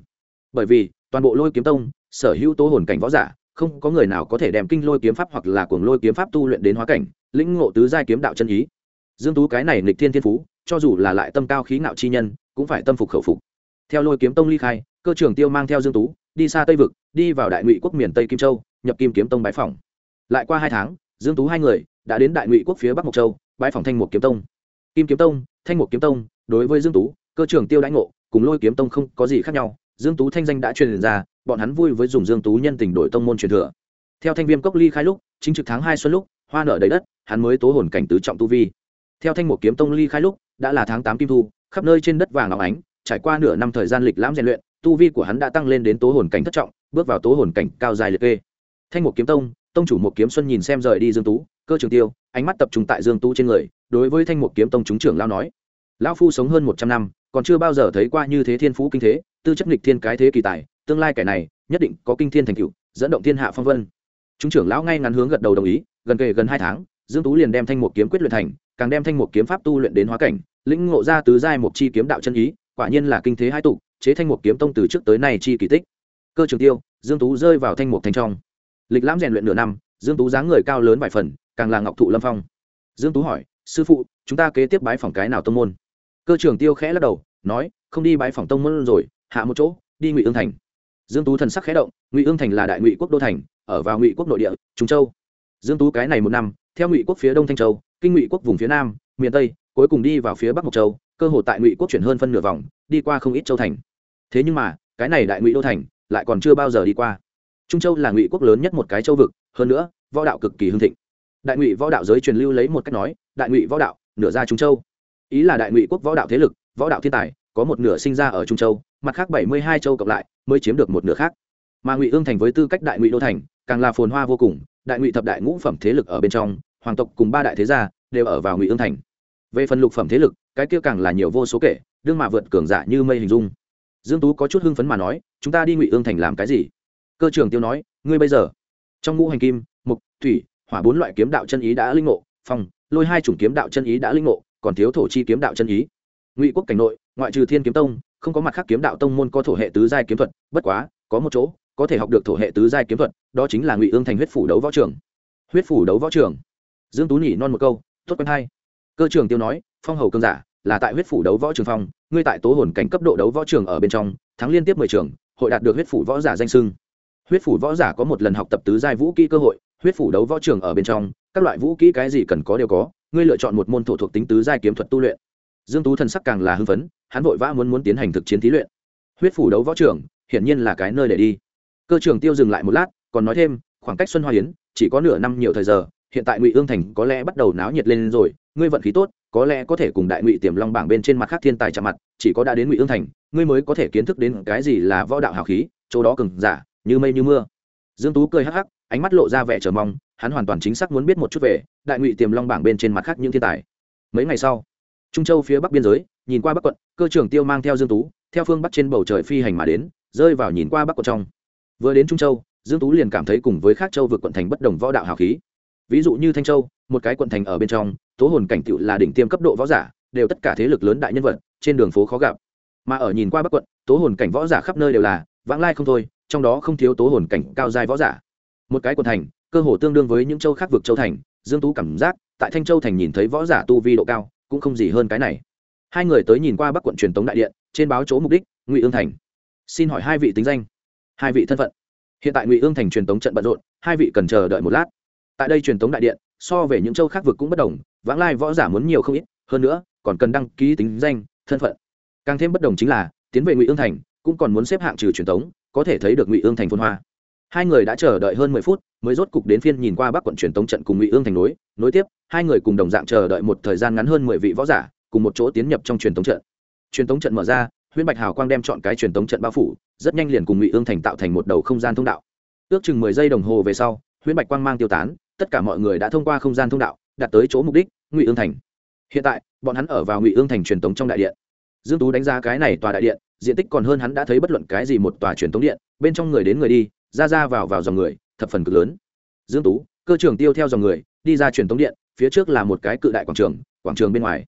Bởi vì, toàn bộ lôi kiếm tông, sở hữu tố hồn cảnh võ giả, không có người nào có thể đem kinh lôi kiếm pháp hoặc là cuồng lôi kiếm pháp tu luyện đến hóa cảnh, lĩnh ngộ tứ giai kiếm đạo chân ý. Dương tú cái này nghịch thiên thiên phú, cho dù là lại tâm cao khí ngạo chi nhân, cũng phải tâm phục khẩu phục. Theo lôi kiếm tông ly khai, cơ trưởng tiêu mang theo dương tú, đi xa tây vực, đi vào đại ngụy quốc miền tây kim châu, nhập kim kiếm tông bái phòng lại qua hai tháng, dương tú hai người đã đến đại ngụy quốc phía bắc mộc châu bãi phòng thanh một kiếm tông. Kim kiếm tông, thanh một kiếm tông, đối với dương tú, cơ trưởng tiêu đãi ngộ, cùng lôi kiếm tông không có gì khác nhau. Dương tú thanh danh đã truyền ra, bọn hắn vui với dùng dương tú nhân tình đổi tông môn truyền thừa. Theo thanh viêm cốc ly khai lúc, chính trực tháng hai xuân lúc, hoa nở đầy đất, hắn mới tố hồn cảnh tứ trọng tu vi. Theo thanh một kiếm tông ly khai lúc, đã là tháng tám kim thu, khắp nơi trên đất vàng óng ánh, trải qua nửa năm thời gian lịch lãm rèn luyện, tu vi của hắn đã tăng lên đến tố hồn cảnh thất trọng, bước vào tố hồn cảnh cao dài liệt kê. Thanh một kiếm tông tông chủ một kiếm xuân nhìn xem rời đi dương tú cơ trường tiêu, ánh mắt tập trung tại dương tú trên người, đối với thanh mục kiếm tông chúng trưởng lao nói, lão phu sống hơn một trăm năm, còn chưa bao giờ thấy qua như thế thiên phú kinh thế, tư chất nghịch thiên cái thế kỳ tài, tương lai kẻ này, nhất định có kinh thiên thành cựu dẫn động thiên hạ phong vân. Chúng trưởng lão ngay ngắn hướng gật đầu đồng ý, gần kề gần hai tháng, dương tú liền đem thanh mục kiếm quyết luyện thành, càng đem thanh mục kiếm pháp tu luyện đến hóa cảnh, lĩnh ngộ ra tứ giai một chi kiếm đạo chân ý, quả nhiên là kinh thế hai tụ, chế thanh mục kiếm tông từ trước tới nay chi kỳ tích. Cơ trường tiêu, dương tú rơi vào thanh mục thành trong. Lịch lãm rèn luyện nửa năm dương tú dáng người cao lớn vài phần, càng là ngọc thụ lâm phong. Dương tú hỏi, sư phụ, chúng ta kế tiếp bái phòng cái nào tông môn? Cơ trưởng tiêu khẽ lắc đầu, nói, không đi bái phòng tông môn rồi, hạ một chỗ, đi ngụy ương thành. Dương tú thần sắc khẽ động, ngụy ương thành là đại ngụy quốc đô thành, ở vào ngụy quốc nội địa, trung châu. Dương tú cái này một năm, theo ngụy quốc phía đông thanh châu, kinh ngụy quốc vùng phía nam, miền tây, cuối cùng đi vào phía bắc mộc châu, cơ hội tại ngụy quốc chuyển hơn phân nửa vòng, đi qua không ít châu thành. Thế nhưng mà, cái này đại ngụy đô thành, lại còn chưa bao giờ đi qua trung châu là ngụy quốc lớn nhất một cái châu vực, hơn nữa, võ đạo cực kỳ hưng thịnh. Đại ngụy võ đạo giới truyền lưu lấy một cách nói, đại ngụy võ đạo, nửa ra trung châu. Ý là đại ngụy quốc võ đạo thế lực, võ đạo thiên tài, có một nửa sinh ra ở trung châu, mặt khác bảy mươi hai châu cộng lại, mới chiếm được một nửa khác. Mà ngụy ương thành với tư cách đại ngụy đô thành, càng là phồn hoa vô cùng, đại ngụy thập đại ngũ phẩm thế lực ở bên trong, hoàng tộc cùng ba đại thế gia đều ở vào ngụy ương thành. Về phần lục phẩm thế lực, cái kia càng là nhiều vô số kể, đương mà vượt cường giả như mây hình dung. Dương tú có chút hưng phấn mà nói, chúng ta đi ngụy ương thành làm cái gì? Cơ trưởng tiêu nói, ngươi bây giờ. Trong ngũ hành kim, mục, thủy, hỏa bốn loại kiếm đạo chân ý đã linh ngộ, phong, lôi hai chủng kiếm đạo chân ý đã linh ngộ, còn thiếu thổ chi kiếm đạo chân ý. Ngụy quốc cảnh nội, ngoại trừ thiên kiếm tông, không có mặt khác kiếm đạo tông môn có thổ hệ tứ giai kiếm thuật, bất quá, có một chỗ, có thể học được thổ hệ tứ giai kiếm thuật, đó chính là ngụy ương thành huyết phủ đấu võ trường. Huyết phủ đấu võ trường. Dương tú nhỉ non một câu, tốt quen hay. Cơ trường tiêu nói, phong hầu cương giả, là tại huyết phủ đấu võ trường phong, ngươi tại tố hồn cảnh cấp độ đấu võ trường ở bên trong, thắng liên tiếp mười trường, hội đạt được huyết phủ võ giả danh sưng huyết phủ võ giả có một lần học tập tứ giai vũ kỹ cơ hội, huyết phủ đấu võ trường ở bên trong, các loại vũ kỹ cái gì cần có đều có, ngươi lựa chọn một môn thổ thuộc tính tứ giai kiếm thuật tu luyện. Dương tú thần sắc càng là hưng phấn, hắn vội vã muốn muốn tiến hành thực chiến thí luyện. Huyết phủ đấu võ trường, hiển nhiên là cái nơi để đi. Cơ trường tiêu dừng lại một lát, còn nói thêm, khoảng cách xuân hoa yến, chỉ có nửa năm nhiều thời giờ, hiện tại ngụy ương thành có lẽ bắt đầu náo nhiệt lên rồi, ngươi vận khí tốt, có lẽ có thể cùng đại ngụy tiềm long bảng bên trên mặt khác thiên tài chạm mặt, chỉ có đã đến ngụy ương thành, ngươi mới có thể kiến thức đến cái gì là võ đạo hào khí, chỗ đó cường giả như mây như mưa. Dương tú cười hắc hắc, ánh mắt lộ ra vẻ chờ mong, hắn hoàn toàn chính xác muốn biết một chút về đại ngụy tiềm long bảng bên trên mặt khác những thiên tài. Mấy ngày sau, trung châu phía bắc biên giới, nhìn qua bắc quận, cơ trưởng tiêu mang theo dương tú, theo phương bắc trên bầu trời phi hành mà đến, rơi vào nhìn qua bắc quận trong. Vừa đến trung châu, dương tú liền cảm thấy cùng với khác châu vượt quận thành bất đồng võ đạo hào khí. Ví dụ như thanh châu, một cái quận thành ở bên trong, tố hồn cảnh tựu là đỉnh tiêm cấp độ võ giả, đều tất cả thế lực lớn đại nhân vật, trên đường phố khó gặp. Mà ở nhìn qua bắc quận, tố hồn cảnh võ giả khắp nơi đều là, vãng lai không thôi trong đó không thiếu tố hồn cảnh cao giai võ giả. Một cái quận thành, cơ hồ tương đương với những châu khác vực châu thành, dương tú cảm giác, tại thanh châu thành nhìn thấy võ giả tu vi độ cao, cũng không gì hơn cái này. Hai người tới nhìn qua bắc quận truyền tống đại điện, trên báo chỗ mục đích, ngụy ương thành. Xin hỏi hai vị tính danh. Hai vị thân phận. Hiện tại ngụy ương thành truyền tống trận bận rộn, hai vị cần chờ đợi một lát. Tại đây truyền tống đại điện, so về những châu khác vực cũng bất đồng, vãng lai võ giả muốn nhiều không ít, hơn nữa, còn cần đăng ký tính danh, thân phận. Càng thêm bất đồng chính là, tiến về ngụy ương thành, cũng còn muốn xếp hạng trừ truyền tống có thể thấy được ngụy ương thành phôn hoa. Hai người đã chờ đợi hơn mười phút, mới rốt cục đến phiên nhìn qua bắc quận truyền tống trận cùng ngụy ương thành nối. Nối tiếp, hai người cùng đồng dạng chờ đợi một thời gian ngắn hơn mười vị võ giả, cùng một chỗ tiến nhập trong truyền tống trận. Truyền tống trận mở ra, huyễn bạch hào quang đem chọn cái truyền tống trận bao phủ, rất nhanh liền cùng ngụy ương thành tạo thành một đầu không gian thông đạo. Ước chừng mười giây đồng hồ về sau, huyễn bạch quang mang tiêu tán, tất cả mọi người đã thông qua không gian thông đạo, đạt tới chỗ mục đích, ngụy ương thành. Hiện tại, bọn hắn ở vào ngụy ương thành truyền tống trong đại điện dương tú đánh giá cái này tòa đại điện, diện tích còn hơn hắn đã thấy bất luận cái gì một tòa truyền thống điện, bên trong người đến người đi, ra ra vào vào dòng người, thập phần cực lớn. Dương tú, cơ trưởng tiêu theo dòng người, đi ra truyền thống điện, phía trước là một cái cự đại quảng trường quảng trường bên ngoài.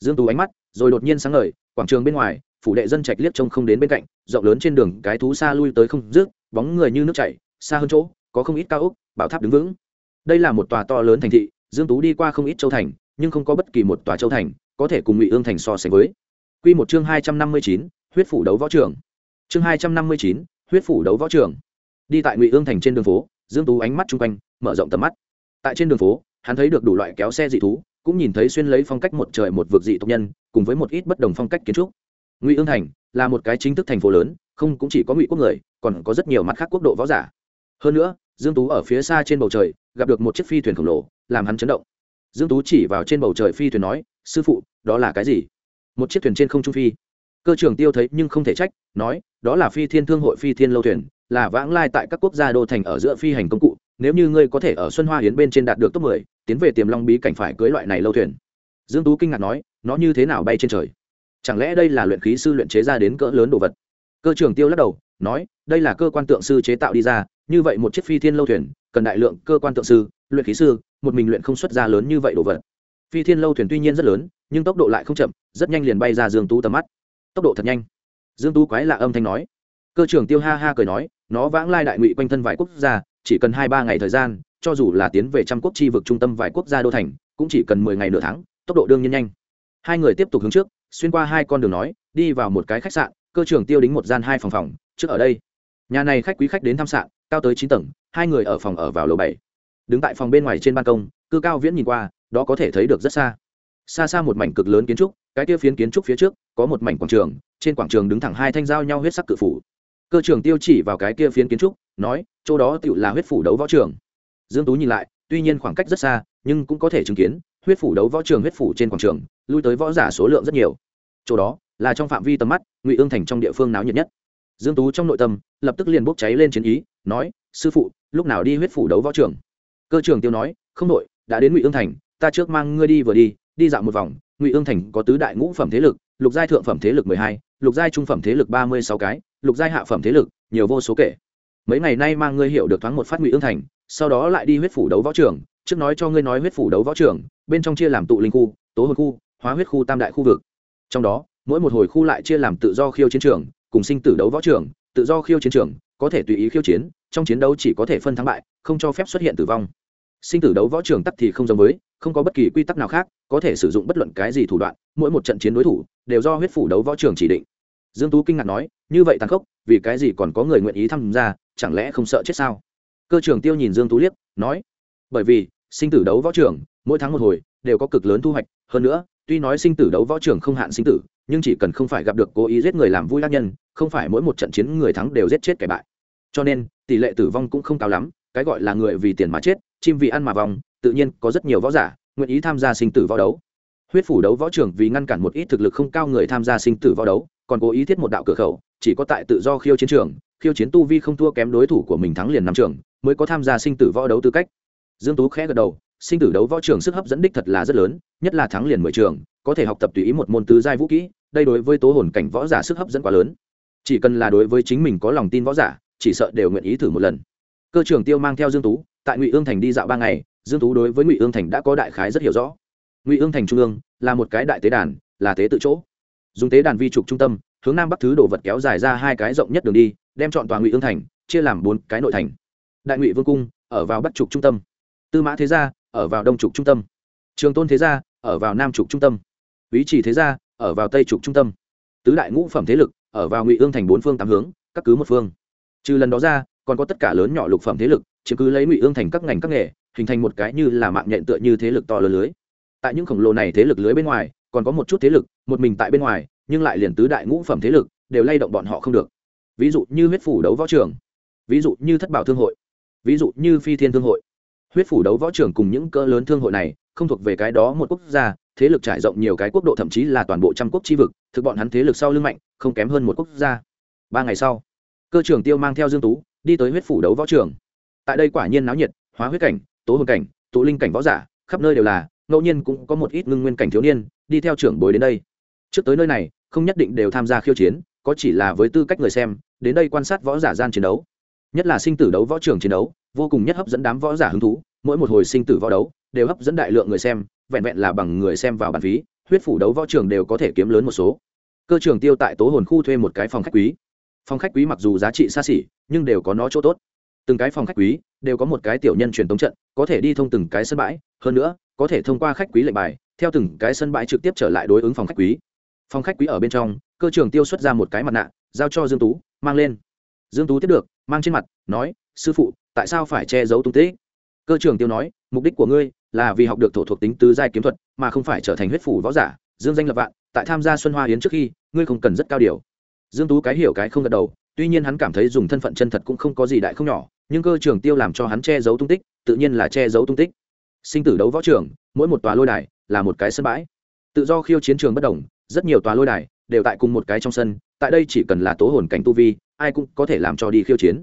Dương tú ánh mắt, rồi đột nhiên sáng ngời, quảng trường bên ngoài, phủ đệ dân trạch liếc trông không đến bên cạnh, rộng lớn trên đường, cái thú xa lui tới không rước bóng người như nước chảy, xa hơn chỗ, có không ít cao ốc, bảo tháp đứng vững. Đây là một tòa to lớn thành thị, dương tú đi qua không ít châu thành, nhưng không có bất kỳ một tòa châu thành có thể cùng ngụy ương thành so sánh với quy một chương hai trăm năm mươi chín, huyết phủ đấu võ trường. Chương hai trăm năm mươi chín, huyết phủ đấu võ trường. Đi tại ngụy ương thành trên đường phố dương tú ánh mắt chung quanh mở rộng tầm mắt. Tại trên đường phố hắn thấy được đủ loại kéo xe dị thú cũng nhìn thấy xuyên lấy phong cách một trời một vực dị tộc nhân cùng với một ít bất đồng phong cách kiến trúc. Ngụy ương thành là một cái chính thức thành phố lớn không cũng chỉ có ngụy quốc người còn có rất nhiều mặt khác quốc độ võ giả. Hơn nữa dương tú ở phía xa trên bầu trời gặp được một chiếc phi thuyền khổng lồ làm hắn chấn động. Dương tú chỉ vào trên bầu trời phi thuyền nói sư phụ đó là cái gì? Một chiếc thuyền trên không trung phi. Cơ trưởng tiêu thấy nhưng không thể trách nói đó là phi thiên thương hội phi thiên lâu thuyền là vãng lai tại các quốc gia đô thành ở giữa phi hành công cụ nếu như ngươi có thể ở xuân hoa hiến bên trên đạt được top 10, tiến về tiềm long bí cảnh phải cưới loại này lâu thuyền. Dương tú kinh ngạc nói nó như thế nào bay trên trời? Chẳng lẽ đây là luyện khí sư luyện chế ra đến cỡ lớn đồ vật? Cơ trưởng tiêu lắc đầu nói đây là cơ quan tượng sư chế tạo đi ra như vậy một chiếc phi thiên lâu thuyền cần đại lượng cơ quan tượng sư luyện khí sư một mình luyện không xuất ra lớn như vậy đồ vật. Phi thiên lâu thuyền tuy nhiên rất lớn nhưng tốc độ lại không chậm rất nhanh liền bay ra dương tú tầm mắt. Tốc độ thật nhanh. Dương tú quái lạ âm thanh nói. Cơ trưởng tiêu ha ha cười nói, nó vãng lai đại ngụy quanh thân vài quốc gia, chỉ cần hai ba ngày thời gian, cho dù là tiến về trăm quốc chi vực trung tâm vài quốc gia đô thành, cũng chỉ cần mười ngày nửa tháng, tốc độ đương nhiên nhanh. Hai người tiếp tục hướng trước, xuyên qua hai con đường nói, đi vào một cái khách sạn, cơ trưởng tiêu đính một gian hai phòng phòng, trước ở đây. Nhà này khách quý khách đến thăm sạn, cao tới chín tầng, hai người ở phòng ở vào lầu bảy. Đứng tại phòng bên ngoài trên ban công, cư cao viễn nhìn qua, đó có thể thấy được rất xa. Xa xa một mảnh cực lớn kiến trúc cái kia phiến kiến trúc phía trước, có một mảnh quảng trường, trên quảng trường đứng thẳng hai thanh giao nhau huyết sắc cự phủ. Cơ trưởng tiêu chỉ vào cái kia phiến kiến trúc, nói, chỗ đó tự là huyết phủ đấu võ trường. Dương tú nhìn lại, tuy nhiên khoảng cách rất xa, nhưng cũng có thể chứng kiến, huyết phủ đấu võ trường huyết phủ trên quảng trường, lui tới võ giả số lượng rất nhiều. Chỗ đó, là trong phạm vi tầm mắt, ngụy ương thành trong địa phương náo nhiệt nhất. Dương tú trong nội tâm, lập tức liền bốc cháy lên chiến ý, nói, sư phụ, lúc nào đi huyết phủ đấu võ trường? Cơ trưởng tiêu nói, không đội, đã đến ngụy ương thành, ta trước mang ngươi đi vừa đi đi dạo một vòng ngụy ương thành có tứ đại ngũ phẩm thế lực, lục giai thượng phẩm thế lực mười hai, lục giai trung phẩm thế lực ba mươi sáu cái, lục giai hạ phẩm thế lực, nhiều vô số kể. Mấy ngày nay mang ngươi hiểu được thoáng một phát ngụy ương thành, sau đó lại đi huyết phủ đấu võ trường, trước nói cho ngươi nói huyết phủ đấu võ trường, bên trong chia làm tụ linh khu, tố hồn khu, hóa huyết khu tam đại khu vực. Trong đó, mỗi một hồi khu lại chia làm tự do khiêu chiến trường, cùng sinh tử đấu võ trường, tự do khiêu chiến trường, có thể tùy ý khiêu chiến, trong chiến đấu chỉ có thể phân thắng bại, không cho phép xuất hiện tử vong. Sinh tử đấu võ trường tắt thì không giống với không có bất kỳ quy tắc nào khác, có thể sử dụng bất luận cái gì thủ đoạn, mỗi một trận chiến đối thủ đều do huyết phủ đấu võ trường chỉ định. Dương tú kinh ngạc nói, như vậy tàn khốc, vì cái gì còn có người nguyện ý tham gia, chẳng lẽ không sợ chết sao? Cơ trưởng tiêu nhìn dương tú liếc, nói, bởi vì, sinh tử đấu võ trường, mỗi tháng một hồi, đều có cực lớn thu hoạch. Hơn nữa, tuy nói sinh tử đấu võ trường không hạn sinh tử, nhưng chỉ cần không phải gặp được cố ý giết người làm vui tác nhân, không phải mỗi một trận chiến người thắng đều giết chết kẻ bại. Cho nên, tỷ lệ tử vong cũng không cao lắm, cái gọi là người vì tiền mà chết, chim vì ăn mà vòng tự nhiên có rất nhiều võ giả nguyện ý tham gia sinh tử võ đấu. Huyết phủ đấu võ trưởng vì ngăn cản một ít thực lực không cao người tham gia sinh tử võ đấu, còn cố ý thiết một đạo cửa khẩu, chỉ có tại tự do khiêu chiến trường, khiêu chiến tu vi không thua kém đối thủ của mình thắng liền năm trường, mới có tham gia sinh tử võ đấu tư cách. Dương tú khẽ gật đầu, sinh tử đấu võ trường sức hấp dẫn đích thật là rất lớn, nhất là thắng liền mười trường, có thể học tập tùy ý một môn tứ giai vũ kỹ, đây đối với tố hồn cảnh võ giả sức hấp dẫn quá lớn. Chỉ cần là đối với chính mình có lòng tin võ giả, chỉ sợ đều nguyện ý thử một lần. Cơ trưởng tiêu mang theo dương tú, tại ngụy ương thành đi dạo ba ngày dương tú đối với ngụy ương thành đã có đại khái rất hiểu rõ. Ngụy ương thành trung ương là một cái đại tế đàn, là tế tự chỗ. Dùng tế đàn vi trục trung tâm, hướng nam bắc thứ đồ vật kéo dài ra hai cái rộng nhất đường đi, đem chọn toàn ngụy ương thành, chia làm bốn cái nội thành. Đại ngụy vương cung, ở vào bắc trục trung tâm. Tư mã thế gia, ở vào đông trục trung tâm. Trường tôn thế gia, ở vào nam trục trung tâm. Ý chỉ thế gia, ở vào tây trục trung tâm. Tứ đại ngũ phẩm thế lực, ở vào ngụy ương thành bốn phương tám hướng, các cứ một phương. Trừ lần đó ra, còn có tất cả lớn nhỏ lục phẩm thế lực, chiếm cứ lấy ngụy ương thành các ngành các nghề hình thành một cái như là mạng nhện tựa như thế lực to lớn lưới. Tại những khổng lồ này thế lực lưới bên ngoài, còn có một chút thế lực, một mình tại bên ngoài, nhưng lại liền tứ đại ngũ phẩm thế lực, đều lay động bọn họ không được. Ví dụ như huyết phủ đấu võ trường, ví dụ như thất bảo thương hội, ví dụ như phi thiên thương hội. Huyết phủ đấu võ trường cùng những cỡ lớn thương hội này, không thuộc về cái đó một quốc gia, thế lực trải rộng nhiều cái quốc độ thậm chí là toàn bộ trăm quốc chi vực, thực bọn hắn thế lực sau lưng mạnh, không kém hơn một quốc gia. Ba ngày sau, cơ trưởng tiêu mang theo dương tú, đi tới huyết phủ đấu võ trường. Tại đây quả nhiên náo nhiệt, hóa huyết cảnh tố hồn cảnh, tụ linh cảnh võ giả, khắp nơi đều là, ngẫu nhiên cũng có một ít ngưng nguyên cảnh thiếu niên, đi theo trưởng bối đến đây. Trước tới nơi này, không nhất định đều tham gia khiêu chiến, có chỉ là với tư cách người xem, đến đây quan sát võ giả gian chiến đấu. Nhất là sinh tử đấu võ trường chiến đấu, vô cùng nhất hấp dẫn đám võ giả hứng thú, mỗi một hồi sinh tử võ đấu, đều hấp dẫn đại lượng người xem, vẹn vẹn là bằng người xem vào bàn phí, huyết phủ đấu võ trường đều có thể kiếm lớn một số. Cơ trường tiêu tại tố hồn khu thuê một cái phòng khách quý. Phòng khách quý mặc dù giá trị xa xỉ, nhưng đều có nó chỗ tốt từng cái phòng khách quý đều có một cái tiểu nhân truyền tống trận, có thể đi thông từng cái sân bãi, hơn nữa, có thể thông qua khách quý lệnh bài, theo từng cái sân bãi trực tiếp trở lại đối ứng phòng khách quý. Phòng khách quý ở bên trong, cơ trường tiêu xuất ra một cái mặt nạ, giao cho dương tú, mang lên. Dương tú tiếp được, mang trên mặt, nói, sư phụ, tại sao phải che giấu tung tích? Cơ trường tiêu nói, mục đích của ngươi là vì học được thổ thuộc tính tứ giai kiếm thuật, mà không phải trở thành huyết phủ võ giả. Dương danh lập vạn, tại tham gia xuân hoa yến trước khi, ngươi không cần rất cao điều. Dương tú cái hiểu cái không gật đầu, tuy nhiên hắn cảm thấy dùng thân phận chân thật cũng không có gì đại không nhỏ nhưng cơ trường tiêu làm cho hắn che giấu tung tích tự nhiên là che giấu tung tích. Sinh tử đấu võ trường mỗi một tòa lôi đài là một cái sân bãi. Tự do khiêu chiến trường bất đồng rất nhiều tòa lôi đài đều tại cùng một cái trong sân tại đây chỉ cần là tố hồn cảnh tu vi ai cũng có thể làm cho đi khiêu chiến.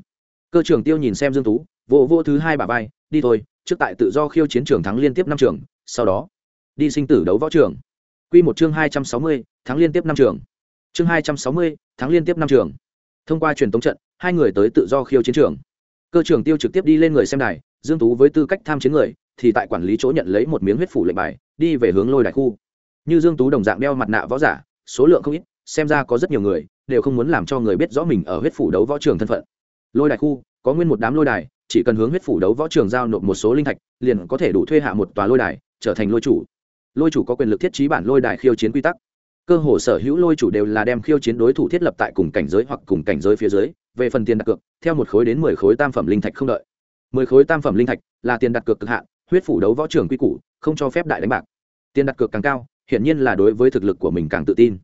Cơ trường tiêu nhìn xem dương tú vô vô thứ hai bà vai đi thôi trước tại tự do khiêu chiến trường thắng liên tiếp năm trường sau đó đi sinh tử đấu võ trường. Quy một chương hai trăm sáu mươi, thắng liên tiếp năm trường. Chương hai trăm sáu mươi, thắng liên tiếp năm trường. Thông qua truyền tống trận hai người tới tự do khiêu chiến trường cơ trưởng tiêu trực tiếp đi lên người xem đài, dương tú với tư cách tham chiến người, thì tại quản lý chỗ nhận lấy một miếng huyết phủ lệnh bài, đi về hướng lôi đài khu. Như dương tú đồng dạng đeo mặt nạ võ giả, số lượng không ít, xem ra có rất nhiều người, đều không muốn làm cho người biết rõ mình ở huyết phủ đấu võ trường thân phận. Lôi đài khu, có nguyên một đám lôi đài, chỉ cần hướng huyết phủ đấu võ trường giao nộp một số linh thạch, liền có thể đủ thuê hạ một tòa lôi đài, trở thành lôi chủ. Lôi chủ có quyền lực thiết trí bản lôi đài khiêu chiến quy tắc cơ hồ sở hữu lôi chủ đều là đem khiêu chiến đối thủ thiết lập tại cùng cảnh giới hoặc cùng cảnh giới phía dưới, về phần tiền đặt cược, theo một khối đến mười khối tam phẩm linh thạch không đợi. Mười khối tam phẩm linh thạch là tiền đặt cược cực hạn, huyết phủ đấu võ trường quy củ, không cho phép đại đánh bạc. Tiền đặt cược càng cao, hiển nhiên là đối với thực lực của mình càng tự tin.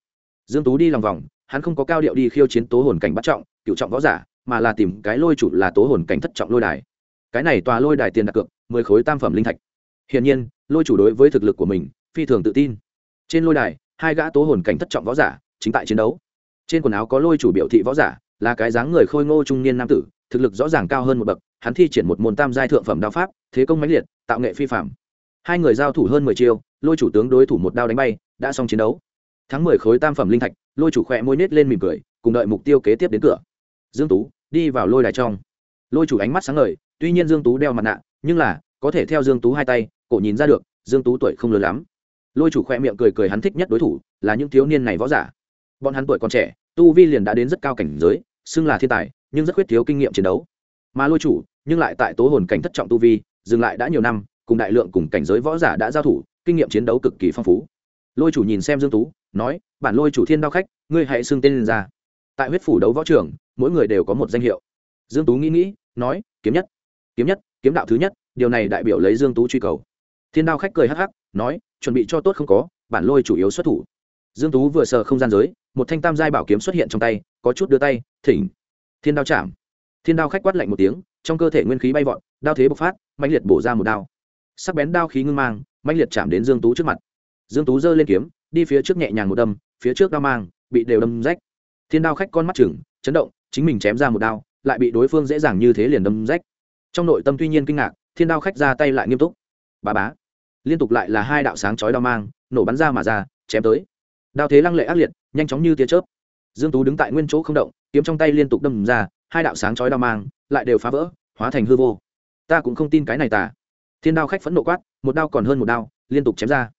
Dương tú đi lòng vòng, hắn không có cao điệu đi khiêu chiến tố hồn cảnh bắt trọng, cựu trọng võ giả, mà là tìm cái lôi chủ là tố hồn cảnh thất trọng lôi đài. Cái này tòa lôi đài tiền đặt cược, mười khối tam phẩm linh thạch. Hiển nhiên, lôi chủ đối với thực lực của mình, phi thường tự tin. Trên lôi đài hai gã tố hồn cảnh thất trọng võ giả chính tại chiến đấu. Trên quần áo có lôi chủ biểu thị võ giả, là cái dáng người khôi ngô trung niên nam tử, thực lực rõ ràng cao hơn một bậc, hắn thi triển một môn tam giai thượng phẩm đao pháp, thế công mãnh liệt, tạo nghệ phi phạm hai người giao thủ hơn mười chiêu, lôi chủ tướng đối thủ một đao đánh bay, đã xong chiến đấu. Tháng mười khối tam phẩm linh thạch, lôi chủ khỏe môi nết lên mỉm cười, cùng đợi mục tiêu kế tiếp đến cửa. Dương tú, đi vào lôi đài trong. Lôi chủ ánh mắt sáng ngời, tuy nhiên dương tú đeo mặt nạ, nhưng là, có thể theo dương tú hai tay, cổ nhìn ra được, dương tú tuổi không lớn lắm lôi chủ khoe miệng cười cười hắn thích nhất đối thủ là những thiếu niên này võ giả. Bọn hắn tuổi còn trẻ, tu vi liền đã đến rất cao cảnh giới, xưng là thiên tài, nhưng rất khuyết thiếu kinh nghiệm chiến đấu. Mà lôi chủ, nhưng lại tại tố hồn cảnh thất trọng tu vi, dừng lại đã nhiều năm, cùng đại lượng cùng cảnh giới võ giả đã giao thủ, kinh nghiệm chiến đấu cực kỳ phong phú. Lôi chủ nhìn xem dương tú, nói, bản lôi chủ thiên đao khách, ngươi hãy xưng tên lên ra. Tại huyết phủ đấu võ trường, mỗi người đều có một danh hiệu. Dương tú nghĩ nghĩ, nói, kiếm nhất kiếm nhất, kiếm đạo thứ nhất, điều này đại biểu lấy dương tú truy cầu. Thiên đao khách cười hắc hắc nói, chuẩn bị cho tốt không có, bản lôi chủ yếu xuất thủ. Dương tú vừa sờ không gian giới, một thanh tam giai bảo kiếm xuất hiện trong tay, có chút đưa tay, thỉnh. Thiên đao chạm. Thiên đao khách quát lạnh một tiếng, trong cơ thể nguyên khí bay vọt, đao thế bộc phát mạnh liệt bổ ra một đao. Sắc bén đao khí ngưng mang mạnh liệt chạm đến dương tú trước mặt. Dương tú giơ lên kiếm, đi phía trước nhẹ nhàng một đâm, phía trước đao mang bị đều đâm rách. Thiên đao khách con mắt chừng chấn động, chính mình chém ra một đao, lại bị đối phương dễ dàng như thế liền đâm rách. Trong nội tâm tuy nhiên kinh ngạc, thiên đao khách ra tay lại nghiêm túc. Bà bá liên tục lại là hai đạo sáng chói đao mang, nổ bắn ra mà ra, chém tới. Đao thế lăng lệ ác liệt, nhanh chóng như tia chớp. Dương tú đứng tại nguyên chỗ không động, kiếm trong tay liên tục đâm ra, hai đạo sáng chói đao mang lại đều phá vỡ, hóa thành hư vô. Ta cũng không tin cái này tà. Thiên đao khách phẫn nộ quát, một đao còn hơn một đao, liên tục chém ra.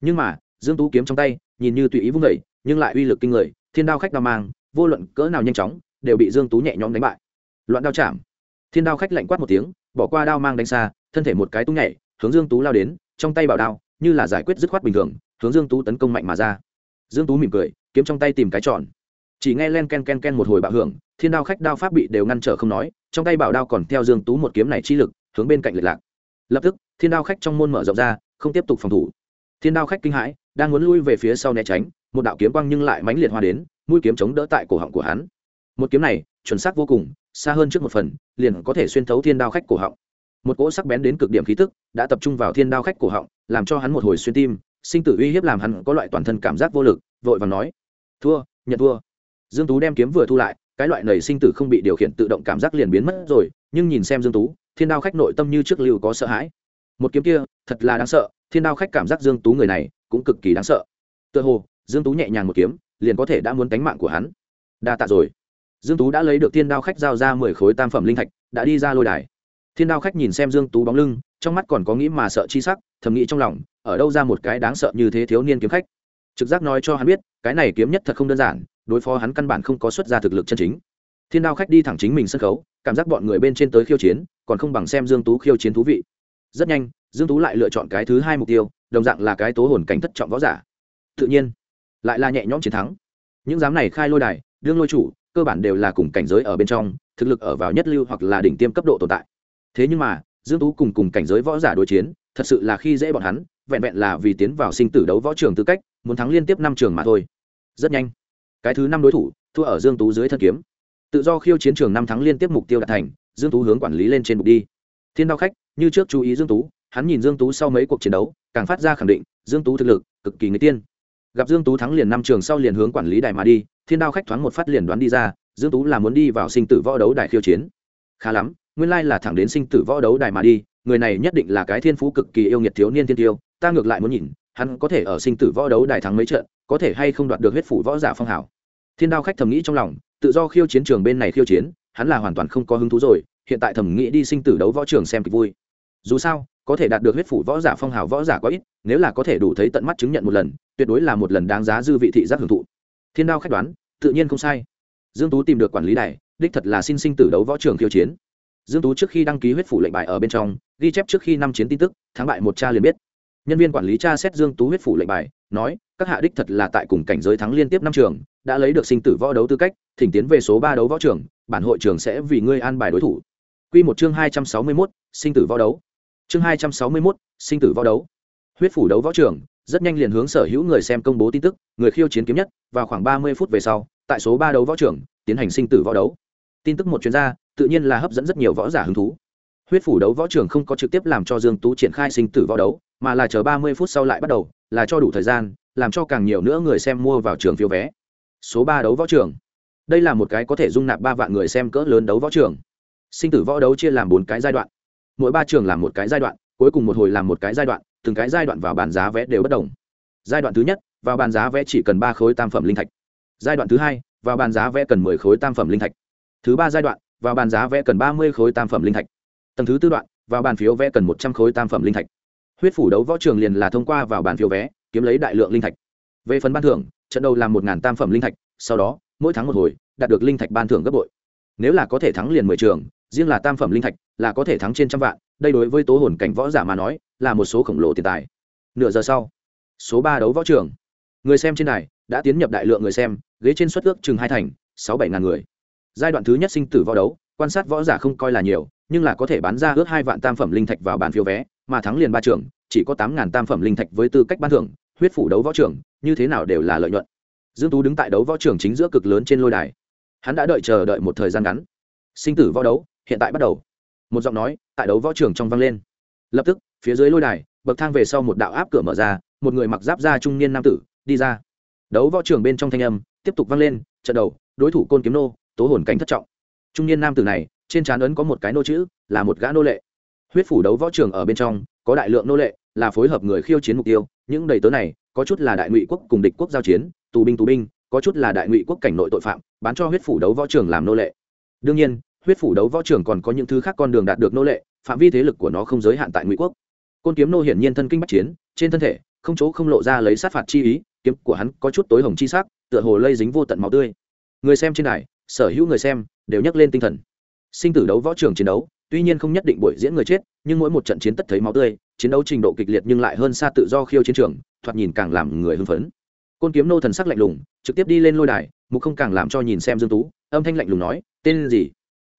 Nhưng mà, dương tú kiếm trong tay, nhìn như tùy ý vung đẩy nhưng lại uy lực kinh người, thiên đao khách đao mang, vô luận cỡ nào nhanh chóng, đều bị dương tú nhẹ nhõm đánh bại. Loạn đao chạm. Thiên đao khách lạnh quát một tiếng, bỏ qua đao mang đánh xa, thân thể một cái tung nhảy, hướng dương tú lao đến trong tay bảo đao, như là giải quyết dứt khoát bình thường, hướng dương tú tấn công mạnh mà ra. Dương tú mỉm cười, kiếm trong tay tìm cái tròn. Chỉ nghe len ken ken ken một hồi bạo hưởng, thiên đao khách đao pháp bị đều ngăn trở không nói, trong tay bảo đao còn theo dương tú một kiếm này chi lực, hướng bên cạnh lệch lạc. Lập tức, thiên đao khách trong môn mở rộng ra, không tiếp tục phòng thủ. Thiên đao khách kinh hãi, đang muốn lui về phía sau né tránh, một đạo kiếm quang nhưng lại mãnh liệt hoa đến, mũi kiếm chống đỡ tại cổ họng của hắn. Một kiếm này, chuẩn xác vô cùng, xa hơn trước một phần, liền có thể xuyên thấu thiên đao khách cổ họng một cỗ sắc bén đến cực điểm khí tức đã tập trung vào thiên đao khách cổ họng, làm cho hắn một hồi xuyên tim, sinh tử uy hiếp làm hắn có loại toàn thân cảm giác vô lực, vội và nói, thua, nhận thua. Dương tú đem kiếm vừa thu lại, cái loại nầy sinh tử không bị điều khiển tự động cảm giác liền biến mất rồi, nhưng nhìn xem dương tú, thiên đao khách nội tâm như trước lưu có sợ hãi. Một kiếm kia, thật là đáng sợ, thiên đao khách cảm giác dương tú người này cũng cực kỳ đáng sợ. Tựa hồ, dương tú nhẹ nhàng một kiếm, liền có thể đã muốn cánh mạng của hắn. Đa tạ rồi. Dương tú đã lấy được thiên đao khách giao ra mười khối tam phẩm linh thạch, đã đi ra lôi đài thiên đao khách nhìn xem dương tú bóng lưng, trong mắt còn có nghĩ mà sợ chi sắc, thầm nghĩ trong lòng, ở đâu ra một cái đáng sợ như thế thiếu niên kiếm khách. Trực giác nói cho hắn biết, cái này kiếm nhất thật không đơn giản, đối phó hắn căn bản không có xuất ra thực lực chân chính. Thiên đao khách đi thẳng chính mình sân khấu, cảm giác bọn người bên trên tới khiêu chiến, còn không bằng xem dương tú khiêu chiến thú vị. Rất nhanh, dương tú lại lựa chọn cái thứ hai mục tiêu, đồng dạng là cái tố hồn cảnh thất trọng võ giả. Tự nhiên, lại là nhẹ nhõm chiến thắng. Những giám này khai lôi đài, đương lôi chủ, cơ bản đều là cùng cảnh giới ở bên trong, thực lực ở vào nhất lưu hoặc là đỉnh tiêm cấp độ tồn tại thế nhưng mà, dương tú cùng cùng cảnh giới võ giả đối chiến, thật sự là khi dễ bọn hắn, vẹn vẹn là vì tiến vào sinh tử đấu võ trường tư cách, muốn thắng liên tiếp năm trường mà thôi. Rất nhanh, cái thứ năm đối thủ, thua ở dương tú dưới thân kiếm. Tự do khiêu chiến trường năm thắng liên tiếp mục tiêu đạt thành, dương tú hướng quản lý lên trên bục đi. Thiên đao khách, như trước chú ý dương tú, hắn nhìn dương tú sau mấy cuộc chiến đấu, càng phát ra khẳng định, dương tú thực lực, cực kỳ người tiên. Gặp dương tú thắng liền năm trường sau liền hướng quản lý đài mà đi, thiên đao khách thoáng một phát liền đoán đi ra, dương tú là muốn đi vào sinh tử võ đấu đài khiêu chiến. Khá lắm nguyên lai là thẳng đến sinh tử võ đấu đài mà đi, người này nhất định là cái thiên phú cực kỳ yêu nghiệt thiếu niên thiên tiêu, ta ngược lại muốn nhìn, hắn có thể ở sinh tử võ đấu đài thắng mấy trận, có thể hay không đoạt được huyết phủ võ giả phong hảo thiên đao khách thầm nghĩ trong lòng, tự do khiêu chiến trường bên này khiêu chiến, hắn là hoàn toàn không có hứng thú rồi, hiện tại thầm nghĩ đi sinh tử đấu võ trường xem kịch vui. Dù sao, có thể đạt được huyết phủ võ giả phong hào võ giả quá ít, nếu là có thể đủ thấy tận mắt chứng nhận một lần, tuyệt đối là một lần đáng giá dư vị thị giác hưởng thụ. Thiên đao khách đoán, tự nhiên không sai. Dương tú tìm được quản lý đài, đích thật là xin sinh tử đấu võ trường khiêu chiến dương tú trước khi đăng ký huyết phủ lệnh bài ở bên trong ghi chép trước khi năm chiến tin tức thắng bại một cha liền biết. Nhân viên quản lý tra xét dương tú huyết phủ lệnh bài nói các hạ đích thật là tại cùng cảnh giới thắng liên tiếp năm trường đã lấy được sinh tử võ đấu tư cách thỉnh tiến về số ba đấu võ trường bản hội trường sẽ vì ngươi an bài đối thủ. Quy một chương hai trăm sáu mươi 261, sinh tử võ đấu. Chương hai trăm sáu mươi 261, sinh tử võ đấu. Huyết phủ đấu võ trường rất nhanh liền hướng sở hữu người xem công bố tin tức người khiêu chiến kiếm nhất vào khoảng ba mươi phút về sau tại số ba đấu võ trường tiến hành sinh tử võ đấu tin tức một chuyên gia, tự nhiên là hấp dẫn rất nhiều võ giả hứng thú. Huyết phủ đấu võ trường không có trực tiếp làm cho dương tú triển khai sinh tử võ đấu, mà là chờ ba mươi phút sau lại bắt đầu, là cho đủ thời gian, làm cho càng nhiều nữa người xem mua vào trường phiếu vé. Số ba đấu võ trường. Đây là một cái có thể dung nạp ba vạn người xem cỡ lớn đấu võ trường. Sinh tử võ đấu chia làm bốn cái giai đoạn. Mỗi ba trường làm một cái giai đoạn, cuối cùng một hồi làm một cái giai đoạn, từng cái giai đoạn vào bàn giá vé đều bất đồng. Giai đoạn thứ nhất, vào bàn giá vé chỉ cần ba khối tam phẩm linh thạch. Giai đoạn thứ hai, vào bàn giá vé cần mười khối tam phẩm linh thạch thứ ba giai đoạn, vào bàn giá vẽ cần ba mươi khối tam phẩm linh thạch. Tầng thứ tư đoạn, vào bàn phiếu vẽ cần một trăm khối tam phẩm linh thạch. Huyết phủ đấu võ trường liền là thông qua vào bàn phiếu vé kiếm lấy đại lượng linh thạch. Về phần ban thưởng, trận đầu làm một ngàn tam phẩm linh thạch, sau đó, mỗi tháng một hồi, đạt được linh thạch ban thưởng gấp bội. Nếu là có thể thắng liền mười trường, riêng là tam phẩm linh thạch là có thể thắng trên trăm vạn, đây đối với tố hồn cảnh võ giả mà nói, là một số khổng lồ tiền tài. Nửa giờ sau, số ba đấu võ trường. Người xem trên này đã tiến nhập đại lượng người xem, ghế trên suất ước chừng hai thành, sáu bảy ngàn người giai đoạn thứ nhất sinh tử võ đấu, quan sát võ giả không coi là nhiều, nhưng là có thể bán ra ước hai vạn tam phẩm linh thạch vào bàn phiếu vé, mà thắng liền ba trường, chỉ có tám ngàn tam phẩm linh thạch với tư cách ban thưởng, huyết phủ đấu võ trường, như thế nào đều là lợi nhuận. Dương tú đứng tại đấu võ trường chính giữa cực lớn trên lôi đài. Hắn đã đợi chờ đợi một thời gian ngắn. Sinh tử võ đấu, hiện tại bắt đầu. Một giọng nói tại đấu võ trường trong vang lên. Lập tức, phía dưới lôi đài, bậc thang về sau một đạo áp cửa mở ra, một người mặc giáp da trung niên nam tử đi ra. Đấu võ trường bên trong thanh âm tiếp tục vang lên, trận đầu, đối thủ côn kiếm nô tố hồn cảnh thất trọng. Trung niên nam tử này, trên trán ấn có một cái nô chữ, là một gã nô lệ. Huyết phủ đấu võ trường ở bên trong, có đại lượng nô lệ, là phối hợp người khiêu chiến mục tiêu, những đầy tớ này, có chút là đại ngụy quốc cùng địch quốc giao chiến, tù binh tù binh, có chút là đại ngụy quốc cảnh nội tội phạm, bán cho huyết phủ đấu võ trường làm nô lệ. Đương nhiên, huyết phủ đấu võ trường còn có những thứ khác con đường đạt được nô lệ, phạm vi thế lực của nó không giới hạn tại ngụy quốc. Côn kiếm nô hiển nhiên thân kinh bắc chiến, trên thân thể, không chỗ không lộ ra lấy sát phạt chi ý, kiếm của hắn có chút tối hồng chi sắc, tựa hồ lây dính vô tận máu tươi. Người xem trên đài sở hữu người xem đều nhắc lên tinh thần. Sinh tử đấu võ trường chiến đấu, tuy nhiên không nhất định buổi diễn người chết, nhưng mỗi một trận chiến tất thấy máu tươi, chiến đấu trình độ kịch liệt nhưng lại hơn xa tự do khiêu chiến trường, thoạt nhìn càng làm người hưng phấn. Côn kiếm nô thần sắc lạnh lùng, trực tiếp đi lên lôi đài, mục không càng làm cho nhìn xem dương tú, âm thanh lạnh lùng nói, tên gì?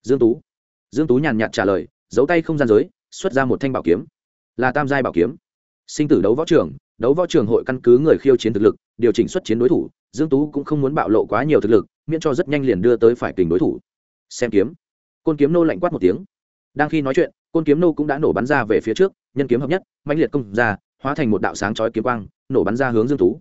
Dương tú. Dương tú nhàn nhạt trả lời, giấu tay không gian giới, xuất ra một thanh bảo kiếm. Là tam giai bảo kiếm. Sinh tử đấu võ trường, đấu võ trường hội căn cứ người khiêu chiến thực lực, điều chỉnh xuất chiến đối thủ, dương tú cũng không muốn bạo lộ quá nhiều thực lực miễn cho rất nhanh liền đưa tới phải kình đối thủ. Xem kiếm. Côn kiếm nô lạnh quát một tiếng. Đang khi nói chuyện, côn kiếm nô cũng đã nổ bắn ra về phía trước, nhân kiếm hợp nhất mạnh liệt công ra, hóa thành một đạo sáng chói kiếm quang, nổ bắn ra hướng dương tú.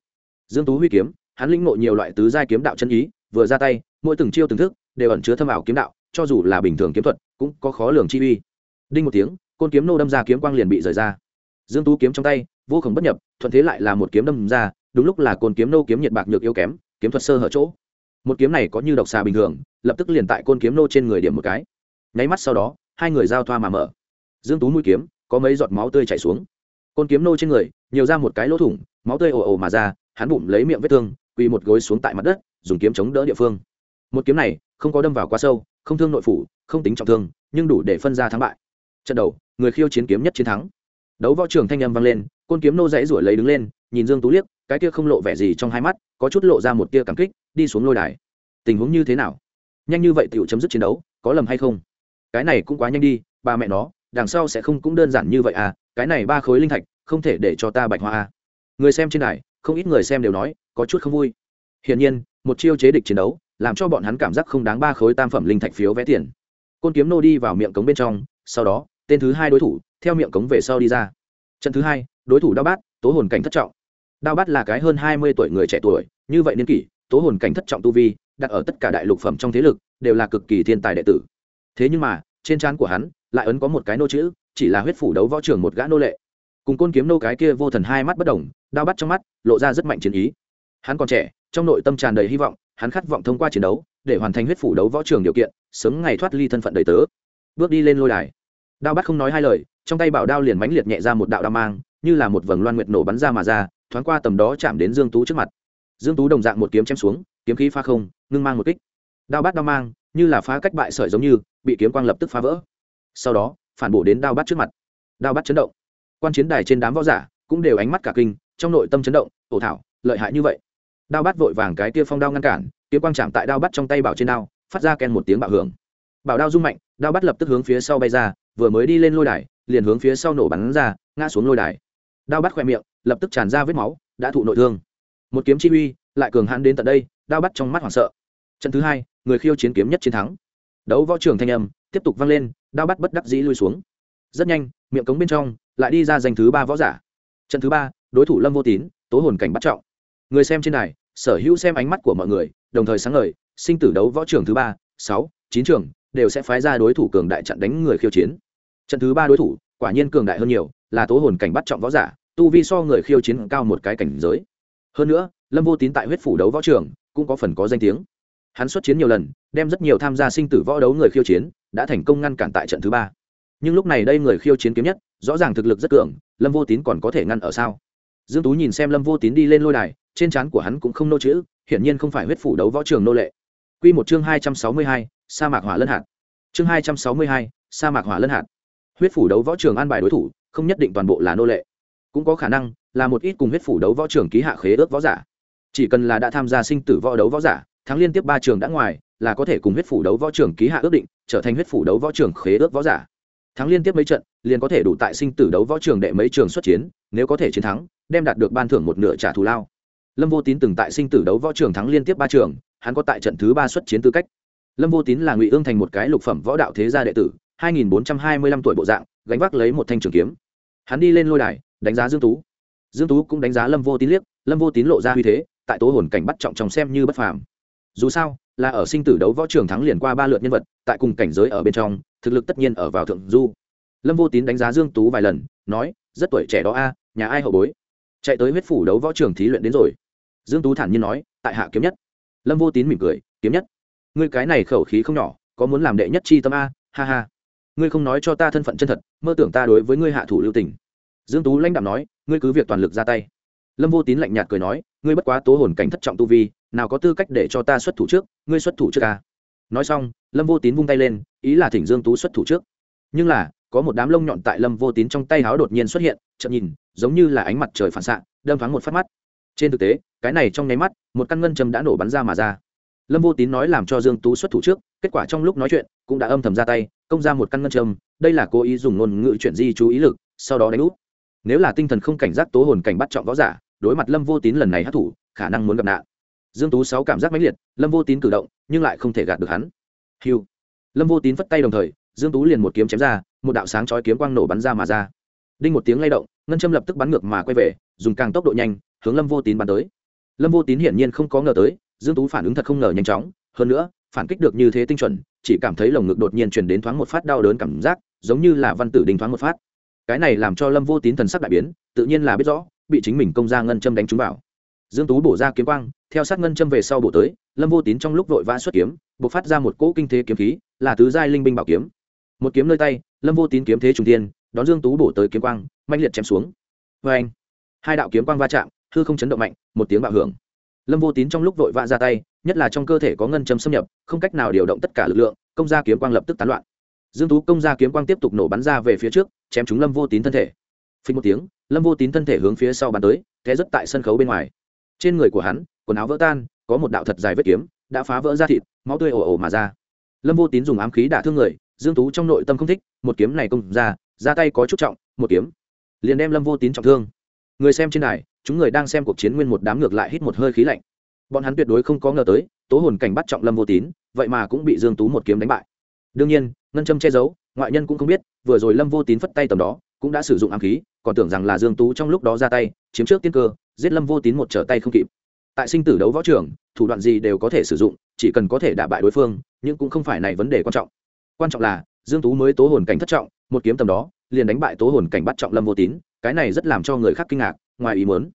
Dương tú huy kiếm, hắn lĩnh ngộ nhiều loại tứ giai kiếm đạo chân ý, vừa ra tay, mỗi từng chiêu từng thức, đều ẩn chứa thâm ảo kiếm đạo, cho dù là bình thường kiếm thuật, cũng có khó lường chi uy. Đinh một tiếng, côn kiếm nô đâm ra kiếm quang liền bị rời ra. Dương tú kiếm trong tay, vô cùng bất nhập, thuận thế lại là một kiếm đâm ra, đúng lúc là côn kiếm nô kiếm nhiệt bạc nhược yếu kém, kiếm thuật sơ hở chỗ một kiếm này có như độc xà bình thường, lập tức liền tại côn kiếm nô trên người điểm một cái. Nháy mắt sau đó, hai người giao thoa mà mở. Dương tú mũi kiếm, có mấy giọt máu tươi chảy xuống. Côn kiếm nô trên người, nhiều ra một cái lỗ thủng, máu tươi ồ ồ mà ra, hắn bụng lấy miệng vết thương, quỳ một gối xuống tại mặt đất, dùng kiếm chống đỡ địa phương. Một kiếm này, không có đâm vào quá sâu, không thương nội phủ, không tính trọng thương, nhưng đủ để phân ra thắng bại. Trận đầu, người khiêu chiến kiếm nhất chiến thắng. Đấu võ trường thanh âm vang lên côn kiếm nô dãy rủi lấy đứng lên nhìn dương tú liếc cái kia không lộ vẻ gì trong hai mắt có chút lộ ra một tia cảm kích đi xuống lôi đài. Tình huống như thế nào? Nhanh như vậy tiểu chấm dứt chiến đấu có lầm hay không? Cái này cũng quá nhanh đi ba mẹ nó đằng sau sẽ không cũng đơn giản như vậy à cái này ba khối linh thạch không thể để cho ta bạch hoa à? người xem trên đài, không ít người xem đều nói có chút không vui. Hiển nhiên một chiêu chế địch chiến đấu làm cho bọn hắn cảm giác không đáng ba khối tam phẩm linh thạch phiếu vẽ tiền. Côn kiếm nô đi vào miệng cống bên trong sau đó tên thứ hai đối thủ theo miệng cống về sau đi ra. Trận thứ hai đối thủ đao bát, tố hồn cảnh thất trọng. Đao bát là cái hơn hai mươi tuổi người trẻ tuổi, như vậy niên kỷ, tố hồn cảnh thất trọng tu vi, đặt ở tất cả đại lục phẩm trong thế lực, đều là cực kỳ thiên tài đệ tử. Thế nhưng mà, trên trán của hắn, lại ấn có một cái nô chữ, chỉ là huyết phủ đấu võ trường một gã nô lệ. Cùng côn kiếm nô cái kia vô thần hai mắt bất đồng, đao bắt trong mắt, lộ ra rất mạnh chiến ý. Hắn còn trẻ, trong nội tâm tràn đầy hy vọng, hắn khát vọng thông qua chiến đấu, để hoàn thành huyết phủ đấu võ trường điều kiện, sớm ngày thoát ly thân phận đầy tớ. Bước đi lên lôi đài. Đao bắt không nói hai lời, trong tay bảo đao liền mãnh liệt nhẹ ra một đạo đao mang như là một vầng loan nguyệt nổ bắn ra mà ra, thoáng qua tầm đó chạm đến dương tú trước mặt. Dương tú đồng dạng một kiếm chém xuống, kiếm khí pha không, ngưng mang một kích. Đao Bát đao mang, như là phá cách bại sợi giống như, bị kiếm quang lập tức phá vỡ. Sau đó, phản bổ đến đao Bát trước mặt. Đao Bát chấn động. Quan chiến đài trên đám võ giả cũng đều ánh mắt cả kinh, trong nội tâm chấn động ổ thảo, lợi hại như vậy. Đao Bát vội vàng cái kia phong đao ngăn cản, kiếm quang chạm tại đao Bát trong tay bảo trên đao, phát ra ken một tiếng bạo hưởng. Bảo đao rung mạnh, đao Bát lập tức hướng phía sau bay ra, vừa mới đi lên lôi đài, liền hướng phía sau nổ bắn ra, ngã xuống lôi đài đao bắt khoe miệng, lập tức tràn ra vết máu, đã thụ nội thương. Một kiếm chi uy, lại cường hãn đến tận đây, đao bắt trong mắt hoảng sợ. Trận thứ hai, người khiêu chiến kiếm nhất chiến thắng. Đấu võ trường thanh âm, tiếp tục vang lên, đao bắt bất đắc dĩ lui xuống. Rất nhanh, miệng cống bên trong, lại đi ra giành thứ ba võ giả. Trận thứ ba, đối thủ lâm vô tín, tố hồn cảnh bắt trọng. Người xem trên này sở hữu xem ánh mắt của mọi người, đồng thời sáng ngời, sinh tử đấu võ trường thứ ba, sáu, chín trường đều sẽ phái ra đối thủ cường đại chặn đánh người khiêu chiến. Trận thứ ba đối thủ, quả nhiên cường đại hơn nhiều là tố hồn cảnh bắt trọng võ giả tu vi so người khiêu chiến cao một cái cảnh giới. Hơn nữa lâm vô tín tại huyết phủ đấu võ trường cũng có phần có danh tiếng. Hắn xuất chiến nhiều lần đem rất nhiều tham gia sinh tử võ đấu người khiêu chiến đã thành công ngăn cản tại trận thứ ba. Nhưng lúc này đây người khiêu chiến kiếm nhất rõ ràng thực lực rất cường lâm vô tín còn có thể ngăn ở sao? Dương tú nhìn xem lâm vô tín đi lên lôi đài trên trán của hắn cũng không nô chữ hiển nhiên không phải huyết phủ đấu võ trường nô lệ. Quy một chương hai trăm sáu mươi hai, sa mạc hỏa lân hạt. Chương hai trăm sáu mươi hai, sa mạc hỏa lân hạt. Huyết phủ đấu võ trường an bài đối thủ không nhất định toàn bộ là nô lệ. Cũng có khả năng là một ít cùng huyết phủ đấu võ trưởng ký hạ khế ước võ giả. Chỉ cần là đã tham gia sinh tử võ đấu võ giả, thắng liên tiếp ba trường đã ngoài, là có thể cùng huyết phủ đấu võ trưởng ký hạ ước định, trở thành huyết phủ đấu võ trưởng khế ước võ giả. Thắng liên tiếp mấy trận, liền có thể đủ tại sinh tử đấu võ trường đệ mấy trường xuất chiến, nếu có thể chiến thắng, đem đạt được ban thưởng một nửa trả thù lao. Lâm vô tín từng tại sinh tử đấu võ trường thắng liên tiếp ba trường, hắn có tại trận thứ ba xuất chiến tư cách. Lâm vô tín là ngụy ương thành một cái lục phẩm võ đạo thế gia đệ tử, hai nghìn bốn trăm hai mươi lăm tuổi bộ dạng, gánh vác lấy một thanh trường kiếm hắn đi lên lôi đài, đánh giá dương tú. Dương tú cũng đánh giá lâm vô tín liếc, lâm vô tín lộ ra uy thế, tại tố hồn cảnh bắt trọng trong xem như bất phàm. Dù sao, là ở sinh tử đấu võ trường thắng liền qua ba lượt nhân vật, tại cùng cảnh giới ở bên trong, thực lực tất nhiên ở vào thượng du. Lâm vô tín đánh giá dương tú vài lần, nói, rất tuổi trẻ đó a, nhà ai hậu bối? Chạy tới huyết phủ đấu võ trường thí luyện đến rồi. Dương tú thản nhiên nói, tại hạ kiếm nhất. Lâm vô tín mỉm cười, kiếm nhất? Ngươi cái này khẩu khí không nhỏ, có muốn làm đệ nhất chi tâm a? Ha ha ngươi không nói cho ta thân phận chân thật, mơ tưởng ta đối với ngươi hạ thủ lưu tình. Dương tú lãnh đạm nói, ngươi cứ việc toàn lực ra tay. Lâm vô tín lạnh nhạt cười nói, ngươi bất quá tố hồn cảnh thất trọng tu vi, nào có tư cách để cho ta xuất thủ trước, ngươi xuất thủ trước ta nói xong, lâm vô tín vung tay lên, ý là thỉnh dương tú xuất thủ trước. Nhưng là, có một đám lông nhọn tại lâm vô tín trong tay háo đột nhiên xuất hiện chậm nhìn, giống như là ánh mặt trời phản xạ, đâm thoáng một phát mắt. Trên thực tế, cái này trong nháy mắt, một căn ngân châm đã nổ bắn ra mà ra lâm vô tín nói làm cho dương tú xuất thủ trước, kết quả trong lúc nói chuyện cũng đã âm thầm ra tay, công ra một căn ngân châm, đây là cố ý dùng ngôn ngữ chuyện di chú ý lực, sau đó đánh úp. Nếu là tinh thần không cảnh giác tố hồn cảnh bắt trọng võ giả, đối mặt lâm vô tín lần này hát thủ, khả năng muốn gặp nạn. Dương tú sáu cảm giác mãnh liệt, lâm vô tín cử động, nhưng lại không thể gạt được hắn. Hiu lâm vô tín phất tay đồng thời, dương tú liền một kiếm chém ra, một đạo sáng chói kiếm quang nổ bắn ra mà ra. Đinh một tiếng lay động, ngân châm lập tức bắn ngược mà quay về, dùng càng tốc độ nhanh, hướng lâm vô tín bắn tới. Lâm vô tín hiển nhiên không có ngờ tới dương tú phản ứng thật không ngờ nhanh chóng, hơn nữa, phản kích được như thế tinh chuẩn, chỉ cảm thấy lồng ngực đột nhiên truyền đến thoáng một phát đau đớn cảm giác, giống như là văn tử đình thoáng một phát. Cái này làm cho lâm vô tín thần sắc đại biến, tự nhiên là biết rõ, bị chính mình công ra ngân châm đánh trúng vào. Dương tú bổ ra kiếm quang, theo sát ngân châm về sau bổ tới, lâm vô tín trong lúc vội vã xuất kiếm, bộc phát ra một cỗ kinh thế kiếm khí, là tứ giai linh binh bảo kiếm. Một kiếm nơi tay, lâm vô tín kiếm thế trùng tiên đón dương tú bổ tới kiếm quang mạnh liệt chém xuống. Vê anh hai đạo kiếm quang va chạm, hư không chấn động mạnh, một tiếng bạo hưởng lâm vô tín trong lúc vội vã ra tay, nhất là trong cơ thể có ngân châm xâm nhập, không cách nào điều động tất cả lực lượng, công gia kiếm quang lập tức tán loạn. Dương tú, công gia kiếm quang tiếp tục nổ bắn ra về phía trước, chém trúng lâm vô tín thân thể. Phình một tiếng, lâm vô tín thân thể hướng phía sau bắn tới, té rất tại sân khấu bên ngoài. Trên người của hắn, quần áo vỡ tan, có một đạo thật dài vết kiếm, đã phá vỡ ra thịt, máu tươi ồ ồ mà ra. Lâm vô tín dùng ám khí đả thương người, dương tú trong nội tâm không thích, một kiếm này công ra ra tay có chút trọng, một kiếm, liền đem lâm vô tín trọng thương. Người xem trên đài chúng người đang xem cuộc chiến nguyên một đám ngược lại hít một hơi khí lạnh. Bọn hắn tuyệt đối không có ngờ tới, tố hồn cảnh bắt trọng lâm vô tín, vậy mà cũng bị dương tú một kiếm đánh bại. Đương nhiên, ngân châm che giấu, ngoại nhân cũng không biết, vừa rồi lâm vô tín phất tay tầm đó, cũng đã sử dụng ám khí, còn tưởng rằng là dương tú trong lúc đó ra tay, chiếm trước tiên cơ, giết lâm vô tín một trở tay không kịp. Tại sinh tử đấu võ trưởng thủ đoạn gì đều có thể sử dụng, chỉ cần có thể đả bại đối phương, nhưng cũng không phải này vấn đề quan trọng. Quan trọng là, dương tú mới tố hồn cảnh thất trọng, một kiếm tầm đó, liền đánh bại tố hồn cảnh bắt trọng lâm vô tín, cái này rất làm cho người khác kinh ngạc ngoài ý muốn.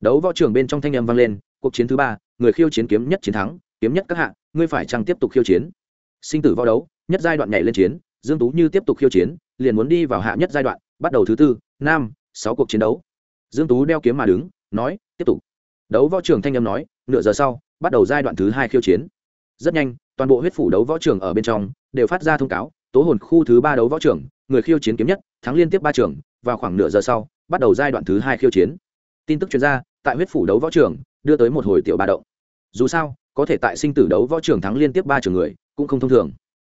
Đấu võ trường bên trong thanh âm vang lên, cuộc chiến thứ ba, người khiêu chiến kiếm nhất chiến thắng, kiếm nhất các hạ, ngươi phải chăng tiếp tục khiêu chiến? Sinh tử võ đấu, nhất giai đoạn nhảy lên chiến, dương tú như tiếp tục khiêu chiến, liền muốn đi vào hạ nhất giai đoạn, bắt đầu thứ tư, năm, sáu cuộc chiến đấu. Dương tú đeo kiếm mà đứng, nói, tiếp tục. Đấu võ trường thanh âm nói, nửa giờ sau, bắt đầu giai đoạn thứ hai khiêu chiến. Rất nhanh, toàn bộ huyết phủ đấu võ trường ở bên trong, đều phát ra thông cáo, tố hồn khu thứ ba đấu võ trường, người khiêu chiến kiếm nhất, thắng liên tiếp ba trường, vào khoảng nửa giờ sau bắt đầu giai đoạn thứ hai khiêu chiến. Tin tức chuyên gia tại huyết phủ đấu võ trường, đưa tới một hồi tiểu ba động. Dù sao, có thể tại sinh tử đấu võ trường thắng liên tiếp ba trường người, cũng không thông thường.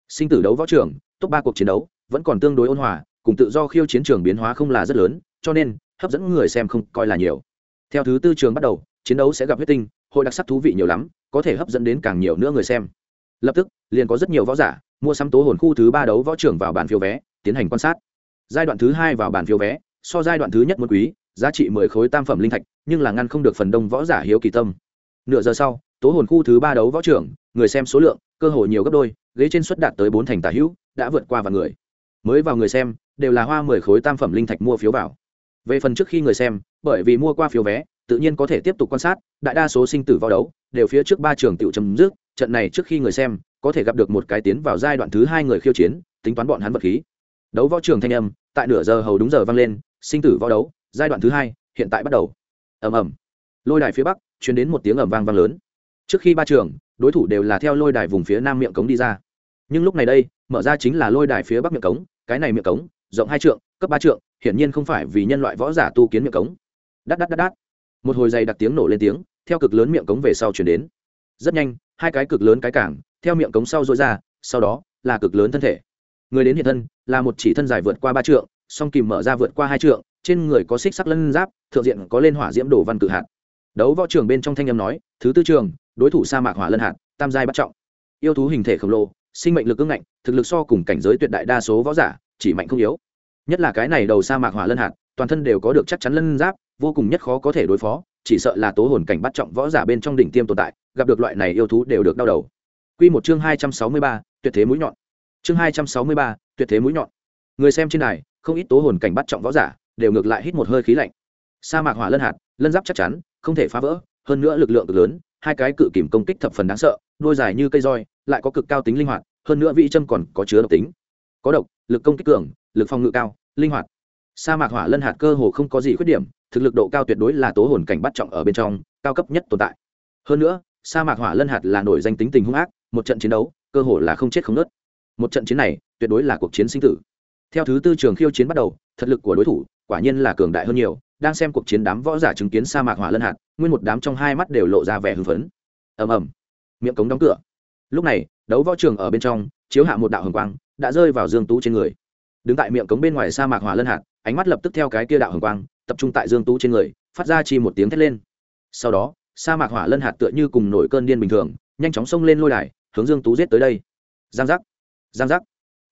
Sinh tử đấu võ trường, top ba cuộc chiến đấu, vẫn còn tương đối ôn hòa, cùng tự do khiêu chiến trường biến hóa không là rất lớn, cho nên, hấp dẫn người xem không coi là nhiều. Theo thứ tư trường bắt đầu, chiến đấu sẽ gặp huyết tinh, hội đặc sắc thú vị nhiều lắm, có thể hấp dẫn đến càng nhiều nữa người xem. Lập tức, liền có rất nhiều võ giả, mua sắm tố hồn khu thứ ba đấu võ trưởng vào bàn phiếu vé, tiến hành quan sát. Giai đoạn thứ hai vào bàn phiếu vé so giai đoạn thứ nhất một quý, giá trị mười khối tam phẩm linh thạch, nhưng là ngăn không được phần đông võ giả hiếu kỳ tâm. Nửa giờ sau, tố hồn khu thứ ba đấu võ trưởng, người xem số lượng, cơ hội nhiều gấp đôi, ghế trên suất đạt tới bốn thành tả hữu, đã vượt qua vài người. Mới vào người xem, đều là hoa mười khối tam phẩm linh thạch mua phiếu vào. Về phần trước khi người xem, bởi vì mua qua phiếu vé, tự nhiên có thể tiếp tục quan sát, đại đa số sinh tử vào đấu, đều phía trước ba trường tiểu chấm dứt, trận này trước khi người xem, có thể gặp được một cái tiến vào giai đoạn thứ hai người khiêu chiến, tính toán bọn hắn vật khí. Đấu võ trường thanh âm, tại nửa giờ hầu đúng giờ vang lên sinh tử võ đấu, giai đoạn thứ hai, hiện tại bắt đầu. Ầm ầm. Lôi đài phía bắc chuyển đến một tiếng ầm vang vang lớn. Trước khi ba trường, đối thủ đều là theo lôi đài vùng phía nam miệng cống đi ra. Nhưng lúc này đây, mở ra chính là lôi đài phía bắc miệng cống, cái này miệng cống, rộng hai trượng, cấp ba trượng, hiển nhiên không phải vì nhân loại võ giả tu kiến miệng cống. Đắt đắt đắt đắt một hồi dày đặc tiếng nổ lên tiếng, theo cực lớn miệng cống về sau chuyển đến. Rất nhanh, hai cái cực lớn cái cảng, theo miệng cống sau dối ra, sau đó là cực lớn thân thể. Người đến hiện thân, là một chỉ thân dài vượt qua ba trượng song kìm mở ra vượt qua hai trượng trên người có xích sắc lân giáp thượng diện có lên hỏa diễm đổ văn cự hạt đấu võ trường bên trong thanh âm nói thứ tư trường đối thủ sa mạc hỏa lân hạt tam giai bắt trọng yêu thú hình thể khổng lồ sinh mệnh lực ưng ngạnh thực lực so cùng cảnh giới tuyệt đại đa số võ giả chỉ mạnh không yếu nhất là cái này đầu sa mạc hỏa lân hạt toàn thân đều có được chắc chắn lân giáp vô cùng nhất khó có thể đối phó chỉ sợ là tố hồn cảnh bắt trọng võ giả bên trong đỉnh tiêm tồn tại gặp được loại này yêu thú đều được đau đầu Quy một chương hai trăm sáu mươi ba, tuyệt thế mũi nhọn. Chương hai trăm sáu mươi ba, tuyệt thế mũi nhọn. Người xem trên này, không ít tố hồn cảnh bắt trọng võ giả, đều ngược lại hít một hơi khí lạnh. Sa mạc hỏa lân hạt, lân giáp chắc chắn, không thể phá vỡ, hơn nữa lực lượng cực lớn, hai cái cự kìm công kích thập phần đáng sợ, đôi dài như cây roi, lại có cực cao tính linh hoạt, hơn nữa vị châm còn có chứa độc tính. Có độc, lực công kích cường, lực phòng ngự cao, linh hoạt. Sa mạc hỏa lân hạt cơ hồ không có gì khuyết điểm, thực lực độ cao tuyệt đối là tố hồn cảnh bắt trọng ở bên trong, cao cấp nhất tồn tại. Hơn nữa, sa mạc hỏa lân hạt là nổi danh tính tình hung ác, một trận chiến đấu cơ hồ là không chết không nớt một trận chiến này tuyệt đối là cuộc chiến sinh tử theo thứ tư trường khiêu chiến bắt đầu thực lực của đối thủ quả nhiên là cường đại hơn nhiều, đang xem cuộc chiến đám võ giả chứng kiến sa mạc hỏa lân hạt, nguyên một đám trong hai mắt đều lộ ra vẻ hưng phấn. Ầm ầm. Miệng cống đóng cửa. Lúc này, đấu võ trường ở bên trong, chiếu hạ một đạo hồng quang, đã rơi vào dương tú trên người. Đứng tại miệng cống bên ngoài sa mạc hỏa lân hạt, ánh mắt lập tức theo cái kia đạo hồng quang, tập trung tại dương tú trên người, phát ra chi một tiếng thét lên. Sau đó, sa mạc hỏa lân hạt tựa như cùng nổi cơn điên bình thường, nhanh chóng xông lên lôi đài, hướng dương tú giết tới đây. Giang giác. Giang giác.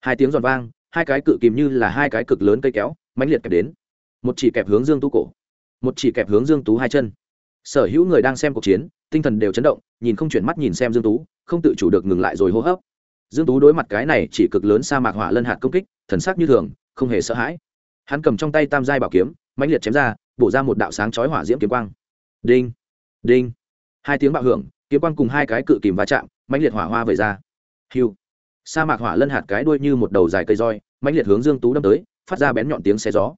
Hai tiếng giòn vang hai cái cự kìm như là hai cái cực lớn cây kéo, mãnh liệt kẹp đến. Một chỉ kẹp hướng dương tú cổ, một chỉ kẹp hướng dương tú hai chân. Sở hữu người đang xem cuộc chiến, tinh thần đều chấn động, nhìn không chuyển mắt nhìn xem dương tú, không tự chủ được ngừng lại rồi hô hấp. Dương tú đối mặt cái này chỉ cực lớn sa mạc hỏa lân hạt công kích, thần sắc như thường, không hề sợ hãi. Hắn cầm trong tay tam giai bảo kiếm, mãnh liệt chém ra, bổ ra một đạo sáng chói hỏa diễm kiếm quang. Đinh đinh. Hai tiếng bạo hưởng, kiếm quang cùng hai cái cự kìm va chạm, mãnh liệt hỏa hoa về ra. Hiu sa mạc hỏa lân hạt cái đuôi như một đầu dài cây roi, mãnh liệt hướng dương tú đâm tới, phát ra bén nhọn tiếng xe gió.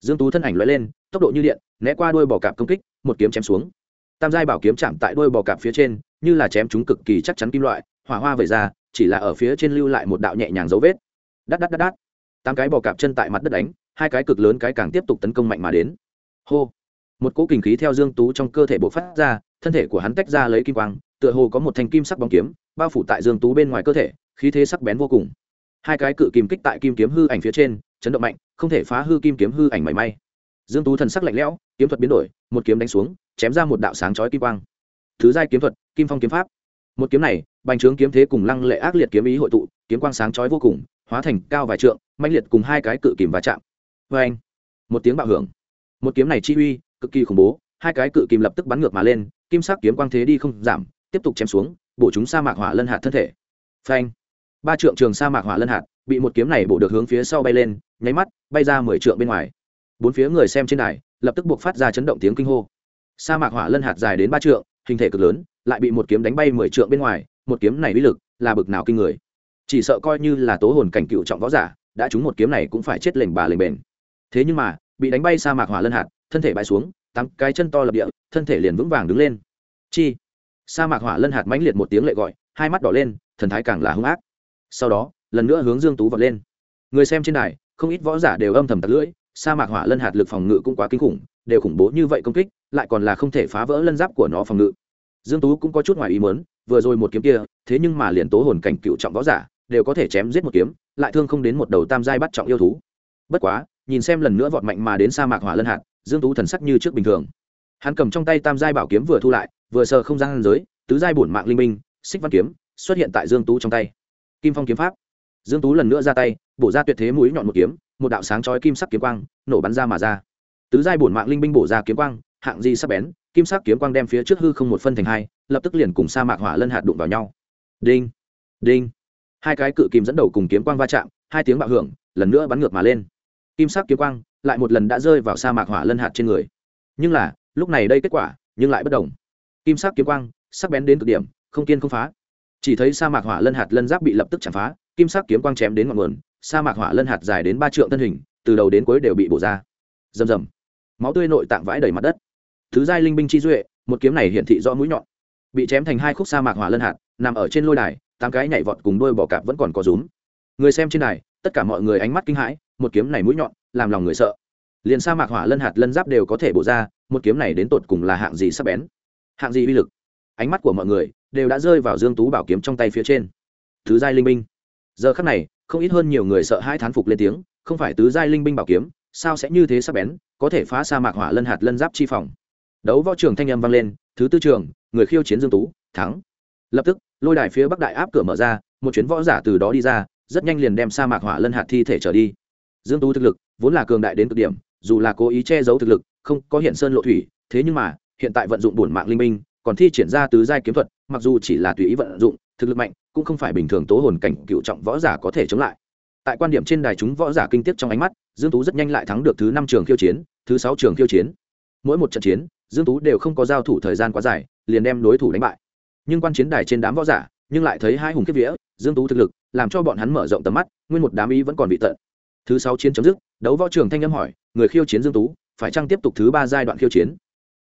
Dương tú thân ảnh lóe lên, tốc độ như điện, né qua đuôi bò cạp công kích, một kiếm chém xuống. Tam giai bảo kiếm chạm tại đuôi bò cạp phía trên, như là chém chúng cực kỳ chắc chắn kim loại, hỏa hoa về ra, chỉ là ở phía trên lưu lại một đạo nhẹ nhàng dấu vết. Đắt đắt đắt đắt tám cái bò cạp chân tại mặt đất đánh, hai cái cực lớn cái càng tiếp tục tấn công mạnh mà đến. Hô. Một cỗ kinh khí theo dương tú trong cơ thể bộc phát ra, thân thể của hắn tách ra lấy kim quang, tựa hồ có một thanh kim sắc bóng kiếm, bao phủ tại dương tú bên ngoài cơ thể khí thế sắc bén vô cùng. Hai cái cự kìm kích tại kim kiếm hư ảnh phía trên, chấn động mạnh, không thể phá hư kim kiếm hư ảnh mảy may. Dương tú thần sắc lạnh lẽo, kiếm thuật biến đổi, một kiếm đánh xuống, chém ra một đạo sáng chói kim quang. Thứ giai kiếm thuật, kim phong kiếm pháp. Một kiếm này, bành trướng kiếm thế cùng lăng lệ ác liệt kiếm ý hội tụ, kiếm quang sáng chói vô cùng, hóa thành cao vài trượng, mãnh liệt cùng hai cái cự kìm va chạm. Vê anh một tiếng bạo hưởng. Một kiếm này chi uy, cực kỳ khủng bố, hai cái cự kìm lập tức bắn ngược mà lên, kim sắc kiếm quang thế đi không giảm, tiếp tục chém xuống, bổ chúng sa mạc hỏa lân hạt thân thể. Phanh! Ba trượng trường sa mạc hỏa lân hạt, bị một kiếm này bổ được hướng phía sau bay lên, nháy mắt, bay ra mười trượng bên ngoài. Bốn phía người xem trên đài, lập tức buộc phát ra chấn động tiếng kinh hô. Sa mạc hỏa lân hạt dài đến ba trượng, hình thể cực lớn, lại bị một kiếm đánh bay mười trượng bên ngoài, một kiếm này uy lực là bực nào kinh người. Chỉ sợ coi như là tố hồn cảnh cựu trọng võ giả, đã trúng một kiếm này cũng phải chết lệnh bà lệnh bền. Thế nhưng mà, bị đánh bay sa mạc hỏa lân hạt, thân thể bay xuống, tám cái chân to lập địa, thân thể liền vững vàng đứng lên. Chi? Sa mạc hỏa lân hạt mãnh liệt một tiếng lệ gọi, hai mắt đỏ lên, thần thái càng là hung ác sau đó, lần nữa hướng dương tú vọt lên. Người xem trên đài, không ít võ giả đều âm thầm tặc lưỡi, sa mạc hỏa lân hạt lực phòng ngự cũng quá kinh khủng, đều khủng bố như vậy công kích, lại còn là không thể phá vỡ lân giáp của nó phòng ngự. Dương tú cũng có chút ngoài ý muốn, vừa rồi một kiếm kia, thế nhưng mà liền tố hồn cảnh cựu trọng võ giả, đều có thể chém giết một kiếm, lại thương không đến một đầu tam giai bắt trọng yêu thú. Bất quá, nhìn xem lần nữa vọt mạnh mà đến sa mạc hỏa lân hạt, dương tú thần sắc như trước bình thường. Hắn cầm trong tay tam giai bảo kiếm vừa thu lại, vừa sờ không gian giới, tứ giai bổn mạng linh minh, xích văn kiếm, xuất hiện tại dương tú trong tay kim phong kiếm pháp. Dương tú lần nữa ra tay, bổ ra tuyệt thế mũi nhọn một kiếm, một đạo sáng chói kim sắc kiếm quang nổ bắn ra mà ra. Tứ giai bổn mạng linh binh bổ ra kiếm quang, hạng di sắc bén, kim sắc kiếm quang đem phía trước hư không một phân thành hai, lập tức liền cùng sa mạc hỏa lân hạt đụng vào nhau. Đinh đinh. Hai cái cự kim dẫn đầu cùng kiếm quang va chạm, hai tiếng bạo hưởng, lần nữa bắn ngược mà lên. Kim sắc kiếm quang lại một lần đã rơi vào sa mạc hỏa lân hạt trên người. Nhưng là, lúc này đây kết quả, nhưng lại bất đồng. Kim sắc kiếm quang sắc bén đến cực điểm, không kiên không phá chỉ thấy sa mạc hỏa lân hạt lân giáp bị lập tức chạm phá, kim sắc kiếm quang chém đến ngọn nguồn, sa mạc hỏa lân hạt dài đến ba trượng thân hình, từ đầu đến cuối đều bị bổ ra. Rầm rầm. Máu tươi nội tạng vãi đầy mặt đất. Thứ giai linh binh chi duệ, một kiếm này hiển thị rõ mũi nhọn. Bị chém thành hai khúc sa mạc hỏa lân hạt, nằm ở trên lôi đài, tám cái nhảy vọt cùng đôi bò cạp vẫn còn có rúm. Người xem trên đài, tất cả mọi người ánh mắt kinh hãi, một kiếm này mũi nhọn, làm lòng người sợ. Liền sa mạc hỏa lân hạt lân giáp đều có thể bổ ra, một kiếm này đến tột cùng là hạng gì sắc bén? Hạng gì uy lực? Ánh mắt của mọi người đều đã rơi vào dương tú bảo kiếm trong tay phía trên. Thứ giai linh binh. Giờ khắc này, không ít hơn nhiều người sợ hai thán phục lên tiếng, không phải tứ giai linh binh bảo kiếm, sao sẽ như thế sắc bén, có thể phá sa mạc hỏa lân hạt lân giáp chi phòng. Đấu võ trường thanh âm vang lên, thứ tư trường, người khiêu chiến dương tú, thắng. Lập tức, lôi đài phía bắc đại áp cửa mở ra, một chuyến võ giả từ đó đi ra, rất nhanh liền đem sa mạc hỏa lân hạt thi thể trở đi. Dương tú thực lực vốn là cường đại đến cực điểm, dù là cố ý che giấu thực lực, không có hiện sơn lộ thủy, thế nhưng mà, hiện tại vận dụng bổn mạng linh minh còn thi triển ra tứ giai kiếm thuật, mặc dù chỉ là tùy ý vận dụng, thực lực mạnh, cũng không phải bình thường tố hồn cảnh cựu trọng võ giả có thể chống lại. Tại quan điểm trên đài chúng võ giả kinh tiếc trong ánh mắt, dương tú rất nhanh lại thắng được thứ năm trường khiêu chiến, thứ sáu trường khiêu chiến. Mỗi một trận chiến, dương tú đều không có giao thủ thời gian quá dài, liền đem đối thủ đánh bại. Nhưng quan chiến đài trên đám võ giả, nhưng lại thấy hai hùng kiếp vía, dương tú thực lực, làm cho bọn hắn mở rộng tầm mắt, nguyên một đám ý vẫn còn bị tận. Thứ sáu chiến chấm dứt, đấu võ trường thanh âm hỏi, người khiêu chiến dương tú, phải chăng tiếp tục thứ ba giai đoạn khiêu chiến?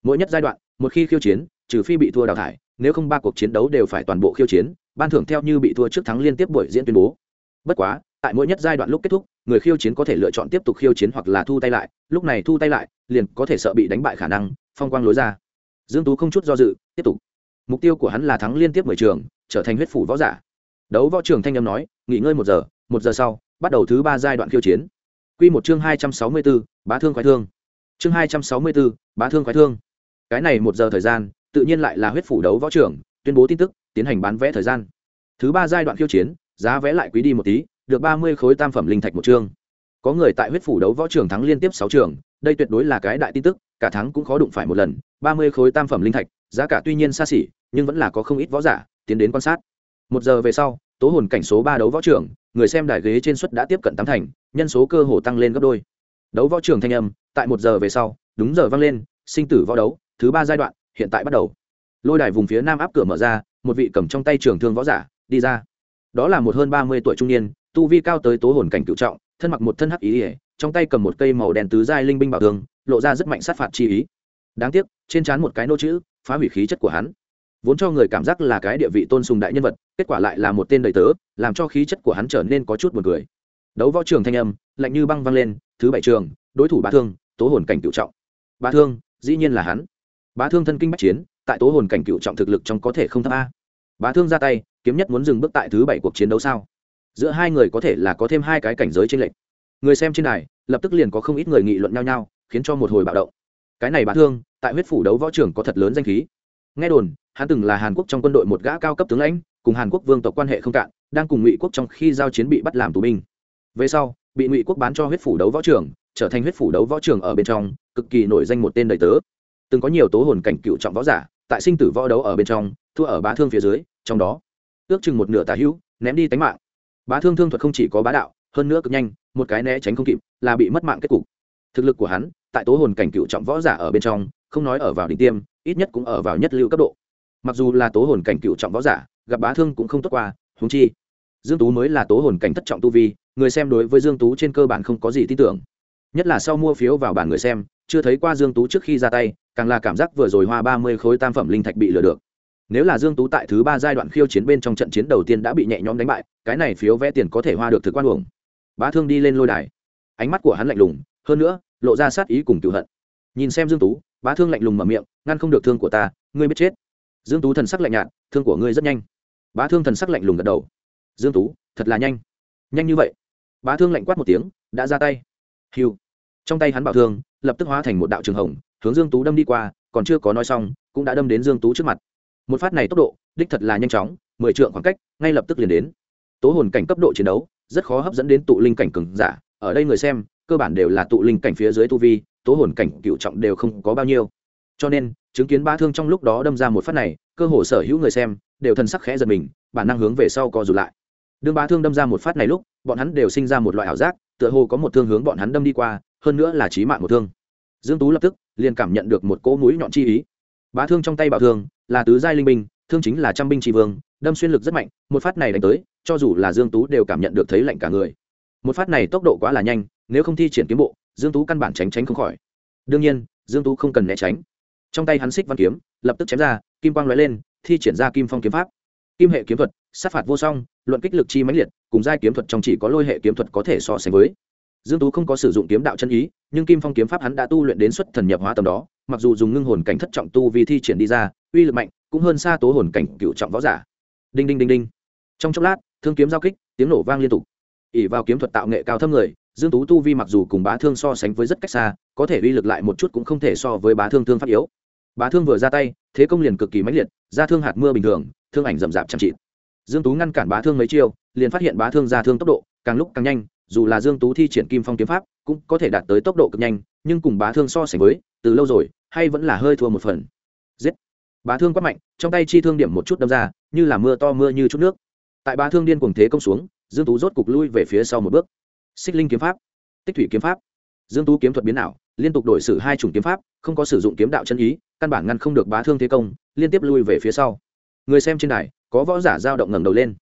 Mỗi nhất giai đoạn, một khi khiêu chiến trừ phi bị thua đào thải nếu không ba cuộc chiến đấu đều phải toàn bộ khiêu chiến ban thưởng theo như bị thua trước thắng liên tiếp buổi diễn tuyên bố. Bất quá tại mỗi nhất giai đoạn lúc kết thúc người khiêu chiến có thể lựa chọn tiếp tục khiêu chiến hoặc là thu tay lại lúc này thu tay lại liền có thể sợ bị đánh bại khả năng phong quang lối ra. Dương tú không chút do dự tiếp tục. Mục tiêu của hắn là thắng liên tiếp mười trường trở thành huyết phủ võ giả. Đấu võ trường thanh âm nói nghỉ ngơi một giờ một giờ sau bắt đầu thứ ba giai đoạn khiêu chiến. Quy một chương hai trăm sáu mươi 264, bá thương khoái thương. Chương hai trăm sáu mươi 264, bá thương khoái thương. Cái này một giờ thời gian tự nhiên lại là huyết phủ đấu võ trưởng, tuyên bố tin tức, tiến hành bán vé thời gian. Thứ ba giai đoạn khiêu chiến, giá vé lại quý đi một tí, được ba mươi khối tam phẩm linh thạch một chương. Có người tại huyết phủ đấu võ trưởng thắng liên tiếp sáu trường, đây tuyệt đối là cái đại tin tức, cả thắng cũng khó đụng phải một lần, ba mươi khối tam phẩm linh thạch, giá cả tuy nhiên xa xỉ, nhưng vẫn là có không ít võ giả, tiến đến quan sát. Một giờ về sau, tố hồn cảnh số ba đấu võ trưởng, người xem đài ghế trên suất đã tiếp cận tám thành, nhân số cơ hồ tăng lên gấp đôi. Đấu võ trưởng thanh âm, tại một giờ về sau, đúng giờ vang lên, sinh tử võ đấu, thứ ba giai đoạn hiện tại bắt đầu. Lôi đài vùng phía nam áp cửa mở ra, một vị cầm trong tay trường thương võ giả đi ra. Đó là một hơn ba mươi tuổi trung niên, tu vi cao tới tố hồn cảnh cựu trọng, thân mặc một thân hắc ý ỉa trong tay cầm một cây màu đen tứ giai linh binh bảo tường lộ ra rất mạnh sát phạt chi ý. Đáng tiếc, trên trán một cái nô chữ, phá hủy khí chất của hắn. Vốn cho người cảm giác là cái địa vị tôn sùng đại nhân vật, kết quả lại là một tên đầy tớ, làm cho khí chất của hắn trở nên có chút buồn cười. Đấu võ trường thanh âm, lạnh như băng văng lên, thứ bảy trường, đối thủ bá thương, tố hồn cảnh cựu trọng. Bá thương, dĩ nhiên là hắn bá thương thân kinh bách chiến, tại tố hồn cảnh cựu trọng thực lực trong có thể không thấp a. Bá thương ra tay, kiếm nhất muốn dừng bước tại thứ bảy cuộc chiến đấu sao? Giữa hai người có thể là có thêm hai cái cảnh giới trên lệnh người xem trên này lập tức liền có không ít người nghị luận nhau nhau, khiến cho một hồi bạo động. Cái này bá thương, tại huyết phủ đấu võ trưởng có thật lớn danh khí. Nghe đồn, hắn từng là hàn quốc trong quân đội một gã cao cấp tướng lãnh, cùng hàn quốc vương tộc quan hệ không cạn, đang cùng ngụy quốc trong khi giao chiến bị bắt làm tù binh. Về sau, bị ngụy quốc bán cho huyết phủ đấu võ trưởng, trở thành huyết phủ đấu võ trưởng ở bên trong, cực kỳ nổi danh một tên đầy tớ từng có nhiều tố hồn cảnh cựu trọng võ giả, tại sinh tử võ đấu ở bên trong, thua ở bá thương phía dưới, trong đó, ước chừng một nửa tà hữu, ném đi tánh mạng. Bá thương thương thuật không chỉ có bá đạo, hơn nữa cực nhanh, một cái né tránh không kịp, là bị mất mạng kết cục. Thực lực của hắn, tại tố hồn cảnh cựu trọng võ giả ở bên trong, không nói ở vào đỉnh tiêm, ít nhất cũng ở vào nhất lưu cấp độ. Mặc dù là tố hồn cảnh cựu trọng võ giả, gặp bá thương cũng không tốt qua húng chi, dương tú mới là tố hồn cảnh thất trọng tu vi, người xem đối với dương tú trên cơ bản không có gì tin tưởng. Nhất là sau mua phiếu vào bản người xem chưa thấy qua dương tú trước khi ra tay, càng là cảm giác vừa rồi hoa ba mươi khối tam phẩm linh thạch bị lừa được. Nếu là dương tú tại thứ ba giai đoạn khiêu chiến bên trong trận chiến đầu tiên đã bị nhẹ nhõm đánh bại, cái này phiếu vẽ tiền có thể hoa được thực quan uổng. Bá thương đi lên lôi đài. Ánh mắt của hắn lạnh lùng, hơn nữa, lộ ra sát ý cùng cựu hận. Nhìn xem dương tú, bá thương lạnh lùng mở miệng, ngăn không được thương của ta, ngươi biết chết. Dương tú thần sắc lạnh nhạt, thương của ngươi rất nhanh. Bá thương thần sắc lạnh lùng gật đầu. Dương tú, thật là nhanh. Nhanh như vậy. Bá thương lạnh quát một tiếng, đã ra tay. Hiu trong tay hắn bảo thương, lập tức hóa thành một đạo trường hồng, hướng dương tú đâm đi qua, còn chưa có nói xong, cũng đã đâm đến dương tú trước mặt. Một phát này tốc độ, đích thật là nhanh chóng, mười trượng khoảng cách, ngay lập tức liền đến. Tố hồn cảnh cấp độ chiến đấu, rất khó hấp dẫn đến tụ linh cảnh cường giả, ở đây người xem, cơ bản đều là tụ linh cảnh phía dưới tu vi, tố hồn cảnh cựu trọng đều không có bao nhiêu. Cho nên, chứng kiến ba thương trong lúc đó đâm ra một phát này, cơ hồ sở hữu người xem, đều thần sắc khẽ giật mình, bản năng hướng về sau co rụt lại. Đương ba thương đâm ra một phát này lúc, bọn hắn đều sinh ra một loại ảo giác, tựa hồ có một thương hướng bọn hắn đâm đi qua hơn nữa là chí mạng một thương. Dương tú lập tức liền cảm nhận được một cỗ mũi nhọn chi ý. Bá thương trong tay bảo thương là tứ giai linh binh, thương chính là trăm binh tri vương, đâm xuyên lực rất mạnh, một phát này đánh tới, cho dù là dương tú đều cảm nhận được thấy lạnh cả người. Một phát này tốc độ quá là nhanh, nếu không thi triển kiếm bộ, dương tú căn bản tránh tránh không khỏi. Đương nhiên, dương tú không cần né tránh. Trong tay hắn xích văn kiếm, lập tức chém ra, kim quang lóe lên, thi triển ra kim phong kiếm pháp. Kim hệ kiếm thuật, sát phạt vô song, luận kích lực chi mãnh liệt, cùng giai kiếm thuật trong chỉ có lôi hệ kiếm thuật có thể so sánh với dương tú không có sử dụng kiếm đạo chân ý, nhưng kim phong kiếm pháp hắn đã tu luyện đến xuất thần nhập hóa tầm đó, mặc dù dùng ngưng hồn cảnh thất trọng tu vì thi triển đi ra, uy lực mạnh, cũng hơn xa tố hồn cảnh cựu trọng võ giả. Đinh đinh đinh đinh. Trong chốc lát, thương kiếm giao kích, tiếng nổ vang liên tục. Ỉ vào kiếm thuật tạo nghệ cao thâm người, dương tú tu vi mặc dù cùng bá thương so sánh với rất cách xa, có thể uy lực lại một chút cũng không thể so với bá thương thương pháp yếu. Bá thương vừa ra tay, thế công liền cực kỳ mãnh liệt ra thương hạt mưa bình thường, thương ảnh rậm rạp chăm chịt. Dương tú ngăn cản bá thương mấy chiêu, liền phát hiện bá thương ra thương tốc độ càng lúc càng nhanh dù là dương tú thi triển kim phong kiếm pháp, cũng có thể đạt tới tốc độ cực nhanh, nhưng cùng bá thương so sánh với, từ lâu rồi, hay vẫn là hơi thua một phần. Giết! Bá thương quát mạnh, trong tay chi thương điểm một chút đâm ra, như là mưa to mưa như chút nước. Tại bá thương điên cuồng thế công xuống, dương tú rốt cục lui về phía sau một bước. Xích linh kiếm pháp, tích thủy kiếm pháp. Dương tú kiếm thuật biến ảo, liên tục đổi sử hai chủng kiếm pháp, không có sử dụng kiếm đạo chân ý, căn bản ngăn không được bá thương thế công, liên tiếp lui về phía sau. Người xem trên đài, có võ giả dao động ngẩng đầu lên.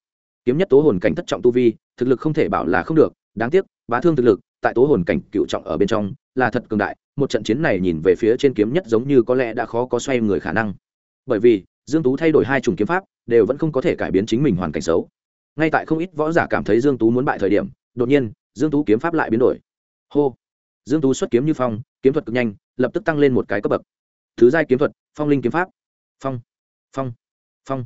Kiếm nhất tố hồn cảnh thất trọng tu vi, thực lực không thể bảo là không được đáng tiếc, bá thương thực lực, tại tố hồn cảnh cựu trọng ở bên trong, là thật cường đại, một trận chiến này nhìn về phía trên kiếm nhất giống như có lẽ đã khó có xoay người khả năng. Bởi vì, dương tú thay đổi hai chủng kiếm pháp, đều vẫn không có thể cải biến chính mình hoàn cảnh xấu. Ngay tại không ít võ giả cảm thấy dương tú muốn bại thời điểm, đột nhiên, dương tú kiếm pháp lại biến đổi. Hô! Dương tú xuất kiếm như phong, kiếm thuật cực nhanh, lập tức tăng lên một cái cấp bậc. Thứ giai kiếm thuật, phong linh kiếm pháp. Phong phong phong.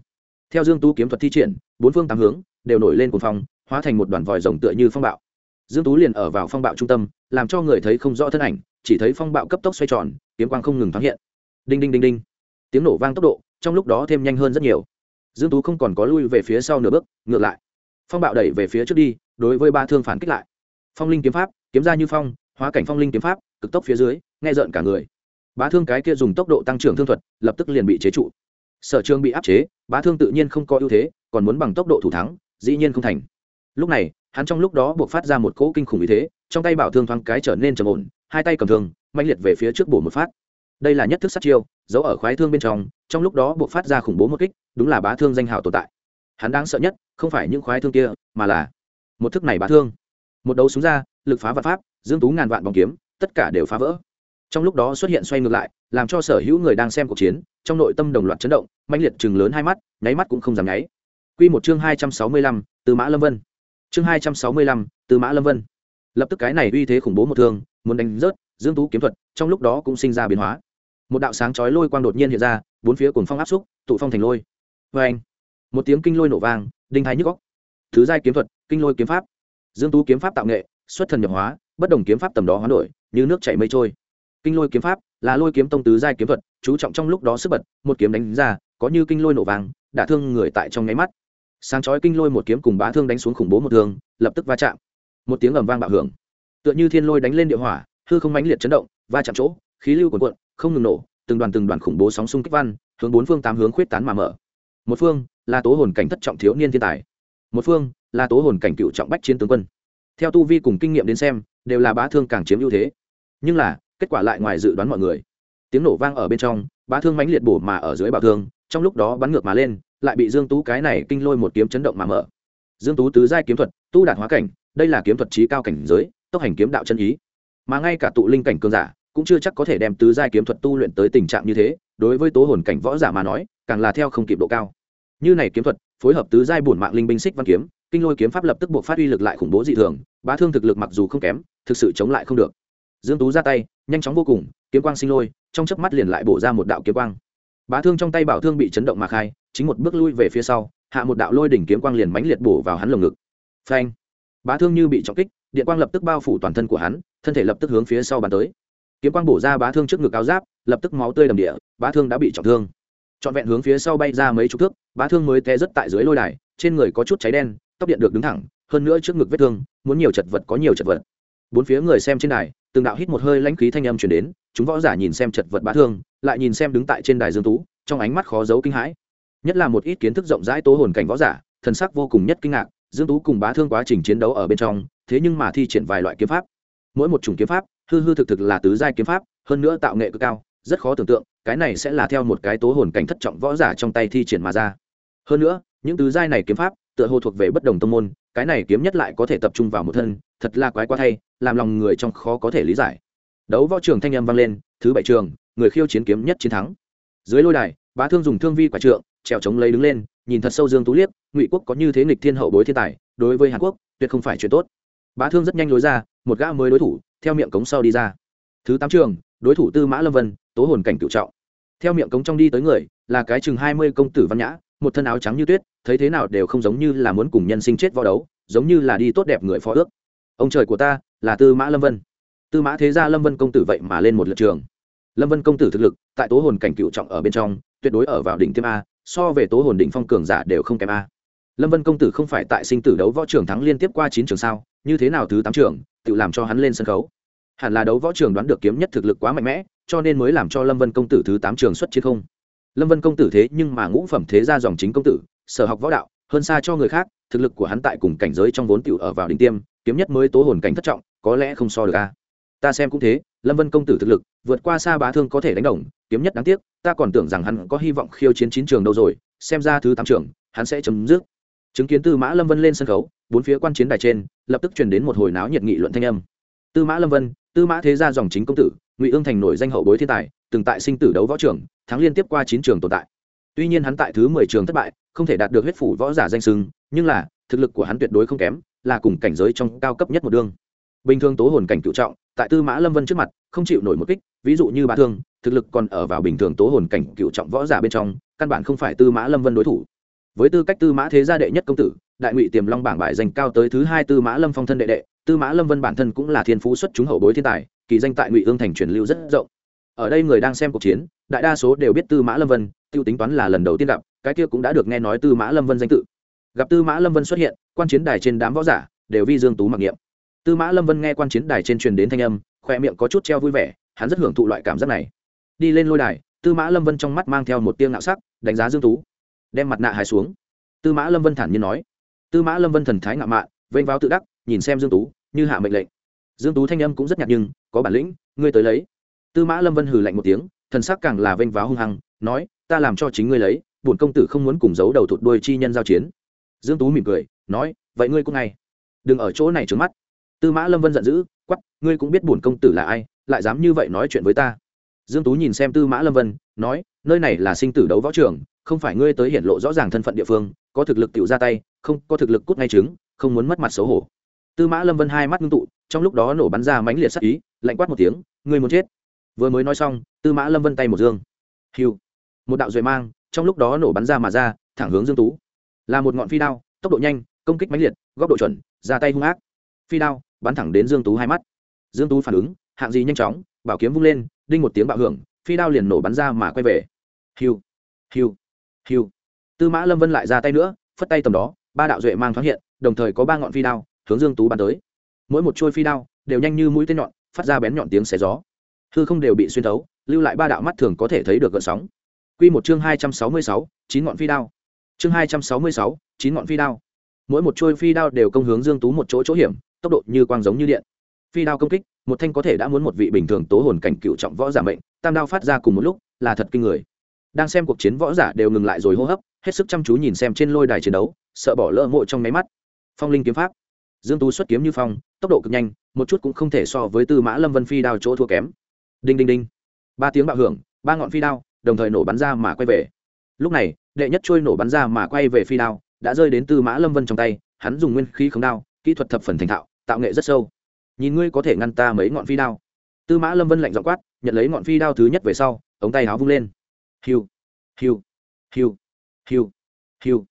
Theo dương tú kiếm thuật thi triển, bốn phương tám hướng, đều nổi lên cuồng phong, hóa thành một đoàn vòi rồng tựa như phong bạo dương tú liền ở vào phong bạo trung tâm, làm cho người thấy không rõ thân ảnh, chỉ thấy phong bạo cấp tốc xoay tròn, kiếm quang không ngừng thoáng hiện. Đinh đinh đinh đinh. Tiếng nổ vang tốc độ, trong lúc đó thêm nhanh hơn rất nhiều. Dương tú không còn có lui về phía sau nửa bước, ngược lại. Phong bạo đẩy về phía trước đi, đối với ba thương phản kích lại. Phong linh kiếm pháp, kiếm ra như phong, hóa cảnh phong linh kiếm pháp, cực tốc phía dưới, nghe rợn cả người. Bá thương cái kia dùng tốc độ tăng trưởng thương thuật, lập tức liền bị chế trụ. Sở trường bị áp chế bá thương tự nhiên không có ưu thế, còn muốn bằng tốc độ thủ thắng, dĩ nhiên không thành lúc này, hắn trong lúc đó buộc phát ra một cỗ kinh khủng như thế, trong tay bảo thương thoáng cái trở nên trầm ổn, hai tay cầm thương mạnh liệt về phía trước bổ một phát. Đây là nhất thức sát chiêu, giấu ở khoái thương bên trong trong lúc đó buộc phát ra khủng bố một kích, đúng là bá thương danh hào tồn tại. Hắn đáng sợ nhất, không phải những khoái thương kia, mà là một thức này bá thương. Một đấu súng ra, lực phá vật pháp, dương tú ngàn vạn bóng kiếm, tất cả đều phá vỡ. Trong lúc đó xuất hiện xoay ngược lại, làm cho sở hữu người đang xem cuộc chiến, trong nội tâm đồng loạt chấn động mạnh liệt chừng lớn hai mắt, nháy mắt cũng không dám nháy. Quy một chương hai trăm sáu mươi lăm, từ mã lâm vân chương hai trăm sáu mươi lăm từ mã lâm vân. Lập tức cái này uy thế khủng bố một thương, muốn đánh rớt, dương tú kiếm thuật, trong lúc đó cũng sinh ra biến hóa. Một đạo sáng chói lôi quang đột nhiên hiện ra, bốn phía cồn phong áp xúc, tụ phong thành lôi. Vê anh, một tiếng kinh lôi nổ vang, đinh thái nhức góc thứ giai kiếm thuật, kinh lôi kiếm pháp. Dương tú kiếm pháp tạo nghệ, xuất thần nhập hóa, bất đồng kiếm pháp tầm đó hoán đổi, như nước chảy mây trôi. Kinh lôi kiếm pháp là lôi kiếm tông tứ giai kiếm thuật, chú trọng trong lúc đó sức bật, một kiếm đánh ra, có như kinh lôi nổ vàng đả thương người tại trong nháy mắt sáng chói kinh lôi một kiếm cùng bá thương đánh xuống khủng bố một thương, lập tức va chạm. Một tiếng ầm vang bạo hưởng. Tựa như thiên lôi đánh lên địa hỏa, hư không mãnh liệt chấn động, va chạm chỗ, khí lưu cuồn cuộn, không ngừng nổ, từng đoàn từng đoàn khủng bố sóng xung kích văn, hướng bốn phương tám hướng khuyết tán mà mở. Một phương là tố hồn cảnh thất trọng thiếu niên thiên tài. Một phương là tố hồn cảnh cựu trọng bách chiến tướng quân. Theo tu vi cùng kinh nghiệm đến xem, đều là bá thương càng chiếm ưu thế. Nhưng là, kết quả lại ngoài dự đoán mọi người. Tiếng nổ vang ở bên trong, bá thương mãnh liệt bổ mà ở dưới bảo thương, trong lúc đó bắn ngược mà lên lại bị dương tú cái này kinh lôi một kiếm chấn động mà mở. Dương tú tứ giai kiếm thuật, tu đạt hóa cảnh, đây là kiếm thuật trí cao cảnh giới, tốc hành kiếm đạo chân ý. Mà ngay cả tụ linh cảnh cường giả cũng chưa chắc có thể đem tứ giai kiếm thuật tu luyện tới tình trạng như thế, đối với tố hồn cảnh võ giả mà nói, càng là theo không kịp độ cao. Như này kiếm thuật, phối hợp tứ giai bổn mạng linh binh xích văn kiếm, kinh lôi kiếm pháp lập tức buộc phát uy lực lại khủng bố dị thường, bá thương thực lực mặc dù không kém, thực sự chống lại không được. Dương tú ra tay, nhanh chóng vô cùng, kiếm quang sinh lôi, trong chớp mắt liền lại bổ ra một đạo kiếm quang. Bá thương trong tay bảo thương bị chấn động mà khai chính một bước lui về phía sau, hạ một đạo lôi đỉnh kiếm quang liền mãnh liệt bổ vào hắn lồng ngực. Phanh! Bá thương như bị trọng kích, điện quang lập tức bao phủ toàn thân của hắn, thân thể lập tức hướng phía sau bắn tới. Kiếm quang bổ ra bá thương trước ngực áo giáp, lập tức máu tươi đầm địa, bá thương đã bị trọng thương. Trọn vẹn hướng phía sau bay ra mấy chục thước, bá thương mới té rất tại dưới lôi đài, trên người có chút cháy đen, tóc điện được đứng thẳng, hơn nữa trước ngực vết thương, muốn nhiều chật vật có nhiều chật vật. Bốn phía người xem trên đài, từng đạo hít một hơi lãnh khí thanh âm chuyển đến, chúng võ giả nhìn xem chật vật bá thương, lại nhìn xem đứng tại trên đài dương tú, trong ánh mắt khó giấu kinh hãi nhất là một ít kiến thức rộng rãi tố hồn cảnh võ giả, thần sắc vô cùng nhất kinh ngạc, dương tú cùng bá thương quá trình chiến đấu ở bên trong, thế nhưng mà thi triển vài loại kiếm pháp. Mỗi một chủng kiếm pháp, hư hư thực thực là tứ giai kiếm pháp, hơn nữa tạo nghệ cực cao, rất khó tưởng tượng, cái này sẽ là theo một cái tố hồn cảnh thất trọng võ giả trong tay thi triển mà ra. Hơn nữa, những tứ giai này kiếm pháp, tựa hồ thuộc về bất đồng tông môn, cái này kiếm nhất lại có thể tập trung vào một thân, thật là quái quá thay, làm lòng người trong khó có thể lý giải. Đấu võ trường thanh âm vang lên, thứ bảy trường, người khiêu chiến kiếm nhất chiến thắng. Dưới lôi đài, bá thương dùng thương vi quả trượng trèo chống lấy đứng lên, nhìn thật sâu dương tú liếc, ngụy quốc có như thế nghịch thiên hậu bối thiên tài, đối với hàn quốc, tuyệt không phải chuyện tốt. Bá thương rất nhanh lối ra, một gã mới đối thủ, theo miệng cống sau đi ra. Thứ tám trường, đối thủ tư mã lâm vân, tố hồn cảnh cựu trọng. Theo miệng cống trong đi tới người, là cái chừng hai mươi công tử văn nhã, một thân áo trắng như tuyết, thấy thế nào đều không giống như là muốn cùng nhân sinh chết vào đấu, giống như là đi tốt đẹp người phó ước. Ông trời của ta, là tư mã lâm vân. Tư mã thế gia lâm vân công tử vậy mà lên một lượt trường. Lâm vân công tử thực lực, tại tố hồn cảnh cựu trọng ở bên trong, tuyệt đối ở vào đỉnh tiêm a so về tố hồn đỉnh phong cường giả đều không kém a. Lâm vân công tử không phải tại sinh tử đấu võ trường thắng liên tiếp qua chín trường sao, như thế nào thứ tám trường, tự làm cho hắn lên sân khấu? Hẳn là đấu võ trường đoán được kiếm nhất thực lực quá mạnh mẽ, cho nên mới làm cho lâm vân công tử thứ tám trường xuất chiến không? Lâm vân công tử thế nhưng mà ngũ phẩm thế gia dòng chính công tử, sở học võ đạo, hơn xa cho người khác, thực lực của hắn tại cùng cảnh giới trong vốn tiểu ở vào đỉnh tiêm, kiếm nhất mới tố hồn cảnh thất trọng, có lẽ không so được a. Ta xem cũng thế lâm vân công tử thực lực, vượt qua xa bá thương có thể đánh đồng, kiếm nhất đáng tiếc, ta còn tưởng rằng hắn có hy vọng khiêu chiến chín trường đâu rồi, xem ra thứ tám trường, hắn sẽ chấm dứt. Chứng kiến tư mã lâm vân lên sân khấu, bốn phía quan chiến đài trên, lập tức truyền đến một hồi náo nhiệt nghị luận thanh âm. Tư mã lâm vân, tư mã thế gia dòng chính công tử, ngụy ương thành nổi danh hậu bối thiên tài, từng tại sinh tử đấu võ trường, thắng liên tiếp qua chín trường tồn tại. Tuy nhiên hắn tại thứ mười trường thất bại, không thể đạt được huyết phủ võ giả danh sưng nhưng là, thực lực của hắn tuyệt đối không kém, là cùng cảnh giới trong cao cấp nhất một đương bình thường tố hồn cảnh cựu trọng tại tư mã lâm vân trước mặt, không chịu nổi một kích, ví dụ như bá thương, thực lực còn ở vào bình thường tố hồn cảnh cựu trọng võ giả bên trong, căn bản không phải tư mã lâm vân đối thủ. Với tư cách tư mã thế gia đệ nhất công tử, đại ngụy tiềm long bảng bài danh cao tới thứ hai tư mã lâm phong thân đệ đệ, tư mã lâm vân bản thân cũng là thiên phú xuất chúng hậu bối thiên tài, kỳ danh tại ngụy ương thành truyền lưu rất rộng. Ở đây người đang xem cuộc chiến, đại đa số đều biết tư mã lâm vân, tiêu tính toán là lần đầu tiên gặp, cái kia cũng đã được nghe nói tư mã lâm vân danh tự. Gặp tư mã lâm vân xuất hiện, quan chiến đài trên đám võ giả đều vi dương tú mặc niệm tư mã lâm vân nghe quan chiến đài trên truyền đến thanh âm khoe miệng có chút treo vui vẻ, hắn rất hưởng thụ loại cảm giác này. Đi lên lôi đài, tư mã lâm vân trong mắt mang theo một tiêng ngạo sắc, đánh giá dương tú. Đem mặt nạ hài xuống. Tư mã lâm vân thản nhiên nói. Tư mã lâm vân thần thái ngạo mạn, vênh vào tự đắc, nhìn xem dương tú, như hạ mệnh lệnh. Dương tú thanh âm cũng rất nhạt nhưng, có bản lĩnh, ngươi tới lấy. Tư mã lâm vân hừ lạnh một tiếng, thần sắc càng là vênh váo hung hăng, nói, ta làm cho chính ngươi lấy, bổn công tử không muốn cùng giấu đầu thụt đuôi chi nhân giao chiến. Dương tú mỉm cười, nói, vậy ngươi cũng ngay. Đừng ở chỗ này trướng mắt tư mã lâm vân giận dữ quắp ngươi cũng biết bổn công tử là ai, lại dám như vậy nói chuyện với ta? Dương tú nhìn xem tư mã lâm vân, nói, nơi này là sinh tử đấu võ trường, không phải ngươi tới hiện lộ rõ ràng thân phận địa phương, có thực lực tiểu ra tay, không, có thực lực cút ngay trứng, không muốn mất mặt xấu hổ. Tư mã lâm vân hai mắt ngưng tụ, trong lúc đó nổ bắn ra mãnh liệt sắc ý, lạnh quát một tiếng, ngươi muốn chết? Vừa mới nói xong, tư mã lâm vân tay một dương. Hiu, một đạo duệ mang, trong lúc đó nổ bắn ra mà ra, thẳng hướng dương tú. Là một ngọn phi đao, tốc độ nhanh, công kích mãnh liệt, góc độ chuẩn, ra tay hung ác. Phi đao bắn thẳng đến dương tú hai mắt. Dương tú phản ứng hạng gì nhanh chóng bảo kiếm vung lên đinh một tiếng bạo hưởng phi đao liền nổ bắn ra mà quay về. Hiu hiu hiu. Tư mã lâm vân lại ra tay nữa phất tay tầm đó ba đạo duệ mang thoáng hiện đồng thời có ba ngọn phi đao hướng dương tú bắn tới. Mỗi một chuôi phi đao đều nhanh như mũi tên nhọn phát ra bén nhọn tiếng xé gió. Hư không đều bị xuyên thấu lưu lại ba đạo mắt thường có thể thấy được gợn sóng. Quy một chương hai trăm sáu mươi sáu, chín ngọn phi đao. Chương hai trăm sáu mươi sáu, chín ngọn phi đao. Mỗi một chuôi phi đao đều công hướng dương tú một chỗ chỗ hiểm tốc độ như quang giống như điện. Phi đao công kích, một thanh có thể đã muốn một vị bình thường tố hồn cảnh cựu trọng võ giả mệnh, tam đao phát ra cùng một lúc, là thật kinh người. Đang xem cuộc chiến võ giả đều ngừng lại rồi hô hấp, hết sức chăm chú nhìn xem trên lôi đài chiến đấu, sợ bỏ lỡ mộ trong máy mắt. Phong linh kiếm pháp. Dương tú xuất kiếm như phong, tốc độ cực nhanh, một chút cũng không thể so với tư mã lâm vân phi đao chỗ thua kém. Đinh đinh đinh. Ba tiếng bạo hưởng, ba ngọn phi đao, đồng thời nổ bắn ra mà quay về. Lúc này, đệ nhất trôi nổ bắn ra mà quay về phi đao, đã rơi đến tư mã lâm vân trong tay, hắn dùng nguyên khí khống đao, kỹ thuật thập phần thành thạo tạo nghệ rất sâu. Nhìn ngươi có thể ngăn ta mấy ngọn phi đao. Tư mã lâm vân lạnh dọ quát, nhận lấy ngọn phi đao thứ nhất về sau, ống tay áo vung lên. Hiu hiu hiu hiu hiu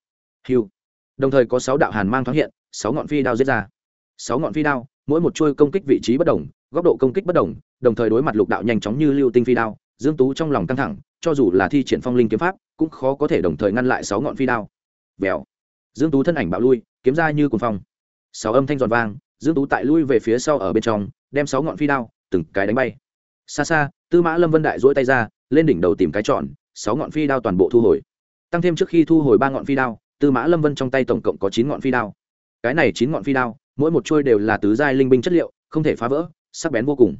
hiu. Đồng thời có sáu đạo hàn mang thoáng hiện, sáu ngọn phi đao giết ra. Sáu ngọn phi đao, mỗi một chuôi công kích vị trí bất đồng, góc độ công kích bất đồng đồng thời đối mặt lục đạo nhanh chóng như lưu tinh phi đao, dương tú trong lòng căng thẳng, cho dù là thi triển phong linh kiếm pháp, cũng khó có thể đồng thời ngăn lại sáu ngọn phi đao. Vèo. Dương tú thân ảnh bạo lui, kiếm ra như cuồng phong. Sáu âm thanh giòn vang dương tú tại lui về phía sau ở bên trong, đem sáu ngọn phi đao, từng cái đánh bay. Xa xa, tư mã lâm vân đại duỗi tay ra, lên đỉnh đầu tìm cái tròn sáu ngọn phi đao toàn bộ thu hồi. Tăng thêm trước khi thu hồi ba ngọn phi đao, tư mã lâm vân trong tay tổng cộng có chín ngọn phi đao. Cái này chín ngọn phi đao, mỗi một trôi đều là tứ giai linh binh chất liệu, không thể phá vỡ, sắc bén vô cùng.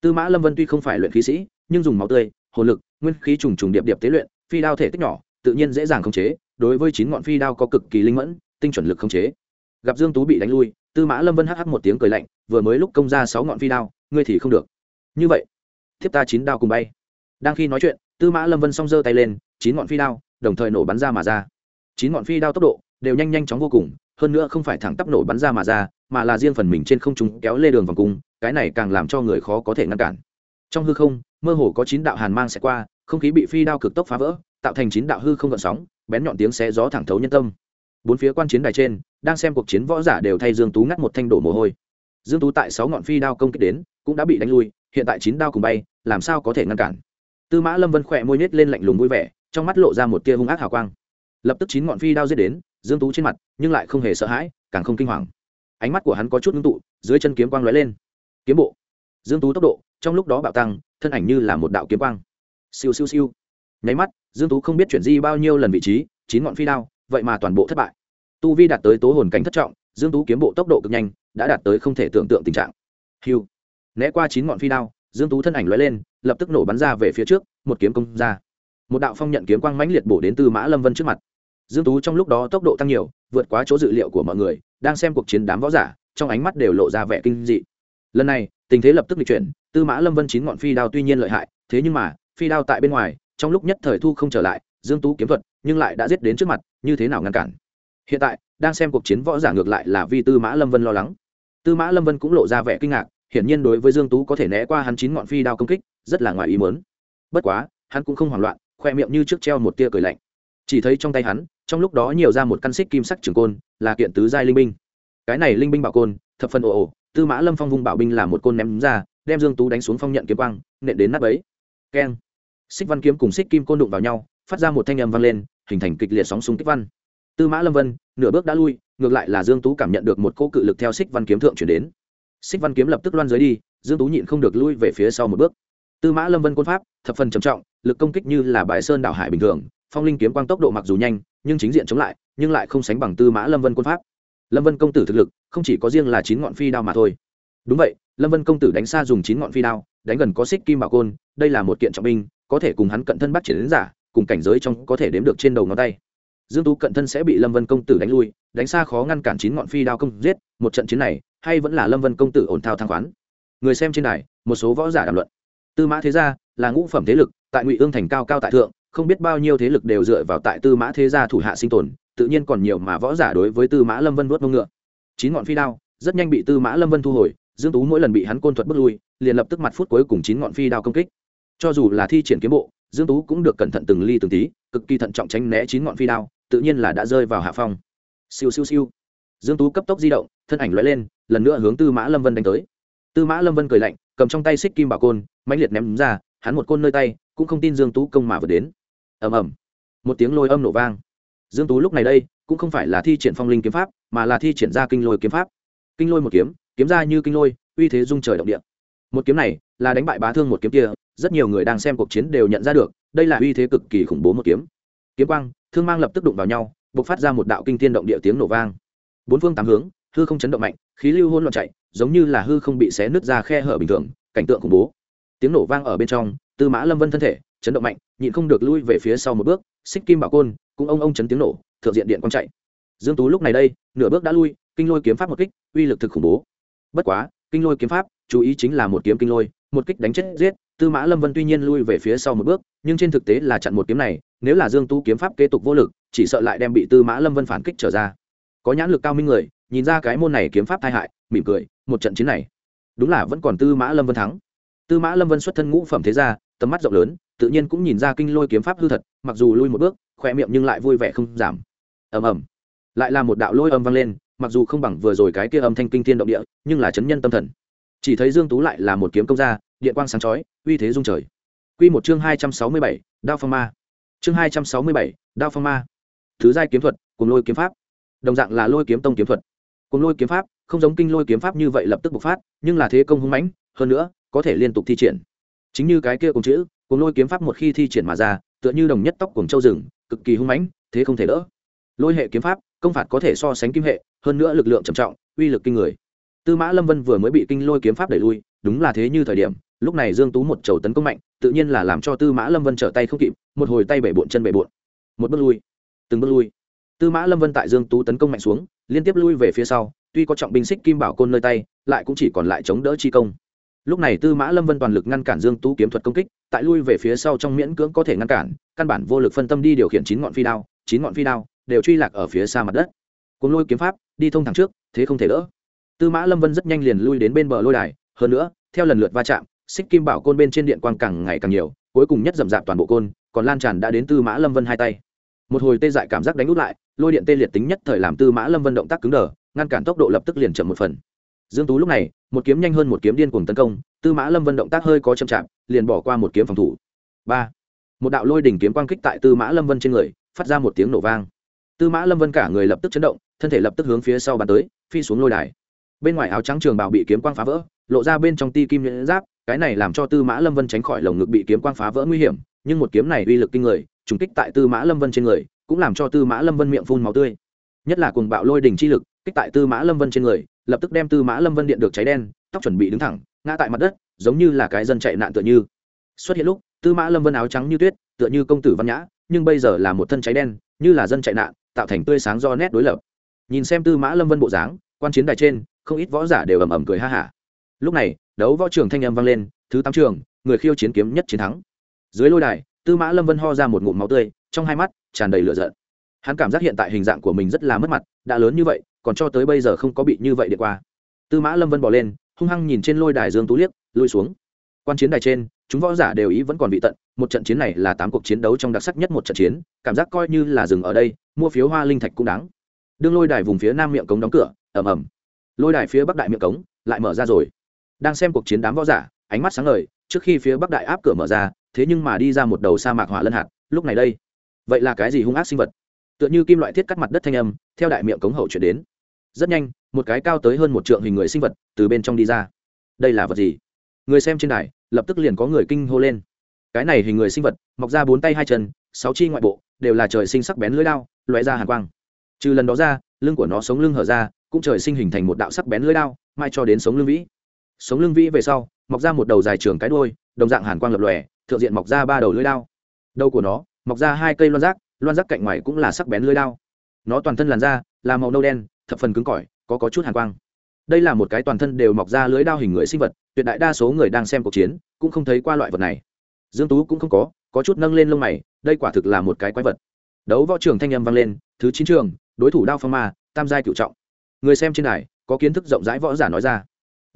Tư mã lâm vân tuy không phải luyện khí sĩ, nhưng dùng máu tươi, hồn lực, nguyên khí trùng trùng điệp điệp tế luyện, phi đao thể tích nhỏ, tự nhiên dễ dàng khống chế, đối với chín ngọn phi đao có cực kỳ linh mẫn, tinh chuẩn lực khống chế. Gặp dương tú bị đánh lui tư mã lâm vân hắc hắc một tiếng cười lạnh, vừa mới lúc công ra sáu ngọn phi đao, ngươi thì không được. Như vậy, thiếp ta chín đao cùng bay. Đang khi nói chuyện, tư mã lâm vân song giơ tay lên, chín ngọn phi đao, đồng thời nổ bắn ra mà ra. Chín ngọn phi đao tốc độ đều nhanh nhanh chóng vô cùng, hơn nữa không phải thẳng tắp nổ bắn ra mà ra, mà là riêng phần mình trên không trung kéo lê đường vòng cung, cái này càng làm cho người khó có thể ngăn cản. Trong hư không, mơ hồ có chín đạo hàn mang sẽ qua, không khí bị phi đao cực tốc phá vỡ, tạo thành chín đạo hư không gợn sóng, bén nhọn tiếng xé gió thẳng thấu nhân tâm. Bốn phía quan chiến đài trên đang xem cuộc chiến võ giả đều thay dương tú ngắt một thanh đổ mồ hôi. Dương tú tại sáu ngọn phi đao công kích đến, cũng đã bị đánh lui, hiện tại chín đao cùng bay, làm sao có thể ngăn cản? Tư mã lâm vân khỏe môi nhếch lên lạnh lùng vui vẻ, trong mắt lộ ra một tia hung ác hào quang. Lập tức chín ngọn phi đao giết đến, dương tú trên mặt, nhưng lại không hề sợ hãi, càng không kinh hoàng. Ánh mắt của hắn có chút ngưng tụ, dưới chân kiếm quang lóe lên. Kiếm bộ. Dương tú tốc độ, trong lúc đó bạo tăng, thân ảnh như là một đạo kiếm quang. Siêu siêu siêu. Nháy mắt, dương tú không biết chuyển di bao nhiêu lần vị trí, chín ngọn phi đao, vậy mà toàn bộ thất bại tu vi đạt tới tố hồn cảnh thất trọng, dương tú kiếm bộ tốc độ cực nhanh, đã đạt tới không thể tưởng tượng tình trạng. Hiu né qua chín ngọn phi đao, dương tú thân ảnh lóe lên, lập tức nổ bắn ra về phía trước, một kiếm công ra. Một đạo phong nhận kiếm quang mãnh liệt bổ đến từ mã lâm vân trước mặt. Dương tú trong lúc đó tốc độ tăng nhiều, vượt quá chỗ dự liệu của mọi người, đang xem cuộc chiến đám võ giả, trong ánh mắt đều lộ ra vẻ kinh dị. Lần này, tình thế lập tức lịch chuyển, tư mã lâm vân chín ngọn phi đao tuy nhiên lợi hại, thế nhưng mà, phi đao tại bên ngoài, trong lúc nhất thời thu không trở lại, dương tú kiếm thuật, nhưng lại đã giết đến trước mặt, như thế nào ngăn cản? Hiện tại, đang xem cuộc chiến võ giả ngược lại là Vi tư mã lâm vân lo lắng. Tư mã lâm vân cũng lộ ra vẻ kinh ngạc, hiển nhiên đối với dương tú có thể né qua hắn chín ngọn phi đao công kích, rất là ngoài ý muốn. Bất quá, hắn cũng không hoảng loạn, khoe miệng như trước treo một tia cười lạnh. Chỉ thấy trong tay hắn, trong lúc đó nhiều ra một căn xích kim sắc trường côn, là kiện tứ giai linh binh. Cái này linh binh bảo côn, thập phần ồ ồ, tư mã lâm phong vung bảo binh là một côn ném ra, đem dương tú đánh xuống phong nhận kiếm quang, nện đến nắp ấy. Keng. Xích văn kiếm cùng xích kim côn đụng vào nhau, phát ra một thanh âm vang lên, hình thành kịch liệt sóng súng kích văn tư mã lâm vân, nửa bước đã lui, ngược lại là dương tú cảm nhận được một cỗ cự lực theo xích văn kiếm thượng chuyển đến. Xích văn kiếm lập tức loan dưới đi, dương tú nhịn không được lui về phía sau một bước. Tư mã lâm vân côn pháp, thập phần trầm trọng, lực công kích như là bài sơn đảo hải bình thường, phong linh kiếm quang tốc độ mặc dù nhanh, nhưng chính diện chống lại, nhưng lại không sánh bằng tư mã lâm vân côn pháp. Lâm vân công tử thực lực, không chỉ có riêng là chín ngọn phi đao mà thôi. Đúng vậy, lâm vân công tử đánh xa dùng chín ngọn phi đao, đánh gần có xích kim bảo côn, đây là một kiện trọng binh, có thể cùng hắn cận thân bắt triển đến giả, cùng cảnh giới trong có thể đếm được trên đầu ngón tay dương tú cận thân sẽ bị lâm vân công tử đánh lui, đánh xa khó ngăn cản chín ngọn phi đao công giết, một trận chiến này, hay vẫn là lâm vân công tử ổn thao thang khoán? Người xem trên đài, một số võ giả đàm luận. Tư mã thế gia là ngũ phẩm thế lực, tại ngụy ương thành cao cao tại thượng, không biết bao nhiêu thế lực đều dựa vào tại tư mã thế gia thủ hạ sinh tồn, tự nhiên còn nhiều mà võ giả đối với tư mã lâm vân vuốt mông ngựa. Chín ngọn phi đao, rất nhanh bị tư mã lâm vân thu hồi, dương tú mỗi lần bị hắn côn thuật bước lui, liền lập tức mặt phút cuối cùng chín ngọn phi đao công kích. Cho dù là thi triển kiếm bộ dương tú cũng được cẩn thận từng ly từng tí, cực kỳ thận trọng tránh né chín ngọn phi đao, tự nhiên là đã rơi vào hạ phong. Siêu siêu siêu. Dương tú cấp tốc di động, thân ảnh lóe lên, lần nữa hướng tư mã lâm vân đánh tới. Tư mã lâm vân cười lạnh, cầm trong tay xích kim bảo côn, mãnh liệt ném ra, hắn một côn nơi tay, cũng không tin dương tú công mà vừa đến. Ầm ầm. Một tiếng lôi âm nổ vang. Dương tú lúc này đây, cũng không phải là thi triển phong linh kiếm pháp, mà là thi triển ra kinh lôi kiếm pháp. Kinh lôi một kiếm kiếm ra như kinh lôi, uy thế dung trời động địa. Một kiếm này, là đánh bại bá thương một kiếm kia rất nhiều người đang xem cuộc chiến đều nhận ra được, đây là uy thế cực kỳ khủng bố một kiếm. Kiếm quang, thương mang lập tức đụng vào nhau, bộc phát ra một đạo kinh thiên động địa tiếng nổ vang. Bốn phương tám hướng, hư không chấn động mạnh, khí lưu hôn loạn chạy, giống như là hư không bị xé nứt ra khe hở bình thường, cảnh tượng khủng bố. Tiếng nổ vang ở bên trong, tư mã lâm vân thân thể chấn động mạnh, nhịn không được lui về phía sau một bước, xích kim bảo côn cũng ông ông chấn tiếng nổ, thượng diện điện quang chạy. Dương tú lúc này đây, nửa bước đã lui, kinh lôi kiếm pháp một kích, uy lực thực khủng bố. Bất quá, kinh lôi kiếm pháp, chú ý chính là một kiếm kinh lôi, một kích đánh chết giết tư mã lâm vân tuy nhiên lui về phía sau một bước, nhưng trên thực tế là chặn một kiếm này, nếu là dương tú kiếm pháp kế tục vô lực, chỉ sợ lại đem bị tư mã lâm vân phản kích trở ra. Có nhãn lực cao minh người, nhìn ra cái môn này kiếm pháp tai hại, mỉm cười, một trận chiến này. Đúng là vẫn còn tư mã lâm vân thắng. Tư mã lâm vân xuất thân ngũ phẩm thế gia, tầm mắt rộng lớn, tự nhiên cũng nhìn ra kinh lôi kiếm pháp hư thật, mặc dù lui một bước khỏe miệng nhưng lại vui vẻ không giảm. Ầm ầm. Lại là một đạo lôi âm vang lên, mặc dù không bằng vừa rồi cái kia âm thanh kinh thiên động địa, nhưng là chấn nhân tâm thần. Chỉ thấy dương tú lại là một kiếm công ra điện quang sáng chói uy thế dung trời. Quy một chương hai trăm sáu mươi bảy, đao phong ma. Chương hai trăm sáu mươi bảy, đao phong ma. Thứ giai kiếm thuật cùng lôi kiếm pháp. Đồng dạng là lôi kiếm tông kiếm thuật. Cùng lôi kiếm pháp không giống kinh lôi kiếm pháp như vậy lập tức bộc phát nhưng là thế công hung mãnh hơn nữa có thể liên tục thi triển. Chính như cái kia cùng chữ cùng lôi kiếm pháp một khi thi triển mà ra tựa như đồng nhất tóc cùng châu rừng cực kỳ hung mãnh thế không thể đỡ. Lôi hệ kiếm pháp công phạt có thể so sánh kim hệ hơn nữa lực lượng trầm trọng uy lực kinh người. Tư mã lâm vân vừa mới bị kinh lôi kiếm pháp đẩy lui đúng là thế như thời điểm lúc này dương tú một chầu tấn công mạnh, tự nhiên là làm cho tư mã lâm vân trở tay không kịp, một hồi tay bể bộn chân bể bộn. Một bước lui, từng bước lui. Tư mã lâm vân tại dương tú tấn công mạnh xuống, liên tiếp lui về phía sau, tuy có trọng binh xích kim bảo côn nơi tay, lại cũng chỉ còn lại chống đỡ chi công. Lúc này tư mã lâm vân toàn lực ngăn cản dương tú kiếm thuật công kích, tại lui về phía sau trong miễn cưỡng có thể ngăn cản, căn bản vô lực phân tâm đi điều khiển chín ngọn phi đao, chín ngọn phi đao đều truy lạc ở phía xa mặt đất. Cùng lôi kiếm pháp, đi thông thẳng trước, thế không thể đỡ. Tư mã lâm vân rất nhanh liền lui đến bên bờ lôi đài, hơn nữa, theo lần lượt va chạm xích kim bảo côn bên trên điện quang càng ngày càng nhiều, cuối cùng nhất dầm dạp toàn bộ côn, còn lan tràn đã đến tư mã lâm vân hai tay. Một hồi tê dại cảm giác đánh út lại, lôi điện tê liệt tính nhất thời làm tư mã lâm vân động tác cứng đờ, ngăn cản tốc độ lập tức liền chậm một phần. Dương tú lúc này, một kiếm nhanh hơn một kiếm điên cuồng tấn công, tư mã lâm vân động tác hơi có chậm chạp, liền bỏ qua một kiếm phòng thủ. Ba. Một đạo lôi đỉnh kiếm quang kích tại tư mã lâm vân trên người, phát ra một tiếng nổ vang. Tư mã lâm vân cả người lập tức chấn động, thân thể lập tức hướng phía sau bàn tới, phi xuống lôi đài. Bên ngoài áo trắng trường bào bị kiếm quang phá vỡ, lộ ra bên trong ti kim nhuyễn giáp cái này làm cho tư mã lâm vân tránh khỏi lồng ngực bị kiếm quang phá vỡ nguy hiểm, nhưng một kiếm này uy lực kinh người, trùng kích tại tư mã lâm vân trên người, cũng làm cho tư mã lâm vân miệng phun máu tươi. Nhất là cùng bạo lôi đỉnh chi lực, kích tại tư mã lâm vân trên người, lập tức đem tư mã lâm vân điện được cháy đen, tóc chuẩn bị đứng thẳng, ngã tại mặt đất, giống như là cái dân chạy nạn tựa như. Xuất hiện lúc, tư mã lâm vân áo trắng như tuyết, tựa như công tử văn nhã, nhưng bây giờ là một thân cháy đen, như là dân chạy nạn, tạo thành tươi sáng do nét đối lập. Nhìn xem tư mã lâm vân bộ dáng, quan chiến đài trên, không ít võ giả đều ầm ầm cười ha hả. Lúc này đấu võ trường thanh âm vang lên, thứ tám trường, người khiêu chiến kiếm nhất chiến thắng. Dưới lôi đài, tư mã lâm vân ho ra một ngụm máu tươi, trong hai mắt tràn đầy lửa giận. Hắn cảm giác hiện tại hình dạng của mình rất là mất mặt, đã lớn như vậy, còn cho tới bây giờ không có bị như vậy điện qua. Tư mã lâm vân bỏ lên, hung hăng nhìn trên lôi đài dương tú liếc, lui xuống. Quan chiến đài trên, chúng võ giả đều ý vẫn còn bị tận, một trận chiến này là tám cuộc chiến đấu trong đặc sắc nhất một trận chiến, cảm giác coi như là dừng ở đây, mua phiếu hoa linh thạch cũng đáng. Đương lôi đài vùng phía nam miệng cống đóng cửa ẩm ẩm lôi đài phía bắc đại miệng cống lại mở ra rồi đang xem cuộc chiến đám võ giả, ánh mắt sáng ngời, trước khi phía bắc đại áp cửa mở ra, thế nhưng mà đi ra một đầu sa mạc hỏa lân hạt, lúc này đây. Vậy là cái gì hung ác sinh vật? Tựa như kim loại thiết cắt mặt đất thanh âm, theo đại miệng cống hậu chuyển đến. Rất nhanh, một cái cao tới hơn một trượng hình người sinh vật từ bên trong đi ra. Đây là vật gì? Người xem trên đài, lập tức liền có người kinh hô lên. Cái này hình người sinh vật, mọc ra bốn tay hai chân, sáu chi ngoại bộ, đều là trời sinh sắc bén lưỡi đao loại ra hàn quang. Trừ lần đó ra, lưng của nó sống lưng hở ra, cũng trời sinh hình thành một đạo sắc bén lưỡi đao, mai cho đến sống lưng vĩ sống lưng vĩ về sau, mọc ra một đầu dài trường cái đuôi, đồng dạng hàn quang lập lòe, thượng diện mọc ra ba đầu lưỡi đao. Đầu của nó, mọc ra hai cây loan rác loan rác cạnh ngoài cũng là sắc bén lưỡi đao. Nó toàn thân làn da là màu nâu đen, thập phần cứng cỏi, có có chút hàn quang. Đây là một cái toàn thân đều mọc ra lưới đao hình người sinh vật, tuyệt đại đa số người đang xem cuộc chiến cũng không thấy qua loại vật này. Dương tú cũng không có có chút nâng lên lông mày, đây quả thực là một cái quái vật. Đấu võ trường thanh âm vang lên, thứ chín trường, đối thủ đao phong ma, tam giai cựu trọng. Người xem trên đài, có kiến thức rộng rãi võ giả nói ra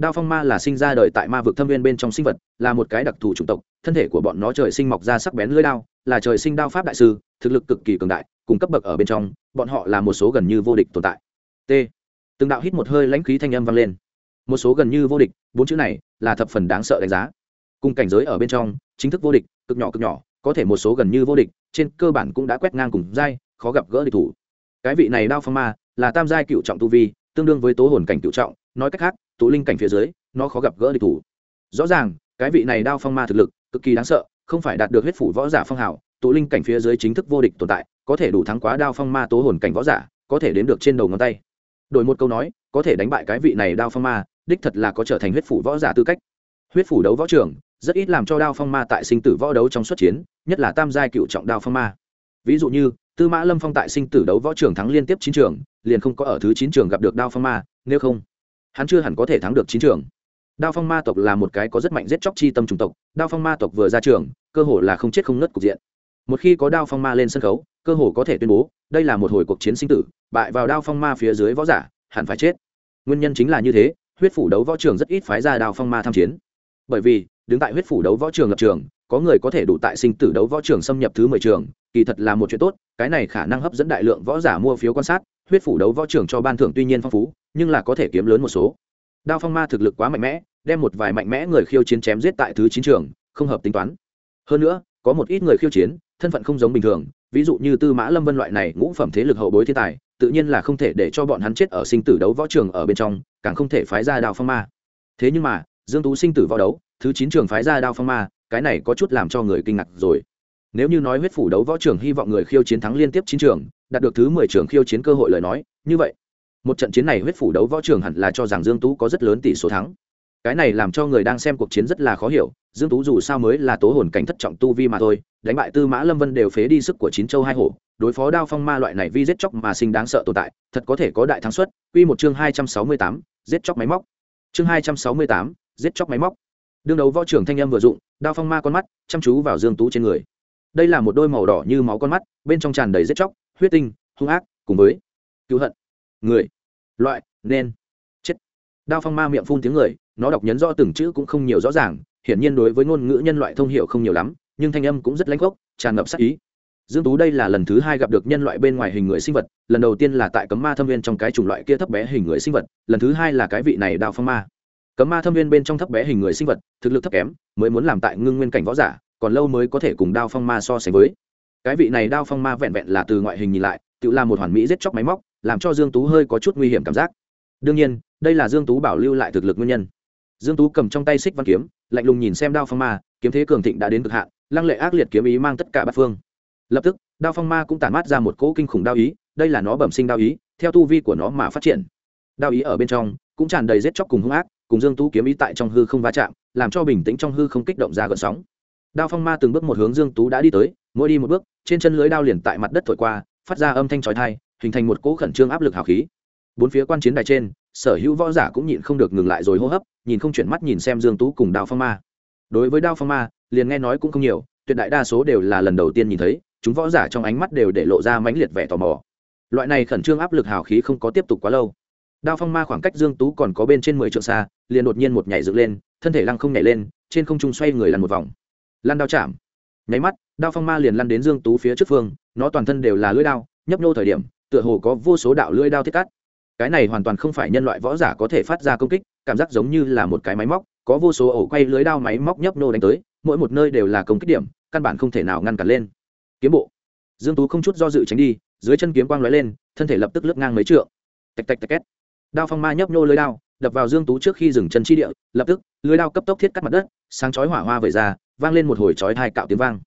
đao phong ma là sinh ra đời tại ma vực thâm viên bên trong sinh vật, là một cái đặc thù chủng tộc, thân thể của bọn nó trời sinh mọc ra sắc bén lưỡi đao, là trời sinh đao pháp đại sư, thực lực cực kỳ cường đại, cùng cấp bậc ở bên trong, bọn họ là một số gần như vô địch tồn tại. T. Từng đạo hít một hơi lãnh khí thanh âm vang lên. Một số gần như vô địch, bốn chữ này là thập phần đáng sợ đánh giá. Cùng cảnh giới ở bên trong, chính thức vô địch, cực nhỏ cực nhỏ, có thể một số gần như vô địch, trên cơ bản cũng đã quét ngang cùng giai, khó gặp gỡ địch thủ. Cái vị này đao phong ma là tam giai cựu trọng tu vi, tương đương với tố hồn cảnh cựu trọng, nói cách khác tụ linh cảnh phía dưới, nó khó gặp gỡ địch thủ. Rõ ràng, cái vị này đao phong ma thực lực, cực kỳ đáng sợ, không phải đạt được huyết phủ võ giả phong hào, tụ linh cảnh phía dưới chính thức vô địch tồn tại, có thể đủ thắng quá đao phong ma tố hồn cảnh võ giả, có thể đến được trên đầu ngón tay. Đổi một câu nói, có thể đánh bại cái vị này đao phong ma, đích thật là có trở thành huyết phủ võ giả tư cách. Huyết phủ đấu võ trường rất ít làm cho đao phong ma tại sinh tử võ đấu trong xuất chiến, nhất là tam giai cựu trọng đao phong ma. Ví dụ như, tư mã lâm phong tại sinh tử đấu võ trường thắng liên tiếp chín trường, liền không có ở thứ chín trường gặp được đao phong ma, nếu không hắn chưa hẳn có thể thắng được chín trường. Đao phong ma tộc là một cái có rất mạnh giết chóc chi tâm chủng tộc, đao phong ma tộc vừa ra trường, cơ hồ là không chết không nứt cục diện. Một khi có đao phong ma lên sân khấu, cơ hồ có thể tuyên bố, đây là một hồi cuộc chiến sinh tử, bại vào đao phong ma phía dưới võ giả, hẳn phải chết. Nguyên nhân chính là như thế, huyết phủ đấu võ trường rất ít phái ra đao phong ma tham chiến. Bởi vì, đứng tại huyết phủ đấu võ trường lập trường, có người có thể đủ tại sinh tử đấu võ trường xâm nhập thứ mười trường, kỳ thật là một chuyện tốt, cái này khả năng hấp dẫn đại lượng võ giả mua phiếu quan sát, huyết phủ đấu võ trường cho ban thưởng tuy nhiên phong phú nhưng là có thể kiếm lớn một số. Đao phong ma thực lực quá mạnh mẽ, đem một vài mạnh mẽ người khiêu chiến chém giết tại thứ chín trường, không hợp tính toán. Hơn nữa, có một ít người khiêu chiến, thân phận không giống bình thường, ví dụ như tư mã lâm vân loại này ngũ phẩm thế lực hậu bối thiên tài, tự nhiên là không thể để cho bọn hắn chết ở sinh tử đấu võ trường ở bên trong, càng không thể phái ra đao phong ma. Thế nhưng mà, dương tú sinh tử võ đấu, thứ chín trường phái ra đao phong ma, cái này có chút làm cho người kinh ngạc rồi. Nếu như nói huyết phủ đấu võ trường hy vọng người khiêu chiến thắng liên tiếp chín trường, đạt được thứ mười trường khiêu chiến cơ hội lời nói, như vậy một trận chiến này huyết phủ đấu võ trường hẳn là cho rằng dương tú có rất lớn tỷ số thắng. Cái này làm cho người đang xem cuộc chiến rất là khó hiểu dương tú dù sao mới là tố hồn cảnh thất trọng tu vi mà thôi đánh bại tư mã lâm vân đều phế đi sức của chín châu hai hổ đối phó đao phong ma loại này vi giết chóc mà sinh đáng sợ tồn tại thật có thể có đại thắng suất. Quy một chương hai trăm sáu mươi tám, giết chóc máy móc. Chương hai trăm sáu mươi tám, giết chóc máy móc. Đương đấu võ trưởng thanh âm vừa dụng đao phong ma con mắt chăm chú vào dương tú trên người. Đây là một đôi màu đỏ như máu con mắt bên trong tràn đầy giết chóc huyết tinh hung ác cùng với cứu hận người, loại, nên, chết. Đao phong ma miệng phun tiếng người, nó đọc nhấn rõ từng chữ cũng không nhiều rõ ràng, hiển nhiên đối với ngôn ngữ nhân loại thông hiểu không nhiều lắm, nhưng thanh âm cũng rất lãnh gốc, tràn ngập sắc ý. Dương tú đây là lần thứ hai gặp được nhân loại bên ngoài hình người sinh vật, lần đầu tiên là tại cấm ma thâm viên trong cái chủng loại kia thấp bé hình người sinh vật, lần thứ hai là cái vị này đao phong ma. Cấm ma thâm viên bên trong thấp bé hình người sinh vật, thực lực thấp kém, mới muốn làm tại ngưng nguyên cảnh võ giả, còn lâu mới có thể cùng đao phong ma so sánh với. Cái vị này đao phong ma vẹn vẹn là từ ngoại hình nhìn lại, tự là một hoàn mỹ giết chóc máy móc làm cho dương tú hơi có chút nguy hiểm cảm giác. Đương nhiên, đây là dương tú bảo lưu lại thực lực nguyên nhân. Dương tú cầm trong tay xích văn kiếm, lạnh lùng nhìn xem đao phong ma, kiếm thế cường thịnh đã đến cực hạn, lăng lệ ác liệt kiếm ý mang tất cả bát phương. Lập tức, đao phong ma cũng tản mát ra một cỗ kinh khủng đao ý, đây là nó bẩm sinh đao ý, theo tu vi của nó mà phát triển. Đao ý ở bên trong, cũng tràn đầy giết chóc cùng hung ác, cùng dương tú kiếm ý tại trong hư không va chạm, làm cho bình tĩnh trong hư không kích động ra gợn sóng. Đao phong ma từng bước một hướng dương tú đã đi tới, mỗi đi một bước, trên chân lưới đao liền tại mặt đất thổi qua, phát ra âm thanh chói tai hình thành một cỗ khẩn trương áp lực hào khí. Bốn phía quan chiến đài trên, sở hữu võ giả cũng nhịn không được ngừng lại rồi hô hấp, nhìn không chuyển mắt nhìn xem dương tú cùng đao phong ma. Đối với đao phong ma, liền nghe nói cũng không nhiều, tuyệt đại đa số đều là lần đầu tiên nhìn thấy, chúng võ giả trong ánh mắt đều để lộ ra mãnh liệt vẻ tò mò. Loại này khẩn trương áp lực hào khí không có tiếp tục quá lâu. Đao phong ma khoảng cách dương tú còn có bên trên mười trượng xa, liền đột nhiên một nhảy dựng lên, thân thể lăng không nhảy lên, trên không trung xoay người lăn một vòng. Lăn đao chạm. Nháy mắt đao phong ma liền lăn đến dương tú phía trước phương, nó toàn thân đều là lưỡi đao, nhấp nô thời điểm tựa hồ có vô số đạo lưỡi đao thiết cắt. Cái này hoàn toàn không phải nhân loại võ giả có thể phát ra công kích, cảm giác giống như là một cái máy móc, có vô số ổ quay lưới đao máy móc nhấp nô đánh tới, mỗi một nơi đều là công kích điểm, căn bản không thể nào ngăn cản lên. Kiếm bộ. Dương tú không chút do dự tránh đi, dưới chân kiếm quang lóe lên, thân thể lập tức lướt ngang mấy trượng. Tạch tạch tạch két. Đao phong ma nhấp nô lưới đao, đập vào dương tú trước khi dừng chân chi địa, lập tức lưới đao cấp tốc thiết cắt mặt đất, sáng chói hỏa hoa vẩy ra, vang lên một hồi chói hai cạo tiếng vang.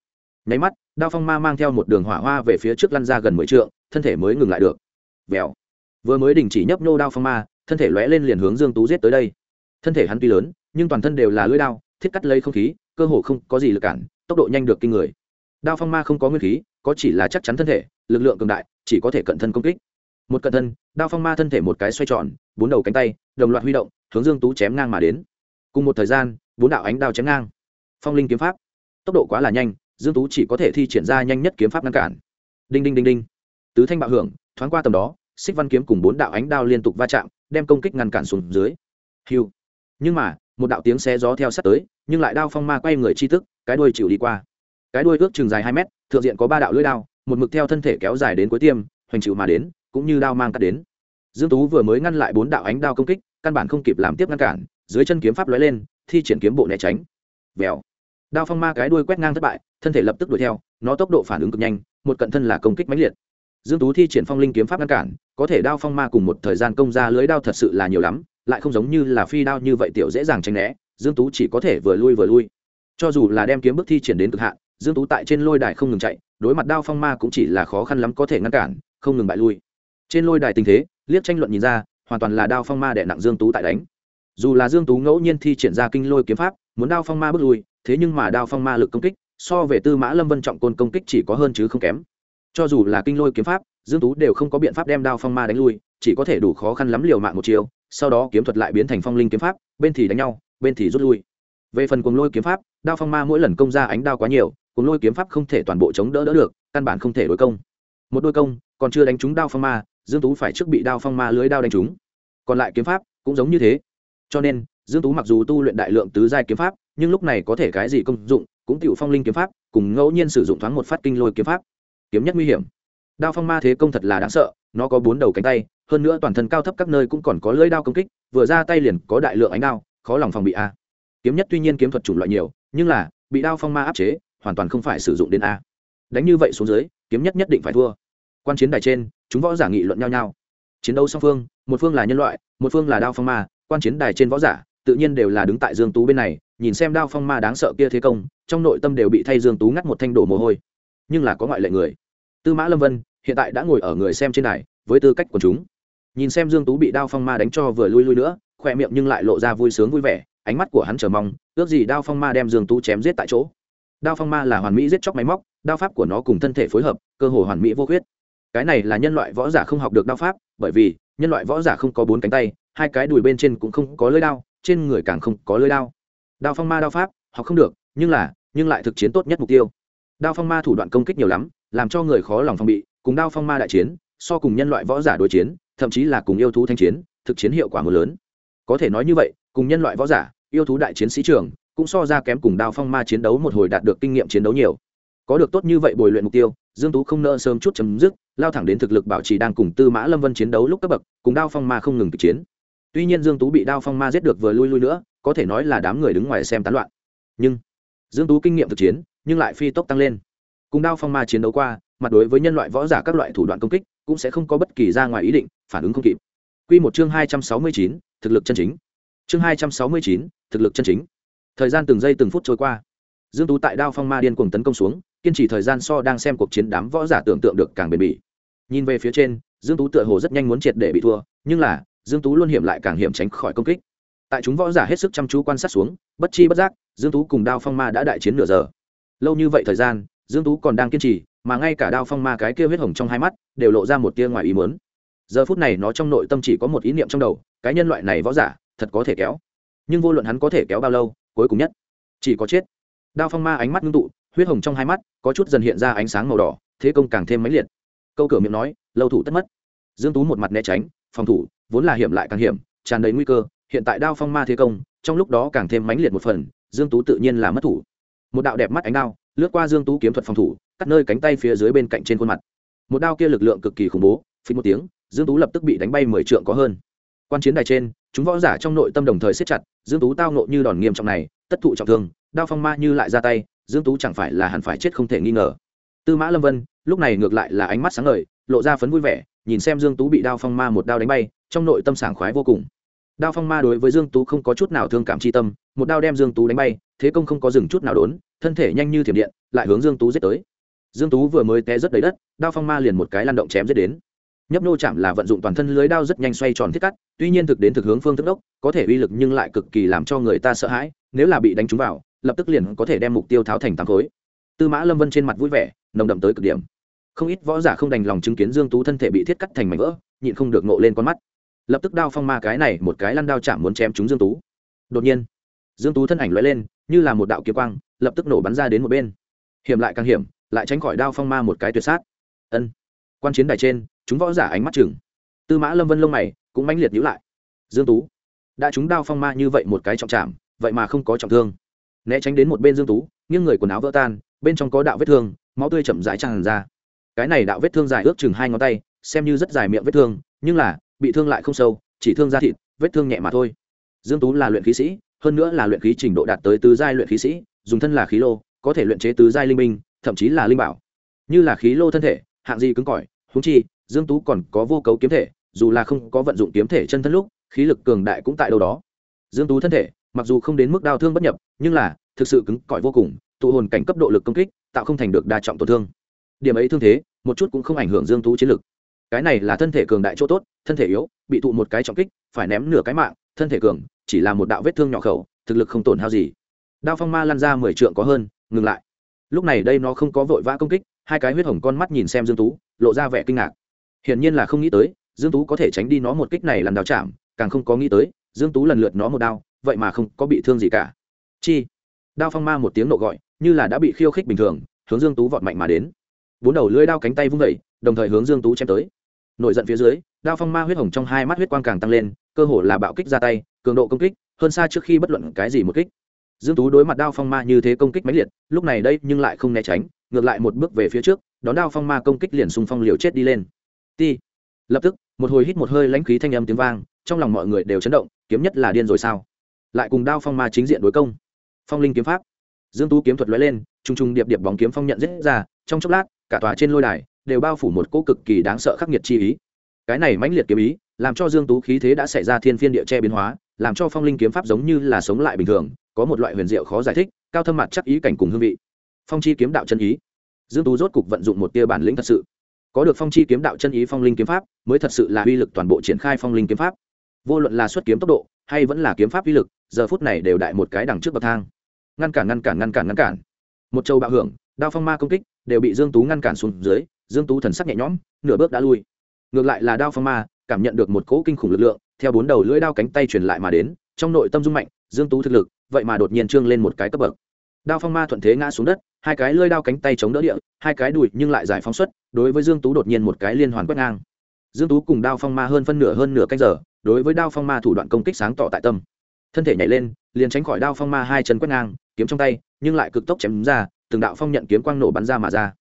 Nháy mắt, đao phong ma mang theo một đường hỏa hoa về phía trước lăn ra gần mười trượng thân thể mới ngừng lại được. Vèo. Vừa mới đình chỉ nhấp nô đao phong ma, thân thể lóe lên liền hướng dương tú giết tới đây. Thân thể hắn tuy lớn, nhưng toàn thân đều là lưỡi đao, thiết cắt lấy không khí, cơ hồ không có gì lực cản, tốc độ nhanh được kinh người. Đao phong ma không có nguyên khí, có chỉ là chắc chắn thân thể, lực lượng cường đại, chỉ có thể cận thân công kích. Một cận thân, đao phong ma thân thể một cái xoay tròn, bốn đầu cánh tay, đồng loạt huy động, hướng dương tú chém ngang mà đến. Cùng một thời gian, bốn đạo ánh đao chém ngang. Phong linh kiếm pháp. Tốc độ quá là nhanh, dương tú chỉ có thể thi triển ra nhanh nhất kiếm pháp ngăn cản. Đinh đinh đinh đinh tứ thanh bạo hưởng, thoáng qua tầm đó, xích văn kiếm cùng bốn đạo ánh đao liên tục va chạm, đem công kích ngăn cản xuống dưới. Hiu. Nhưng mà, một đạo tiếng xe gió theo sát tới, nhưng lại đao phong ma quay người chi tức, cái đuôi chịu đi qua. Cái đuôi ước chừng dài hai mét, thượng diện có ba đạo lưỡi đao, một mực theo thân thể kéo dài đến cuối tiêm, hoành chịu mà đến, cũng như đao mang cắt đến. Dương tú vừa mới ngăn lại bốn đạo ánh đao công kích, căn bản không kịp làm tiếp ngăn cản, dưới chân kiếm pháp lóe lên, thi triển kiếm bộ né tránh. Vèo. Đao phong ma cái đuôi quét ngang thất bại, thân thể lập tức đuổi theo, nó tốc độ phản ứng cực nhanh, một cận thân là công kích mãnh liệt dương tú thi triển phong linh kiếm pháp ngăn cản, có thể đao phong ma cùng một thời gian công ra lưới đao thật sự là nhiều lắm, lại không giống như là phi đao như vậy tiểu dễ dàng tránh né, dương tú chỉ có thể vừa lui vừa lui. Cho dù là đem kiếm bước thi triển đến cực hạn, dương tú tại trên lôi đài không ngừng chạy, đối mặt đao phong ma cũng chỉ là khó khăn lắm có thể ngăn cản, không ngừng bại lui. Trên lôi đài tình thế, liếc tranh luận nhìn ra, hoàn toàn là đao phong ma đè nặng dương tú tại đánh. Dù là dương tú ngẫu nhiên thi triển ra kinh lôi kiếm pháp, muốn đao phong ma bước lui, thế nhưng mà đao phong ma lực công kích, so về tư mã lâm vân trọng côn công kích chỉ có hơn chứ không kém cho dù là kinh lôi kiếm pháp, dương tú đều không có biện pháp đem đao phong ma đánh lui, chỉ có thể đủ khó khăn lắm liều mạng một chiều sau đó kiếm thuật lại biến thành phong linh kiếm pháp, bên thì đánh nhau, bên thì rút lui. Về phần cuồng lôi kiếm pháp, đao phong ma mỗi lần công ra ánh đao quá nhiều, cuồng lôi kiếm pháp không thể toàn bộ chống đỡ đỡ được, căn bản không thể đối công. Một đôi công, còn chưa đánh trúng đao phong ma, dương tú phải trước bị đao phong ma lưới đao đánh trúng. Còn lại kiếm pháp cũng giống như thế. Cho nên, dương tú mặc dù tu luyện đại lượng tứ giai kiếm pháp, nhưng lúc này có thể cái gì công dụng, cũng tiểu phong linh kiếm pháp, cùng ngẫu nhiên sử dụng thoáng một phát kinh lôi kiếm pháp kiếm nhất nguy hiểm. Đao phong ma thế công thật là đáng sợ, nó có bốn đầu cánh tay, hơn nữa toàn thân cao thấp các nơi cũng còn có lưỡi đao công kích, vừa ra tay liền có đại lượng ánh đao, khó lòng phòng bị a. Kiếm nhất tuy nhiên kiếm thuật chủng loại nhiều, nhưng là, bị đao phong ma áp chế, hoàn toàn không phải sử dụng đến a. Đánh như vậy xuống dưới, kiếm nhất nhất định phải thua. Quan chiến đài trên, chúng võ giả nghị luận nhau nhau. Chiến đấu song phương, một phương là nhân loại, một phương là đao phong ma, quan chiến đài trên võ giả, tự nhiên đều là đứng tại dương tú bên này, nhìn xem đao phong ma đáng sợ kia thế công, trong nội tâm đều bị thay dương tú ngắt một thanh đổ mồ hôi nhưng là có ngoại lệ người. Tư mã lâm vân hiện tại đã ngồi ở người xem trên đài với tư cách của chúng. Nhìn xem dương tú bị đao phong ma đánh cho vừa lui lui nữa khoe miệng nhưng lại lộ ra vui sướng vui vẻ, ánh mắt của hắn chờ mong, ước gì đao phong ma đem dương tú chém giết tại chỗ. Đao phong ma là hoàn mỹ giết chóc máy móc, đao pháp của nó cùng thân thể phối hợp, cơ hồ hoàn mỹ vô khuyết. Cái này là nhân loại võ giả không học được đao pháp, bởi vì nhân loại võ giả không có bốn cánh tay, hai cái đùi bên trên cũng không có lưỡi đao, trên người càng không có lưỡi đao. Đao phong ma đao pháp học không được, nhưng là, nhưng lại thực chiến tốt nhất mục tiêu đao phong ma thủ đoạn công kích nhiều lắm, làm cho người khó lòng phòng bị, cùng đao phong ma đại chiến, so cùng nhân loại võ giả đối chiến, thậm chí là cùng yêu thú thanh chiến, thực chiến hiệu quả mưa lớn. Có thể nói như vậy, cùng nhân loại võ giả, yêu thú đại chiến sĩ trường cũng so ra kém cùng đao phong ma chiến đấu một hồi đạt được kinh nghiệm chiến đấu nhiều. Có được tốt như vậy bồi luyện mục tiêu, dương tú không nỡ sớm chút chấm dứt, lao thẳng đến thực lực bảo trì đang cùng tư mã lâm vân chiến đấu lúc cấp bậc, cùng đao phong ma không ngừng kịch chiến. Tuy nhiên dương tú bị đao phong ma giết được vừa lui lui nữa, có thể nói là đám người đứng ngoài xem tán loạn. Nhưng, dương tú kinh nghiệm thực chiến nhưng lại phi tốc tăng lên. Cùng đao phong ma chiến đấu qua mặt đối với nhân loại võ giả các loại thủ đoạn công kích cũng sẽ không có bất kỳ ra ngoài ý định phản ứng không kịp. Quy một chương hai trăm sáu mươi chín, thực lực chân chính. Chương hai trăm sáu mươi chín, thực lực chân chính. Thời gian từng giây từng phút trôi qua. Dương tú tại đao phong ma điên cuồng tấn công xuống kiên trì thời gian so đang xem cuộc chiến đám võ giả tưởng tượng được càng bền bỉ. Nhìn về phía trên dương tú tựa hồ rất nhanh muốn triệt để bị thua nhưng là dương tú luôn hiểm lại càng hiểm tránh khỏi công kích. Tại chúng võ giả hết sức chăm chú quan sát xuống bất chi bất giác dương tú cùng đao phong ma đã đại chiến nửa giờ lâu như vậy thời gian, dương tú còn đang kiên trì, mà ngay cả đao phong ma cái kia huyết hồng trong hai mắt đều lộ ra một tia ngoài ý muốn. Giờ phút này nó trong nội tâm chỉ có một ý niệm trong đầu, cái nhân loại này võ giả, thật có thể kéo. Nhưng vô luận hắn có thể kéo bao lâu, cuối cùng nhất, chỉ có chết. Đao phong ma ánh mắt ngưng tụ, huyết hồng trong hai mắt có chút dần hiện ra ánh sáng màu đỏ, thế công càng thêm mãnh liệt. Câu cửa miệng nói, lâu thủ tất mất. Dương tú một mặt né tránh, phòng thủ, vốn là hiểm lại càng hiểm, tràn đầy nguy cơ, hiện tại đao phong ma thế công, trong lúc đó càng thêm mãnh liệt một phần, dương tú tự nhiên là mất thủ một đạo đẹp mắt ánh đao, lướt qua dương tú kiếm thuật phòng thủ, cắt nơi cánh tay phía dưới bên cạnh trên khuôn mặt. Một đao kia lực lượng cực kỳ khủng bố phí một tiếng, dương tú lập tức bị đánh bay mười trượng có hơn. Quan chiến đài trên, chúng võ giả trong nội tâm đồng thời siết chặt, dương tú tao nộ như đòn nghiêm trọng này, tất thụ trọng thương, đao phong ma như lại ra tay, dương tú chẳng phải là hẳn phải chết không thể nghi ngờ. Tư mã lâm vân, lúc này ngược lại là ánh mắt sáng ngời, lộ ra phấn vui vẻ, nhìn xem dương tú bị đao phong ma một đao đánh bay, trong nội tâm sảng khoái vô cùng đao phong ma đối với dương tú không có chút nào thương cảm chi tâm, một đao đem dương tú đánh bay, thế công không có dừng chút nào đốn, thân thể nhanh như thiểm điện, lại hướng dương tú giết tới. Dương tú vừa mới té rất đầy đất, đao phong ma liền một cái lan động chém giết đến. Nhấp nô chạm là vận dụng toàn thân lưới đao rất nhanh xoay tròn thiết cắt, tuy nhiên thực đến thực hướng phương thức đốc, có thể uy lực nhưng lại cực kỳ làm cho người ta sợ hãi, nếu là bị đánh trúng vào, lập tức liền có thể đem mục tiêu tháo thành tám khối. Tư mã lâm vân trên mặt vui vẻ, nồng đậm tới cực điểm. Không ít võ giả không đành lòng chứng kiến dương tú thân thể bị thiết cắt thành mảnh vỡ, nhịn không được nộ lên con mắt lập tức đao phong ma cái này một cái lăn đao chạm muốn chém trúng dương tú. Đột nhiên, dương tú thân ảnh lóe lên, như là một đạo kiếm quang, lập tức nổ bắn ra đến một bên. Hiểm lại càng hiểm, lại tránh khỏi đao phong ma một cái tuyệt sát. Ân. Quan chiến đài trên, chúng võ giả ánh mắt chừng. Tư mã lâm vân lông mày cũng mãnh liệt nhíu lại. Dương tú, đã chúng đao phong ma như vậy một cái trọng chạm vậy mà không có trọng thương. Né tránh đến một bên dương tú, nghiêng người quần áo vỡ tan, bên trong có đạo vết thương, máu tươi chậm rãi tràn ra. Cái này đạo vết thương dài ước chừng hai ngón tay, xem như rất dài miệng vết thương, nhưng là bị thương lại không sâu, chỉ thương da thịt, vết thương nhẹ mà thôi. Dương tú là luyện khí sĩ, hơn nữa là luyện khí trình độ đạt tới tứ giai luyện khí sĩ, dùng thân là khí lô, có thể luyện chế tứ giai linh minh thậm chí là linh bảo. Như là khí lô thân thể, hạng gì cứng cỏi húng chi, dương tú còn có vô cấu kiếm thể, dù là không có vận dụng kiếm thể chân thân lúc, khí lực cường đại cũng tại đâu đó. Dương tú thân thể, mặc dù không đến mức đau thương bất nhập, nhưng là, thực sự cứng cỏi vô cùng, tụ hồn cảnh cấp độ lực công kích, tạo không thành được đa trọng tổn thương. Điểm ấy thương thế, một chút cũng không ảnh hưởng dương tú chiến lực cái này là thân thể cường đại chỗ tốt, thân thể yếu, bị thụ một cái trọng kích, phải ném nửa cái mạng, thân thể cường, chỉ là một đạo vết thương nhỏ khẩu, thực lực không tổn hao gì. Đao phong ma lăn ra mười trượng có hơn, ngừng lại. Lúc này đây nó không có vội vã công kích, hai cái huyết hồng con mắt nhìn xem dương tú, lộ ra vẻ kinh ngạc. Hiển nhiên là không nghĩ tới, dương tú có thể tránh đi nó một kích này làm đào chạm, càng không có nghĩ tới, dương tú lần lượt nó một đao, vậy mà không có bị thương gì cả. Chi. Đao phong ma một tiếng nộ gọi, như là đã bị khiêu khích bình thường, hướng dương tú vọt mạnh mà đến. Bốn đầu lưỡi đao cánh tay vung vẩy đồng thời hướng dương tú chém tới nổi giận phía dưới, đao phong ma huyết hồng trong hai mắt huyết quang càng tăng lên, cơ hồ là bạo kích ra tay, cường độ công kích, hơn xa trước khi bất luận cái gì một kích. Dương tú đối mặt đao phong ma như thế công kích mãnh liệt, lúc này đây nhưng lại không né tránh, ngược lại một bước về phía trước, đón đao phong ma công kích liền xung phong liều chết đi lên. Ti. Lập tức, một hồi hít một hơi lãnh khí thanh âm tiếng vang, trong lòng mọi người đều chấn động, kiếm nhất là điên rồi sao? Lại cùng đao phong ma chính diện đối công. Phong linh kiếm pháp. Dương tú kiếm thuật lóe lên trung trung điệp điệp bóng kiếm phong nhận giết ra, trong chốc lát, cả tòa trên lôi đài đều bao phủ một cỗ cực kỳ đáng sợ khắc nghiệt chi ý. Cái này mãnh liệt kiếm ý, làm cho dương tú khí thế đã xảy ra thiên phiên địa che biến hóa, làm cho phong linh kiếm pháp giống như là sống lại bình thường, có một loại huyền diệu khó giải thích, cao thâm mặt chắc ý cảnh cùng hương vị. Phong chi kiếm đạo chân ý. Dương tú rốt cục vận dụng một tia bản lĩnh thật sự. Có được phong chi kiếm đạo chân ý phong linh kiếm pháp, mới thật sự là uy lực toàn bộ triển khai phong linh kiếm pháp. Vô luận là xuất kiếm tốc độ, hay vẫn là kiếm pháp uy lực, giờ phút này đều đại một cái đằng trước bậc thang. Ngăn cản ngăn cản ngăn cản ngăn cản. Một châu bạo hưởng, đao phong ma công kích, đều bị dương tú ngăn cản xuống dưới dương tú thần sắc nhẹ nhõm, nửa bước đã lui. Ngược lại là đao phong ma, cảm nhận được một cỗ kinh khủng lực lượng, theo bốn đầu lưỡi đao cánh tay truyền lại mà đến, trong nội tâm dung mạnh, dương tú thực lực, vậy mà đột nhiên trương lên một cái cấp bậc. Đao phong ma thuận thế ngã xuống đất, hai cái lưỡi đao cánh tay chống đỡ địa, hai cái đùi nhưng lại giải phóng xuất, đối với dương tú đột nhiên một cái liên hoàn quét ngang. Dương tú cùng đao phong ma hơn phân nửa hơn nửa canh giờ, đối với đao phong ma thủ đoạn công kích sáng tỏ tại tâm. Thân thể nhảy lên, liền tránh khỏi đao phong ma hai chân quét ngang, kiếm trong tay, nhưng lại cực tốc chém ra, từng đạo phong nhận kiếm quang nổ bắn ra mà ra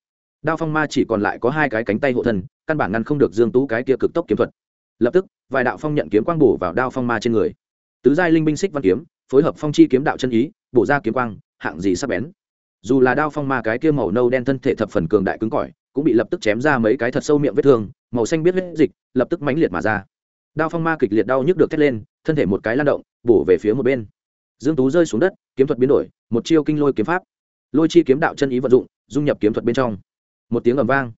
đao phong ma chỉ còn lại có hai cái cánh tay hộ thân, căn bản ngăn không được dương tú cái kia cực tốc kiếm thuật. Lập tức, vài đạo phong nhận kiếm quang bổ vào đao phong ma trên người. Tứ giai linh binh xích văn kiếm, phối hợp phong chi kiếm đạo chân ý, bổ ra kiếm quang, hạng gì sắp bén. Dù là đao phong ma cái kia màu nâu đen thân thể thập phần cường đại cứng cỏi, cũng bị lập tức chém ra mấy cái thật sâu miệng vết thương, màu xanh biết vết dịch, lập tức mãnh liệt mà ra. Đao phong ma kịch liệt đau nhức được thét lên, thân thể một cái lan động, bổ về phía một bên. Dương tú rơi xuống đất, kiếm thuật biến đổi, một chiêu kinh lôi kiếm pháp. Lôi chi kiếm đạo chân ý vận dụng, dung nhập kiếm thuật bên trong một tiếng ầm vang.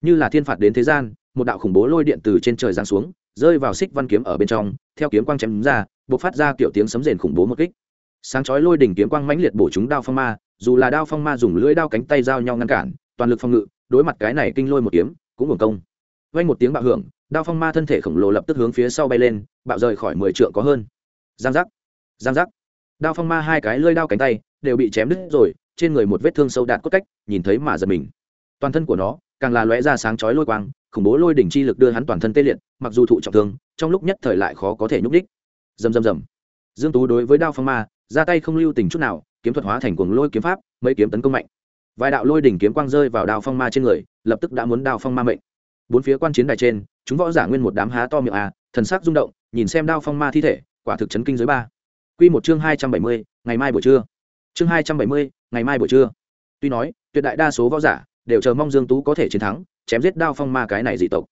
Như là thiên phạt đến thế gian, một đạo khủng bố lôi điện từ trên trời giáng xuống, rơi vào xích văn kiếm ở bên trong, theo kiếm quang chém ra, bộc phát ra kiểu tiếng sấm rền khủng bố một kích. Sáng chói lôi đỉnh kiếm quang mãnh liệt bổ chúng đao phong ma, dù là đao phong ma dùng lưỡi đao cánh tay giao nhau ngăn cản, toàn lực phong ngự, đối mặt cái này kinh lôi một kiếm, cũng hưởng công. Vang một tiếng bạo hưởng, đao phong ma thân thể khổng lồ lập tức hướng phía sau bay lên, bạo rời khỏi mười trượng có hơn. Giang giác giang giác. Đao phong ma hai cái lưỡi đao cánh tay đều bị chém đứt rồi, trên người một vết thương sâu đạt cốt cách, nhìn thấy mà giật mình toàn thân của nó càng là lóe ra sáng chói lôi quang khủng bố lôi đỉnh chi lực đưa hắn toàn thân tê liệt mặc dù thụ trọng thương trong lúc nhất thời lại khó có thể nhúc đích dầm dầm dầm dương tú đối với đao phong ma ra tay không lưu tình chút nào kiếm thuật hóa thành cuồng lôi kiếm pháp mấy kiếm tấn công mạnh. Vài đạo lôi đỉnh kiếm quang rơi vào đao phong ma trên người lập tức đã muốn đao phong ma mệnh. Bốn phía quan chiến đài trên chúng võ giả nguyên một đám há to miệng à thần sắc rung động nhìn xem đao phong ma thi thể quả thực chấn kinh giới ba. Quy một chương hai trăm bảy mươi, ngày mai buổi trưa. Chương hai trăm bảy mươi, ngày mai buổi trưa. Tuy nói tuyệt đại đa số võ giả đều chờ mong dương tú có thể chiến thắng, chém giết đao phong ma cái này dị tộc.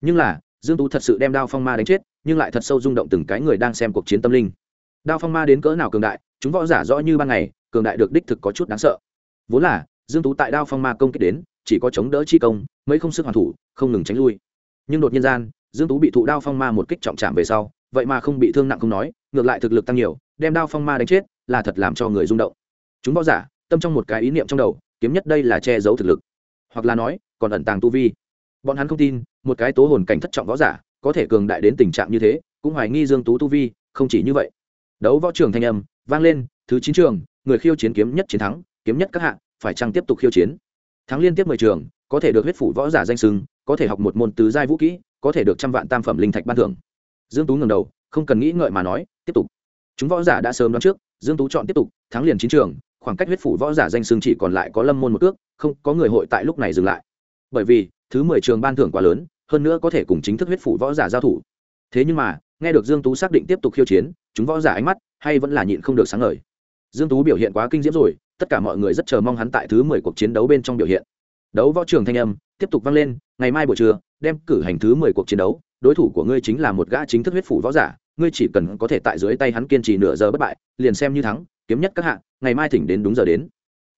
Nhưng là, dương tú thật sự đem đao phong ma đánh chết, nhưng lại thật sâu rung động từng cái người đang xem cuộc chiến tâm linh. Đao phong ma đến cỡ nào cường đại, chúng võ giả rõ như ban ngày, cường đại được đích thực có chút đáng sợ. Vốn là, dương tú tại đao phong ma công kích đến, chỉ có chống đỡ chi công, mấy không sức hoàn thủ, không ngừng tránh lui. Nhưng đột nhiên gian, dương tú bị thụ đao phong ma một kích trọng chạm về sau, vậy mà không bị thương nặng không nói, ngược lại thực lực tăng nhiều, đem đao phong ma đánh chết, là thật làm cho người rung động. Chúng võ giả, tâm trong một cái ý niệm trong đầu, kiếm nhất đây là che giấu thực lực hoặc là nói, còn ẩn tàng tu vi. Bọn hắn không tin, một cái tố hồn cảnh thất trọng võ giả, có thể cường đại đến tình trạng như thế, cũng hoài nghi dương tú tu vi, không chỉ như vậy. Đấu võ trường thanh âm vang lên, thứ chín trường, người khiêu chiến kiếm nhất chiến thắng, kiếm nhất các hạng phải chăng tiếp tục khiêu chiến? Thắng liên tiếp mười trường, có thể được huyết phủ võ giả danh sưng, có thể học một môn tứ giai vũ kỹ, có thể được trăm vạn tam phẩm linh thạch ban thưởng. Dương tú ngẩng đầu, không cần nghĩ ngợi mà nói, tiếp tục. Chúng võ giả đã sớm đoán trước, dương tú chọn tiếp tục, thắng liền chín trường khoảng cách huyết phủ võ giả danh xương chỉ còn lại có lâm môn một cước, không có người hội tại lúc này dừng lại. Bởi vì, thứ mười trường ban thưởng quá lớn, hơn nữa có thể cùng chính thức huyết phủ võ giả giao thủ. Thế nhưng mà, nghe được dương tú xác định tiếp tục khiêu chiến, chúng võ giả ánh mắt hay vẫn là nhịn không được sáng ngời. Dương tú biểu hiện quá kinh diễm rồi, tất cả mọi người rất chờ mong hắn tại thứ 10 cuộc chiến đấu bên trong biểu hiện. Đấu võ trường thanh âm tiếp tục vang lên, ngày mai buổi trưa, đem cử hành thứ 10 cuộc chiến đấu, đối thủ của ngươi chính là một gã chính thức huyết phủ võ giả, ngươi chỉ cần có thể tại dưới tay hắn kiên trì nửa giờ bất bại, liền xem như thắng kiếm nhất các hạng ngày mai thỉnh đến đúng giờ đến.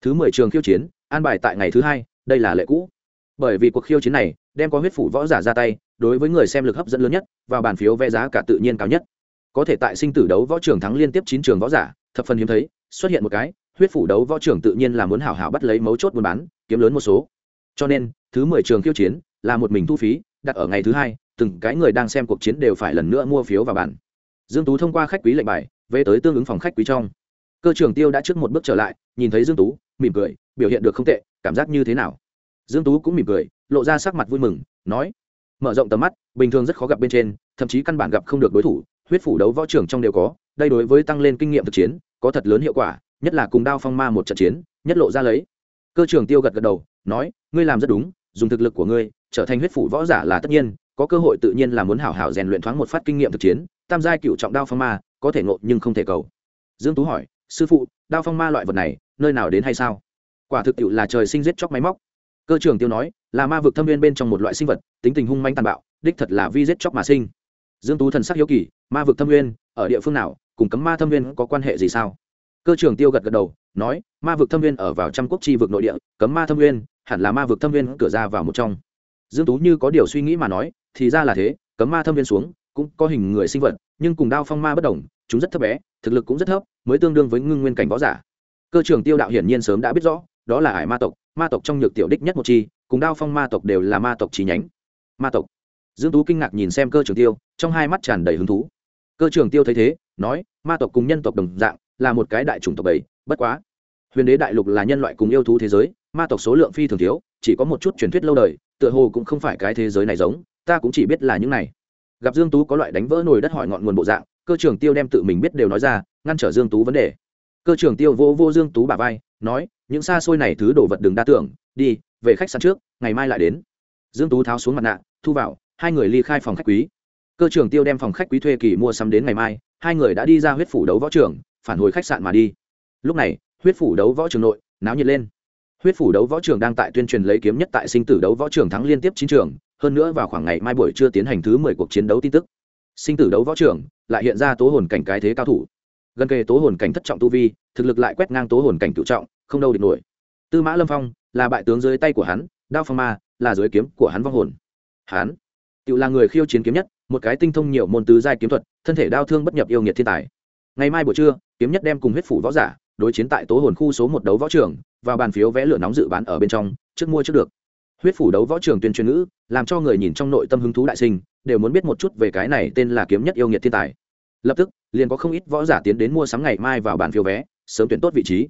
Thứ 10 trường khiêu chiến, an bài tại ngày thứ hai, đây là lệ cũ. Bởi vì cuộc khiêu chiến này, đem có huyết phủ võ giả ra tay, đối với người xem lực hấp dẫn lớn nhất, và bàn phiếu vé giá cả tự nhiên cao nhất. Có thể tại sinh tử đấu võ trường thắng liên tiếp chín trường võ giả, thập phần hiếm thấy, xuất hiện một cái, huyết phủ đấu võ trường tự nhiên là muốn hảo hảo bắt lấy mấu chốt buôn bán, kiếm lớn một số. Cho nên, thứ mười trường khiêu chiến, là một mình thu phí, đặt ở ngày thứ hai, từng cái người đang xem cuộc chiến đều phải lần nữa mua phiếu vào bản dương tú thông qua khách quý lệnh bài, về tới tương ứng phòng khách quý trong cơ trưởng tiêu đã trước một bước trở lại, nhìn thấy dương tú, mỉm cười, biểu hiện được không tệ, cảm giác như thế nào? Dương tú cũng mỉm cười, lộ ra sắc mặt vui mừng, nói, mở rộng tầm mắt, bình thường rất khó gặp bên trên, thậm chí căn bản gặp không được đối thủ, huyết phủ đấu võ trưởng trong đều có, đây đối với tăng lên kinh nghiệm thực chiến, có thật lớn hiệu quả, nhất là cùng đao phong ma một trận chiến, nhất lộ ra lấy. Cơ trưởng tiêu gật gật đầu, nói, ngươi làm rất đúng, dùng thực lực của ngươi, trở thành huyết phủ võ giả là tất nhiên, có cơ hội tự nhiên là muốn hảo hảo rèn luyện thoáng một phát kinh nghiệm thực chiến, tam giai cựu trọng đao phong ma, có thể ngộ nhưng không thể cầu. Dương tú hỏi sư phụ, đao phong ma loại vật này, nơi nào đến hay sao? Quả thực tiệu là trời sinh giết chóc máy móc. Cơ trưởng tiêu nói, là ma vực thâm viên bên trong một loại sinh vật, tính tình hung manh tàn bạo, đích thật là vi giết chóc mà sinh. Dương tú thần sắc hiếu kỳ, ma vực thâm viên, ở địa phương nào, cùng cấm ma thâm viên có quan hệ gì sao? Cơ trưởng tiêu gật gật đầu, nói, ma vực thâm viên ở vào trăm quốc chi vực nội địa, cấm ma thâm viên, hẳn là ma vực thâm viên cửa ra vào một trong. Dương tú như có điều suy nghĩ mà nói, thì ra là thế, cấm ma thâm viên xuống, cũng có hình người sinh vật, nhưng cùng đao phong ma bất đồng, chúng rất thấp bé, thực lực cũng rất thấp mới tương đương với ngưng nguyên cảnh võ giả. Cơ trưởng tiêu đạo hiển nhiên sớm đã biết rõ, đó là ải ma tộc ma tộc trong nhược tiểu đích nhất một chi, cùng đao phong ma tộc đều là ma tộc chi nhánh. Ma tộc. Dương tú kinh ngạc nhìn xem cơ trưởng tiêu, trong hai mắt tràn đầy hứng thú. Cơ trưởng tiêu thấy thế, nói, ma tộc cùng nhân tộc đồng dạng, là một cái đại chủng tộc bảy, bất quá. Huyền đế đại lục là nhân loại cùng yêu thú thế giới, ma tộc số lượng phi thường thiếu, chỉ có một chút truyền thuyết lâu đời, tựa hồ cũng không phải cái thế giới này giống, ta cũng chỉ biết là những này. Gặp dương tú có loại đánh vỡ nồi đất hỏi ngọn nguồn bộ dạng cơ trưởng tiêu đem tự mình biết đều nói ra, ngăn trở dương tú vấn đề. Cơ trưởng tiêu vô vô dương tú bả vai, nói, những xa xôi này thứ đồ vật đừng đa tưởng, đi, về khách sạn trước, ngày mai lại đến. Dương tú tháo xuống mặt nạ, thu vào, hai người ly khai phòng khách quý. Cơ trưởng tiêu đem phòng khách quý thuê kỳ mua sắm đến ngày mai, hai người đã đi ra huyết phủ đấu võ trường, phản hồi khách sạn mà đi. Lúc này, huyết phủ đấu võ trường nội, náo nhiệt lên. Huyết phủ đấu võ trường đang tại tuyên truyền lấy kiếm nhất tại sinh tử đấu võ trường thắng liên tiếp chín trường, hơn nữa vào khoảng ngày mai buổi trưa tiến hành thứ mười cuộc chiến đấu tin tức sinh tử đấu võ trường, lại hiện ra tố hồn cảnh cái thế cao thủ. Gần kề tố hồn cảnh thất trọng tu vi, thực lực lại quét ngang tố hồn cảnh cựu trọng, không đâu địch nổi. Tư mã lâm phong là bại tướng dưới tay của hắn, đao phong ma là dưới kiếm của hắn vong hồn. Hắn, tự là người khiêu chiến kiếm nhất, một cái tinh thông nhiều môn tứ giai kiếm thuật, thân thể đao thương bất nhập yêu nghiệt thiên tài. Ngày mai buổi trưa, kiếm nhất đem cùng huyết phủ võ giả đối chiến tại tố hồn khu số một đấu võ trường và bàn phiếu vẽ lửa nóng dự bán ở bên trong, trước mua trước được huyết phủ đấu võ trường tuyên truyền ngữ, làm cho người nhìn trong nội tâm hứng thú đại sinh, đều muốn biết một chút về cái này tên là kiếm nhất yêu nghiệt thiên tài. Lập tức, liền có không ít võ giả tiến đến mua sắm ngày mai vào bàn phiếu vé, sớm tuyển tốt vị trí.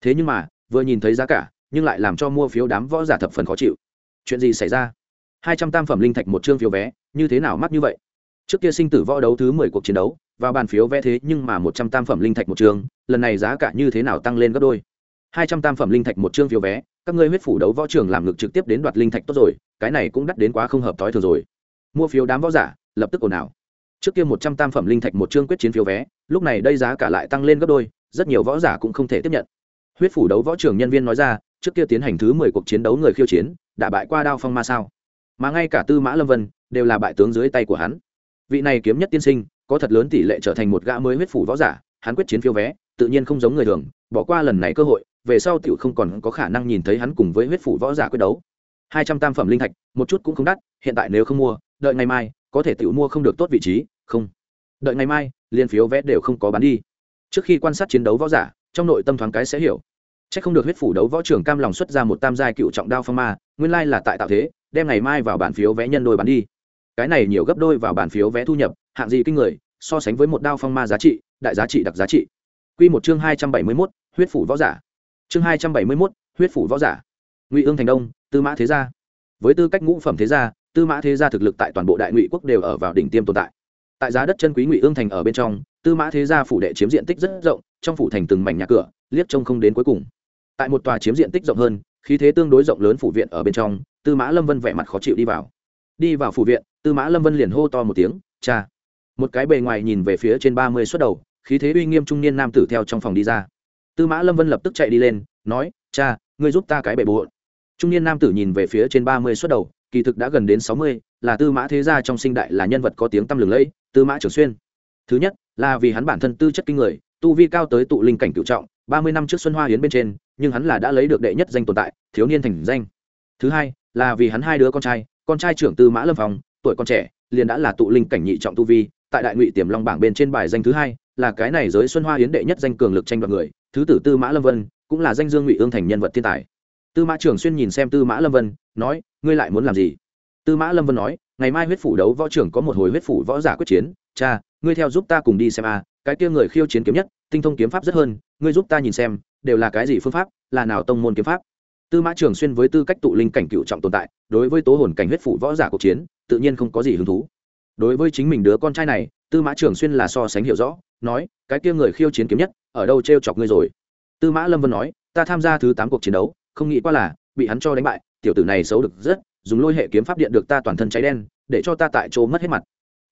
Thế nhưng mà, vừa nhìn thấy giá cả, nhưng lại làm cho mua phiếu đám võ giả thập phần khó chịu. Chuyện gì xảy ra? Hai trăm tam phẩm linh thạch một chương phiếu vé, như thế nào mắc như vậy? Trước kia sinh tử võ đấu thứ mười cuộc chiến đấu, vào bàn phiếu vé thế nhưng mà một trăm tam phẩm linh thạch một chương, lần này giá cả như thế nào tăng lên gấp đôi? Hai trăm tam phẩm linh thạch một chương phiếu vé các ngươi huyết phủ đấu võ trường làm ngực trực tiếp đến đoạt linh thạch tốt rồi, cái này cũng đắt đến quá không hợp thói thường rồi. Mua phiếu đám võ giả, lập tức ồn ào. Trước kia một trăm tam phẩm linh thạch một chương quyết chiến phiếu vé, lúc này đây giá cả lại tăng lên gấp đôi, rất nhiều võ giả cũng không thể tiếp nhận. Huyết phủ đấu võ trường nhân viên nói ra, trước kia tiến hành thứ mười cuộc chiến đấu người khiêu chiến, đã bại qua đao phong ma sao. Mà ngay cả tư mã lâm vân, đều là bại tướng dưới tay của hắn. Vị này kiếm nhất tiên sinh, có thật lớn tỷ lệ trở thành một gã mới huyết phủ võ giả hắn quyết chiến phiếu vé, tự nhiên không giống người thường, bỏ qua lần này cơ hội, về sau tiểu không còn có khả năng nhìn thấy hắn cùng với huyết phủ võ giả quyết đấu. Hai trăm tam phẩm linh thạch, một chút cũng không đắt, hiện tại nếu không mua, đợi ngày mai, có thể tiểu mua không được tốt vị trí, không. Đợi ngày mai liên phiếu vé đều không có bán đi. Trước khi quan sát chiến đấu võ giả, trong nội tâm thoáng cái sẽ hiểu. C h ắ c không được huyết phủ đấu võ trưởng cam lòng xuất ra một tam giai cựu trọng đao phong ma, nguyên lai là tại tạo thế, đem ngày mai vào bản phiếu vé nhân đôi bán đi. Cái này nhiều gấp đôi vào bản phiếu vé thu nhập, hạng gì kinh người, so sánh với một đao phong ma giá trị đại giá trị đặc giá trị. Q một chương hai trăm bảy mươi mốt, huyết phủ võ giả. Chương hai trăm bảy mươi mốt, huyết phủ võ giả. Ngụy ương thành đông, tư mã thế gia. Với tư cách ngũ phẩm thế gia, tư mã thế gia thực lực tại toàn bộ đại ngụy quốc đều ở vào đỉnh tiêm tồn tại. Tại giá đất chân quý ngụy ương thành ở bên trong, tư mã thế gia phủ đệ chiếm diện tích rất rộng, trong phủ thành từng mảnh nhà cửa, liếc trông không đến cuối cùng. Tại một tòa chiếm diện tích rộng hơn, khí thế tương đối rộng lớn phủ viện ở bên trong, tư mã lâm vân vẻ mặt khó chịu đi vào. Đi vào phủ viện, tư mã lâm vân liền hô to một tiếng, cha! Một cái bề ngoài nhìn về phía trên ba mươi suất đầu, khí thế uy nghiêm trung niên nam tử theo trong phòng đi ra. Tư mã lâm vân lập tức chạy đi lên, nói, cha, ngươi giúp ta cái bệ bộ trung niên nam tử nhìn về phía trên ba mươi suất đầu, kỳ thực đã gần đến sáu mươi, là tư mã thế gia trong sinh đại là nhân vật có tiếng tăm lừng lẫy, tư mã trường xuyên. Thứ nhất, là vì hắn bản thân tư chất kinh người, tu vi cao tới tụ linh cảnh cựu trọng, ba mươi năm trước xuân hoa hiến bên trên, nhưng hắn là đã lấy được đệ nhất danh tồn tại, thiếu niên thành danh. Thứ hai, là vì hắn hai đứa con trai con trai trưởng tư mã lâm phòng tuổi con trẻ, liền đã là tụ linh cảnh nhị trọng tu vi tại đại ngụy tiềm long bảng bên trên bài danh thứ hai, là cái này giới xuân hoa hiến đệ nhất danh cường lực tranh đoạt người, thứ tử tư mã lâm vân, cũng là danh dương ngụy ương thành nhân vật thiên tài. Tư mã trường xuyên nhìn xem tư mã lâm vân, nói, ngươi lại muốn làm gì? Tư mã lâm vân nói, ngày mai huyết phủ đấu võ trưởng có một hồi huyết phủ võ giả quyết chiến, cha, ngươi theo giúp ta cùng đi xem a, cái kia người khiêu chiến kiếm nhất, tinh thông kiếm pháp rất hơn, ngươi giúp ta nhìn xem, đều là cái gì phương pháp, là nào tông môn kiếm pháp? Tư mã trường xuyên với tư cách tụ linh cảnh cựu trọng tồn tại, đối với tố hồn cảnh huyết phủ võ giả cuộc chiến, tự nhiên không có gì hứng thú đối với chính mình đứa con trai này, tư mã trường xuyên là so sánh hiểu rõ, nói, cái kia người khiêu chiến kiếm nhất, ở đâu t r e o chọc ngươi rồi? Tư mã lâm vân nói, ta tham gia thứ tám cuộc chiến đấu, không nghĩ qua là, bị hắn cho đánh bại, tiểu tử này xấu được rất, dùng lôi hệ kiếm pháp điện được ta toàn thân cháy đen, để cho ta tại chỗ mất hết mặt.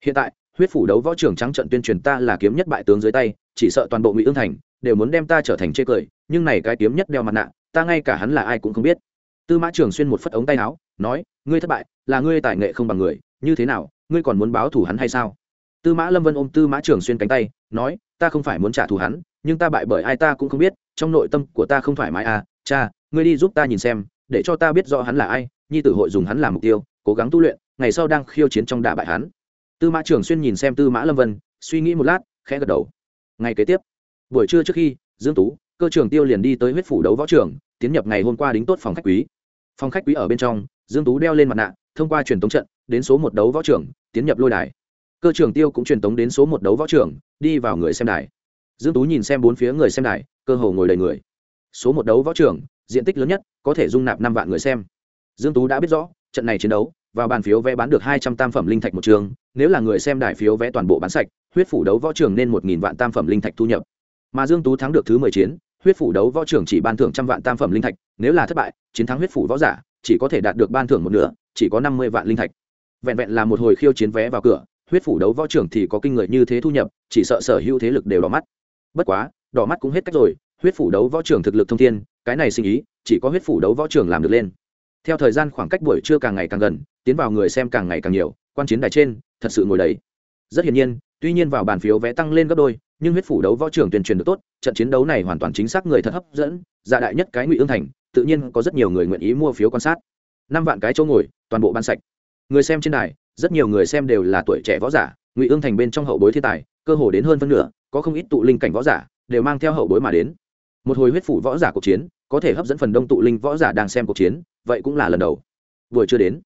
Hiện tại, huyết phủ đấu võ trưởng trắng trận tuyên truyền ta là kiếm nhất bại tướng dưới tay, chỉ sợ toàn bộ ngụy ương thành đều muốn đem ta trở thành chê cười, nhưng này cái kiếm nhất đeo mặt nạ, ta ngay cả hắn là ai cũng không biết. Tư mã trường xuyên một phất ống tay áo, nói, ngươi thất bại, là ngươi tài nghệ không bằng người, như thế nào ngươi còn muốn báo thù hắn hay sao? Tư mã lâm vân ôm tư mã trường xuyên cánh tay, nói, ta không phải muốn trả thù hắn, nhưng ta bại bởi ai ta cũng không biết, trong nội tâm của ta không thoải mái à cha, ngươi đi giúp ta nhìn xem, để cho ta biết rõ hắn là ai, nhi tử hội dùng hắn làm mục tiêu, cố gắng tu luyện, ngày sau đang khiêu chiến trong đả bại hắn. Tư mã trường xuyên nhìn xem tư mã lâm vân, suy nghĩ một lát, khẽ gật đầu. Ngày kế tiếp, buổi trưa trước khi, dương tú, cơ trường tiêu liền đi tới huyết phủ đấu võ trường, tiến nhập ngày hôm qua đính tốt phòng khách quý. Phòng khách quý ở bên trong, dương tú đeo lên mặt nạ, thông qua truyền tống trận, đến số một đấu võ trường tiến nhập lôi đài. Cơ trưởng tiêu cũng truyền tống đến số một đấu võ trưởng, đi vào người xem đài. Dương tú nhìn xem bốn phía người xem đài cơ hồ ngồi đầy người. Số một đấu võ trưởng, diện tích lớn nhất có thể dung nạp năm vạn người xem. Dương tú đã biết rõ trận này chiến đấu vào bàn phiếu vé bán được hai trăm tam phẩm linh thạch một trường nếu là người xem đài phiếu vé toàn bộ bán sạch huyết phủ đấu võ trưởng nên một nghìn vạn tam phẩm linh thạch thu nhập. Mà dương tú thắng được thứ mười chiến huyết phủ đấu võ trưởng chỉ ban thưởng trăm vạn tam phẩm linh thạch nếu là thất bại chiến thắng huyết phủ võ giả chỉ có thể đạt được ban thưởng một nửa chỉ có năm mươi vạn linh thạch vẹn vẹn là một hồi khiêu chiến vé vào cửa, huyết phủ đấu võ trưởng thì có kinh người như thế thu nhập, chỉ sợ sở hữu thế lực đều đỏ mắt. Bất quá, đỏ mắt cũng hết cách rồi, huyết phủ đấu võ trưởng thực lực thông thiên, cái này sinh ý, chỉ có huyết phủ đấu võ trưởng làm được lên. Theo thời gian khoảng cách buổi trưa càng ngày càng gần, tiến vào người xem càng ngày càng nhiều, quan chiến đài trên, thật sự ngồi đầy. Rất hiển nhiên, tuy nhiên vào bàn phiếu vé tăng lên gấp đôi, nhưng huyết phủ đấu võ trưởng tuyên truyền được tốt, trận chiến đấu này hoàn toàn chính xác người thật hấp dẫn dạ đại nhất cái ngụy ương thành, tự nhiên có rất nhiều người nguyện ý mua phiếu quan sát. Năm vạn cái chỗ ngồi, toàn bộ ban sạch người xem trên đài, rất nhiều người xem đều là tuổi trẻ võ giả, ngụy ương thành bên trong hậu bối thiên tài, cơ hồ đến hơn phân nửa, có không ít tụ linh cảnh võ giả, đều mang theo hậu bối mà đến. Một hồi huyết phủ võ giả cuộc chiến, có thể hấp dẫn phần đông tụ linh võ giả đang xem cuộc chiến, vậy cũng là lần đầu. Vừa chưa đến,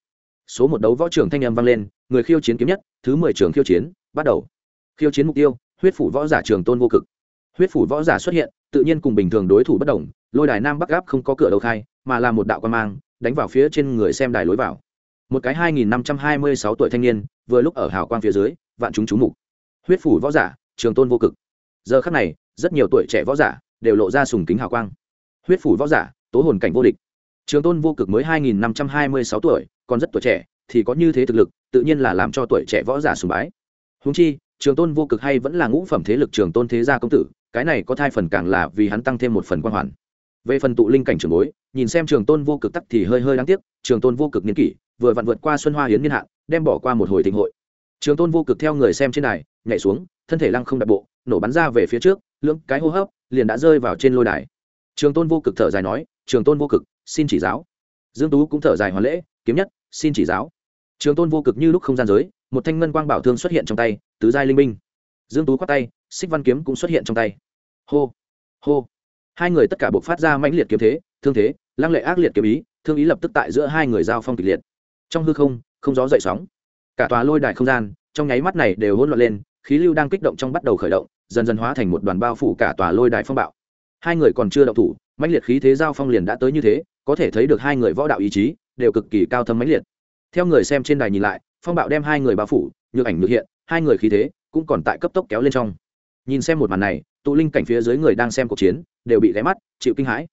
số một đấu võ trưởng thanh âm vang lên, người khiêu chiến kiếm nhất, thứ mười trường khiêu chiến, bắt đầu. Khiêu chiến mục tiêu, huyết phủ võ giả trường tôn vô cực. Huyết phủ võ giả xuất hiện, tự nhiên cùng bình thường đối thủ bất đồng, lôi đài nam bắc gáp không có cửa đầu khai, mà là một đạo quan mang, đánh vào phía trên người xem đài lối vào một cái hai nghìn năm trăm hai mươi sáu tuổi thanh niên, vừa lúc ở hào quang phía dưới, vạn chúng chú mục. Huyết phủ võ giả, trường tôn vô cực. Giờ khắc này, rất nhiều tuổi trẻ võ giả đều lộ ra sùng kính hào quang. Huyết phủ võ giả, tố hồn cảnh vô địch. Trường tôn vô cực mới hai nghìn năm trăm hai mươi sáu tuổi, còn rất tuổi trẻ, thì có như thế thực lực, tự nhiên là làm cho tuổi trẻ võ giả sùng bái. Húng chi, trường tôn vô cực hay vẫn là ngũ phẩm thế lực trường tôn thế gia công tử, cái này có thai phần càng là vì hắn tăng thêm một phần quan hoàn. Về phần tụ linh cảnh trường bối, nhìn xem trường tôn vô cực tắc thì hơi hơi đáng tiếc, trường tôn vô cực nghiên kỷ vừa vặn vượt qua xuân hoa hiến niên hạn, đem bỏ qua một hồi thịnh hội. Trường tôn vô cực theo người xem trên đài, nhảy xuống, thân thể lăng không đặt bộ, nổ bắn ra về phía trước, lưỡng cái hô hấp, liền đã rơi vào trên lôi đài. Trường tôn vô cực thở dài nói, trường tôn vô cực, xin chỉ giáo. Dương tú cũng thở dài hoàn lễ, kiếm nhất, xin chỉ giáo. Trường tôn vô cực như lúc không gian giới, một thanh ngân quang bảo thương xuất hiện trong tay, tứ giai linh minh. dương tú khoát tay, xích văn kiếm cũng xuất hiện trong tay. Hô hô. Hai người tất cả buộc phát ra mãnh liệt kiếm thế, thương thế, lăng lệ ác liệt kiếm ý, thương ý lập tức tại giữa hai người giao phong kịch liệt trong hư không không gió dậy sóng. Cả tòa lôi đài không gian, trong nháy mắt này đều hỗn loạn lên, khí lưu đang kích động trong bắt đầu khởi động, dần dần hóa thành một đoàn bao phủ cả tòa lôi đài phong bạo. Hai người còn chưa động thủ, mãnh liệt khí thế giao phong liền đã tới như thế, có thể thấy được hai người võ đạo ý chí đều cực kỳ cao thâm mãnh liệt. Theo người xem trên đài nhìn lại, phong bạo đem hai người bao phủ, nhược ảnh nhược hiện, hai người khí thế cũng còn tại cấp tốc kéo lên trong. Nhìn xem một màn này, tụ linh cảnh phía dưới người đang xem cuộc chiến đều bị ghé mắt, chịu kinh hãi.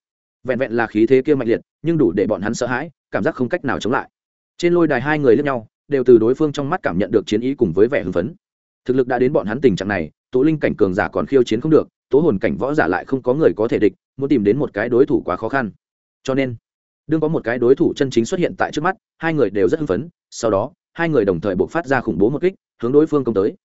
Vẹn vẹn là khí thế kia mạnh liệt, nhưng đủ để bọn hắn sợ hãi, cảm giác không cách nào chống lại trên lôi đài hai người lẫn nhau, đều từ đối phương trong mắt cảm nhận được chiến ý cùng với vẻ hưng phấn. Thực lực đã đến bọn hắn tình trạng này, tố linh cảnh cường giả còn khiêu chiến không được, tố hồn cảnh võ giả lại không có người có thể địch, muốn tìm đến một cái đối thủ quá khó khăn. Cho nên, đương có một cái đối thủ chân chính xuất hiện tại trước mắt, hai người đều rất hưng phấn, sau đó, hai người đồng thời buộc phát ra khủng bố một kích, hướng đối phương công tới.